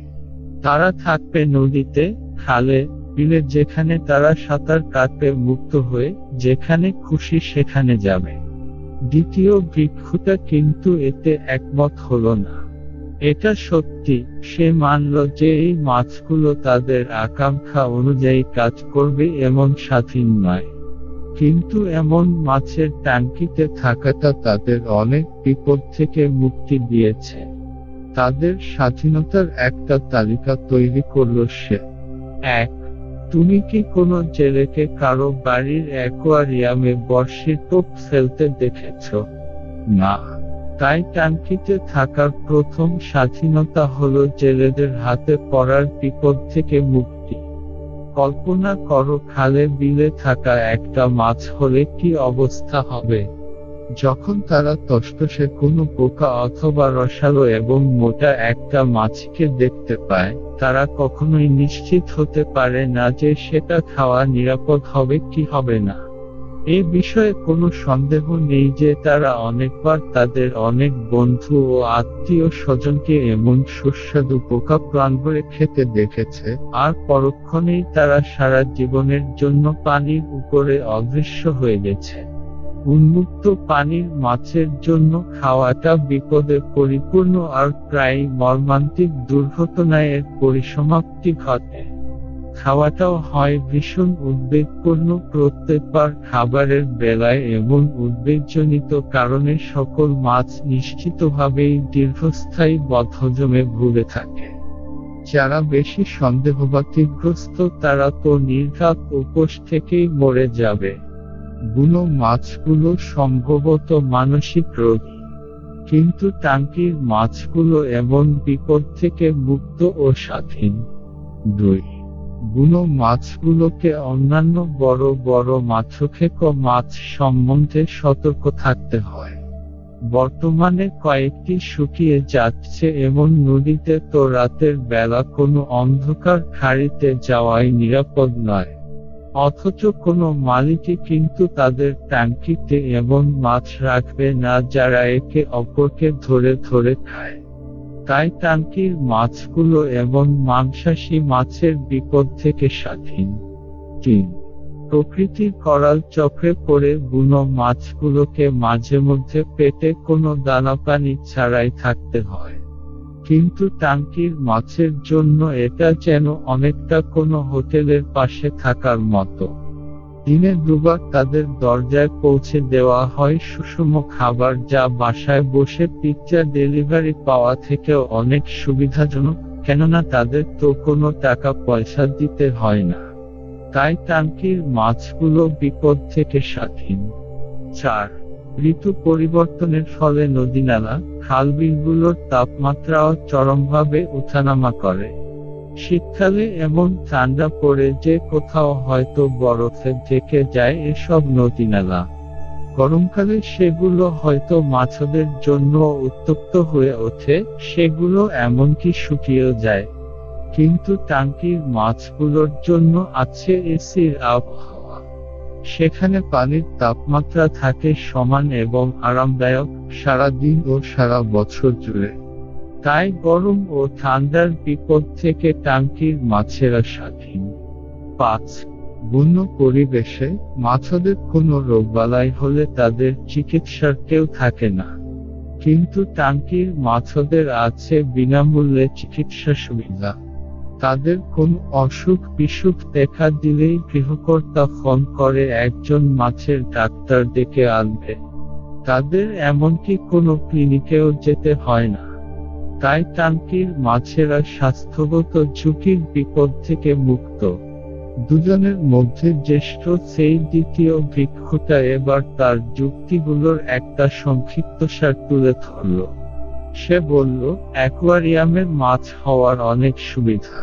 S1: তারা থাকবে নদীতে খালে বিলে যেখানে তারা সাঁতার কাটবে মুক্ত হয়ে যেখানে খুশি সেখানে যাবে দ্বিতীয় ভিক্ষুটা কিন্তু এতে একমত হল না এটা সত্যি সে মানল যে এই মাছগুলো তাদের আকাঙ্ক্ষা অনুযায়ী কাজ করবে এমন স্বাধীন নয় কিন্তু এমন মাছের ট্যাঙ্কিতে থাকাটা তাদের অনেক বিপদ থেকে মুক্তি দিয়েছে তাদের স্বাধীনতার একটা তালিকা তৈরি করল সে এক তুমি কি কোন জেলেকে কারো বাড়ির অ্যাকোয়ারিয়ামে বর্ষে টোপ ফেলতে দেখেছ না তাই টাঙ্কিতে থাকার প্রথম স্বাধীনতা হল জেলেদের হাতে পড়ার বিপদ থেকে মুক্তি কল্পনা করো খালে বিলে থাকা একটা মাছ হলে কি অবস্থা হবে যখন তারা তস্তসে কোনো পোকা অথবা রসালো এবং মোটা একটা মাছকে দেখতে পায় তারা কখনোই নিশ্চিত হতে পারে না যে সেটা খাওয়া নিরাপদ হবে কি হবে না এ বিষয়ে কোনো সন্দেহ নেই যে তারা অনেকবার তাদের অনেক বন্ধু ও আত্মীয় স্বজনকে এমন সুস্বাদু পোকা প্রাণভরে খেতে দেখেছে আর পরক্ষণেই তারা সারা জীবনের জন্য পানির উপরে অদৃশ্য হয়ে গেছে উন্মুক্ত পানির মাছের জন্য খাওয়াটা বিপদে পরিপূর্ণ আর প্রায় মর্মান্তিক দুর্ঘটনায় এর পরিসমাপ্তি ঘটে খাওয়াটাও হয় ভীষণ উদ্বেগপূর্ণ প্রত্যেকবার খাবারের বেলায় এবং উদ্বেগজনিত কারণে সকল মাছ নিশ্চিতভাবেই দীর্ঘস্থায়ী বদ্ধজমে ঘুরে থাকে যারা বেশি সন্দেহবাতিগ্রস্ত তারা তো নির্ঘাত উপোস থেকেই মরে যাবে বুনো মাছগুলো সম্ভবত মানসিক রোগী কিন্তু টাঙ্কির মাছগুলো এমন বিপদ থেকে মুক্ত ও স্বাধীন দুই বুনো মাছগুলোকে অন্যান্য বড় বড় মাছখেক মাছ সম্বন্ধে সতর্ক থাকতে হয় বর্তমানে কয়েকটি শুকিয়ে যাচ্ছে এবং নদীতে তো রাতের বেলা কোনো অন্ধকার খাড়িতে যাওয়াই নিরাপদ নয় অথচ কোনো মালিকই কিন্তু তাদের ট্যাঙ্কিতে এমন মাছ রাখবে না যারা একে অপরকে ধরে ধরে খায় তাই ট্যাঙ্কির মাছগুলো এবং মাংসাশী মাছের বিপদ থেকে স্বাধীন তিন প্রকৃতির করাল চক্রে পড়ে বুনো মাছগুলোকে মাঝে মধ্যে পেটে কোনো পানি ছাড়াই থাকতে হয় কিন্তু টাঙ্কির মাছের জন্য এটা যেন অনেকটা কোনো হোটেলের পাশে থাকার মতো দিনে দুবার তাদের দরজায় পৌঁছে দেওয়া হয় সুষম খাবার যা বাসায় বসে পিৎজা ডেলিভারি পাওয়া থেকেও অনেক সুবিধাজনক কেননা তাদের তো কোনো টাকা পয়সা দিতে হয় না তাই টাঙ্কির মাছগুলো বিপদ থেকে স্বাধীন চার ঋতু পরিবর্তনের ফলে নদীনালা খালবিলগুলোর তাপমাত্রাও চরমভাবে উঠানামা করে শীতকালে এমন ঠান্ডা পড়ে যে কোথাও হয়তো বরফে ঢেকে যায় এসব নদীনালা গরমকালে সেগুলো হয়তো মাছদের জন্য উত্তপ্ত হয়ে ওঠে সেগুলো এমনকি শুকিয়েও যায় কিন্তু টাঙ্কির মাছগুলোর জন্য আছে এসির আবহাওয়া সেখানে পানির তাপমাত্রা থাকে সমান এবং আরামদায়ক সারা দিন ও সারা বছর জুড়ে তাই গরম ও ঠান্ডার বিপদ থেকে টাঙ্কির মাছেরা স্বাধীন পাঁচ বন্য পরিবেশে মাছদের কোনো রোগবালাই হলে তাদের চিকিৎসার কেউ থাকে না কিন্তু টাঙ্কির মাছদের আছে বিনামূল্যে চিকিৎসা সুবিধা তাদের কোন অসুখ বিসুখ দেখা দিলেই গৃহকর্তা ফোন করে একজন মাছের ডাক্তার ডেকে আনবে তাদের এমনকি কোনো ক্লিনিকেও যেতে হয় না তাই টানকির মাছেরা স্বাস্থ্যগত ঝুঁকির বিপদ থেকে মুক্ত দুজনের মধ্যে জ্যেষ্ঠ সেই দ্বিতীয় বৃক্ষটা এবার তার যুক্তিগুলোর একটা সংক্ষিপ্তসার তুলে ধরল সে বলল অ্যাকোয়ারিয়ামের মাছ হওয়ার অনেক সুবিধা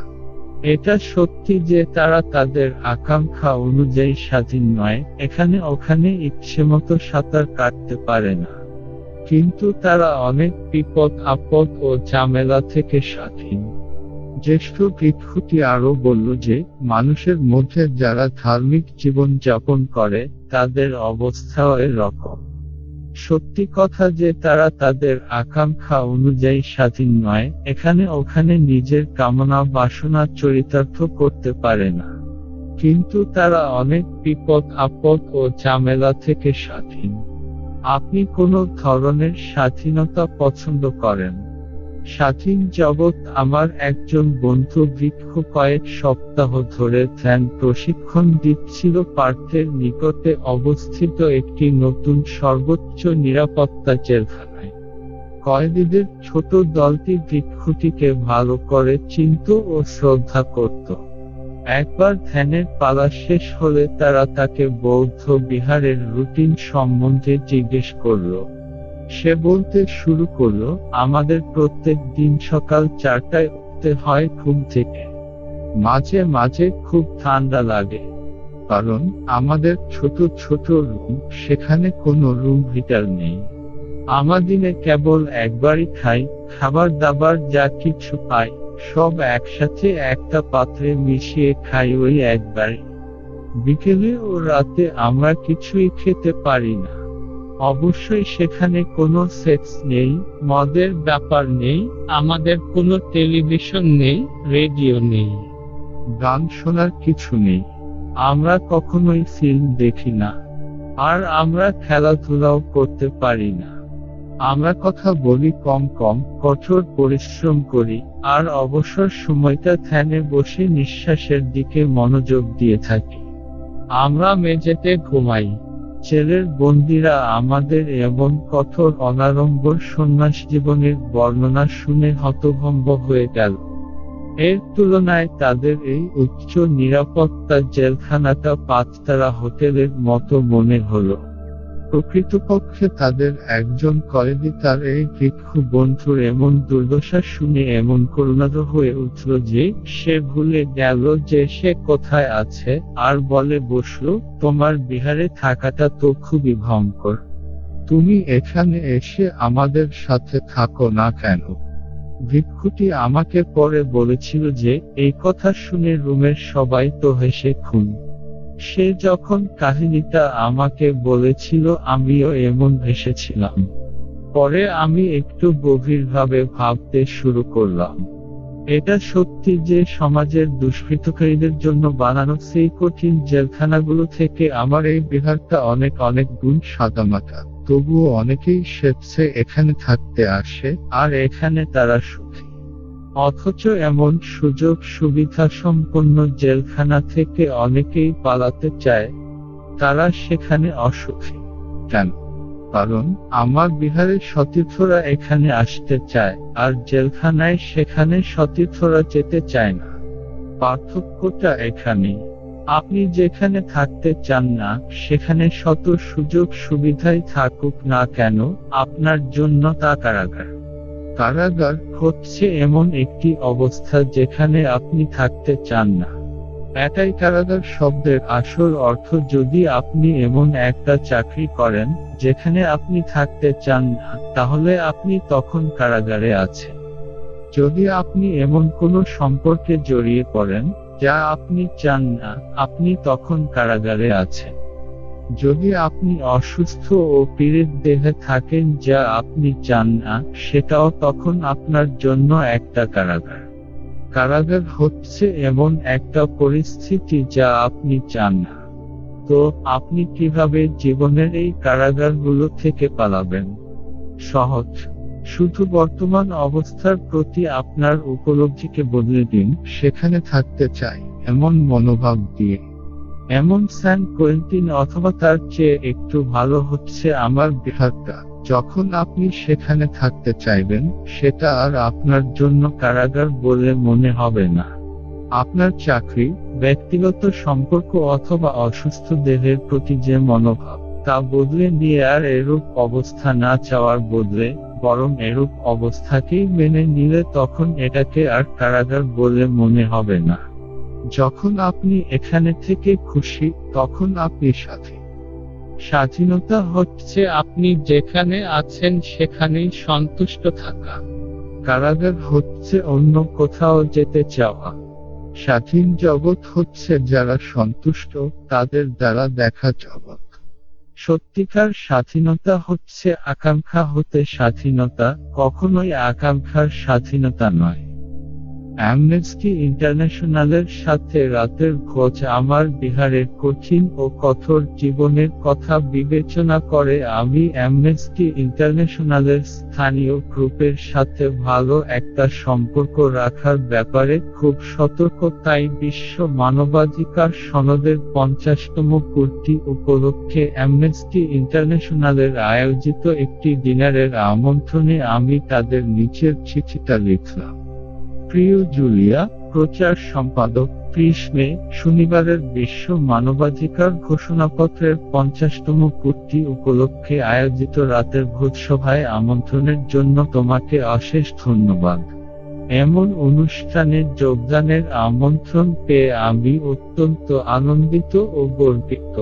S1: এটা সত্যি যে তারা তাদের আকাঙ্ক্ষা অনুযায়ী স্বাধীন নয় এখানে ওখানে ইচ্ছেমতো সাঁতার কাটতে পারে না কিন্তু তারা অনেক বিপদ আপদ ও ঝামেলা থেকে স্বাধীন জ্যেষ্ঠ ভিক্ষুটি আরও বলল যে মানুষের মধ্যে যারা ধার্মিক জীবন যাপন করে তাদের অবস্থাও এরকম সত্যি কথা যে তারা তাদের আকাঙ্ক্ষা অনুযায়ী স্বাধীন নয় এখানে ওখানে নিজের কামনা বাসনা চরিতার্থ করতে পারে না কিন্তু তারা অনেক বিপদ আপদ ও ঝামেলা থেকে স্বাধীন আপনি কোনো ধরনের স্বাধীনতা পছন্দ করেন স্বাধীন জগৎ আমার একজন বন্ধু বৃক্ষ কয়েক সপ্তাহ ধরে ধ্যান প্রশিক্ষণ দিচ্ছিল পার্থের নিকটে অবস্থিত একটি নতুন সর্বোচ্চ নিরাপত্তা জেলখানায় কয়েদিদের ছোট দলটি বৃক্ষটিকে ভালো করে চিন্ত ও শ্রদ্ধা করত একবার ধ্যানের পালা শেষ হলে তারা তাকে বৌদ্ধ বিহারের রুটিন সম্বন্ধে জিজ্ঞেস করলো সে বলতে শুরু করলো আমাদের প্রত্যেক দিন সকাল চারটায় উঠতে হয় ঘুম থেকে মাঝে মাঝে খুব ঠান্ডা লাগে কারণ আমাদের ছোট ছোট রুম সেখানে কোনো রুম হিটার নেই আমাদিনে কেবল একবারই খাই খাবার দাবার যা কিছু পাই সব একসাথে একটা পাত্রে মিশিয়ে খাই ওই একবারই বিকেলে ও রাতে আমরা কিছুই খেতে পারি না অবশ্যই সেখানে কোনো সেক্স নেই মদের ব্যাপার নেই আমাদের কোনো টেলিভিশন নেই রেডিও নেই গান শোনার কিছু নেই আমরা কখনোই ফিল্ম দেখি না আর আমরা খেলাধুলাও করতে পারি না আমরা কথা বলি কম কম কঠোর পরিশ্রম করি আর অবসর সময়টা ধ্যানে বসে নিঃশ্বাসের দিকে মনোযোগ দিয়ে থাকি আমরা মেঝেতে ঘুমাই ছেলের বন্দীরা আমাদের এমন কঠোর অনারম্বর সন্ন্যাস জীবনের বর্ণনা শুনে হতভম্ব হয়ে গেল এর তুলনায় তাদের এই উচ্চ নিরাপত্তা জেলখানাটা পাঁচতারা হোটেলের মতো মনে হলো প্রকৃতপক্ষে তাদের একজন কয়েদি তার এই ভিক্ষু বন্ধুর এমন দুর্দশা শুনে এমন করুণাদ হয়ে উঠল যে সে ভুলে গেল যে সে কোথায় আছে আর বলে বসল তোমার বিহারে থাকাটা তো খুবই ভয়ঙ্কর তুমি এখানে এসে আমাদের সাথে থাকো না কেন ভিক্ষুটি আমাকে পরে বলেছিল যে এই কথা শুনে রুমের সবাই তো হেসে খুন সে যখন কাহিনীটা আমাকে বলেছিল আমিও এমন ভেসেছিলাম পরে আমি একটু গভীরভাবে ভাবতে শুরু করলাম এটা সত্যি যে সমাজের দুষ্কৃতকারীদের জন্য বানানো সেই কঠিন জেলখানাগুলো থেকে আমার এই বিহারটা অনেক অনেক গুণ সাদামাটা তবুও অনেকেই স্বেচ্ছে এখানে থাকতে আসে আর এখানে তারা সুখী অথচ এমন সুযোগ সুবিধা সম্পন্ন জেলখানা থেকে অনেকেই পালাতে চায় তারা সেখানে অসুখী কেন কারণ আমার বিহারের সতীর্থরা এখানে আসতে চায় আর জেলখানায় সেখানে সতীর্থরা যেতে চায় না পার্থক্যটা এখানে আপনি যেখানে থাকতে চান না সেখানে শত সুযোগ সুবিধাই থাকুক না কেন আপনার জন্য তা কারাগার কারাগার হচ্ছে এমন একটি অবস্থা যেখানে আপনি থাকতে চান না এটাই কারাগার শব্দের আসল অর্থ যদি আপনি এমন একটা চাকরি করেন যেখানে আপনি থাকতে চান না তাহলে আপনি তখন কারাগারে আছেন যদি আপনি এমন কোনো সম্পর্কে জড়িয়ে পড়েন যা আপনি চান না আপনি তখন কারাগারে আছেন যদি আপনি অসুস্থ ও পীড়িত দেহে থাকেন যা আপনি চান না সেটাও তখন আপনার জন্য একটা কারাগার কারাগার হচ্ছে এমন একটা পরিস্থিতি যা আপনি চান না তো আপনি কিভাবে জীবনের এই কারাগারগুলো থেকে পালাবেন সহজ শুধু বর্তমান অবস্থার প্রতি আপনার উপলব্ধিকে বদলে দিন সেখানে থাকতে চাই এমন মনোভাব দিয়ে এমন স্যান কোয়েন্টিন অথবা তার চেয়ে একটু ভালো হচ্ছে আমার বিহারটা যখন আপনি সেখানে থাকতে চাইবেন সেটা আর আপনার জন্য কারাগার বলে মনে হবে না আপনার চাকরি ব্যক্তিগত সম্পর্ক অথবা অসুস্থ দেহের প্রতি যে মনোভাব তা বদলে নিয়ে আর এরূপ অবস্থা না চাওয়ার বদলে বরং এরূপ অবস্থাকেই মেনে নিলে তখন এটাকে আর কারাগার বলে মনে হবে না যখন আপনি এখানে থেকে খুশি তখন আপনি সাথে স্বাধীনতা হচ্ছে আপনি যেখানে আছেন সেখানেই সন্তুষ্ট থাকা কারাগার হচ্ছে অন্য কোথাও যেতে চাওয়া স্বাধীন জগৎ হচ্ছে যারা সন্তুষ্ট তাদের দ্বারা দেখা জগৎ সত্যিকার স্বাধীনতা হচ্ছে আকাঙ্ক্ষা হতে স্বাধীনতা কখনোই আকাঙ্ক্ষার স্বাধীনতা নয় অ্যামনেস্টি ইন্টারন্যাশনালের সাথে রাতের খোঁজ আমার বিহারের কঠিন ও কঠোর জীবনের কথা বিবেচনা করে আমি অ্যামনেস্কি ইন্টারন্যাশনালের স্থানীয় গ্রুপের সাথে ভালো একটা সম্পর্ক রাখার ব্যাপারে খুব সতর্ক তাই বিশ্ব মানবাধিকার সনদের পঞ্চাশতম কূর্তি উপলক্ষে অ্যামনেস্টি ইন্টারন্যাশনালের আয়োজিত একটি ডিনারের আমন্ত্রণে আমি তাদের নিচের চিঠিটা লিখলাম প্রিয় জুলিয়া প্রচার সম্পাদক কৃষ্ণে শনিবারের বিশ্ব মানবাধিকার ঘোষণাপত্রের পঞ্চাশতম পূর্তি উপলক্ষে আয়োজিত রাতের ভোজসভায় আমন্ত্রণের জন্য তোমাকে অশেষ ধন্যবাদ এমন অনুষ্ঠানে যোগদানের আমন্ত্রণ পেয়ে আমি অত্যন্ত আনন্দিত ও গর্বিত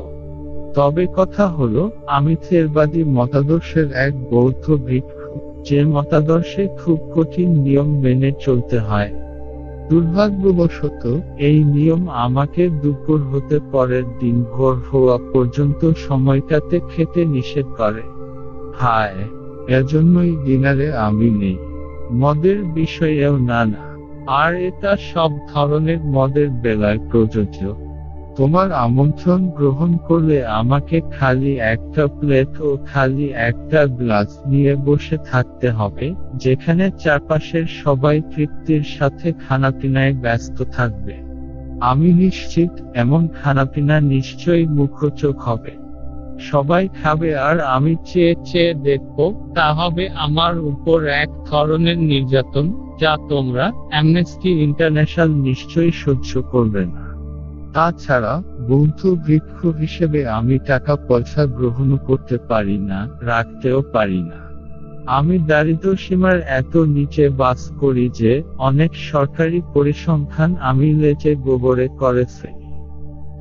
S1: তবে কথা হলো আমি থেরবাদী মতাদর্শের এক বৌদ্ধ ভিক্ষু যে মতাদর্শে খুব কঠিন নিয়ম মেনে চলতে হয় দুর্ভাগ্যবশত এই নিয়ম আমাকে দুপুর হতে পরের দিন ভোর হওয়া পর্যন্ত সময়টাতে খেতে নিষেধ করে হায় এজন্যই ডিনারে আমি নেই মদের বিষয়েও না না আর এটা সব ধরনের মদের বেলায় প্রযোজ্য তোমার আমন্ত্রণ গ্রহণ করলে আমাকে খালি একটা প্লেট ও খালি একটা গ্লাস নিয়ে বসে থাকতে হবে যেখানে চারপাশের সবাই তৃপ্তির সাথে খানাপিনায় ব্যস্ত থাকবে আমি নিশ্চিত এমন খানাপিনা নিশ্চয়ই মুখরোচক হবে সবাই খাবে আর আমি চেয়ে চেয়ে দেখব তা হবে আমার উপর এক ধরনের নির্যাতন যা তোমরা অ্যামনেস্টি ইন্টারন্যাশনাল নিশ্চয়ই সহ্য করবে না তাছাড়া বন্ধু বৃক্ষ হিসেবে আমি টাকা পয়সা গ্রহণ করতে পারি না রাখতেও পারি না আমি দারিদ্র সীমার এত নিচে বাস করি যে অনেক সরকারি পরিসংখ্যান আমি লেচে গোবরে করেছে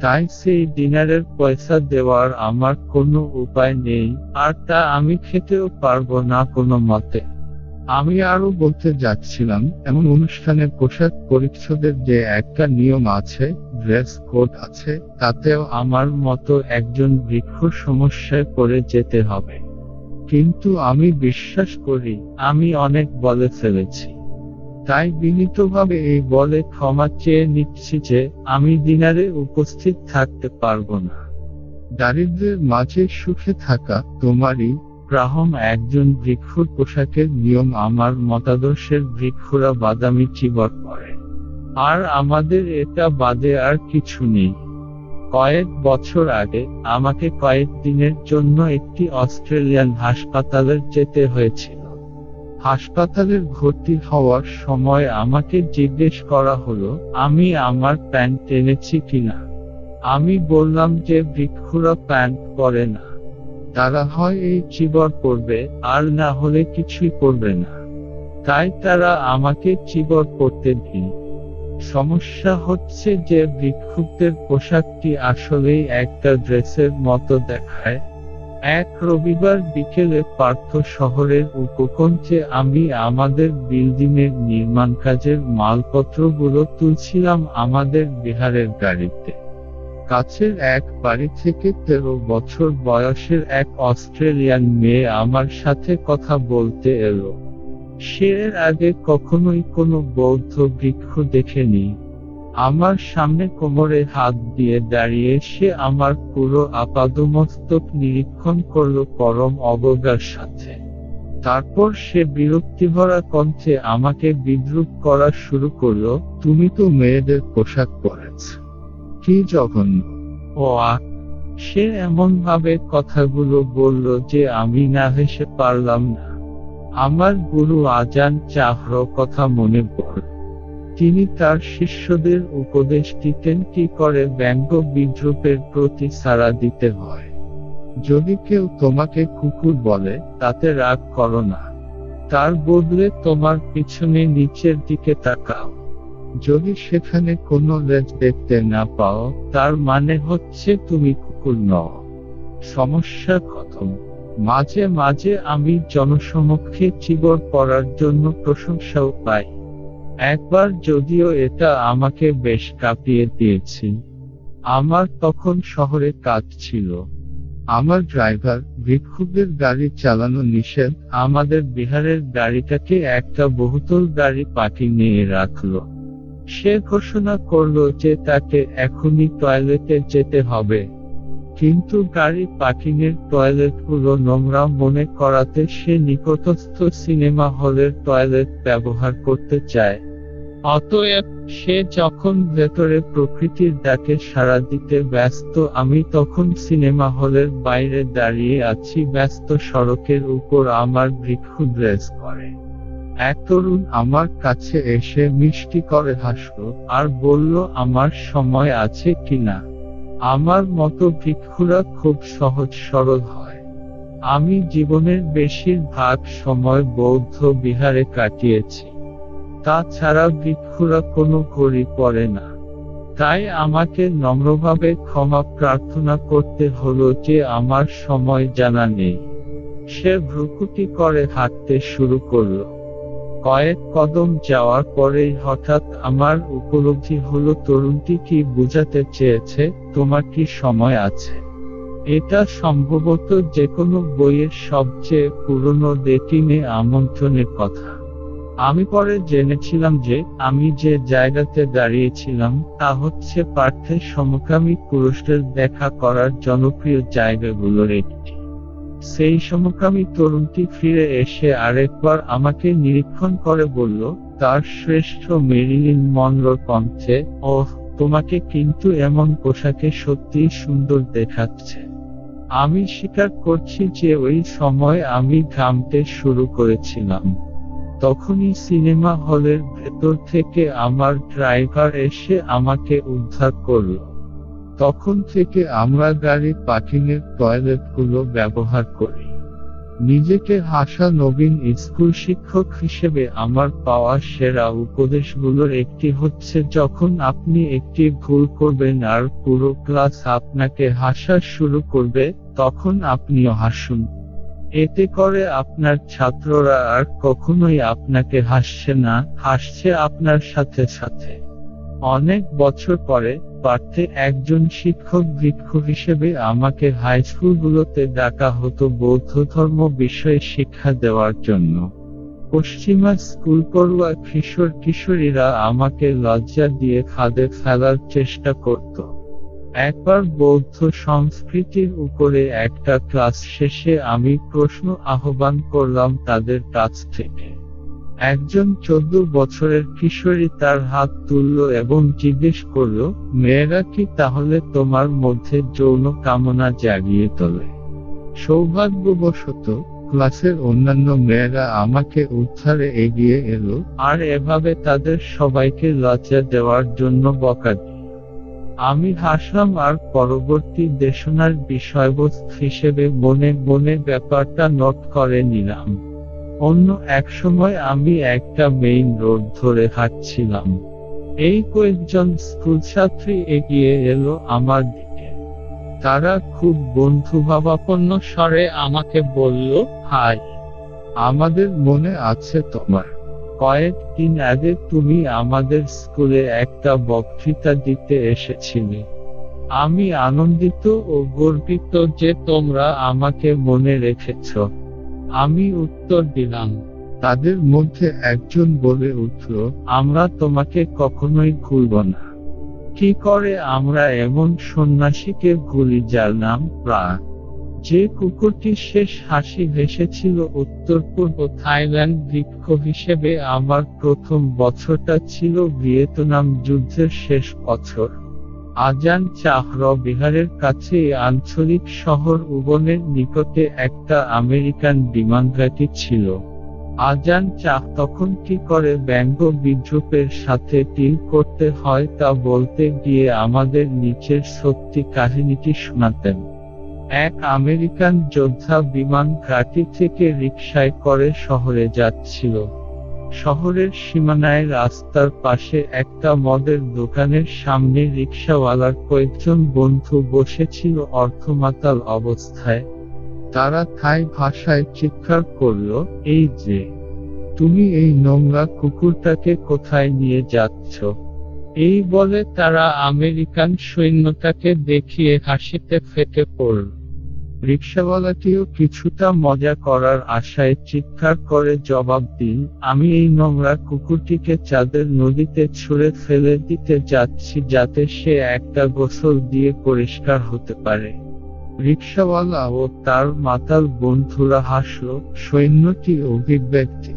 S1: তাই সেই ডিনারের পয়সা দেওয়ার আমার কোনো উপায় নেই আর তা আমি খেতেও পারবো না কোনো মতে আমি আরো বলতে যাচ্ছিলাম এমন অনুষ্ঠানের পোশাক পরিচ্ছদের যে একটা নিয়ম আছে ড্রেস কোড আছে তাতেও আমার মতো একজন বৃক্ষ সমস্যায় পড়ে যেতে হবে কিন্তু আমি বিশ্বাস করি আমি অনেক বলে ফেলেছি তাই বিনীতভাবে এই বলে ক্ষমা চেয়ে নিচ্ছি যে আমি দিনারে উপস্থিত থাকতে পারবো না দারিদ্রের মাঝে সুখে থাকা তোমারই আব্রাহম একজন বৃক্ষর পোশাকের নিয়ম আমার মতাদর্শের বৃক্ষরা বাদামি চিবর করে আর আমাদের এটা বাদে আর কিছু নেই কয়েক বছর আগে আমাকে কয়েক দিনের জন্য একটি অস্ট্রেলিয়ান হাসপাতালে যেতে হয়েছিল হাসপাতালের ভর্তি হওয়ার সময় আমাকে জিজ্ঞেস করা হলো আমি আমার প্যান্ট টেনেছি কিনা আমি বললাম যে বৃক্ষরা প্যান্ট করে না তারা হয় এই চিবর করবে আর না হলে কিছুই করবে না তাই তারা আমাকে চিবর করতে দিন সমস্যা হচ্ছে যে ভিক্ষুকদের পোশাকটি আসলেই একটা ড্রেসের মতো দেখায় এক রবিবার বিকেলে পার্থ শহরের উপকণ্ঠে আমি আমাদের বিল্ডিংয়ের নির্মাণ কাজের মালপত্রগুলো তুলছিলাম আমাদের বিহারের গাড়িতে কাছের এক বাড়ি থেকে তেরো বছর বয়সের এক অস্ট্রেলিয়ান মেয়ে আমার সাথে কথা বলতে এলো সে এর আগে কখনোই কোনো বৌদ্ধ বৃক্ষ দেখেনি আমার সামনে কোমরে হাত দিয়ে দাঁড়িয়ে সে আমার পুরো আপাদমস্তক নিরীক্ষণ করল পরম অবজ্ঞার সাথে তারপর সে বিরক্তিভরা কণ্ঠে আমাকে বিদ্রুপ করা শুরু করল তুমি তো মেয়েদের পোশাক পরেছ কি জঘন্য ও আ সে ভাবে কথাগুলো বলল যে আমি না হেসে পারলাম না আমার গুরু আজান চাহর কথা মনে পড়ল তিনি তার শিষ্যদের উপদেশ দিতেন কি করে ব্যঙ্গ বিদ্রুপের প্রতি সাড়া দিতে হয় যদি কেউ তোমাকে কুকুর বলে তাতে রাগ করো না তার বদলে তোমার পিছনে নিচের দিকে তাকাও যদি সেখানে কোনো লেজ দেখতে না পাও তার মানে হচ্ছে তুমি কুকুর ন সমস্যা খতম মাঝে মাঝে আমি জনসমক্ষে চিবর পড়ার জন্য প্রশংসাও পাই একবার যদিও এটা আমাকে বেশ কাঁপিয়ে দিয়েছে আমার তখন শহরে কাজ ছিল আমার ড্রাইভার ভিক্ষুকদের গাড়ি চালানো নিষেধ আমাদের বিহারের গাড়িটাকে একটা বহুতল গাড়ি পাটি নিয়ে রাখলো সে ঘোষণা করল যে তাকে এখনই টয়লেটে যেতে হবে কিন্তু গাড়ি পার্কিংয়ের টয়লেটগুলো নোংরা মনে করাতে সে নিকটস্থ সিনেমা হলের টয়লেট ব্যবহার করতে চায় অতএব সে যখন ভেতরে প্রকৃতির ডাকে সাড়া দিতে ব্যস্ত আমি তখন সিনেমা হলের বাইরে দাঁড়িয়ে আছি ব্যস্ত সড়কের উপর আমার বৃক্ষ ড্রেস করে এক তরুণ আমার কাছে এসে মিষ্টি করে হাসল আর বলল আমার সময় আছে কিনা আমার মতো ভিক্ষুরা খুব সহজ সরল হয় আমি জীবনের বেশিরভাগ সময় বৌদ্ধ বিহারে কাটিয়েছি তাছাড়া ভিক্ষুরা কোনো ঘড়ি পড়ে না তাই আমাকে নম্রভাবে ক্ষমা প্রার্থনা করতে হলো যে আমার সময় জানা নেই সে ভ্রুকুটি করে হাঁটতে শুরু করলো কয়েক কদম যাওয়ার পরে হঠাৎ আমার উপলব্ধি হলো তরুণটি কি বোঝাতে চেয়েছে তোমার কি সময় আছে এটা সম্ভবত যে কোনো বইয়ের সবচেয়ে পুরনো ডেটিনে আমন্ত্রণের কথা আমি পরে জেনেছিলাম যে আমি যে জায়গাতে দাঁড়িয়েছিলাম তা হচ্ছে পার্থের সমকামী পুরুষদের দেখা করার জনপ্রিয় জায়গাগুলোর একটি সেই সমকামী তরুণটি ফিরে এসে আরেকবার আমাকে নিরীক্ষণ করে বলল তার শ্রেষ্ঠ মেরিলিন মনরোর কণ্ঠে ও তোমাকে কিন্তু এমন পোশাকে সত্যি সুন্দর দেখাচ্ছে আমি স্বীকার করছি যে ওই সময় আমি ঘামতে শুরু করেছিলাম তখনই সিনেমা হলের ভেতর থেকে আমার ড্রাইভার এসে আমাকে উদ্ধার করলো তখন থেকে আমরা গাড়ি পার্কিংয়ের টয়লেটগুলো ব্যবহার করি নিজেকে হাসা নবীন স্কুল শিক্ষক হিসেবে আমার পাওয়া সেরা উপদেশগুলোর একটি হচ্ছে যখন আপনি একটি ভুল করবেন আর পুরো ক্লাস আপনাকে হাসা শুরু করবে তখন আপনিও হাসুন এতে করে আপনার ছাত্ররা আর কখনোই আপনাকে হাসছে না হাসছে আপনার সাথে সাথে অনেক বছর পরে পারতে একজন শিক্ষক ভিক্ষু হিসেবে আমাকে হাইস্কুলগুলোতে ডাকা হতো বৌদ্ধ ধর্ম বিষয়ে শিক্ষা দেওয়ার জন্য পশ্চিমা স্কুল পড়ুয়া কিশোর কিশোরীরা আমাকে লজ্জা দিয়ে খাদে ফেলার চেষ্টা করত একবার বৌদ্ধ সংস্কৃতির উপরে একটা ক্লাস শেষে আমি প্রশ্ন আহ্বান করলাম তাদের কাছ থেকে একজন চোদ্দ বছরের কিশোরী তার হাত তুলল এবং জিজ্ঞেস করল মেয়েরা কি তাহলে তোমার মধ্যে যৌন কামনা জাগিয়ে তোলে সৌভাগ্যবশত ক্লাসের অন্যান্য মেয়েরা আমাকে উদ্ধারে এগিয়ে এলো আর এভাবে তাদের সবাইকে লজ্জা দেওয়ার জন্য বকা আমি হাসলাম আর পরবর্তী দেশনার বিষয়বস্তু হিসেবে মনে মনে ব্যাপারটা নোট করে নিলাম অন্য এক সময় আমি একটা মেইন রোড ধরে হাঁটছিলাম এই কয়েকজন স্কুলছাত্রী এগিয়ে এলো আমার দিকে তারা খুব বন্ধুভাবাপন্ন স্বরে আমাকে বলল হাই আমাদের মনে আছে তোমার কয়েকদিন আগে তুমি আমাদের স্কুলে একটা বক্তৃতা দিতে এসেছিলে আমি আনন্দিত ও গর্বিত যে তোমরা আমাকে মনে রেখেছো আমি উত্তর দিলাম তাদের মধ্যে একজন বলে উঠল আমরা তোমাকে কখনোই ভুলব না কি করে আমরা এমন সন্ন্যাসীকে ভুলি যার নাম প্রা যে কুকুরটি শেষ হাসি হেসেছিল উত্তর পূর্ব থাইল্যান্ড বৃক্ষ হিসেবে আমার প্রথম বছরটা ছিল ভিয়েতনাম যুদ্ধের শেষ বছর আজান চাহর বিহারের কাছে আঞ্চলিক শহর উগনের নিকটে একটা আমেরিকান বিমানঘাটি ছিল আজান চাহ তখন কি করে ব্যঙ্গ বিদ্রুপের সাথে টিল করতে হয় তা বলতে গিয়ে আমাদের নিচের সত্যি কাহিনীটি শোনাতেন এক আমেরিকান যোদ্ধা বিমান ঘাঁটি থেকে রিক্সায় করে শহরে যাচ্ছিল শহরের সীমানায় রাস্তার পাশে একটা মদের দোকানের সামনে রিক্সাওয়ালার কয়েকজন বন্ধু বসেছিল অর্থমাতাল অবস্থায় তারা থাই ভাষায় চিৎকার করল এই যে তুমি এই নোংরা কুকুরটাকে কোথায় নিয়ে যাচ্ছ এই বলে তারা আমেরিকান সৈন্যটাকে দেখিয়ে হাসিতে ফেটে পড়ল রিক্সাওয়ালাটিও কিছুটা মজা করার আশায় চিৎকার করে জবাব দিন আমি এই নোংরা কুকুরটিকে চাঁদের নদীতে ছুঁড়ে ফেলে দিতে যাচ্ছি যাতে সে একটা গোসল দিয়ে পরিষ্কার হতে পারে রিক্সাওয়ালা ও তার মাতাল বন্ধুরা হাসল সৈন্যটি অভিব্যক্তি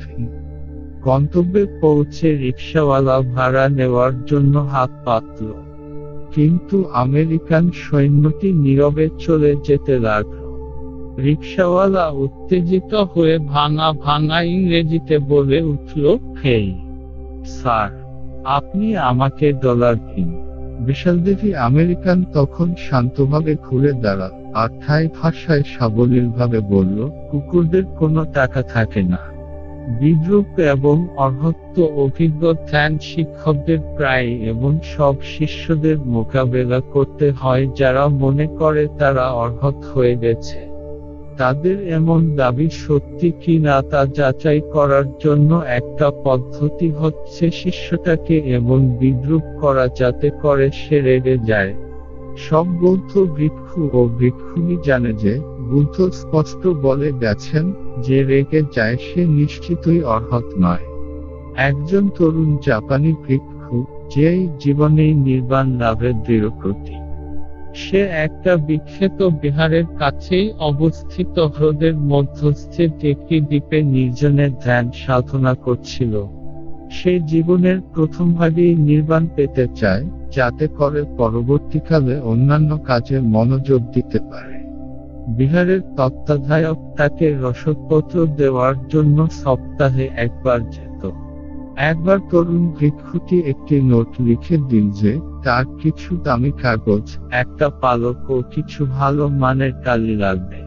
S1: গন্তব্যে পৌঁছে রিক্সাওয়ালা ভাড়া নেওয়ার জন্য হাত পাতল কিন্তু আমেরিকান সৈন্যটি নীরবে চলে যেতে লাগল রিক্সাওয়ালা উত্তেজিত হয়ে ভাঙা ভাঙা ইংরেজিতে বলে উঠল হেই স্যার আপনি আমাকে ডলার দিন বিশালদেবী আমেরিকান তখন শান্তভাবে ঘুরে দাঁড়াল আর থাই ভাষায় সাবলীলভাবে বলল কুকুরদের কোনো টাকা থাকে না বিদ্রুপ এবং অর্হত্ব অভিজ্ঞ ধ্যান শিক্ষকদের প্রায় এবং সব শিষ্যদের মোকাবেলা করতে হয় যারা মনে করে তারা অর্হত হয়ে গেছে তাদের এমন দাবি সত্যি কি না তা যাচাই করার জন্য একটা পদ্ধতি হচ্ছে শিষ্যটাকে এমন বিদ্রুপ করা যাতে করে সে রেগে যায় সব বৌদ্ধ ভিক্ষু ও ভিক্ষুণী জানে যে বুদ্ধ স্পষ্ট বলে গেছেন যে রেগে যায় সে নিশ্চিতই অর্হত নয় একজন তরুণ জাপানি ভিক্ষু যে জীবনেই নির্বাণ লাভের দৃঢ় প্রতীক সে একটা বিখ্যাত বিহারের কাছেই অবস্থিত হ্রদের মধ্যস্থে একটি দ্বীপে নির্জনে ধ্যান সাধনা করছিল সে জীবনের প্রথমভাগেই নির্বাণ পেতে চায় যাতে করে পরবর্তীকালে অন্যান্য কাজে মনোযোগ দিতে পারে বিহারের তত্ত্বাধায়ক তাকে রসদপত্র দেওয়ার জন্য সপ্তাহে একবার যেত একবার তরুণ ভিক্ষুটি একটি নোট লিখে দিন যে তার কিছু দামি কাগজ একটা পালক ও কিছু ভালো মানের কালি লাগবে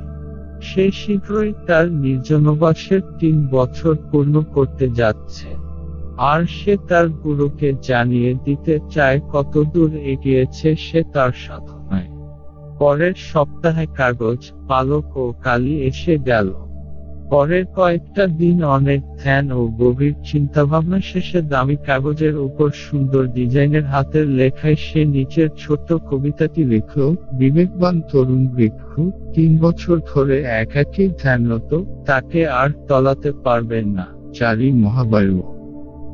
S1: সে শীঘ্রই তার নির্জনবাসের তিন বছর পূর্ণ করতে যাচ্ছে আর সে তার গুরুকে জানিয়ে দিতে চায় কতদূর এগিয়েছে সে তার সাধন পরের সপ্তাহে কাগজ পালক ও কালি এসে গেল পরের কয়েকটা দিন অনেক ধ্যান ও গভীর চিন্তাভাবনা শেষে দামি কাগজের উপর সুন্দর ডিজাইনের হাতের লেখায় সে নিচের ছোট্ট কবিতাটি লিখল বিবেকবান তরুণ বৃক্ষ তিন বছর ধরে একাকী ধ্যানরত তাকে আর তলাতে পারবেন না চারি মহাবায়ু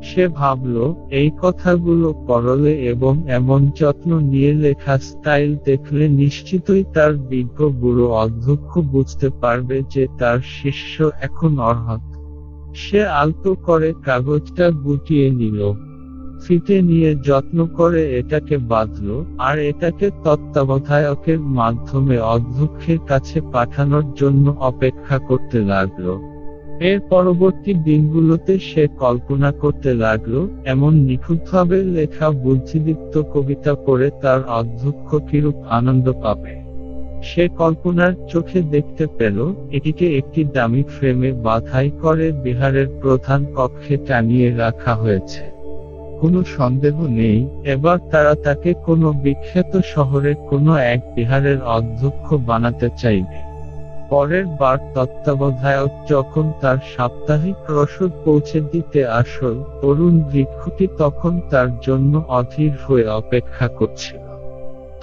S1: সে ভাবল এই কথাগুলো করলে এবং এমন যত্ন নিয়ে লেখা স্টাইল দেখলে নিশ্চিতই তার বিজ্ঞ বুড়ো অধ্যক্ষ বুঝতে পারবে যে তার শিষ্য এখন অর্হত সে আলতো করে কাগজটা গুটিয়ে নিল ফিতে নিয়ে যত্ন করে এটাকে বাঁধল আর এটাকে তত্ত্বাবধায়কের মাধ্যমে অধ্যক্ষের কাছে পাঠানোর জন্য অপেক্ষা করতে লাগলো এর পরবর্তী দিনগুলোতে সে কল্পনা করতে লাগলো এমন নিখুঁতভাবে লেখা বুদ্ধিদীপ্ত কবিতা পড়ে তার অধ্যক্ষ কিরূপ আনন্দ পাবে সে কল্পনার চোখে দেখতে পেল এটিকে একটি দামি ফ্রেমে বাধাই করে বিহারের প্রধান কক্ষে টানিয়ে রাখা হয়েছে কোনো সন্দেহ নেই এবার তারা তাকে কোনো বিখ্যাত শহরের কোনো এক বিহারের অধ্যক্ষ বানাতে চাইবে পরের বার তত্ত্বাবধায়ক যখন তার সাপ্তাহিক রসদ পৌঁছে দিতে আসল অরুণ বৃক্ষটি তখন তার জন্য অধীর হয়ে অপেক্ষা করছিল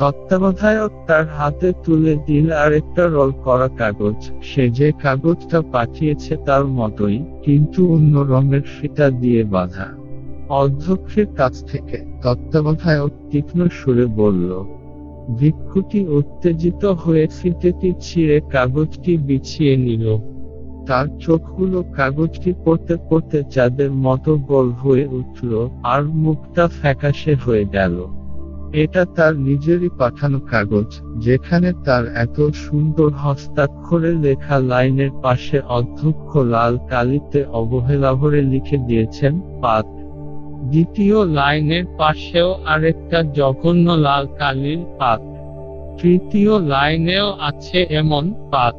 S1: তত্ত্বাবধায়ক তার হাতে তুলে দিল আরেকটা রোল করা কাগজ সে যে কাগজটা পাঠিয়েছে তার মতোই কিন্তু অন্য রঙের ফিতা দিয়ে বাঁধা অধ্যক্ষের কাছ থেকে তত্ত্বাবধায়ক তীক্ষ্ণ সুরে বলল ভিক্ষুটি উত্তেজিত হয়ে ফিতেটি ছিঁড়ে কাগজটি বিছিয়ে নিল তার চোখগুলো কাগজটি পড়তে পড়তে চাঁদের মতো গোল হয়ে উঠল আর মুখটা ফ্যাকাশে হয়ে গেল এটা তার নিজেরই পাঠানো কাগজ যেখানে তার এত সুন্দর হস্তাক্ষরে লেখা লাইনের পাশে অধ্যক্ষ লাল কালিতে অবহেলা ভরে লিখে দিয়েছেন পাত দ্বিতীয় লাইনের পাশেও আরেকটা জঘন্য লাল কালির পাত তৃতীয় লাইনেও আছে এমন পাত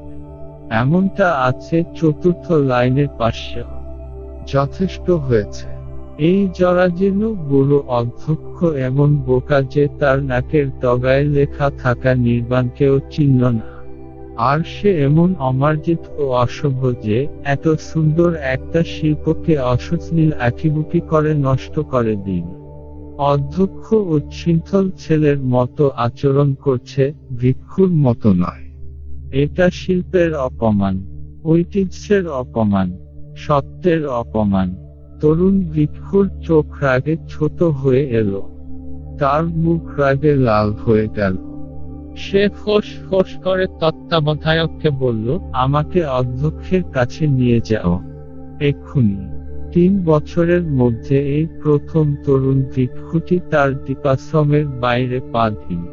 S1: এমনটা আছে চতুর্থ লাইনের পাশেও যথেষ্ট হয়েছে এই জরাজীর্ণ বুড়ো অধ্যক্ষ এমন বোকা যে তার নাকের তগায় লেখা থাকা নির্বাণকেও চিহ্ন না আর সে এমন অমার্জিত ও অসভ্য যে এত সুন্দর একটা শিল্পকে অসচনীল একিবুকি করে নষ্ট করে দিন অধ্যক্ষ উচ্ছৃঙ্খল ছেলের মতো আচরণ করছে ভিক্ষুর মতো নয় এটা শিল্পের অপমান ঐতিহ্যের অপমান সত্যের অপমান তরুণ ভিক্ষুর চোখ রাগে ছোট হয়ে এলো তার মুখ রাগে লাল হয়ে গেল সে ফোঁস ফোঁস করে তত্ত্বাবধায়ককে বলল আমাকে অধ্যক্ষের কাছে নিয়ে যাও এক্ষুনি তিন বছরের মধ্যে এই প্রথম তরুণ ভিক্ষুটি তার দীপাশ্রমের বাইরে পা দিল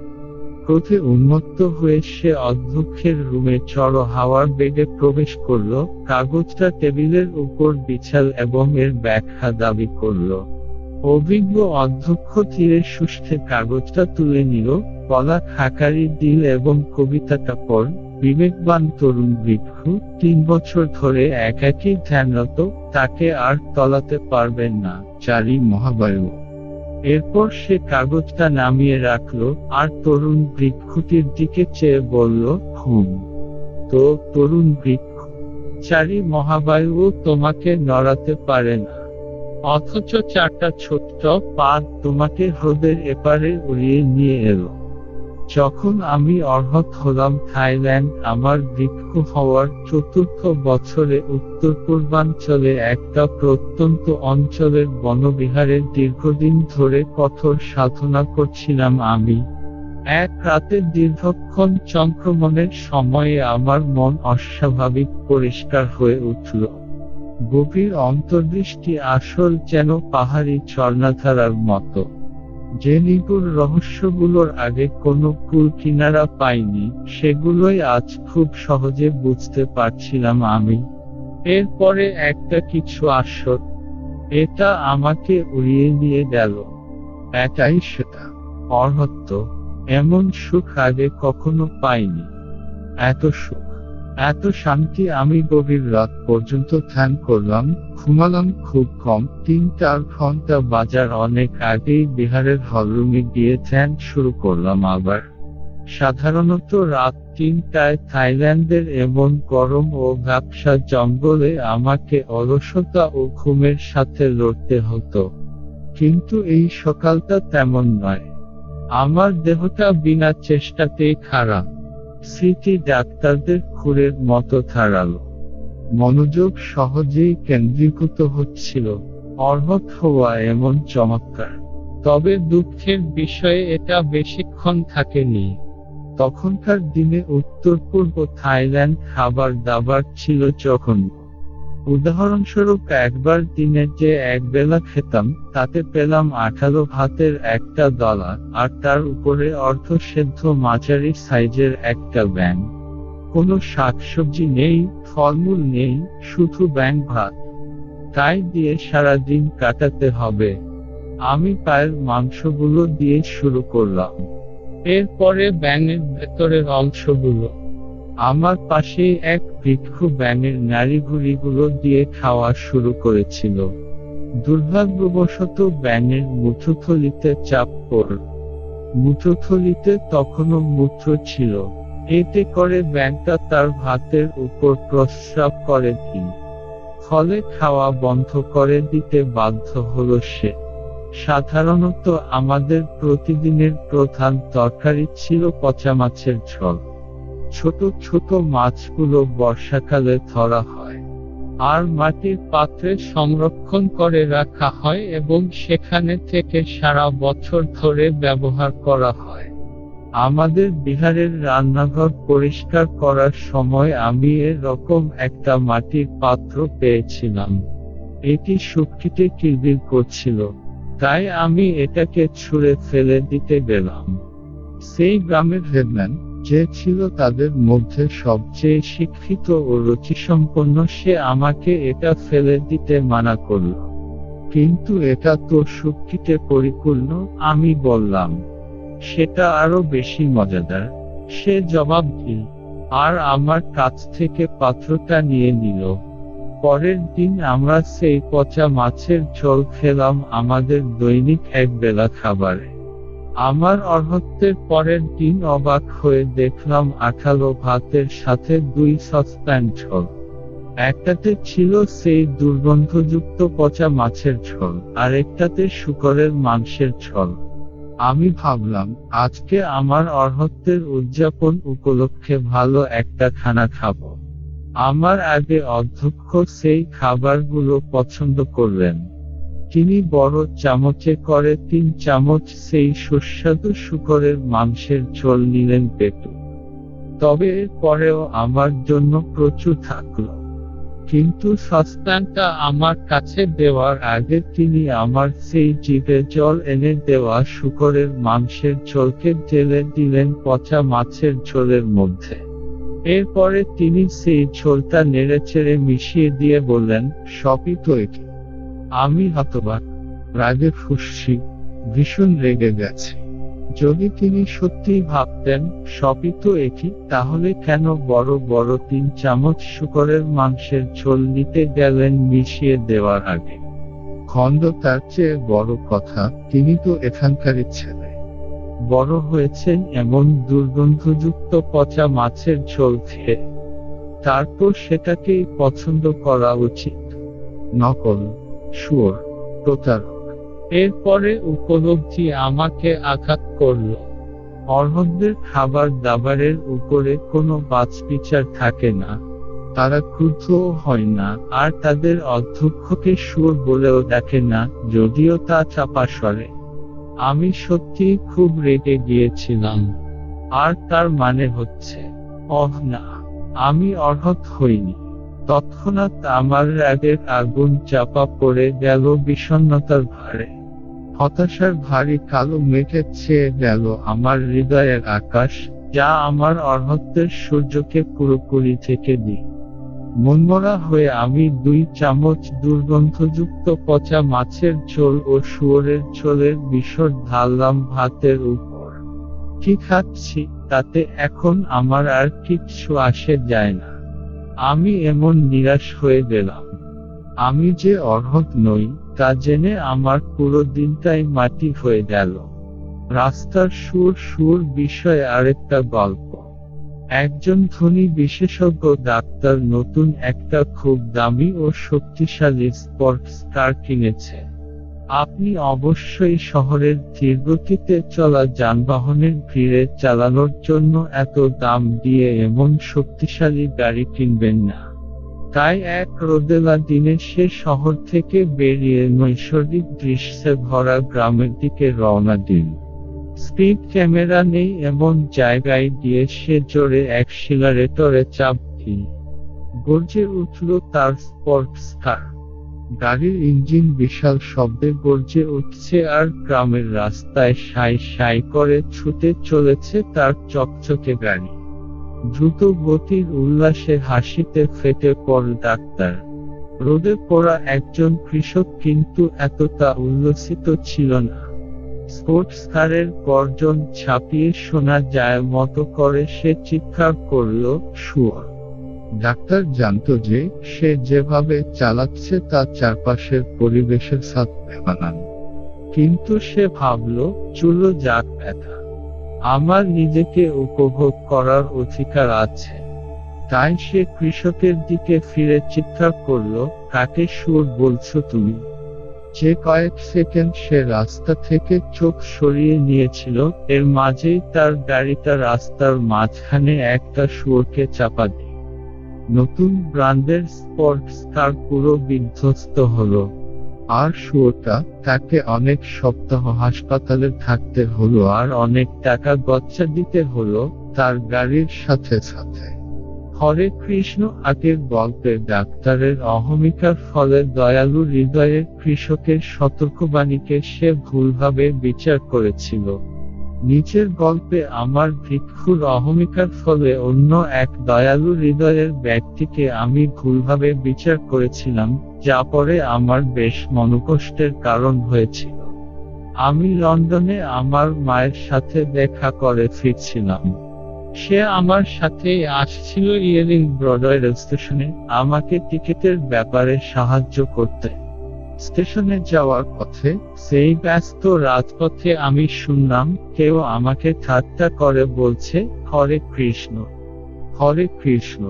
S1: ক্রোধে উন্মত্ত হয়ে সে অধ্যক্ষের রুমে চড় হাওয়ার বেগে প্রবেশ করল কাগজটা টেবিলের উপর বিছাল এবং এর ব্যাখ্যা দাবি করল অভিজ্ঞ অধ্যক্ষ তীরে সুস্থে কাগজটা তুলে নিল কলা খাকারি দিল এবং কবিতাটা পর বিবেকবান তরুণ বৃক্ষ তিন বছর ধরে একাকি ধ্যানরত তাকে আর তলাতে পারবেন না চারি মহাবায়ু এরপর সে কাগজটা নামিয়ে রাখল আর তরুণ বৃক্ষটির দিকে চেয়ে বলল হুম তো তরুণ বৃক্ষ চারি মহাবায়ুও তোমাকে নড়াতে পারে না অথচ চারটা ছোট্ট পাত তোমাকে হ্রদের এপারে উড়িয়ে নিয়ে এলো যখন আমি অর্হত হলাম থাইল্যান্ড আমার বৃক্ষ হওয়ার চতুর্থ বছরে উত্তর পূর্বাঞ্চলে একটা প্রত্যন্ত অঞ্চলের বনবিহারে দীর্ঘদিন ধরে কঠোর সাধনা করছিলাম আমি এক রাতে দীর্ঘক্ষণ সংক্রমণের সময়ে আমার মন অস্বাভাবিক পরিষ্কার হয়ে উঠল গোপীর অন্তর্দৃষ্টি আসল যেন পাহাড়ি ঝর্ণাধারার মতো যে নিগুর রহস্যগুলোর আগে কোনো কুল কিনারা পাইনি সেগুলোই আজ খুব সহজে বুঝতে পারছিলাম আমি এরপরে একটা কিছু আসর এটা আমাকে উড়িয়ে নিয়ে গেল এটাই সেটা অর্হত্ব এমন সুখ আগে কখনো পাইনি এত সুখ এত শান্তি আমি গভীর রাত পর্যন্ত ধ্যান করলাম ঘুমালাম খুব কম তিন চার ঘন্টা বাজার অনেক আগেই বিহারের হলরুমে গিয়ে ধ্যান শুরু করলাম আবার সাধারণত রাত তিনটায় থাইল্যান্ডের এমন গরম ও ব্যবসা জঙ্গলে আমাকে অলসতা ও ঘুমের সাথে লড়তে হতো কিন্তু এই সকালটা তেমন নয় আমার দেহটা বিনা চেষ্টাতেই খারাপ সিটি ডাক্তারদের খুরের মতো থারালো মনোযোগ সহজেই কেন্দ্রীভূত হচ্ছিল অর্হত হওয়া এমন চমৎকার তবে দুঃখের বিষয়ে এটা বেশিক্ষণ থাকেনি তখনকার দিনে উত্তর পূর্ব থাইল্যান্ড খাবার দাবার ছিল যখন উদাহরণস্বরূপ একবার দিনে যে এক বেলা খেতাম তাতে পেলাম আঠারো ভাতের একটা দলা আর তার উপরে সেদ্ধ মাঝারি সাইজের একটা ব্যাং কোনো শাকসবজি নেই ফলমূল নেই শুধু ব্যাং ভাত তাই দিয়ে সারা দিন কাটাতে হবে আমি পায়ের মাংসগুলো দিয়ে শুরু করলাম এরপরে ব্যাঙের ভেতরের অংশগুলো আমার পাশে এক ভিক্ষু ব্যাঙের নাড়িভুড়িগুলো দিয়ে খাওয়া শুরু করেছিল দুর্ভাগ্যবশত ব্যাঙের মুঠোথলিতে চাপ পড়ল মুঠোথলিতে তখনও মূত্র ছিল এতে করে ব্যানটা তার ভাতের উপর প্রস্রাব করে দিন ফলে খাওয়া বন্ধ করে দিতে বাধ্য হল সে সাধারণত আমাদের প্রতিদিনের প্রধান তরকারি ছিল পচা মাছের ঝোল ছোট ছোট মাছগুলো বর্ষাকালে ধরা হয় আর মাটির পাত্রে সংরক্ষণ করে রাখা হয় এবং সেখানে থেকে সারা বছর ধরে ব্যবহার করা হয় আমাদের বিহারের রান্নাঘর পরিষ্কার করার সময় আমি এরকম একটা মাটির পাত্র পেয়েছিলাম এটি শুটকিতে কিরবির করছিল তাই আমি এটাকে ছুঁড়ে ফেলে দিতে গেলাম সেই গ্রামের হেডম্যান যে ছিল তাদের মধ্যে সবচেয়ে শিক্ষিত ও রুচিসম্পন্ন সে আমাকে এটা ফেলে দিতে মানা করল কিন্তু এটা তো সুক্ষিতে পরিপূর্ণ আমি বললাম সেটা আরো বেশি মজাদার সে জবাব দিল আর আমার কাছ থেকে পাত্রটা নিয়ে নিল পরের দিন আমরা সেই পচা মাছের ঝোল খেলাম আমাদের দৈনিক এক বেলা খাবারে আমার অর্হত্বের পরের দিন অবাক হয়ে দেখলাম আঠালো ভাতের সাথে দুই সসপ্যান ঝোল একটাতে ছিল সেই দুর্গন্ধযুক্ত পচা মাছের ঝোল আর একটাতে শুকরের মাংসের ঝোল আমি ভাবলাম আজকে আমার অর্হত্বের উদযাপন উপলক্ষে ভালো একটা খানা খাব আমার আগে অধ্যক্ষ সেই খাবারগুলো পছন্দ করলেন তিনি বড় চামচে করে তিন চামচ সেই সুস্বাদু শুকরের মাংসের ঝোল নিলেন পেটু তবে পরেও আমার জন্য প্রচুর থাকল কিন্তু সস্তানটা আমার কাছে দেওয়ার আগে তিনি আমার সেই জিভে জল এনে দেওয়া শুকরের মাংসের ঝোলকে জেলে দিলেন পচা মাছের ঝোলের মধ্যে এরপরে তিনি সেই ঝোলটা নেড়ে নেড়েচেড়ে মিশিয়ে দিয়ে বললেন সবই তো এটি আমি হতবাক রাগে ফুসছি ভীষণ রেগে গেছে যদি তিনি সত্যি ভাবতেন সবই তো একই তাহলে কেন বড় বড় তিন চামচ শুকরের মাংসের ঝোল নিতে গেলেন মিশিয়ে দেওয়ার আগে খন্দ তার চেয়ে বড় কথা তিনি তো এখানকারই ছেলে বড় হয়েছেন এমন দুর্গন্ধযুক্ত পচা মাছের ঝোল খেয়ে তারপর সেটাকেই পছন্দ করা উচিত নকল সুর প্রতারক এরপরে উপলব্ধি আমাকে আঘাত করল অর্হদের খাবার দাবারের উপরে কোনো বাছবিচার থাকে না তারা ক্রুদ্ধও হয় না আর তাদের অধ্যক্ষকে সুর বলেও দেখে না যদিও তা চাপা সরে আমি সত্যি খুব রেগে গিয়েছিলাম আর তার মানে হচ্ছে অহ না আমি অর্হত হইনি তৎক্ষণাৎ আমার রাগের আগুন চাপা পড়ে গেল বিষণ্নতার ভারে হতাশার ভারী কালো মেঘের ছেয়ে গেল আমার হৃদয়ের আকাশ যা আমার অর্হত্বের সূর্যকে পুরোপুরি থেকে দি মনমরা হয়ে আমি দুই চামচ দুর্গন্ধযুক্ত পচা মাছের ঝোল ও শুয়োরের ঝোলের বিষর ঢাললাম ভাতের উপর কি খাচ্ছি তাতে এখন আমার আর কিচ্ছু আসে যায় না আমি এমন নিরাশ হয়ে গেলাম আমি যে অর্হত নই তা জেনে আমার পুরো দিনটাই মাটি হয়ে গেল রাস্তার সুর সুর বিষয়ে আরেকটা গল্প একজন ধনী বিশেষজ্ঞ ডাক্তার নতুন একটা খুব দামি ও শক্তিশালী স্পট স্টার কিনেছে আপনি অবশ্যই শহরের ধীরগতিতে চলা যানবাহনের ভিড়ে চালানোর জন্য এত দাম দিয়ে এমন শক্তিশালী গাড়ি কিনবেন না তাই এক রোদেলা দিনে সে শহর থেকে বেরিয়ে নৈসর্গিক দৃশ্যে ভরা গ্রামের দিকে রওনা দিন স্পিড ক্যামেরা নেই এমন জায়গায় দিয়ে সে জোরে এক শিলারেটরে চাপ দিন গর্জে উঠল তার স্পোর্টস কার গাড়ির ইঞ্জিন বিশাল শব্দে গর্জে উঠছে আর গ্রামের রাস্তায় সাই সাই করে ছুটে চলেছে তার চকচকে গাড়ি দ্রুত গতির উল্লাসে হাসিতে ফেটে পড়ে ডাক্তার রোদে পড়া একজন কৃষক কিন্তু এতটা উল্লসিত ছিল না স্পোর্টস কারের গর্জন ছাপিয়ে শোনা যায় মতো করে সে চিৎকার করল শুয়ার ডাক্তার জানত যে সে যেভাবে চালাচ্ছে তা চারপাশের পরিবেশের সাথ বানান কিন্তু সে ভাবল চুলো যাক ব্যথা আমার নিজেকে উপভোগ করার অধিকার আছে তাই সে কৃষকের দিকে ফিরে চিৎকার করল কাকে সুর বলছো তুমি যে কয়েক সেকেন্ড সে রাস্তা থেকে চোখ সরিয়ে নিয়েছিল এর মাঝেই তার গাড়িটা রাস্তার মাঝখানে একটা সুরকে চাপা দিল নতুন ব্রান্ডের স্পোর্টস কার পুরো বিধ্বস্ত হল আর শুয়োটা তাকে অনেক সপ্তাহ হাসপাতালে থাকতে হলো আর অনেক টাকা গচ্ছা দিতে হলো তার গাড়ির সাথে সাথে হরে কৃষ্ণ আগের গল্পে ডাক্তারের অহমিকার ফলে দয়ালু হৃদয়ের কৃষকের সতর্কবাণীকে সে ভুলভাবে বিচার করেছিল নিচের গল্পে আমার ভিক্ষুর অহমিকার ফলে অন্য এক দয়ালু হৃদয়ের ব্যক্তিকে আমি ভুলভাবে বিচার করেছিলাম যা পরে আমার বেশ মনোকষ্টের কারণ হয়েছিল আমি লন্ডনে আমার মায়ের সাথে দেখা করে ফিরছিলাম সে আমার সাথে আসছিল ইয়েলিং ব্রডওয়ে স্টেশনে আমাকে টিকিটের ব্যাপারে সাহায্য করতে স্টেশনে যাওয়ার পথে সেই ব্যস্ত রাজপথে আমি শুনলাম কেউ আমাকে ঠাট্টা করে বলছে হরে কৃষ্ণ হরে কৃষ্ণ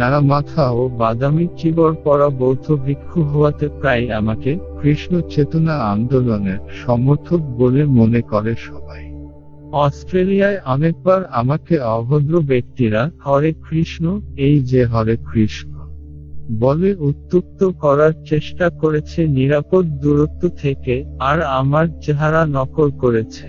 S1: নানা মাথা ও বাদামি চিবর পরা বৌদ্ধ ভিক্ষু হওয়াতে প্রায় আমাকে কৃষ্ণ চেতনা আন্দোলনের সমর্থক বলে মনে করে সবাই অস্ট্রেলিয়ায় অনেকবার আমাকে অভদ্র ব্যক্তিরা হরে কৃষ্ণ এই যে হরে কৃষ্ণ বলে উত্তপ্ত করার চেষ্টা করেছে নিরাপদ দূরত্ব থেকে আর আমার চেহারা নকল করেছে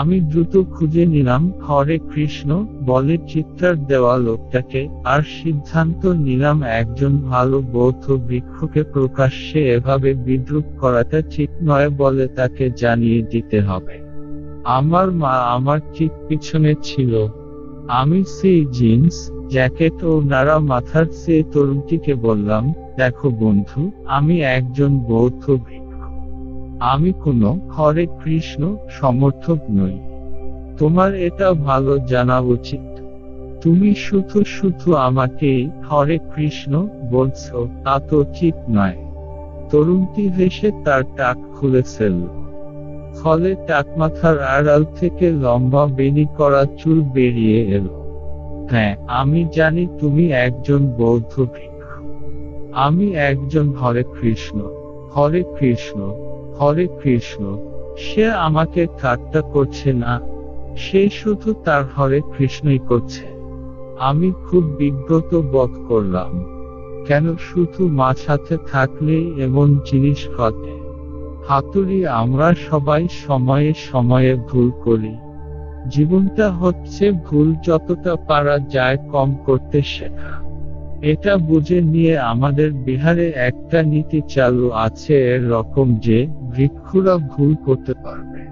S1: আমি দ্রুত খুঁজে নিলাম হরে কৃষ্ণ বলে চিত্রার দেওয়া লোকটাকে আর সিদ্ধান্ত নিলাম একজন ভালো বৌদ্ধ বৃক্ষকে প্রকাশ্যে এভাবে বিদ্রুপ করাটা ঠিক নয় বলে তাকে জানিয়ে দিতে হবে আমার মা আমার ঠিক পিছনে ছিল আমি সেই জিন্স জ্যাকেট ও নাড়া মাথার সেই তরুণটিকে বললাম দেখো বন্ধু আমি একজন বৌদ্ধ ভিক্ষু আমি কোনো হরে কৃষ্ণ সমর্থক নই তোমার এটা ভালো জানা উচিত তুমি শুধু শুধু আমাকে হরে কৃষ্ণ বলছ তা তো ঠিক নয় তরুণটি হেসে তার টাক খুলে ফেলল ফলে টাকমাথার আড়াল থেকে লম্বা বেনি করা চুল বেরিয়ে এলো হ্যাঁ আমি জানি তুমি একজন বৌদ্ধ আমি একজন হরে কৃষ্ণ হরে কৃষ্ণ হরে কৃষ্ণ সে আমাকে ঠাট্টা করছে না সে শুধু তার হরে কৃষ্ণই করছে আমি খুব বিব্রত বোধ করলাম কেন শুধু মাছ হাতে থাকলেই এমন জিনিস ঘটে হাতুড়ি আমরা সবাই সময়ে সময়ে ভুল করি জীবনটা হচ্ছে ভুল যতটা পারা যায় কম করতে শেখা এটা বুঝে নিয়ে আমাদের বিহারে একটা নীতি চালু আছে এরকম যে বৃক্ষরা ভুল করতে পারবে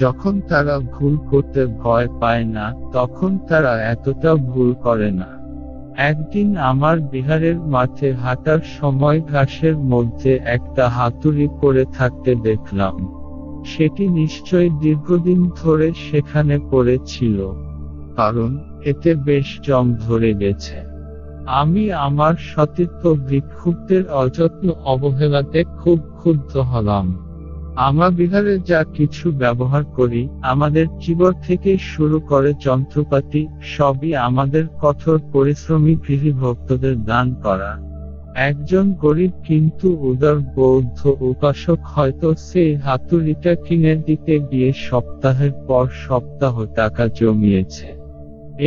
S1: যখন তারা ভুল করতে ভয় পায় না তখন তারা এতটা ভুল করে না একদিন আমার বিহারের মাঠে হাঁটার সময় ঘাসের মধ্যে একটা হাতুড়ি পড়ে থাকতে দেখলাম সেটি নিশ্চয় দীর্ঘদিন ধরে সেখানে পড়েছিল কারণ এতে বেশ জম ধরে গেছে আমি আমার সতীর্থ বিক্ষুব্ধের অযত্ন অবহেলাতে খুব ক্ষুব্ধ হলাম আমা বিহারে যা কিছু ব্যবহার করি আমাদের জীবন থেকে শুরু করে যন্ত্রপাতি সবই আমাদের কঠোর পরিশ্রমী গৃহীভক্তদের ভক্তদের দান করা একজন গরিব কিন্তু উদার বৌদ্ধ উপাসক হয়তো সেই হাতুড়িটা কিনে দিতে গিয়ে সপ্তাহের পর সপ্তাহ টাকা জমিয়েছে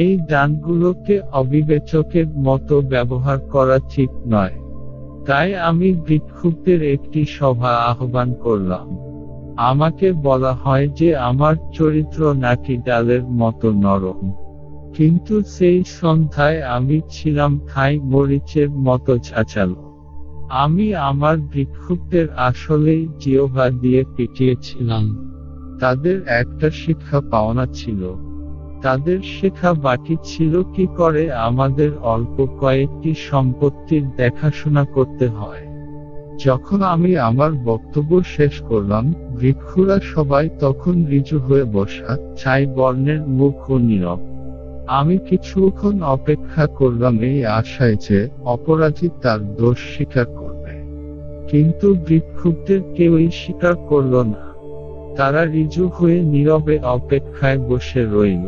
S1: এই দানগুলোকে অবিবেচকের মতো ব্যবহার করা ঠিক নয় তাই আমি ভিক্ষুকদের একটি সভা আহ্বান করলাম আমাকে বলা হয় যে আমার চরিত্র নাকি ডালের মতো নরম কিন্তু সেই সন্ধ্যায় আমি ছিলাম খাই মরিচের মতো ছাঁচালো আমি আমার ভিক্ষুকদের আসলেই জিওভা দিয়ে পিটিয়েছিলাম তাদের একটা শিক্ষা পাওনা ছিল তাদের শেখা বাকি ছিল কি করে আমাদের অল্প কয়েকটি সম্পত্তির দেখাশোনা করতে হয় যখন আমি আমার বক্তব্য শেষ করলাম ভিক্ষুরা সবাই তখন রিজু হয়ে বসা চাই বর্ণের মুখ ও নীরব আমি কিছুক্ষণ অপেক্ষা করলাম এই আশায় যে অপরাধী তার দোষ স্বীকার করবে কিন্তু ভিক্ষুকদের কেউই স্বীকার করল না তারা রিজু হয়ে নীরবে অপেক্ষায় বসে রইল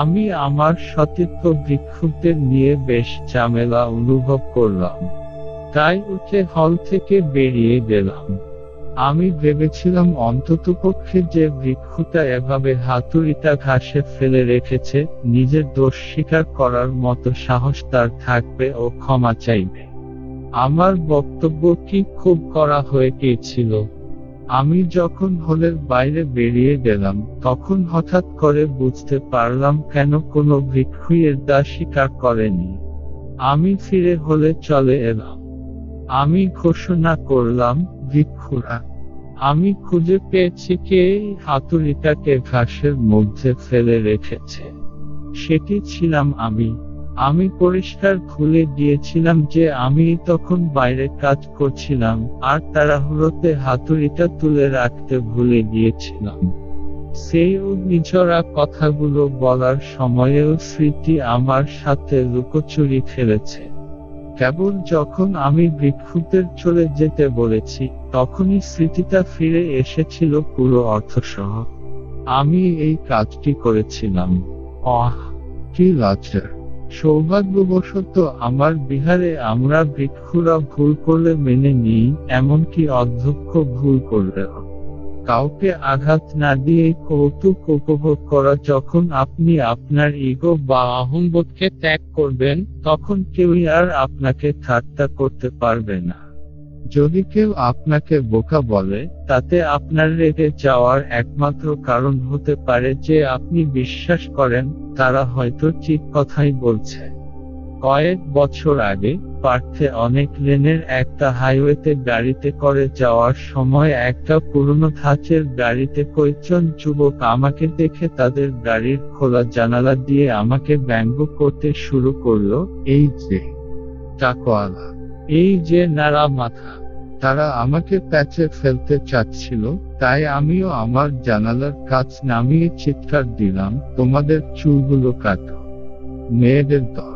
S1: আমি আমার সতীর্থ ভিক্ষুকদের নিয়ে বেশ ঝামেলা অনুভব করলাম তাই উঠে হল থেকে বেরিয়ে গেলাম আমি ভেবেছিলাম অন্ততপক্ষে যে ভিক্ষুটা এভাবে হাতুড়িটা ঘাসে ফেলে রেখেছে নিজের দোষ স্বীকার করার মতো সাহস তার থাকবে ও ক্ষমা চাইবে আমার বক্তব্য কি খুব করা হয়ে গিয়েছিল আমি যখন হলের বাইরে বেরিয়ে গেলাম তখন হঠাৎ করে বুঝতে পারলাম কেন কোনো ভিক্ষু এর দা স্বীকার করেনি আমি ফিরে হলে চলে এলাম আমি ঘোষণা করলাম ভিক্ষুরা আমি খুঁজে পেয়েছি কে এই হাতুড়িটাকে ঘাসের মধ্যে ফেলে রেখেছে সেটি ছিলাম আমি আমি পরিষ্কার খুলে দিয়েছিলাম যে আমি তখন বাইরে কাজ করছিলাম আর তাড়াহুড়োতে হাতুড়িটা তুলে রাখতে ভুলে গিয়েছিলাম সেই অগ্নিঝরা কথাগুলো বলার সময়েও স্মৃতি আমার সাথে লুকোচুরি খেলেছে কেবল যখন আমি ভিক্ষুকদের চলে যেতে বলেছি তখনই স্মৃতিটা ফিরে এসেছিল পুরো অর্থসহ আমি এই কাজটি করেছিলাম অহ কি লাচার সৌভাগ্যবশত আমার বিহারে আমরা ভিক্ষুরা ভুল করলে মেনে নিই এমনকি অধ্যক্ষ ভুল করলেও কাউকে আঘাত না দিয়ে কৌতুক উপভোগ করা যখন আপনি আপনার ইগো বা আহম্বোধকে ত্যাগ করবেন তখন কেউই আর আপনাকে ঠাট্টা করতে পারবে না যদি কেউ আপনাকে বোকা বলে তাতে আপনার রেগে যাওয়ার একমাত্র কারণ হতে পারে যে আপনি বিশ্বাস করেন তারা হয়তো ঠিক কথাই বলছে কয়েক বছর আগে পার্থে অনেক লেনের একটা হাইওয়েতে গাড়িতে করে যাওয়ার সময় একটা পুরনো ধাঁচের গাড়িতে কয়েকজন যুবক আমাকে দেখে তাদের গাড়ির খোলা জানালা দিয়ে আমাকে ব্যঙ্গ করতে শুরু করলো এই যে টাকোয়ালা এই যে নাড়া মাথা তারা আমাকে প্যাচে ফেলতে চাচ্ছিল তাই আমিও আমার জানালার কাজ নামিয়ে চিৎকার দিলাম তোমাদের চুলগুলো কাটো মেয়েদের দল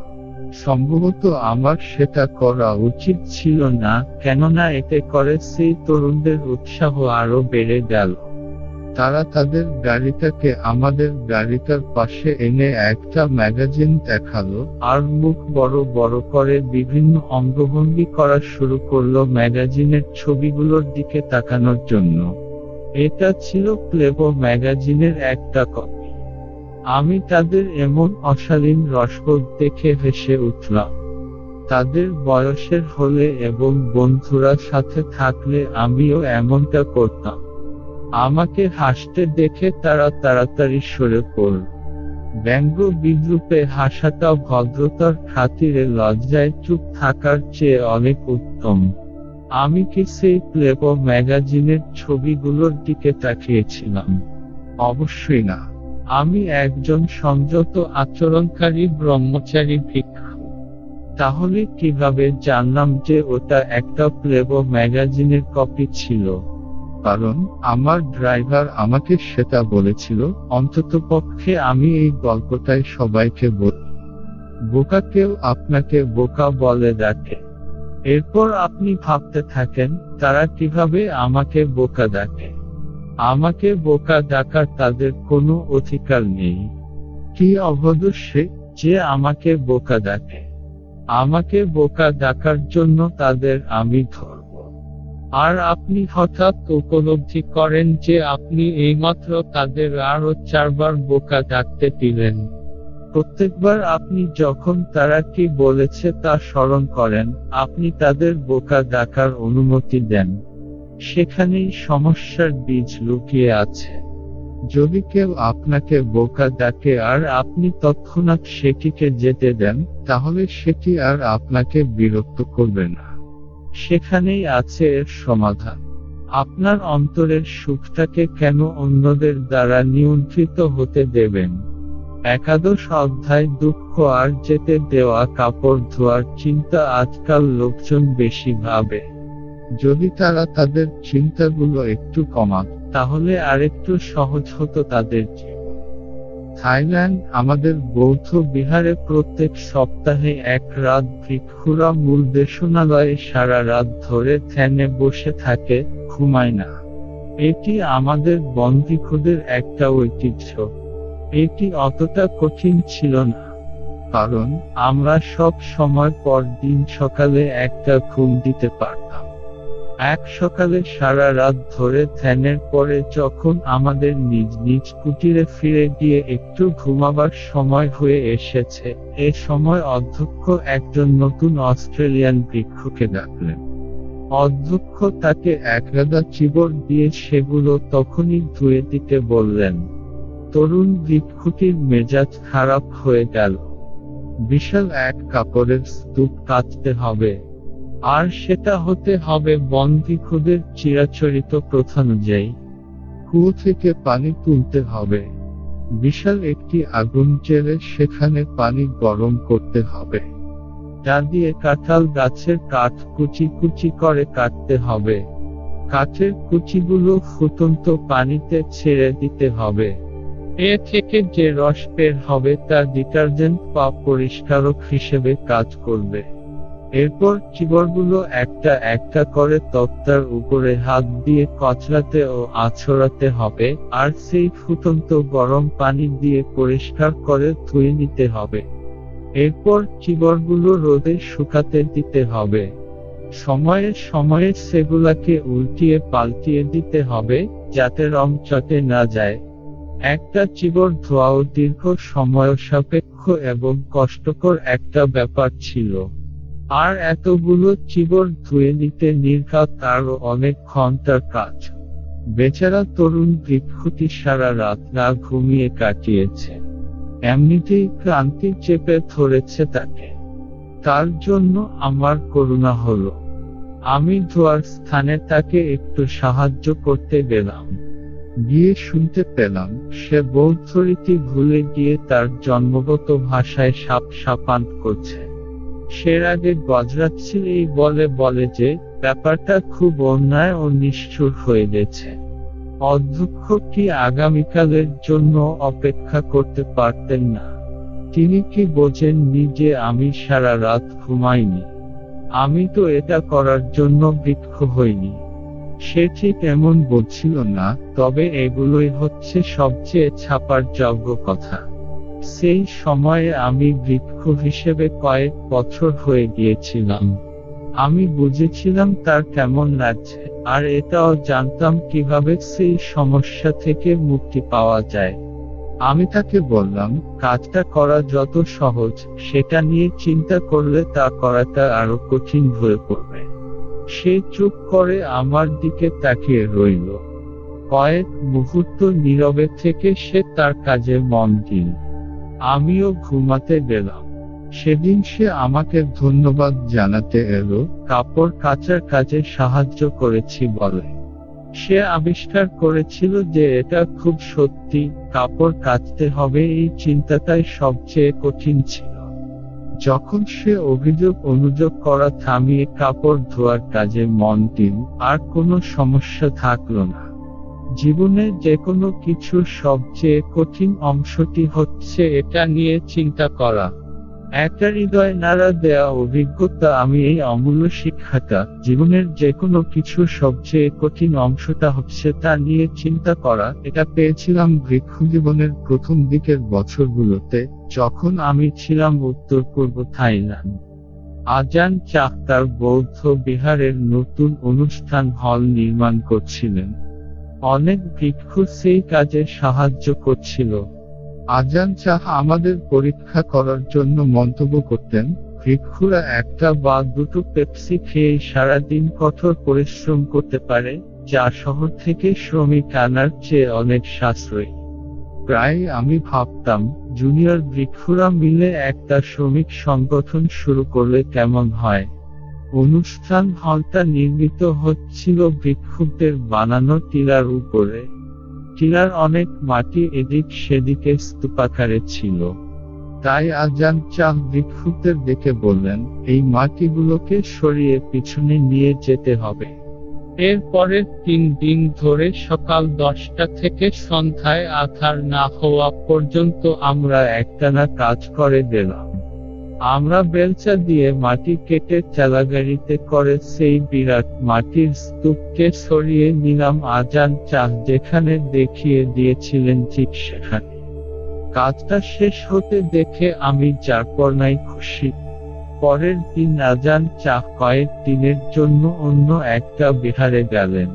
S1: সম্ভবত আমার সেটা করা উচিত ছিল না কেননা এতে করে সেই তরুণদের উৎসাহ আরো বেড়ে গেল তারা তাদের গাড়িটাকে আমাদের গাড়িটার পাশে এনে একটা ম্যাগাজিন দেখালো আর মুখ বড় বড় করে বিভিন্ন অঙ্গভঙ্গি করা শুরু করলো ম্যাগাজিনের ছবিগুলোর দিকে তাকানোর জন্য এটা ছিল প্লেবো ম্যাগাজিনের একটা কপি আমি তাদের এমন অশালীন রসবোধ দেখে হেসে উঠলাম তাদের বয়সের হলে এবং বন্ধুরা সাথে থাকলে আমিও এমনটা করতাম আমাকে হাসতে দেখে তারা তাড়াতাড়ি সরে পড়ল ব্যঙ্গ বিদ্রুপে হাসাটা ভদ্রতার খাতিরে লজ্জায় চুপ থাকার চেয়ে অনেক উত্তম আমি কি সেই প্লেব ম্যাগাজিনের ছবিগুলোর দিকে তাকিয়েছিলাম অবশ্যই না আমি একজন সংযত আচরণকারী ব্রহ্মচারী ভিক্ষু তাহলে কিভাবে জানলাম যে ওটা একটা প্লেবো ম্যাগাজিনের কপি ছিল কারণ আমার ড্রাইভার আমাকে সেটা বলেছিল অন্ততপক্ষে আমি এই গল্পটাই সবাইকে বলি বোকাকেও আপনাকে বোকা বলে ডাকে এরপর আপনি ভাবতে থাকেন তারা কিভাবে আমাকে বোকা ডাকে আমাকে বোকা ডাকার তাদের কোনো অধিকার নেই কি অবদস্যে যে আমাকে বোকা ডাকে আমাকে বোকা ডাকার জন্য তাদের আমি ধর আর আপনি হঠাৎ উপলব্ধি করেন যে আপনি এইমাত্র তাদের আরও চারবার বোকা ডাকতে দিলেন প্রত্যেকবার আপনি যখন তারা কি বলেছে তা স্মরণ করেন আপনি তাদের বোকা ডাকার অনুমতি দেন সেখানেই সমস্যার বীজ লুকিয়ে আছে যদি কেউ আপনাকে বোকা ডাকে আর আপনি তৎক্ষণাৎ সেটিকে যেতে দেন তাহলে সেটি আর আপনাকে বিরক্ত করবে না সেখানেই আছে এর সমাধান আপনার অন্তরের সুখটাকে কেন অন্যদের দ্বারা নিয়ন্ত্রিত হতে দেবেন একাদশ অধ্যায় দুঃখ আর যেতে দেওয়া কাপড় ধোয়ার চিন্তা আজকাল লোকজন বেশি ভাবে যদি তারা তাদের চিন্তাগুলো একটু কমাত তাহলে আরেকটু সহজ হতো তাদের জীবন থাইল্যান্ড আমাদের বৌদ্ধ বিহারে প্রত্যেক সপ্তাহে এক রাত ভিক্ষুরা মূল দেশনালয়ে সারা রাত ধরে থ্যানে বসে থাকে ঘুমায় না এটি আমাদের বন্দিখুদের একটা ঐতিহ্য এটি অতটা কঠিন ছিল না কারণ আমরা সব সময় পর দিন সকালে একটা ঘুম দিতে পারতাম এক সকালে সারা রাত ধরে ধ্যানের পরে যখন আমাদের নিজ নিজ কুটিরে ফিরে গিয়ে একটু ঘুমাবার সময় হয়ে এসেছে এ সময় অধ্যক্ষ একজন নতুন অস্ট্রেলিয়ান ভিক্ষুকে ডাকলেন অধ্যক্ষ তাকে একগাদা চিবর দিয়ে সেগুলো তখনই ধুয়ে দিতে বললেন তরুণ ভিক্ষুটির মেজাজ খারাপ হয়ে গেল বিশাল এক কাপড়ের স্তূপ কাটতে হবে আর সেটা হতে হবে বন খুদের চিরাচরিত প্রথানুযায়ী কুয়ো থেকে পানি তুলতে হবে বিশাল একটি আগুন জেলে সেখানে পানি গরম করতে হবে যা দিয়ে কাঁঠাল গাছের কাঠ কুচি কুচি করে কাটতে হবে কাঠের কুচিগুলো ফুটন্ত পানিতে ছেড়ে দিতে হবে এ থেকে যে রস বের হবে তা ডিটারজেন্ট বা পরিষ্কারক হিসেবে কাজ করবে এরপর চিবরগুলো একটা একটা করে তক্তার উপরে হাত দিয়ে কচড়াতে ও আছড়াতে হবে আর সেই ফুটন্ত গরম পানি দিয়ে পরিষ্কার করে ধুয়ে নিতে হবে এরপর চিবরগুলো রোদে শুকাতে দিতে হবে সময়ে সময়ে সেগুলাকে উল্টিয়ে পাল্টিয়ে দিতে হবে যাতে রং চটে না যায় একটা চিবর ধোয়াও দীর্ঘ সময় সাপেক্ষ এবং কষ্টকর একটা ব্যাপার ছিল আর এতগুলো চিবর ধুয়ে নিতে নির্ঘাত তারও অনেক ঘন্টার কাজ বেচারা তরুণ বৃক্ষটি সারা রাত না ঘুমিয়ে কাটিয়েছে এমনিতেই ক্লান্তি চেপে ধরেছে তাকে তার জন্য আমার করুণা হল আমি ধোয়ার স্থানে তাকে একটু সাহায্য করতে গেলাম গিয়ে শুনতে পেলাম সে বৌদ্ধরীতি ভুলে গিয়ে তার জন্মগত ভাষায় সাপ সাপান্ত করছে সের আগে গজরাচ্ছিল এই বলে বলে যে ব্যাপারটা খুব অন্যায় ও নিষ্ঠুর হয়ে গেছে অধ্যক্ষ কি আগামীকালের জন্য অপেক্ষা করতে পারতেন না তিনি কি বোঝেননি যে আমি সারা রাত ঘুমাইনি আমি তো এটা করার জন্য বৃক্ষ হইনি সে ঠিক এমন বলছিল না তবে এগুলোই হচ্ছে সবচেয়ে ছাপার যোগ্য কথা সেই সময়ে আমি বৃক্ষ হিসেবে কয়েক বছর হয়ে গিয়েছিলাম আমি বুঝেছিলাম তার কেমন লাগছে আর এটাও জানতাম কিভাবে সেই সমস্যা থেকে মুক্তি পাওয়া যায় আমি তাকে বললাম কাজটা করা যত সহজ সেটা নিয়ে চিন্তা করলে তা করাটা আরো কঠিন হয়ে পড়বে সে চুপ করে আমার দিকে তাকিয়ে রইল কয়েক মুহূর্ত নীরবে থেকে সে তার কাজে মন দিল আমিও ঘুমাতে গেলাম সেদিন সে আমাকে ধন্যবাদ জানাতে এলো কাপড় কাচার কাজে সাহায্য করেছি বলে সে আবিষ্কার করেছিল যে এটা খুব সত্যি কাপড় কাচতে হবে এই চিন্তাটাই সবচেয়ে কঠিন ছিল যখন সে অভিযোগ অনুযোগ করা থামিয়ে কাপড় ধোয়ার কাজে মন দিন আর কোনো সমস্যা থাকলো না জীবনে যে কোনো কিছু সবচেয়ে কঠিন অংশটি হচ্ছে এটা নিয়ে চিন্তা করা একটা হৃদয় নাড়া দেয়া অভিজ্ঞতা আমি এই অমূল্য শিক্ষাটা জীবনের যে কোনো কিছু সবচেয়ে কঠিন অংশটা হচ্ছে তা নিয়ে চিন্তা করা এটা পেয়েছিলাম বৃক্ষ জীবনের প্রথম দিকের বছরগুলোতে যখন আমি ছিলাম উত্তর পূর্ব থাইল্যান্ড আজান চাক্তার বৌদ্ধ বিহারের নতুন অনুষ্ঠান হল নির্মাণ করছিলেন অনেক ভিক্ষু সেই কাজে সাহায্য করছিল আজান শাহ আমাদের পরীক্ষা করার জন্য মন্তব্য করতেন ভিক্ষুরা একটা বা দুটো পেপসি খেয়ে সারাদিন কঠোর পরিশ্রম করতে পারে যা শহর থেকে শ্রমিক আনার চেয়ে অনেক সাশ্রয়ী প্রায় আমি ভাবতাম জুনিয়র ভিক্ষুরা মিলে একটা শ্রমিক সংগঠন শুরু করলে কেমন হয় অনুষ্ঠান হলটা নির্মিত হচ্ছিল ভিক্ষুকদের বানানো টিলার উপরে টিলার অনেক মাটি এদিক সেদিকে স্তূপাকারে ছিল তাই আজান চাঁদ ভিক্ষুকদের দেখে বললেন এই মাটিগুলোকে সরিয়ে পিছনে নিয়ে যেতে হবে এরপরের তিন দিন ধরে সকাল দশটা থেকে সন্ধ্যায় আধার না হওয়া পর্যন্ত আমরা একটানা কাজ করে গেলাম আমরা বেলচা দিয়ে মাটি কেটে চালাগাড়িতে করে সেই বিরাট মাটির স্তূপকে সরিয়ে নিলাম আজান চাহ যেখানে দেখিয়ে দিয়েছিলেন ঠিক সেখানে কাজটা শেষ হতে দেখে আমি নাই খুশি পরের দিন আজান চা কয়েক দিনের জন্য অন্য একটা বিহারে গেলেন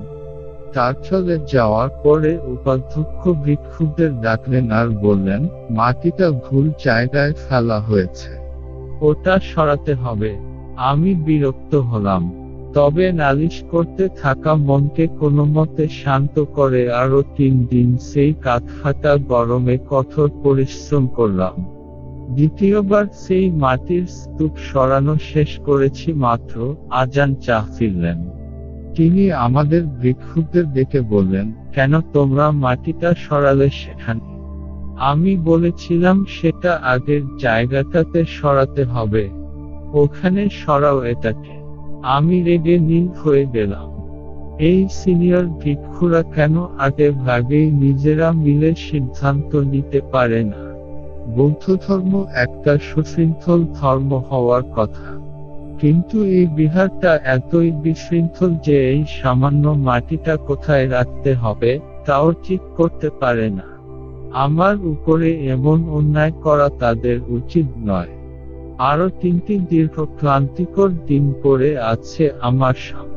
S1: তার চলে যাওয়ার পরে উপাধ্যক্ষ বিক্ষুব্ধের ডাকলেন আর বললেন মাটিটা ভুল জায়গায় ফেলা হয়েছে ওটা সরাতে হবে আমি বিরক্ত হলাম তবে নালিশ করতে থাকা মনকে কোনো মতে শান্ত করে আরও তিন দিন সেই কাতফাটা গরমে কঠোর পরিশ্রম করলাম দ্বিতীয়বার সেই মাটির স্তূপ সরানো শেষ করেছি মাত্র আজান চা ফিরলেন তিনি আমাদের ভিক্ষুকদের দেখে বললেন কেন তোমরা মাটিটা সরালে সেখানে আমি বলেছিলাম সেটা আগের জায়গাটাতে সরাতে হবে ওখানে সরাও এটাকে আমি রেগে নীল হয়ে গেলাম এই সিনিয়র ভিক্ষুরা কেন আগে ভাগেই নিজেরা মিলে সিদ্ধান্ত নিতে পারে না বৌদ্ধ ধর্ম একটা সুশৃঙ্খল ধর্ম হওয়ার কথা কিন্তু এই বিহারটা এতই বিশৃঙ্খল যে এই সামান্য মাটিটা কোথায় রাখতে হবে তাও ঠিক করতে পারে না আমার উপরে এমন অন্যায় করা তাদের উচিত নয় আরো তিনটি দীর্ঘ ক্লান্তিকর দিন পড়ে আছে আমার সামনে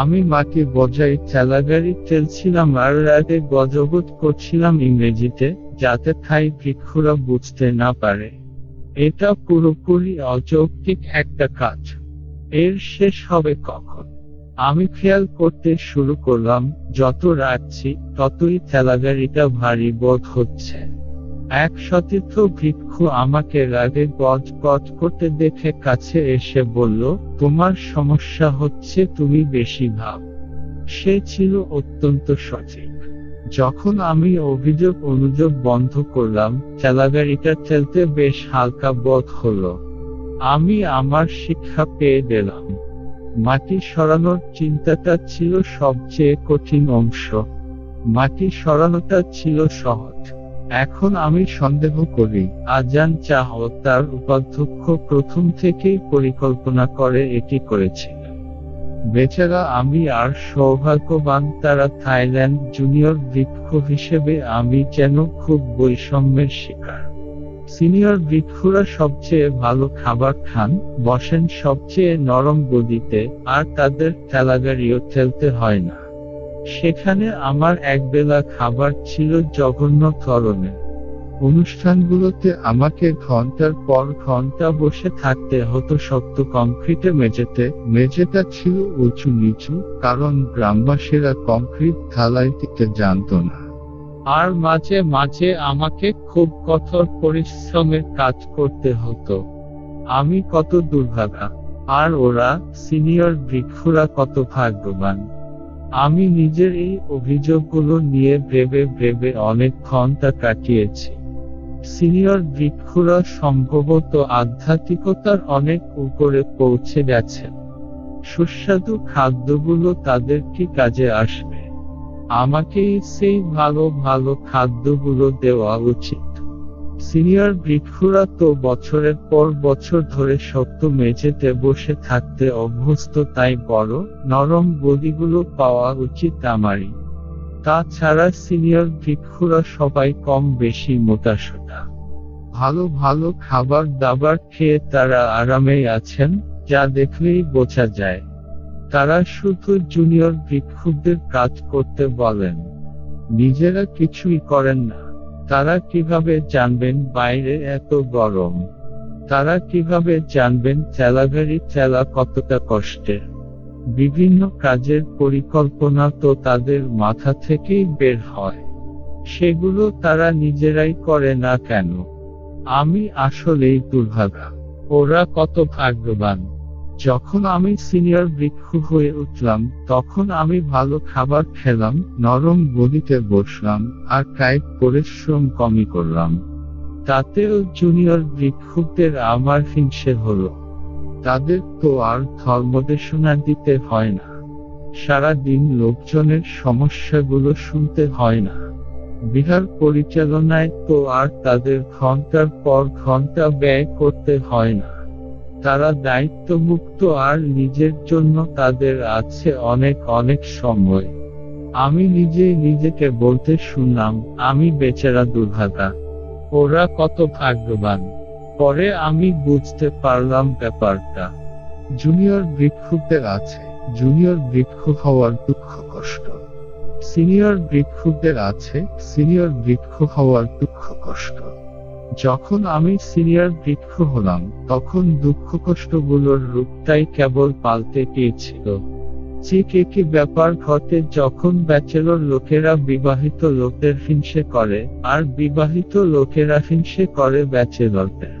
S1: আমি মাকে বজায় চালাগাড়ি চেলছিলাম আর রাতে গজবোধ করছিলাম ইংরেজিতে যাতে থাই বৃক্ষরা বুঝতে না পারে এটা পুরোপুরি অযৌক্তিক একটা কাজ এর শেষ হবে কখন আমি খেয়াল করতে শুরু করলাম যত রাখছি ততই থেলাগাড়িটা ভারী বোধ হচ্ছে এক সতীর্থ ভিক্ষু আমাকে রাগে গজ গজ করতে দেখে কাছে এসে বলল তোমার সমস্যা হচ্ছে তুমি বেশি ভাব সে ছিল অত্যন্ত সঠিক যখন আমি অভিযোগ অনুযোগ বন্ধ করলাম চালাগাড়িটা চলতে বেশ হালকা বোধ হলো আমি আমার শিক্ষা পেয়ে গেলাম মাটি সরানোর চিন্তাটা ছিল সবচেয়ে কঠিন অংশ মাটি সরানোটা ছিল সহজ এখন আমি সন্দেহ করি আজান চাহ তার উপাধ্যক্ষ প্রথম থেকেই পরিকল্পনা করে এটি করেছিল বেচারা আমি আর সৌভাগ্যবান তারা থাইল্যান্ড জুনিয়র বৃক্ষ হিসেবে আমি যেন খুব বৈষম্যের শিকার সিনিয়র ভিক্ষুরা সবচেয়ে ভালো খাবার খান বসেন সবচেয়ে নরম গদিতে আর তাদের ঠেলাগাড়িও ঠেলতে হয় না সেখানে আমার একবেলা খাবার ছিল জঘন্য ধরনের অনুষ্ঠানগুলোতে আমাকে ঘন্টার পর ঘন্টা বসে থাকতে হতো শক্ত কংক্রিটে মেঝেতে মেঝেটা ছিল উঁচু নিচু কারণ গ্রামবাসীরা কংক্রিট ঢালাইটিতে জানত না আর মাঝে মাঝে আমাকে খুব কঠোর পরিশ্রমের কাজ করতে হতো আমি কত দুর্ভাগা আর ওরা সিনিয়র বৃক্ষরা কত ভাগ্যবান আমি নিজের এই অভিযোগগুলো নিয়ে ভেবে ভেবে অনেক ঘন্টা কাটিয়েছি সিনিয়র বৃক্ষরা সম্ভবত আধ্যাত্মিকতার অনেক উপরে পৌঁছে গেছেন সুস্বাদু খাদ্যগুলো তাদের কি কাজে আসবে আমাকে সেই ভালো ভালো খাদ্যগুলো দেওয়া উচিত সিনিয়র বৃক্ষরা তো বছরের পর বছর ধরে শক্ত মেঝেতে বসে থাকতে অভ্যস্ত তাই বড় নরম গদিগুলো পাওয়া উচিত আমারই তাছাড়া সিনিয়র বৃক্ষরা সবাই কম বেশি মোটাসোটা ভালো ভালো খাবার দাবার খেয়ে তারা আরামে আছেন যা দেখলেই বোঝা যায় তারা শুধু জুনিয়র ভিক্ষুকদের কাজ করতে বলেন নিজেরা কিছুই করেন না তারা কিভাবে জানবেন বাইরে এত গরম তারা কিভাবে জানবেন তেলাগাড়ি চেলা কতটা কষ্টের বিভিন্ন কাজের পরিকল্পনা তো তাদের মাথা থেকেই বের হয় সেগুলো তারা নিজেরাই করে না কেন আমি আসলেই দুর্ভাগা ওরা কত ভাগ্যবান যখন আমি সিনিয়র বৃক্ষ হয়ে উঠলাম তখন আমি ভালো খাবার খেলাম নরম গদিতে বসলাম আর টাইপ পরিশ্রম কমই করলাম তাতেও জুনিয়র বৃক্ষদের আমার হিংসে হলো তাদের তো আর ধর্মদেশনা দিতে হয় না সারা দিন লোকজনের সমস্যাগুলো শুনতে হয় না বিহার পরিচালনায় তো আর তাদের ঘন্টার পর ঘন্টা ব্যয় করতে হয় না তারা দায়িত্বমুক্ত আর নিজের জন্য তাদের আছে অনেক অনেক সময় আমি নিজেই নিজেকে বলতে শুনলাম আমি বেচারা দুর্ভাগা ওরা কত ভাগ্যবান পরে আমি বুঝতে পারলাম ব্যাপারটা জুনিয়র ভিক্ষুকদের আছে জুনিয়র বৃক্ষ হওয়ার দুঃখ কষ্ট সিনিয়র বৃক্ষুদের আছে সিনিয়র বৃক্ষ হওয়ার দুঃখ কষ্ট যখন আমি সিনিয়র বৃক্ষ হলাম তখন দুঃখ কষ্টগুলোর রূপটাই কেবল পাল্টে গিয়েছিল ঠিক একই ব্যাপার ঘটে যখন ব্যাচেলর লোকেরা বিবাহিত লোকের হিংসে করে আর বিবাহিত লোকেরা হিংসে করে ব্যাচেলরদের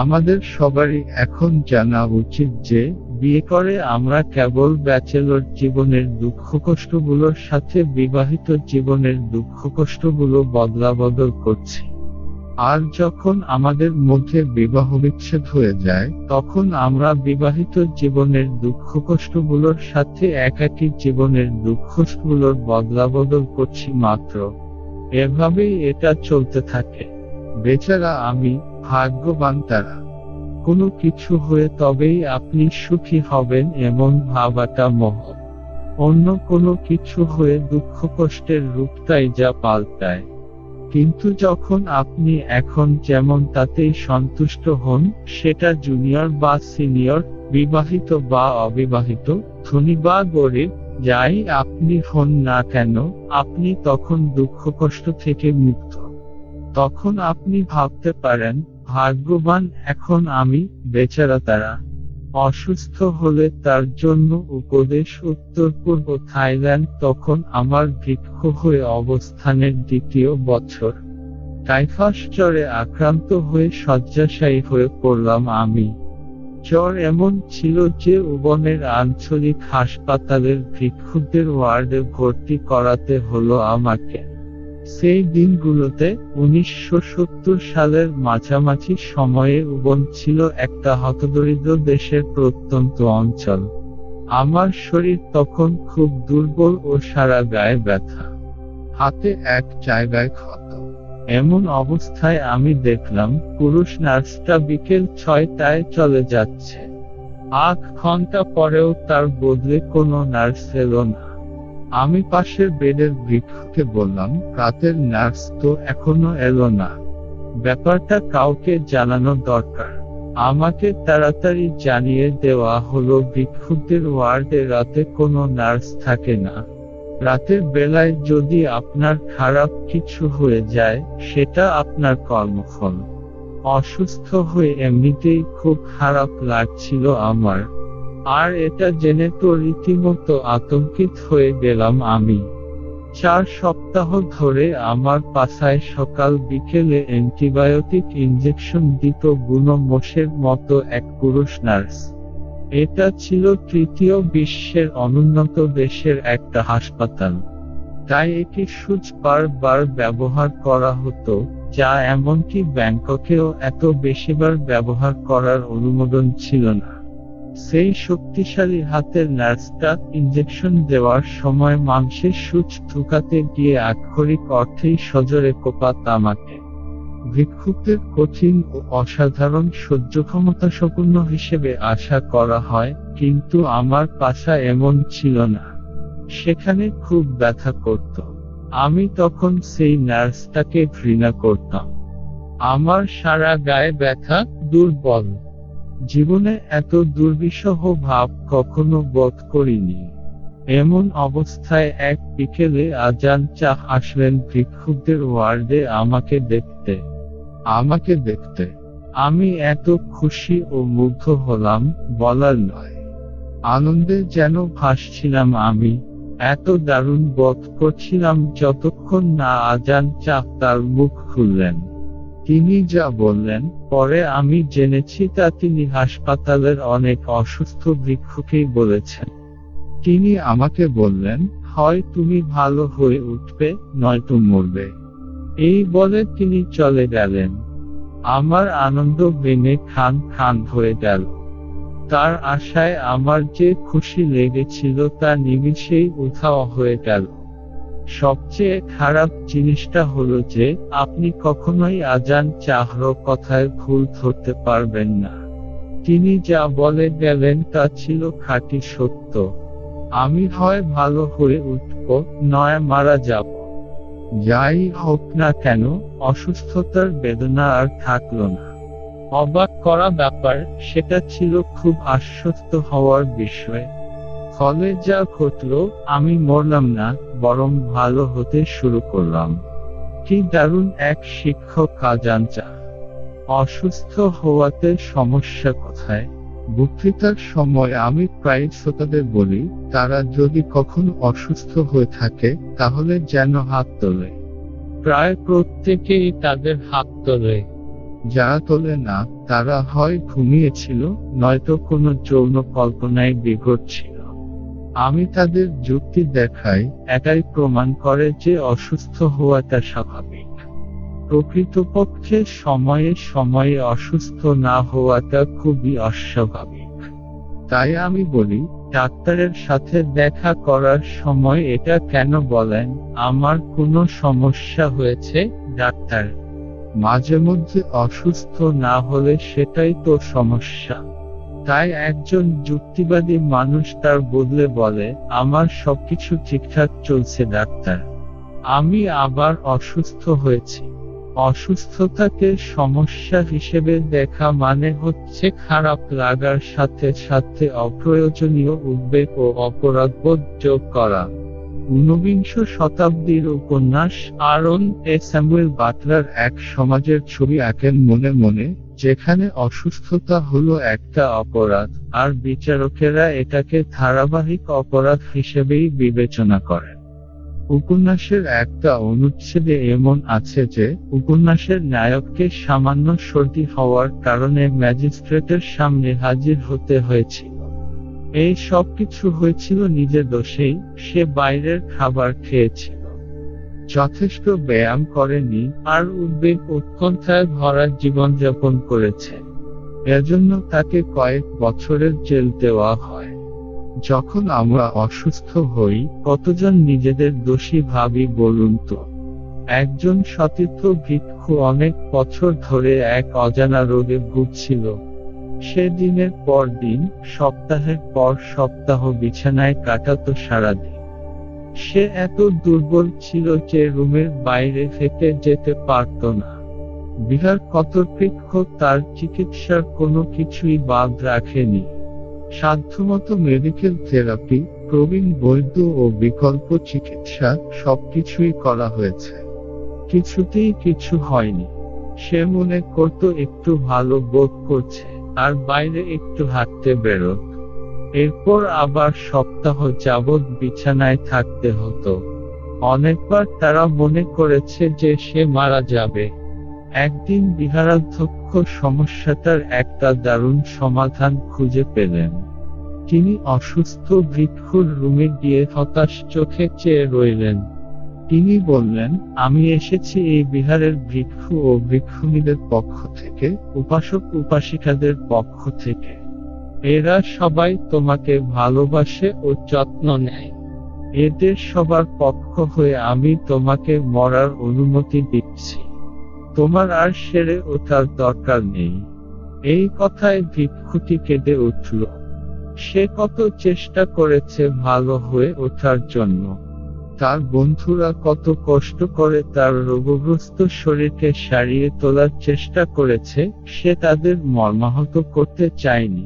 S1: আমাদের সবারই এখন জানা উচিত যে বিয়ে করে আমরা কেবল ব্যাচেলর জীবনের দুঃখ কষ্টগুলোর সাথে বিবাহিত জীবনের দুঃখ কষ্টগুলো বদলাবদল করছি আর যখন আমাদের মধ্যে বিবাহ বিচ্ছেদ হয়ে যায় তখন আমরা বিবাহিত জীবনের দুঃখ কষ্টগুলোর সাথে একাকী জীবনের বদলা বদলাবদল করছি মাত্র এভাবেই এটা চলতে থাকে বেচারা আমি ভাগ্যবান তারা কোনো কিছু হয়ে তবেই আপনি সুখী হবেন এমন ভাবাটা মোহ অন্য কোনো কিছু হয়ে দুঃখ কষ্টের রূপটাই যা পাল্টায় কিন্তু যখন আপনি এখন যেমন তাতেই সন্তুষ্ট হন সেটা জুনিয়র বা সিনিয়র বিবাহিত বা অবিবাহিত ধনী বা গরিব যাই আপনি হন না কেন আপনি তখন দুঃখ কষ্ট থেকে মুক্ত তখন আপনি ভাবতে পারেন ভাগ্যবান এখন আমি বেচারা তারা অসুস্থ হলে তার জন্য উপদেশ উত্তর পূর্ব থাইল্যান্ড তখন আমার বৃক্ষ হয়ে অবস্থানের দ্বিতীয় বছর টাইফাস জ্বরে আক্রান্ত হয়ে শয্যাশায়ী হয়ে পড়লাম আমি জ্বর এমন ছিল যে উবনের আঞ্চলিক হাসপাতালের ভিক্ষুদের ওয়ার্ডে ভর্তি করাতে হলো আমাকে সেই দিনগুলোতে উনিশশো সালের মাঝামাঝি সময়ে উবন ছিল একটা হতদরিদ্র দেশের প্রত্যন্ত অঞ্চল আমার শরীর তখন খুব দুর্বল ও সারা গায়ে ব্যথা হাতে এক জায়গায় ক্ষত এমন অবস্থায় আমি দেখলাম পুরুষ নার্সটা বিকেল ছয়টায় চলে যাচ্ছে আধ ঘন্টা পরেও তার বদলে কোনো নার্স এলো না আমি পাশের বেডের বৃক্ষকে বললাম রাতের নার্স তো এখনো এলো না ব্যাপারটা কাউকে জানানো দরকার আমাকে তাড়াতাড়ি জানিয়ে দেওয়া হলো ভিক্ষুকদের ওয়ার্ডে রাতে কোনো নার্স থাকে না রাতের বেলায় যদি আপনার খারাপ কিছু হয়ে যায় সেটা আপনার কর্মফল অসুস্থ হয়ে এমনিতেই খুব খারাপ লাগছিল আমার আর এটা জেনে তো রীতিমতো আতঙ্কিত হয়ে গেলাম আমি চার সপ্তাহ ধরে আমার পাশায় সকাল বিকেলে অ্যান্টিবায়োটিক ইঞ্জেকশন দিত গুনো মোষের মতো এক পুরুষ নার্স এটা ছিল তৃতীয় বিশ্বের অনুন্নত দেশের একটা হাসপাতাল তাই এটি সুচ বারবার ব্যবহার করা হতো যা এমনকি ব্যাংককেও এত বেশিবার ব্যবহার করার অনুমোদন ছিল না সেই শক্তিশালী হাতের নার্সটা ইঞ্জেকশন দেওয়ার সময় মাংসের সূচ ঢুকাতে গিয়ে আক্ষরিক অর্থেই সজরে কোপাত আমাকে ভিক্ষুকদের কঠিন ও অসাধারণ সহ্য ক্ষমতা সম্পূর্ণ হিসেবে আশা করা হয় কিন্তু আমার পাশা এমন ছিল না সেখানে খুব ব্যথা করত আমি তখন সেই নার্সটাকে ঘৃণা করতাম আমার সারা গায়ে ব্যথা দুর্বল জীবনে এত দুর্বিষহ ভাব কখনো বোধ করিনি এমন অবস্থায় এক বিকেলে আজান চাহ আসলেন ভিক্ষুকদের ওয়ার্ডে আমাকে দেখতে আমাকে দেখতে আমি এত খুশি ও মুগ্ধ হলাম বলার নয় আনন্দে যেন ভাসছিলাম আমি এত দারুণ বোধ করছিলাম যতক্ষণ না আজান চাহ তার মুখ খুললেন তিনি যা বললেন পরে আমি জেনেছি তা তিনি হাসপাতালের অনেক অসুস্থ বৃক্ষকেই বলেছেন তিনি আমাকে বললেন হয় তুমি ভালো হয়ে উঠবে নয়তো মরবে এই বলে তিনি চলে গেলেন আমার আনন্দ ভেঙে খান খান হয়ে গেল তার আশায় আমার যে খুশি লেগেছিল তা নিমিষেই উধাও হয়ে গেল সবচেয়ে খারাপ জিনিসটা হলো যে আপনি কখনোই আজান চাহর কথায় ভুল ধরতে পারবেন না তিনি যা বলে গেলেন তা ছিল খাঁটি সত্য আমি হয় ভালো হয়ে উঠব নয় মারা যাব যাই হোক না কেন অসুস্থতার বেদনা আর থাকল না অবাক করা ব্যাপার সেটা ছিল খুব আশ্বস্ত হওয়ার বিষয় ফলে যা ঘটল আমি মরলাম না বরং ভালো হতে শুরু করলাম কি দারুণ এক শিক্ষক কাজানচা অসুস্থ হওয়াতে সমস্যা কোথায় বক্তৃতার সময় আমি প্রায় শ্রোতাদের বলি তারা যদি কখন অসুস্থ হয়ে থাকে তাহলে যেন হাত তোলে প্রায় প্রত্যেকেই তাদের হাত তোলে যারা তোলে না তারা হয় ঘুমিয়েছিল নয়তো কোনো যৌন কল্পনায় বিগড়ছিল আমি তাদের যুক্তি দেখাই এটাই প্রমাণ করে যে অসুস্থ হওয়াটা স্বাভাবিক প্রকৃতপক্ষে সময়ে সময়ে অসুস্থ না হওয়াটা খুবই অস্বাভাবিক তাই আমি বলি ডাক্তারের সাথে দেখা করার সময় এটা কেন বলেন আমার কোনো সমস্যা হয়েছে ডাক্তার মাঝে মধ্যে অসুস্থ না হলে সেটাই তো সমস্যা তাই একজন যুক্তিবাদী মানুষ তার বদলে বলে আমার সবকিছু ঠিকঠাক চলছে ডাক্তার আমি আবার অসুস্থ হয়েছি অসুস্থতাকে সমস্যা হিসেবে দেখা মানে হচ্ছে খারাপ লাগার সাথে সাথে অপ্রয়োজনীয় উদ্বেগ ও অপরাধবোধ যোগ করা ঊনবিংশ শতাব্দীর উপন্যাস আরন এ স্যামুয়েল বাতলার এক সমাজের ছবি আঁকেন মনে মনে যেখানে অসুস্থতা হলো একটা অপরাধ আর বিচারকেরা এটাকে ধারাবাহিক অপরাধ হিসেবেই বিবেচনা করে উপন্যাসের একটা অনুচ্ছেদে এমন আছে যে উপন্যাসের নায়ককে সামান্য সর্দি হওয়ার কারণে ম্যাজিস্ট্রেটের সামনে হাজির হতে হয়েছিল এই সব কিছু হয়েছিল নিজে দোষেই সে বাইরের খাবার খেয়েছিল যথেষ্ট ব্যায়াম করেনি আর উদ্বেগ উৎকণ্ঠায় ভরা জীবনযাপন করেছে এজন্য তাকে কয়েক বছরের জেল দেওয়া হয় যখন আমরা অসুস্থ হই কতজন নিজেদের দোষী ভাবি বলুন তো একজন সতীর্থ ভিক্ষু অনেক বছর ধরে এক অজানা রোগে ভুগছিল সে দিনের পর দিন সপ্তাহের পর সপ্তাহ বিছানায় কাটাতো সারাদিন সে এত দুর্বল ছিল যে রুমের বাইরে হেঁটে যেতে পারত না বিহার কতর্পিক্ষ তার চিকিৎসার কোনো কিছুই বাদ রাখেনি সাধ্যমতো মেডিকেল থেরাপি প্রবীণ বৈদ্য ও বিকল্প চিকিৎসা সবকিছুই করা হয়েছে কিছুতেই কিছু হয়নি সে মনে করত একটু ভালো বোধ করছে আর বাইরে একটু হাঁটতে বেরোত এরপর আবার সপ্তাহ যাবৎ বিছানায় থাকতে হতো অনেকবার তারা মনে করেছে যে সে মারা যাবে একদিন বিহারাধ্যক্ষ সমস্যাটার একটা দারুণ সমাধান খুঁজে পেলেন তিনি অসুস্থ ভিক্ষুর রুমে গিয়ে হতাশ চোখে চেয়ে রইলেন তিনি বললেন আমি এসেছি এই বিহারের ভিক্ষু ও ভিক্ষুণীদের পক্ষ থেকে উপাসক উপাসিকাদের পক্ষ থেকে এরা সবাই তোমাকে ভালোবাসে ও যত্ন নেয় এদের সবার পক্ষ হয়ে আমি তোমাকে মরার অনুমতি দিচ্ছি তোমার আর সেরে ওঠার দরকার নেই এই কথায় ভিক্ষুটি কেঁদে উঠল সে কত চেষ্টা করেছে ভালো হয়ে ওঠার জন্য তার বন্ধুরা কত কষ্ট করে তার রোগগ্রস্ত শরীরকে সারিয়ে তোলার চেষ্টা করেছে সে তাদের মর্মাহত করতে চায়নি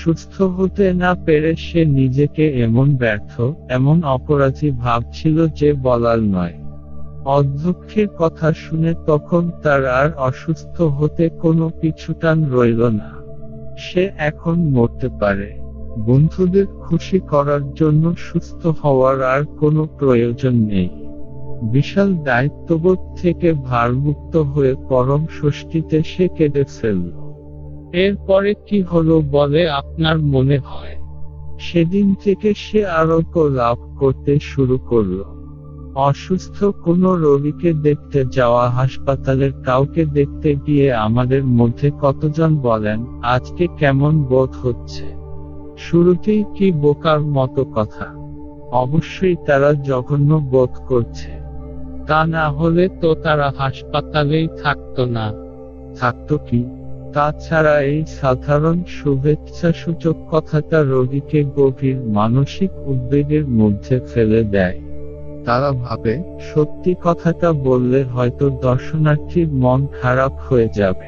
S1: সুস্থ হতে না পেরে সে নিজেকে এমন ব্যর্থ এমন অপরাধী ভাবছিল যে বলার নয় অধ্যক্ষের কথা শুনে তখন তার আর অসুস্থ হতে কোনো পিছুটান রইল না সে এখন মরতে পারে বন্ধুদের খুশি করার জন্য সুস্থ হওয়ার আর কোনো প্রয়োজন নেই বিশাল দায়িত্ববোধ থেকে ভারমুক্ত হয়ে পরম ষষ্ঠীতে সে কেঁদে ফেলল এরপরে কি হলো বলে আপনার মনে হয় সেদিন থেকে সে আরোগ্য লাভ করতে শুরু করল অসুস্থ কোনো রোগীকে দেখতে যাওয়া হাসপাতালের কাউকে দেখতে গিয়ে আমাদের মধ্যে কতজন বলেন আজকে কেমন বোধ হচ্ছে শুরুতেই কি বোকার মতো কথা অবশ্যই তারা জঘন্য বোধ করছে তা না হলে তো তারা হাসপাতালেই থাকতো না থাকতো কি তাছাড়া এই সাধারণ শুভেচ্ছাসূচক কথাটা রোগীকে গভীর মানসিক উদ্বেগের মধ্যে ফেলে দেয় তারা ভাবে সত্যি কথাটা বললে হয়তো দর্শনার্থীর মন খারাপ হয়ে যাবে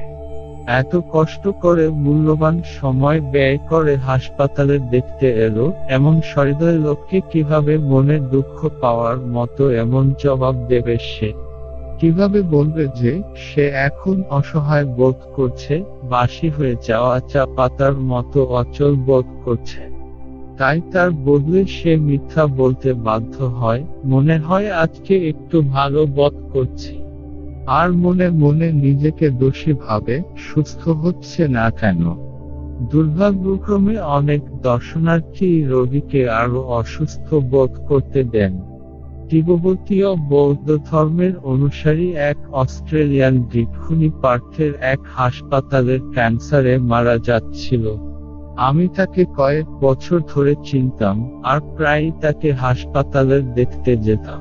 S1: এত কষ্ট করে মূল্যবান সময় ব্যয় করে হাসপাতালে দেখতে এলো এমন সহৃদয় লোককে কিভাবে মনে দুঃখ পাওয়ার মতো এমন জবাব দেবে সে কিভাবে বলবে যে সে এখন অসহায় বোধ করছে বাসি হয়ে যাওয়া চা পাতার মতো অচল বোধ করছে তাই তার বদলে সে মিথ্যা বলতে বাধ্য হয় মনে হয় আজকে একটু ভালো বোধ করছি আর মনে মনে নিজেকে দোষী ভাবে সুস্থ হচ্ছে না কেন দুর্ভাগ্যক্রমে অনেক দর্শনার্থী রোগীকে আরো অসুস্থ বোধ করতে দেন তিব্বতীয় বৌদ্ধ ধর্মের অনুসারী এক অস্ট্রেলিয়ান ভিক্ষুণী পার্থের এক হাসপাতালের ক্যান্সারে মারা যাচ্ছিল আমি তাকে কয়েক বছর ধরে চিনতাম আর প্রায়ই তাকে হাসপাতালের দেখতে যেতাম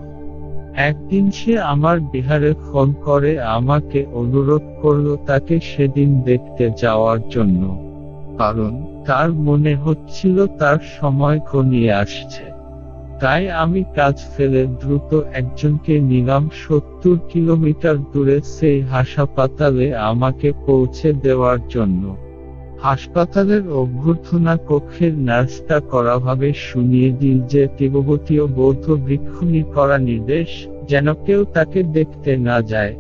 S1: একদিন সে আমার বিহারে ফোন করে আমাকে অনুরোধ করল তাকে সেদিন দেখতে যাওয়ার জন্য কারণ তার মনে হচ্ছিল তার সময় ঘনিয়ে আসছে তাই আমি কাজ ফেলে দ্রুত একজনকে নিলাম সত্তর কিলোমিটার দূরে সেই হাসপাতালে আমাকে পৌঁছে দেওয়ার জন্য হাসপাতালের অভ্যর্থনা কক্ষের নার্সটা করাভাবে শুনিয়ে দিল যে তিববতীয় বৌদ্ধ ভিক্ষুণী করা নির্দেশ যেন কেউ তাকে দেখতে না যায়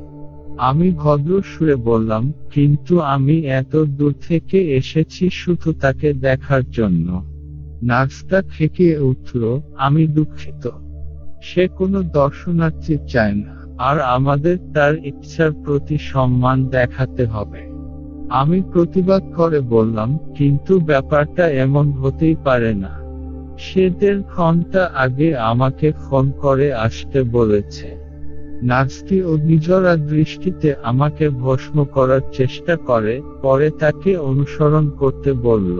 S1: আমি ভদ্র সুরে বললাম কিন্তু আমি এত দূর থেকে এসেছি শুধু তাকে দেখার জন্য নার্সটা থেকে উঠল আমি দুঃখিত সে কোনো দর্শনার্থী চায় না আর আমাদের তার ইচ্ছার প্রতি সম্মান দেখাতে হবে আমি প্রতিবাদ করে বললাম কিন্তু ব্যাপারটা এমন হতেই পারে না সে দেড় ঘন্টা আগে আমাকে ফোন করে আসতে বলেছে নার্সটি ও নিজরা দৃষ্টিতে আমাকে ভস্ম করার চেষ্টা করে পরে তাকে অনুসরণ করতে বলল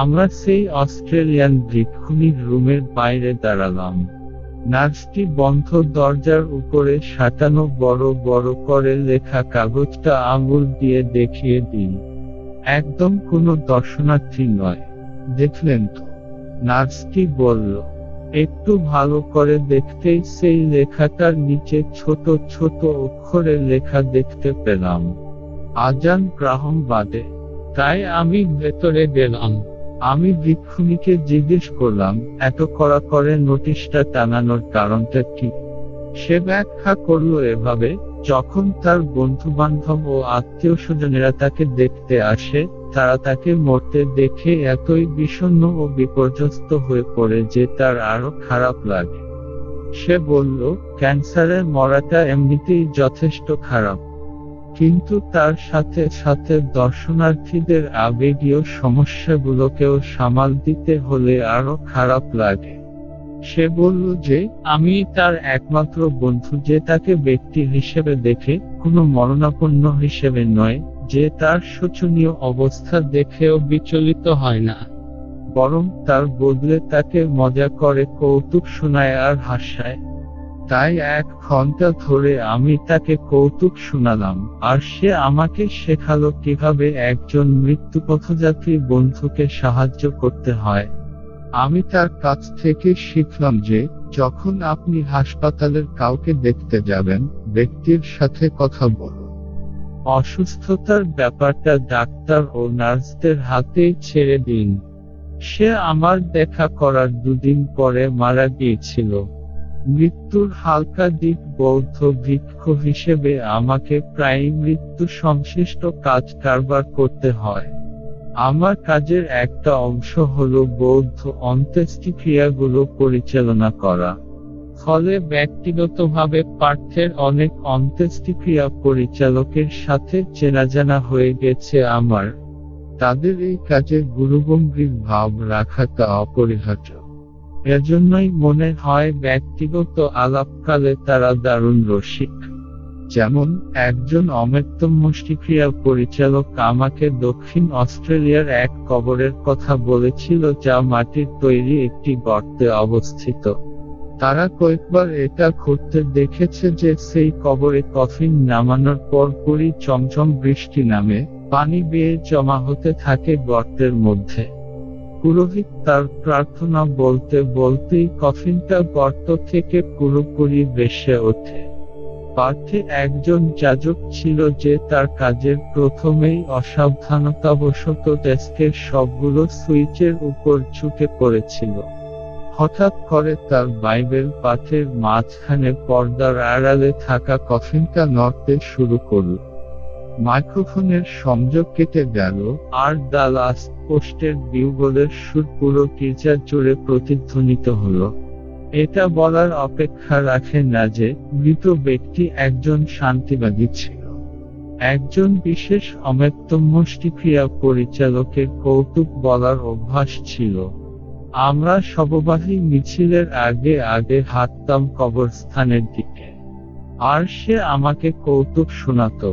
S1: আমরা সেই অস্ট্রেলিয়ান ভিক্ষুণীর রুমের বাইরে দাঁড়ালাম নার্সটি বন্ধ দরজার উপরে সাঁটানো বড় বড় করে লেখা কাগজটা আঙুল দিয়ে দেখিয়ে দিন একদম কোনো দর্শনার্থী নয় দেখলেন তো নার্সটি বলল একটু ভালো করে দেখতেই সেই লেখাটার নিচে ছোট ছোট অক্ষরে লেখা দেখতে পেলাম আজান গ্রাহম বাদে তাই আমি ভেতরে গেলাম আমি ভিক্ষুণীকে জিজ্ঞেস করলাম এত করা করে নোটিশটা টানানোর কারণটা কি সে ব্যাখ্যা করল এভাবে যখন তার বন্ধু বান্ধব ও আত্মীয় স্বজনেরা তাকে দেখতে আসে তারা তাকে মরতে দেখে এতই বিষণ্ন ও বিপর্যস্ত হয়ে পড়ে যে তার আরো খারাপ লাগে সে বলল ক্যান্সারে মরাটা এমনিতেই যথেষ্ট খারাপ কিন্তু তার সাথে সাথে দর্শনার্থীদের আবেগীয় সমস্যাগুলোকেও সামাল দিতে হলে আরো খারাপ লাগে সে বলল যে আমি তার একমাত্র বন্ধু যে তাকে ব্যক্তি হিসেবে দেখে কোনো মরণাপন্ন হিসেবে নয় যে তার শোচনীয় অবস্থা দেখেও বিচলিত হয় না বরং তার বদলে তাকে মজা করে কৌতুক শোনায় আর হাসায় তাই এক ঘন্টা ধরে আমি তাকে কৌতুক শোনালাম আর সে আমাকে শেখালো কিভাবে একজন মৃত্যুপথযাত্রী বন্ধুকে সাহায্য করতে হয় আমি তার কাছ থেকে শিখলাম যে যখন আপনি হাসপাতালের কাউকে দেখতে যাবেন ব্যক্তির সাথে কথা বলুন অসুস্থতার ব্যাপারটা ডাক্তার ও নার্সদের হাতেই ছেড়ে দিন সে আমার দেখা করার দুদিন পরে মারা গিয়েছিল মৃত্যুর হালকা দিক বৌদ্ধ বৃক্ষ হিসেবে আমাকে প্রায় মৃত্যু সংশ্লিষ্ট কাজ কারবার করতে হয় আমার কাজের একটা অংশ হল বৌদ্ধ অন্ত্যেষ্টিক্রিয়াগুলো পরিচালনা করা ফলে ব্যক্তিগতভাবে পার্থের অনেক অন্ত্যেষ্টিক্রিয়া পরিচালকের সাথে চেনাজানা হয়ে গেছে আমার তাদের এই কাজের গুরুগম্ভীর ভাব রাখাটা অপরিহার্য এজন্যই মনে হয় ব্যক্তিগত আলাপকালে তারা দারুণ রসিক যেমন একজন অমেত্য মুষ্টিক্রিয়া পরিচালক আমাকে দক্ষিণ অস্ট্রেলিয়ার এক কবরের কথা বলেছিল যা মাটির তৈরি একটি গর্তে অবস্থিত তারা কয়েকবার এটা ঘুরতে দেখেছে যে সেই কবরে কফিন নামানোর পর পরই চমচম বৃষ্টি নামে পানি বেয়ে জমা হতে থাকে গর্তের মধ্যে পুরোহিত তার প্রার্থনা বলতে বলতেই কফিনটা গর্ত থেকে পুরোপুরি বেসে ওঠে পার্থে একজন যাজক ছিল যে তার কাজের প্রথমেই অসাবধানতাবশত ডেস্কের সবগুলো সুইচের উপর ঝুঁকে পড়েছিল হঠাৎ করে তার বাইবেল পাঠের মাঝখানে পর্দার আড়ালে থাকা কফিনটা নড়তে শুরু করল মাইক্রোফোনের সংযোগ কেটে গেল আর দালাস পোস্টের বিউগলের সুর পুরো টির্চার জুড়ে প্রতিধ্বনিত হল এটা বলার অপেক্ষা রাখে না যে মৃত ব্যক্তি একজন শান্তিবাদী ছিল একজন বিশেষ অমেত্যমষ্টিক্রিয়া পরিচালকের কৌতুক বলার অভ্যাস ছিল আমরা সববাহী মিছিলের আগে আগে হাততাম কবরস্থানের দিকে আর সে আমাকে কৌতুক শোনাতো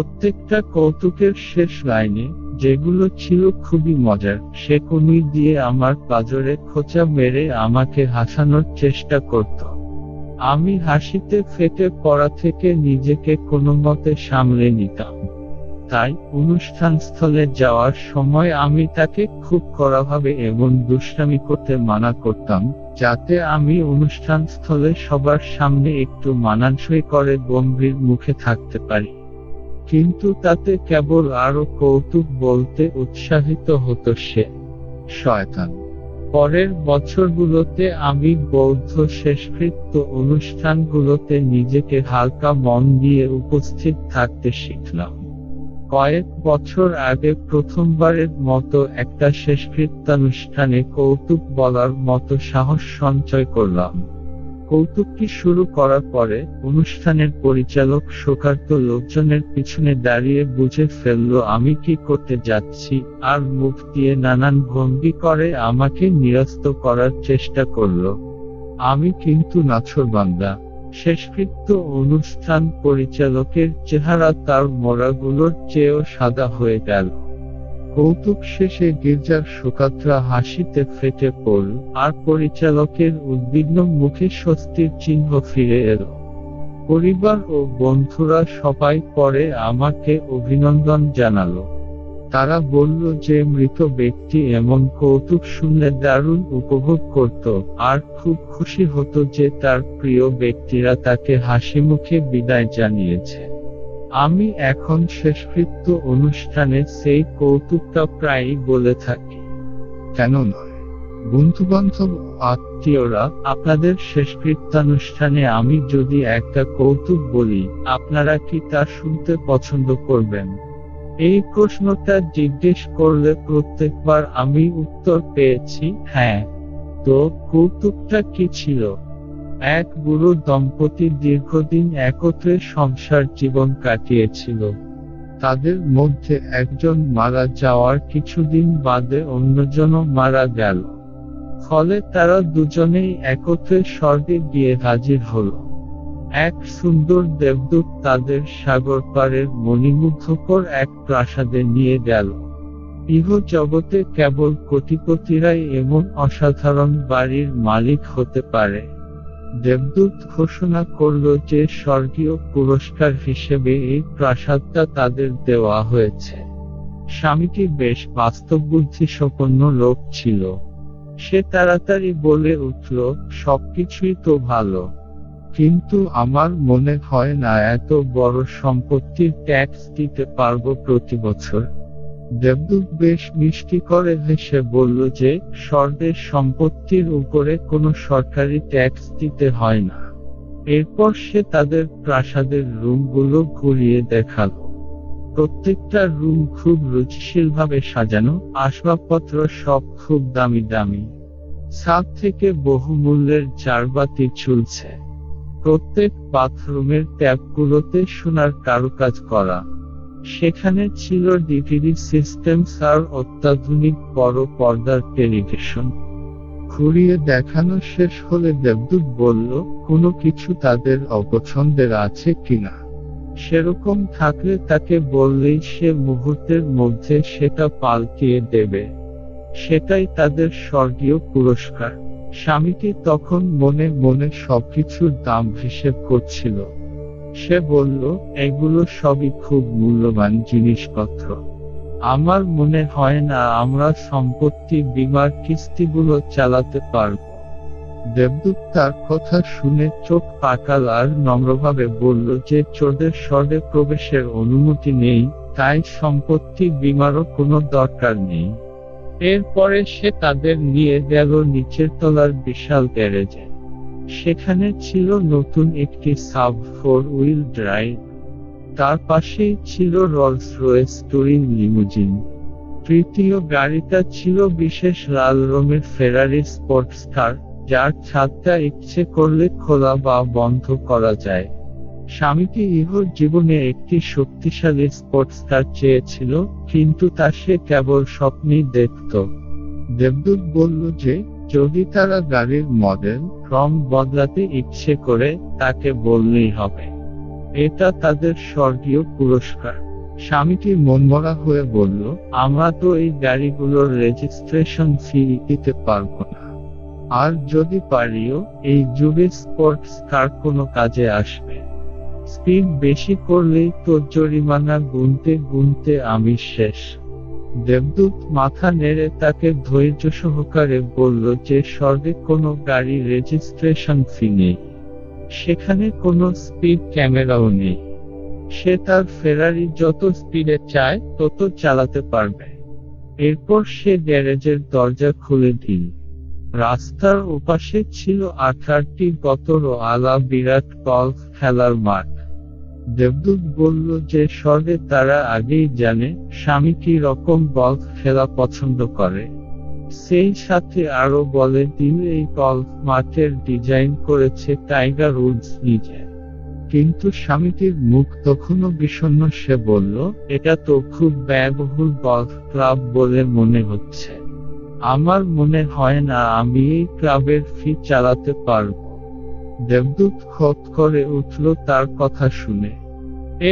S1: প্রত্যেকটা কৌতুকের শেষ লাইনে যেগুলো ছিল খুবই মজার সে কুনুই দিয়ে আমার পাজরে খোঁচা মেরে আমাকে হাসানোর চেষ্টা করত আমি হাসিতে ফেটে পড়া থেকে নিজেকে কোনো মতে সামলে নিতাম তাই অনুষ্ঠানস্থলে যাওয়ার সময় আমি তাকে খুব কড়াভাবে এবং দুষ্টামি করতে মানা করতাম যাতে আমি অনুষ্ঠানস্থলে সবার সামনে একটু মানানসই করে গম্ভীর মুখে থাকতে পারি কিন্তু তাতে কেবল আরো কৌতুক বলতে উৎসাহিত হতো সে শয়তান পরের বছরগুলোতে আমি বৌদ্ধ শেষকৃত্য অনুষ্ঠানগুলোতে নিজেকে হালকা মন দিয়ে উপস্থিত থাকতে শিখলাম কয়েক বছর আগে প্রথমবারের মতো একটা শেষকৃত্যানুষ্ঠানে কৌতুক বলার মতো সাহস সঞ্চয় করলাম কৌতুকটি শুরু করার পরে অনুষ্ঠানের পরিচালক শোকার্ত লোকজনের পিছনে দাঁড়িয়ে বুঝে ফেলল আমি কি করতে যাচ্ছি আর মুখ দিয়ে নানান ভঙ্গি করে আমাকে নিরস্ত করার চেষ্টা করল আমি কিন্তু নাছরবান্দা শেষকৃত্য অনুষ্ঠান পরিচালকের চেহারা তার মোড়াগুলোর চেয়েও সাদা হয়ে গেল কৌতুক শেষে গির্জার সুকাত্রা হাসিতে ফেটে পড়ল আর পরিচালকের উদ্বিগ্ন মুখে স্বস্তির চিহ্ন ফিরে এল পরিবার ও বন্ধুরা সবাই পরে আমাকে অভিনন্দন জানাল তারা বলল যে মৃত ব্যক্তি এমন কৌতুক শুনলে দারুণ উপভোগ করত আর খুব খুশি হতো যে তার প্রিয় ব্যক্তিরা তাকে হাসি মুখে বিদায় জানিয়েছে আমি এখন শেষকৃত্য অনুষ্ঠানে সেই কৌতুকটা প্রায়ই বলে থাকি কেন নয় বন্ধুবান্ধব আত্মীয়রা আপনাদের শেষকৃত্যানুষ্ঠানে আমি যদি একটা কৌতুক বলি আপনারা কি তা শুনতে পছন্দ করবেন এই প্রশ্নটা জিজ্ঞেস করলে প্রত্যেকবার আমি উত্তর পেয়েছি হ্যাঁ তো কৌতুকটা কি ছিল এক বুড়ো দম্পতি দীর্ঘদিন একত্রে সংসার জীবন কাটিয়েছিল তাদের মধ্যে একজন মারা যাওয়ার কিছুদিন বাদে অন্যজনও মারা গেল ফলে তারা দুজনেই একত্রে স্বর্গে গিয়ে হাজির হল এক সুন্দর দেবদূত তাদের সাগর পাড়ের মণিমুগ্ধকর এক প্রাসাদে নিয়ে গেল ইহ জগতে কেবল কোটিপতিরাই এমন অসাধারণ বাড়ির মালিক হতে পারে দেবদূত ঘোষণা করল যে স্বর্গীয় পুরস্কার হিসেবে এই প্রাসাদটা তাদের দেওয়া হয়েছে স্বামীটি বেশ বাস্তববুদ্ধি সম্পন্ন লোক ছিল সে তাড়াতাড়ি বলে উঠল সবকিছুই তো ভালো কিন্তু আমার মনে হয় না এত বড় সম্পত্তির ট্যাক্স দিতে পারবো প্রতি বছর দেবদূত বেশ মিষ্টি করে হেসে বলল যে স্বর্গের সম্পত্তির উপরে কোনো সরকারি ট্যাক্স দিতে হয় না এরপর সে তাদের প্রাসাদের রুমগুলো ঘুরিয়ে দেখাল প্রত্যেকটা রুম খুব রুচিশীলভাবে সাজানো আসবাবপত্র সব খুব দামি দামি সাপ থেকে বহুমূল্যের চারবাতি ঝুলছে প্রত্যেক বাথরুমের ট্যাপগুলোতে সোনার কারুকাজ করা সেখানে ছিল ডিটিডি সিস্টেমস আর অত্যাধুনিক বড় পর্দার টেলিভিশন ঘুরিয়ে দেখানো শেষ হলে দেবদূত বলল কোনো কিছু তাদের অপছন্দের আছে কিনা সেরকম থাকলে তাকে বললেই সে মুহূর্তের মধ্যে সেটা পালটিয়ে দেবে সেটাই তাদের স্বর্গীয় পুরস্কার স্বামীটি তখন মনে মনে সবকিছুর দাম হিসেব করছিল সে বলল এগুলো সবই খুব মূল্যবান জিনিসপত্র আমার মনে হয় না আমরা সম্পত্তি বিমার কিস্তিগুলো চালাতে পারব দেবদূত তার কথা শুনে চোখ পাকাল আর নম্রভাবে বলল যে চোরদের স্বর্গে প্রবেশের অনুমতি নেই তাই সম্পত্তি বিমারও কোনো দরকার নেই এরপরে সে তাদের নিয়ে গেল নিচের তলার বিশাল গ্যারেজে সেখানে ছিল নতুন একটি সাব ফোর হুইল ড্রাইভ তার পাশেই ছিল রলস রয়েস টুরিং লিমুজিন তৃতীয় গাড়িটা ছিল বিশেষ লাল রঙের ফেরারি স্পোর্ট স্টার যার ছাদটা ইচ্ছে করলে খোলা বা বন্ধ করা যায় স্বামীটি ইহর জীবনে একটি শক্তিশালী স্পোর্ট স্টার চেয়েছিল কিন্তু তা সে কেবল স্বপ্নই দেখত দেবদূত বলল যে যদি তারা গাড়ির মডেল ক্রম বদলাতে ইচ্ছে করে তাকে বললেই হবে এটা তাদের স্বর্গীয় পুরস্কার স্বামীটি মনমরা হয়ে বলল আমরা তো এই গাড়িগুলোর রেজিস্ট্রেশন ফি দিতে পারব না আর যদি পারিও এই যুগে স্পোর্টস কার কোনো কাজে আসবে স্পিড বেশি করলেই তো জরিমানা গুনতে গুনতে আমি শেষ দেবদূত মাথা নেড়ে তাকে ধৈর্য সহকারে বলল যে স্বর্গে কোনো গাড়ি রেজিস্ট্রেশন ফি নেই সেখানে কোনো স্পিড ক্যামেরাও নেই সে তার ফেরারি যত স্পিডে চায় তত চালাতে পারবে এরপর সে গ্যারেজের দরজা খুলে দিল রাস্তার ওপাশে ছিল আঠারটি গতর আলা বিরাট গল্ফ খেলার মাঠ দেবদূত বলল যে স্বর্গে তারা আগেই জানে স্বামী কি রকম গল্ফ খেলা পছন্দ করে সেই সাথে আরো বলে দিল এই গল্ফ মাঠের ডিজাইন করেছে টাইগার উডস নিজে কিন্তু স্বামীটির মুখ তখনও বিষণ্ন সে বলল এটা তো খুব ব্যয়বহুল গল্ফ ক্লাব বলে মনে হচ্ছে আমার মনে হয় না আমি এই ক্লাবের ফি চালাতে পারব দেবদূত খত করে উঠল তার কথা শুনে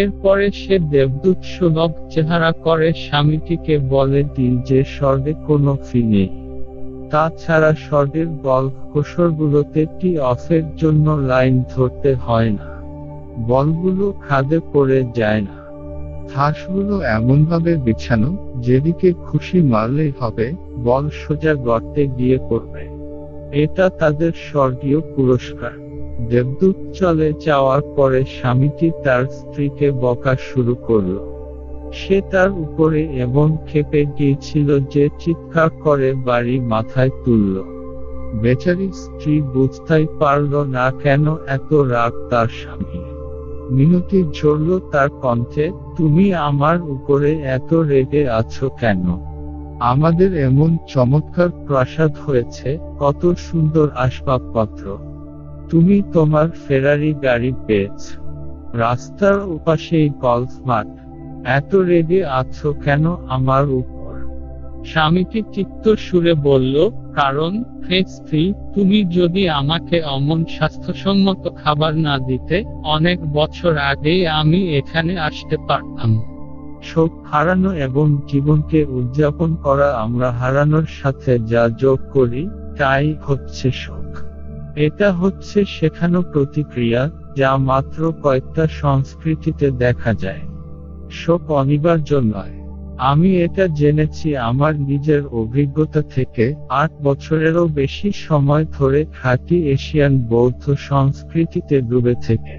S1: এরপরে সে দেবদূত সুলক চেহারা করে স্বামীটিকে বলে দিন যে স্বর্গে কোনো ফি নেই তাছাড়া স্বর্গের বল কোষরগুলোতে টি অফের জন্য লাইন ধরতে হয় না বলগুলো খাদে পড়ে যায় না থাসগুলো এমনভাবে বিছানো যেদিকে খুশি মারলেই হবে বল সোজা গর্তে গিয়ে পড়বে এটা তাদের স্বর্গীয় পুরস্কার দেবদূত চলে যাওয়ার পরে স্বামীটি তার স্ত্রীকে বকা শুরু করল সে তার উপরে এমন খেপে গিয়েছিল যে চিৎকার করে বাড়ি মাথায় তুলল বেচারি স্ত্রী বুঝতেই পারল না কেন এত রাগ তার স্বামী মিনতি ঝরল তার কণ্ঠে তুমি আমার উপরে এত রেগে আছো কেন আমাদের এমন চমৎকার প্রাসাদ হয়েছে কত সুন্দর আসবাবপত্র তুমি তোমার ফেরারি গাড়ি পেয়েছ রাস্তার ওপাশেই গল্ফ মাঠ এত রেডি আছো কেন আমার উপর স্বামীটি চিত্ত সুরে বলল কারণ স্ত্রী তুমি যদি আমাকে অমন স্বাস্থ্যসম্মত খাবার না দিতে অনেক বছর আগেই আমি এখানে আসতে পারতাম শোক হারানো এবং জীবনকে উদযাপন করা আমরা হারানোর সাথে যা যোগ করি তাই হচ্ছে শোক এটা হচ্ছে শেখানো প্রতিক্রিয়া যা মাত্র কয়েকটা সংস্কৃতিতে দেখা যায় শোক অনিবার্য নয় আমি এটা জেনেছি আমার নিজের অভিজ্ঞতা থেকে আট বছরেরও বেশি সময় ধরে খাঁটি এশিয়ান বৌদ্ধ সংস্কৃতিতে ডুবে থেকে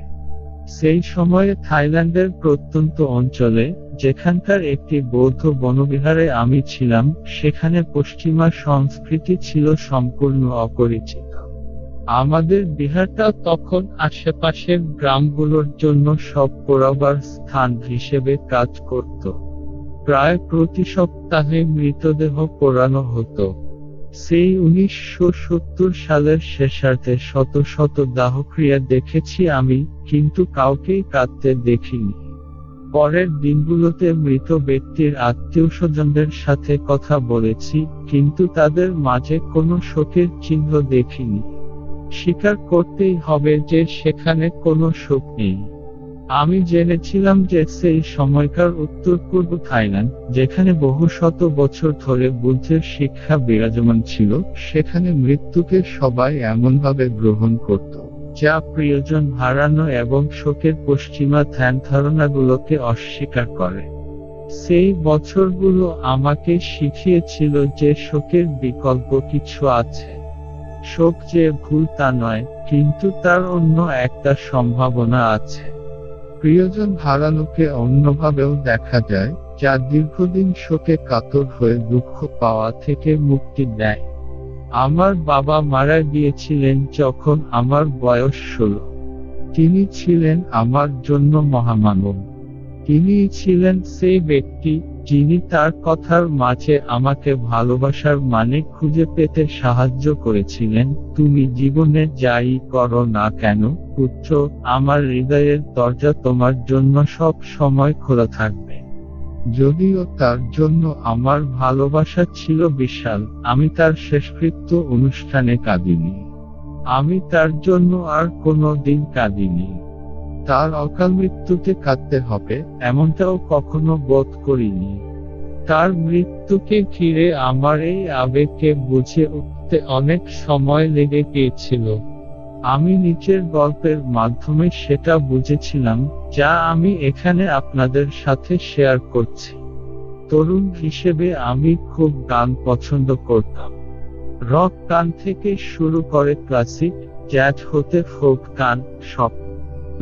S1: সেই সময়ে থাইল্যান্ডের প্রত্যন্ত অঞ্চলে যেখানকার একটি বৌদ্ধ বনবিহারে আমি ছিলাম সেখানে পশ্চিমা সংস্কৃতি ছিল সম্পূর্ণ অপরিচিত আমাদের বিহারটা তখন আশেপাশের গ্রামগুলোর জন্য সব পোড়াবার স্থান হিসেবে কাজ করত প্রায় প্রতি সপ্তাহে মৃতদেহ পোড়ানো হতো সেই উনিশশো সত্তর সালের শেষার্ধে শত শত দাহক্রিয়া দেখেছি আমি কিন্তু কাউকেই কাঁদতে দেখিনি পরের দিনগুলোতে মৃত ব্যক্তির আত্মীয় স্বজনদের সাথে কথা বলেছি কিন্তু তাদের মাঝে কোনো শোকের চিহ্ন দেখিনি স্বীকার করতেই হবে যে সেখানে কোনো সুখ নেই আমি জেনেছিলাম যে সেই সময়কার উত্তর পূর্ব থাইল্যান্ড যেখানে বহু শত বছর ধরে বুদ্ধের শিক্ষা বিরাজমান ছিল সেখানে মৃত্যুকে সবাই এমনভাবে গ্রহণ করত যা প্রিয়জন হারানো এবং শোকের পশ্চিমা ধ্যান ধারণাগুলোকে অস্বীকার করে সেই বছরগুলো আমাকে শিখিয়েছিল যে শোকের বিকল্প কিছু আছে শোক যে ভুল তা নয় কিন্তু তার অন্য একটা সম্ভাবনা আছে প্রিয়জন হারানোকে অন্যভাবেও দেখা যায় যা দীর্ঘদিন শোকে কাতর হয়ে দুঃখ পাওয়া থেকে মুক্তি দেয় আমার বাবা মারা গিয়েছিলেন যখন আমার বয়স ষোলো তিনি ছিলেন আমার জন্য মহামানব তিনি ছিলেন সেই ব্যক্তি যিনি তার কথার মাঝে আমাকে ভালোবাসার মানে খুঁজে পেতে সাহায্য করেছিলেন তুমি জীবনে যাই করো না কেন পুত্র আমার হৃদয়ের দরজা তোমার জন্য সব সময় খোলা থাকবে যদিও তার জন্য আমার ভালোবাসা ছিল বিশাল আমি তার শেষকৃত্য অনুষ্ঠানে কাঁদিনি আমি তার জন্য আর কোনো দিন কাঁদিনি তার অকাল মৃত্যুতে কাঁদতে হবে এমনটাও কখনো বোধ করিনি তার মৃত্যুকে ঘিরে আমার এই আবেগকে বুঝে উঠতে অনেক সময় লেগে গিয়েছিল আমি নিচের গল্পের মাধ্যমে সেটা বুঝেছিলাম যা আমি এখানে আপনাদের সাথে শেয়ার করছি তরুণ হিসেবে আমি খুব গান পছন্দ করতাম রক গান থেকে শুরু করে ক্লাসিক জ্যাজ হতে ফোক গান সব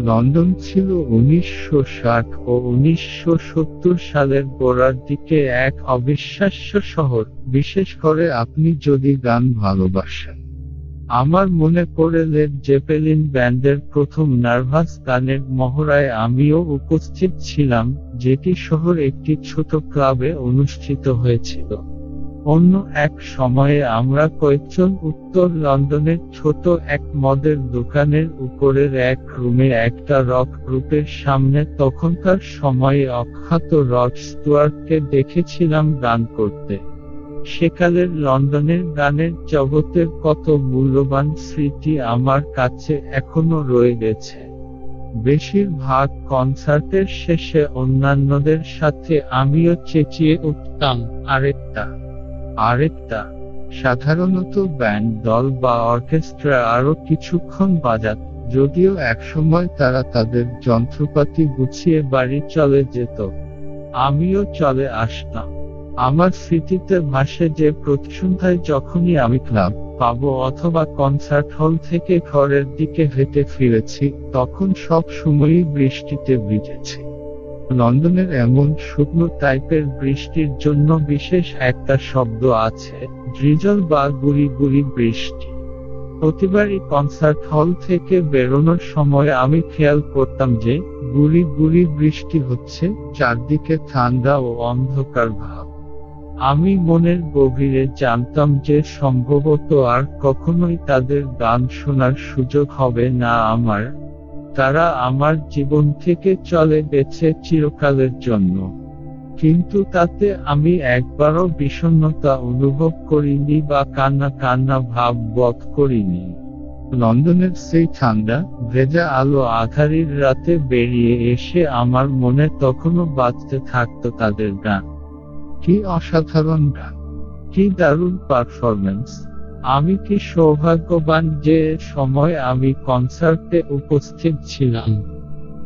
S1: লন্ডন ছিল উনিশশো ষাট ও উনিশশো সত্তর সালের গোড়ার দিকে এক অবিশ্বাস্য শহর বিশেষ করে আপনি যদি গান ভালোবাসেন আমার মনে পড়ে জেপেলিন ব্যান্ডের প্রথম নার্ভাস গানের মহড়ায় আমিও উপস্থিত ছিলাম যেটি শহর একটি ছোট ক্লাবে অনুষ্ঠিত হয়েছিল অন্য এক সময়ে আমরা কয়েকজন উত্তর লন্ডনের ছোট এক মদের দোকানের উপরের এক রুমে একটা রক গ্রুপের সামনে তখনকার সময়ে অখ্যাত রক স্টুয়ার্টকে দেখেছিলাম গান করতে সেকালের লন্ডনের গানের জগতের কত মূল্যবান স্মৃতি আমার কাছে এখনো রয়ে গেছে বেশিরভাগ কনসার্টের শেষে অন্যান্যদের সাথে আমিও চেঁচিয়ে উঠতাম আরেকটা আরেকটা সাধারণত ব্যান্ড দল বা অর্কেস্ট্রা আরও কিছুক্ষণ বাজাত যদিও একসময় তারা তাদের যন্ত্রপাতি গুছিয়ে বাড়ি চলে যেত আমিও চলে আসতাম আমার স্মৃতিতে ভাসে যে প্রতিসন্ধ্যায় যখনই আমি ক্লাব পাব অথবা কনসার্ট হল থেকে ঘরের দিকে হেঁটে ফিরেছি তখন সব সময়ই বৃষ্টিতে ভিজেছি লন্ডনের এমন শুকনো টাইপের বৃষ্টির জন্য বিশেষ একটা শব্দ আছে ড্রিজল বা গুড়ি গুড়ি বৃষ্টি প্রতিবারই কনসার্ট হল থেকে বেরোনোর সময় আমি খেয়াল করতাম যে গুড়ি গুড়ি বৃষ্টি হচ্ছে চারদিকে ঠান্ডা ও অন্ধকার ভাব আমি মনের গভীরে জানতাম যে সম্ভবত আর কখনোই তাদের গান শোনার সুযোগ হবে না আমার তারা আমার জীবন থেকে চলে গেছে চিরকালের জন্য কিন্তু তাতে আমি একবারও বিষণ্নতা অনুভব করিনি বা কান্না কান্না ভাব বধ করিনি লন্ডনের সেই ঠান্ডা ভেজা আলো আধারির রাতে বেরিয়ে এসে আমার মনে তখনও বাঁচতে থাকতো তাদের গান কি অসাধারণ গান কি দারুণ পারফরমেন্স আমি কি সৌভাগ্যবান যে সময় আমি কনসার্টে উপস্থিত ছিলাম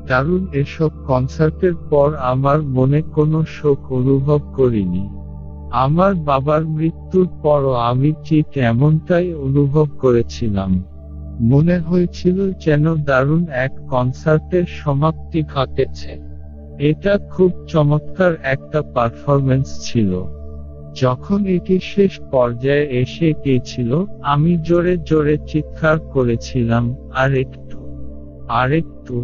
S1: কারণ এসব কনসার্টের পর আমার মনে কোনো শোক অনুভব করিনি আমার বাবার মৃত্যুর পরও আমি ঠিক এমনটাই অনুভব করেছিলাম মনে হয়েছিল যেন দারুণ এক কনসার্টের সমাপ্তি ঘটেছে এটা খুব চমৎকার একটা পারফরমেন্স ছিল যখন এটি শেষ পর্যায়ে এসে গিয়েছিল আমি জোরে জোরে চিৎকার করেছিলাম আর একটু আর একটু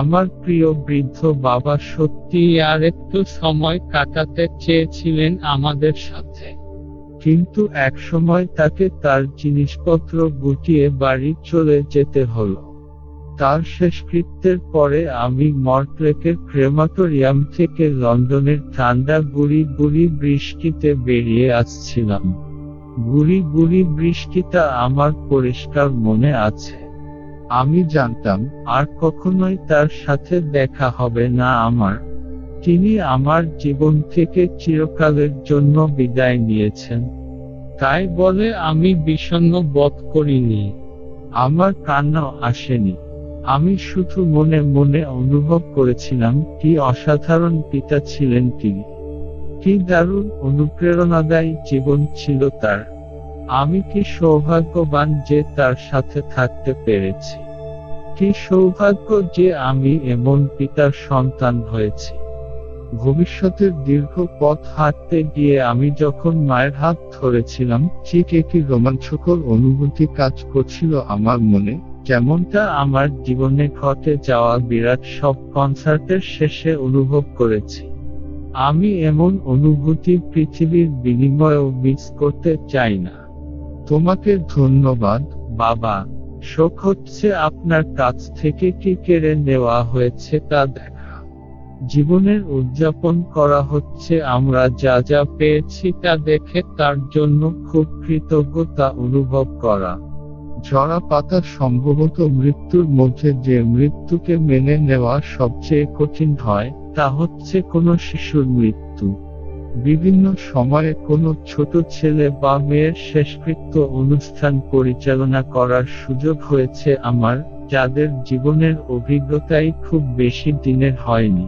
S1: আমার প্রিয় বৃদ্ধ বাবা সত্যি আর একটু সময় কাটাতে চেয়েছিলেন আমাদের সাথে কিন্তু একসময় তাকে তার জিনিসপত্র গুটিয়ে বাড়ি চলে যেতে হলো তার শেষকৃত্যের পরে আমি মর্টলেকের ক্রেমাটোরিয়াম থেকে লন্ডনের ঠান্ডা গুড়ি গুড়ি বৃষ্টিতে বেরিয়ে আসছিলাম গুড়ি গুড়ি বৃষ্টিটা আমার পরিষ্কার মনে আছে আমি জানতাম আর কখনোই তার সাথে দেখা হবে না আমার তিনি আমার জীবন থেকে চিরকালের জন্য বিদায় নিয়েছেন তাই বলে আমি বিষণ্ন বধ করিনি আমার কান্না আসেনি আমি শুধু মনে মনে অনুভব করেছিলাম কি অসাধারণ পিতা ছিলেন তিনি কি দারুণ অনুপ্রেরণাদায়ী জীবন ছিল তার আমি কি সৌভাগ্যবান যে তার সাথে থাকতে পেরেছি কি সৌভাগ্য যে আমি এমন পিতার সন্তান হয়েছি ভবিষ্যতের দীর্ঘ পথ হাঁটতে গিয়ে আমি যখন মায়ের হাত ধরেছিলাম ঠিক একটি রোমাঞ্চকর অনুভূতি কাজ করছিল আমার মনে যেমনটা আমার জীবনে ঘটে যাওয়া বিরাট সব কনসার্টের শেষে অনুভব করেছি আমি এমন অনুভূতি পৃথিবীর বিনিময়েও মিস করতে চাই না তোমাকে ধন্যবাদ বাবা শোক হচ্ছে আপনার কাছ থেকে কি কেড়ে নেওয়া হয়েছে তা দেখা জীবনের উদযাপন করা হচ্ছে আমরা যা যা পেয়েছি তা দেখে তার জন্য খুব কৃতজ্ঞতা অনুভব করা ঝরা পাতা সম্ভবত মৃত্যুর মধ্যে যে মৃত্যুকে মেনে নেওয়া সবচেয়ে কঠিন হয় তা হচ্ছে কোনো শিশুর মৃত্যু বিভিন্ন সময়ে কোনো ছোট ছেলে বা মেয়ের শেষকৃত্য অনুষ্ঠান পরিচালনা করার সুযোগ হয়েছে আমার যাদের জীবনের অভিজ্ঞতাই খুব বেশি দিনের হয়নি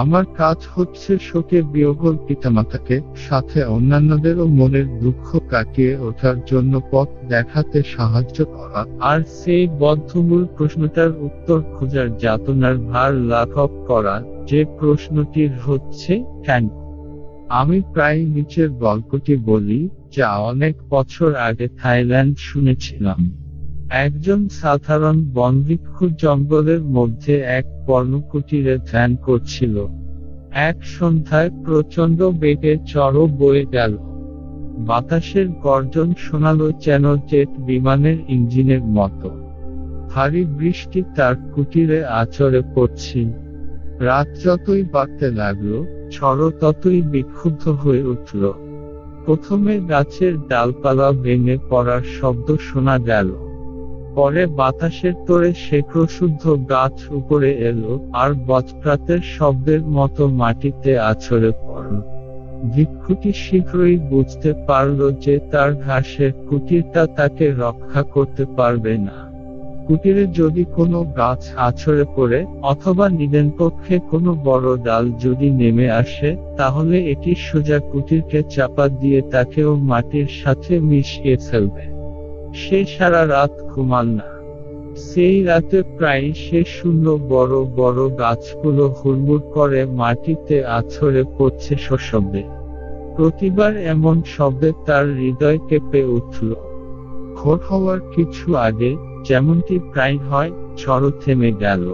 S1: আমার কাজ হচ্ছে শোকে বিয়োগর পিতামাতাকে সাথে অন্যান্যদেরও মনের দুঃখ কাটিয়ে ওঠার জন্য পথ দেখাতে সাহায্য করা আর সেই বদ্ধমূল প্রশ্নটার উত্তর খোঁজার যাতনার ভার লাঘব করা যে প্রশ্নটির হচ্ছে কেন আমি প্রায় নিচের গল্পটি বলি যা অনেক বছর আগে থাইল্যান্ড শুনেছিলাম একজন সাধারণ বন্দিক্ষু জঙ্গলের মধ্যে এক পর্ণকুটিরে ধ্যান করছিল এক সন্ধ্যায় প্রচণ্ড বেগে চড়ো বয়ে গেল বাতাসের গর্জন শোনালো যেন জেট বিমানের ইঞ্জিনের মতো ভারী বৃষ্টি তার কুটিরে আচরে পড়ছে রাত যতই বাড়তে লাগলো ছড় ততই বিক্ষুব্ধ হয়ে উঠল প্রথমে গাছের ডালপালা ভেঙে পড়ার শব্দ শোনা গেল পরে বাতাসের তোরে সে শুদ্ধ গাছ উপরে এলো আর বজ্রাতের শব্দের মতো মাটিতে আছড়ে পড়ল ভিক্ষুটি শীঘ্রই বুঝতে পারল যে তার ঘাসের কুটিরটা তাকে রক্ষা করতে পারবে না কুটিরে যদি কোনো গাছ আছড়ে পড়ে অথবা পক্ষে কোনো বড় ডাল যদি নেমে আসে তাহলে এটি সোজা কুটিরকে চাপা দিয়ে তাকেও মাটির সাথে মিশিয়ে ফেলবে সে সারা রাত ঘুমান না সেই রাতে প্রায় সে শূন্য বড় বড় গাছগুলো হুড়মুড় করে মাটিতে আছড়ে পড়ছে শশব্দে প্রতিবার এমন শব্দে তার হৃদয় কেঁপে উঠল ঘোর হওয়ার কিছু আগে যেমনটি প্রায় হয় ঝড়ো থেমে গেল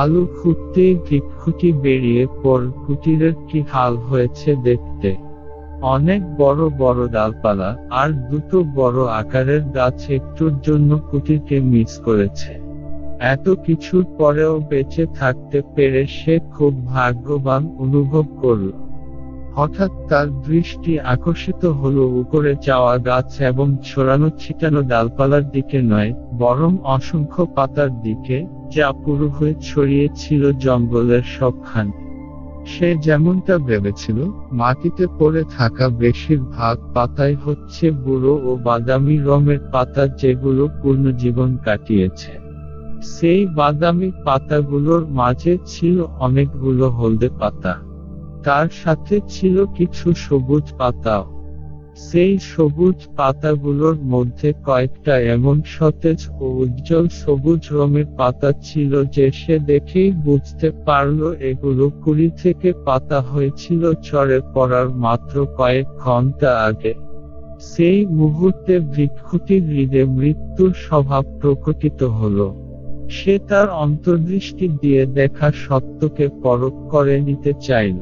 S1: আলু খুঁটতেই দীপখুটি বেরিয়ে পর কুটিরের কি হাল হয়েছে দেখতে অনেক বড় বড় ডালপালা আর দুটো বড় আকারের গাছ একটুর জন্য কুটিকে মিস করেছে এত কিছুর পরেও বেঁচে থাকতে পেরে সে খুব ভাগ্যবান অনুভব করল হঠাৎ তার দৃষ্টি আকর্ষিত হলো উপরে যাওয়া গাছ এবং ছড়ানো ছিটানো ডালপালার দিকে নয় বরং অসংখ্য পাতার দিকে যা পুরো হয়ে ছড়িয়েছিল জঙ্গলের সবখানে সে যেমনটা ভেবেছিল মাটিতে পড়ে থাকা বেশিরভাগ পাতাই হচ্ছে বুড়ো ও বাদামি রঙের পাতা যেগুলো পূর্ণ জীবন কাটিয়েছে সেই বাদামি পাতাগুলোর মাঝে ছিল অনেকগুলো হলদে পাতা তার সাথে ছিল কিছু সবুজ পাতাও সেই সবুজ পাতাগুলোর মধ্যে কয়েকটা এমন সতেজ ও উজ্জ্বল সবুজ রঙের পাতা ছিল যে সে দেখেই বুঝতে পারল এগুলো কুড়ি থেকে পাতা হয়েছিল চরে পড়ার মাত্র কয়েক ঘন্টা আগে সেই মুহূর্তে বৃক্ষটি হৃদে মৃত্যুর স্বভাব প্রকটিত হল সে তার অন্তর্দৃষ্টি দিয়ে দেখা সত্যকে পরখ করে নিতে চাইল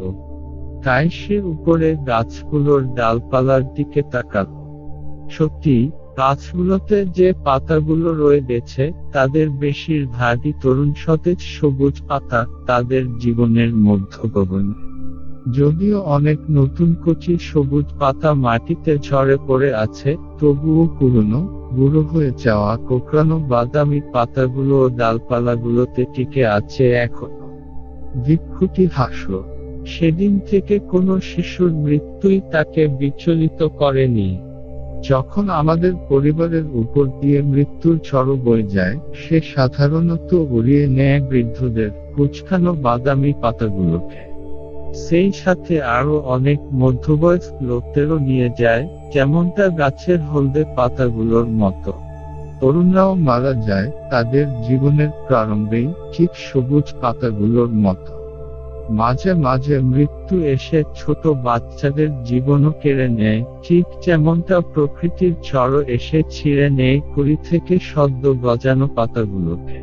S1: তাই সে উপরে গাছগুলোর ডালপালার দিকে তাকাল সত্যি গাছগুলোতে যে পাতাগুলো রয়ে গেছে তাদের বেশির ভাগই তরুণ সতেজ সবুজ পাতা তাদের জীবনের মধ্যগগনে যদিও অনেক নতুন কচি সবুজ পাতা মাটিতে ঝরে পড়ে আছে তবুও পুরনো বুড়ো হয়ে যাওয়া কোকড়ানো বাদামি পাতাগুলো ও ডালপালাগুলোতে টিকে আছে এখনো বিক্ষুটি হাসল সেদিন থেকে কোনো শিশুর মৃত্যুই তাকে বিচলিত করেনি যখন আমাদের পরিবারের উপর দিয়ে মৃত্যুর ঝড়ো বয়ে যায় সে সাধারণত উড়িয়ে নেয় বৃদ্ধদের কুচকানো বাদামি পাতাগুলোকে সেই সাথে আরো অনেক মধ্যবয়স্ক লোকদেরও নিয়ে যায় যেমনটা গাছের হলদে পাতাগুলোর মতো তরুণরাও মারা যায় তাদের জীবনের প্রারম্ভেই ঠিক সবুজ পাতাগুলোর মতো মাঝে মাঝে মৃত্যু এসে ছোট বাচ্চাদের জীবনও কেড়ে নেয় ঠিক যেমনটা প্রকৃতির চড় এসে ছিঁড়ে নেয় কুড়ি থেকে সদ্য গজানো পাতাগুলোকে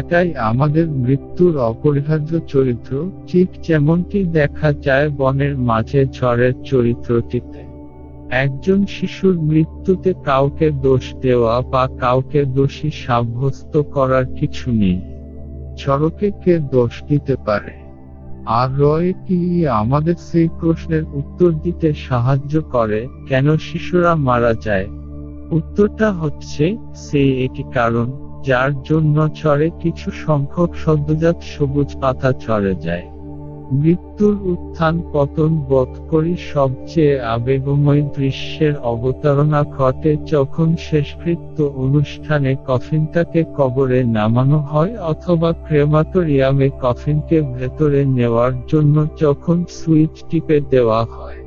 S1: এটাই আমাদের মৃত্যুর অপরিহার্য চরিত্র ঠিক যেমনটি দেখা যায় বনের মাঝে ঝড়ের চরিত্রটিতে একজন শিশুর মৃত্যুতে কাউকে দোষ দেওয়া বা কাউকে দোষী সাব্যস্ত করার কিছু নেই ঝড়কে কে দোষ দিতে পারে আর রয়টিই আমাদের সেই প্রশ্নের উত্তর দিতে সাহায্য করে কেন শিশুরা মারা যায় উত্তরটা হচ্ছে সেই একটি কারণ যার জন্য চরে কিছু সংখ্যক সদ্যজাত সবুজ পাতা চড়ে যায় মৃত্যুর উত্থান পতন বোধ করি সবচেয়ে আবেগময় দৃশ্যের অবতারণা ঘটে যখন শেষকৃত্য অনুষ্ঠানে কফিনটাকে কবরে নামানো হয় অথবা ক্রেমাটোরিয়ামে কফিনকে ভেতরে নেওয়ার জন্য যখন সুইচ টিপে দেওয়া হয়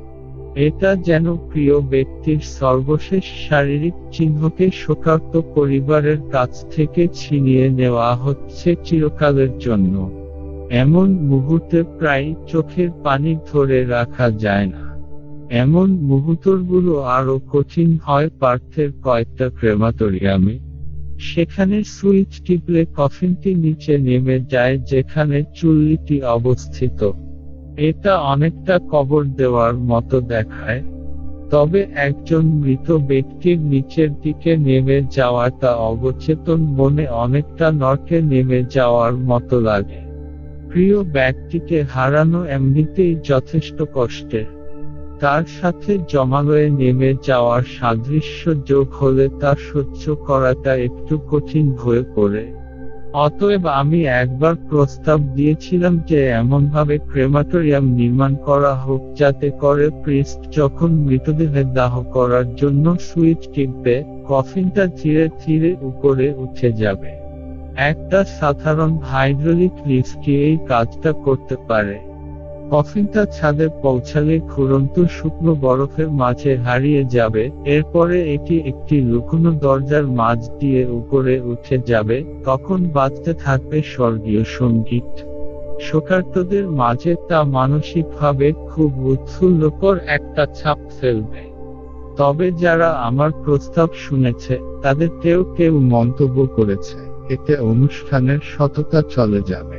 S1: এটা যেন প্রিয় ব্যক্তির সর্বশেষ শারীরিক চিহ্নকে শোকার্ত পরিবারের কাছ থেকে ছিনিয়ে নেওয়া হচ্ছে চিরকালের জন্য এমন মুহূর্তে প্রায় চোখের পানি ধরে রাখা যায় না এমন মুহূর্তগুলো আরো কঠিন হয় পার্থের কয়েকটা ক্রেমাটোরিয়ামে সেখানে সুইচ টিপলে কফিনটি নিচে নেমে যায় যেখানে চুল্লিটি অবস্থিত এটা অনেকটা কবর দেওয়ার মতো দেখায় তবে একজন মৃত ব্যক্তির নিচের দিকে নেমে যাওয়াটা অবচেতন মনে অনেকটা নটে নেমে যাওয়ার মতো লাগে প্রিয় ব্যক্তিকে হারানো এমনিতেই যথেষ্ট কষ্টের তার সাথে জমালয়ে নেমে যাওয়ার সাদৃশ্য যোগ হলে তা সহ্য করাটা একটু কঠিন হয়ে পড়ে অতএব আমি একবার প্রস্তাব দিয়েছিলাম যে এমনভাবে ক্রেমাটোরিয়াম নির্মাণ করা হোক যাতে করে প্রিস্ট যখন মৃতদেহের দাহ করার জন্য সুইচ টিপবে কফিনটা ধীরে ধীরে উপরে উঠে যাবে একটা সাধারণ হাইড্রোলিক লিফটই এই কাজটা করতে পারে কফিনটা ছাদে পৌঁছালে ঘুরন্ত শুকনো বরফের মাঝে হারিয়ে যাবে এরপরে এটি একটি লুকোনো দরজার মাঝ দিয়ে উপরে উঠে যাবে তখন বাঁচতে থাকবে স্বর্গীয় সঙ্গীত শোকার্তদের মাঝে তা মানসিকভাবে খুব উৎফুল্লকর একটা ছাপ ফেলবে তবে যারা আমার প্রস্তাব শুনেছে তাদের কেউ কেউ মন্তব্য করেছে এতে অনুষ্ঠানের সততা চলে যাবে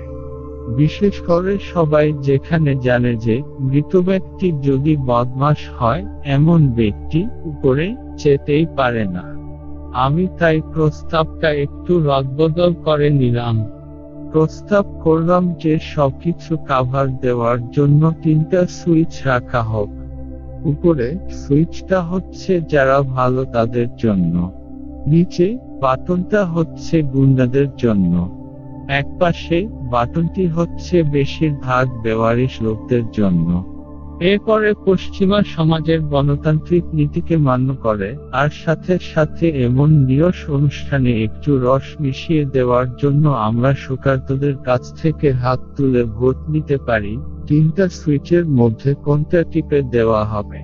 S1: বিশেষ করে সবাই যেখানে জানে যে মৃত ব্যক্তি যদি বদমাস হয় এমন ব্যক্তি উপরে চেতেই পারে না আমি তাই প্রস্তাবটা একটু রদবদল করে নিলাম প্রস্তাব করলাম যে সবকিছু কাভার দেওয়ার জন্য তিনটা সুইচ রাখা হোক উপরে সুইচটা হচ্ছে যারা ভালো তাদের জন্য নিচে বাটনটা হচ্ছে গুন্ডাদের জন্য একপাশে বাটনটি হচ্ছে বেশিরভাগ বেওয়ারিশ লোকদের জন্য এরপরে পশ্চিমা সমাজের গণতান্ত্রিক নীতিকে মান্য করে আর সাথে সাথে এমন নিরস অনুষ্ঠানে একটু রস মিশিয়ে দেওয়ার জন্য আমরা শোকার্তদের কাছ থেকে হাত তুলে ভোট নিতে পারি তিনটা সুইচের মধ্যে কোনটা টিপে দেওয়া হবে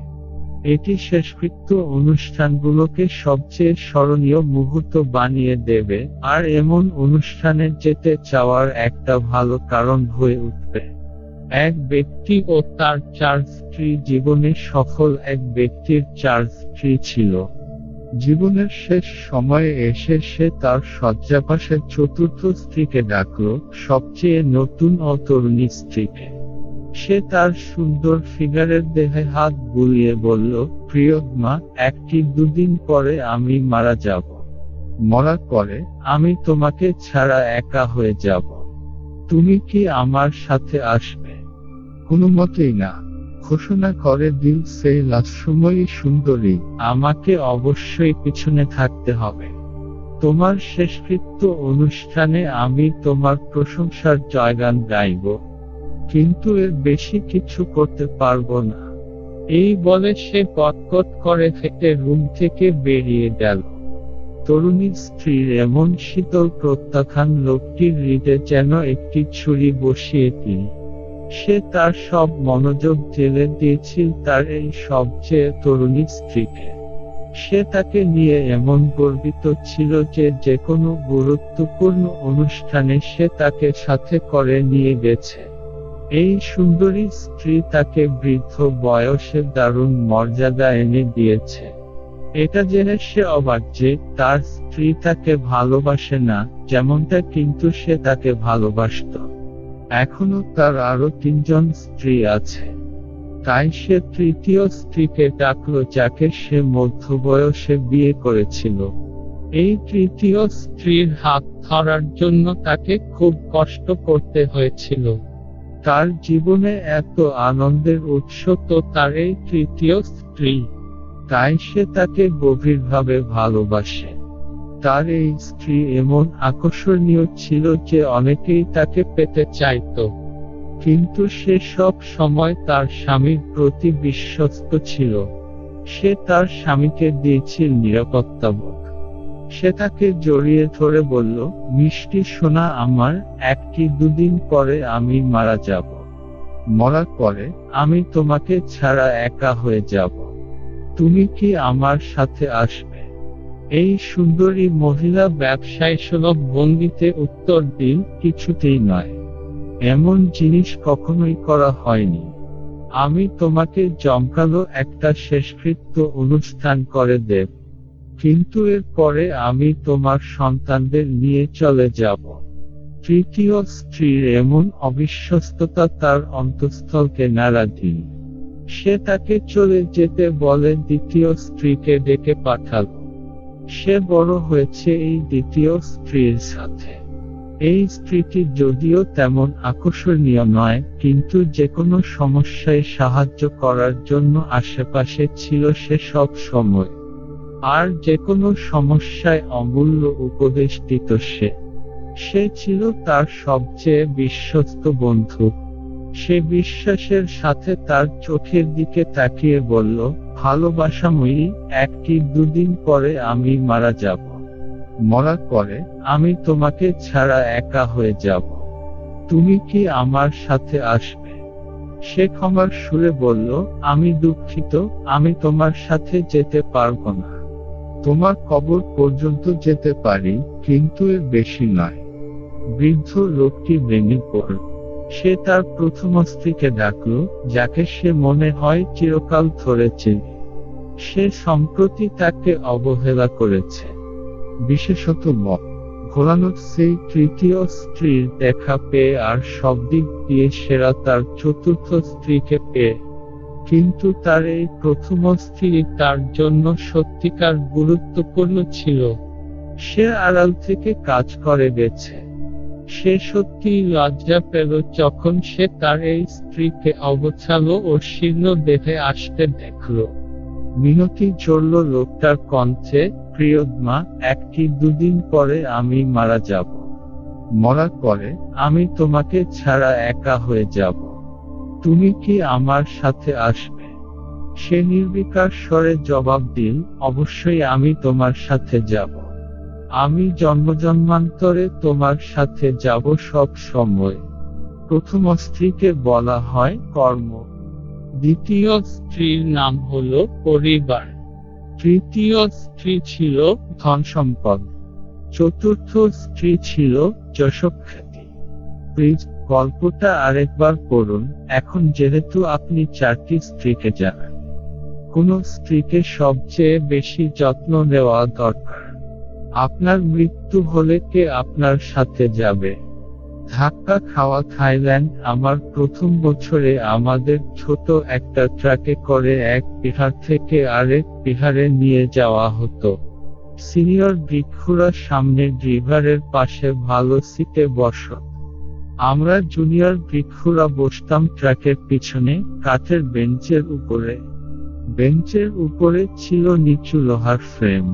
S1: এটি শেষকৃত্য অনুষ্ঠানগুলোকে সবচেয়ে স্মরণীয় মুহূর্ত বানিয়ে দেবে আর এমন অনুষ্ঠানে যেতে চাওয়ার একটা ভালো কারণ হয়ে উঠবে এক ব্যক্তি ও তার চার স্ত্রী জীবনে সফল এক ব্যক্তির চার স্ত্রী ছিল জীবনের শেষ সময়ে এসে সে তার শয্যাপাশের চতুর্থ স্ত্রীকে ডাকল সবচেয়ে নতুন ও তরুণী স্ত্রীকে সে তার সুন্দর ফিগারের দেহে হাত বুলিয়ে বলল প্রিয় মা একটি দুদিন পরে আমি মারা যাব মরার পরে আমি তোমাকে ছাড়া একা হয়ে যাব তুমি কি আমার সাথে আসবে কোনো মতেই না ঘোষণা করে দিল সেই লাসময়ী সুন্দরী আমাকে অবশ্যই পিছনে থাকতে হবে তোমার শেষকৃত্য অনুষ্ঠানে আমি তোমার প্রশংসার জয়গান গাইব কিন্তু এর বেশি কিছু করতে পারব না এই বলে সে কটকট করে ফেটে রুম থেকে বেরিয়ে গেল তরুণী স্ত্রীর এমন শীতল প্রত্যাখ্যান লোকটির হৃদে যেন একটি ছুরি বসিয়ে দিল সে তার সব মনোযোগ জেলে দিয়েছিল তার এই সবচেয়ে তরুণী স্ত্রীকে সে তাকে নিয়ে এমন গর্বিত ছিল যে যে কোনো গুরুত্বপূর্ণ অনুষ্ঠানে সে তাকে সাথে করে নিয়ে গেছে এই সুন্দরী স্ত্রী তাকে বৃদ্ধ বয়সে দারুণ মর্যাদা এনে দিয়েছে এটা জেনে সে অবাক যে তার স্ত্রী তাকে ভালোবাসে না যেমনটা কিন্তু সে তাকে ভালোবাসত এখনো তার আরো তিনজন স্ত্রী আছে তাই সে তৃতীয় স্ত্রীকে ডাকল যাকে সে মধ্য বয়সে বিয়ে করেছিল এই তৃতীয় স্ত্রীর হাত ধরার জন্য তাকে খুব কষ্ট করতে হয়েছিল তার জীবনে এত আনন্দের উৎস তো তার এই তৃতীয় স্ত্রী তাই সে তাকে গভীরভাবে ভালোবাসে তার এই স্ত্রী এমন আকর্ষণীয় ছিল যে অনেকেই তাকে পেতে চাইত কিন্তু সে সব সময় তার স্বামীর প্রতি বিশ্বস্ত ছিল সে তার স্বামীকে দিয়েছিল নিরাপত্তা বোধ সে তাকে জড়িয়ে ধরে বলল মিষ্টি সোনা আমার একটি দুদিন পরে আমি মারা যাব মরার পরে আমি তোমাকে ছাড়া একা হয়ে যাব তুমি কি আমার সাথে আসবে এই সুন্দরী মহিলা ব্যবসায় সুলভ বন্দিতে উত্তর দিল কিছুতেই নয় এমন জিনিস কখনোই করা হয়নি আমি তোমাকে জমকালো একটা শেষকৃত্য অনুষ্ঠান করে দেব কিন্তু এরপরে আমি তোমার সন্তানদের নিয়ে চলে যাব তৃতীয় স্ত্রীর এমন অবিশ্বস্ততা তার অন্তঃস্থলকে নাড়া দিন সে তাকে চলে যেতে বলে দ্বিতীয় স্ত্রীকে ডেকে পাঠাল সে বড় হয়েছে এই দ্বিতীয় স্ত্রীর সাথে এই স্ত্রীটি যদিও তেমন আকর্ষণীয় নয় কিন্তু যে কোনো সমস্যায় সাহায্য করার জন্য আশেপাশে ছিল সে সব সময় আর যে কোনো সমস্যায় অমূল্য উপদেশ দিত সে সে ছিল তার সবচেয়ে বিশ্বস্ত বন্ধু সে বিশ্বাসের সাথে তার চোখের দিকে তাকিয়ে বলল ভালোবাসা মুই একটি দুদিন পরে আমি মারা যাব মরার পরে আমি তোমাকে ছাড়া একা হয়ে যাব তুমি কি আমার সাথে আসবে সে ক্ষমার সুরে বলল আমি দুঃখিত আমি তোমার সাথে যেতে পারবো না তোমার কবর পর্যন্ত যেতে পারি কিন্তু এর বেশি নয় বৃদ্ধ লোকটি ভেঙে পড়ল সে তার প্রথম স্ত্রীকে ডাকল যাকে সে মনে হয় চিরকাল ধরে চেনে সে সম্প্রতি তাকে অবহেলা করেছে বিশেষত মত ঘোরানোর সেই তৃতীয় স্ত্রীর দেখা পেয়ে আর সব দিক দিয়ে সেরা তার চতুর্থ স্ত্রীকে পেয়ে কিন্তু তার এই প্রথম স্ত্রী তার জন্য সত্যিকার গুরুত্বপূর্ণ ছিল সে আড়াল থেকে কাজ করে গেছে সে সত্যি লজ্জা পেল যখন সে তার এই স্ত্রীকে অবছালো ও শীর্ণ দেহে আসতে দেখল মিনতি চড়ল লোকটার কঞ্চে প্রিয়দমা একটি দুদিন পরে আমি মারা যাব মরার পরে আমি তোমাকে ছাড়া একা হয়ে যাব তুমি কি আমার সাথে আসবে সে নির্বিকার স্বরে জবাব দিল অবশ্যই আমি তোমার সাথে যাব আমি জন্মজন্মান্তরে তোমার সাথে যাব সব সময় প্রথম স্ত্রীকে বলা হয় কর্ম দ্বিতীয় স্ত্রীর নাম হল পরিবার তৃতীয় স্ত্রী ছিল ধন সম্পদ চতুর্থ স্ত্রী ছিল যশখ্যাতি গল্পটা আরেকবার করুন এখন যেহেতু আপনি চারটি স্ত্রীকে জানেন কোন স্ত্রীকে সবচেয়ে বেশি যত্ন নেওয়া দরকার আপনার মৃত্যু হলে কে আপনার সাথে যাবে ধাক্কা খাওয়া থাইল্যান্ড আমার প্রথম বছরে আমাদের ছোট একটা ট্রাকে করে এক বিহার থেকে আরেক বিহারে নিয়ে যাওয়া হতো সিনিয়র বৃক্ষরা সামনে ড্রিভারের পাশে ভালো সিটে বসত আমরা জুনিয়র ভিক্ষুরা বসতাম ট্র্যাকের পিছনে কাঠের বেঞ্চের উপরে বেঞ্চের উপরে ছিল নিচু লোহার ফ্রেম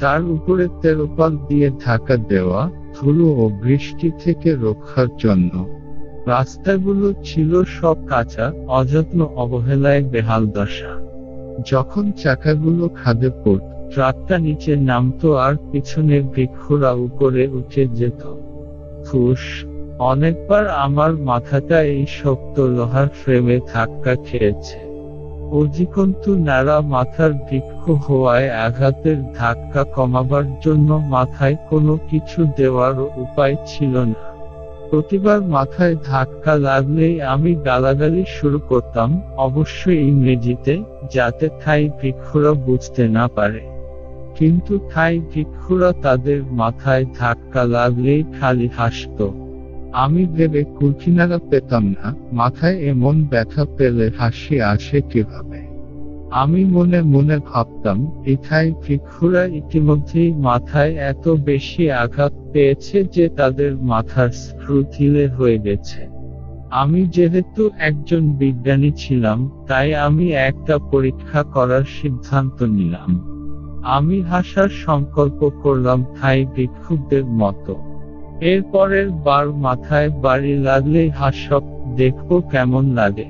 S1: তার উপরে তেরোপাল দিয়ে ঢাকা দেওয়া ধুলো ও বৃষ্টি থেকে রক্ষার জন্য রাস্তাগুলো ছিল সব কাঁচা অযত্ন অবহেলায় বেহাল দশা যখন চাকাগুলো খাদে পড়ত ট্রাকটা নিচে নামতো আর পিছনের বৃক্ষরা উপরে উঠে যেত ফুস অনেকবার আমার মাথাটা এই শক্ত লোহার ফ্রেমে ধাক্কা খেয়েছে অধিকন্তু নারা মাথার বৃক্ষ হওয়ায় আঘাতের ধাক্কা কমাবার জন্য মাথায় কোনো কিছু দেওয়ার উপায় ছিল না প্রতিবার মাথায় ধাক্কা লাগলেই আমি গালাগালি শুরু করতাম অবশ্যই ইংরেজিতে যাতে থাই বৃক্ষরা বুঝতে না পারে কিন্তু থাই বৃক্ষরা তাদের মাথায় ধাক্কা লাগলেই খালি হাসত আমি ভেবে কুলকিনারা পেতাম না মাথায় এমন ব্যথা পেলে হাসি আসে কিভাবে আমি মনে মনে ভাবতাম ইথাই ভিক্ষুরা ইতিমধ্যেই মাথায় এত বেশি আঘাত পেয়েছে যে তাদের মাথার স্ক্রু ঢিলে হয়ে গেছে আমি যেহেতু একজন বিজ্ঞানী ছিলাম তাই আমি একটা পরীক্ষা করার সিদ্ধান্ত নিলাম আমি হাসার সংকল্প করলাম থাই ভিক্ষুকদের মতো এর পরের বার মাথায় বাড়ি লাগলে হাস্যক দেখব কেমন লাগে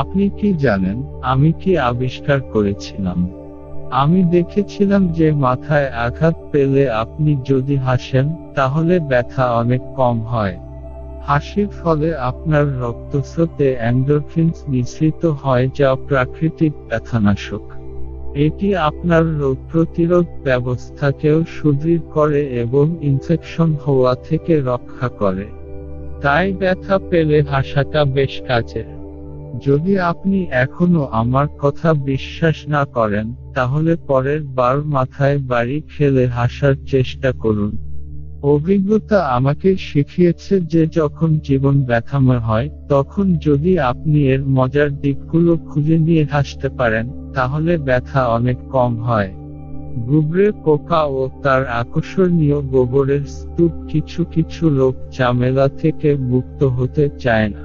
S1: আপনি কি জানেন আমি কি আবিষ্কার করেছিলাম আমি দেখেছিলাম যে মাথায় আঘাত পেলে আপনি যদি হাসেন তাহলে ব্যথা অনেক কম হয় হাসির ফলে আপনার রক্তস্রোতে অ্যান্ডোরফিন্স নিঃসৃত হয় যা প্রাকৃতিক ব্যথানাশক এটি আপনার রোগ প্রতিরোধ ব্যবস্থাকেও সুদৃঢ় করে এবং ইনফেকশন হওয়া থেকে রক্ষা করে তাই ব্যথা পেলে হাসাটা বেশ কাজের যদি আপনি এখনো আমার কথা বিশ্বাস না করেন তাহলে পরের বার মাথায় বাড়ি খেলে হাসার চেষ্টা করুন অভিজ্ঞতা আমাকে শিখিয়েছে যে যখন জীবন ব্যথাময় হয় তখন যদি আপনি এর মজার দিকগুলো খুঁজে নিয়ে হাসতে পারেন তাহলে ব্যথা অনেক কম হয় গুবরে পোকা ও তার আকর্ষণীয় গোবরের স্তূপ কিছু কিছু লোক ঝামেলা থেকে মুক্ত হতে চায় না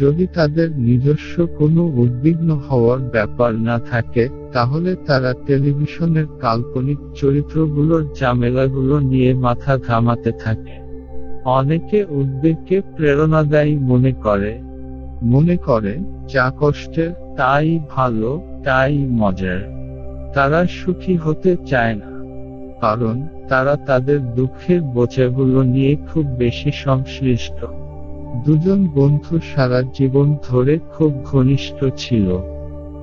S1: যদি তাদের নিজস্ব কোনো উদ্বিগ্ন হওয়ার ব্যাপার না থাকে তাহলে তারা টেলিভিশনের কাল্পনিক চরিত্রগুলোর জামেলাগুলো নিয়ে মাথা ঘামাতে থাকে অনেকে উদ্বেগকে প্রেরণাদায়ী মনে করে মনে করে যা কষ্টের তাই ভালো তাই মজার তারা সুখী হতে চায় না কারণ তারা তাদের দুঃখের বোঝাগুলো নিয়ে খুব বেশি সংশ্লিষ্ট দুজন বন্ধু সারা জীবন ধরে খুব ঘনিষ্ঠ ছিল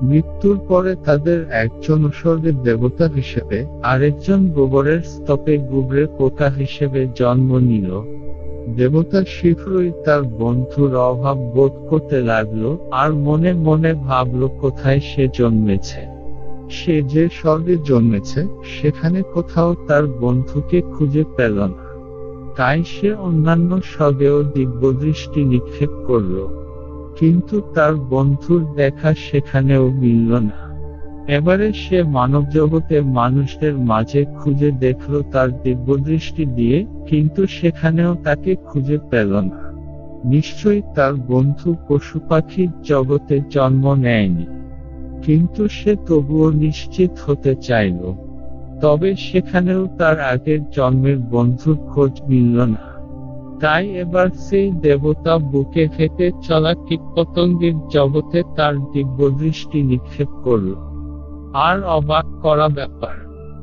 S1: মৃত্যুর পরে তাদের একজন স্বর্গের দেবতা হিসেবে আরেকজন গোবরের স্তপে গুবরে পোকা হিসেবে জন্ম নিল দেবতা শীঘ্রই তার বন্ধুর অভাব বোধ করতে লাগলো আর মনে মনে ভাবল কোথায় সে জন্মেছে সে যে স্বর্গে জন্মেছে সেখানে কোথাও তার বন্ধুকে খুঁজে পেল না তাই সে অন্যান্য সবেও দিব্যদৃষ্টি নিক্ষেপ করল কিন্তু তার বন্ধুর দেখা সেখানেও মিলল না এবারে সে মানবজগতে মানুষদের মাঝে খুঁজে দেখল তার দিব্যদৃষ্টি দিয়ে কিন্তু সেখানেও তাকে খুঁজে পেল না নিশ্চয়ই তার বন্ধু পশু পাখির জগতে জন্ম নেয়নি কিন্তু সে তবুও নিশ্চিত হতে চাইল তবে সেখানেও তার আগের জন্মের বন্ধুর খোঁজ মিলল না তাই এবার সেই দেবতা বুকে ফেটে চলা কীটপতঙ্গের জগতে তার দৃষ্টি নিক্ষেপ করল আর অবাক করা ব্যাপার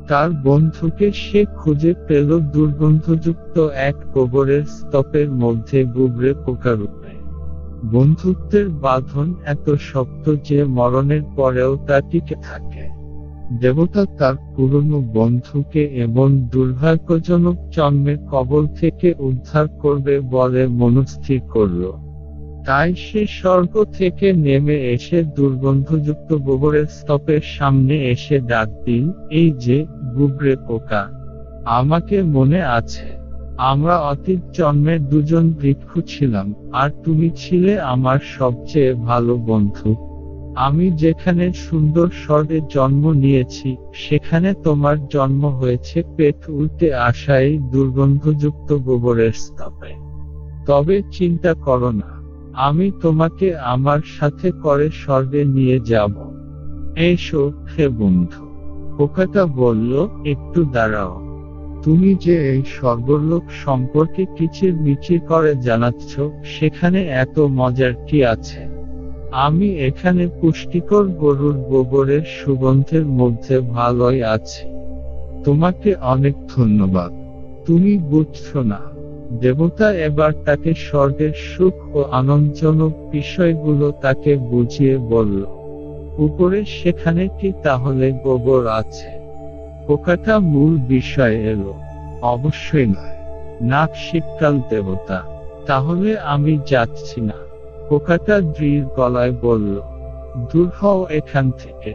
S1: তার বন্ধুকে সে খুঁজে পেল দুর্গন্ধযুক্ত এক গোবরের স্তপের মধ্যে গুবরে রূপে বন্ধুত্বের বাঁধন এত শক্ত যে মরণের পরেও তা টিকে থাকে দেবতা তার পুরনো বন্ধুকে এবং দুর্ভাগ্যজনক জন্মের কবল থেকে উদ্ধার করবে বলে মনস্থির করল তাই সে স্বর্গ থেকে নেমে এসে দুর্গন্ধযুক্ত গোবরের স্তপের সামনে এসে ডাক দিল এই যে গুবরে পোকা আমাকে মনে আছে আমরা অতীত জন্মে দুজন বৃক্ষ ছিলাম আর তুমি ছিলে আমার সবচেয়ে ভালো বন্ধু আমি যেখানে সুন্দর স্বরে জন্ম নিয়েছি সেখানে তোমার জন্ম হয়েছে পেট উল্টে আসা এই দুর্গন্ধযুক্ত গোবরের স্তপে তবে চিন্তা করো না আমি তোমাকে আমার সাথে করে স্বর্গে নিয়ে যাব এসো হে বন্ধু পোকাটা বলল একটু দাঁড়াও তুমি যে এই স্বর্গলোক সম্পর্কে কিচির মিচির করে জানাচ্ছ সেখানে এত মজার কি আছে আমি এখানে পুষ্টিকর গরুর গোবরের সুগন্ধের মধ্যে ভালোই আছি তোমাকে অনেক ধন্যবাদ তুমি বুঝছ না দেবতা এবার তাকে স্বর্গের সুখ ও আনন্দজনক বিষয়গুলো তাকে বুঝিয়ে বলল উপরে সেখানে কি তাহলে গোবর আছে পোকাটা মূল বিষয় এলো অবশ্যই নয় নাক শীতকাল দেবতা তাহলে আমি যাচ্ছি না পোকাটা দৃঢ় গলায় বলল দূর হও এখান থেকে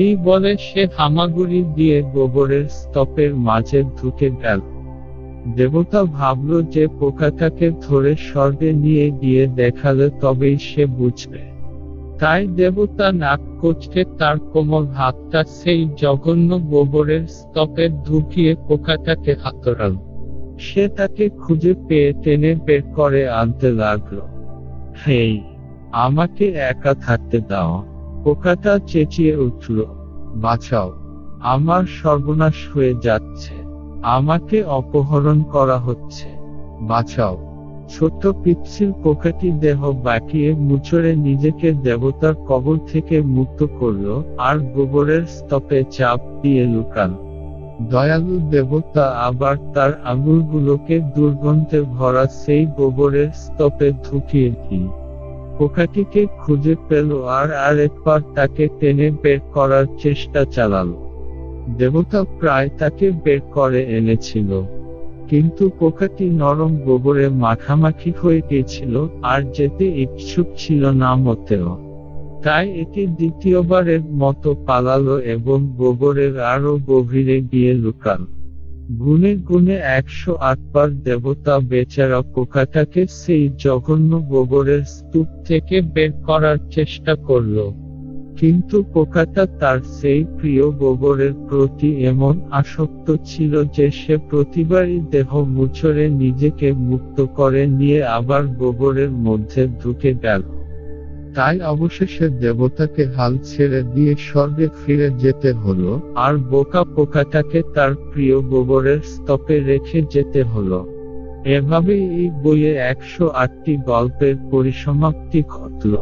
S1: এই বলে সে হামাগুড়ি দিয়ে গোবরের স্তপের মাঝে ঢুকে গেল দেবতা ভাবল যে পোকাটাকে ধরে স্বর্গে নিয়ে গিয়ে দেখালে তবেই সে বুঝবে তাই দেবতা নাক কচকে তার কোমর হাতটা সেই জঘন্য গোবরের স্তপে ঢুকিয়ে পোকাটাকে হাতড়াল সে তাকে খুঁজে পেয়ে টেনে বের করে আনতে লাগলো হেই আমাকে একা থাকতে দাও পোকাটা চেঁচিয়ে উঠল বাঁচাও আমার সর্বনাশ হয়ে যাচ্ছে আমাকে অপহরণ করা হচ্ছে বাঁচাও ছোট্ট পিপসির পোকাটি দেহ বাঁকিয়ে মুচড়ে নিজেকে দেবতার কবর থেকে মুক্ত করল আর গোবরের স্তপে চাপ দিয়ে লুকাল দয়ালু দেবতা আবার তার আঙুলগুলোকে দুর্গন্ধে ভরা সেই গোবরের স্তপে ঢুকিয়ে দিই পোকাটিকে খুঁজে পেল আর একবার তাকে টেনে বের করার চেষ্টা চালালো দেবতা প্রায় তাকে বের করে এনেছিল কিন্তু পোকাটি নরম গোবরে মাখামাখি হয়ে গিয়েছিল আর যেতে ইচ্ছুক ছিল না মতেও তাই এটি দ্বিতীয়বারের মতো পালালো এবং গোবরের আরও গভীরে গিয়ে লুকাল গুনে গুনে একশো আটবার দেবতা বেচারা পোকাটাকে সেই জঘন্য গোবরের স্তূপ থেকে বের করার চেষ্টা করল কিন্তু পোকাটা তার সেই প্রিয় গোবরের প্রতি এমন আসক্ত ছিল যে সে প্রতিবারই দেহ মুছরে নিজেকে মুক্ত করে নিয়ে আবার গোবরের মধ্যে ঢুকে গেল তাই অবশেষে দেবতাকে হাল ছেড়ে দিয়ে স্বর্গে ফিরে যেতে হলো আর বোকা পোকাটাকে তার প্রিয় গোবরের স্তপে রেখে যেতে হলো এভাবে এই বইয়ে একশো আটটি গল্পের পরিসমাপ্তি ঘটল